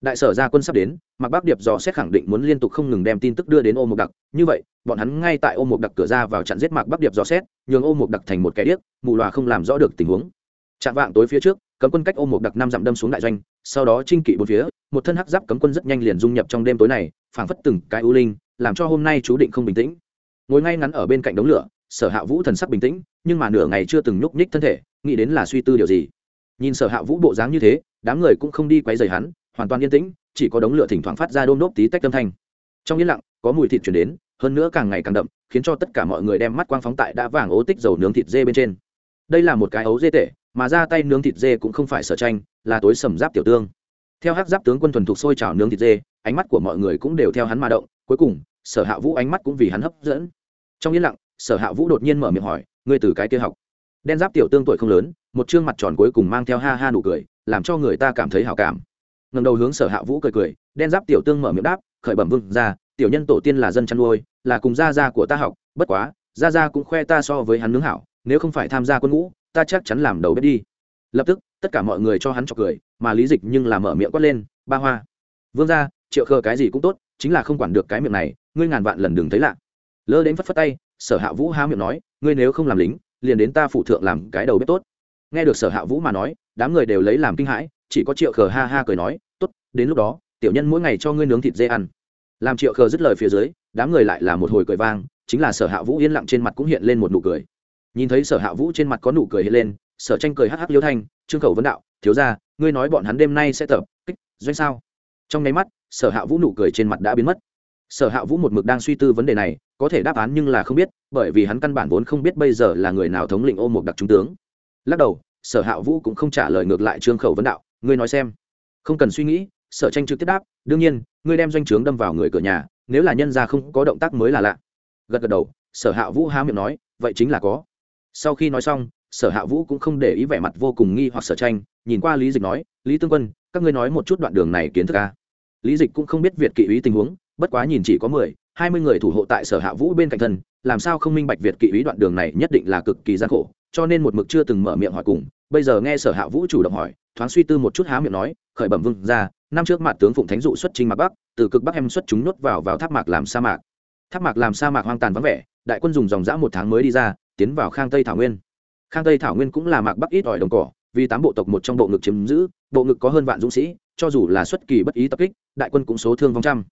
đại sở gia quân sắp đến, mạc bắc điệp dò xét khẳng định muốn liên tục không ngừng đem tin tức đưa đến ô mục đặc. Như vậy, bọn hắn ngay tại ô mục đặc cửa ra vào chặn giết mạc bắc điệp dò xét, nhường ô mục đặc thành một kẻ điếc, mù loà không làm rõ được tình huống. Chạm vạng tối phía trước, cấm quân cách ô mục đặc năm dặm đâm xuống đại doanh, sau đó trinh kỵ bốn phía, một thân hắc giáp cấm quân rất nhanh liền dung nhập trong đêm tối này, phảng phất từng cái ưu linh, làm cho hôm nay chú định không bình tĩnh. Ngồi ngay ngắn ở bên cạnh đống lửa, sở hạ vũ thần sắc bình tĩnh, nhưng mà nửa ngày chưa từng nhúc nhích thân thể, nghĩ đến là suy tư điều gì. Nhìn sở hạ vũ bộ dáng như thế, đám người cũng không đi quấy rầy hắn hoàn toàn yên tĩnh chỉ có đống lửa thỉnh thoảng phát ra đôm đốp tí tách âm thanh. Trong yên lặng có mùi thịt chuyển đến hơn nữa càng ngày càng đậm khiến cho tất cả mọi người đem mắt quang phóng tại đã vàng ố tích dầu nướng thịt dê bên trên. Đây là một cái ấu dê tệ, mà ra tay nướng thịt dê cũng không phải sở tranh là tối sầm giáp tiểu tương. Theo hắc giáp tướng quân thuần thục sôi trào nướng thịt dê ánh mắt của mọi người cũng đều theo hắn mà động cuối cùng sở hạ vũ ánh mắt cũng vì hắn hấp dẫn. Trong yên lặng sở hạ vũ đột nhiên mở miệng hỏi ngươi từ cái kia học? Đen giáp tiểu tương tuổi không lớn một chương mặt tròn cuối cùng mang theo ha ha nụ cười làm cho người ta cảm thấy hào cảm ngầm đầu hướng sở hạ vũ cười cười, đen giáp tiểu tương mở miệng đáp, khởi bẩm vương ra tiểu nhân tổ tiên là dân chăn nuôi, là cùng gia gia của ta học, bất quá, gia gia cũng khoe ta so với hắn nướng hảo, nếu không phải tham gia quân ngũ, ta chắc chắn làm đầu bếp đi. Lập tức, tất cả mọi người cho hắn chọc cười, mà lý dịch nhưng là mở miệng quát lên, ba hoa, vương ra triệu khờ cái gì cũng tốt, chính là không quản được cái miệng này, ngươi ngàn vạn lần đừng thấy lạ. Lơ đến phất phất tay, sở hạ vũ há miệng nói, ngươi nếu không làm lính, liền đến ta phụ thượng làm cái đầu bếp tốt. Nghe được sở hạ vũ mà nói, đám người đều lấy làm kinh hãi chỉ có triệu khờ ha ha cười nói, tốt, đến lúc đó, tiểu nhân mỗi ngày cho ngươi nướng thịt dê ăn. Làm triệu khờ dứt lời phía dưới, đám người lại là một hồi cười vang, chính là sở hạ vũ yên lặng trên mặt cũng hiện lên một nụ cười. Nhìn thấy sở hạ vũ trên mặt có nụ cười hiện lên, sở tranh cười hắc hắc liêu thanh, trương khẩu vấn đạo, thiếu ra ngươi nói bọn hắn đêm nay sẽ tập kích doanh sao? Trong nháy mắt, sở hạ vũ nụ cười trên mặt đã biến mất. Sở hạ vũ một mực đang suy tư vấn đề này, có thể đáp án nhưng là không biết, bởi vì hắn căn bản vốn không biết bây giờ là người nào thống lĩnh ô một đặc trung tướng. Lắc đầu, sở hạ vũ cũng không trả lời ngược lại trương khẩu vấn đạo ngươi nói xem. Không cần suy nghĩ, sở tranh trực tiếp đáp, đương nhiên, ngươi đem doanh trướng đâm vào người cửa nhà, nếu là nhân gia không có động tác mới là lạ. Gật gật đầu, sở hạ vũ há miệng nói, vậy chính là có. Sau khi nói xong, sở hạ vũ cũng không để ý vẻ mặt vô cùng nghi hoặc sở tranh, nhìn qua lý dịch nói, lý tương quân, các ngươi nói một chút đoạn đường này kiến thức ca lý dịch cũng không biết việt kỵ ý tình huống, bất quá nhìn chỉ có mười, hai mươi người thủ hộ tại sở hạ vũ bên cạnh thân, làm sao không minh bạch việt kỵ ý đoạn đường này nhất định là cực kỳ gian khổ, cho nên một mực chưa từng mở miệng hỏi cùng. Bây giờ nghe sở hạ vũ chủ động hỏi thoáng suy tư một chút há miệng nói, khởi bẩm vương ra năm trước mặt tướng phụng thánh dụ xuất trình mạc bắc, từ cực bắc em xuất chúng nuốt vào vào tháp mạc làm sa mạc. Tháp mạc làm sa mạc hoang tàn vắng vẻ, đại quân dùng dòng dã một tháng mới đi ra, tiến vào khang tây thảo nguyên. Khang tây thảo nguyên cũng là mạc bắc ít ỏi đồng cỏ, vì tám bộ tộc một trong bộ ngực chiếm giữ, bộ ngực có hơn vạn dũng sĩ, cho dù là xuất kỳ bất ý tập kích, đại quân cũng số thương vong trăm.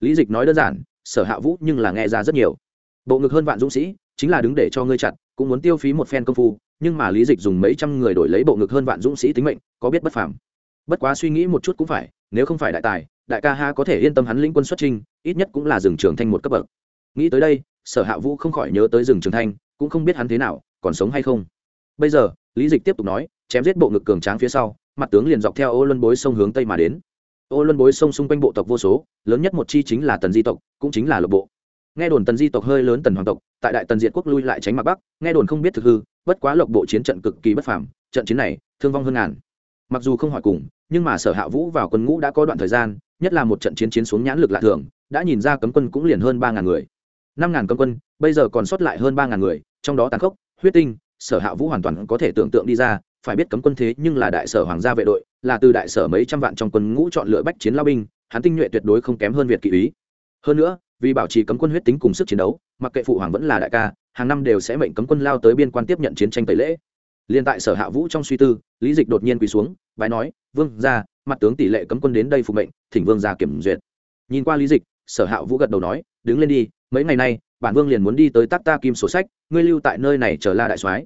Lý dịch nói đơn giản, sở hạ vũ nhưng là nghe ra rất nhiều. Bộ ngực hơn vạn dũng sĩ, chính là đứng để cho ngươi chặt, cũng muốn tiêu phí một phen công phu nhưng mà lý dịch dùng mấy trăm người đổi lấy bộ ngực hơn vạn dũng sĩ tính mệnh, có biết bất phàm. Bất quá suy nghĩ một chút cũng phải, nếu không phải đại tài, đại ca ha có thể yên tâm hắn lĩnh quân xuất trinh ít nhất cũng là rừng trường thanh một cấp bậc. Nghĩ tới đây, sở hạ vũ không khỏi nhớ tới rừng trường thanh cũng không biết hắn thế nào, còn sống hay không. Bây giờ, lý dịch tiếp tục nói, chém giết bộ ngực cường tráng phía sau, mặt tướng liền dọc theo ô luân bối sông hướng tây mà đến. Ô luân bối sông xung quanh bộ tộc vô số, lớn nhất một chi chính là tần di tộc, cũng chính là lộc bộ. Nghe đồn tần di tộc hơi lớn tần hoàng tộc, tại đại tần diện quốc lui lại tránh mặt bắc, nghe đồn không biết thực hư bất quá lộc bộ chiến trận cực kỳ bất phàm, trận chiến này, thương vong hơn ngàn. Mặc dù không hỏi cùng, nhưng mà sở hạ vũ vào quân ngũ đã có đoạn thời gian, nhất là một trận chiến chiến xuống nhãn lực lạ thường, đã nhìn ra cấm quân cũng liền hơn ba ngàn người. Năm ngàn cấm quân, bây giờ còn sót lại hơn ba ngàn người, trong đó tàn khốc, huyết tinh, sở hạ vũ hoàn toàn có thể tưởng tượng đi ra, phải biết cấm quân thế nhưng là đại sở hoàng gia vệ đội, là từ đại sở mấy trăm vạn trong quân ngũ chọn lựa bách chiến lao binh, hắn tinh nhuệ tuyệt đối không kém hơn việt kỵ ý hơn nữa vì bảo trì cấm quân huyết tính cùng sức chiến đấu, mặc kệ phụ hoàng vẫn là đại ca, hàng năm đều sẽ mệnh cấm quân lao tới biên quan tiếp nhận chiến tranh tẩy lễ. Liên tại sở hạ vũ trong suy tư, lý dịch đột nhiên quỳ xuống bài nói, vương ra mặt tướng tỷ lệ cấm quân đến đây phục mệnh, thỉnh vương ra kiểm duyệt. Nhìn qua lý dịch, sở hạ vũ gật đầu nói, đứng lên đi, mấy ngày nay, bản vương liền muốn đi tới tác ta kim sổ sách, ngươi lưu tại nơi này chờ la đại soái.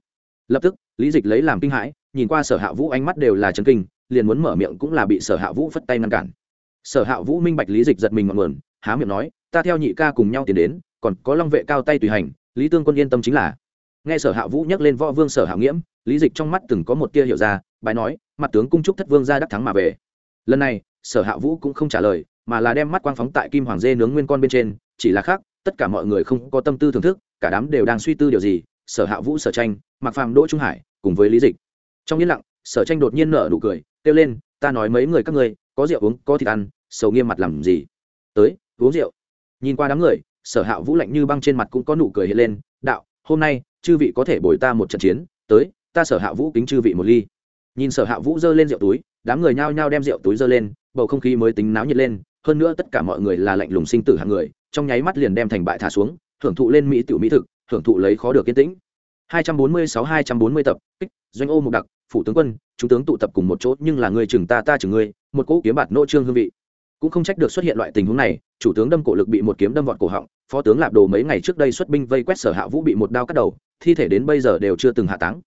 Lập tức, lý dịch lấy làm kinh hãi, nhìn qua sở hạ vũ ánh mắt đều là chấn kinh, liền muốn mở miệng cũng là bị sở hạ vũ phất tay ngăn cản. Sở hạ vũ minh bạch lý dịch giật mình ngọn nguồn há miệng nói, ta theo nhị ca cùng nhau tiến đến, còn có long vệ cao tay tùy hành, lý tương quân yên tâm chính là. Nghe sở hạ vũ nhắc lên võ vương sở hạ nghiễm, lý dịch trong mắt từng có một tia hiểu ra bài nói, mặt tướng cung trúc thất vương ra đắc thắng mà về. Lần này, sở hạ vũ cũng không trả lời, mà là đem mắt quang phóng tại kim hoàng dê nướng nguyên con bên trên, chỉ là khác, tất cả mọi người không có tâm tư thưởng thức, cả đám đều đang suy tư điều gì, sở hạ vũ, sở tranh mặc phàm, đỗ trung hải cùng với lý dịch. Trong yên lặng, sở tranh đột nhiên nở nụ cười, kêu lên, ta nói mấy người các ngươi, có rượu uống, có thịt ăn, sầu nghiêm mặt làm gì? Tới uống rượu. Nhìn qua đám người, sở hạ vũ lạnh như băng trên mặt cũng có nụ cười hiện lên, đạo, hôm nay, chư vị có thể bồi ta một trận chiến, tới, ta sở hạ vũ kính chư vị một ly. Nhìn sở hạ vũ giơ lên rượu túi, đám người nhao nhao đem rượu túi giơ lên, bầu không khí mới tính náo nhiệt lên, hơn nữa tất cả mọi người là lạnh lùng sinh tử hạng người, trong nháy mắt liền đem thành bại thả xuống hưởng thụ lên mỹ tiểu mỹ thực hưởng thụ lấy khó được kiên tĩnh. 246-240 tập, kích, doanh ô mục đặc, phủ tướng quân, chúng tướng tụ tập cùng một chỗ, nhưng là người chừng ta ta chừng ngươi, một cỗ kiếm bạt nô trương hương vị. Cũng không trách được xuất hiện loại tình huống này chủ tướng đâm cổ lực bị một kiếm đâm vọt cổ họng, phó tướng lạp đồ mấy ngày trước đây xuất binh vây quét sở hạ vũ bị một đao cắt đầu, thi thể đến bây giờ đều chưa từng hạ táng.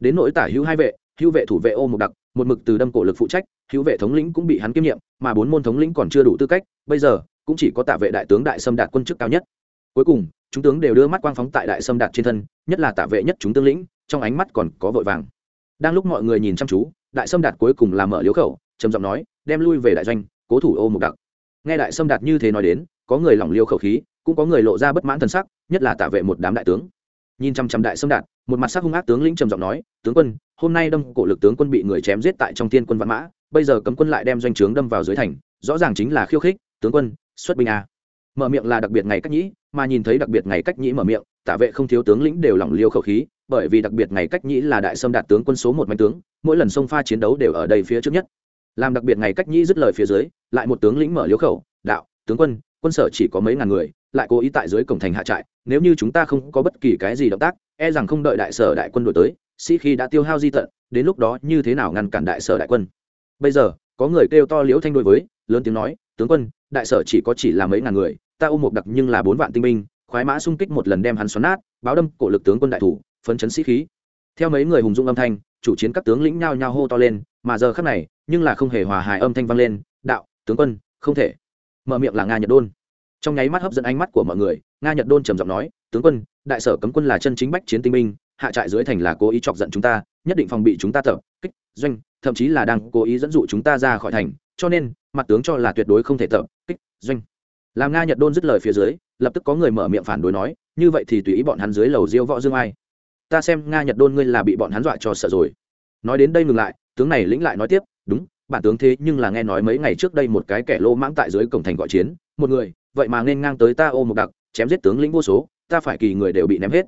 Đến nỗi tả hữu hai vệ, hữu vệ thủ vệ ô một đặc, một mực từ đâm cổ lực phụ trách, hữu vệ thống lĩnh cũng bị hắn kiêm nhiệm, mà bốn môn thống lĩnh còn chưa đủ tư cách, bây giờ cũng chỉ có tạ vệ đại tướng đại sâm đạt quân chức cao nhất. Cuối cùng, chúng tướng đều đưa mắt quang phóng tại đại sâm đạt trên thân, nhất là tạ vệ nhất chúng tướng lĩnh, trong ánh mắt còn có vội vàng. Đang lúc mọi người nhìn chăm chú, đại sâm đạt cuối cùng làm mở liếu khẩu, trầm giọng nói, đem lui về đại doanh, cố thủ ô một đặc nghe đại sâm đạt như thế nói đến, có người lỏng liêu khẩu khí, cũng có người lộ ra bất mãn thần sắc, nhất là tả vệ một đám đại tướng. Nhìn chăm chăm đại sâm đạt, một mặt sắc hung ác tướng lĩnh trầm giọng nói, tướng quân, hôm nay đâm cổ lực tướng quân bị người chém giết tại trong tiên quân văn mã, bây giờ cấm quân lại đem doanh trướng đâm vào dưới thành, rõ ràng chính là khiêu khích, tướng quân, xuất binh a mở miệng là đặc biệt ngày cách nhĩ, mà nhìn thấy đặc biệt ngày cách nhĩ mở miệng, tả vệ không thiếu tướng lĩnh đều lỏng liêu khẩu khí, bởi vì đặc biệt ngày cách nhĩ là đại sâm đạt tướng quân số một mạnh tướng, mỗi lần sông pha chiến đấu đều ở đây phía trước nhất làm đặc biệt ngày cách nhĩ dứt lời phía dưới, lại một tướng lĩnh mở liếu khẩu, đạo, tướng quân quân sở chỉ có mấy ngàn người, lại cố ý tại dưới cổng thành hạ trại, nếu như chúng ta không có bất kỳ cái gì động tác e rằng không đợi đại sở đại quân đổi tới, sĩ khi đã tiêu hao di tận, đến lúc đó như thế nào ngăn cản đại sở đại quân? Bây giờ, có người kêu to liễu thanh đối với, lớn tiếng nói, tướng quân, đại sở chỉ có chỉ là mấy ngàn người, ta ôm một đặc nhưng là bốn vạn tinh binh, khoái mã xung kích một lần đem hắn xoắn nát, báo đâm cổ lực tướng quân đại thủ, phấn chấn sĩ khí. Theo mấy người hùng dung âm thanh chủ chiến các tướng lĩnh nhao nhao hô to lên, mà giờ khắc này, nhưng là không hề hòa hài âm thanh vang lên, đạo, tướng quân, không thể. Mở miệng là nga nhật đôn. Trong nháy mắt hấp dẫn ánh mắt của mọi người, nga nhật đôn trầm giọng nói, tướng quân, đại sở cấm quân là chân chính bách chiến tinh binh, hạ trại dưới thành là cố ý chọc giận chúng ta, nhất định phòng bị chúng ta tập, kích, doanh, thậm chí là đang cố ý dẫn dụ chúng ta ra khỏi thành, cho nên, mặt tướng cho là tuyệt đối không thể tập, kích, doanh. Làm nga nhật đôn dứt lời phía dưới, lập tức có người mở miệng phản đối nói, như vậy thì tùy ý bọn hắn dưới lầu diêu võ dương ai? Ta xem nga, nhật đôn ngươi là bị bọn hắn dọa cho sợ rồi. Nói đến đây ngừng lại, tướng này lĩnh lại nói tiếp, đúng, bản tướng thế nhưng là nghe nói mấy ngày trước đây một cái kẻ lô mãng tại dưới cổng thành gọi chiến, một người, vậy mà nên ngang tới ta ô một đặc, chém giết tướng lĩnh vô số, ta phải kỳ người đều bị ném hết.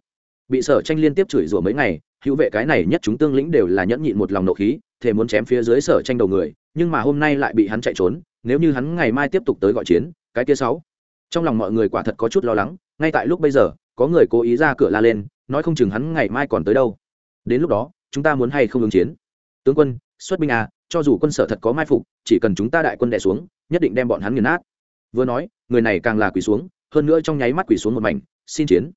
Bị sở tranh liên tiếp chửi rủa mấy ngày, hữu vệ cái này nhất chúng tương lĩnh đều là nhẫn nhịn một lòng nộ khí thể muốn chém phía dưới sở tranh đầu người, nhưng mà hôm nay lại bị hắn chạy trốn, nếu như hắn ngày mai tiếp tục tới gọi chiến, cái kia sáu. Trong lòng mọi người quả thật có chút lo lắng, ngay tại lúc bây giờ, có người cố ý ra cửa la lên nói không chừng hắn ngày mai còn tới đâu. Đến lúc đó, chúng ta muốn hay không ứng chiến? Tướng quân, xuất binh à cho dù quân sở thật có mai phục, chỉ cần chúng ta đại quân đè xuống, nhất định đem bọn hắn nghiền nát. Vừa nói, người này càng là quỳ xuống, hơn nữa trong nháy mắt quỳ xuống một mảnh, xin chiến.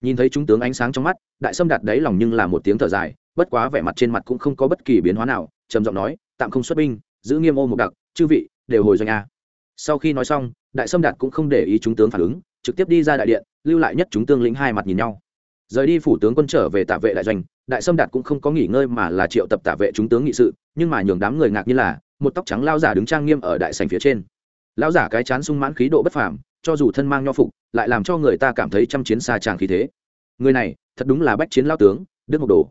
Nhìn thấy chúng tướng ánh sáng trong mắt, đại sâm đạt đáy lòng nhưng là một tiếng thở dài, bất quá vẻ mặt trên mặt cũng không có bất kỳ biến hóa nào, trầm giọng nói, tạm không xuất binh, giữ nghiêm ô một đặc, chư vị, đều hồi doanh a sau khi nói xong, đại sâm đạt cũng không để ý chúng tướng phản ứng, trực tiếp đi ra đại điện, lưu lại nhất chúng tương lĩnh hai mặt nhìn nhau rời đi phủ tướng quân trở về tạ vệ đại doanh, đại sâm đạt cũng không có nghỉ ngơi mà là triệu tập tạ vệ chúng tướng nghị sự, nhưng mà nhường đám người ngạc như là, một tóc trắng lao giả đứng trang nghiêm ở đại sành phía trên. Lao giả cái chán sung mãn khí độ bất phàm, cho dù thân mang nho phục, lại làm cho người ta cảm thấy trăm chiến xa tràng khí thế. Người này, thật đúng là bách chiến lao tướng, đức mộc đồ.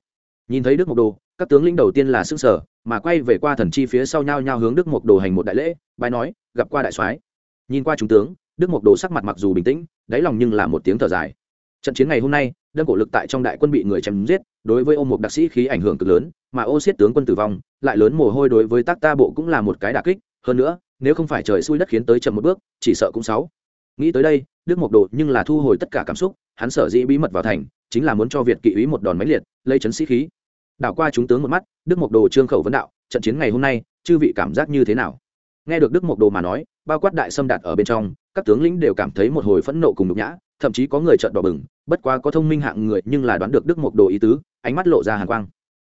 Nhìn thấy đức mộc đồ, các tướng lĩnh đầu tiên là xương sở mà quay về qua thần chi phía sau nhau nhau hướng đức mộc đồ hành một đại lễ bài nói, gặp qua đại soái. Nhìn qua chúng tướng, đức mộc đồ sắc mặt mặc dù bình tĩnh, đáy lòng nhưng là một tiếng thở dài. Trận chiến ngày hôm nay đâm cổ lực tại trong đại quân bị người chém giết, đối với ô mục đặc sĩ khí ảnh hưởng cực lớn, mà ô xiết tướng quân tử vong, lại lớn mồ hôi đối với tác ta bộ cũng là một cái đà kích, hơn nữa, nếu không phải trời xui đất khiến tới chậm một bước, chỉ sợ cũng sáu. Nghĩ tới đây, đức mộc đồ nhưng là thu hồi tất cả cảm xúc, hắn sở dĩ bí mật vào thành, chính là muốn cho việt kỵ ý một đòn máy liệt, lấy chấn sĩ khí. Đảo qua chúng tướng một mắt, đức mộc đồ trương khẩu vấn đạo, trận chiến ngày hôm nay, chư vị cảm giác như thế nào? Nghe được đức mộc đồ mà nói bao quát đại xâm đạt ở bên trong, các tướng lĩnh đều cảm thấy một hồi phẫn nộ cùng nhục nhã, thậm chí có người trợn đỏ bừng, bất quá có thông minh hạng người nhưng là đoán được đức mộc đồ ý tứ, ánh mắt lộ ra hàn quang.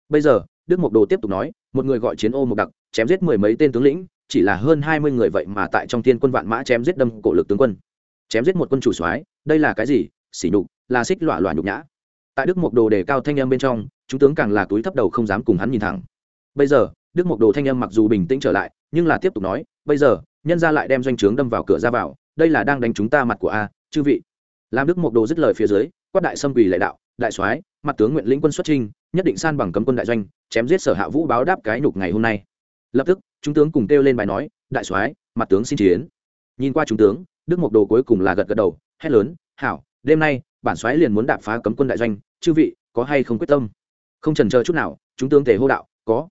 Bây giờ, đức mộc đồ tiếp tục nói, một người gọi chiến ô mộc đặc, chém giết mười mấy tên tướng lĩnh, chỉ là hơn hai mươi người vậy mà tại trong tiên quân vạn mã chém giết đâm cổ lực tướng quân. Chém giết một quân chủ soái, đây là cái gì? Sỉ nhục, là xích lọa lọa nhục nhã. Tại đức mộc đồ đề cao thanh em bên trong, chúng tướng càng là túi thấp đầu không dám cùng hắn nhìn thẳng. Bây giờ, đức mộc đồ thanh em mặc dù bình tĩnh trở lại, nhưng là tiếp tục nói, bây giờ nhân ra lại đem doanh trướng đâm vào cửa ra vào, đây là đang đánh chúng ta mặt của a, chư vị. Làm đức mộc đồ dứt lời phía dưới, quát đại sâm quỳ lệ đạo, đại soái, mặt tướng nguyện lĩnh quân xuất trinh nhất định san bằng cấm quân đại doanh, chém giết sở hạ vũ báo đáp cái nhục ngày hôm nay. Lập tức, chúng tướng cùng kêu lên bài nói, đại soái, mặt tướng xin chiến. Nhìn qua chúng tướng, đức mộc đồ cuối cùng là gật gật đầu, hét lớn, hảo, đêm nay, bản soái liền muốn đạp phá cấm quân đại doanh, chư vị, có hay không quyết tâm? Không trần chờ chút nào, chúng tướng thể hô đạo, có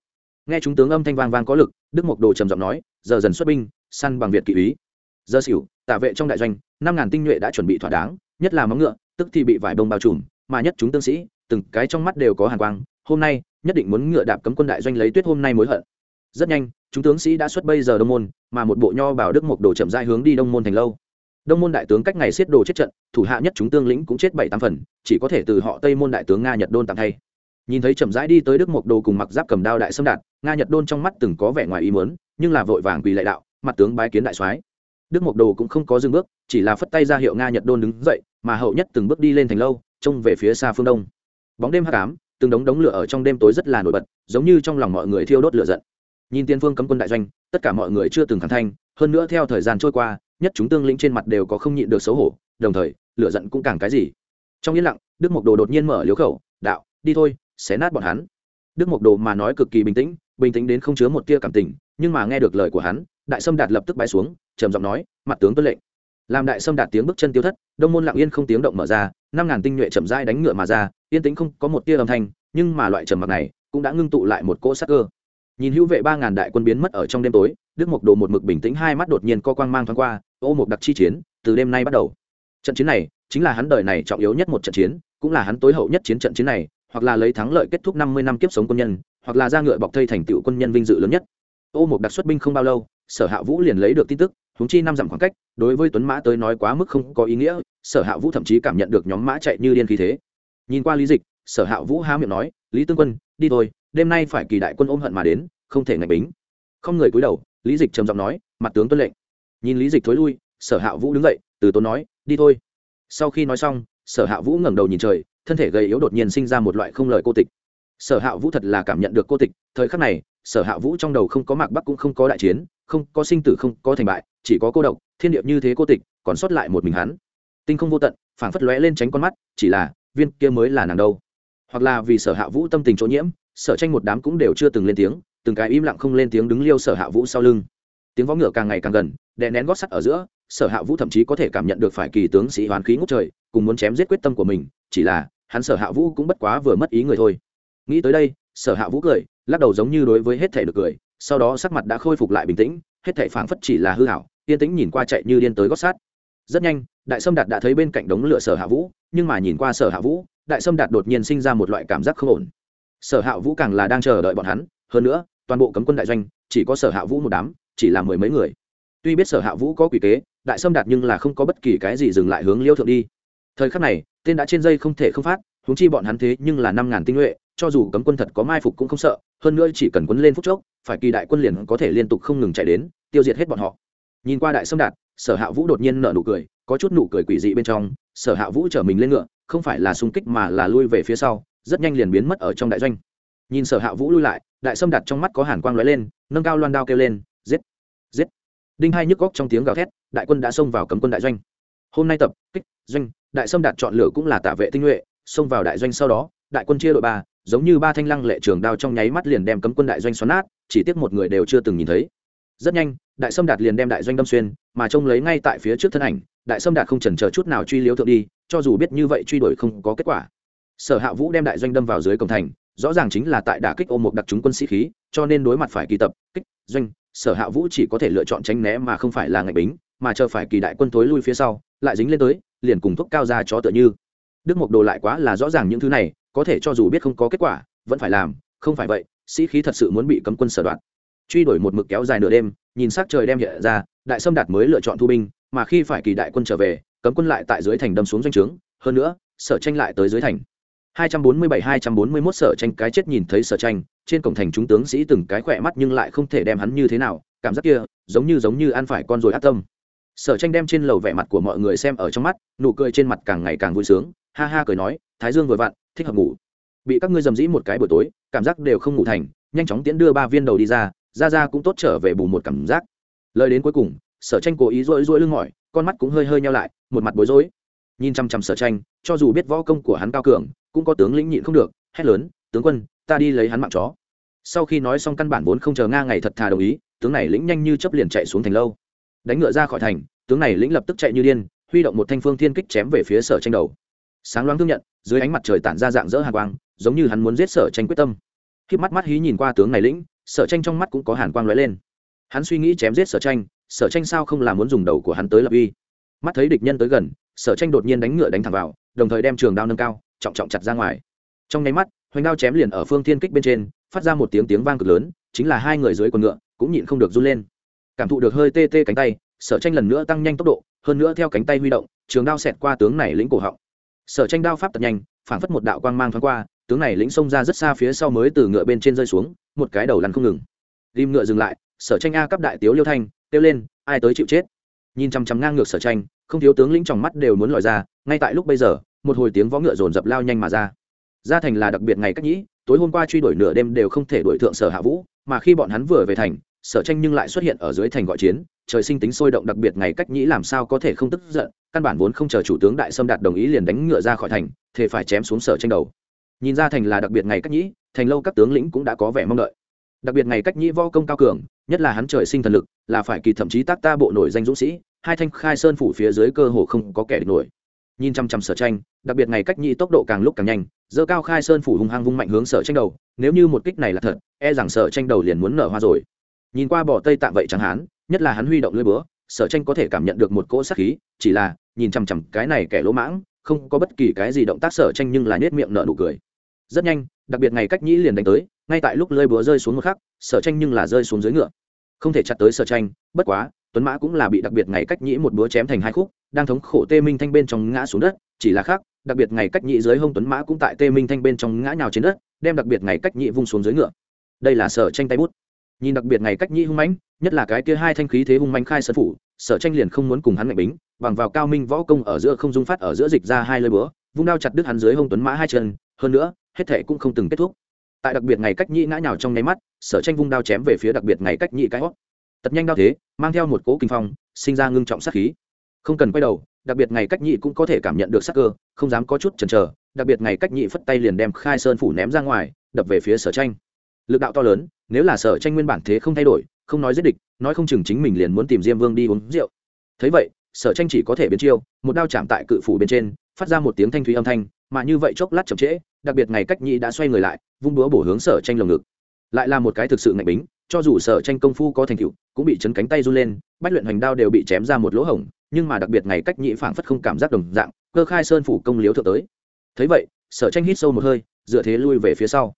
nghe chúng tướng âm thanh vang vang có lực, đức mộc đồ trầm giọng nói, giờ dần xuất binh, săn bằng việt kỵ ý. giờ xỉu tả vệ trong đại doanh, năm ngàn tinh nhuệ đã chuẩn bị thỏa đáng, nhất là móng ngựa, tức thì bị vải bông bao trùm, mà nhất chúng tướng sĩ, từng cái trong mắt đều có hàn quang, hôm nay, nhất định muốn ngựa đạp cấm quân đại doanh lấy tuyết hôm nay mối hận. Rất nhanh, chúng tướng sĩ đã xuất bây giờ đông môn, mà một bộ nho bảo đức mộc đồ chậm dai hướng đi đông môn thành lâu. Đông môn đại tướng cách ngày xiết đồ chết trận, thủ hạ nhất chúng tương lĩnh cũng chết bảy tám phần, chỉ có thể từ họ tây môn đại tướng nga nhật đôn tạm thay. Nhìn thấy chậm rãi đi tới đức mộc đồ cùng mặc giáp cầm đao đại xâm đạt nga nhật đôn trong mắt từng có vẻ ngoài ý muốn, nhưng là vội vàng quỳ lệ đạo, mặt tướng bái kiến đại soái. Đức mộc đồ cũng không có dừng bước, chỉ là phất tay ra hiệu nga nhật đôn đứng dậy, mà hậu nhất từng bước đi lên thành lâu, trông về phía xa phương đông. Bóng đêm hắc ám, từng đống đống lửa ở trong đêm tối rất là nổi bật, giống như trong lòng mọi người thiêu đốt lửa giận. Nhìn tiên phương cấm quân đại doanh, tất cả mọi người chưa từng khẳng thanh hơn nữa theo thời gian trôi qua, nhất chúng tương lĩnh trên mặt đều có không nhịn được xấu hổ, đồng thời, lửa giận cũng càng cái gì. Trong yên lặng, đức mộc đồ đột nhiên mở liếu khẩu, đạo, đi thôi, xé nát bọn hắn. Đức mộc đồ mà nói cực kỳ bình tĩnh bình tĩnh đến không chứa một tia cảm tình, nhưng mà nghe được lời của hắn, đại sâm đạt lập tức bái xuống, trầm giọng nói, mặt tướng tuân lệnh. Làm đại sâm đạt tiếng bước chân tiêu thất, đông môn lặng yên không tiếng động mở ra, năm ngàn tinh nhuệ chậm rãi đánh ngựa mà ra, yên tĩnh không có một tia âm thanh, nhưng mà loại trầm mặc này cũng đã ngưng tụ lại một cỗ sắc cơ. Nhìn hữu vệ ba ngàn đại quân biến mất ở trong đêm tối, đức mộc đồ một mực bình tĩnh, hai mắt đột nhiên co quang mang thoáng qua, ô một đặc chi chiến, từ đêm nay bắt đầu. Trận chiến này chính là hắn đời này trọng yếu nhất một trận chiến, cũng là hắn tối hậu nhất chiến trận chiến này, hoặc là lấy thắng lợi kết thúc năm mươi năm kiếp sống quân nhân hoặc là ra ngựa bọc thây thành tựu quân nhân vinh dự lớn nhất. Ô một đặc xuất binh không bao lâu, sở hạ vũ liền lấy được tin tức húng chi năm dặm khoảng cách, đối với tuấn mã tới nói quá mức không có ý nghĩa, sở hạ vũ thậm chí cảm nhận được nhóm mã chạy như điên khí thế. Nhìn qua lý dịch, sở hạ vũ há miệng nói, lý tương quân, đi thôi, đêm nay phải kỳ đại quân ôm hận mà đến, không thể ngạch bính. Không người cúi đầu, lý dịch trầm giọng nói, mặt tướng tuân lệnh. Nhìn lý dịch thối lui, sở hạ vũ đứng dậy, từ tốn nói, đi thôi. Sau khi nói xong, sở hạ vũ ngẩng đầu nhìn trời, thân thể gầy yếu đột nhiên sinh ra một loại không lời cô tịch sở hạ vũ thật là cảm nhận được cô tịch, thời khắc này, sở hạ vũ trong đầu không có mạc bắc cũng không có đại chiến, không có sinh tử không có thành bại, chỉ có cô độc, thiên điệp như thế cô tịch, còn sót lại một mình hắn. Tinh không vô tận, phảng phất lóe lên tránh con mắt, chỉ là, viên kia mới là nàng đâu. Hoặc là vì sở hạ vũ tâm tình chỗ nhiễm, sở tranh một đám cũng đều chưa từng lên tiếng, từng cái im lặng không lên tiếng đứng liêu sở hạ vũ sau lưng. Tiếng võ ngựa càng ngày càng gần, đè nén gót sắt ở giữa, sở hạ vũ thậm chí có thể cảm nhận được phải kỳ tướng sĩ hoán khí ngút trời, cùng muốn chém giết quyết tâm của mình, chỉ là, hắn sở hạ vũ cũng bất quá vừa mất ý người thôi nghĩ tới đây, sở hạ vũ cười, lắc đầu giống như đối với hết thể được cười, sau đó sắc mặt đã khôi phục lại bình tĩnh, hết thể phảng phất chỉ là hư hảo yên tĩnh nhìn qua chạy như điên tới gót sát rất nhanh, đại sâm đạt đã thấy bên cạnh đống lửa sở hạ vũ, nhưng mà nhìn qua sở hạ vũ, đại sâm đạt đột nhiên sinh ra một loại cảm giác không ổn. Sở hạ vũ càng là đang chờ đợi bọn hắn, hơn nữa, toàn bộ cấm quân đại doanh, chỉ có sở hạ vũ một đám, chỉ là mười mấy người. Tuy biết sở hạ vũ có quỷ kế, đại sâm đạt nhưng là không có bất kỳ cái gì dừng lại hướng liêu thượng đi. Thời khắc này, tên đã trên dây không thể không phát húng chi bọn hắn thế nhưng là năm ngàn tinh nhuệ, cho dù cấm quân thật có mai phục cũng không sợ, hơn nữa chỉ cần quấn lên phút chốc, phải kỳ đại quân liền có thể liên tục không ngừng chạy đến, tiêu diệt hết bọn họ. Nhìn qua đại sâm đạt, sở hạ vũ đột nhiên nở nụ cười, có chút nụ cười quỷ dị bên trong, sở hạ vũ chở mình lên ngựa, không phải là xung kích mà là lui về phía sau, rất nhanh liền biến mất ở trong đại doanh. Nhìn sở hạ vũ lui lại, đại sâm đặt trong mắt có hàn quang lóe lên, nâng cao loan đao kêu lên, giết giết. Đinh hai nhức góc trong tiếng gào thét, đại quân đã xông vào cấm quân đại doanh. Hôm nay tập, kích, doanh, đại sâm đạt chọn lựa cũng là tả vệ tinh nhuệ xông vào đại doanh sau đó, đại quân chia đội ba, giống như ba thanh lăng lệ trường đao trong nháy mắt liền đem cấm quân đại doanh xoắn nát, chỉ tiếc một người đều chưa từng nhìn thấy. Rất nhanh, đại sâm đạt liền đem đại doanh đâm xuyên, mà trông lấy ngay tại phía trước thân ảnh, đại sâm đạt không chần chờ chút nào truy liếu thượng đi, cho dù biết như vậy truy đuổi không có kết quả. Sở hạ vũ đem đại doanh đâm vào dưới cổng thành, rõ ràng chính là tại đả kích ô một đặc trúng quân sĩ khí, cho nên đối mặt phải kỳ tập, kích, doanh, sở hạ vũ chỉ có thể lựa chọn tránh né mà không phải là ngạch bính, mà chờ phải kỳ đại quân tối lui phía sau, lại dính lên tới, liền cùng thuốc cao ra chó tựa như đức mộc đồ lại quá là rõ ràng những thứ này, có thể cho dù biết không có kết quả, vẫn phải làm, không phải vậy, sĩ khí thật sự muốn bị cấm quân sở đoạn truy đuổi một mực kéo dài nửa đêm, nhìn sắc trời đem hiện ra, đại sâm đạt mới lựa chọn thu binh, mà khi phải kỳ đại quân trở về, cấm quân lại tại dưới thành đâm xuống doanh trướng, hơn nữa, sở tranh lại tới dưới thành. 247-241 sở tranh cái chết nhìn thấy sở tranh, trên cổng thành chúng tướng sĩ từng cái khỏe mắt nhưng lại không thể đem hắn như thế nào, cảm giác kia, giống như giống như ăn phải con rồi ác tâm. Sở tranh đem trên lầu vẻ mặt của mọi người xem ở trong mắt, nụ cười trên mặt càng ngày càng vui sướng ha ha cười nói, thái dương vừa vặn, thích hợp ngủ. Bị các ngươi dầm dĩ một cái buổi tối, cảm giác đều không ngủ thành, nhanh chóng tiễn đưa ba viên đầu đi ra ra ra cũng tốt trở về bù một cảm giác. Lời đến cuối cùng, sở tranh cố ý rỗi rỗi lưng mỏi, con mắt cũng hơi hơi nhau lại, một mặt bối rối. Nhìn chăm chăm sở tranh, cho dù biết võ công của hắn cao cường, cũng có tướng lĩnh nhịn không được, hét lớn, tướng quân, ta đi lấy hắn mạng chó. Sau khi nói xong căn bản vốn không chờ nga ngày thật thà đồng ý, tướng này lĩnh nhanh như chấp liền chạy xuống thành lâu. Đánh ngựa ra khỏi thành, tướng này lĩnh lập tức chạy như điên, huy động một thanh phương thiên kích chém về phía sở tranh đầu sáng loáng thương nhận, dưới ánh mặt trời tản ra dạng dỡ hàn quang, giống như hắn muốn giết sở tranh quyết tâm. Khi mắt mắt hí nhìn qua tướng này lĩnh, sở tranh trong mắt cũng có hàn quang lóe lên. Hắn suy nghĩ chém giết sở tranh sở tranh sao không làm muốn dùng đầu của hắn tới lập uy? Mắt thấy địch nhân tới gần, sở tranh đột nhiên đánh ngựa đánh thẳng vào, đồng thời đem trường đao nâng cao, trọng trọng chặt ra ngoài. Trong nháy mắt, hoành đao chém liền ở phương thiên kích bên trên, phát ra một tiếng tiếng vang cực lớn, chính là hai người dưới quần ngựa, cũng nhịn không được run lên. Cảm thụ được hơi tê tê cánh tay, sở tranh lần nữa tăng nhanh tốc độ, hơn nữa theo cánh tay huy động, trường đao xẹt qua tướng này lĩnh cổ họng sở tranh đao pháp tật nhanh, phảng phất một đạo quang mang thoáng qua, tướng này lĩnh xông ra rất xa phía sau mới từ ngựa bên trên rơi xuống, một cái đầu lăn không ngừng. Ghim ngựa dừng lại, sở tranh a cấp đại tiếu liêu thanh, kêu lên, ai tới chịu chết? Nhìn chằm chằm ngang ngược sở tranh, không thiếu tướng lĩnh trong mắt đều muốn lòi ra, ngay tại lúc bây giờ, một hồi tiếng võ ngựa dồn dập lao nhanh mà ra. Ra thành là đặc biệt ngày cách nhĩ, tối hôm qua truy đuổi nửa đêm đều không thể đuổi thượng sở hạ vũ, mà khi bọn hắn vừa về thành, sở tranh nhưng lại xuất hiện ở dưới thành gọi chiến trời sinh tính sôi động đặc biệt ngày cách nhĩ làm sao có thể không tức giận, căn bản vốn không chờ chủ tướng đại sâm đạt đồng ý liền đánh ngựa ra khỏi thành, thề phải chém xuống sở tranh đầu. Nhìn ra thành là đặc biệt ngày cách nhĩ, thành lâu các tướng lĩnh cũng đã có vẻ mong đợi. Đặc biệt ngày cách nhĩ võ công cao cường, nhất là hắn trời sinh thần lực, là phải kỳ thậm chí tác ta bộ nổi danh dũng sĩ, hai thanh khai sơn phủ phía dưới cơ hồ không có kẻ địch nổi. Nhìn chăm chăm sở tranh, đặc biệt ngày cách nhĩ tốc độ càng lúc càng nhanh dơ cao khai sơn phủ hung hăng vung mạnh hướng sở tranh đầu, nếu như một kích này là thật e rằng sở tranh đầu liền muốn nở hoa rồi. Nhìn qua bỏ tây tạm vậy chẳng hán nhất là hắn huy động lưỡi búa, sở tranh có thể cảm nhận được một cỗ sát khí, chỉ là, nhìn chằm chằm cái này kẻ lỗ mãng, không có bất kỳ cái gì động tác sở tranh nhưng là nhét miệng nở nụ cười. Rất nhanh, đặc biệt ngày cách nhĩ liền đánh tới, ngay tại lúc lơi búa rơi xuống một khắc, sở tranh nhưng là rơi xuống dưới ngựa. Không thể chặt tới sở tranh, bất quá, tuấn mã cũng là bị đặc biệt ngày cách nhĩ một búa chém thành hai khúc, đang thống khổ tê minh thanh bên trong ngã xuống đất, chỉ là khác, đặc biệt ngày cách nhĩ dưới hông tuấn mã cũng tại tê minh thanh bên trong ngã nhào trên đất, đem đặc biệt ngày cách nhĩ vung xuống dưới ngựa. Đây là sở tranh tay bút nhìn đặc biệt ngày cách nhĩ hung mãnh, nhất là cái kia hai thanh khí thế hung mãnh khai sơn phủ, sở tranh liền không muốn cùng hắn mạnh bính, bằng vào cao minh võ công ở giữa không dung phát ở giữa dịch ra hai lơi búa, vung đao chặt đứt hắn dưới hông tuấn mã hai chân, hơn nữa, hết thể cũng không từng kết thúc. Tại đặc biệt ngày cách nhĩ ngã nhào trong nháy mắt, sở tranh vung đao chém về phía đặc biệt ngày cách nhĩ cái hót. Tật nhanh đao thế, mang theo một cỗ kinh phong, sinh ra ngưng trọng sát khí. Không cần quay đầu, đặc biệt ngày cách nhị cũng có thể cảm nhận được sắc cơ, không dám có chút chần chờ, đặc biệt ngày cách nhị phất tay liền đem khai sơn phủ ném ra ngoài, đập về phía sở tranh lực đạo to lớn, nếu là sở tranh nguyên bản thế không thay đổi, không nói giết địch, nói không chừng chính mình liền muốn tìm diêm vương đi uống rượu. Thấy vậy, sở tranh chỉ có thể biến chiêu, một đao chạm tại cự phủ bên trên, phát ra một tiếng thanh thúy âm thanh, mà như vậy chốc lát chậm trễ, đặc biệt ngày cách nhị đã xoay người lại, vung búa bổ hướng sở tranh lồng ngực. Lại là một cái thực sự ngạnh bính, cho dù sở tranh công phu có thành tựu, cũng bị chấn cánh tay run lên, bách luyện hoành đao đều bị chém ra một lỗ hổng, nhưng mà đặc biệt ngày cách nhị phảng phất không cảm giác đồng dạng, cơ khai sơn phủ công liếu thượng tới. Thấy vậy, sở tranh hít sâu một hơi, dựa thế lui về phía sau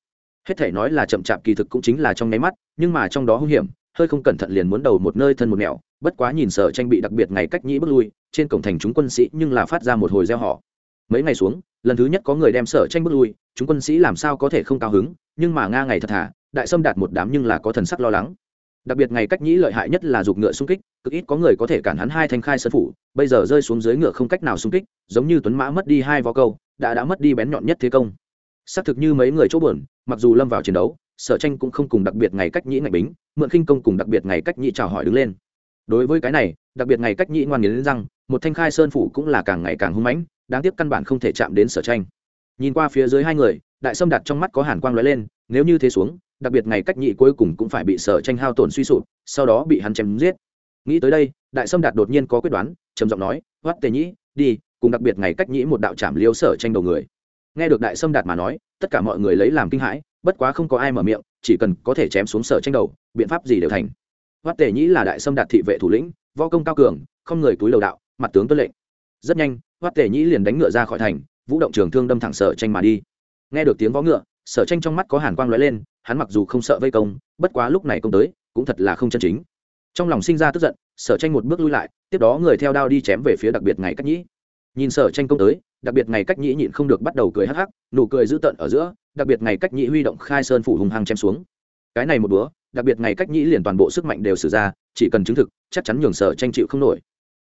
hết thể nói là chậm chạp kỳ thực cũng chính là trong nháy mắt, nhưng mà trong đó hung hiểm, hơi không cẩn thận liền muốn đầu một nơi thân một mẹo, bất quá nhìn sở tranh bị đặc biệt ngày cách nhĩ bước lui, trên cổng thành chúng quân sĩ nhưng là phát ra một hồi gieo họ mấy ngày xuống, lần thứ nhất có người đem sở tranh bước lui, chúng quân sĩ làm sao có thể không cao hứng, nhưng mà nga ngày thật thà, đại sâm đạt một đám nhưng là có thần sắc lo lắng. Đặc biệt ngày cách nhĩ lợi hại nhất là giục ngựa xung kích, cực ít có người có thể cản hắn hai thanh khai sân phủ, bây giờ rơi xuống dưới ngựa không cách nào xung kích, giống như tuấn mã mất đi hai vó câu, đã đã mất đi bén nhọn nhất thế công xác thực như mấy người chỗ buồn, mặc dù lâm vào chiến đấu, sở tranh cũng không cùng đặc biệt ngày cách nhĩ ngạch bính, mượn khinh công cùng đặc biệt ngày cách nhĩ chào hỏi đứng lên. Đối với cái này, đặc biệt ngày cách nhĩ ngoan nghiến rằng một thanh khai sơn phủ cũng là càng ngày càng hung mãnh, đáng tiếc căn bản không thể chạm đến sở tranh. Nhìn qua phía dưới hai người, đại sâm đặt trong mắt có hàn quang lóe lên, nếu như thế xuống, đặc biệt ngày cách nhị cuối cùng cũng phải bị sở tranh hao tổn suy sụp, sau đó bị hắn chém giết. Nghĩ tới đây, đại sâm đạt đột nhiên có quyết đoán, trầm giọng nói hoắt tề nhĩ, đi, cùng đặc biệt ngày cách nhĩ một đạo chạm liêu sở tranh đầu người nghe được đại sâm đạt mà nói, tất cả mọi người lấy làm kinh hãi, bất quá không có ai mở miệng, chỉ cần có thể chém xuống sở tranh đầu, biện pháp gì đều thành. Hoắt tề nhĩ là đại sâm đạt thị vệ thủ lĩnh, võ công cao cường, không người túi đầu đạo, mặt tướng tuân lệnh. Rất nhanh hoắt tề nhĩ liền đánh ngựa ra khỏi thành, vũ động trường thương đâm thẳng sở tranh mà đi. Nghe được tiếng võ ngựa, sở tranh trong mắt có hàn quang lóe lên, hắn mặc dù không sợ vây công, bất quá lúc này công tới, cũng thật là không chân chính. Trong lòng sinh ra tức giận, sở tranh một bước lui lại, tiếp đó người theo đao đi chém về phía đặc biệt ngày cách nhĩ. Nhìn sở tranh công tới đặc biệt ngày cách nhĩ nhịn không được bắt đầu cười hắc hắc, nụ cười dữ tợn ở giữa, đặc biệt ngày cách nhĩ huy động khai sơn phủ hùng hăng chém xuống. Cái này một búa đặc biệt ngày cách nhĩ liền toàn bộ sức mạnh đều sử ra, chỉ cần chứng thực, chắc chắn nhường sở tranh chịu không nổi.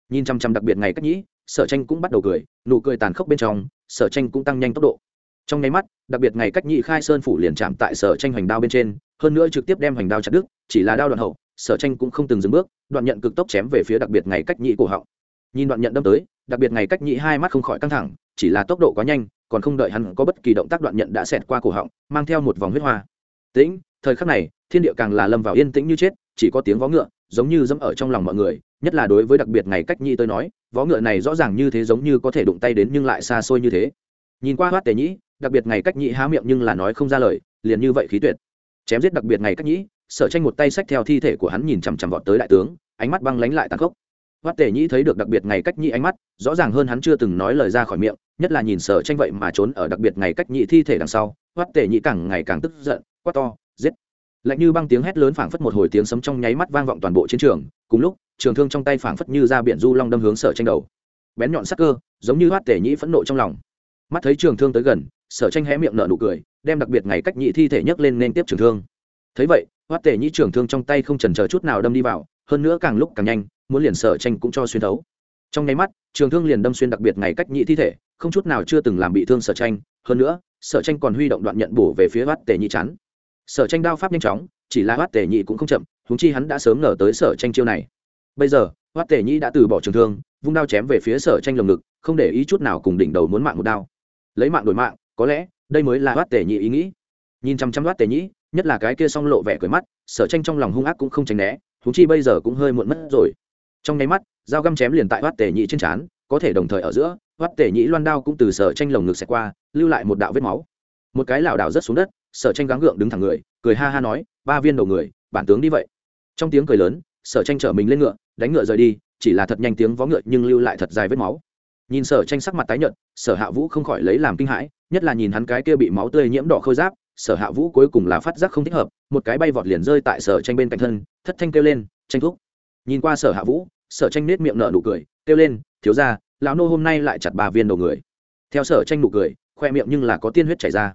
Nhìn chăm chăm đặc biệt ngày cách nhĩ, sở tranh cũng bắt đầu cười, nụ cười tàn khốc bên trong, sở tranh cũng tăng nhanh tốc độ. Trong nháy mắt, đặc biệt ngày cách nhĩ khai sơn phủ liền chạm tại sở tranh hoành đao bên trên, hơn nữa trực tiếp đem hoành đao chặt đứt, chỉ là đao đoạn hậu, sở tranh cũng không từng dừng bước, đoạn nhận cực tốc chém về phía đặc biệt ngày cách nhĩ cổ họng. Nhìn đoạn nhận đâm tới, đặc biệt ngày cách nhĩ hai mắt không khỏi căng thẳng chỉ là tốc độ quá nhanh, còn không đợi hắn có bất kỳ động tác đoạn nhận đã xẹt qua cổ họng, mang theo một vòng huyết hoa. Tĩnh, thời khắc này, thiên địa càng là lâm vào yên tĩnh như chết, chỉ có tiếng vó ngựa, giống như dẫm ở trong lòng mọi người, nhất là đối với đặc biệt ngày cách nhị tôi nói, vó ngựa này rõ ràng như thế giống như có thể đụng tay đến nhưng lại xa xôi như thế. Nhìn qua hoát tề nhĩ, đặc biệt ngày cách nhĩ há miệng nhưng là nói không ra lời, liền như vậy khí tuyệt. Chém giết đặc biệt ngày cách nhĩ sở tranh một tay xách theo thi thể của hắn nhìn chằm chằm vọt tới đại tướng, ánh mắt băng lánh lại tàn khốc hoát tề nhĩ thấy được đặc biệt ngày cách nhĩ ánh mắt, rõ ràng hơn hắn chưa từng nói lời ra khỏi miệng, nhất là nhìn sở tranh vậy mà trốn ở đặc biệt ngày cách nhĩ thi thể đằng sau hoát tề nhĩ càng ngày càng tức giận, quát to, giết! Lạnh như băng tiếng hét lớn phảng phất một hồi tiếng sấm trong nháy mắt vang vọng toàn bộ chiến trường, cùng lúc, trường thương trong tay phảng phất như ra biển du long đâm hướng sở tranh đầu. Bén nhọn sắc cơ, giống như hoát tề nhĩ phẫn nộ trong lòng. Mắt thấy trường thương tới gần, sở tranh hé miệng nở nụ cười, đem đặc biệt ngày cách nhị thi thể nhấc lên nên tiếp trường thương. Thấy vậy hoát tề nhĩ trường thương trong tay không chần chờ chút nào đâm đi vào, hơn nữa càng lúc càng nhanh muốn liền sở tranh cũng cho xuyên thấu. Trong nháy mắt, trường thương liền đâm xuyên đặc biệt ngày cách nhị thi thể, không chút nào chưa từng làm bị thương sở tranh. Hơn nữa, sở tranh còn huy động đoạn nhận bổ về phía hoát tề nhị chắn sở tranh đao pháp nhanh chóng, chỉ là hoát tề nhị cũng không chậm húng chi hắn đã sớm ngờ tới sở tranh chiêu này. Bây giờ, hoát tề nhị đã từ bỏ trường thương, vung đao chém về phía sở tranh lồng ngực, không để ý chút nào cùng đỉnh đầu muốn mạng một đao. Lấy mạng đổi mạng, có lẽ, đây mới là hoát tề nhị ý nghĩ. Nhìn chăm chăm hoát tề nhị, nhất là cái kia s lộ vẻ cười mắt, sở tranh trong lòng hung ác cũng không tránh né húng chi bây giờ cũng hơi muộn mất rồi trong nháy mắt, dao găm chém liền tại hoắt tề nhị trên trán, có thể đồng thời ở giữa hoắt tề nhị loan đao cũng từ sở tranh lồng ngực xẹt qua, lưu lại một đạo vết máu. Một cái lảo đảo rớt xuống đất, sở tranh gắng gượng đứng thẳng người, cười ha ha nói, ba viên đầu người, bản tướng đi vậy. Trong tiếng cười lớn, sở tranh chở mình lên ngựa, đánh ngựa rời đi, chỉ là thật nhanh tiếng vó ngựa nhưng lưu lại thật dài vết máu. Nhìn sở tranh sắc mặt tái nhợt, sở hạ vũ không khỏi lấy làm kinh hãi, nhất là nhìn hắn cái kia bị máu tươi nhiễm đỏ khôi giáp, sở hạ vũ cuối cùng là phát giác không thích hợp, một cái bay vọt liền rơi tại sở tranh bên cạnh thân, thất thanh kêu lên, tranh thúc nhìn qua sở hạ vũ, sở tranh nết miệng nở nụ cười, kêu lên, thiếu ra lão nô hôm nay lại chặt ba viên đầu người. Theo sở tranh nụ cười, khoe miệng nhưng là có tiên huyết chảy ra.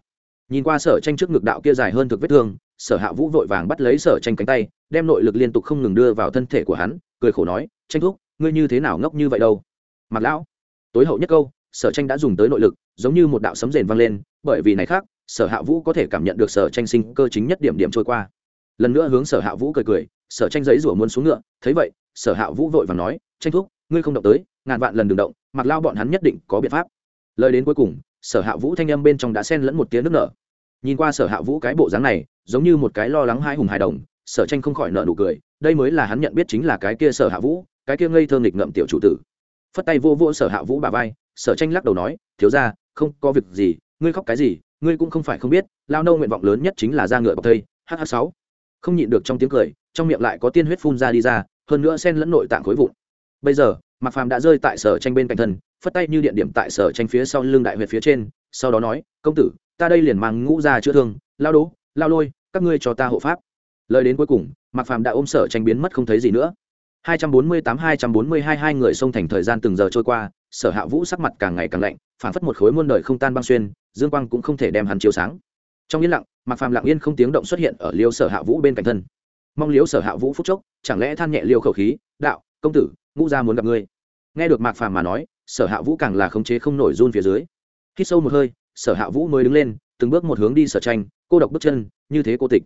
Nhìn qua sở tranh trước ngực đạo kia dài hơn thực vết thương, sở hạ vũ vội vàng bắt lấy sở tranh cánh tay, đem nội lực liên tục không ngừng đưa vào thân thể của hắn, cười khổ nói, tranh thúc, ngươi như thế nào ngốc như vậy đâu? Mặc lão. Tối hậu nhất câu, sở tranh đã dùng tới nội lực, giống như một đạo sấm rền vang lên, bởi vì này khác, sở hạ vũ có thể cảm nhận được sở tranh sinh cơ chính nhất điểm điểm trôi qua. Lần nữa hướng sở hạ vũ cười cười sở tranh giấy rủa muốn xuống ngựa, thấy vậy, sở hạ vũ vội và nói, tranh thúc, ngươi không động tới, ngàn vạn lần đừng động, mặc lao bọn hắn nhất định có biện pháp. Lời đến cuối cùng, sở hạ vũ thanh âm bên trong đã xen lẫn một tiếng nước nở. Nhìn qua sở hạ vũ cái bộ dáng này, giống như một cái lo lắng hai hùng hài đồng, sở tranh không khỏi nợ nụ cười, đây mới là hắn nhận biết chính là cái kia sở hạ vũ, cái kia ngây thơ nghịch ngậm tiểu chủ tử. Phất tay vô vô sở hạ vũ bà vai, sở tranh lắc đầu nói, thiếu ra không có việc gì, ngươi khóc cái gì, ngươi cũng không phải không biết, lao nâu nguyện vọng lớn nhất chính là ra ngựa bọc thây hh sáu. Không nhịn được trong tiếng cười trong miệng lại có tiên huyết phun ra đi ra, hơn nữa xen lẫn nội tạng khối vụn. Bây giờ, mạc phàm đã rơi tại sở tranh bên cạnh thân, phất tay như điện điểm tại sở tranh phía sau lưng đại huyệt phía trên, sau đó nói, công tử, ta đây liền mang ngũ ra chữa thương, lao đố, lao lôi, các ngươi cho ta hộ pháp. Lời đến cuối cùng, mạc phàm đã ôm sở tranh biến mất không thấy gì nữa. 248-242 hai người xông thành thời gian từng giờ trôi qua, sở hạ vũ sắc mặt càng ngày càng lạnh phản phất một khối muôn đời không tan băng xuyên, dương quang cũng không thể đem hắn chiếu sáng. Trong yên lặng, mạc phàm lặng yên không tiếng động xuất hiện ở liêu sở hạ vũ bên cạnh thân mong liếu sở hạ vũ phúc chốc, chẳng lẽ than nhẹ liêu khẩu khí, đạo, công tử, ngũ gia muốn gặp ngươi. Nghe được mạc phàm mà nói, sở hạ vũ càng là khống chế không nổi run phía dưới. Hít sâu một hơi, sở hạ vũ mới đứng lên, từng bước một hướng đi sở tranh, cô độc bước chân, như thế cô tịch.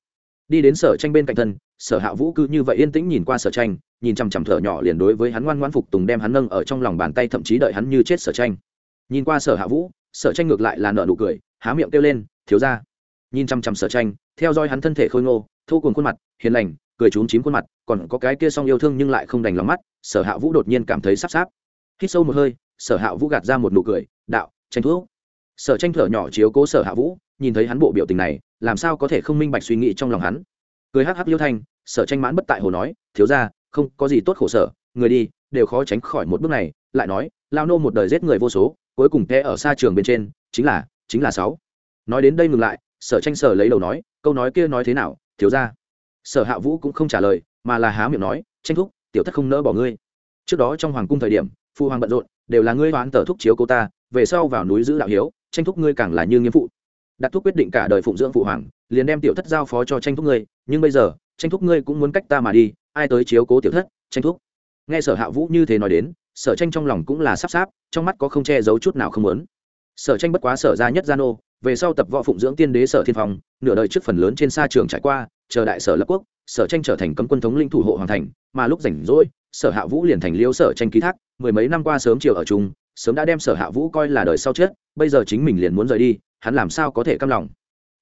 Đi đến sở tranh bên cạnh thân, sở hạ vũ cứ như vậy yên tĩnh nhìn qua sở tranh, nhìn chằm chằm thở nhỏ liền đối với hắn ngoan ngoan phục tùng đem hắn nâng ở trong lòng bàn tay thậm chí đợi hắn như chết sở tranh. Nhìn qua sở hạ vũ, sở tranh ngược lại là nợ nụ cười, há miệng kêu lên, thiếu ra nhìn chằm chằm sở tranh, theo dõi hắn thân thể khôi ngô thu cùng khuôn mặt, hiền lành, cười trúng chím khuôn mặt, còn có cái kia song yêu thương nhưng lại không đành lòng mắt, sở hạ vũ đột nhiên cảm thấy sắp sáp. Hít sâu một hơi, sở hạ vũ gạt ra một nụ cười, đạo, tranh thuốc sở tranh thở nhỏ chiếu cố sở hạ vũ, nhìn thấy hắn bộ biểu tình này, làm sao có thể không minh bạch suy nghĩ trong lòng hắn. Cười hắc hắc liêu thanh, sở tranh mãn bất tại hồ nói, thiếu ra không có gì tốt khổ sở, người đi, đều khó tránh khỏi một bước này. Lại nói, lao nô một đời giết người vô số, cuối cùng té ở xa trường bên trên, chính là chính là sáu. Nói đến đây ngừng lại, sở tranh sở lấy đầu nói, câu nói kia nói thế nào thiếu ra. Sở hạ vũ cũng không trả lời, mà là há miệng nói, tranh thúc, tiểu thất không nỡ bỏ ngươi. Trước đó trong hoàng cung thời điểm phu hoàng bận rộn, đều là ngươi hoán tờ thúc chiếu cô ta, về sau vào núi giữ đạo hiếu, tranh thúc ngươi càng là như nghiêm phụ. Đặt thúc quyết định cả đời phụng dưỡng phụ hoàng, liền đem tiểu thất giao phó cho tranh thúc ngươi, nhưng bây giờ, tranh thúc ngươi cũng muốn cách ta mà đi, ai tới chiếu cố tiểu thất, tranh thúc. Nghe sở hạ vũ như thế nói đến, sở tranh trong lòng cũng là sắp sáp, trong mắt có không che giấu chút nào không muốn. Sở tranh bất quá sở ra nhất gia nô về sau tập võ phụng dưỡng tiên đế sở thiên phong, nửa đời trước phần lớn trên xa trường trải qua, chờ đại sở lập quốc, sở tranh trở thành cấm quân thống linh thủ hộ hoàng thành, mà lúc rảnh rỗi, sở hạ vũ liền thành liêu sở tranh ký thác, mười mấy năm qua sớm chiều ở chung, sớm đã đem sở hạ vũ coi là đời sau chết, bây giờ chính mình liền muốn rời đi, hắn làm sao có thể căm lòng?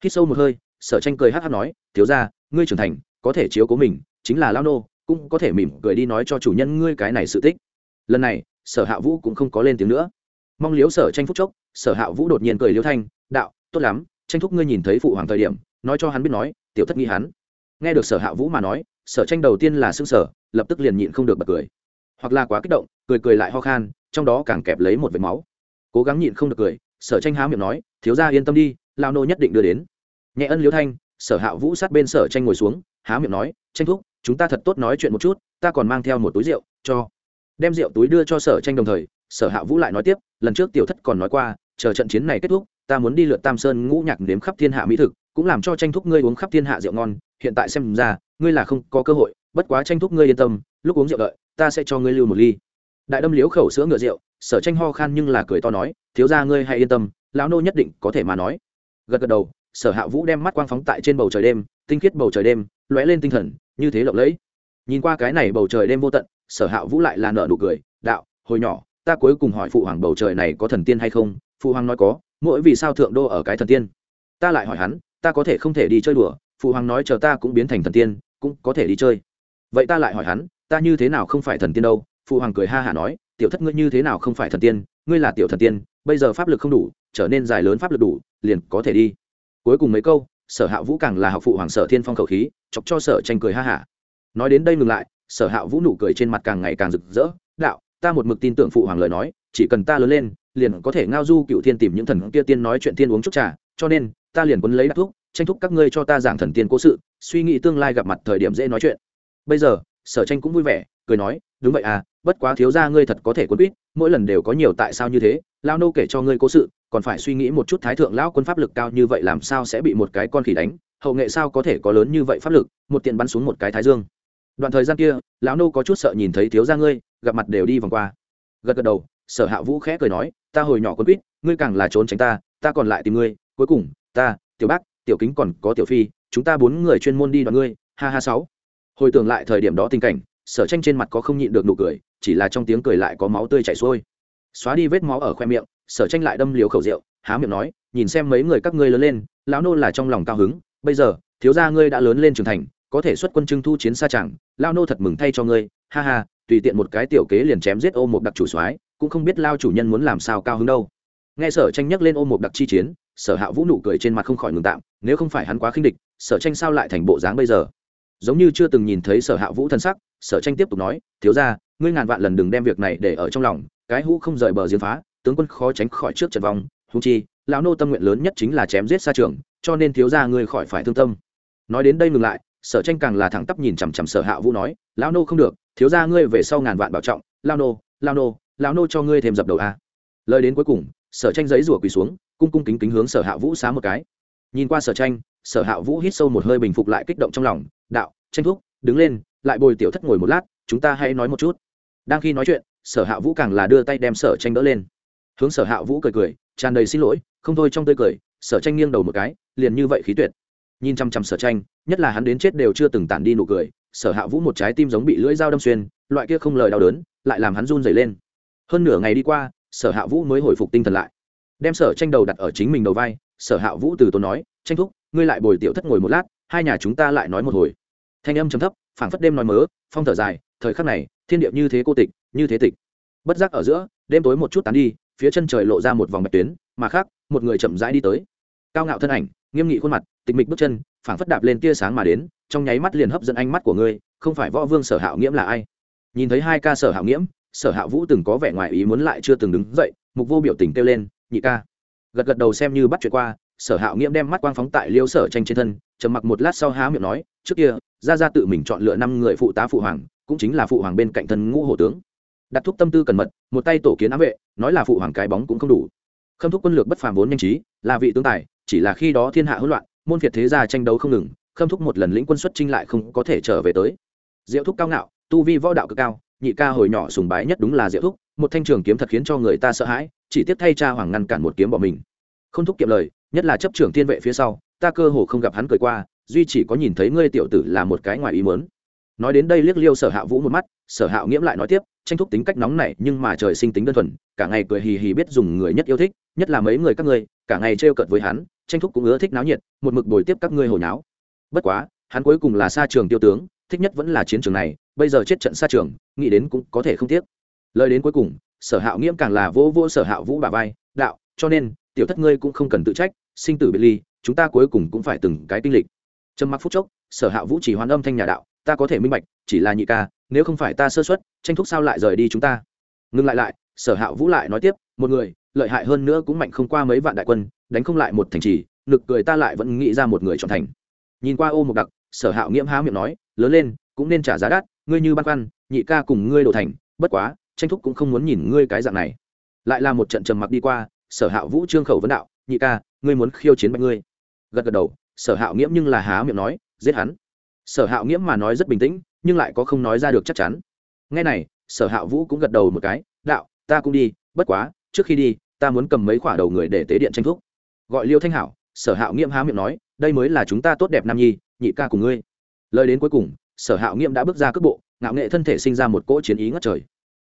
Khi sâu một hơi, sở tranh cười hát hát nói, thiếu ra ngươi trưởng thành, có thể chiếu cố mình, chính là lao nô, cũng có thể mỉm cười đi nói cho chủ nhân ngươi cái này sự tích. Lần này, sở hạ vũ cũng không có lên tiếng nữa. Mong liếu sở tranh phúc chốc sở hạ vũ đột nhiên cười liêu thanh, đạo, tốt lắm, tranh thúc ngươi nhìn thấy phụ hoàng thời điểm, nói cho hắn biết nói, tiểu thất nghĩ hắn. Nghe được sở hạ vũ mà nói, sở tranh đầu tiên là xương sở lập tức liền nhịn không được bật cười. Hoặc là quá kích động, cười cười lại ho khan, trong đó càng kẹp lấy một vệt máu. Cố gắng nhịn không được cười, sở tranh há miệng nói, thiếu ra yên tâm đi lao nô nhất định đưa đến. Nhẹ ân liễu thanh, sở hạ vũ sát bên sở tranh ngồi xuống, há miệng nói, tranh thúc, chúng ta thật tốt nói chuyện một chút, ta còn mang theo một túi rượu, cho. Đem rượu túi đưa cho sở tranh đồng thời, sở hạ vũ lại nói tiếp, lần trước tiểu thất còn nói qua chờ trận chiến này kết thúc, ta muốn đi lượt tam sơn ngũ nhạc đếm khắp thiên hạ mỹ thực, cũng làm cho tranh thúc ngươi uống khắp thiên hạ rượu ngon. Hiện tại xem ra, ngươi là không có cơ hội, bất quá tranh thúc ngươi yên tâm, lúc uống rượu đợi, ta sẽ cho ngươi lưu một ly. Đại đâm liếu khẩu sữa ngựa rượu, sở tranh ho khan nhưng là cười to nói, thiếu ra ngươi hãy yên tâm, lão nô nhất định có thể mà nói. Gật gật đầu, sở hạ vũ đem mắt quang phóng tại trên bầu trời đêm, tinh khiết bầu trời đêm, lóe lên tinh thần, như thế lộng lẫy. Nhìn qua cái này bầu trời đêm vô tận, sở hạ vũ lại là nợ nụ cười, đạo, hồi nhỏ, ta cuối cùng hỏi phụ hoàng bầu trời này có thần tiên hay không phụ hoàng nói có, mỗi vì sao thượng đô ở cái thần tiên? Ta lại hỏi hắn, ta có thể không thể đi chơi đùa, phụ hoàng nói chờ ta cũng biến thành thần tiên, cũng có thể đi chơi. Vậy ta lại hỏi hắn, ta như thế nào không phải thần tiên đâu? Phụ hoàng cười ha hả nói, tiểu thất ngươi như thế nào không phải thần tiên? Ngươi là tiểu thần tiên, bây giờ pháp lực không đủ, trở nên dài lớn pháp lực đủ, liền có thể đi. Cuối cùng mấy câu, sở hạ vũ càng là học phụ hoàng sở thiên phong khẩu khí, chọc cho sở tranh cười ha hả. Nói đến đây ngừng lại, sở hạ vũ nụ cười trên mặt càng ngày càng rực rỡ, đạo, ta một mực tin tưởng phụ hoàng lời nói, chỉ cần ta lớn lên liền có thể ngao du cựu thiên tìm những thần kia tiên nói chuyện tiên uống chút trà, cho nên, ta liền quấn lấy đắc thuốc tranh thúc các ngươi cho ta giảng thần tiên cố sự, suy nghĩ tương lai gặp mặt thời điểm dễ nói chuyện. Bây giờ, sở tranh cũng vui vẻ, cười nói, đúng vậy à bất quá thiếu ra ngươi thật có thể quân quýt, mỗi lần đều có nhiều tại sao như thế, lao nô kể cho ngươi cố sự, còn phải suy nghĩ một chút thái thượng lão quân pháp lực cao như vậy làm sao sẽ bị một cái con khỉ đánh, hậu nghệ sao có thể có lớn như vậy pháp lực, một tiện bắn xuống một cái thái dương. Đoạn thời gian kia, lão nô có chút sợ nhìn thấy thiếu ra ngươi, gặp mặt đều đi vòng qua. Gật gật đầu sở hạ vũ khẽ cười nói, ta hồi nhỏ quân quýt, ngươi càng là trốn tránh ta ta còn lại tìm ngươi, cuối cùng, ta, tiểu bác, tiểu kính còn có tiểu phi, chúng ta bốn người chuyên môn đi đoạn ngươi, ha ha sáu. Hồi tưởng lại thời điểm đó tình cảnh, sở tranh trên mặt có không nhịn được nụ cười, chỉ là trong tiếng cười lại có máu tươi chảy xuôi. Xóa đi vết máu ở khoe miệng, sở tranh lại đâm liều khẩu rượu, há miệng nói, nhìn xem mấy người các ngươi lớn lên, lão nô là trong lòng cao hứng, bây giờ, thiếu gia ngươi đã lớn lên trưởng thành, có thể xuất quân trưng thu chiến xa chẳng lao nô thật mừng thay cho ngươi, ha ha, tùy tiện một cái tiểu kế liền chém giết ô một đặc chủ soái cũng không biết lao chủ nhân muốn làm sao cao hứng đâu. Nghe sở tranh nhắc lên ôm một đặc chi chiến, sở hạ vũ nụ cười trên mặt không khỏi ngừng tạm, nếu không phải hắn quá khinh địch, sở tranh sao lại thành bộ dáng bây giờ? Giống như chưa từng nhìn thấy sở hạ vũ thân sắc, sở tranh tiếp tục nói, thiếu ra ngươi ngàn vạn lần đừng đem việc này để ở trong lòng, cái hũ không rời bờ giếng phá, tướng quân khó tránh khỏi trước trận vòng húng chi, lão nô tâm nguyện lớn nhất chính là chém giết xa trường, cho nên thiếu ra ngươi khỏi phải thương tâm. Nói đến đây ngừng lại, sở tranh càng là thẳng tắp nhìn chằm chằm sở hạ vũ nói, lão nô không được, thiếu ra ngươi về sau ngàn vạn bảo trọng lao nô lao nô lão nô cho ngươi thêm dập đầu a. Lời đến cuối cùng, sở tranh giấy rủa quỳ xuống, cung cung kính kính hướng sở hạ vũ xá một cái. Nhìn qua sở tranh, sở hạ vũ hít sâu một hơi bình phục lại kích động trong lòng, đạo, tranh thúc, đứng lên, lại bồi tiểu thất ngồi một lát, chúng ta hãy nói một chút. Đang khi nói chuyện, sở hạ vũ càng là đưa tay đem sở tranh đỡ lên. Hướng sở hạ vũ cười cười, tràn đầy xin lỗi, không thôi trong tươi cười, sở tranh nghiêng đầu một cái, liền như vậy khí tuyệt. Nhìn chăm chăm sở tranh, nhất là hắn đến chết đều chưa từng tản đi nụ cười, sở hạ vũ một trái tim giống bị lưỡi dao đâm xuyên, loại kia không lời đau đớn, lại làm hắn run dày lên hơn nửa ngày đi qua, sở hạ vũ mới hồi phục tinh thần lại. Đem sở tranh đầu đặt ở chính mình đầu vai, sở hạ vũ từ tốn nói, tranh thúc, ngươi lại bồi tiểu thất ngồi một lát, hai nhà chúng ta lại nói một hồi. Thanh âm chấm thấp, phảng phất đêm nói mớ, phong thở dài, thời khắc này, thiên điệp như thế cô tịch, như thế tịch. Bất giác ở giữa, đêm tối một chút tán đi, phía chân trời lộ ra một vòng bạch tuyến, mà khác, một người chậm rãi đi tới. Cao ngạo thân ảnh, nghiêm nghị khuôn mặt, tịch mịch bước chân, phảng phất đạp lên tia sáng mà đến, trong nháy mắt liền hấp dẫn ánh mắt của ngươi, không phải võ vương sở hạo nghiễm là ai? Nhìn thấy hai ca sở hạo nghiễm sở hạ vũ từng có vẻ ngoài ý muốn lại chưa từng đứng dậy, mục vô biểu tình kêu lên, nhị ca. Gật gật đầu xem như bắt chuyện qua, sở hạ nghiễm đem mắt quang phóng tại liêu sở tranh trên thân, trầm mặc một lát sau há miệng nói, trước kia ra ra tự mình chọn lựa năm người phụ tá phụ hoàng, cũng chính là phụ hoàng bên cạnh thân ngũ hổ tướng. Đặt thúc tâm tư cẩn mật, một tay tổ kiến ám vệ, nói là phụ hoàng cái bóng cũng không đủ. Khâm thúc quân lược bất phàm vốn nhanh trí, là vị tướng tài, chỉ là khi đó thiên hạ hỗn loạn, môn việt thế gia tranh đấu không ngừng, khâm thúc một lần lĩnh quân xuất trinh lại không có thể trở về tới. Diệu thúc cao ngạo, tu vi võ đạo cực cao nhị ca hồi nhỏ sùng bái nhất đúng là diệu thúc, một thanh trường kiếm thật khiến cho người ta sợ hãi, chỉ tiếp thay cha hoàng ngăn cản một kiếm bỏ mình. Không thúc kiệm lời, nhất là chấp trưởng thiên vệ phía sau, ta cơ hồ không gặp hắn cười qua, duy chỉ có nhìn thấy ngươi tiểu tử là một cái ngoài ý mớn nói đến đây liếc liêu sở hạ vũ một mắt, sở hạ nghiễm lại nói tiếp, tranh thúc tính cách nóng này nhưng mà trời sinh tính đơn thuần, cả ngày cười hì hì biết dùng người nhất yêu thích, nhất là mấy người các ngươi, cả ngày trêu cợt với hắn, tranh thúc cũng ưa thích náo nhiệt, một mực bồi tiếp các ngươi hồi náo bất quá, hắn cuối cùng là xa trường tiêu tướng, thích nhất vẫn là chiến trường này bây giờ chết trận xa trường, nghĩ đến cũng có thể không tiếc. Lời đến cuối cùng, sở hạo nghiễm càng là vô vô sở hạo vũ bà vai, đạo, cho nên, tiểu thất ngươi cũng không cần tự trách, sinh tử biệt ly, chúng ta cuối cùng cũng phải từng cái kinh lịch. Trầm mặc phút chốc, sở hạo vũ chỉ hoàn âm thanh nhà đạo, ta có thể minh bạch, chỉ là nhị ca, nếu không phải ta sơ xuất tranh thúc sao lại rời đi chúng ta? Ngừng lại lại, sở hạo vũ lại nói tiếp, một người, lợi hại hơn nữa cũng mạnh không qua mấy vạn đại quân, đánh không lại một thành trì, nực cười ta lại vẫn nghĩ ra một người chọn thành. Nhìn qua ô một đặc, sở hạo nghiễm há miệng nói, lớn lên cũng nên trả giá đắt, ngươi như băn khoăn, nhị ca cùng ngươi đổ thành, bất quá, tranh thúc cũng không muốn nhìn ngươi cái dạng này. Lại là một trận trầm mặc đi qua, sở hạo vũ trương khẩu vấn đạo, nhị ca, ngươi muốn khiêu chiến bạch ngươi. Gật gật đầu, sở hạo nghiễm nhưng là há miệng nói, giết hắn. Sở hạo nghiễm mà nói rất bình tĩnh, nhưng lại có không nói ra được chắc chắn. Ngay này, sở hạo vũ cũng gật đầu một cái, đạo, ta cũng đi, bất quá, trước khi đi, ta muốn cầm mấy khoả đầu người để tế điện tranh thúc. Gọi liêu thanh hảo, sở hạo nghiễm há miệng nói, đây mới là chúng ta tốt đẹp nam nhi, nhị ca cùng ngươi. Lời đến cuối cùng sở hạo nghiễm đã bước ra cước bộ, ngạo nghệ thân thể sinh ra một cỗ chiến ý ngất trời.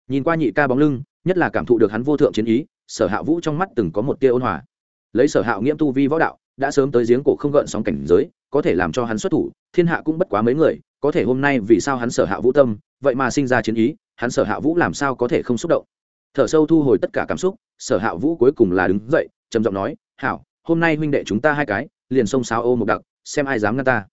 Nhìn qua nhị ca bóng lưng, nhất là cảm thụ được hắn vô thượng chiến ý, sở hạ vũ trong mắt từng có một tia ôn hòa. Lấy sở hạo nghiễm tu vi võ đạo, đã sớm tới giếng cổ không gợn sóng cảnh giới, có thể làm cho hắn xuất thủ, thiên hạ cũng bất quá mấy người, có thể hôm nay vì sao hắn sở hạ vũ tâm, vậy mà sinh ra chiến ý, hắn sở hạ vũ làm sao có thể không xúc động? Thở sâu thu hồi tất cả cảm xúc, sở hạ vũ cuối cùng là đứng dậy, trầm giọng nói, hảo, hôm nay huynh đệ chúng ta hai cái, liền xông xáo ô một đặc, xem ai dám ngăn ta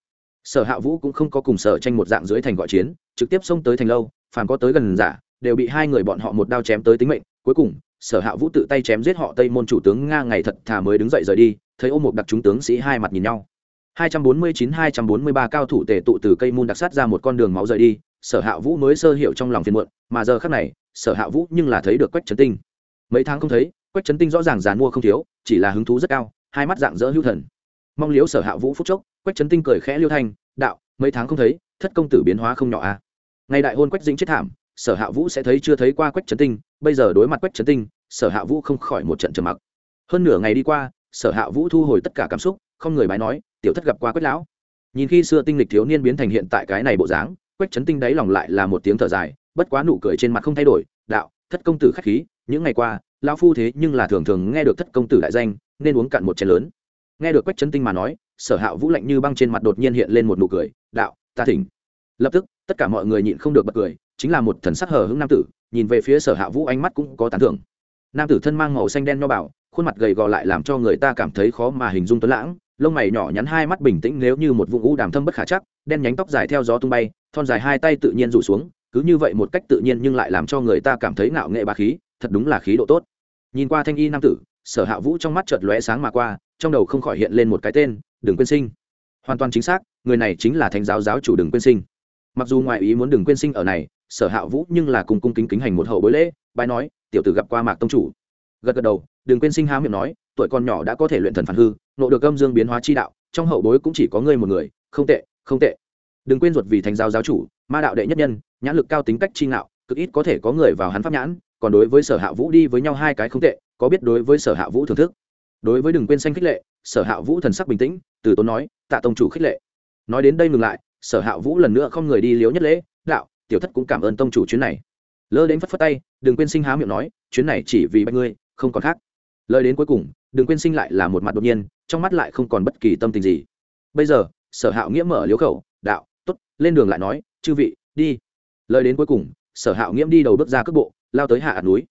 sở hạ vũ cũng không có cùng sở tranh một dạng dưới thành gọi chiến, trực tiếp xông tới thành lâu, phàm có tới gần giả, đều bị hai người bọn họ một đao chém tới tính mệnh. Cuối cùng, sở hạ vũ tự tay chém giết họ tây môn chủ tướng nga ngày thật thà mới đứng dậy rời đi, thấy ô một đặc chúng tướng sĩ hai mặt nhìn nhau. 249-243 cao thủ tề tụ từ cây môn đặc sát ra một con đường máu rời đi, sở hạ vũ mới sơ hiểu trong lòng phiền muộn, mà giờ khác này, sở hạ vũ nhưng là thấy được quách trấn tinh. Mấy tháng không thấy, quách trấn tinh rõ ràng dàn mua không thiếu, chỉ là hứng thú rất cao, hai mắt dạng dỡ hữu thần mong liếu sở hạ vũ phúc chốc, quách trấn tinh cười khẽ liêu thanh, đạo, mấy tháng không thấy, thất công tử biến hóa không nhỏ a à. ngày đại hôn quách dính chết thảm, sở hạ vũ sẽ thấy chưa thấy qua quách trấn tinh, bây giờ đối mặt quách trấn tinh, sở hạ vũ không khỏi một trận trầm mặc. Hơn nửa ngày đi qua, sở hạ vũ thu hồi tất cả cảm xúc, không người bái nói, tiểu thất gặp qua quách lão. Nhìn khi xưa tinh lịch thiếu niên biến thành hiện tại cái này bộ dáng, quách trấn tinh đáy lòng lại là một tiếng thở dài, bất quá nụ cười trên mặt không thay đổi, đạo, thất công tử khách khí, những ngày qua, lão phu thế nhưng là thường thường nghe được thất công tử đại danh, nên uống cạn một chén lớn nghe được quách trấn tinh mà nói, sở hạ vũ lạnh như băng trên mặt đột nhiên hiện lên một nụ cười, đạo, ta thỉnh. Lập tức, tất cả mọi người nhịn không được bật cười, chính là một thần sắc hờ hững nam tử, nhìn về phía sở hạ vũ ánh mắt cũng có tán thưởng. Nam tử thân mang màu xanh đen nho bảo khuôn mặt gầy gò lại làm cho người ta cảm thấy khó mà hình dung tuấn lãng, lông mày nhỏ nhắn hai mắt bình tĩnh nếu như một vụ u đàm thâm bất khả chắc, đen nhánh tóc dài theo gió tung bay, thon dài hai tay tự nhiên rủ xuống, cứ như vậy một cách tự nhiên nhưng lại làm cho người ta cảm thấy ngạo nghệ ba khí, thật đúng là khí độ tốt. Nhìn qua thanh y nam tử, sở hạ vũ trong mắt chợt lóe sáng mà qua trong đầu không khỏi hiện lên một cái tên đừng quên sinh. Hoàn toàn chính xác, người này chính là thánh giáo giáo chủ đừng quên sinh. Mặc dù ngoại ý muốn đừng quên sinh ở này, sở hạ vũ nhưng là cùng cung kính kính hành một hậu bối lễ bài nói, tiểu tử gặp qua mạc tông chủ. Gật gật đầu đừng quên sinh há miệng nói, tuổi con nhỏ đã có thể luyện thần phản hư, nộ được âm dương biến hóa chi đạo, trong hậu bối cũng chỉ có ngươi một người, không tệ không tệ. Đừng quên ruột vì thánh giáo giáo chủ, ma đạo đệ nhất nhân, nhãn lực cao tính cách chi ngạo, cực ít có thể có người vào hắn pháp nhãn, còn đối với sở hạ vũ đi với nhau hai cái không tệ, có biết đối với sở hạ vũ thưởng thức đối với đừng quên xanh khích lệ, sở hạ vũ thần sắc bình tĩnh, từ tốn nói, tạ tông chủ khích lệ. Nói đến đây ngừng lại, sở hạ vũ lần nữa không người đi liếu nhất lễ, đạo, tiểu thất cũng cảm ơn tông chủ chuyến này. Lơ đến phất phất tay, đừng quên sinh há miệng nói, chuyến này chỉ vì bạch ngươi, không còn khác. Lời đến cuối cùng, đừng quên sinh lại là một mặt đột nhiên, trong mắt lại không còn bất kỳ tâm tình gì. Bây giờ, sở hạo nghĩa mở liếu khẩu, đạo t ố t lên đường lại nói, chư vị, đi. Lời đến cuối cùng, sở hạo nghiễm đi đầu bước ra cước bộ, lao tới hạ ạt núi.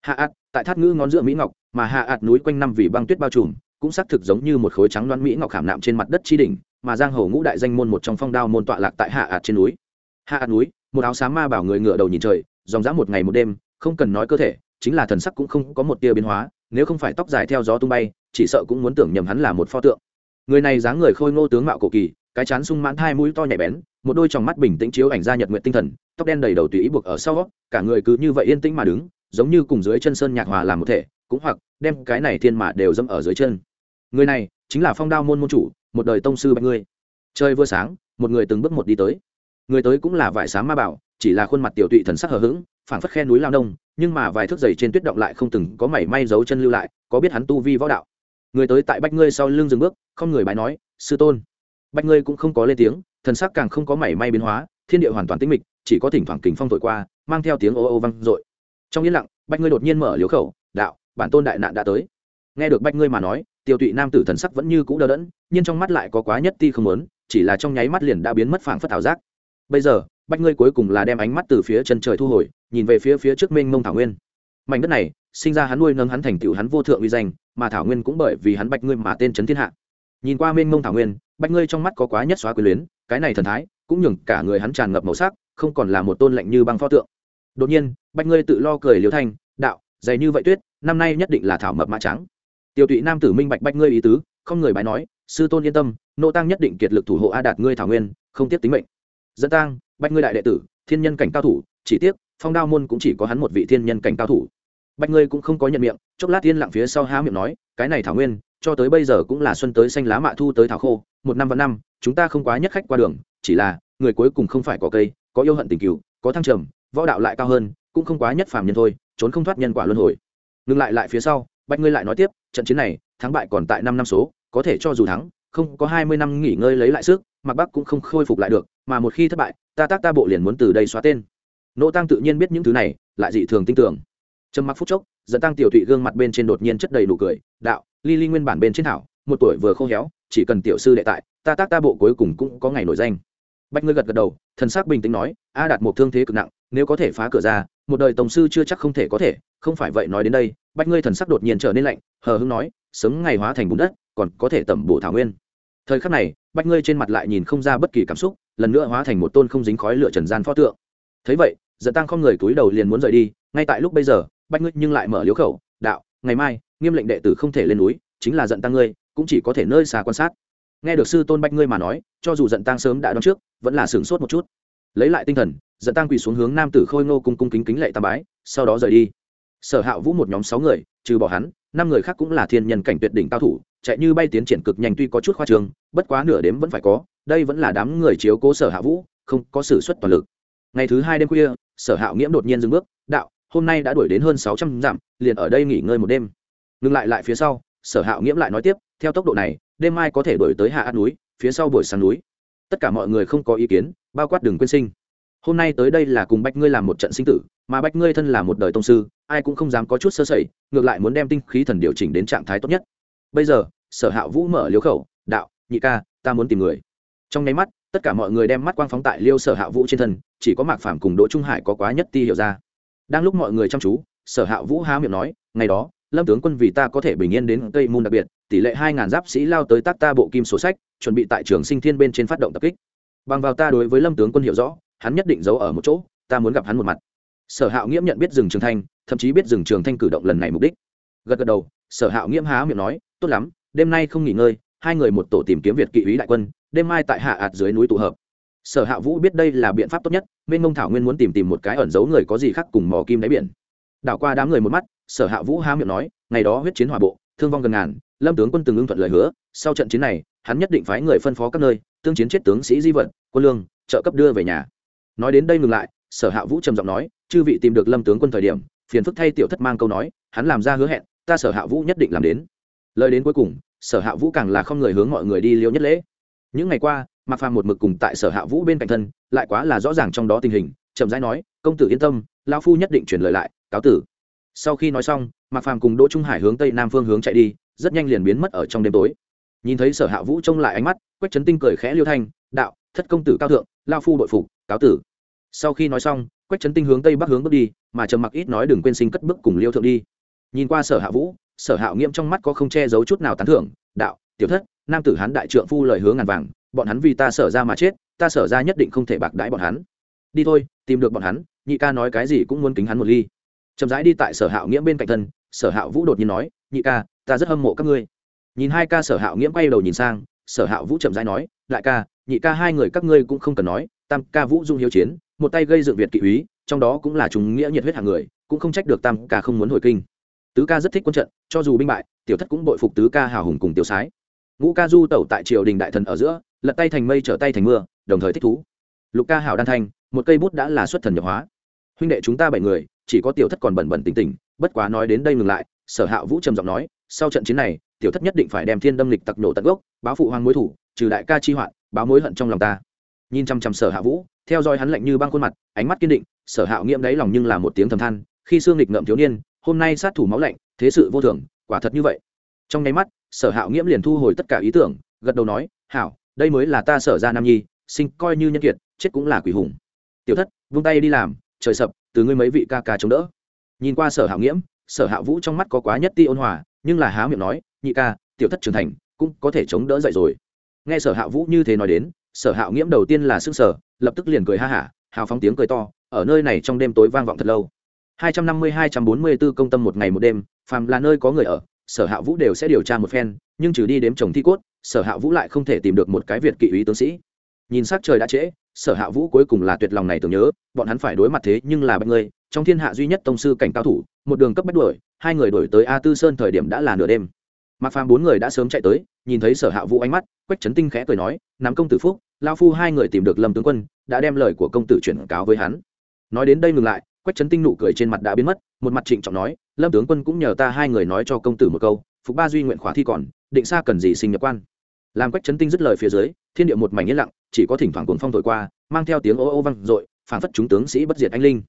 Hạ ạt tại thác ngữ ngón giữa mỹ ngọc mà hạ ạt núi quanh năm vì băng tuyết bao trùm, cũng xác thực giống như một khối trắng đoán mỹ ngọc khảm nạm trên mặt đất tri đỉnh, mà giang hồ ngũ đại danh môn một trong phong đao môn tọa lạc tại hạ ạt trên núi. Hạ ạt núi, một áo xám ma bảo người ngựa đầu nhìn trời, dòng dã một ngày một đêm, không cần nói cơ thể, chính là thần sắc cũng không có một tia biến hóa, nếu không phải tóc dài theo gió tung bay, chỉ sợ cũng muốn tưởng nhầm hắn là một pho tượng. Người này dáng người khôi ngô tướng mạo cổ kỳ, cái chán sung mãn hai mũi to nhạy bén, một đôi tròng mắt bình tĩnh chiếu ảnh ra nhật nguyện tinh thần, tóc đen đầy đầu tùy ý buộc ở sau cả người cứ như vậy yên tĩnh mà đứng, giống như cùng dưới chân sơn nhạc hòa làm một thể cũng hoặc đem cái này thiên mã đều dẫm ở dưới chân. Người này chính là phong đao môn môn chủ, một đời tông sư bạch ngươi. Chơi vừa sáng, một người từng bước một đi tới. Người tới cũng là vải sáng ma bảo, chỉ là khuôn mặt tiểu tụy thần sắc hờ hững, phảng phất khe núi lao nông, nhưng mà vài thước giày trên tuyết động lại không từng có mảy may dấu chân lưu lại, có biết hắn tu vi võ đạo. Người tới tại bách ngươi sau lưng dừng bước, không người bái nói, sư tôn. Bách ngươi cũng không có lên tiếng, thần sắc càng không có mảy may biến hóa, thiên địa hoàn toàn tĩnh mịch, chỉ có thỉnh thoảng kính phong thổi qua, mang theo tiếng ô ô vang dội. Trong yên lặng bách ngươi đột nhiên mở liếu khẩu, đạo bản tôn đại nạn đã tới. Nghe được bách ngươi mà nói, tiêu tụy nam tử thần sắc vẫn như cũ đờ đẫn, nhưng trong mắt lại có quá nhất ti không muốn, chỉ là trong nháy mắt liền đã biến mất phảng phất ảo giác. Bây giờ, bách ngươi cuối cùng là đem ánh mắt từ phía chân trời thu hồi, nhìn về phía phía trước mênh mông thảo nguyên. Mảnh đất này, sinh ra hắn nuôi nâng hắn thành tựu hắn vô thượng uy danh, mà thảo nguyên cũng bởi vì hắn bạch ngươi mà tên trấn thiên hạ. Nhìn qua mênh mông thảo nguyên bạch ngươi trong mắt có quá nhất xóa quyền luyến, cái này thần thái, cũng nhường cả người hắn tràn ngập màu sắc, không còn là một tôn lạnh như băng pho tượng. Đột nhiên bạch ngươi tự lo cười liều thanh, đạo, dày như vậy tuyết năm nay nhất định là thảo mập mã trắng. Tiêu tụy nam tử minh bạch bạch ngươi ý tứ, không người bài nói, sư tôn yên tâm, nô tăng nhất định kiệt lực thủ hộ a đạt ngươi thảo nguyên, không tiếp tính mệnh. Dẫn tang bạch ngươi đại đệ tử, thiên nhân cảnh cao thủ, chỉ tiếc, phong đao môn cũng chỉ có hắn một vị thiên nhân cảnh cao thủ. Bạch ngươi cũng không có nhận miệng, chốc lát tiên lặng phía sau há miệng nói, cái này thảo nguyên, cho tới bây giờ cũng là xuân tới xanh lá mạ thu tới thảo khô, một năm và năm, chúng ta không quá nhất khách qua đường, chỉ là, người cuối cùng không phải có cây, có yêu hận tình cựu có thăng trầm, võ đạo lại cao hơn, cũng không quá nhất phàm nhân thôi, trốn không thoát nhân quả luân hồi ngừng lại lại phía sau bạch ngươi lại nói tiếp, trận chiến này, thắng bại còn tại năm năm số, có thể cho dù thắng, không có hai mươi năm nghỉ ngơi lấy lại sức mặc bắc cũng không khôi phục lại được, mà một khi thất bại, ta tác ta bộ liền muốn từ đây xóa tên. Nỗ tăng tự nhiên biết những thứ này, lại dị thường tin tưởng. Trầm mặc phút chốc dẫn tăng tiểu thụy gương mặt bên trên đột nhiên chất đầy đủ cười, đạo, ly ly nguyên bản bên trên thảo, một tuổi vừa khô héo, chỉ cần tiểu sư đệ tại, ta tác ta bộ cuối cùng cũng có ngày nổi danh. Bạch ngươi gật gật đầu, thần sắc bình tĩnh nói, a đạt một thương thế cực nặng, nếu có thể phá cửa ra một đời tổng sư chưa chắc không thể có thể, không phải vậy nói đến đây bạch ngươi thần sắc đột nhiên trở nên lạnh, hờ hững nói, sớm ngày hóa thành bùn đất, còn có thể tẩm bổ thảo nguyên. Thời khắc này bạch ngươi trên mặt lại nhìn không ra bất kỳ cảm xúc, lần nữa hóa thành một tôn không dính khói lửa trần gian pho tượng. Thấy vậy dẫn tăng không người túi đầu liền muốn rời đi, ngay tại lúc bây giờ, bách ngươi nhưng lại mở liếu khẩu, đạo, ngày mai, nghiêm lệnh đệ tử không thể lên núi, chính là giận tăng ngươi, cũng chỉ có thể nơi xa quan sát. Nghe được sư tôn bách ngươi mà nói, cho dù giận tăng sớm đã đón trước, vẫn là sửng sốt một chút. Lấy lại tinh thần dẫn tăng quỳ xuống hướng nam tử khôi ngô cung cung kính kính lệ tam bái, sau đó rời đi. Sở hạ vũ một nhóm sáu người, trừ bỏ hắn, năm người khác cũng là thiên nhân cảnh tuyệt đỉnh cao thủ, chạy như bay tiến triển cực nhanh tuy có chút khoa trường bất quá nửa đếm vẫn phải có, đây vẫn là đám người chiếu cố sở hạ vũ, không có sự xuất toàn lực. Ngày thứ hai đêm khuya, sở hạ nghiễm đột nhiên dừng bước, đạo, hôm nay đã đuổi đến hơn sáu trăm dặm, liền ở đây nghỉ ngơi một đêm. Ngừng lại lại phía sau, sở hạo nghiễm lại nói tiếp, theo tốc độ này, đêm mai có thể đuổi tới hạ át núi, phía sau buổi sáng núi. Tất cả mọi người không có ý kiến, bao quát đường quyên sinh hôm nay tới đây là cùng bách ngươi làm một trận sinh tử, mà bách ngươi thân là một đời tông sư, ai cũng không dám có chút sơ sẩy, ngược lại muốn đem tinh khí thần điều chỉnh đến trạng thái tốt nhất. Bây giờ, sở hạ vũ mở liếu khẩu, đạo, nhị ca, ta muốn tìm người. Trong nháy mắt, tất cả mọi người đem mắt quang phóng tại liêu sở hạ vũ trên thân, chỉ có mạc phàm cùng đỗ trung hải có quá nhất ti hiểu ra. Đang lúc mọi người chăm chú, sở hạ vũ há miệng nói, ngày đó, lâm tướng quân vì ta có thể bình yên đến cây môn đặc biệt, tỷ lệ hai ngàn giáp sĩ lao tới tác ta bộ kim sổ sách, chuẩn bị tại trường sinh thiên bên trên phát động tập kích. Bằng vào ta đối với lâm tướng quân hiểu rõ hắn nhất định giấu ở một chỗ ta muốn gặp hắn một mặt. Sở hạo nghiễm nhận biết rừng trường thanh thậm chí biết rừng trường thanh cử động lần này mục đích. Gật gật đầu sở hạo nghiễm há miệng nói tốt lắm đêm nay không nghỉ ngơi hai người một tổ tìm kiếm việt kỵ ý đại quân đêm mai tại hạ ạt dưới núi tụ hợp. Sở hạ vũ biết đây là biện pháp tốt nhất nên mông thảo nguyên muốn tìm tìm một cái ẩn giấu người có gì khác cùng mò kim đáy biển. Đảo qua đám người một mắt sở hạ vũ há miệng nói ngày đó huyết chiến hỏa bộ thương vong gần ngàn lâm tướng quân từng ưng thuận lời hứa sau trận chiến này hắn nhất định phái người phân phó các nơi tương chiến chết tướng sĩ di vận, quân lương trợ cấp đưa về nhà nói đến đây ngừng lại, sở hạ vũ trầm giọng nói, chư vị tìm được lâm tướng quân thời điểm, phiền phức thay tiểu thất mang câu nói, hắn làm ra hứa hẹn, ta sở hạ vũ nhất định làm đến. Lời đến cuối cùng, sở hạ vũ càng là không người hướng mọi người đi liêu nhất lễ. Những ngày qua, mạc phàm một mực cùng tại sở hạ vũ bên cạnh thân, lại quá là rõ ràng trong đó tình hình, chậm rãi nói, công tử yên tâm lao phu nhất định truyền lời lại, cáo tử. Sau khi nói xong, mạc phàm cùng đỗ trung hải hướng tây nam phương hướng chạy đi, rất nhanh liền biến mất ở trong đêm tối. Nhìn thấy sở hạ vũ trông lại ánh mắt, quách trấn tinh cười khẽ liêu thanh, đạo, thất công tử cao thượng lao phu đội phục cáo tử. Sau khi nói xong, quách trấn tinh hướng tây bắc hướng bước đi, mà trầm mặc ít nói đừng quên sinh cất bước cùng liêu thượng đi. Nhìn qua sở hạ vũ, sở hạ nghiêm trong mắt có không che giấu chút nào tán thưởng, đạo, tiểu thất, nam tử hán đại trượng phu lời hướng ngàn vàng, bọn hắn vì ta sở ra mà chết, ta sở ra nhất định không thể bạc đãi bọn hắn. Đi thôi, tìm được bọn hắn, nhị ca nói cái gì cũng muốn kính hắn một ly. Chậm rãi đi tại sở hạo Nghĩa bên cạnh thân, sở hạo vũ đột nhiên nói, nhị ca, ta rất hâm mộ các ngươi. Nhìn hai ca sở hạo Nghĩa quay đầu nhìn sang, sở hạo vũ chậm rãi nói, đại ca, nhị ca hai người các ngươi cũng không cần nói tam ca vũ dung hiếu chiến, một tay gây dựng việt kỵ úy, trong đó cũng là chúng nghĩa nhiệt huyết hàng người, cũng không trách được tam ca không muốn hồi kinh. Tứ ca rất thích quân trận, cho dù binh bại, tiểu thất cũng bội phục tứ ca hào hùng cùng tiểu sái. Ngũ ca du tẩu tại triều đình đại thần ở giữa, lật tay thành mây trở tay thành mưa, đồng thời thích thú. Lục ca hảo đan thanh, một cây bút đã là xuất thần nhập hóa. Huynh đệ chúng ta bảy người, chỉ có tiểu thất còn bẩn bẩn tỉnh tỉnh, bất quá nói đến đây ngừng lại, sở hạ vũ trầm giọng nói, sau trận chiến này, tiểu thất nhất định phải đem thiên đâm lịch tặc nổ tận gốc, báo phụ hoàng mối thủ, trừ đại ca chi hoạn, báo mối hận trong lòng ta nhìn chăm chăm sở hạ vũ, theo dõi hắn lạnh như băng khuôn mặt, ánh mắt kiên định, sở hạ nghiễm đáy lòng nhưng là một tiếng thầm than, khi xương lịch ngậm thiếu niên, hôm nay sát thủ máu lạnh, thế sự vô thường, quả thật như vậy. Trong nháy mắt, sở hạ nghiễm liền thu hồi tất cả ý tưởng, gật đầu nói, hảo, đây mới là ta sở ra nam nhi, sinh coi như nhân kiệt, chết cũng là quỷ hùng. Tiểu thất, vung tay đi làm, trời sập, từ ngươi mấy vị ca ca chống đỡ. Nhìn qua sở hạ nghiễm sở hạ vũ trong mắt có quá nhất ti ôn hòa, nhưng là há miệng nói, nhị ca, tiểu thất trưởng thành, cũng có thể chống đỡ dậy rồi. Nghe sở hạ vũ như thế nói đến sở hạo nghiễm đầu tiên là s ư sở lập tức liền cười ha hả, hào phóng tiếng cười to, ở nơi này trong đêm tối vang vọng thật lâu. 250-244 công tâm một ngày một đêm, phàm là nơi có người ở, sở hạ vũ đều sẽ điều tra một phen, nhưng trừ đi đếm chồng thi cốt, sở hạ vũ lại không thể tìm được một cái việt kỵ uý tướng sĩ. Nhìn sắc trời đã trễ, sở hạ vũ cuối cùng là tuyệt lòng này tưởng nhớ, bọn hắn phải đối mặt thế nhưng là bạch ngươi trong thiên hạ duy nhất tông sư cảnh cao thủ, một đường cấp bách đuổi, hai người đuổi tới a tư sơn thời điểm đã là nửa đêm. Mặc phàm bốn người đã sớm chạy tới, nhìn thấy sở hạ vũ ánh mắt, quách trấn tinh khẽ cười nói nắm công tử phúc lao phu hai người tìm được lâm tướng quân, đã đem lời của công tử chuyển cáo với hắn. Nói đến đây ngừng lại, quách trấn tinh nụ cười trên mặt đã biến mất, một mặt trịnh trọng nói, lâm tướng quân cũng nhờ ta hai người nói cho công tử một câu, phục ba duy nguyện khóa thi còn, định xa cần gì sinh nhập quan. Làm quách trấn tinh dứt lời phía dưới, thiên địa một mảnh yên lặng, chỉ có thỉnh thoảng cuồng phong thổi qua, mang theo tiếng ô ô vang dội, phảng phất chúng tướng sĩ bất diệt anh linh.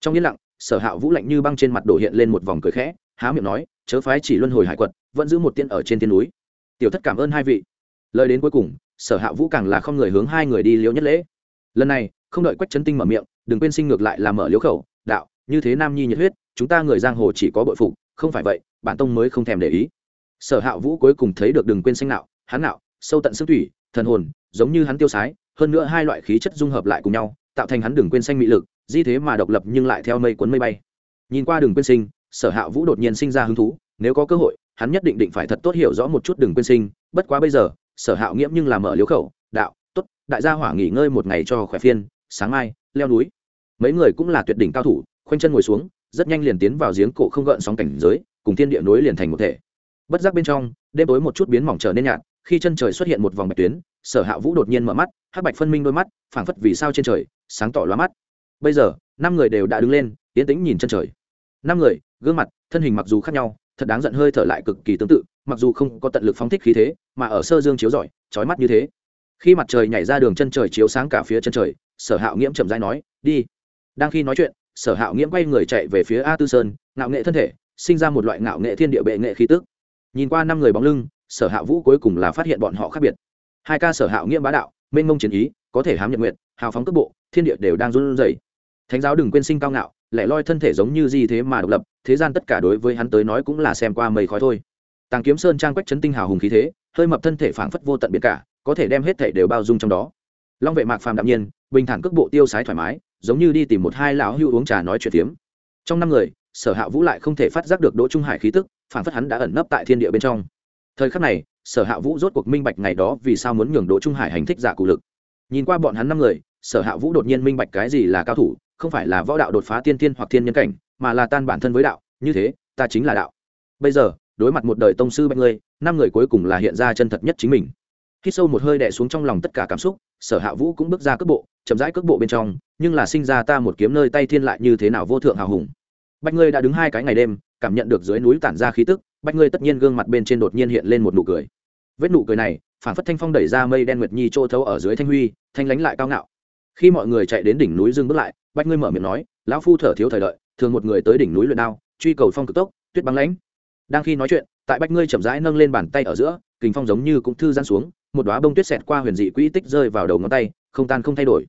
Trong yên lặng, sở hạ vũ lạnh như băng trên mặt đổ hiện lên một vòng cười khẽ, há miệng nói, chớ phái chỉ luân hồi hải quật, vẫn giữ một tiên ở trên thiên núi. Tiểu thất cảm ơn hai vị. Lời đến cuối cùng sở hạ vũ càng là không người hướng hai người đi liễu nhất lễ. Lần này, không đợi quách trấn tinh mở miệng, đừng quên sinh ngược lại là mở liễu khẩu, đạo, như thế nam nhi nhiệt huyết, chúng ta người giang hồ chỉ có bội phục, không phải vậy, bản tông mới không thèm để ý. Sở hạ vũ cuối cùng thấy được đừng quên sinh nạo, hắn nạo, sâu tận xương thủy, thần hồn, giống như hắn tiêu sái, hơn nữa hai loại khí chất dung hợp lại cùng nhau, tạo thành hắn đừng quên xanh mị lực, di thế mà độc lập nhưng lại theo mây cuốn mây bay. Nhìn qua đừng quên sinh, sở hạ vũ đột nhiên sinh ra hứng thú, nếu có cơ hội, hắn nhất định định phải thật tốt hiểu rõ một chút đừng quên sinh, bất quá bây giờ sở hạo nghiễm nhưng làm mở liếu khẩu, đạo, tốt, đại gia hỏa nghỉ ngơi một ngày cho khỏe phiên, sáng mai, leo núi. Mấy người cũng là tuyệt đỉnh cao thủ, khoanh chân ngồi xuống, rất nhanh liền tiến vào giếng cổ không gợn sóng cảnh giới, cùng thiên địa núi liền thành một thể. Bất giác bên trong, đêm tối một chút biến mỏng trở nên nhạt, khi chân trời xuất hiện một vòng bạch tuyến, sở hạ vũ đột nhiên mở mắt, hắc bạch phân minh đôi mắt, phảng phất vì sao trên trời, sáng tỏ loa mắt. Bây giờ, năm người đều đã đứng lên tiến tĩnh nhìn chân trời. Năm người, gương mặt, thân hình mặc dù khác nhau, thật đáng giận hơi thở lại cực kỳ tương tự mặc dù không có tận lực phóng thích khí thế, mà ở sơ dương chiếu rọi trói mắt như thế. Khi mặt trời nhảy ra đường chân trời chiếu sáng cả phía chân trời, sở hạo nghiễm chậm rãi nói, đi. Đang khi nói chuyện, sở hạo nghiễm quay người chạy về phía a tư sơn, ngạo nghệ thân thể, sinh ra một loại ngạo nghệ thiên địa bệ nghệ khí tức. Nhìn qua năm người bóng lưng, sở hạ vũ cuối cùng là phát hiện bọn họ khác biệt. Hai ca sở hạo nghiễm bá đạo, mênh mông chiến ý, có thể hám nhận nguyện hào phóng cước bộ, thiên địa đều đang run rẩy. Thánh giáo đừng quên sinh cao ngạo, lẻ loi thân thể giống như gì thế mà độc lập, thế gian tất cả đối với hắn tới nói cũng là xem qua mây khói thôi tàng kiếm sơn trang quách chấn tinh hào hùng khí thế, hơi mập thân thể phảng phất vô tận biệt cả, có thể đem hết thể đều bao dung trong đó. Long vệ mạc phàm đạm nhiên, bình thản cước bộ tiêu sái thoải mái, giống như đi tìm một hai lão hưu uống trà nói chuyện tiếm. trong năm người, sở hạ vũ lại không thể phát giác được đỗ trung hải khí tức, phảng phất hắn đã ẩn nấp tại thiên địa bên trong. Thời khắc này, sở hạ vũ rốt cuộc minh bạch ngày đó vì sao muốn nhường đỗ trung hải hành thích giả cụ lực. Nhìn qua bọn hắn năm người, sở hạ vũ đột nhiên minh bạch cái gì là cao thủ, không phải là võ đạo đột phá tiên tiên hoặc thiên nhân cảnh, mà là tan bản thân với đạo, như thế, ta chính là đạo. Bây giờ đối mặt một đời tông sư bạch ngươi, năm người cuối cùng là hiện ra chân thật nhất chính mình. Khi sâu một hơi đè xuống trong lòng tất cả cảm xúc, sở hạ vũ cũng bước ra cước bộ, chậm rãi cước bộ bên trong, nhưng là sinh ra ta một kiếm nơi tay thiên lại như thế nào vô thượng hào hùng. Bạch ngươi đã đứng hai cái ngày đêm, cảm nhận được dưới núi tản ra khí tức, bạch ngươi tất nhiên gương mặt bên trên đột nhiên hiện lên một nụ cười. Vết nụ cười này, phản phất thanh phong đẩy ra mây đen nguyệt nhi trô thấu ở dưới thanh huy, thanh lánh lại cao ngạo. Khi mọi người chạy đến đỉnh núi dừng bước lại, bạch ngươi mở miệng nói, lão phu thở thiếu thời đợi, thường một người tới đỉnh núi luyện đao, truy cầu phong cực tốc, tuyết băng lãnh đang khi nói chuyện, tại bạch ngươi chậm rãi nâng lên bàn tay ở giữa, kình phong giống như cũng thư giãn xuống, một đóa bông tuyết xẹt qua huyền dị quỹ tích rơi vào đầu ngón tay, không tan không thay đổi.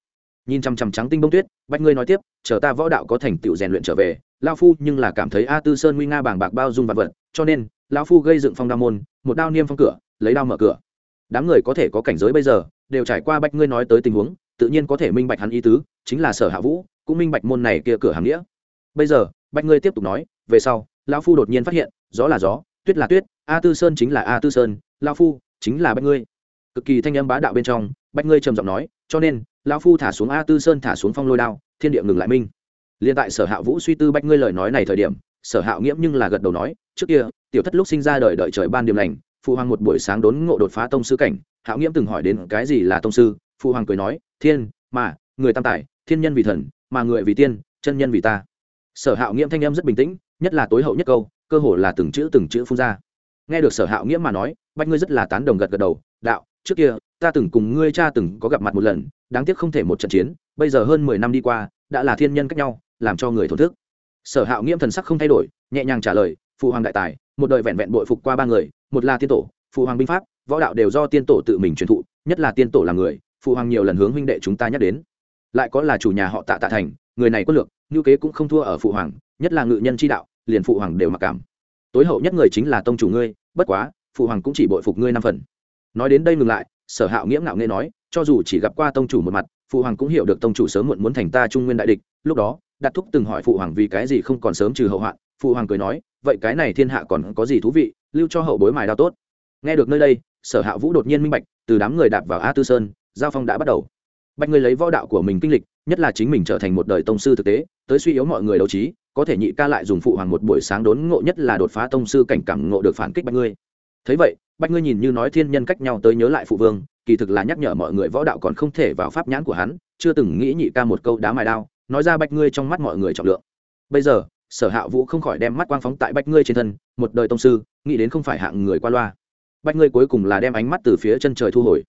Nhìn chằm chằm trắng tinh bông tuyết, bạch ngươi nói tiếp, chờ ta võ đạo có thành tựu rèn luyện trở về lao phu nhưng là cảm thấy a tư sơn nguy nga bàng bạc bao dung vật vật, cho nên, lão phu gây dựng phong đao môn, một đao niêm phong cửa, lấy đao mở cửa. Đám người có thể có cảnh giới bây giờ, đều trải qua bạch ngươi nói tới tình huống, tự nhiên có thể minh bạch hắn ý tứ, chính là sở hạ vũ, cũng minh bạch môn này kia cửa hàng nghĩa. Bây giờ, bạch ngươi tiếp tục nói, về sau, lão phu đột nhiên phát hiện gió là gió, tuyết là tuyết, a tư sơn chính là a tư sơn, lão phu chính là bạch ngươi. Cực kỳ thanh âm bá đạo bên trong bạch ngươi trầm giọng nói, cho nên, lão phu thả xuống a tư sơn thả xuống phong lôi đao, thiên địa ngừng lại minh. Liên tại sở hạ vũ suy tư bạch ngươi lời nói này thời điểm, sở hạ nghiễm nhưng là gật đầu nói, trước kia, tiểu thất lúc sinh ra đời đợi trời ban điểm lành phụ hoàng một buổi sáng đốn ngộ đột phá tông sư cảnh, hạo nghiễm từng hỏi đến cái gì là tông sư phụ hoàng cười nói, thiên, mà, người tam tài, thiên nhân vì thần, mà người vì tiên, chân nhân vì ta. Sở hạo nghiễm thanh em rất bình tĩnh, nhất là tối hậu nhất câu cơ hồ là từng chữ từng chữ phun ra. Nghe được sở hạo nghiễm mà nói, bạch ngươi rất là tán đồng gật gật đầu, đạo, trước kia, ta từng cùng ngươi cha từng có gặp mặt một lần, đáng tiếc không thể một trận chiến, bây giờ hơn mười năm đi qua, đã là thiên nhân cách nhau, làm cho người thổn thức. Sở hạo nghiễm thần sắc không thay đổi, nhẹ nhàng trả lời, phụ hoàng đại tài, một đời vẹn vẹn bội phục qua ba người, một là tiên tổ, phụ hoàng binh pháp, võ đạo đều do tiên tổ tự mình truyền thụ, nhất là tiên tổ là người, phụ hoàng nhiều lần hướng huynh đệ chúng ta nhắc đến. Lại có là chủ nhà họ tạ tạ thành, người này có lược ngữ kế cũng không thua ở phụ hoàng, nhất là ngự nhân chi đạo liền phụ hoàng đều mặc cảm. Tối hậu nhất người chính là tông chủ ngươi, bất quá, phụ hoàng cũng chỉ bội phục ngươi năm phần. Nói đến đây ngừng lại, sở hạo nghiễm ngạo nghe nói, cho dù chỉ gặp qua tông chủ một mặt, phụ hoàng cũng hiểu được tông chủ sớm muộn muốn thành ta trung nguyên đại địch. Lúc đó đặt thúc từng hỏi phụ hoàng vì cái gì không còn sớm trừ hậu hoạn. Phụ hoàng cười nói, vậy cái này thiên hạ còn có gì thú vị, lưu cho hậu bối mài đao tốt. Nghe được nơi đây, sở hạ vũ đột nhiên minh bạch, từ đám người đạp vào a tư sơn, giao phong đã bắt đầu. Bạch người lấy võ đạo của mình kinh lịch, nhất là chính mình trở thành một đời tông sư thực tế, tới suy yếu mọi người đấu trí có thể nhị ca lại dùng phụ hoàng một buổi sáng đốn ngộ nhất là đột phá tông sư cảnh cảm ngộ được phản kích bạch ngươi. Thấy vậy, bạch ngươi nhìn như nói thiên nhân cách nhau tới nhớ lại phụ vương, kỳ thực là nhắc nhở mọi người võ đạo còn không thể vào pháp nhãn của hắn, chưa từng nghĩ nhị ca một câu đá mài đao, nói ra bạch ngươi trong mắt mọi người trọng lượng. Bây giờ, sở hạ vũ không khỏi đem mắt quang phóng tại bạch ngươi trên thân, một đời tông sư, nghĩ đến không phải hạng người qua loa. Bạch ngươi cuối cùng là đem ánh mắt từ phía chân trời thu hồi.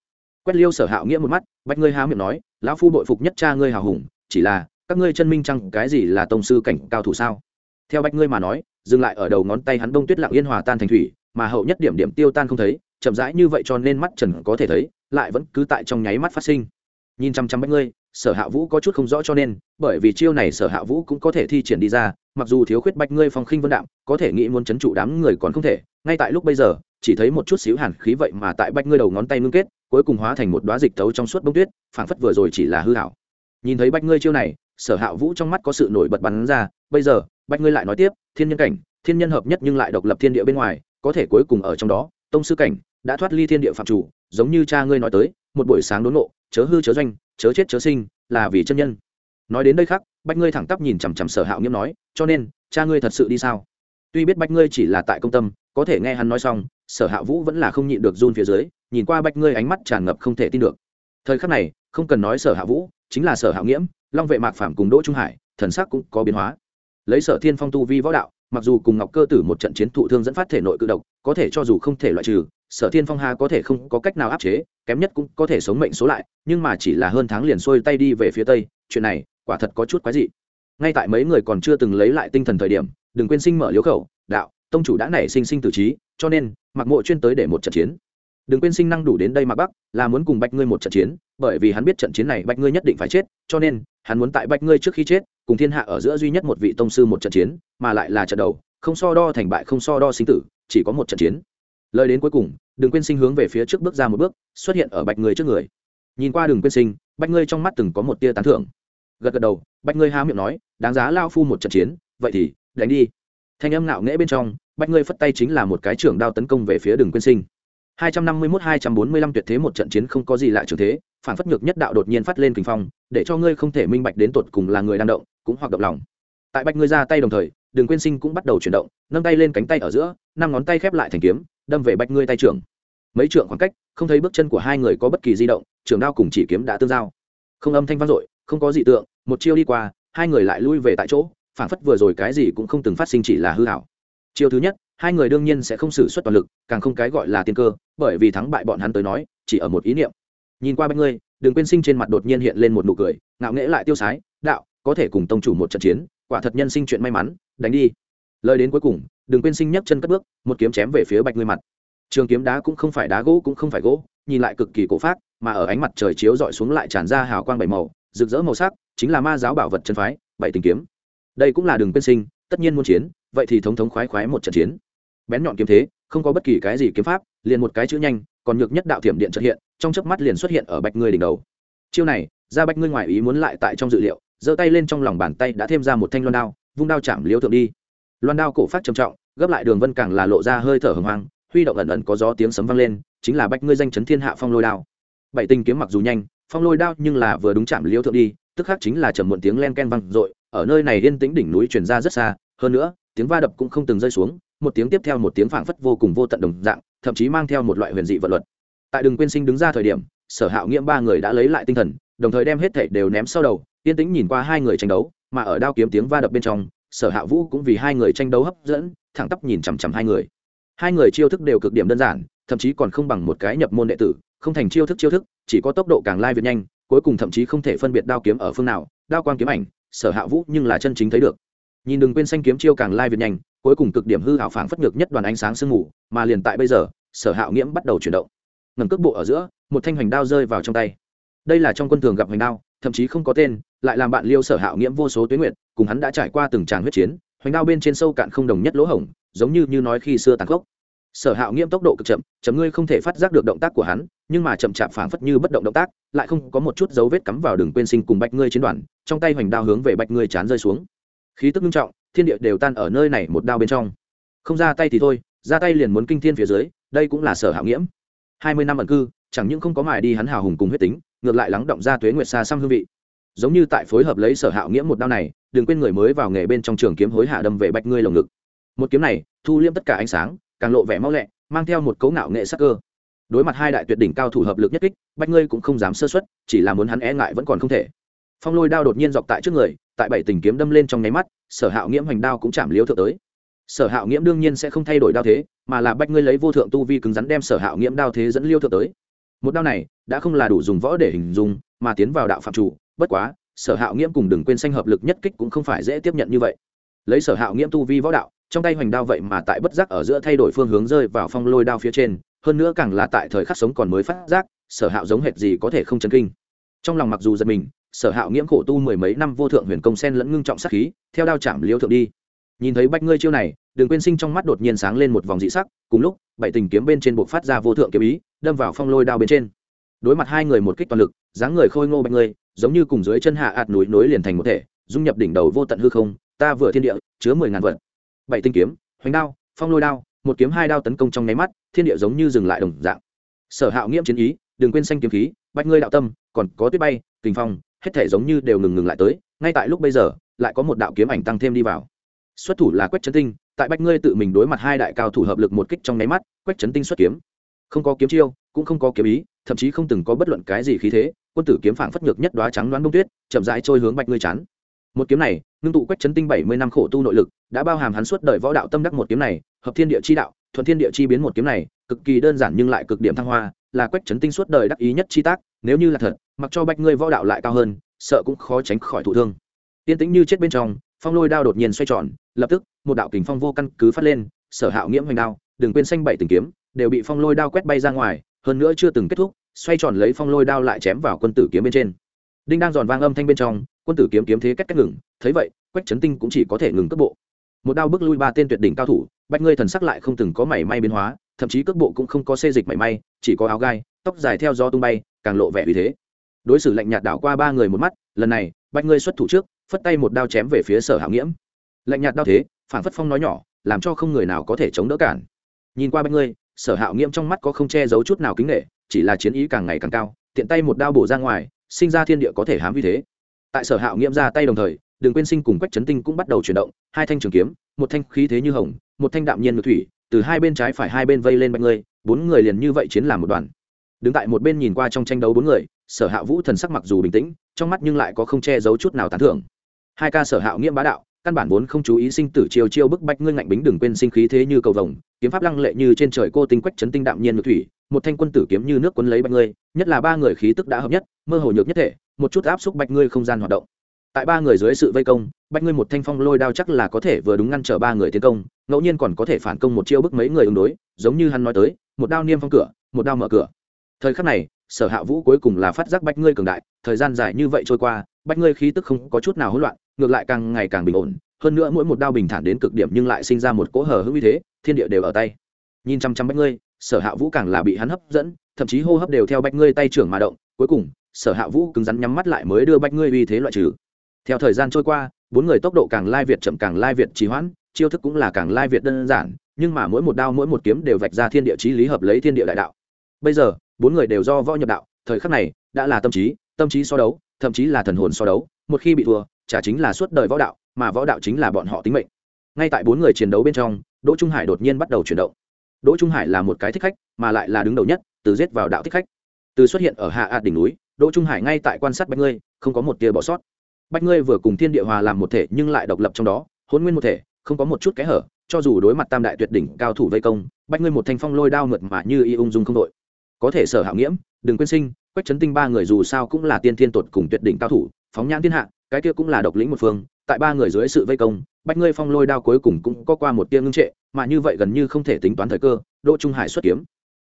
Quét liêu sở hạo nghĩa một mắt, bạch ngươi há miệng nói, lão phu bội phục nhất cha ngươi hào hùng, chỉ là các ngươi chân minh chăng cái gì là tông sư cảnh cao thủ sao? Theo bạch ngươi mà nói, dừng lại ở đầu ngón tay hắn đông tuyết lặng yên hòa tan thành thủy, mà hậu nhất điểm điểm tiêu tan không thấy, chậm rãi như vậy cho nên mắt trần có thể thấy, lại vẫn cứ tại trong nháy mắt phát sinh. Nhìn chăm chăm bạch ngươi, sở hạ vũ có chút không rõ cho nên, bởi vì chiêu này sở hạ vũ cũng có thể thi triển đi ra, mặc dù thiếu khuyết bạch ngươi phong khinh vân đạm, có thể nghĩ muốn chấn trụ đám người còn không thể, ngay tại lúc bây giờ, chỉ thấy một chút xíu hàn khí vậy mà tại bạch ngươi đầu ngón tay ngưng kết, cuối cùng hóa thành một đoá dịch tấu trong suốt bông tuyết, phảng phất vừa rồi chỉ là hư hảo nhìn thấy bạch ngươi chiêu này sở hạ vũ trong mắt có sự nổi bật bắn ra, bây giờ, bạch ngươi lại nói tiếp, thiên nhân cảnh, thiên nhân hợp nhất nhưng lại độc lập thiên địa bên ngoài, có thể cuối cùng ở trong đó, tông sư cảnh, đã thoát ly thiên địa phạm chủ, giống như cha ngươi nói tới, một buổi sáng đốn ngộ, chớ hư chớ doanh, chớ chết chớ sinh, là vì chân nhân. Nói đến đây khác, bạch ngươi thẳng tắp nhìn chằm chằm sở hạo nghiêm nói, cho nên, cha ngươi thật sự đi sao? Tuy biết bạch ngươi chỉ là tại công tâm, có thể nghe hắn nói xong, sở hạ vũ vẫn là không nhịn được run phía dưới, nhìn qua bạch ngươi ánh mắt tràn ngập không thể tin được. Thời khắc này, không cần nói sở hạ vũ, chính là sở hạ nghiễm long vệ mạc phạm cùng đỗ trung hải, thần sắc cũng có biến hóa. Lấy sở thiên phong tu vi võ đạo, mặc dù cùng ngọc cơ tử một trận chiến thụ thương dẫn phát thể nội cự độc, có thể cho dù không thể loại trừ, sở thiên phong ha có thể không có cách nào áp chế, kém nhất cũng có thể sống mệnh số lại, nhưng mà chỉ là hơn tháng liền xuôi tay đi về phía tây, chuyện này quả thật có chút quái dị. Ngay tại mấy người còn chưa từng lấy lại tinh thần thời điểm đừng quên sinh mở liếu khẩu, đạo, tông chủ đã nảy sinh sinh tử trí, cho nên mặc mộ chuyên tới để một trận chiến đừng quên sinh năng đủ đến đây mà bắc là muốn cùng bạch ngươi một trận chiến, bởi vì hắn biết trận chiến này bạch ngươi nhất định phải chết, cho nên, hắn muốn tại bạch ngươi trước khi chết, cùng thiên hạ ở giữa duy nhất một vị tông sư một trận chiến, mà lại là trận đầu, không so đo thành bại, không so đo sinh tử, chỉ có một trận chiến. Lời đến cuối cùng, đừng quên sinh hướng về phía trước bước ra một bước, xuất hiện ở bạch ngươi trước người. Nhìn qua đừng quên sinh, bạch ngươi trong mắt từng có một tia tán thưởng. Gật gật đầu, bạch ngươi há miệng nói, đáng giá lao phu một trận chiến, vậy thì, đánh đi. Thanh âm ngạo nghễ bên trong, bạch ngươi phất tay chính là một cái trưởng đao tấn công về phía đừng quên sinh. 251-245 tuyệt thế một trận chiến không có gì lạ trường thế, phản phất nhược nhất đạo đột nhiên phát lên kinh phong, để cho ngươi không thể minh bạch đến tột cùng là người đang động, cũng hoặc động lòng. Tại bạch ngươi ra tay đồng thời, đường quên sinh cũng bắt đầu chuyển động, nâng tay lên cánh tay ở giữa, năm ngón tay khép lại thành kiếm, đâm về bạch ngươi tay trưởng. Mấy trượng khoảng cách, không thấy bước chân của hai người có bất kỳ di động, trường đao cùng chỉ kiếm đã tương giao. Không âm thanh vang dội, không có dị tượng, một chiêu đi qua, hai người lại lui về tại chỗ, phản phất vừa rồi cái gì cũng không từng phát sinh chỉ là hư ảo. chiêu thứ nhất hai người đương nhiên sẽ không xử suất toàn lực, càng không cái gọi là tiên cơ, bởi vì thắng bại bọn hắn tới nói, chỉ ở một ý niệm. Nhìn qua bên ngươi, đừng quên sinh trên mặt đột nhiên hiện lên một nụ cười, ngạo nghễ lại tiêu sái, đạo, có thể cùng tông chủ một trận chiến, quả thật nhân sinh chuyện may mắn, đánh đi. Lời đến cuối cùng, đừng quên sinh nhấc chân cất bước, một kiếm chém về phía bạch ngươi mặt. Trường kiếm đá cũng không phải đá gỗ cũng không phải gỗ, nhìn lại cực kỳ cổ phát mà ở ánh mặt trời chiếu dọi xuống lại tràn ra hào quang bảy màu, rực rỡ màu sắc, chính là ma giáo bảo vật chân phái, bảy tình kiếm. Đây cũng là đường quên sinh, tất nhiên muốn chiến vậy thì thống thống khoái khoái một trận chiến. Bén nhọn kiếm thế, không có bất kỳ cái gì kiếm pháp, liền một cái chữ nhanh, còn nhược nhất đạo thiểm điện trật hiện, trong chớp mắt liền xuất hiện ở bạch ngươi đỉnh đầu. Chiêu này, ra bạch ngươi ngoài ý muốn lại tại trong dự liệu, giơ tay lên trong lòng bàn tay đã thêm ra một thanh loan đao, vung đao chạm liêu thượng đi. Loan đao cổ phát trầm trọng, gấp lại đường vân càng là lộ ra hơi thở hừng hoang huy động ẩn ẩn có gió tiếng sấm vang lên, chính là bạch ngươi danh chấn thiên hạ phong lôi đao. Bảy tinh kiếm mặc dù nhanh, phong lôi đao nhưng là vừa đúng chạm liêu thượng đi, tức khắc chính là trầm muộn tiếng len ken vang dội, ở nơi này yên tĩnh đỉnh núi truyền ra rất xa, hơn nữa tiếng va đập cũng không từng rơi xuống, một tiếng tiếp theo một tiếng phảng phất vô cùng vô tận đồng dạng, thậm chí mang theo một loại huyền dị vận luật. Tại đừng quên sinh đứng ra thời điểm, sở hạo nghiễm ba người đã lấy lại tinh thần, đồng thời đem hết thảy đều ném sau đầu, yên tĩnh nhìn qua hai người tranh đấu, mà ở đao kiếm tiếng va đập bên trong, sở hạ vũ cũng vì hai người tranh đấu hấp dẫn, thẳng tắp nhìn chằm chằm hai người. Hai người chiêu thức đều cực điểm đơn giản, thậm chí còn không bằng một cái nhập môn đệ tử, không thành chiêu thức chiêu thức, chỉ có tốc độ càng lai việt nhanh, cuối cùng thậm chí không thể phân biệt đao kiếm ở phương nào, đao quang kiếm ảnh, sở hạ vũ nhưng là chân chính thấy được nhìn đừng quên xanh kiếm chiêu càng lai việt nhanh, cuối cùng cực điểm hư hảo phảng phất ngược nhất đoàn ánh sáng sương mù, mà liền tại bây giờ, sở hạo nghiễm bắt đầu chuyển động. Ngầm cước bộ ở giữa, một thanh hoành đao rơi vào trong tay. Đây là trong quân thường gặp hoành đao, thậm chí không có tên, lại làm bạn liêu sở hạo nghiễm vô số tuyến nguyện cùng hắn đã trải qua từng tràng huyết chiến, hoành đao bên trên sâu cạn không đồng nhất lỗ hổng, giống như như nói khi xưa tàn khốc. Sở hạo nghiễm tốc độ cực chậm chấm ngươi không thể phát giác được động tác của hắn, nhưng mà chậm chạp phảng phất như bất động động tác, lại không có một chút dấu vết cắm vào đường quên sinh cùng bạch ngươi chiến đoàn, trong tay hoành đao hướng về bạch ngươi chán rơi xuống khí tức nghiêm trọng, thiên địa đều tan ở nơi này một đao bên trong. Không ra tay thì thôi, ra tay liền muốn kinh thiên phía dưới, đây cũng là sở hạo nghiễm. Hai mươi năm ẩn cư, chẳng những không có mài đi hắn hào hùng cùng huyết tính, ngược lại lắng động ra tuế nguyệt xa xăm hương vị. Giống như tại phối hợp lấy sở hạo nghiễm một đao này, đừng quên người mới vào nghề bên trong trường kiếm hối hạ đâm về bạch ngươi lồng ngực. Một kiếm này, thu liêm tất cả ánh sáng, càng lộ vẻ mau lẹ, mang theo một cấu ngạo nghệ sắc cơ. Đối mặt hai đại tuyệt đỉnh cao thủ hợp lực nhất kích, bạch ngươi cũng không dám sơ xuất chỉ là muốn hắn e ngại vẫn còn không thể. Phong lôi đao đột nhiên dọc tại trước người tại bảy tình kiếm đâm lên trong nháy mắt, sở hạo nghiễm hoành đao cũng chạm liếu thượng tới. Sở hạo nghiễm đương nhiên sẽ không thay đổi đao thế, mà là bách ngươi lấy vô thượng tu vi cứng rắn đem sở hạo nghiễm đao thế dẫn liêu thượng tới. Một đao này đã không là đủ dùng võ để hình dung, mà tiến vào đạo phạm chủ, bất quá, sở hạo nghiễm cùng đừng quên sanh hợp lực nhất kích cũng không phải dễ tiếp nhận như vậy. Lấy sở hạo nghiễm tu vi võ đạo, trong tay hoành đao vậy mà tại bất giác ở giữa thay đổi phương hướng rơi vào phong lôi đao phía trên, hơn nữa càng là tại thời khắc sống còn mới phát giác, sở hạo giống hệt gì có thể không chấn kinh. Trong lòng mặc dù giật mình sở hạo nghiễm khổ tu mười mấy năm vô thượng huyền công sen lẫn ngưng trọng sắc khí, theo đao chạm liêu thượng đi. Nhìn thấy bách ngươi chiêu này, đường quên sinh trong mắt đột nhiên sáng lên một vòng dị sắc, cùng lúc, bảy tình kiếm bên trên buộc phát ra vô thượng kiếm ý, đâm vào phong lôi đao bên trên. Đối mặt hai người một kích toàn lực, dáng người khôi ngô bách ngươi, giống như cùng dưới chân hạ ạt núi nối liền thành một thể, dung nhập đỉnh đầu vô tận hư không, ta vừa thiên địa, chứa mười ngàn vật. Bảy tinh kiếm, hoành đao, phong lôi đao, một kiếm hai đao tấn công trong nháy mắt, thiên địa giống như dừng lại đồng dạng. Sở hạo nghiễm chiến ý đừng quên xanh kiếm khí bách ngươi đạo tâm, còn có tuyết bay, kình phong hết thể giống như đều ngừng ngừng lại tới, ngay tại lúc bây giờ, lại có một đạo kiếm ảnh tăng thêm đi vào. Xuất thủ là quách trấn tinh, tại bách ngươi tự mình đối mặt hai đại cao thủ hợp lực một kích trong nháy mắt, quách trấn tinh xuất kiếm. Không có kiếm chiêu, cũng không có kiếm ý, thậm chí không từng có bất luận cái gì khí thế, quân tử kiếm phảng phất ngược nhất đoá trắng đoán bông tuyết, chậm rãi trôi hướng bạch ngươi chán. Một kiếm này, ngưng tụ quách Trấn tinh bảy mươi năm khổ tu nội lực, đã bao hàm hắn suốt đời võ đạo tâm đắc một kiếm này, hợp thiên địa chi đạo, thuận thiên địa chi biến một kiếm này, cực kỳ đơn giản nhưng lại cực điểm thăng hoa là quách chấn tinh suốt đời đắc ý nhất chi tác, nếu như là thật, mặc cho bạch ngươi võ đạo lại cao hơn, sợ cũng khó tránh khỏi thụ thương. Tiên tĩnh như chết bên trong, phong lôi đao đột nhiên xoay tròn, lập tức, một đạo kình phong vô căn cứ phát lên, sở hạo nghiễm hoành đao, đừng quên xanh bảy tình kiếm, đều bị phong lôi đao quét bay ra ngoài, hơn nữa chưa từng kết thúc, xoay tròn lấy phong lôi đao lại chém vào quân tử kiếm bên trên. Đinh đang giòn vang âm thanh bên trong, quân tử kiếm kiếm thế cách cách ngừng, thấy vậy, quách trấn tinh cũng chỉ có thể ngừng cấp bộ. Một đao bước lui ba tên tuyệt đỉnh cao thủ Bạch ngươi thần sắc lại không từng có mảy may biến hóa, thậm chí cước bộ cũng không có xê dịch mảy may, chỉ có áo gai, tóc dài theo gió tung bay, càng lộ vẻ uy thế. Đối xử lạnh nhạt đảo qua ba người một mắt, lần này, Bạch ngươi xuất thủ trước, phất tay một đao chém về phía sở hạo nghiễm. Lạnh nhạt đao thế phản phất phong nói nhỏ, làm cho không người nào có thể chống đỡ cản. Nhìn qua Bạch ngươi, sở hạo nghiễm trong mắt có không che giấu chút nào kính nghệ chỉ là chiến ý càng ngày càng cao, tiện tay một đao bổ ra ngoài, sinh ra thiên địa có thể hám vì thế. Tại sở hạo nghiễm ra tay đồng thời, đường quên sinh cùng quách trấn tinh cũng bắt đầu chuyển động, hai thanh trường kiếm một thanh khí thế như hồng, một thanh đạm nhiên ngược thủy, từ hai bên trái phải hai bên vây lên bạch ngươi, bốn người liền như vậy chiến làm một đoàn. Đứng tại một bên nhìn qua trong tranh đấu bốn người, sở hạ vũ thần sắc mặc dù bình tĩnh, trong mắt nhưng lại có không che giấu chút nào tán thưởng. Hai ca sở hạo nghiêm bá đạo, căn bản vốn không chú ý sinh tử chiêu chiêu bức bách ngươi ngạnh bính đừng quên sinh khí thế như cầu vồng, kiếm pháp lăng lệ như trên trời cô tinh quách chấn tinh đạm nhiên ngược thủy, một thanh quân tử kiếm như nước quân lấy bạch ngươi, nhất là ba người khí tức đã hợp nhất, mơ hồ nhược nhất thể, một chút áp xúc bạch ngươi không gian hoạt động tại ba người dưới sự vây công, bách ngươi một thanh phong lôi đao chắc là có thể vừa đúng ngăn trở ba người tiến công, ngẫu nhiên còn có thể phản công một chiêu bức mấy người ứng đối, giống như hắn nói tới, một đao niêm phong cửa, một đao mở cửa. Thời khắc này, sở hạ vũ cuối cùng là phát giác bách ngươi cường đại, thời gian dài như vậy trôi qua, bách ngươi khí tức không có chút nào hỗn loạn, ngược lại càng ngày càng bình ổn, hơn nữa mỗi một đao bình thản đến cực điểm nhưng lại sinh ra một cỗ hờ hững uy thế, thiên địa đều ở tay. Nhìn chăm chăm bách ngươi, sở hạ vũ càng là bị hắn hấp dẫn, thậm chí hô hấp đều theo bách ngươi tay trưởng mà động, cuối cùng, sở hạ vũ cứng rắn nhắm mắt lại mới đưa bách ngươi uy thế loại trừ theo thời gian trôi qua, bốn người tốc độ càng lai việt chậm càng lai việt trì hoãn, chiêu thức cũng là càng lai việt đơn giản, nhưng mà mỗi một đao mỗi một kiếm đều vạch ra thiên địa chí lý hợp lấy thiên địa đại đạo. Bây giờ, bốn người đều do võ nhập đạo, thời khắc này, đã là tâm trí tâm trí so đấu, thậm chí là thần hồn so đấu, một khi bị thua, chả chính là suốt đời võ đạo, mà võ đạo chính là bọn họ tính mệnh. Ngay tại bốn người chiến đấu bên trong, đỗ trung hải đột nhiên bắt đầu chuyển động. Đỗ trung hải là một cái thích khách, mà lại là đứng đầu nhất, từ giết vào đạo thích khách. Từ xuất hiện ở hạ ạt đỉnh núi, đỗ trung hải ngay tại quan sát bách ngươi, không có một tia bỏ sót bách ngươi vừa cùng thiên địa hòa làm một thể nhưng lại độc lập trong đó hôn nguyên một thể, không có một chút kẽ hở, cho dù đối mặt tam đại tuyệt đỉnh, cao thủ vây công, bách ngươi một thanh phong lôi đao mượt mà như y ung dung không đội. Có thể sở hạo nghiễm, đừng quên sinh, quách Trấn tinh ba người dù sao cũng là tiên thiên tột cùng tuyệt đỉnh cao thủ, phóng nhãn thiên hạ, cái kia cũng là độc lĩnh một phương, tại ba người dưới sự vây công, bách ngươi phong lôi đao cuối cùng cũng có qua một tia ngưng trệ, mà như vậy gần như không thể tính toán thời cơ, đỗ trung hải xuất kiếm.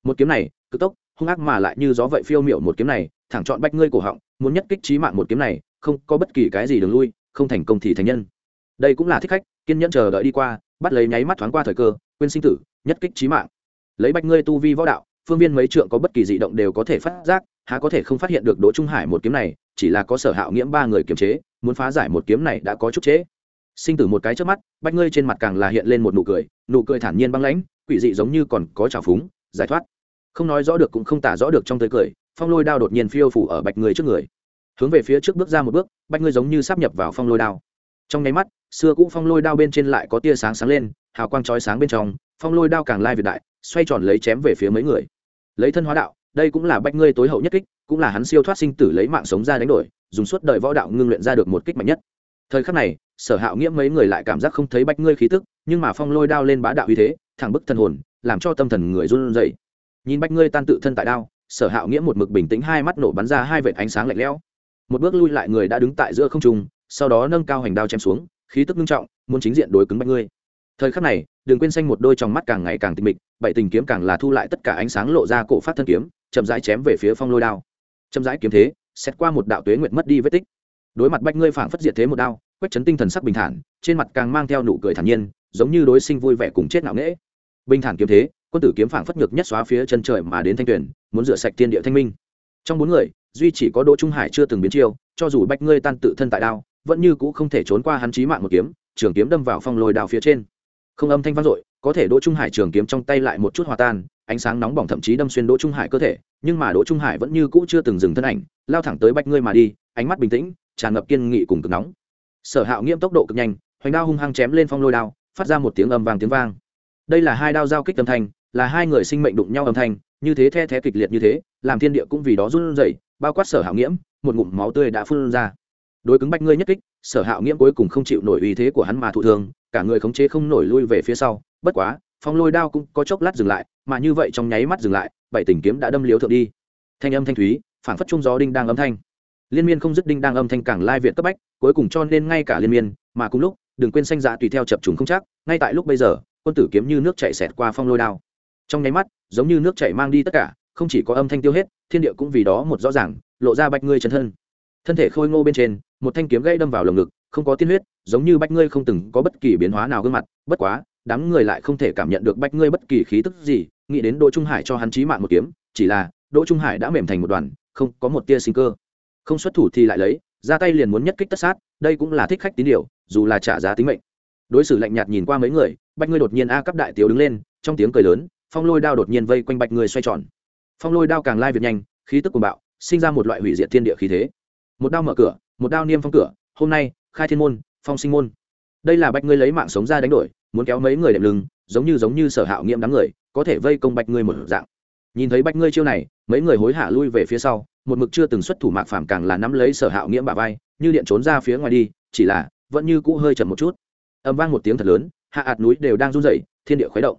Một kiếm này, cực tốc, hung ác mà lại như gió vậy phiêu miểu một kiếm này, thẳng chọn bách ngươi cổ họng, muốn nhất kích trí mạng một kiếm này không có bất kỳ cái gì đường lui, không thành công thì thành nhân. Đây cũng là thích khách, kiên nhẫn chờ đợi đi qua, bắt lấy nháy mắt thoáng qua thời cơ, quên sinh tử, nhất kích trí mạng. Lấy bách ngươi tu vi võ đạo, phương viên mấy trượng có bất kỳ dị động đều có thể phát giác, há có thể không phát hiện được đỗ trung hải một kiếm này, chỉ là có sở hạo nghiễm ba người kiềm chế, muốn phá giải một kiếm này đã có chút chế sinh tử một cái trước mắt bách ngươi trên mặt càng là hiện lên một nụ cười nụ cười thản nhiên băng lãnh, quỷ dị giống như còn có trào phúng, giải thoát. Không nói rõ được cũng không tả rõ được trong tới cười, phong lôi đao đột nhiên phiêu phủ ở bạch người trước người hướng về phía trước bước ra một bước, bạch ngươi giống như sắp nhập vào phong lôi đao. Trong nháy mắt, xưa cũ phong lôi đao bên trên lại có tia sáng sáng lên, hào quang chói sáng bên trong, phong lôi đao càng lai việt đại, xoay tròn lấy chém về phía mấy người. Lấy thân hóa đạo, đây cũng là bạch ngươi tối hậu nhất kích, cũng là hắn siêu thoát sinh tử lấy mạng sống ra đánh đổi, dùng suốt đời võ đạo ngưng luyện ra được một kích mạnh nhất. Thời khắc này, sở hạo nghĩa mấy người lại cảm giác không thấy bạch ngươi khí tức, nhưng mà phong lôi đao lên bá đạo uy thế, thẳng bức thân hồn, làm cho tâm thần người run rẩy. Nhìn bạch ngươi tan tự thân tại đao, sở hạo nghĩa một mực bình tĩnh hai mắt nổ bắn ra hai vệt ánh sáng lạnh lẽo một bước lui lại người đã đứng tại giữa không trung, sau đó nâng cao hành đao chém xuống, khí tức nghiêm trọng, muốn chính diện đối cứng bạch ngươi. Thời khắc này, đừng quên xanh một đôi trong mắt càng ngày càng tịch mịch, bảy tình kiếm càng là thu lại tất cả ánh sáng lộ ra cổ phát thân kiếm, chậm rãi chém về phía phong lôi đao. Chậm rãi kiếm thế, xét qua một đạo tuế nguyện mất đi vết tích. Đối mặt bạch ngươi phảng phất diệt thế một đao quét chấn tinh thần sắc bình thản, trên mặt càng mang theo nụ cười thản nhiên, giống như đối sinh vui vẻ cùng chết ngạo nghễ. Bình thản kiếm thế, quân tử kiếm phảng phất ngược nhất xóa phía chân trời mà đến thanh tuyển muốn rửa sạch thiên địa thanh minh. Trong bốn người duy chỉ có đỗ trung hải chưa từng biến chiêu, cho dù bách ngươi tan tự thân tại đao, vẫn như cũ không thể trốn qua hắn chí mạng một kiếm, trường kiếm đâm vào phong lôi đao phía trên. Không âm thanh vang dội, có thể đỗ trung hải trường kiếm trong tay lại một chút hòa tan, ánh sáng nóng bỏng thậm chí đâm xuyên đỗ trung hải cơ thể, nhưng mà đỗ trung hải vẫn như cũ chưa từng dừng thân ảnh, lao thẳng tới bách ngươi mà đi, ánh mắt bình tĩnh, tràn ngập kiên nghị cùng cực nóng. Sở hạo nghiêm tốc độ cực nhanh, hoành đao hung hăng chém lên phong lôi đao, phát ra một tiếng âm vang tiếng vang. Đây là hai đao giao kích âm thanh, là hai người sinh mệnh đụng nhau âm thanh, như thế the thé kịch liệt như thế, làm thiên địa cũng vì đó run rẩy bao quát sở hạo nghiễm, một ngụm máu tươi đã phun ra. Đối cứng bách ngươi nhất kích, sở hạo nghiễm cuối cùng không chịu nổi uy thế của hắn mà thụ thương, cả người khống chế không nổi lui về phía sau. Bất quá, phong lôi đao cũng có chốc lát dừng lại, mà như vậy trong nháy mắt dừng lại, bảy tình kiếm đã đâm liếu thượng đi. Thanh âm thanh thúy phản phất trung gió đinh đang âm thanh. Liên miên không dứt đinh đang âm thanh càng lai việt cấp bách, cuối cùng cho nên ngay cả liên miên, mà cùng lúc, đừng quên sanh dạ tùy theo chập trùng không chắc, ngay tại lúc bây giờ, quân tử kiếm như nước chạy xẹt qua phong lôi đao. Trong nháy mắt, giống như nước chảy mang đi tất cả, không chỉ có âm thanh tiêu hết thiên địa cũng vì đó một rõ ràng, lộ ra bạch ngươi chân thân. Thân thể khôi ngô bên trên, một thanh kiếm gãy đâm vào lồng ngực, không có tiên huyết, giống như bạch ngươi không từng có bất kỳ biến hóa nào gương mặt, bất quá, đám người lại không thể cảm nhận được bạch ngươi bất kỳ khí tức gì, nghĩ đến đỗ trung hải cho hắn chí mạng một kiếm, chỉ là, đỗ trung hải đã mềm thành một đoàn, không có một tia sinh cơ. Không xuất thủ thì lại lấy, ra tay liền muốn nhất kích tất sát, đây cũng là thích khách tín điều, dù là trả giá tính mệnh. Đối xử lạnh nhạt nhìn qua mấy người bạch ngươi đột nhiên a cấp đại tiểu đứng lên, trong tiếng cười lớn, phong lôi đao đột nhiên vây quanh bạch ngươi xoay tròn phong lôi đao càng lai việt nhanh, khí tức cuồng bạo, sinh ra một loại hủy diệt thiên địa khí thế. Một đao mở cửa, một đao niêm phong cửa, hôm nay, khai thiên môn, phong sinh môn. Đây là bạch ngươi lấy mạng sống ra đánh đổi, muốn kéo mấy người đệm lưng, giống như giống như sở hạo nghiệm đám người, có thể vây công bạch ngươi một dạng. Nhìn thấy bạch ngươi chiêu này, mấy người hối hả lui về phía sau, một mực chưa từng xuất thủ mạc phàm càng là nắm lấy sở hạo nghiễm bà vai, như điện trốn ra phía ngoài đi, chỉ là vẫn như cũ hơi chậm một chút. Âm vang một tiếng thật lớn, hạ ạt núi đều đang run rẩy, thiên địa khuấy động.